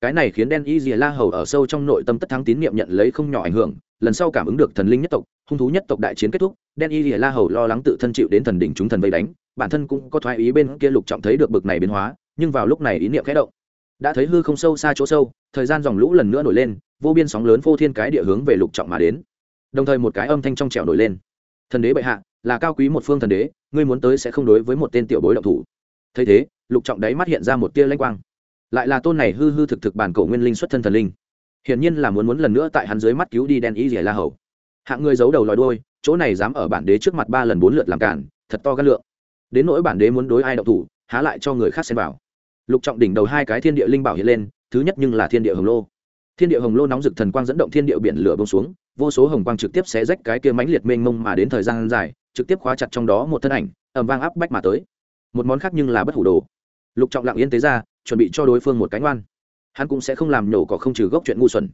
Cái này khiến đen y dìa la hầu ở sâu trong nội tâm tất thắng tín nhiệm nhận lấy không nhỏ ảnh hưởng lần sau cảm ứng được thần linh nhất tộc, hung thú nhất tộc đại chiến kết thúc, đen y lìa la hầu lo lắng tự thân chịu đến thần đỉnh chúng thần vây đánh, bản thân cũng có thoái ý bên kia lục trọng thấy được bực này biến hóa, nhưng vào lúc này ý niệm khẽ động. Đã thấy hư không sâu xa chỗ sâu, thời gian dòng lũ lần nữa nổi lên, vô biên sóng lớn vô thiên cái địa hướng về lục trọng mà đến. Đồng thời một cái âm thanh trong trẻo nổi lên. Thần đế bệ hạ, là cao quý một phương thần đế, ngươi muốn tới sẽ không đối với một tên tiểu bối động thủ. Thấy thế, lục trọng đấy mắt hiện ra một tia lanh quang. Lại là tôn này hư hư thực thực bản cổ nguyên linh xuất thân thần linh hiển nhiên là muốn muốn lần nữa tại hắn dưới mắt cứu đi đen ý rỉa la hầu. Hạng người giấu đầu lòi đôi chỗ này dám ở bản đế trước mặt ba lần bốn lượt làm cản, thật to gan lượng. Đến nỗi bản đế muốn đối ai động thủ, há lại cho người khác xem vào. Lục trọng đỉnh đầu hai cái thiên địa linh bảo hiện lên, thứ nhất nhưng là thiên địa hồng lô. Thiên địa hồng lô nóng rực thần quang dẫn động thiên địa biển lửa bông xuống, vô số hồng quang trực tiếp xé rách cái kia mãnh liệt mênh mông mà đến thời gian dài, trực tiếp khóa chặt trong đó một thân ảnh ẩm vang áp bách mà tới. Một món khác nhưng là bất hủ đồ. Lục trọng lặng yên tế ra, chuẩn bị cho đối phương một cánh oan hắn cũng sẽ không làm nổ cỏ không trừ gốc chuyện ngu xuẩn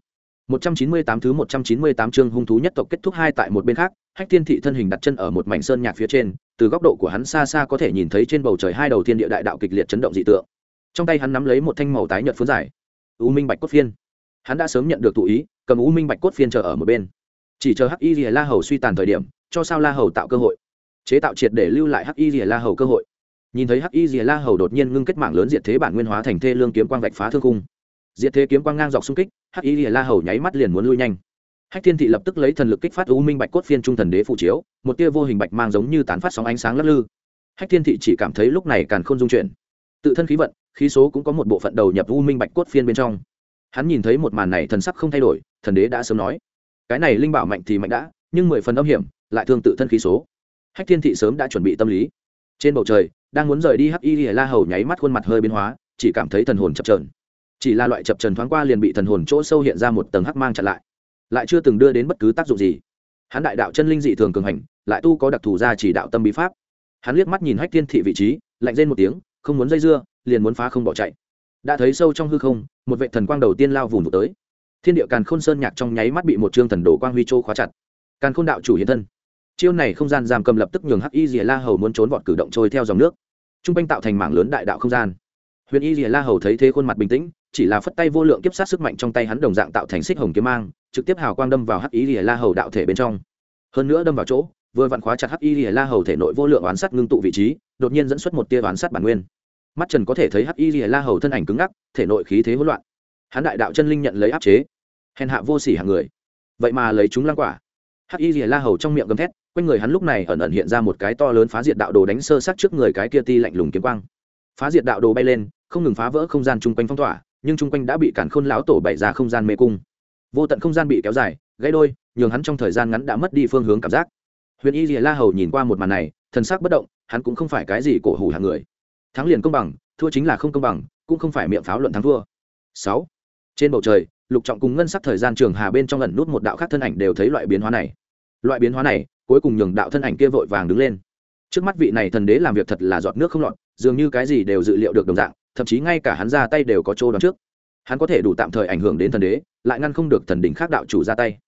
198 thứ 198 chương hung thú nhất tộc kết thúc hai tại một bên khác, Hách Thiên thị thân hình đặt chân ở một mảnh sơn nhạc phía trên, từ góc độ của hắn xa xa có thể nhìn thấy trên bầu trời hai đầu thiên địa đại đạo kịch liệt chấn động dị tượng. Trong tay hắn nắm lấy một thanh màu tái nhợt phấn dài, U Minh Bạch cốt phiên. Hắn đã sớm nhận được tụ ý, cầm U Minh Bạch cốt phiên chờ ở một bên. Chỉ chờ Hắc Y Liễu La Hầu suy tàn thời điểm, cho sao La Hầu tạo cơ hội. Chế tạo triệt để lưu lại Hắc Y Liễu La Hầu cơ hội nhìn thấy hắc y dìa la hầu đột nhiên ngưng kết mạng lớn diệt thế bản nguyên hóa thành thê lương kiếm quang vạch phá thương cung diệt thế kiếm quang ngang dọc xung kích, hắc y Lìa la hầu nháy mắt liền muốn lui nhanh. Hách thiên thị lập tức lấy thần lực kích phát u minh bạch cốt phiên trung thần đế phụ chiếu, một tia vô hình bạch mang giống như tán phát sóng ánh sáng lắc lư. Hách thiên thị chỉ cảm thấy lúc này càng không dung chuyển. Tự thân khí vận, khí số cũng có một bộ phận đầu nhập u minh bạch cốt phiên bên trong. Hắn nhìn thấy một màn này thần sắc không thay đổi, thần đế đã sớm nói, cái này linh bảo mạnh thì mạnh đã, nhưng mười phần âm hiểm, lại thương tự thân khí số. Hách thiên thị sớm đã chuẩn bị tâm lý. Trên bầu trời, đang muốn rời đi hắc y la hầu nháy mắt khuôn mặt hơi biến hóa, chỉ cảm thấy thần hồn chập trờn chỉ là loại chập trần thoáng qua liền bị thần hồn chỗ sâu hiện ra một tầng hắc mang chặn lại lại chưa từng đưa đến bất cứ tác dụng gì. Hắn đại đạo chân linh dị thường cường hành, lại tu có đặc thù ra chỉ đạo tâm bí pháp. Hắn liếc mắt nhìn hách thiên thị vị trí, lạnh lên một tiếng, không muốn dây dưa, liền muốn phá không bỏ chạy. Đã thấy sâu trong hư không, một vệ thần quang đầu tiên lao vùng tới. Thiên địa càn khôn sơn nhạc trong nháy mắt bị một trương thần đồ quang huy châu khóa chặt. Càn khôn đạo chủ hiện thân. Chiêu này không gian giam cầm lập tức nhường hắc y dìa la hầu muốn trốn vọt cử động trôi theo dòng nước. T r u n g quanh tạo thành mảng lớn đại đạo không gian huyền y rìa la hầu thấy thế khuôn mặt bình tĩnh, chỉ là phất tay vô lượng kiếp sát sức mạnh trong tay hắn đồng dạng tạo thành xích hồng kiếm mang, trực tiếp hào quang đâm vào hắc y rìa la hầu đạo thể bên trong. Hơn nữa đâm vào chỗ, vừa vặn khóa chặt hắc y rìa la hầu thể nội vô lượng oán sát ngưng tụ vị trí, đột nhiên dẫn xuất một tia oán sát bản nguyên. Mắt trần có thể thấy hắc y rìa la hầu thân ảnh cứng ngắc, thể nội khí thế hỗn loạn. Hắn đại đạo chân linh nhận lấy áp chế. Hèn hạ vô sỉ hàng người. Vậy mà lấy chúng lăng quả. Hắc y rìa la hầu trong miệng gầm thét, quanh người hắn lúc này ẩn ẩn hiện ra một cái to lớn phá diệt đạo đồ đánh sơ sát trước người cái kia ti lạnh lùng kiếm quang. Phá diệt đạo đồ bay lên không ngừng phá vỡ không gian chung quanh phong tỏa, nhưng chung quanh đã bị cản khôn lão tổ bày ra không gian mê cung. Vô tận không gian bị kéo dài, gãy đôi, nhường hắn trong thời gian ngắn đã mất đi phương hướng cảm giác. Huyền y rìa la hầu nhìn qua một màn này, thần sắc bất động, hắn cũng không phải cái gì cổ hủ hàng người. Thắng liền công bằng, thua chính là không công bằng, cũng không phải miệng pháo luận thắng thua. Sáu. Trên bầu trời, lục trọng cùng ngân sắc thời gian trường hà bên trong lần nút một đạo khác thân ảnh đều thấy loại biến hóa này. Loại biến hóa này, cuối cùng nhường đạo thân ảnh kia vội vàng đứng lên. Trước mắt vị này thần đế làm việc thật là giọt nước không lọt, dường như cái gì đều dự liệu được đồng dạng thậm chí ngay cả hắn ra tay đều có chỗ đón trước. Hắn có thể đủ tạm thời ảnh hưởng đến thần đế, lại ngăn không được thần đỉnh khác đạo chủ ra tay.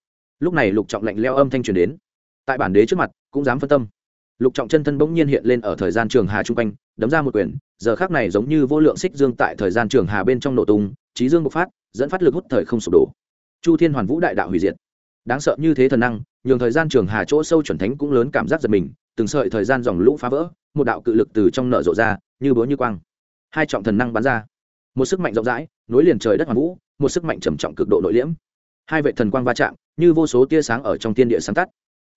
Lúc này lục trọng lạnh leo âm thanh truyền đến. Tại bản đế trước mặt, cũng dám phân tâm. Lục trọng chân thân bỗng nhiên hiện lên ở thời gian trường hà chung quanh, đấm ra một quyền, giờ khác này giống như vô lượng xích dương tại thời gian trường hà bên trong nổ tung trí dương bộc phát, dẫn phát lực hút thời không sụp đổ. Chu thiên hoàn vũ đại đạo hủy diệt. Đáng sợ như thế thần năng, nhường thời gian trường hà chỗ sâu chuẩn thánh cũng lớn cảm giác giật mình, từng sợi thời gian dòng lũ phá vỡ, một đạo cự lực từ trong nở rộ ra, như búa như quang hai trọng thần năng bắn ra. Một sức mạnh rộng rãi, nối liền trời đất hoàn vũ, một sức mạnh trầm trọng cực độ nội liễm. Hai vệ thần quang va chạm, như vô số tia sáng ở trong tiên địa sáng tắt.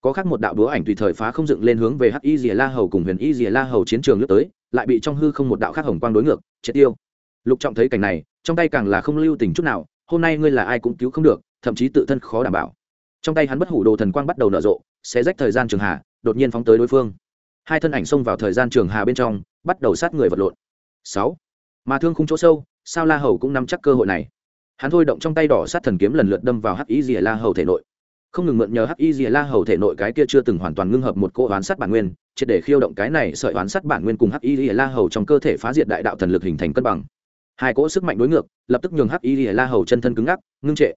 Có khác một đạo đúa ảnh tùy thời phá không dựng lên hướng về hắc y dìa la hầu cùng huyền y dìa la hầu chiến trường lướt tới, lại bị trong hư không một đạo khác hồng quang đối ngược, triệt tiêu. Lục trọng thấy cảnh này, trong tay càng là không lưu tình chút nào, hôm nay ngươi là ai cũng cứu không được, thậm chí tự thân khó đảm bảo. Trong tay hắn bất hủ đồ thần quang bắt đầu nở rộ sẽ rách thời gian trường hà, đột nhiên phóng tới đối phương. Hai thân ảnh xông vào thời gian trường hà bên trong, bắt đầu sát người vật lộn sáu. Mà thương khung chỗ sâu, sao la hầu cũng nắm chắc cơ hội này? Hắn thôi động trong tay đỏ sát thần kiếm lần lượt đâm vào hắc y dìa la hầu thể nội. Không ngừng mượn nhờ hắc y dìa la hầu thể nội cái kia chưa từng hoàn toàn ngưng hợp một cỗ oán sát bản nguyên, triệt để khiêu động cái này sợi oán sát bản nguyên cùng hắc y dìa la hầu trong cơ thể phá diệt đại đạo thần lực hình thành cân bằng. Hai cỗ sức mạnh đối ngược, lập tức nhường hắc y dìa la hầu chân thân cứng ngắc, ngưng trệ.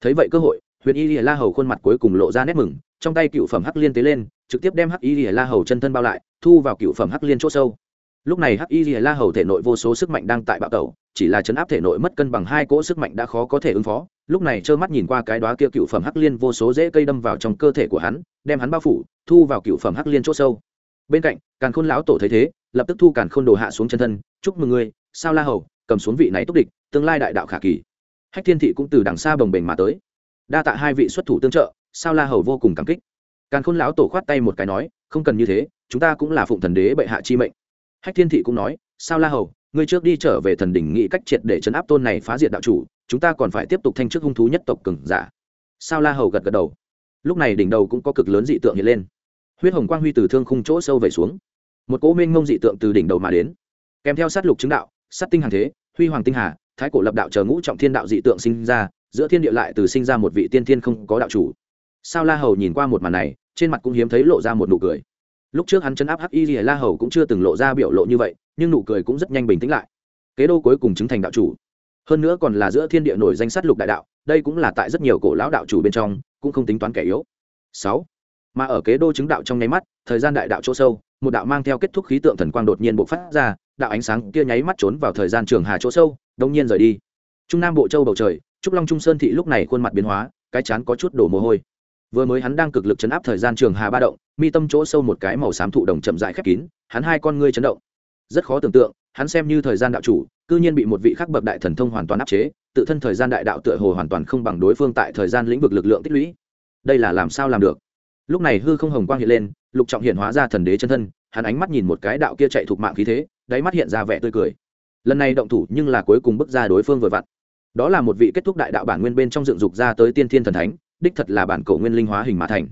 Thấy vậy cơ hội, huyền y dìa la hầu khuôn mặt cuối cùng lộ ra nét mừng, trong tay cựu phẩm hắc liên tế lên, trực tiếp đem hắc y dìa la hầu chân thân bao lại, thu vào cựu phẩm hắc liên chỗ sâu lúc này hắc y la hầu thể nội vô số sức mạnh đang tại bạo tẩu, chỉ là chấn áp thể nội mất cân bằng hai cỗ sức mạnh đã khó có thể ứng phó. Lúc này trơ mắt nhìn qua cái đó kia cựu phẩm hắc liên vô số dễ cây đâm vào trong cơ thể của hắn, đem hắn bao phủ, thu vào cựu phẩm hắc liên chỗ sâu. Bên cạnh, càn khôn lão tổ thấy thế, lập tức thu càn khôn đồ hạ xuống chân thân, chúc mừng ngươi, sao la hầu, cầm xuống vị này túc địch, tương lai đại đạo khả kỳ. Hách thiên thị cũng từ đằng xa bồng bềnh mà tới. Đa tạ hai vị xuất thủ tương trợ, sao la hầu vô cùng cảm kích. Càn khôn lão tổ khoát tay một cái nói, không cần như thế, chúng ta cũng là phụng thần đế bệ hạ chi mệnh hách thiên thị cũng nói, sao la hầu, ngươi trước đi trở về thần đỉnh nghị cách triệt để chấn áp tôn này phá diệt đạo chủ, chúng ta còn phải tiếp tục thanh chức hung thú nhất tộc cừng giả. Sao la hầu gật gật đầu. Lúc này đỉnh đầu cũng có cực lớn dị tượng hiện lên. Huyết hồng quang huy từ thương khung chỗ sâu về xuống. Một cỗ minh ngông dị tượng từ đỉnh đầu mà đến. Kèm theo sát lục chứng đạo, sát tinh hàng thế, huy hoàng tinh hà, thái cổ lập đạo chờ ngũ trọng thiên đạo dị tượng sinh ra, giữa thiên địa lại từ sinh ra một vị tiên thiên không có đạo chủ. Sao la hầu nhìn qua một màn này, trên mặt cũng hiếm thấy lộ ra một nụ cười lúc trước hắn chấn áp hắc y la hầu cũng chưa từng lộ ra biểu lộ như vậy, nhưng nụ cười cũng rất nhanh bình tĩnh lại. Kế đô cuối cùng chứng thành đạo chủ. Hơn nữa còn là giữa thiên địa nổi danh sát lục đại đạo, đây cũng là tại rất nhiều cổ lão đạo chủ bên trong, cũng không tính toán kẻ yếu. Sáu. Mà ở kế đô chứng đạo trong nháy mắt, thời gian đại đạo chỗ sâu, một đạo mang theo kết thúc khí tượng thần quang đột nhiên bộc phát ra, đạo ánh sáng kia nháy mắt trốn vào thời gian trường hà chỗ sâu, đông nhiên rời đi. Trung nam bộ châu bầu trời, trúc long trung sơn thị lúc này khuôn mặt biến hóa, cái chán có chút đổ mồ hôi vừa mới hắn đang cực lực chấn áp thời gian trường hà ba động, mi tâm chỗ sâu một cái màu xám thụ đồng chậm dại khép kín, hắn hai con ngươi chấn động. Rất khó tưởng tượng, hắn xem như thời gian đạo chủ, cư nhiên bị một vị khắc bậc đại thần thông hoàn toàn áp chế, tự thân thời gian đại đạo tựa hồ hoàn toàn không bằng đối phương tại thời gian lĩnh vực lực lượng tích lũy. Đây là làm sao làm được? Lúc này hư không hồng quang hiện lên, lục trọng hiện hóa ra thần đế chân thân, hắn ánh mắt nhìn một cái đạo kia chạy thuộc mạng khí thế, đáy mắt hiện ra vẻ tươi cười. Lần này động thủ nhưng là cuối cùng bước ra đối phương vừa vặn. Đó là một vị kết thúc đại đạo bản nguyên bên trong dựng dục ra tới tiên thiên thần thánh đích thật là bản cổ nguyên linh hóa hình mà thành.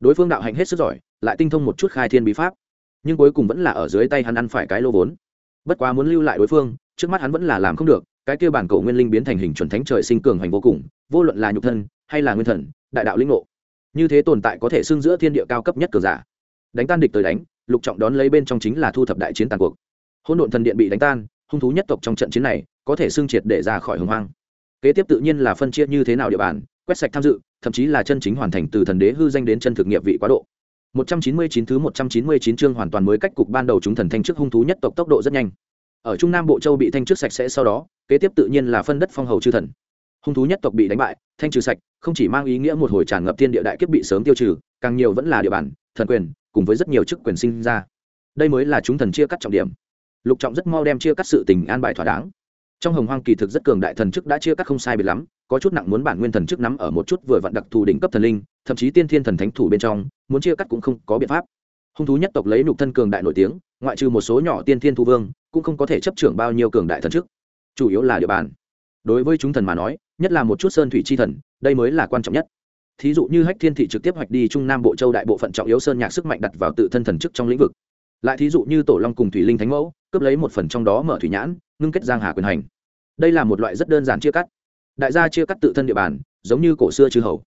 Đối phương đạo hạnh hết sức giỏi, lại tinh thông một chút khai thiên bí pháp, nhưng cuối cùng vẫn là ở dưới tay hắn ăn phải cái lô vốn. Bất quá muốn lưu lại đối phương, trước mắt hắn vẫn là làm không được, cái kia bản cổ nguyên linh biến thành hình chuẩn thánh trời sinh cường hành vô cùng, vô luận là nhục thân hay là nguyên thần, đại đạo linh ngộ. Như thế tồn tại có thể xưng giữa thiên địa cao cấp nhất cường giả. Đánh tan địch tới đánh, lục trọng đón lấy bên trong chính là thu thập đại chiến tàn cuộc. Hôn độn thần điện bị đánh tan, hung thú nhất tộc trong trận chiến này có thể xưng triệt để ra khỏi hồng hoang. Kế tiếp tự nhiên là phân chia như thế nào địa bàn quét sạch tham dự thậm chí là chân chính hoàn thành từ thần đế hư danh đến chân thực nghiệm vị quá độ 199 thứ 199 chương hoàn toàn mới cách cục ban đầu chúng thần thanh trước hung thú nhất tộc tốc độ rất nhanh. Ở Trung Nam Bộ Châu bị thanh trước sạch sẽ sau đó, kế tiếp tự nhiên là phân đất phong hầu chư thần. Hung thú nhất tộc bị đánh bại, thanh trừ sạch, không chỉ mang ý nghĩa một hồi tràn ngập thiên địa đại kiếp bị sớm tiêu trừ, càng nhiều vẫn là địa bàn, thần quyền, cùng với rất nhiều chức quyền sinh ra. Đây mới là chúng thần chia cắt trọng điểm. Lục Trọng rất mau đem chia cắt sự tình an bài thỏa đáng. Trong Hồng Hoang kỳ thực rất cường đại thần chức đã chia cắt không sai biệt lắm, có chút nặng muốn bản nguyên thần chức nắm ở một chút vừa vặn đặc thù đỉnh cấp thần linh, thậm chí tiên thiên thần thánh thủ bên trong, muốn chia cắt cũng không có biện pháp. Hung thú nhất tộc lấy nục thân cường đại nổi tiếng ngoại trừ một số nhỏ tiên thiên thu vương cũng không có thể chấp trưởng bao nhiêu cường đại thần chức. Chủ yếu là địa bàn. Đối với chúng thần mà nói nhất là một chút sơn thủy chi thần đây mới là quan trọng nhất. Thí dụ như hách thiên thị trực tiếp hoạch đi trung nam bộ châu đại bộ phận trọng yếu sơn nhạc sức mạnh đặt vào tự thân thần chức trong lĩnh vực lại thí dụ như tổ long cùng thủy linh thánh mẫu, cướp lấy một phần trong đó mở thủy nhãn, ngưng kết giang hà quyền hành. Đây là một loại rất đơn giản chia cắt. Đại gia chia cắt tự thân địa bàn, giống như cổ xưa chư hầu.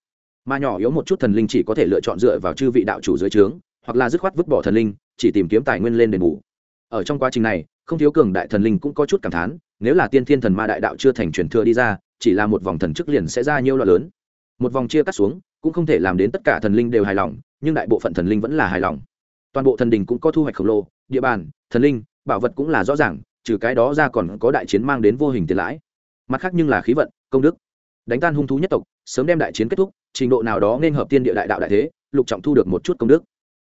Mà nhỏ yếu một chút thần linh chỉ có thể lựa chọn dựa vào chư vị đạo chủ dưới trướng, hoặc là dứt khoát vứt bỏ thần linh, chỉ tìm kiếm tài nguyên lên đền bù. Ở trong quá trình này, không thiếu cường đại thần linh cũng có chút cảm thán, nếu là tiên thiên thần ma đại đạo chưa thành truyền thừa đi ra, chỉ là một vòng thần chức liền sẽ ra nhiều loại lớn. Một vòng chia cắt xuống, cũng không thể làm đến tất cả thần linh đều hài lòng, nhưng đại bộ phận thần linh vẫn là hài lòng toàn bộ thần đình cũng có thu hoạch khổng lồ, địa bàn, thần linh, bảo vật cũng là rõ ràng, trừ cái đó ra còn có đại chiến mang đến vô hình tiền lãi. Mặt khác nhưng là khí vận, công đức. Đánh tan hung thú nhất tộc, sớm đem đại chiến kết thúc, trình độ nào đó nên hợp tiên địa đại đạo đại thế, lục trọng thu được một chút công đức.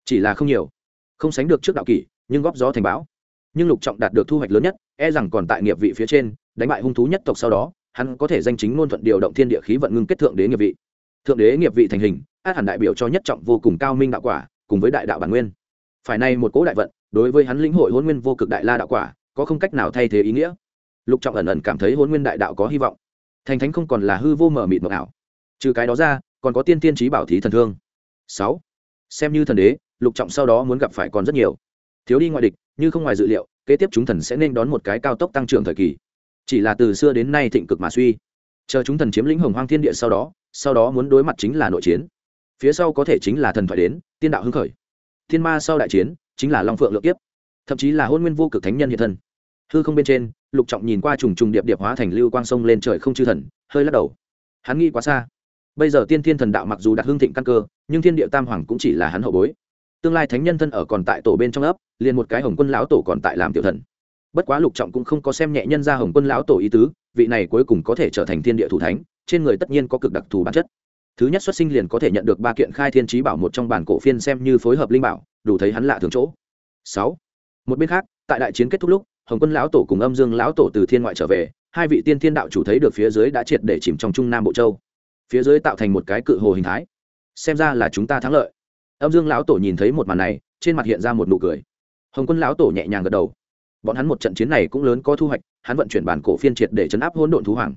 Chỉ là không nhiều. Không sánh được trước đạo kỷ, nhưng góp gió thành báo. nhưng lục trọng đạt được thu hoạch lớn nhất e rằng còn tại nghiệp vị phía trên, đánh bại hung thú nhất tộc sau đó, hắn có thể danh chính ngôn thuận điều động thiên địa khí vận ngưng kết thượng đế nghiệp vị. Thượng đế nghiệp vị thành hình, át hẳn đại biểu cho nhất trọng vô cùng cao minh đạo quả, cùng với đại đạo bản nguyên phải nay một cố đại vận, đối với hắn lĩnh hội hôn nguyên vô cực đại la đạo quả, có không cách nào thay thế ý nghĩa. Lục trọng ẩn ẩn cảm thấy hôn nguyên đại đạo có hy vọng. Thành thánh không còn là hư vô mở mịt mộng ảo. Trừ cái đó ra, còn có tiên tiên trí bảo thí thần thương. Sáu. Xem như thần đế, lục trọng sau đó muốn gặp phải còn rất nhiều. Thiếu đi ngoại địch, như không ngoài dự liệu, kế tiếp chúng thần sẽ nên đón một cái cao tốc tăng trưởng thời kỳ. Chỉ là từ xưa đến nay thịnh cực mà suy. Chờ chúng thần chiếm lĩnh hồng hoang thiên địa sau đó sau đó muốn đối mặt chính là nội chiến. Phía sau có thể chính là thần thoại đến, tiên đạo hưng khởi thiên ma sau đại chiến, chính là long phượng lượng kiếp, thậm chí là hôn nguyên vô cực thánh nhân hiện thân. Hư không bên trên, lục trọng nhìn qua trùng trùng điệp điệp hóa thành lưu quang sông lên trời không chư thần, hơi lắc đầu. Hắn nghĩ quá xa. Bây giờ tiên thiên thần đạo mặc dù đạt hương thịnh căn cơ, nhưng thiên địa tam hoàng cũng chỉ là hắn hậu bối. Tương lai thánh nhân thân ở còn tại tổ bên trong ấp, liền một cái hồng quân lão tổ còn tại làm tiểu thần. Bất quá lục trọng cũng không có xem nhẹ nhân ra hồng quân lão tổ ý tứ, vị này cuối cùng có thể trở thành thiên địa thủ thánh, trên người tất nhiên có cực đặc thù bản chất thứ nhất xuất sinh liền có thể nhận được ba kiện khai thiên trí bảo, một trong bản cổ phiên xem như phối hợp linh bảo, đủ thấy hắn lạ thường chỗ. Sáu. Một bên khác, tại đại chiến kết thúc lúc, hồng quân lão tổ cùng âm dương lão tổ từ thiên ngoại trở về, hai vị tiên thiên đạo chủ thấy được phía dưới đã triệt để chìm trong trung nam bộ châu. Phía dưới tạo thành một cái cự hồ hình thái. Xem ra là chúng ta thắng lợi. Âm dương lão tổ nhìn thấy một màn này, trên mặt hiện ra một nụ cười. Hồng quân lão tổ nhẹ nhàng gật đầu. Bọn hắn một trận chiến này cũng lớn có thu hoạch, hắn vận chuyển bản cổ phiên triệt để chấn áp hỗn độn thú hoàng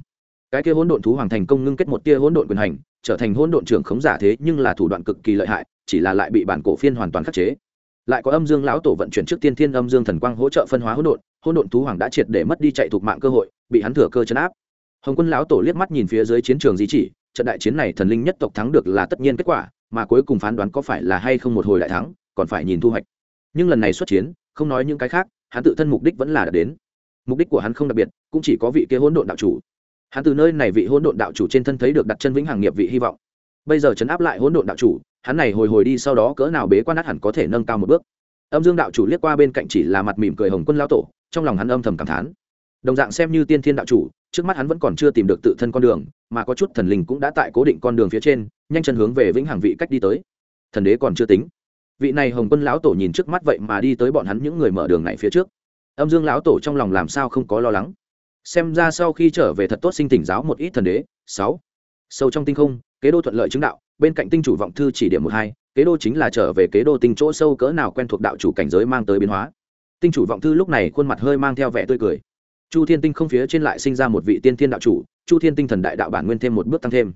cái kia hỗn độn thú hoàng thành công ngưng kết một tia hỗn độn quyền hành, trở thành hỗn độn trưởng khống giả thế nhưng là thủ đoạn cực kỳ lợi hại, chỉ là lại bị bản cổ phiên hoàn toàn khắc chế. Lại có âm dương lão tổ vận chuyển trước tiên thiên âm dương thần quang hỗ trợ phân hóa hỗn độn hỗn độn thú hoàng đã triệt để mất đi chạy thuộc mạng cơ hội, bị hắn thừa cơ chấn áp. Hồng quân lão tổ liếc mắt nhìn phía dưới chiến trường di chỉ, trận đại chiến này thần linh nhất tộc thắng được là tất nhiên kết quả, mà cuối cùng phán đoán có phải là hay không một hồi đại thắng, còn phải nhìn thu hoạch. Nhưng lần này xuất chiến, không nói những cái khác, hắn tự thân mục đích vẫn là đạt đến. Mục đích của hắn không đặc biệt, cũng chỉ có vị kia hỗn độn đạo chủ hắn từ nơi này vị hỗn độn đạo chủ trên thân thấy được đặt chân vĩnh hằng nghiệp vị hy vọng. Bây giờ chấn áp lại hỗn độn đạo chủ, hắn này hồi hồi đi sau đó cỡ nào bế quan át hẳn có thể nâng cao một bước. Âm dương đạo chủ liếc qua bên cạnh chỉ là mặt mỉm cười hồng quân lao tổ, trong lòng hắn âm thầm cảm thán. Đồng dạng xem như tiên thiên đạo chủ, trước mắt hắn vẫn còn chưa tìm được tự thân con đường, mà có chút thần linh cũng đã tại cố định con đường phía trên, nhanh chân hướng về vĩnh hằng vị cách đi tới. Thần đế còn chưa tính. Vị này hồng quân lão tổ nhìn trước mắt vậy mà đi tới bọn hắn những người mở đường này phía trước. Âm dương lão tổ trong lòng làm sao không có lo lắng xem ra sau khi trở về thật tốt sinh tỉnh giáo một ít thần đế. Sáu. Sâu trong tinh không, kế đô thuận lợi chứng đạo, bên cạnh tinh chủ vọng thư chỉ điểm một hai, kế đô chính là trở về kế đô tinh chỗ sâu cỡ nào quen thuộc đạo chủ cảnh giới mang tới biến hóa. Tinh chủ vọng thư lúc này khuôn mặt hơi mang theo vẻ tươi cười. Chu thiên tinh không phía trên lại sinh ra một vị tiên thiên đạo chủ, chu thiên tinh thần đại đạo bản nguyên thêm một bước tăng thêm.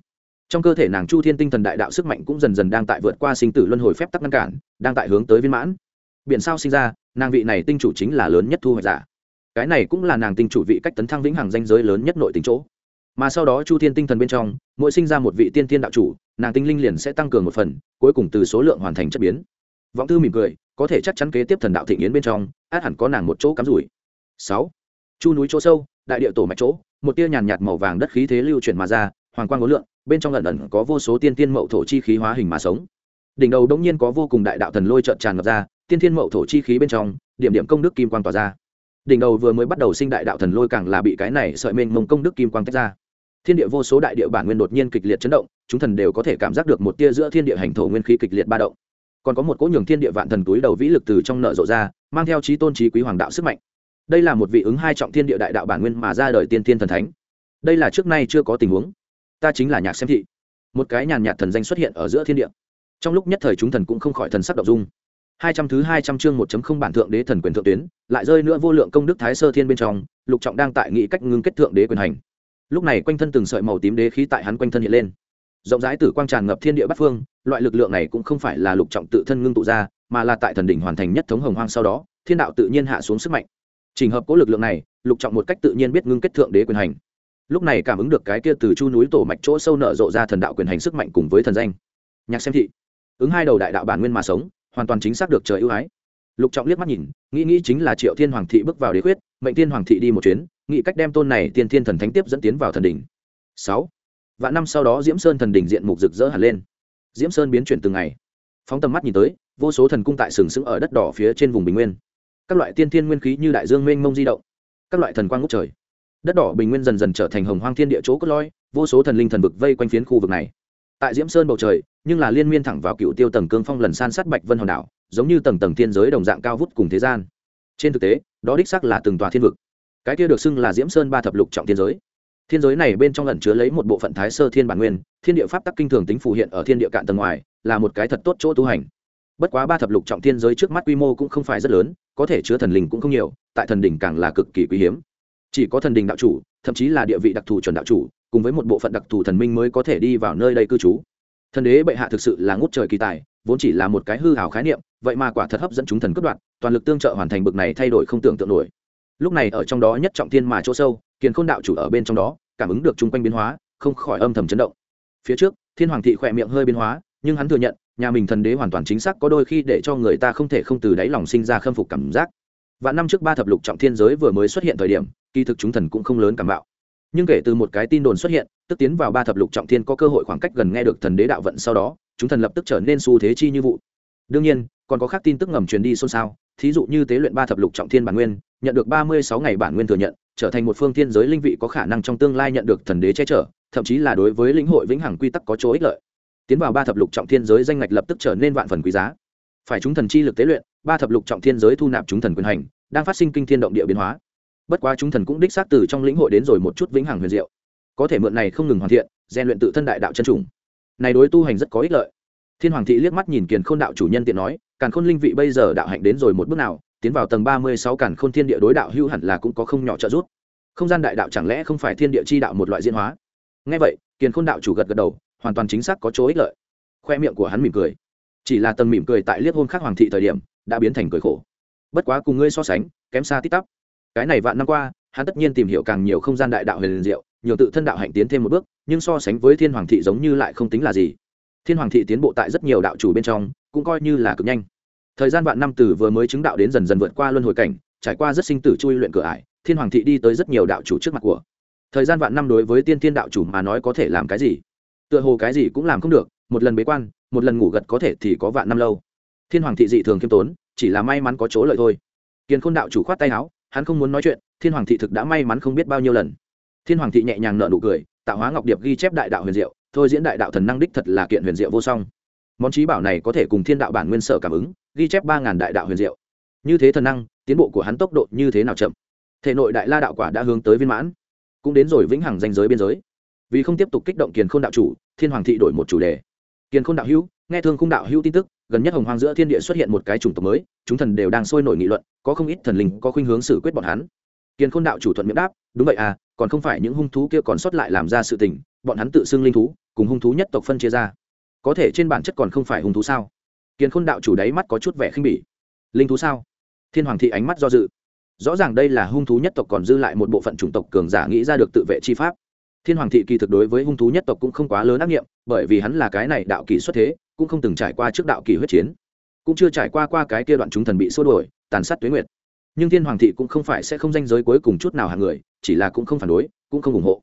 Trong cơ thể nàng chu thiên tinh thần đại đạo sức mạnh cũng dần dần đang tại vượt qua sinh tử luân hồi phép tắc ngăn cản, đang tại hướng tới viên mãn. Biển sao sinh ra, nàng vị này tinh chủ chính là lớn nhất thu hoạch giả cái này cũng là nàng tinh chủ vị cách tấn thăng vĩnh hằng danh giới lớn nhất nội tính chỗ. Mà sau đó chu thiên tinh thần bên trong, mỗi sinh ra một vị tiên thiên đạo chủ, nàng tinh linh liền sẽ tăng cường một phần, cuối cùng từ số lượng hoàn thành chất biến. Vọng thư mỉm cười, có thể chắc chắn kế tiếp thần đạo thịnh yến bên trong, át hẳn có nàng một chỗ cắm rủi. Sáu. Chu núi chỗ sâu, đại địa tổ mạch chỗ, một tia nhàn nhạt màu vàng đất khí thế lưu chuyển mà ra, hoàng quang ngố lượng, bên trong lần ẩn có vô số tiên tiên mậu thổ chi khí hóa hình mà sống. Đỉnh đầu đông nhiên có vô cùng đại đạo thần lôi trợn tràn ngập ra, tiên thiên mậu thổ chi khí bên trong, điểm điểm công đức kim quang tỏa ra đỉnh đầu vừa mới bắt đầu sinh đại đạo thần lôi càng là bị cái này sợi mênh mông công đức kim quang tách ra. Thiên địa vô số đại địa bản nguyên đột nhiên kịch liệt chấn động, chúng thần đều có thể cảm giác được một tia giữa thiên địa hành thổ nguyên khí kịch liệt ba động. Còn có một cỗ nhường thiên địa vạn thần túi đầu vĩ lực từ trong nợ rộ ra, mang theo trí tôn trí quý hoàng đạo sức mạnh. Đây là một vị ứng hai trọng thiên địa đại đạo bản nguyên mà ra đời tiên thiên thần thánh. Đây là trước nay chưa có tình huống. Ta chính là nhạc xem thị. Một cái nhàn nhạt thần danh xuất hiện ở giữa thiên địa. Trong lúc nhất thời chúng thần cũng không khỏi thần sắc động dung hai trăm thứ hai trăm chương một chấm không bản thượng đế thần quyền thượng tuyến, lại rơi nữa vô lượng công đức thái sơ thiên bên trong, lục trọng đang tại nghị cách ngưng kết thượng đế quyền hành. Lúc này quanh thân từng sợi màu tím đế khí tại hắn quanh thân hiện lên. Rộng rãi tử quang tràn ngập thiên địa bát phương, loại lực lượng này cũng không phải là lục trọng tự thân ngưng tụ ra, mà là tại thần đỉnh hoàn thành nhất thống hồng hoang sau đó, thiên đạo tự nhiên hạ xuống sức mạnh. Trình hợp cố lực lượng này, lục trọng một cách tự nhiên biết ngưng kết thượng đế quyền hành. Lúc này cảm ứng được cái kia từ chu núi tổ mạch chỗ sâu nở rộ ra thần đạo quyền hành sức mạnh cùng với thần danh. Nhạc xem thị, ứng hai đầu đại đạo bản nguyên mà sống hoàn toàn chính xác được trời ưu ái. Lục trọng liếc mắt nhìn, nghĩ nghĩ chính là triệu thiên hoàng thị bước vào đế quyết, mệnh thiên hoàng thị đi một chuyến, nghĩ cách đem tôn này tiên thiên thần thánh tiếp dẫn tiến vào thần đỉnh. Sáu. Vạn năm sau đó diễm sơn thần đỉnh diện mục rực rỡ hẳn lên. Diễm sơn biến chuyển từng ngày. Phóng tầm mắt nhìn tới, vô số thần cung tại sừng sững ở đất đỏ phía trên vùng bình nguyên. Các loại tiên thiên nguyên khí như đại dương mênh mông di động. Các loại thần quang ngút trời. Đất đỏ bình nguyên dần dần trở thành hồng hoang thiên địa chỗ cốt lõi, vô số thần linh thần vực vây quanh phiến khu vực này. Tại diễm sơn bầu trời nhưng là liên miên thẳng vào cựu tiêu tầng cương phong lần san sát bạch vân hòn đảo, giống như tầng tầng thiên giới đồng dạng cao vút cùng thế gian. Trên thực tế, đó đích xác là từng tòa thiên vực. Cái kia được xưng là diễm sơn ba thập lục trọng thiên giới. Thiên giới này bên trong lần chứa lấy một bộ phận thái sơ thiên bản nguyên, thiên địa pháp tắc kinh thường tính phù hiện ở thiên địa cạn tầng ngoài, là một cái thật tốt chỗ tu hành. Bất quá ba thập lục trọng thiên giới trước mắt quy mô cũng không phải rất lớn, có thể chứa thần linh cũng không nhiều, tại thần đỉnh càng là cực kỳ quý hiếm. Chỉ có thần đình đạo chủ, thậm chí là địa vị đặc thù chuẩn đạo chủ, cùng với một bộ phận đặc thù thần minh mới có thể đi vào nơi đây cư trú thần đế bệ hạ thực sự là ngút trời kỳ tài, vốn chỉ là một cái hư hào khái niệm, vậy mà quả thật hấp dẫn chúng thần cướp đoạt toàn lực tương trợ hoàn thành bực này thay đổi không tưởng tượng nổi. Lúc này ở trong đó nhất trọng thiên mà chỗ sâu, kiền khôn đạo chủ ở bên trong đó, cảm ứng được chung quanh biến hóa, không khỏi âm thầm chấn động. Phía trước, thiên hoàng thị khỏe miệng hơi biến hóa, nhưng hắn thừa nhận, nhà mình thần đế hoàn toàn chính xác có đôi khi để cho người ta không thể không từ đáy lòng sinh ra khâm phục cảm giác. Và năm trước ba thập lục trọng thiên giới vừa mới xuất hiện thời điểm, kỳ thực chúng thần cũng không lớn cảm bạo nhưng kể từ một cái tin đồn xuất hiện, tức tiến vào ba thập lục trọng thiên có cơ hội khoảng cách gần nghe được thần đế đạo vận sau đó, chúng thần lập tức trở nên xu thế chi như vụ. Đương nhiên, còn có khác tin tức ngầm truyền đi xôn xao, thí dụ như tế luyện ba thập lục trọng thiên bản nguyên, nhận được ba mươi sáu ngày bản nguyên thừa nhận, trở thành một phương thiên giới linh vị có khả năng trong tương lai nhận được thần đế che chở, thậm chí là đối với lĩnh hội vĩnh hằng quy tắc có chỗ ích lợi. Tiến vào ba thập lục trọng thiên giới danh ngạch lập tức trở nên vạn phần quý giá. Phải chúng thần chi lực tế luyện, ba thập lục trọng thiên giới thu nạp chúng thần quyền hành, đang phát sinh kinh thiên động địa biến hóa bất quá chúng thần cũng đích xác từ trong lĩnh hội đến rồi một chút vĩnh hằng huyền diệu. Có thể mượn này không ngừng hoàn thiện, rèn luyện tự thân đại đạo chân trùng này đối tu hành rất có ích lợi. Thiên hoàng thị liếc mắt nhìn kiền khôn đạo chủ nhân tiện nói, càn khôn linh vị bây giờ đạo hạnh đến rồi một bước nào, tiến vào tầng ba mươi sáu càn khôn thiên địa đối đạo hưu hẳn là cũng có không nhỏ trợ giúp. Không gian đại đạo chẳng lẽ không phải thiên địa chi đạo một loại diễn hóa? Ngay vậy, kiền khôn đạo chủ gật gật đầu, hoàn toàn chính xác có chỗ ích lợi. Khoe miệng của hắn mỉm cười. Chỉ là tầng mỉm cười tại liếc hôn khác hoàng thị thời điểm, đã biến thành cười khổ. Bất quá cùng ngươi so sánh, kém xa tít tắp cái này vạn năm qua, hắn tất nhiên tìm hiểu càng nhiều không gian đại đạo huyền diệu nhiều tự thân đạo hạnh tiến thêm một bước, nhưng so sánh với thiên hoàng thị giống như lại không tính là gì. Thiên hoàng thị tiến bộ tại rất nhiều đạo chủ bên trong, cũng coi như là cực nhanh. Thời gian vạn năm từ vừa mới chứng đạo đến dần dần vượt qua luân hồi cảnh, trải qua rất sinh tử chui luyện cửa ải, thiên hoàng thị đi tới rất nhiều đạo chủ trước mặt của. Thời gian vạn năm đối với tiên thiên đạo chủ mà nói có thể làm cái gì? Tựa hồ cái gì cũng làm không được, một lần bế quan, một lần ngủ gật có thể thì có vạn năm lâu. Thiên hoàng thị dị thường khiêm tốn, chỉ là may mắn có chỗ lợi thôi. Kiên khôn đạo chủ khoát tay áo hắn không muốn nói chuyện, thiên hoàng thị thực đã may mắn không biết bao nhiêu lần. Thiên hoàng thị nhẹ nhàng nợ nụ cười, tạo hóa ngọc điệp ghi chép đại đạo huyền diệu, thôi diễn đại đạo thần năng đích thật là kiện huyền diệu vô song. Món trí bảo này có thể cùng thiên đạo bản nguyên sở cảm ứng, ghi chép ba ngàn đại đạo huyền diệu. Như thế thần năng, tiến bộ của hắn tốc độ như thế nào chậm? Thể nội đại la đạo quả đã hướng tới viên mãn, cũng đến rồi vĩnh hằng danh giới biên giới. Vì không tiếp tục kích động kiền k h ô n đạo chủ, thiên hoàng thị đổi một chủ đề. Kiền k h ô n đạo hữu, nghe thương khung đạo hữu tin tức gần nhất hồng hoang giữa thiên địa xuất hiện một cái chủng tộc mới, chúng thần đều đang sôi nổi nghị luận, có không ít thần linh có khuynh hướng xử quyết bọn hắn. Kiên khôn đạo chủ thuận miệng đáp, đúng vậy à còn không phải những hung thú kia còn sót lại làm ra sự tình, bọn hắn tự xưng linh thú, cùng hung thú nhất tộc phân chia ra. Có thể trên bản chất còn không phải hung thú sao? Kiên khôn đạo chủ đáy mắt có chút vẻ khinh bỉ. Linh thú sao? Thiên hoàng thị ánh mắt do dự. Rõ ràng đây là hung thú nhất tộc còn dư lại một bộ phận chủng tộc cường giả nghĩ ra được tự vệ chi pháp. Thiên hoàng thị kỳ thực đối với hung thú nhất tộc cũng không quá lớn ác nghiệm, bởi vì hắn là cái này đạo kỳ xuất thế cũng không từng trải qua trước đạo kỳ huyết chiến, cũng chưa trải qua qua cái kia đoạn chúng thần bị xua đổi tàn sát tuế nguyệt. Nhưng thiên hoàng thị cũng không phải sẽ không danh giới cuối cùng chút nào hàng người, chỉ là cũng không phản đối, cũng không ủng hộ.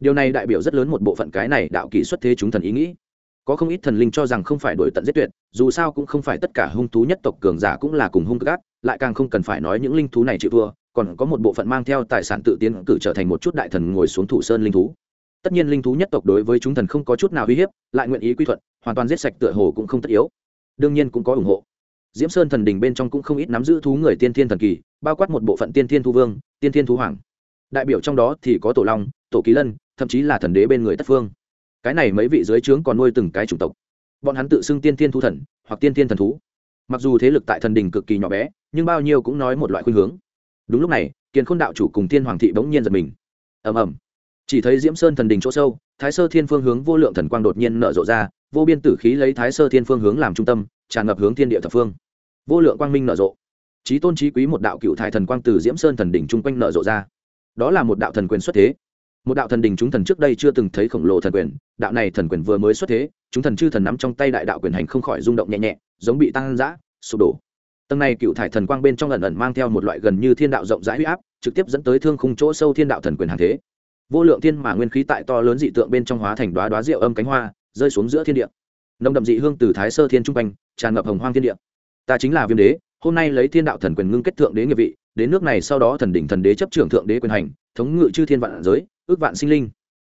Điều này đại biểu rất lớn một bộ phận cái này đạo kỳ xuất thế chúng thần ý nghĩ. Có không ít thần linh cho rằng không phải đổi tận giết tuyệt, dù sao cũng không phải tất cả hung thú nhất tộc cường giả cũng là cùng hung gác, lại càng không cần phải nói những linh thú này chịu thua, còn có một bộ phận mang theo tài sản tự tiến cử trở thành một chút đại thần ngồi xuống thủ sơn linh thú tất nhiên linh thú nhất tộc đối với chúng thần không có chút nào uy hiếp, lại nguyện ý quy thuận, hoàn toàn giết sạch tựa hồ cũng không tất yếu. Đương nhiên cũng có ủng hộ. Diễm sơn thần đình bên trong cũng không ít nắm giữ thú người tiên thiên thần kỳ, bao quát một bộ phận tiên thiên thu vương, tiên thiên thú hoàng. Đại biểu trong đó thì có tổ long, tổ ký lân, thậm chí là thần đế bên người tất phương. Cái này mấy vị dưới trướng còn nuôi từng cái chủng tộc. Bọn hắn tự xưng tiên thiên thu thần, hoặc tiên thiên thần thú. Mặc dù thế lực tại thần đình cực kỳ nhỏ bé, nhưng bao nhiêu cũng nói một loại khuynh hướng. Đúng lúc này, kiền khôn đạo chủ cùng tiên hoàng thị bỗng nhiên giật mình. Ầm ầm chỉ thấy diễm sơn thần đình chỗ sâu, thái sơ thiên phương hướng vô lượng thần quang đột nhiên nở rộ ra, vô biên tử khí lấy thái sơ thiên phương hướng làm trung tâm, tràn ngập hướng thiên địa thập phương. Vô lượng quang minh nở rộ. Trí tôn trí quý một đạo cựu thải thần quang từ diễm sơn thần đỉnh chung quanh nở rộ ra. Đó là một đạo thần quyền xuất thế. Một đạo thần đình chúng thần trước đây chưa từng thấy khổng lồ thần quyền, đạo này thần quyền vừa mới xuất thế, chúng thần chư thần nắm trong tay đại đạo quyền hành không khỏi rung động nhẹ nhẹ, giống bị tăng giã sụp đổ. Tầng này cựu thải thần quang bên trong ẩn ẩn mang theo một loại gần như thiên đạo rộng rãi huy áp, trực tiếp dẫn tới thương khung chỗ sâu thiên đạo thần quyền hàng thế vô lượng thiên mà nguyên khí tại to lớn dị tượng bên trong hóa thành đoá đoá rượu âm cánh hoa, rơi xuống giữa thiên địa. Nồng đậm dị hương từ thái sơ thiên trung quanh, tràn ngập hồng hoang thiên địa. Ta chính là viêm đế, hôm nay lấy thiên đạo thần quyền ngưng kết thượng đế nghiệp vị, đến nước này sau đó thần đỉnh thần đế chấp trưởng thượng đế quyền hành, thống ngự chư thiên vạn giới, ước vạn sinh linh.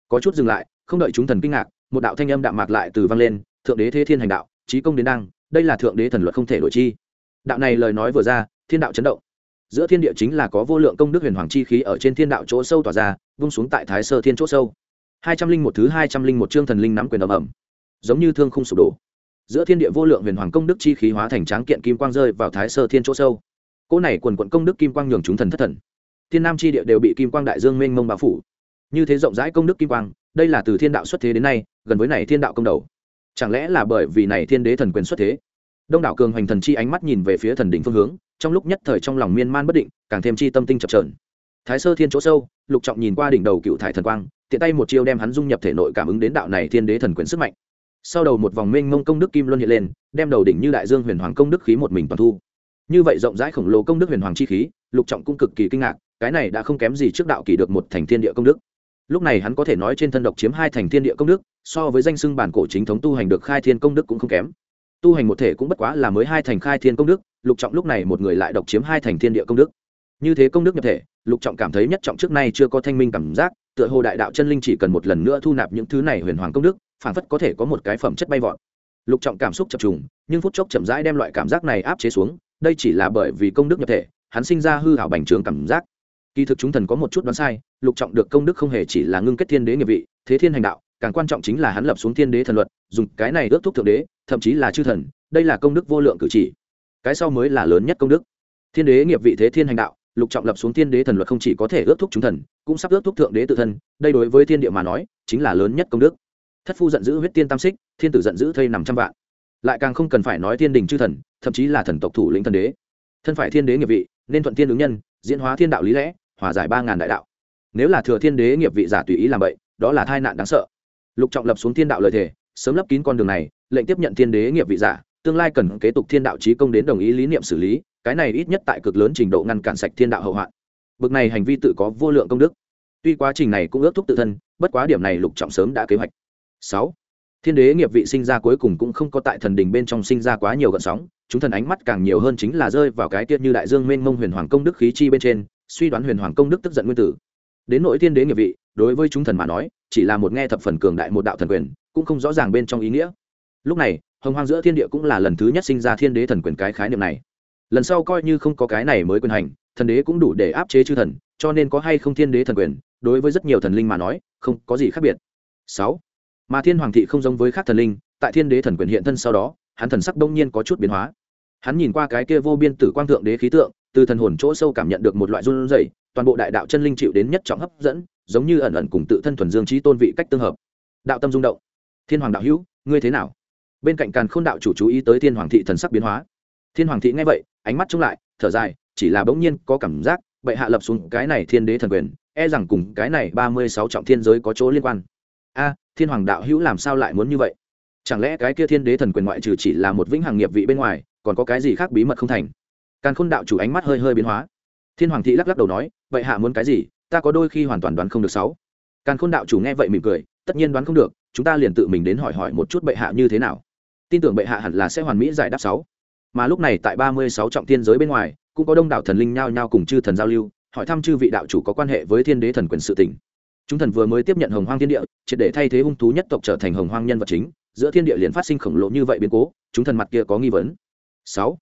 Có chút dừng lại, không đợi chúng thần kinh ngạc, một đạo thanh âm đạm mạc lại từ vang lên, thượng đế thế thiên hành đạo trí công đến đăng, đây là thượng đế thần luật không thể đổi chi. Đạo này lời nói vừa ra, thiên đạo chấn động giữa thiên địa chính là có vô lượng công đức huyền hoàng chi khí ở trên thiên đạo chỗ sâu tỏa ra, vung xuống tại thái sơ thiên chỗ sâu. Hai trăm linh một thứ hai trăm linh một chương thần linh nắm quyền ầm ầm. Giống như thương không sụp đổ. Giữa thiên địa vô lượng huyền hoàng công đức chi khí hóa thành tráng kiện kim quang rơi vào thái sơ thiên chỗ sâu. Cỗ này quần quận công đức kim quang nhường chúng thần thất thần. Thiên nam chi địa đều bị kim quang đại dương mênh mông bao phủ. Như thế rộng rãi công đức kim quang, đây là từ thiên đạo xuất thế đến nay, gần với này thiên đạo công đầu. Chẳng lẽ là bởi vì này thiên đế thần quyền xuất thế? Đông đảo cường hoành thần chi ánh mắt nhìn về phía thần đỉnh phương hướng trong lúc nhất thời trong lòng miên man bất định, càng thêm chi tâm tinh chập trờn thái sơ thiên chỗ sâu, lục trọng nhìn qua đỉnh đầu cựu thải thần quang, tiện tay một chiêu đem hắn dung nhập thể nội cảm ứng đến đạo này thiên đế thần quyền sức mạnh. Sau đầu một vòng mênh mông công đức kim luân hiện lên, đem đầu đỉnh như đại dương huyền hoàng công đức khí một mình toàn thu. Như vậy rộng rãi khổng lồ công đức huyền hoàng chi khí, lục trọng cũng cực kỳ kinh ngạc, cái này đã không kém gì trước đạo kỳ được một thành thiên địa công đức. Lúc này hắn có thể nói trên thân độc chiếm hai thành thiên địa công đức, so với danh xưng bản cổ chính thống tu hành được khai thiên công đức cũng không kém tu hành một thể cũng bất quá là mới hai thành khai thiên công đức, lục trọng lúc này một người lại độc chiếm hai thành thiên địa công đức. Như thế công đức nhập thể, lục trọng cảm thấy nhất trọng trước nay chưa có thanh minh cảm giác, tựa hồ đại đạo chân linh chỉ cần một lần nữa thu nạp những thứ này huyền hoàng công đức phản phất có thể có một cái phẩm chất bay vọt. Lục trọng cảm xúc chập trùng, nhưng phút chốc chậm rãi đem loại cảm giác này áp chế xuống, đây chỉ là bởi vì công đức nhập thể, hắn sinh ra hư hảo bành trướng cảm giác. Kỳ thực chúng thần có một chút đoán sai, lục trọng được công đức không hề chỉ là ngưng kết thiên đế nghiệp vị, thế thiên hành đạo càng quan trọng chính là hắn lập xuống thiên đế thần luật, dùng cái này ước thúc thượng đế, thậm chí là chư thần, đây là công đức vô lượng cử chỉ. Cái sau mới là lớn nhất công đức. Thiên đế nghiệp vị thế thiên hành đạo, lục trọng lập xuống thiên đế thần luật không chỉ có thể ước thúc chúng thần, cũng sắp ước thúc thượng đế tự thân, đây đối với thiên địa mà nói, chính là lớn nhất công đức. Thất phu giận dữ huyết tiên tam xích, thiên tử giận dữ thây nằm trăm vạn. Lại càng không cần phải nói thiên đình chư thần, thậm chí là thần tộc thủ lĩnh thần đế. Thân phải thiên đế nghiệp vị, nên thuận thiên ứng nhân, diễn hóa thiên đạo lý lẽ, hòa giải ba ngàn đại đạo. Nếu là thừa thiên đế nghiệp vị giả tùy ý làm vậy đó là tai nạn đáng sợ lục trọng lập xuống thiên đạo lời thề, sớm lấp kín con đường này, lệnh tiếp nhận thiên đế nghiệp vị giả, tương lai cần kế tục thiên đạo trí công đến đồng ý lý niệm xử lý, cái này ít nhất tại cực lớn trình độ ngăn cản sạch thiên đạo hậu hoạn. Bực này hành vi tự có vô lượng công đức. Tuy quá trình này cũng ước thúc tự thân, bất quá điểm này lục trọng sớm đã kế hoạch. Sáu, thiên đế nghiệp vị sinh ra cuối cùng cũng không có tại thần đình bên trong sinh ra quá nhiều gợn sóng, chúng thần ánh mắt càng nhiều hơn chính là rơi vào cái tiết như đại dương mênh mông huyền hoàng công đức khí chi bên trên, suy đoán huyền hoàng công đức tức giận nguyên tử. Đến nội thiên đế nghiệp vị đối với chúng thần mà nói, chỉ là một nghe thập phần cường đại một đạo thần quyền, cũng không rõ ràng bên trong ý nghĩa. Lúc này, hồng hoang giữa thiên địa cũng là lần thứ nhất sinh ra thiên đế thần quyền cái khái niệm này. Lần sau coi như không có cái này mới quyền hành, thần đế cũng đủ để áp chế chư thần, cho nên có hay không thiên đế thần quyền, đối với rất nhiều thần linh mà nói, không có gì khác biệt. Sáu, mà thiên hoàng thị không giống với khác thần linh, tại thiên đế thần quyền hiện thân sau đó, hắn thần sắc đông nhiên có chút biến hóa. Hắn nhìn qua cái kia vô biên tử quang thượng đế khí tượng, từ thần hồn chỗ sâu cảm nhận được một loại run rẩy, toàn bộ đại đạo chân linh chịu đến nhất trọng hấp dẫn giống như ẩn ẩn cùng tự thân thuần dương trí tôn vị cách tương hợp. Đạo tâm rung động. Thiên hoàng đạo hữu, ngươi thế nào? Bên cạnh càn khôn đạo chủ chú ý tới thiên hoàng thị thần sắc biến hóa. Thiên hoàng thị nghe vậy, ánh mắt trông lại, thở dài, chỉ là bỗng nhiên có cảm giác, bệ hạ lập xuống cái này thiên đế thần quyền e rằng cùng cái này ba mươi sáu trọng thiên giới có chỗ liên quan. A, thiên hoàng đạo hữu làm sao lại muốn như vậy? Chẳng lẽ cái kia thiên đế thần quyền ngoại trừ chỉ là một vĩnh hằng nghiệp vị bên ngoài, còn có cái gì khác bí mật không thành? Càn khôn đạo chủ ánh mắt hơi hơi biến hóa. Thiên hoàng thị lắc lắc đầu nói vậy hạ muốn cái gì? Ta có đôi khi hoàn toàn đoán không được sáu. Càn khôn đạo chủ nghe vậy mỉm cười, tất nhiên đoán không được, chúng ta liền tự mình đến hỏi hỏi một chút bệ hạ như thế nào. Tin tưởng bệ hạ hẳn là sẽ hoàn mỹ giải đáp sáu. Mà lúc này tại ba mươi sáu trọng thiên giới bên ngoài, cũng có đông đảo thần linh nhao nhao cùng chư thần giao lưu, hỏi thăm chư vị đạo chủ có quan hệ với thiên đế thần quyền sự tỉnh chúng thần vừa mới tiếp nhận hồng hoang thiên địa, triệt để thay thế hung thú nhất tộc trở thành hồng hoang nhân vật chính, giữa thiên địa liền phát sinh khổng lồ như vậy biến cố, chúng thần mặt kia có nghi vấn. Sáu.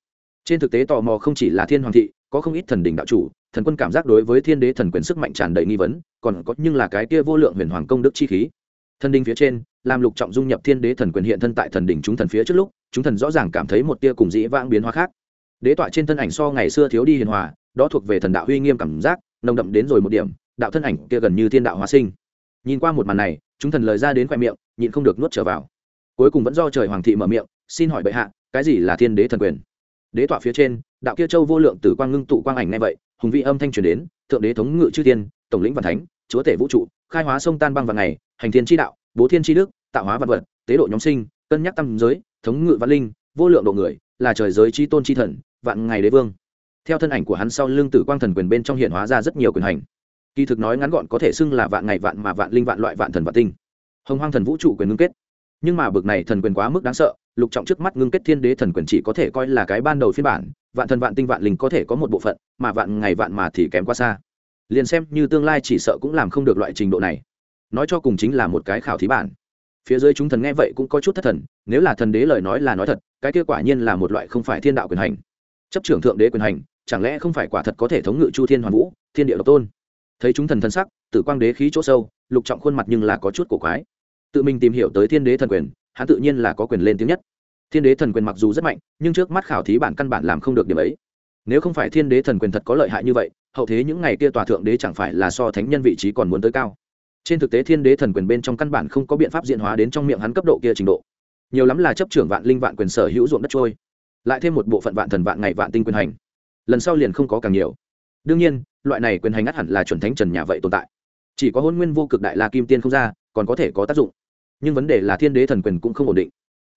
Trên thực tế tò mò không chỉ là thiên hoàng thị có không ít thần đình đạo chủ, thần quân cảm giác đối với thiên đế thần quyền sức mạnh tràn đầy nghi vấn, còn có nhưng là cái kia vô lượng huyền hoàng công đức chi khí. Thần đình phía trên làm lục trọng dung nhập thiên đế thần quyền hiện thân tại thần đình chúng thần phía trước lúc, chúng thần rõ ràng cảm thấy một tia cùng dĩ vãng biến hóa khác. Đế tọa trên thân ảnh so ngày xưa thiếu đi hiền hòa, đó thuộc về thần đạo uy nghiêm cảm giác, nồng đậm đến rồi một điểm, đạo thân ảnh kia gần như thiên đạo hóa sinh. Nhìn qua một màn này, chúng thần lời ra đến khoe miệng, nhịn không được nuốt trở vào. Cuối cùng vẫn do trời hoàng thị mở miệng, xin hỏi bệ hạ, cái gì là thiên đế thần quyền? Đế tọa phía trên, đạo kia châu vô lượng tử quang ngưng tụ quang ảnh ngay vậy, hùng vị âm thanh truyền đến, thượng đế thống ngự chư thiên, tổng lĩnh văn thánh, chúa tể vũ trụ, khai hóa sông tan băng vào ngày, hành thiên tri đạo, bố thiên tri đức, tạo hóa vật vật, tế độ nhóm sinh, cân nhắc tâm giới, thống ngự văn linh, vô lượng độ người, là trời giới chi tôn chi thần, vạn ngày đế vương. Theo thân ảnh của hắn sau lưng tử quang thần quyền bên trong hiện hóa ra rất nhiều quyền hành. Kỳ thực nói ngắn gọn có thể xưng là vạn ngày vạn mà vạn linh vạn loại vạn thần vạn tinh. Hồng hoang thần vũ trụ quyền ngưng kết. Nhưng mà bực này thần quyền quá mức đáng sợ lục trọng trước mắt ngưng kết thiên đế thần quyền chỉ có thể coi là cái ban đầu phiên bản, vạn thần vạn tinh vạn linh có thể có một bộ phận, mà vạn ngày vạn mà thì kém quá xa. Liền xem như tương lai chỉ sợ cũng làm không được loại trình độ này. Nói cho cùng chính là một cái khảo thí bản. Phía dưới chúng thần nghe vậy cũng có chút thất thần, nếu là thần đế lời nói là nói thật, cái kia quả nhiên là một loại không phải thiên đạo quyền hành. Chấp trưởng thượng đế quyền hành, chẳng lẽ không phải quả thật có thể thống ngự chu thiên hoàn vũ, thiên địa độc tôn? Thấy chúng thần thân sắc, tử quang đế khí chỗ sâu, lục trọng khuôn mặt nhưng là có chút cổ quái. Tự mình tìm hiểu tới thiên đế thần quyền hắn tự nhiên là có quyền lên tiếng nhất. Thiên đế thần quyền mặc dù rất mạnh, nhưng trước mắt khảo thí bản căn bản làm không được điểm ấy. Nếu không phải thiên đế thần quyền thật có lợi hại như vậy, hậu thế những ngày kia tòa thượng đế chẳng phải là so thánh nhân vị trí còn muốn tới cao. Trên thực tế thiên đế thần quyền bên trong căn bản không có biện pháp diện hóa đến trong miệng hắn cấp độ kia trình độ. Nhiều lắm là chấp trưởng vạn linh vạn quyền sở hữu ruộng đất trôi, lại thêm một bộ phận vạn thần vạn ngày vạn tinh quyền hành. Lần sau liền không có càng nhiều. Đương nhiên, loại này quyền hành ngắt hẳn là chuẩn thánh trần nhà vậy tồn tại. Chỉ có hôn nguyên vô cực đại la kim tiên không ra, còn có thể có tác dụng nhưng vấn đề là thiên đế thần quyền cũng không ổn định.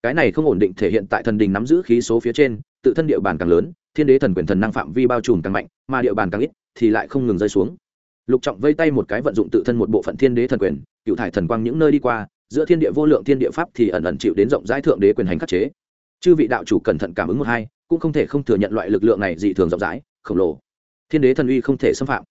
Cái này không ổn định thể hiện tại thần đình nắm giữ khí số phía trên, tự thân địa bàn càng lớn, thiên đế thần quyền thần năng phạm vi bao trùm càng mạnh, mà địa bàn càng ít, thì lại không ngừng rơi xuống. Lục trọng vây tay một cái vận dụng tự thân một bộ phận thiên đế thần quyền, cựu thải thần quang những nơi đi qua, giữa thiên địa vô lượng thiên địa pháp thì ẩn ẩn chịu đến rộng rãi thượng đế quyền hành khắc chế. Chư vị đạo chủ cẩn thận cảm ứng một hai, cũng không thể không thừa nhận loại lực lượng này dị thường rộng rãi, khổng lồ. Thiên đế thần uy không thể xâm phạm.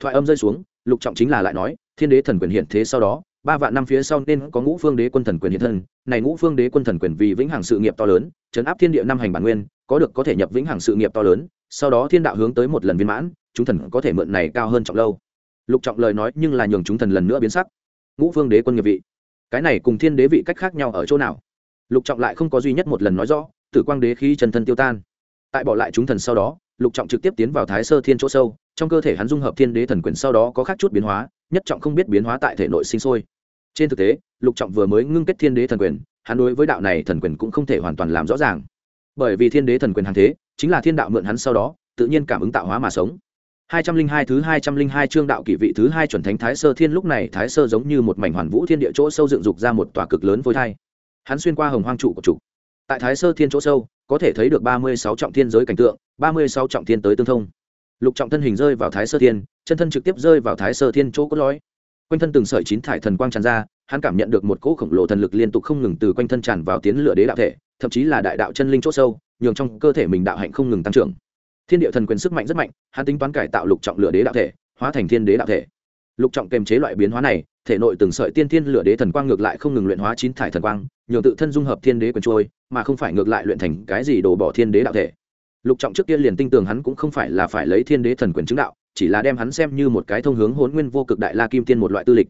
Thoại âm rơi xuống, lục trọng chính là lại nói, thiên đế thần quyền hiện thế sau đó ba vạn năm phía sau nên có ngũ phương đế quân thần quyền hiện thân. Này ngũ phương đế quân thần quyền vì vĩnh hằng sự nghiệp to lớn chấn áp thiên địa năm hành bản nguyên, có được có thể nhập vĩnh hằng sự nghiệp to lớn, sau đó thiên đạo hướng tới một lần viên mãn, chúng thần có thể mượn này cao hơn trọng lâu. Lục trọng lời nói nhưng là nhường chúng thần lần nữa biến sắc. Ngũ phương đế quân nghiệp vị, cái này cùng thiên đế vị cách khác nhau ở chỗ nào? Lục trọng lại không có duy nhất một lần nói rõ, tử quang đế khí chân thân tiêu tan. Tại bỏ lại chúng thần sau đó, lục trọng trực tiếp tiến vào thái sơ thiên chỗ sâu, trong cơ thể hắn dung hợp thiên đế thần quyền sau đó có khác chút biến hóa, nhất trọng không biết biến hóa tại thể nội sinh sôi trên thực tế, lục trọng vừa mới ngưng kết thiên đế thần quyền, hắn đối với đạo này thần quyền cũng không thể hoàn toàn làm rõ ràng. Bởi vì thiên đế thần quyền hàng thế, chính là thiên đạo mượn hắn sau đó, tự nhiên cảm ứng tạo hóa mà sống. Hai trăm linh hai thứ hai trăm linh hai chương đạo kỷ vị thứ hai chuẩn thánh thái sơ thiên lúc này, thái sơ giống như một mảnh hoàn vũ thiên địa chỗ sâu dựng dục ra một tòa cực lớn vôi thai. Hắn xuyên qua hồng hoang trụ của trụ tại thái sơ thiên chỗ sâu, có thể thấy được ba mươi sáu trọng thiên giới cảnh tượng, ba mươi sáu trọng thiên tới tương thông. Lục trọng thân hình rơi vào thái sơ thiên, chân thân trực tiếp rơi vào thái sơ thiên chỗ cốt lõi quanh thân từng sợi chín thải thần quang tràn ra, hắn cảm nhận được một cỗ khổng lồ thần lực liên tục không ngừng từ quanh thân tràn vào tiến lửa đế đạo thể, thậm chí là đại đạo chân linh chỗ sâu, nhường trong cơ thể mình đạo hạnh không ngừng tăng trưởng. Thiên địa thần quyền sức mạnh rất mạnh, hắn tính toán cải tạo lục trọng lửa đế đạo thể, hóa thành thiên đế đạo thể. Lục trọng kềm chế loại biến hóa này, thể nội từng sợi tiên thiên lửa đế thần quang ngược lại không ngừng luyện hóa chín thải thần quang, nhường tự thân dung hợp thiên đế quyền trôi, mà không phải ngược lại luyện thành cái gì đổ bỏ thiên đế đạo thể. Lục trọng trước kia liền tin tưởng hắn cũng không phải là phải lấy thiên đế thần quyền chứng đạo chỉ là đem hắn xem như một cái thông hướng hỗn nguyên vô cực đại la kim tiên một loại tư lịch.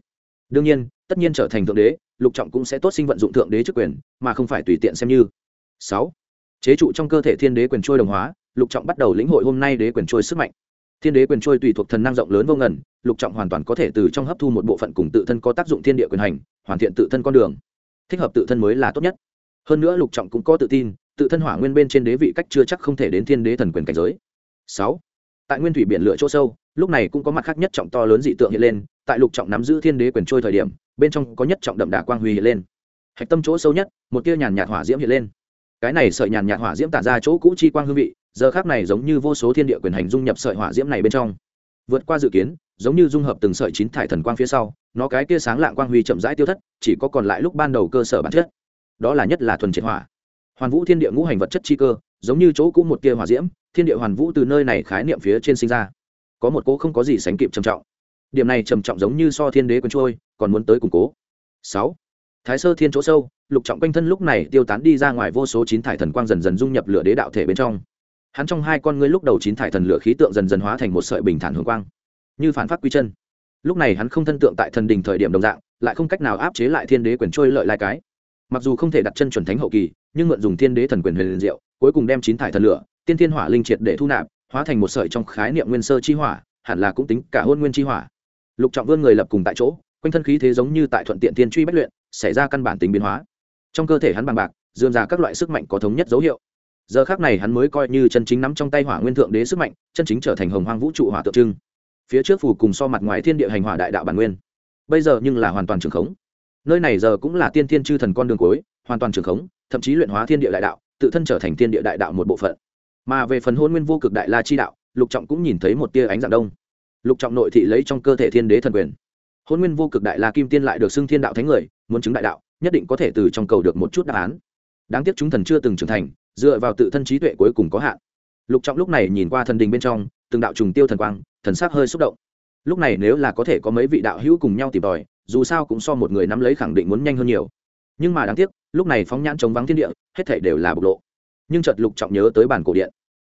Đương nhiên, tất nhiên trở thành thượng đế, lục trọng cũng sẽ tốt sinh vận dụng thượng đế chức quyền, mà không phải tùy tiện xem như. Sáu, chế trụ trong cơ thể thiên đế quyền trôi đồng hóa, lục trọng bắt đầu lĩnh hội hôm nay đế quyền trôi sức mạnh. Thiên đế quyền trôi tùy thuộc thần năng rộng lớn vô ngần, lục trọng hoàn toàn có thể từ trong hấp thu một bộ phận cùng tự thân có tác dụng thiên địa quyền hành, hoàn thiện tự thân con đường. Thích hợp tự thân mới là tốt nhất. Hơn nữa lục trọng cũng có tự tin, tự thân hỏa nguyên bên trên đế vị cách chưa chắc không thể đến thiên đế thần quyền cảnh giới. Sáu, tại nguyên thủy biển lửa chỗ sâu lúc này cũng có mặt khác nhất trọng to lớn dị tượng hiện lên, tại lục trọng nắm giữ thiên đế quyền trôi thời điểm, bên trong có nhất trọng đậm đà quang huy hiện lên. Hạch tâm chỗ sâu nhất, một tia nhàn nhạt hỏa diễm hiện lên. Cái này sợi nhàn nhạt hỏa diễm tản ra chỗ cũ chi quang hương vị, giờ khác này giống như vô số thiên địa quyền hành dung nhập sợi hỏa diễm này bên trong. Vượt qua dự kiến, giống như dung hợp từng sợi chín thải thần quang phía sau, nó cái kia sáng lạng quang huy chậm rãi tiêu thất, chỉ có còn lại lúc ban đầu cơ sở bản chất. Đó là nhất là thuần triệt hỏa. Hoàn vũ thiên địa ngũ hành vật chất chi cơ, giống như chỗ cũ một kia hỏa diễm, thiên địa hoàn vũ từ nơi này khái niệm phía trên sinh ra có một cỗ không có gì sánh kịp trầm trọng. Điểm này trầm trọng giống như so thiên đế quân trôi, còn muốn tới củng cố. Sáu, thái sơ thiên chỗ sâu, lục trọng quanh thân lúc này tiêu tán đi ra ngoài vô số chín thải thần quang dần dần dung nhập lửa đế đạo thể bên trong. Hắn trong hai con ngươi lúc đầu chín thải thần lửa khí tượng dần dần hóa thành một sợi bình thản hương quang, như phản phát quy chân. Lúc này hắn không thân tượng tại thần đình thời điểm đồng dạng, lại không cách nào áp chế lại thiên đế quyền trôi lợi lai cái. Mặc dù không thể đặt chân chuẩn thánh hậu kỳ, nhưng mượn dùng thiên đế thần quyền huyền liền diệu, cuối cùng đem chín thải thần lửa, tiên thiên hỏa linh triệt để thu nạp hóa thành một sợi trong khái niệm nguyên sơ chi hỏa, hẳn là cũng tính cả hôn nguyên chi hỏa. Lục trọng vươn người lập cùng tại chỗ, quanh thân khí thế giống như tại thuận tiện tiên truy bách luyện, xảy ra căn bản tính biến hóa. Trong cơ thể hắn bằng bạc dường ra các loại sức mạnh có thống nhất dấu hiệu. Giờ khác này hắn mới coi như chân chính nắm trong tay hỏa nguyên thượng đế sức mạnh, chân chính trở thành hồng hoang vũ trụ hỏa tượng trưng. Phía trước phù cùng so mặt ngoài thiên địa hành hỏa đại đạo bản nguyên. Bây giờ nhưng là hoàn toàn trường khống. Nơi này giờ cũng là tiên thiên chư thần con đường cuối, hoàn toàn trường khống, thậm chí luyện hóa thiên địa đại đạo, tự thân trở thành thiên địa đại đạo một bộ phận mà về phần hôn nguyên vô cực đại la chi đạo, lục trọng cũng nhìn thấy một tia ánh dạng đông. Lục trọng nội thị lấy trong cơ thể thiên đế thần quyền. Hôn nguyên vô cực đại la kim tiên lại được xưng thiên đạo thánh người, muốn chứng đại đạo, nhất định có thể từ trong cầu được một chút đáp án. Đáng tiếc chúng thần chưa từng trưởng thành, dựa vào tự thân trí tuệ cuối cùng có hạn. Lục trọng lúc này nhìn qua thần đình bên trong, từng đạo trùng tiêu thần quang, thần sắc hơi xúc động. Lúc này nếu là có thể có mấy vị đạo hữu cùng nhau tìm tòi, dù sao cũng so một người nắm lấy khẳng định muốn nhanh hơn nhiều. Nhưng mà đáng tiếc, lúc này phóng nhãn chống vắng thiên địa, hết thể đều là bộc lộ nhưng chợt lục trọng nhớ tới bản cổ điện.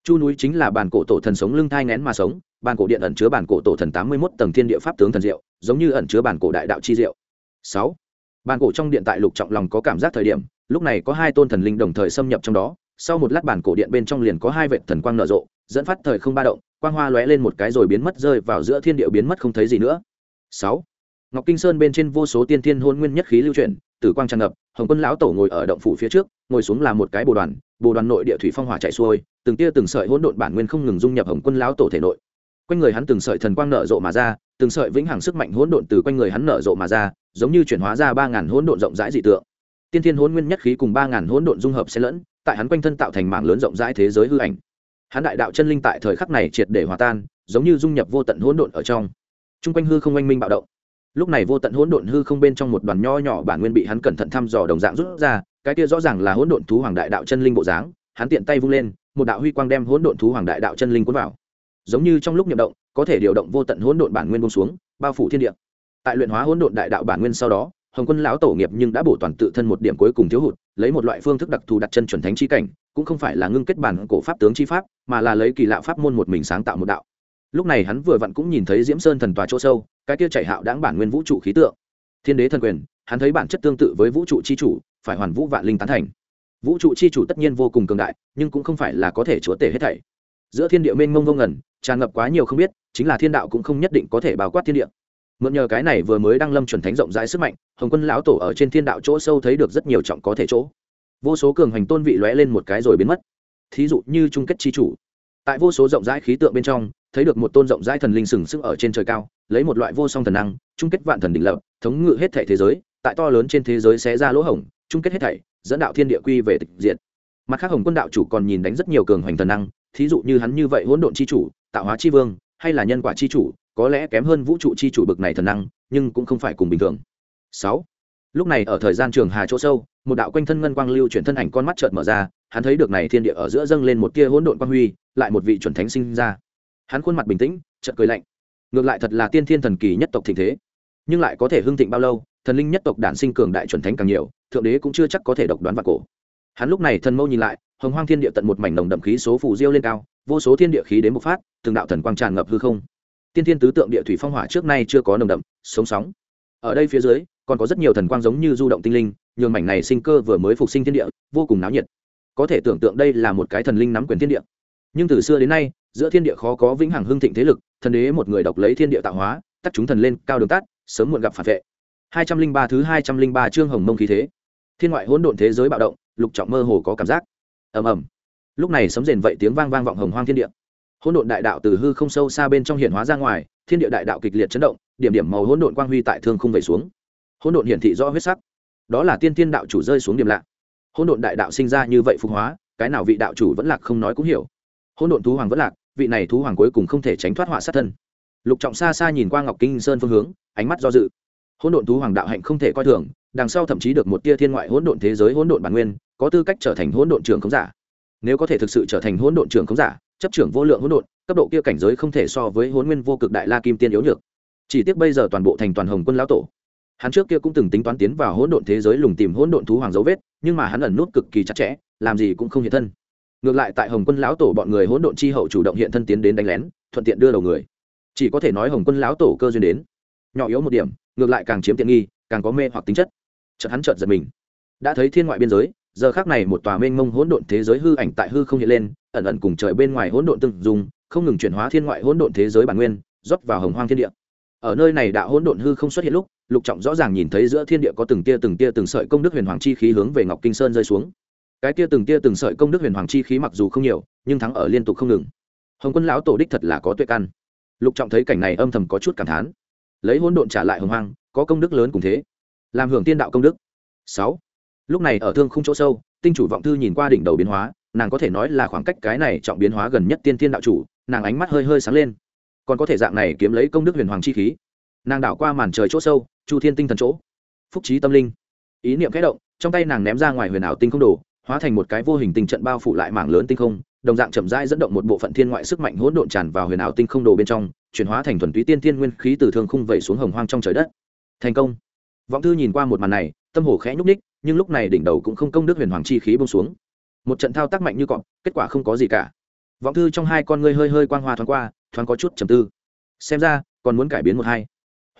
Chu núi chính là bản cổ tổ thần sống lưng thai ngén mà sống, bản cổ điện ẩn chứa bản cổ tổ thần tám mươi mốt tầng thiên địa pháp tướng thần diệu, giống như ẩn chứa bản cổ đại đạo chi diệu. Sáu, bản cổ trong điện tại lục trọng lòng có cảm giác thời điểm, lúc này có hai tôn thần linh đồng thời xâm nhập trong đó, sau một lát bản cổ điện bên trong liền có hai vệ thần quang nở rộ, dẫn phát thời không ba động, quang hoa lóe lên một cái rồi biến mất rơi vào giữa thiên địa biến mất không thấy gì nữa. Sáu, ngọc kinh sơn bên trên vô số tiên thiên hôn nguyên nhất khí lưu chuyển tử quang tràn ngập, hồng quân lão tổ ngồi ở động phủ phía trước, ngồi xuống là một cái bồ đoàn bồ đoàn nội địa thủy phong hỏa chạy xuôi, từng tia từng sợi hỗn độn bản nguyên không ngừng dung nhập hồng quân lão tổ thể nội. Quanh người hắn từng sợi thần quang nở rộ mà ra, từng sợi vĩnh hằng sức mạnh hỗn độn từ quanh người hắn nở rộ mà ra, giống như chuyển hóa ra ba ngàn hỗn độn rộng rãi dị tượng. Tiên thiên hỗn nguyên nhất khí cùng ba ngàn hỗn độn dung hợp xen lẫn, tại hắn quanh thân tạo thành mảng lớn rộng rãi thế giới hư ảnh. Hắn đại đạo chân linh tại thời khắc này triệt để hòa tan, giống như dung nhập vô tận hỗn độn ở trong. Chung quanh hư không oanh minh bạo động lúc này vô tận hỗn độn hư không bên trong một đoàn nho nhỏ bản nguyên bị hắn cẩn thận thăm dò đồng dạng rút ra, cái kia rõ ràng là hỗn độn thú hoàng đại đạo chân linh bộ dáng, hắn tiện tay vung lên, một đạo huy quang đem hỗn độn thú hoàng đại đạo chân linh cuốn vào. Giống như trong lúc nhậm động, có thể điều động vô tận hỗn độn bản nguyên bông xuống, bao phủ thiên địa. Tại luyện hóa hỗn độn đại đạo bản nguyên sau đó, hồng quân lão tổ nghiệp nhưng đã bổ toàn tự thân một điểm cuối cùng thiếu hụt, lấy một loại phương thức đặc thù đặt chân chuẩn thánh chi cảnh, cũng không phải là ngưng kết bản cổ pháp tướng chi pháp, mà là lấy kỳ lạ pháp môn một mình sáng tạo một đạo lúc này hắn vừa vặn cũng nhìn thấy diễm sơn thần tòa chỗ sâu, cái kia chạy hạo đáng bản nguyên vũ trụ khí tượng. Thiên đế thần quyền, hắn thấy bản chất tương tự với vũ trụ chi chủ, phải hoàn vũ vạn linh tán thành. Vũ trụ chi chủ tất nhiên vô cùng cường đại, nhưng cũng không phải là có thể chúa tể hết thảy. Giữa thiên địa mênh mông ngông ngẩn, tràn ngập quá nhiều không biết, chính là thiên đạo cũng không nhất định có thể bao quát thiên địa. Mượn nhờ cái này vừa mới đăng lâm chuẩn thánh rộng rãi sức mạnh, hồng quân lão tổ ở trên thiên đạo chỗ sâu thấy được rất nhiều trọng có thể chỗ. Vô số cường hành tôn vị lóe lên một cái rồi biến mất. Thí dụ như chung kết chi chủ tại vô số rộng rãi khí tượng bên trong, thấy được một tôn rộng rãi thần linh sừng sững ở trên trời cao, lấy một loại vô song thần năng, chung kết vạn thần đỉnh lập, thống ngự hết thể thế giới, tại to lớn trên thế giới sẽ ra lỗ hổng, chung kết hết thảy, dẫn đạo thiên địa quy về tịch diện mặt khác hồng quân đạo chủ còn nhìn đánh rất nhiều cường hoành thần năng, thí dụ như hắn như vậy hỗn độn chi chủ, tạo hóa chi vương, hay là nhân quả chi chủ, có lẽ kém hơn vũ trụ chi chủ bực này thần năng, nhưng cũng không phải cùng bình thường. Sáu. Lúc này ở thời gian trường hà chỗ sâu, một đạo quanh thân ngân quang lưu chuyển thân ảnh con mắt chợt mở ra hắn thấy được này thiên địa ở giữa dâng lên một tia hỗn độn quang huy, lại một vị chuẩn thánh sinh ra. Hắn khuôn mặt bình tĩnh, chợt cười lạnh. Ngược lại thật là tiên thiên thần kỳ nhất tộc thịnh thế. Nhưng lại có thể hưng thịnh bao lâu, thần linh nhất tộc đản sinh cường đại chuẩn thánh càng nhiều, thượng đế cũng chưa chắc có thể độc đoán vào cổ. Hắn lúc này thần mâu nhìn lại, hồng hoang thiên địa tận một mảnh nồng đậm khí số phù diêu lên cao, vô số thiên địa khí đến một phát, từng đạo thần quang tràn ngập hư không. Tiên thiên tứ tượng địa thủy phong hỏa trước nay chưa có nồng đậm, sống sóng. Ở đây phía dưới, còn có rất nhiều thần quang giống như du động tinh linh, nhường mảnh này sinh cơ vừa mới phục sinh thiên địa, vô cùng náo nhiệt có thể tưởng tượng đây là một cái thần linh nắm quyền thiên địa. Nhưng từ xưa đến nay giữa thiên địa khó có vĩnh hằng hưng thịnh thế lực thần đế một người độc lấy thiên địa tạo hóa tắt chúng thần lên cao đường tắt, sớm muộn gặp phản vệ. Hai trăm linh ba thứ hai trăm linh ba chương hồng mông khí thế. Thiên ngoại hỗn độn thế giới bạo động lục trọng mơ hồ có cảm giác. Ầm ầm. Lúc này sấm rền vậy tiếng vang vang vọng hồng hoang thiên địa. Hỗn độn đại đạo từ hư không sâu xa bên trong hiện hóa ra ngoài thiên địa đại đạo kịch liệt chấn động điểm điểm màu hỗn độn quang huy tại thương không về xuống. Hỗn độn hiển thị rõ huyết sắc. Đó là tiên tiên đạo chủ rơi xuống điểm lạ hỗn độn đại đạo sinh ra như vậy phục hóa, cái nào vị đạo chủ vẫn lạc không nói cũng hiểu. Hỗn độn thú hoàng vẫn lạc, vị này thú hoàng cuối cùng không thể tránh thoát họa sát thân. Lục trọng xa xa nhìn qua ngọc kinh sơn phương hướng, ánh mắt do dự. Hỗn độn thú hoàng đạo hạnh không thể coi thường, đằng sau thậm chí được một tia thiên ngoại hỗn độn thế giới hỗn độn bản nguyên, có tư cách trở thành hỗn độn trưởng khống giả. Nếu có thể thực sự trở thành hỗn độn trưởng khống giả, chấp trưởng vô lượng hỗn độn, cấp độ kia cảnh giới không thể so với hỗn nguyên vô cực đại la kim tiên yếu nhược. Chỉ tiếc bây giờ toàn bộ thành toàn hồng quân lão tổ hắn trước kia cũng từng tính toán tiến vào hỗn độn thế giới lùng tìm hỗn độn thú hoàng dấu vết, nhưng mà hắn ẩn nút cực kỳ chặt chẽ, làm gì cũng không hiện thân. Ngược lại tại hồng quân lão tổ bọn người hỗn độn chi hậu chủ động hiện thân tiến đến đánh lén, thuận tiện đưa đầu người. Chỉ có thể nói hồng quân lão tổ cơ duyên đến. Nhỏ yếu một điểm, ngược lại càng chiếm tiện nghi, càng có mê hoặc tính chất. Chợt hắn chợt giật mình. Đã thấy thiên ngoại biên giới, giờ khác này một tòa mênh mông hỗn độn thế giới hư ảnh tại hư không hiện lên, ẩn ẩn cùng trời bên ngoài hỗn độn từng dùng, không ngừng chuyển hóa thiên ngoại hỗn độn thế giới bản nguyên, rót vào hồng hoang thiên địa ở nơi này đạo hỗn độn hư không xuất hiện lúc, lục trọng rõ ràng nhìn thấy giữa thiên địa có từng tia từng tia từng sợi công đức huyền hoàng chi khí hướng về ngọc kinh sơn rơi xuống. Cái tia từng tia từng sợi công đức huyền hoàng chi khí mặc dù không nhiều, nhưng thắng ở liên tục không ngừng. Hồng quân lão tổ đích thật là có tuệ căn. Lục trọng thấy cảnh này âm thầm có chút cảm thán. Lấy hỗn độn trả lại hồng hoang, có công đức lớn cùng thế. Làm hưởng tiên đạo công đức. Sáu. Lúc này ở thương khung chỗ sâu, tinh chủ vọng thư nhìn qua đỉnh đầu biến hóa, nàng có thể nói là khoảng cách cái này trọng biến hóa gần nhất tiên thiên đạo chủ, nàng ánh mắt hơi hơi sáng lên còn có thể dạng này kiếm lấy công đức huyền hoàng chi khí. Nàng đảo qua màn trời chỗ sâu, chu thiên tinh thần chỗ. Phúc trí tâm linh. Ý niệm kẽ động, trong tay nàng ném ra ngoài huyền ảo tinh không đồ, hóa thành một cái vô hình tình trận bao phủ lại mảng lớn tinh không, đồng dạng chậm rãi dẫn động một bộ phận thiên ngoại sức mạnh hỗn độn tràn vào huyền ảo tinh không đồ bên trong, chuyển hóa thành thuần túy tiên tiên nguyên khí từ thương khung vẩy xuống hồng hoang trong trời đất. Thành công. Vọng thư nhìn qua một màn này, tâm hồ khẽ nhúc ních nhưng lúc này đỉnh đầu cũng không công đức huyền hoàng chi khí bông xuống. Một trận thao tác mạnh như cọp, kết quả không có gì cả. Vọng thư trong hai con ngươi hơi hơi quang hoa thoáng qua thoáng có chút trầm tư. Xem ra, còn muốn cải biến một hai.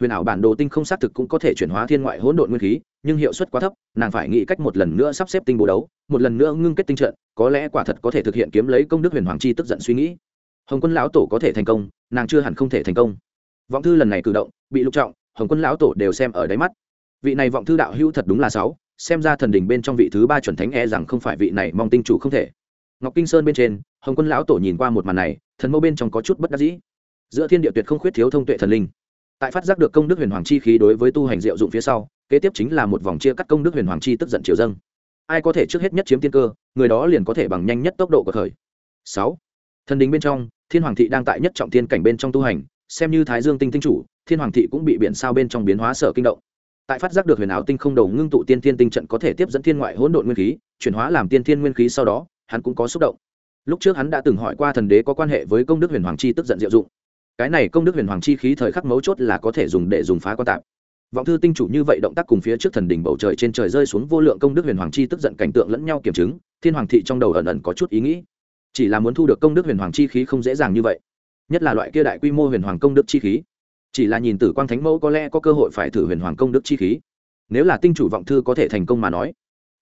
Huyền ảo bản đồ tinh không xác thực cũng có thể chuyển hóa thiên ngoại hỗn độn nguyên khí, nhưng hiệu suất quá thấp, nàng phải nghĩ cách một lần nữa sắp xếp tinh bố đấu, một lần nữa ngưng kết tinh trận, có lẽ quả thật có thể thực hiện kiếm lấy công đức huyền hoàng chi tức giận suy nghĩ. Hồng quân lão tổ có thể thành công, nàng chưa hẳn không thể thành công. Vọng thư lần này cử động, bị lục trọng, hồng quân lão tổ đều xem ở đáy mắt. Vị này vọng thư đạo hữu thật đúng là sáu, xem ra thần đình bên trong vị thứ ba chuẩn thánh e rằng không phải vị này mong tinh chủ không thể. Ngọc kinh sơn bên trên, hồng quân lão tổ nhìn qua một màn này thần mâu bên trong có chút bất đắc dĩ. Giữa thiên địa tuyệt không khuyết thiếu thông tuệ thần linh. Tại phát giác được công đức huyền hoàng chi khí đối với tu hành diệu dụng phía sau, kế tiếp chính là một vòng chia cắt công đức huyền hoàng chi tức giận triều dâng. Ai có thể trước hết nhất chiếm tiên cơ, người đó liền có thể bằng nhanh nhất tốc độ của thời. Sáu. Thần đình bên trong, thiên hoàng thị đang tại nhất trọng thiên cảnh bên trong tu hành, xem như thái dương tinh tinh chủ, thiên hoàng thị cũng bị biển sao bên trong biến hóa sở kinh động. Tại phát giác được huyền ảo tinh không đầu ngưng tụ tiên thiên tinh trận có thể tiếp dẫn thiên ngoại hỗn độn nguyên khí, chuyển hóa làm tiên thiên nguyên khí sau đó, hắn cũng có xúc động lúc trước hắn đã từng hỏi qua thần đế có quan hệ với công đức huyền hoàng chi tức giận diệu dụng. Cái này công đức huyền hoàng chi khí thời khắc mấu chốt là có thể dùng để dùng phá quan tạp. Vọng thư tinh chủ như vậy động tác cùng phía trước thần đỉnh bầu trời trên trời rơi xuống vô lượng công đức huyền hoàng chi tức giận cảnh tượng lẫn nhau kiểm chứng, thiên hoàng thị trong đầu ẩn ẩn có chút ý nghĩ. Chỉ là muốn thu được công đức huyền hoàng chi khí không dễ dàng như vậy. Nhất là loại kia đại quy mô huyền hoàng công đức chi khí. Chỉ là nhìn tử quang thánh mẫu có lẽ có cơ hội phải thử huyền hoàng công đức chi khí. Nếu là tinh chủ vọng thư có thể thành công mà nói.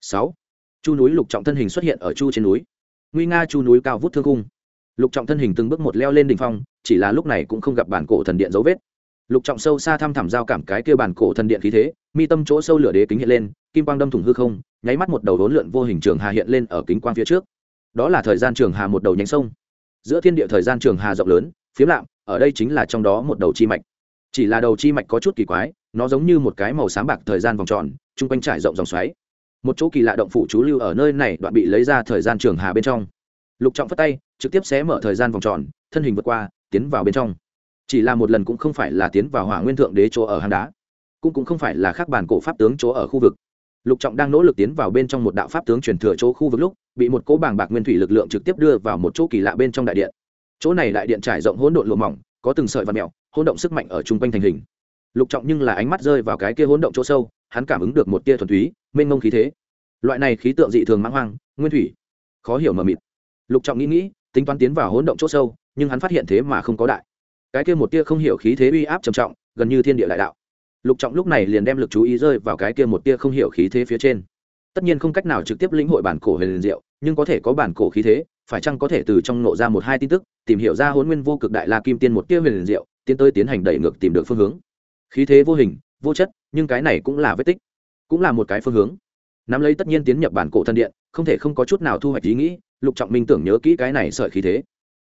Sáu. Chu núi lục trọng thân hình xuất hiện ở chu trên núi nguy nga chu núi cao vút thương cung lục trọng thân hình từng bước một leo lên đỉnh phong, chỉ là lúc này cũng không gặp bản cổ thần điện dấu vết. Lục trọng sâu xa thăm thẳm giao cảm cái kia bản cổ thần điện khí thế, mi tâm chỗ sâu lửa đế kính hiện lên, kim quang đâm thủng hư không, nháy mắt một đầu đốn lượn vô hình trường hà hiện lên ở kính quang phía trước. Đó là thời gian trường hà một đầu nhánh sông. Giữa thiên địa thời gian trường hà rộng lớn, phiếm lạm, ở đây chính là trong đó một đầu chi mạch. Chỉ là đầu chi mạch có chút kỳ quái, nó giống như một cái màu sáng bạc thời gian vòng tròn, chung quanh trải rộng dòng xoáy một chỗ kỳ lạ động phủ chú lưu ở nơi này đoạn bị lấy ra thời gian trường hà bên trong. Lục trọng phất tay, trực tiếp xé mở thời gian vòng tròn, thân hình vượt qua, tiến vào bên trong. Chỉ là một lần cũng không phải là tiến vào hỏa nguyên thượng đế chỗ ở hang đá, cũng cũng không phải là khác bản cổ pháp tướng chỗ ở khu vực. Lục trọng đang nỗ lực tiến vào bên trong một đạo pháp tướng truyền thừa chỗ khu vực lúc, bị một cỗ bảng bạc nguyên thủy lực lượng trực tiếp đưa vào một chỗ kỳ lạ bên trong đại điện. Chỗ này đại điện trải rộng hỗn độn lụa mỏng, có từng sợi và mèo, hỗn động sức mạnh ở chung quanh thành hình. Lục trọng nhưng là ánh mắt rơi vào cái kia hỗn động chỗ sâu, hắn cảm ứng được một tia thuần túy mênh mông khí thế. Loại này khí tượng dị thường mãng hoang, nguyên thủy, khó hiểu mờ mịt. Lục trọng nghĩ nghĩ, tính toán tiến vào hỗn động chỗ sâu, nhưng hắn phát hiện thế mà không có đại. Cái kia một tia không hiểu khí thế uy áp trầm trọng, gần như thiên địa đại đạo. Lục trọng lúc này liền đem lực chú ý rơi vào cái kia một tia không hiểu khí thế phía trên. Tất nhiên không cách nào trực tiếp lĩnh hội bản cổ huyền liền diệu, nhưng có thể có bản cổ khí thế, phải chăng có thể từ trong nộ ra một hai tin tức, tìm hiểu ra hôn nguyên vô cực đại la kim tiên một tia huyền liền diệu, tiến tới tiến hành đẩy ngược tìm được phương hướng. Khí thế vô hình, vô chất, nhưng cái này cũng là vết tích cũng là một cái phương hướng. Nắm lấy tất nhiên tiến nhập bản cổ thân điện, không thể không có chút nào thu hoạch ý nghĩ, lục trọng minh tưởng nhớ kỹ cái này sợi khí thế.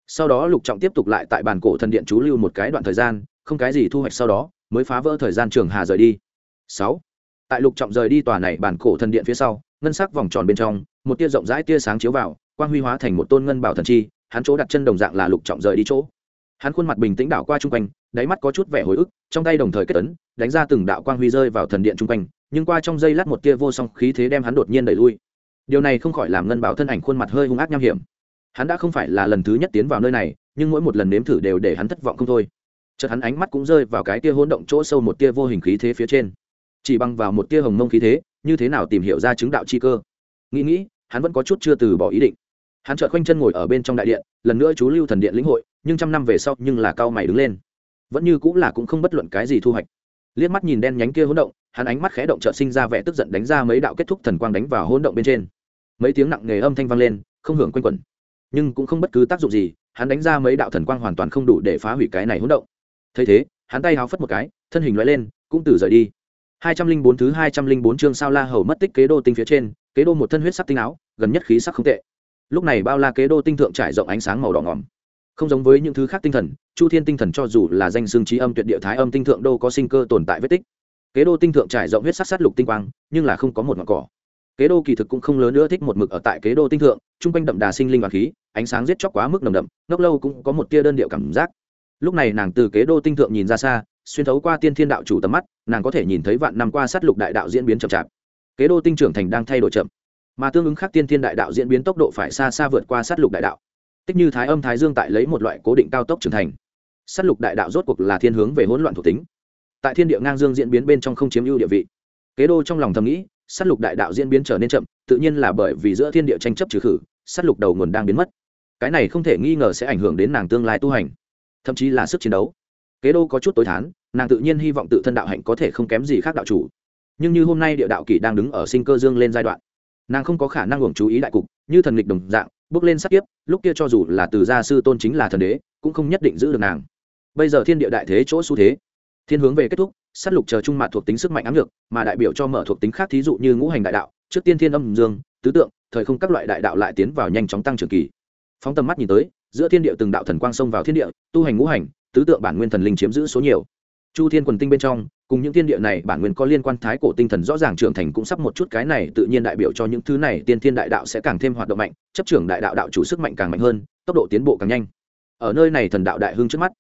Sau đó lục trọng tiếp tục lại tại bản cổ thần điện chú lưu một cái đoạn thời gian, không cái gì thu hoạch sau đó, mới phá vỡ thời gian trường hà rời đi. Sáu. Tại lục trọng rời đi tòa này bản cổ thần điện phía sau, ngân sắc vòng tròn bên trong, một tia rộng rãi tia sáng chiếu vào, quang huy hóa thành một tôn ngân bảo thần chi, hắn chỗ đặt chân đồng dạng là lục trọng rời đi chỗ. Hắn khuôn mặt bình tĩnh đảo qua chung quanh, đáy mắt có chút vẻ hồi ức, trong tay đồng thời kết ấn, đánh ra từng đạo quang huy rơi vào thần điện chung quanh nhưng qua trong giây lát một tia vô song khí thế đem hắn đột nhiên đẩy lui. Điều này không khỏi làm ngân bảo thân ảnh khuôn mặt hơi hung ác nham hiểm. Hắn đã không phải là lần thứ nhất tiến vào nơi này, nhưng mỗi một lần nếm thử đều để hắn thất vọng không thôi. Chợt hắn ánh mắt cũng rơi vào cái tia hỗn động chỗ sâu một tia vô hình khí thế phía trên. Chỉ bằng vào một tia hồng mông khí thế, như thế nào tìm hiểu ra chứng đạo chi cơ? Nghĩ nghĩ, hắn vẫn có chút chưa từ bỏ ý định. Hắn chợt khoanh chân ngồi ở bên trong đại điện, lần nữa chú lưu thần điện lĩnh hội, nhưng trăm năm về sau nhưng là cao mày đứng lên. Vẫn như cũng là cũng không bất luận cái gì thu hoạch. Liếc mắt nhìn đen nhánh kia hỗn động hắn ánh mắt khẽ động chợt sinh ra vẻ tức giận đánh ra mấy đạo kết thúc thần quang đánh vào hỗn động bên trên. Mấy tiếng nặng nề âm thanh vang lên, không hưởng quanh quẩn. Nhưng cũng không bất cứ tác dụng gì, hắn đánh ra mấy đạo thần quang hoàn toàn không đủ để phá hủy cái này hỗn động. Thấy thế, hắn tay háo phất một cái, thân hình loại lên, cũng từ rời đi. Hai trăm linh bốn thứ hai trăm linh bốn chương sao la hầu mất tích kế đô tinh phía trên, kế đô một thân huyết sắc tinh áo, gần nhất khí sắc không tệ. Lúc này bao la kế đô tinh thượng trải rộng ánh sáng màu đỏ ngỏm. Không giống với những thứ khác tinh thần, chu thiên tinh thần cho dù là danh xương trí âm tuyệt địa thái âm tinh thượng đô có sinh cơ tồn tại vết tích kế đô tinh thượng trải rộng huyết sắc sát lục tinh quang, nhưng là không có một ngọn cỏ. Kế đô kỳ thực cũng không lớn nữa thích một mực ở tại kế đô tinh thượng, chung quanh đậm đà sinh linh và khí, ánh sáng giết chóc quá mức nồng đậm, ngốc lâu cũng có một tia đơn điệu cảm giác. Lúc này nàng từ kế đô tinh thượng nhìn ra xa, xuyên thấu qua tiên thiên đạo chủ tầm mắt, nàng có thể nhìn thấy vạn năm qua sát lục đại đạo diễn biến chậm chạp. Kế đô tinh trưởng thành đang thay đổi chậm, mà tương ứng khác tiên thiên đại đạo diễn biến tốc độ phải xa xa vượt qua sát lục đại đạo. Tích như thái âm thái dương tại lấy một loại cố định cao tốc trưởng thành. Sát lục đại đạo rốt cuộc là thiên hướng về hỗn loạn thuộc tính tại thiên địa ngang dương diễn biến bên trong không chiếm ưu địa vị. Kế đô trong lòng thầm nghĩ, sát lục đại đạo diễn biến trở nên chậm, tự nhiên là bởi vì giữa thiên địa tranh chấp trừ khử, sát lục đầu nguồn đang biến mất. Cái này không thể nghi ngờ sẽ ảnh hưởng đến nàng tương lai tu hành, thậm chí là sức chiến đấu. Kế đô có chút tối thán, nàng tự nhiên hy vọng tự thân đạo hạnh có thể không kém gì khác đạo chủ. Nhưng như hôm nay địa đạo kỷ đang đứng ở sinh cơ dương lên giai đoạn, nàng không có khả năng hưởng chú ý đại cục, như thần lịch đồng dạng, bước lên sát tiếp lúc kia cho dù là từ gia sư tôn chính là thần đế, cũng không nhất định giữ được nàng. Bây giờ thiên địa đại thế chỗ xu thế thiên hướng về kết thúc s á t lục chờ trung mạ thuộc tính sức mạnh ám lược, mà đại biểu cho mở thuộc tính khác thí dụ như ngũ hành đại đạo, trước tiên thiên âm dương, tứ tượng, thời không các loại đại đạo lại tiến vào nhanh chóng tăng trưởng kỳ. Phóng tầm mắt nhìn tới, giữa thiên địa từng đạo thần quang xông vào thiên địa, tu hành ngũ hành, tứ tượng bản nguyên thần linh chiếm giữ số nhiều. Chu thiên quần tinh bên trong, cùng những thiên địa này bản nguyên có liên quan thái cổ tinh thần rõ ràng trưởng thành cũng sắp một chút cái này tự nhiên đại biểu cho những thứ này tiên thiên đại đạo sẽ càng thêm hoạt động mạnh, chấp trưởng đại đạo đạo chủ sức mạnh càng mạnh hơn, tốc độ tiến bộ càng nhanh. Ở nơi này thần đạo đại hưng trước mắt,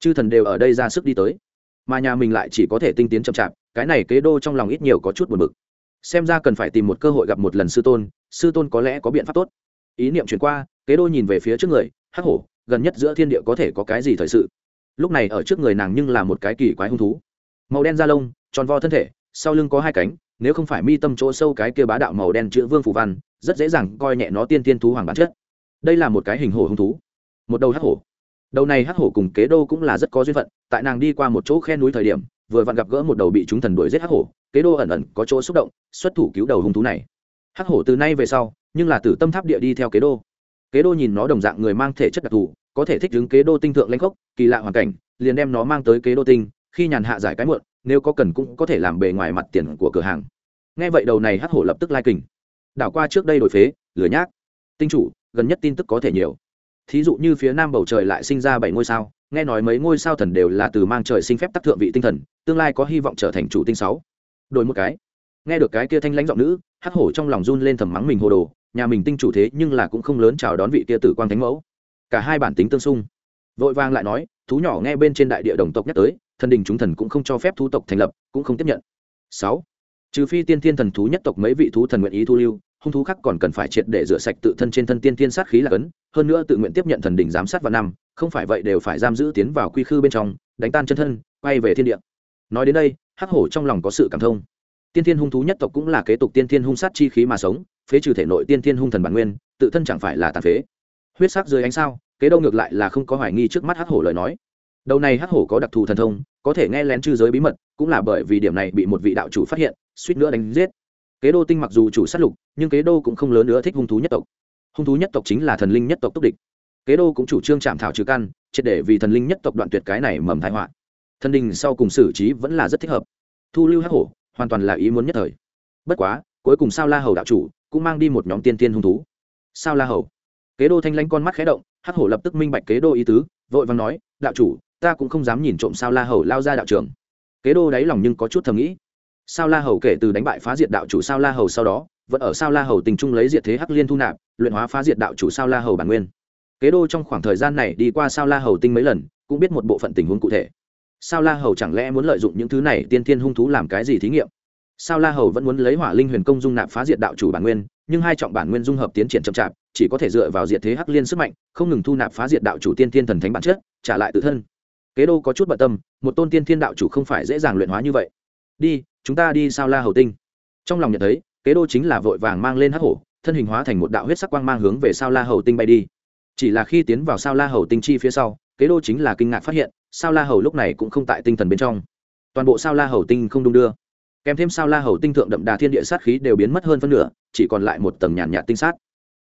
chư thần đều ở đây ra sức đi tới mà nhà mình lại chỉ có thể tinh tiến chậm chạp, cái này kế đô trong lòng ít nhiều có chút buồn bực. Xem ra cần phải tìm một cơ hội gặp một lần sư tôn sư tôn có lẽ có biện pháp tốt. Ý niệm chuyển qua, kế đô nhìn về phía trước người, hắc hổ, gần nhất giữa thiên địa có thể có cái gì thời sự? Lúc này ở trước người nàng nhưng là một cái kỳ quái hung thú. Màu đen da lông, tròn vo thân thể, sau lưng có hai cánh, nếu không phải mi tâm chỗ sâu cái kia bá đạo màu đen chữ vương phù văn, rất dễ dàng coi nhẹ nó tiên tiên thú hoàng bản chất. Đây là một cái hình hổ hung thú. Một đầu hắc hổ đầu này hắc hổ cùng kế đô cũng là rất có duyên phận, tại nàng đi qua một chỗ khe núi thời điểm, vừa vặn gặp gỡ một đầu bị chúng thần đuổi giết hắc hổ, kế đô ẩn ẩn có chỗ xúc động, xuất thủ cứu đầu hung thú này. Hắc hổ từ nay về sau, nhưng là từ tâm tháp địa đi theo kế đô. Kế đô nhìn nó đồng dạng người mang thể chất đặc thù, có thể thích ứng kế đô tinh thượng lãnh khốc kỳ lạ hoàn cảnh, liền đem nó mang tới kế đô tinh, khi nhàn hạ giải cái muộn, nếu có cần cũng có thể làm bề ngoài mặt tiền của cửa hàng. Nghe vậy đầu này hắc hổ lập tức lai kình. Đảo qua trước đây đổi phế lửa nhác. Tinh chủ, gần nhất tin tức có thể nhiều thí dụ như phía nam bầu trời lại sinh ra bảy ngôi sao, nghe nói mấy ngôi sao thần đều là từ mang trời sinh phép tắc thượng vị tinh thần, tương lai có hy vọng trở thành chủ tinh sáu. Đổi một cái. Nghe được cái kia thanh lãnh giọng nữ, hắc hổ trong lòng run lên thầm mắng mình hồ đồ, nhà mình tinh chủ thế nhưng là cũng không lớn chào đón vị kia tử quang thánh mẫu. Cả hai bản tính tương xung. Vội vàng lại nói, thú nhỏ nghe bên trên đại địa đồng tộc nhắc tới, thần đình chúng thần cũng không cho phép thú tộc thành lập, cũng không tiếp nhận. Sáu. Trừ phi tiên thiên thần thú nhất tộc mấy vị thú thần nguyện ý thu lưu hung thú khác còn cần phải triệt để rửa sạch tự thân trên thân tiên tiên sát khí là cấn, hơn nữa tự nguyện tiếp nhận thần đình giám sát vào năm, không phải vậy đều phải giam giữ tiến vào quy khư bên trong, đánh tan chân thân, quay về thiên địa. Nói đến đây, hắc hổ trong lòng có sự cảm thông. Tiên thiên hung thú nhất tộc cũng là kế tục tiên thiên hung sát chi khí mà sống, phế trừ thể nội tiên thiên hung thần bản nguyên, tự thân chẳng phải là tàn phế. Huyết sắc dưới ánh sao, kế đâu ngược lại là không có hoài nghi trước mắt hắc hổ lời nói. Đầu này hắc hổ có đặc thù thần thông, có thể nghe lén chư giới bí mật, cũng là bởi vì điểm này bị một vị đạo chủ phát hiện, suýt nữa đánh giết kế đô tinh mặc dù chủ sát lục, nhưng kế đô cũng không lớn nữa thích hung thú nhất tộc. Hung thú nhất tộc chính là thần linh nhất tộc túc địch. Kế đô cũng chủ trương chạm thảo trừ căn, triệt để vì thần linh nhất tộc đoạn tuyệt cái này mầm thái họa. Thần đình sau cùng xử trí vẫn là rất thích hợp. Thu lưu hắc hổ, hoàn toàn là ý muốn nhất thời. Bất quá, cuối cùng sao la hầu đạo chủ cũng mang đi một nhóm tiên tiên hung thú. Sao la hầu. Kế đô thanh lãnh con mắt khé động, hắc hổ lập tức minh bạch kế đô ý tứ, vội vàng nói, đạo chủ, ta cũng không dám nhìn trộm sao la hầu lao ra đạo trường. Kế đô đáy lòng nhưng có chút thầm nghĩ sao la hầu kể từ đánh bại phá diệt đạo chủ sao la hầu sau đó, vẫn ở sao la hầu tình trung lấy diệt thế hắc liên thu nạp, luyện hóa phá diệt đạo chủ sao la hầu bản nguyên. Kế đô trong khoảng thời gian này đi qua sao la hầu tinh mấy lần, cũng biết một bộ phận tình huống cụ thể. Sao la hầu chẳng lẽ muốn lợi dụng những thứ này tiên thiên hung thú làm cái gì thí nghiệm? Sao la hầu vẫn muốn lấy hỏa linh huyền công dung nạp phá diệt đạo chủ bản nguyên, nhưng hai trọng bản nguyên dung hợp tiến triển chậm chạp, chỉ có thể dựa vào diệt thế hắc liên sức mạnh, không ngừng thu nạp phá diệt đạo chủ tiên thiên thần thánh bản chất, trả lại tự thân. Kế đô có chút bận tâm, một tôn tiên thiên đạo chủ không phải dễ dàng luyện hóa như vậy đi, chúng ta đi sao la hầu tinh. Trong lòng nhận thấy, kế đô chính là vội vàng mang lên hắc hổ, thân hình hóa thành một đạo huyết sắc quang mang hướng về sao la hầu tinh bay đi. Chỉ là khi tiến vào sao la hầu tinh chi phía sau, kế đô chính là kinh ngạc phát hiện, sao la hầu lúc này cũng không tại tinh thần bên trong. Toàn bộ sao la hầu tinh không đung đưa. Kèm thêm sao la hầu tinh thượng đậm đà thiên địa sát khí đều biến mất hơn phân nửa, chỉ còn lại một tầng nhàn nhạt tinh sát.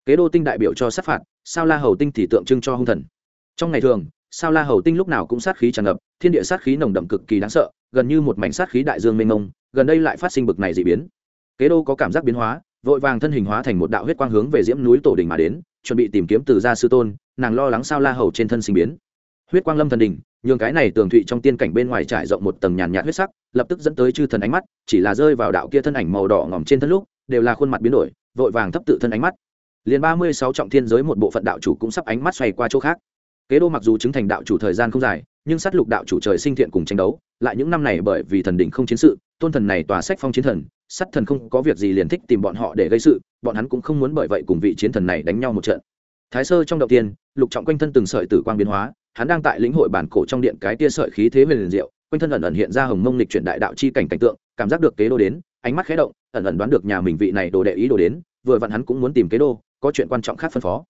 Kế đô tinh đại biểu cho sát phạt, sao la hầu tinh thì tượng trưng cho hung thần. Trong ngày thường sao la hầu tinh lúc nào cũng sát khí tràn ngập, thiên địa sát khí nồng đậm cực kỳ đáng sợ, gần như một mảnh sát khí đại dương mênh mông, gần đây lại phát sinh bực này dị biến. Kế đô có cảm giác biến hóa, vội vàng thân hình hóa thành một đạo huyết quang hướng về diễm núi tổ đình mà đến, chuẩn bị tìm kiếm từ gia sư tôn, nàng lo lắng sao la hầu trên thân sinh biến. Huyết quang lâm thần đình nhường cái này tường thụy trong tiên cảnh bên ngoài trải rộng một tầng nhàn nhạt huyết sắc, lập tức dẫn tới chư thần ánh mắt, chỉ là rơi vào đạo kia thân ảnh màu đỏ ngỏm trên thân lúc, đều là khuôn mặt biến đổi, vội vàng thấp tự thân ánh mắt. Liền ba mươi sáu trọng thiên giới một bộ phận đạo chủ cũng sắp ánh mắt xoay qua chỗ khác kế đô mặc dù chứng thành đạo chủ thời gian không dài, nhưng sát lục đạo chủ trời sinh thiện cùng tranh đấu, lại những năm này bởi vì thần đỉnh không chiến sự, tôn thần này tòa sách phong chiến thần, sát thần không có việc gì liền thích tìm bọn họ để gây sự, bọn hắn cũng không muốn bởi vậy cùng vị chiến thần này đánh nhau một trận. Thái sơ trong đầu tiên, lục trọng quanh thân từng sợi tử quang biến hóa, hắn đang tại lĩnh hội bản cổ trong điện cái tia sợi khí thế huyền liền diệu, quanh thân ẩn ẩn hiện ra hồng mông lịch chuyển đại đạo chi cảnh cảnh tượng, cảm giác được kế đô đến, ánh mắt khé động, ẩn ẩn đoán được nhà mình vị này đồ đệ ý đồ đến, vừa vặn hắn cũng muốn tìm kế đô, có chuyện quan trọng khác phân phó.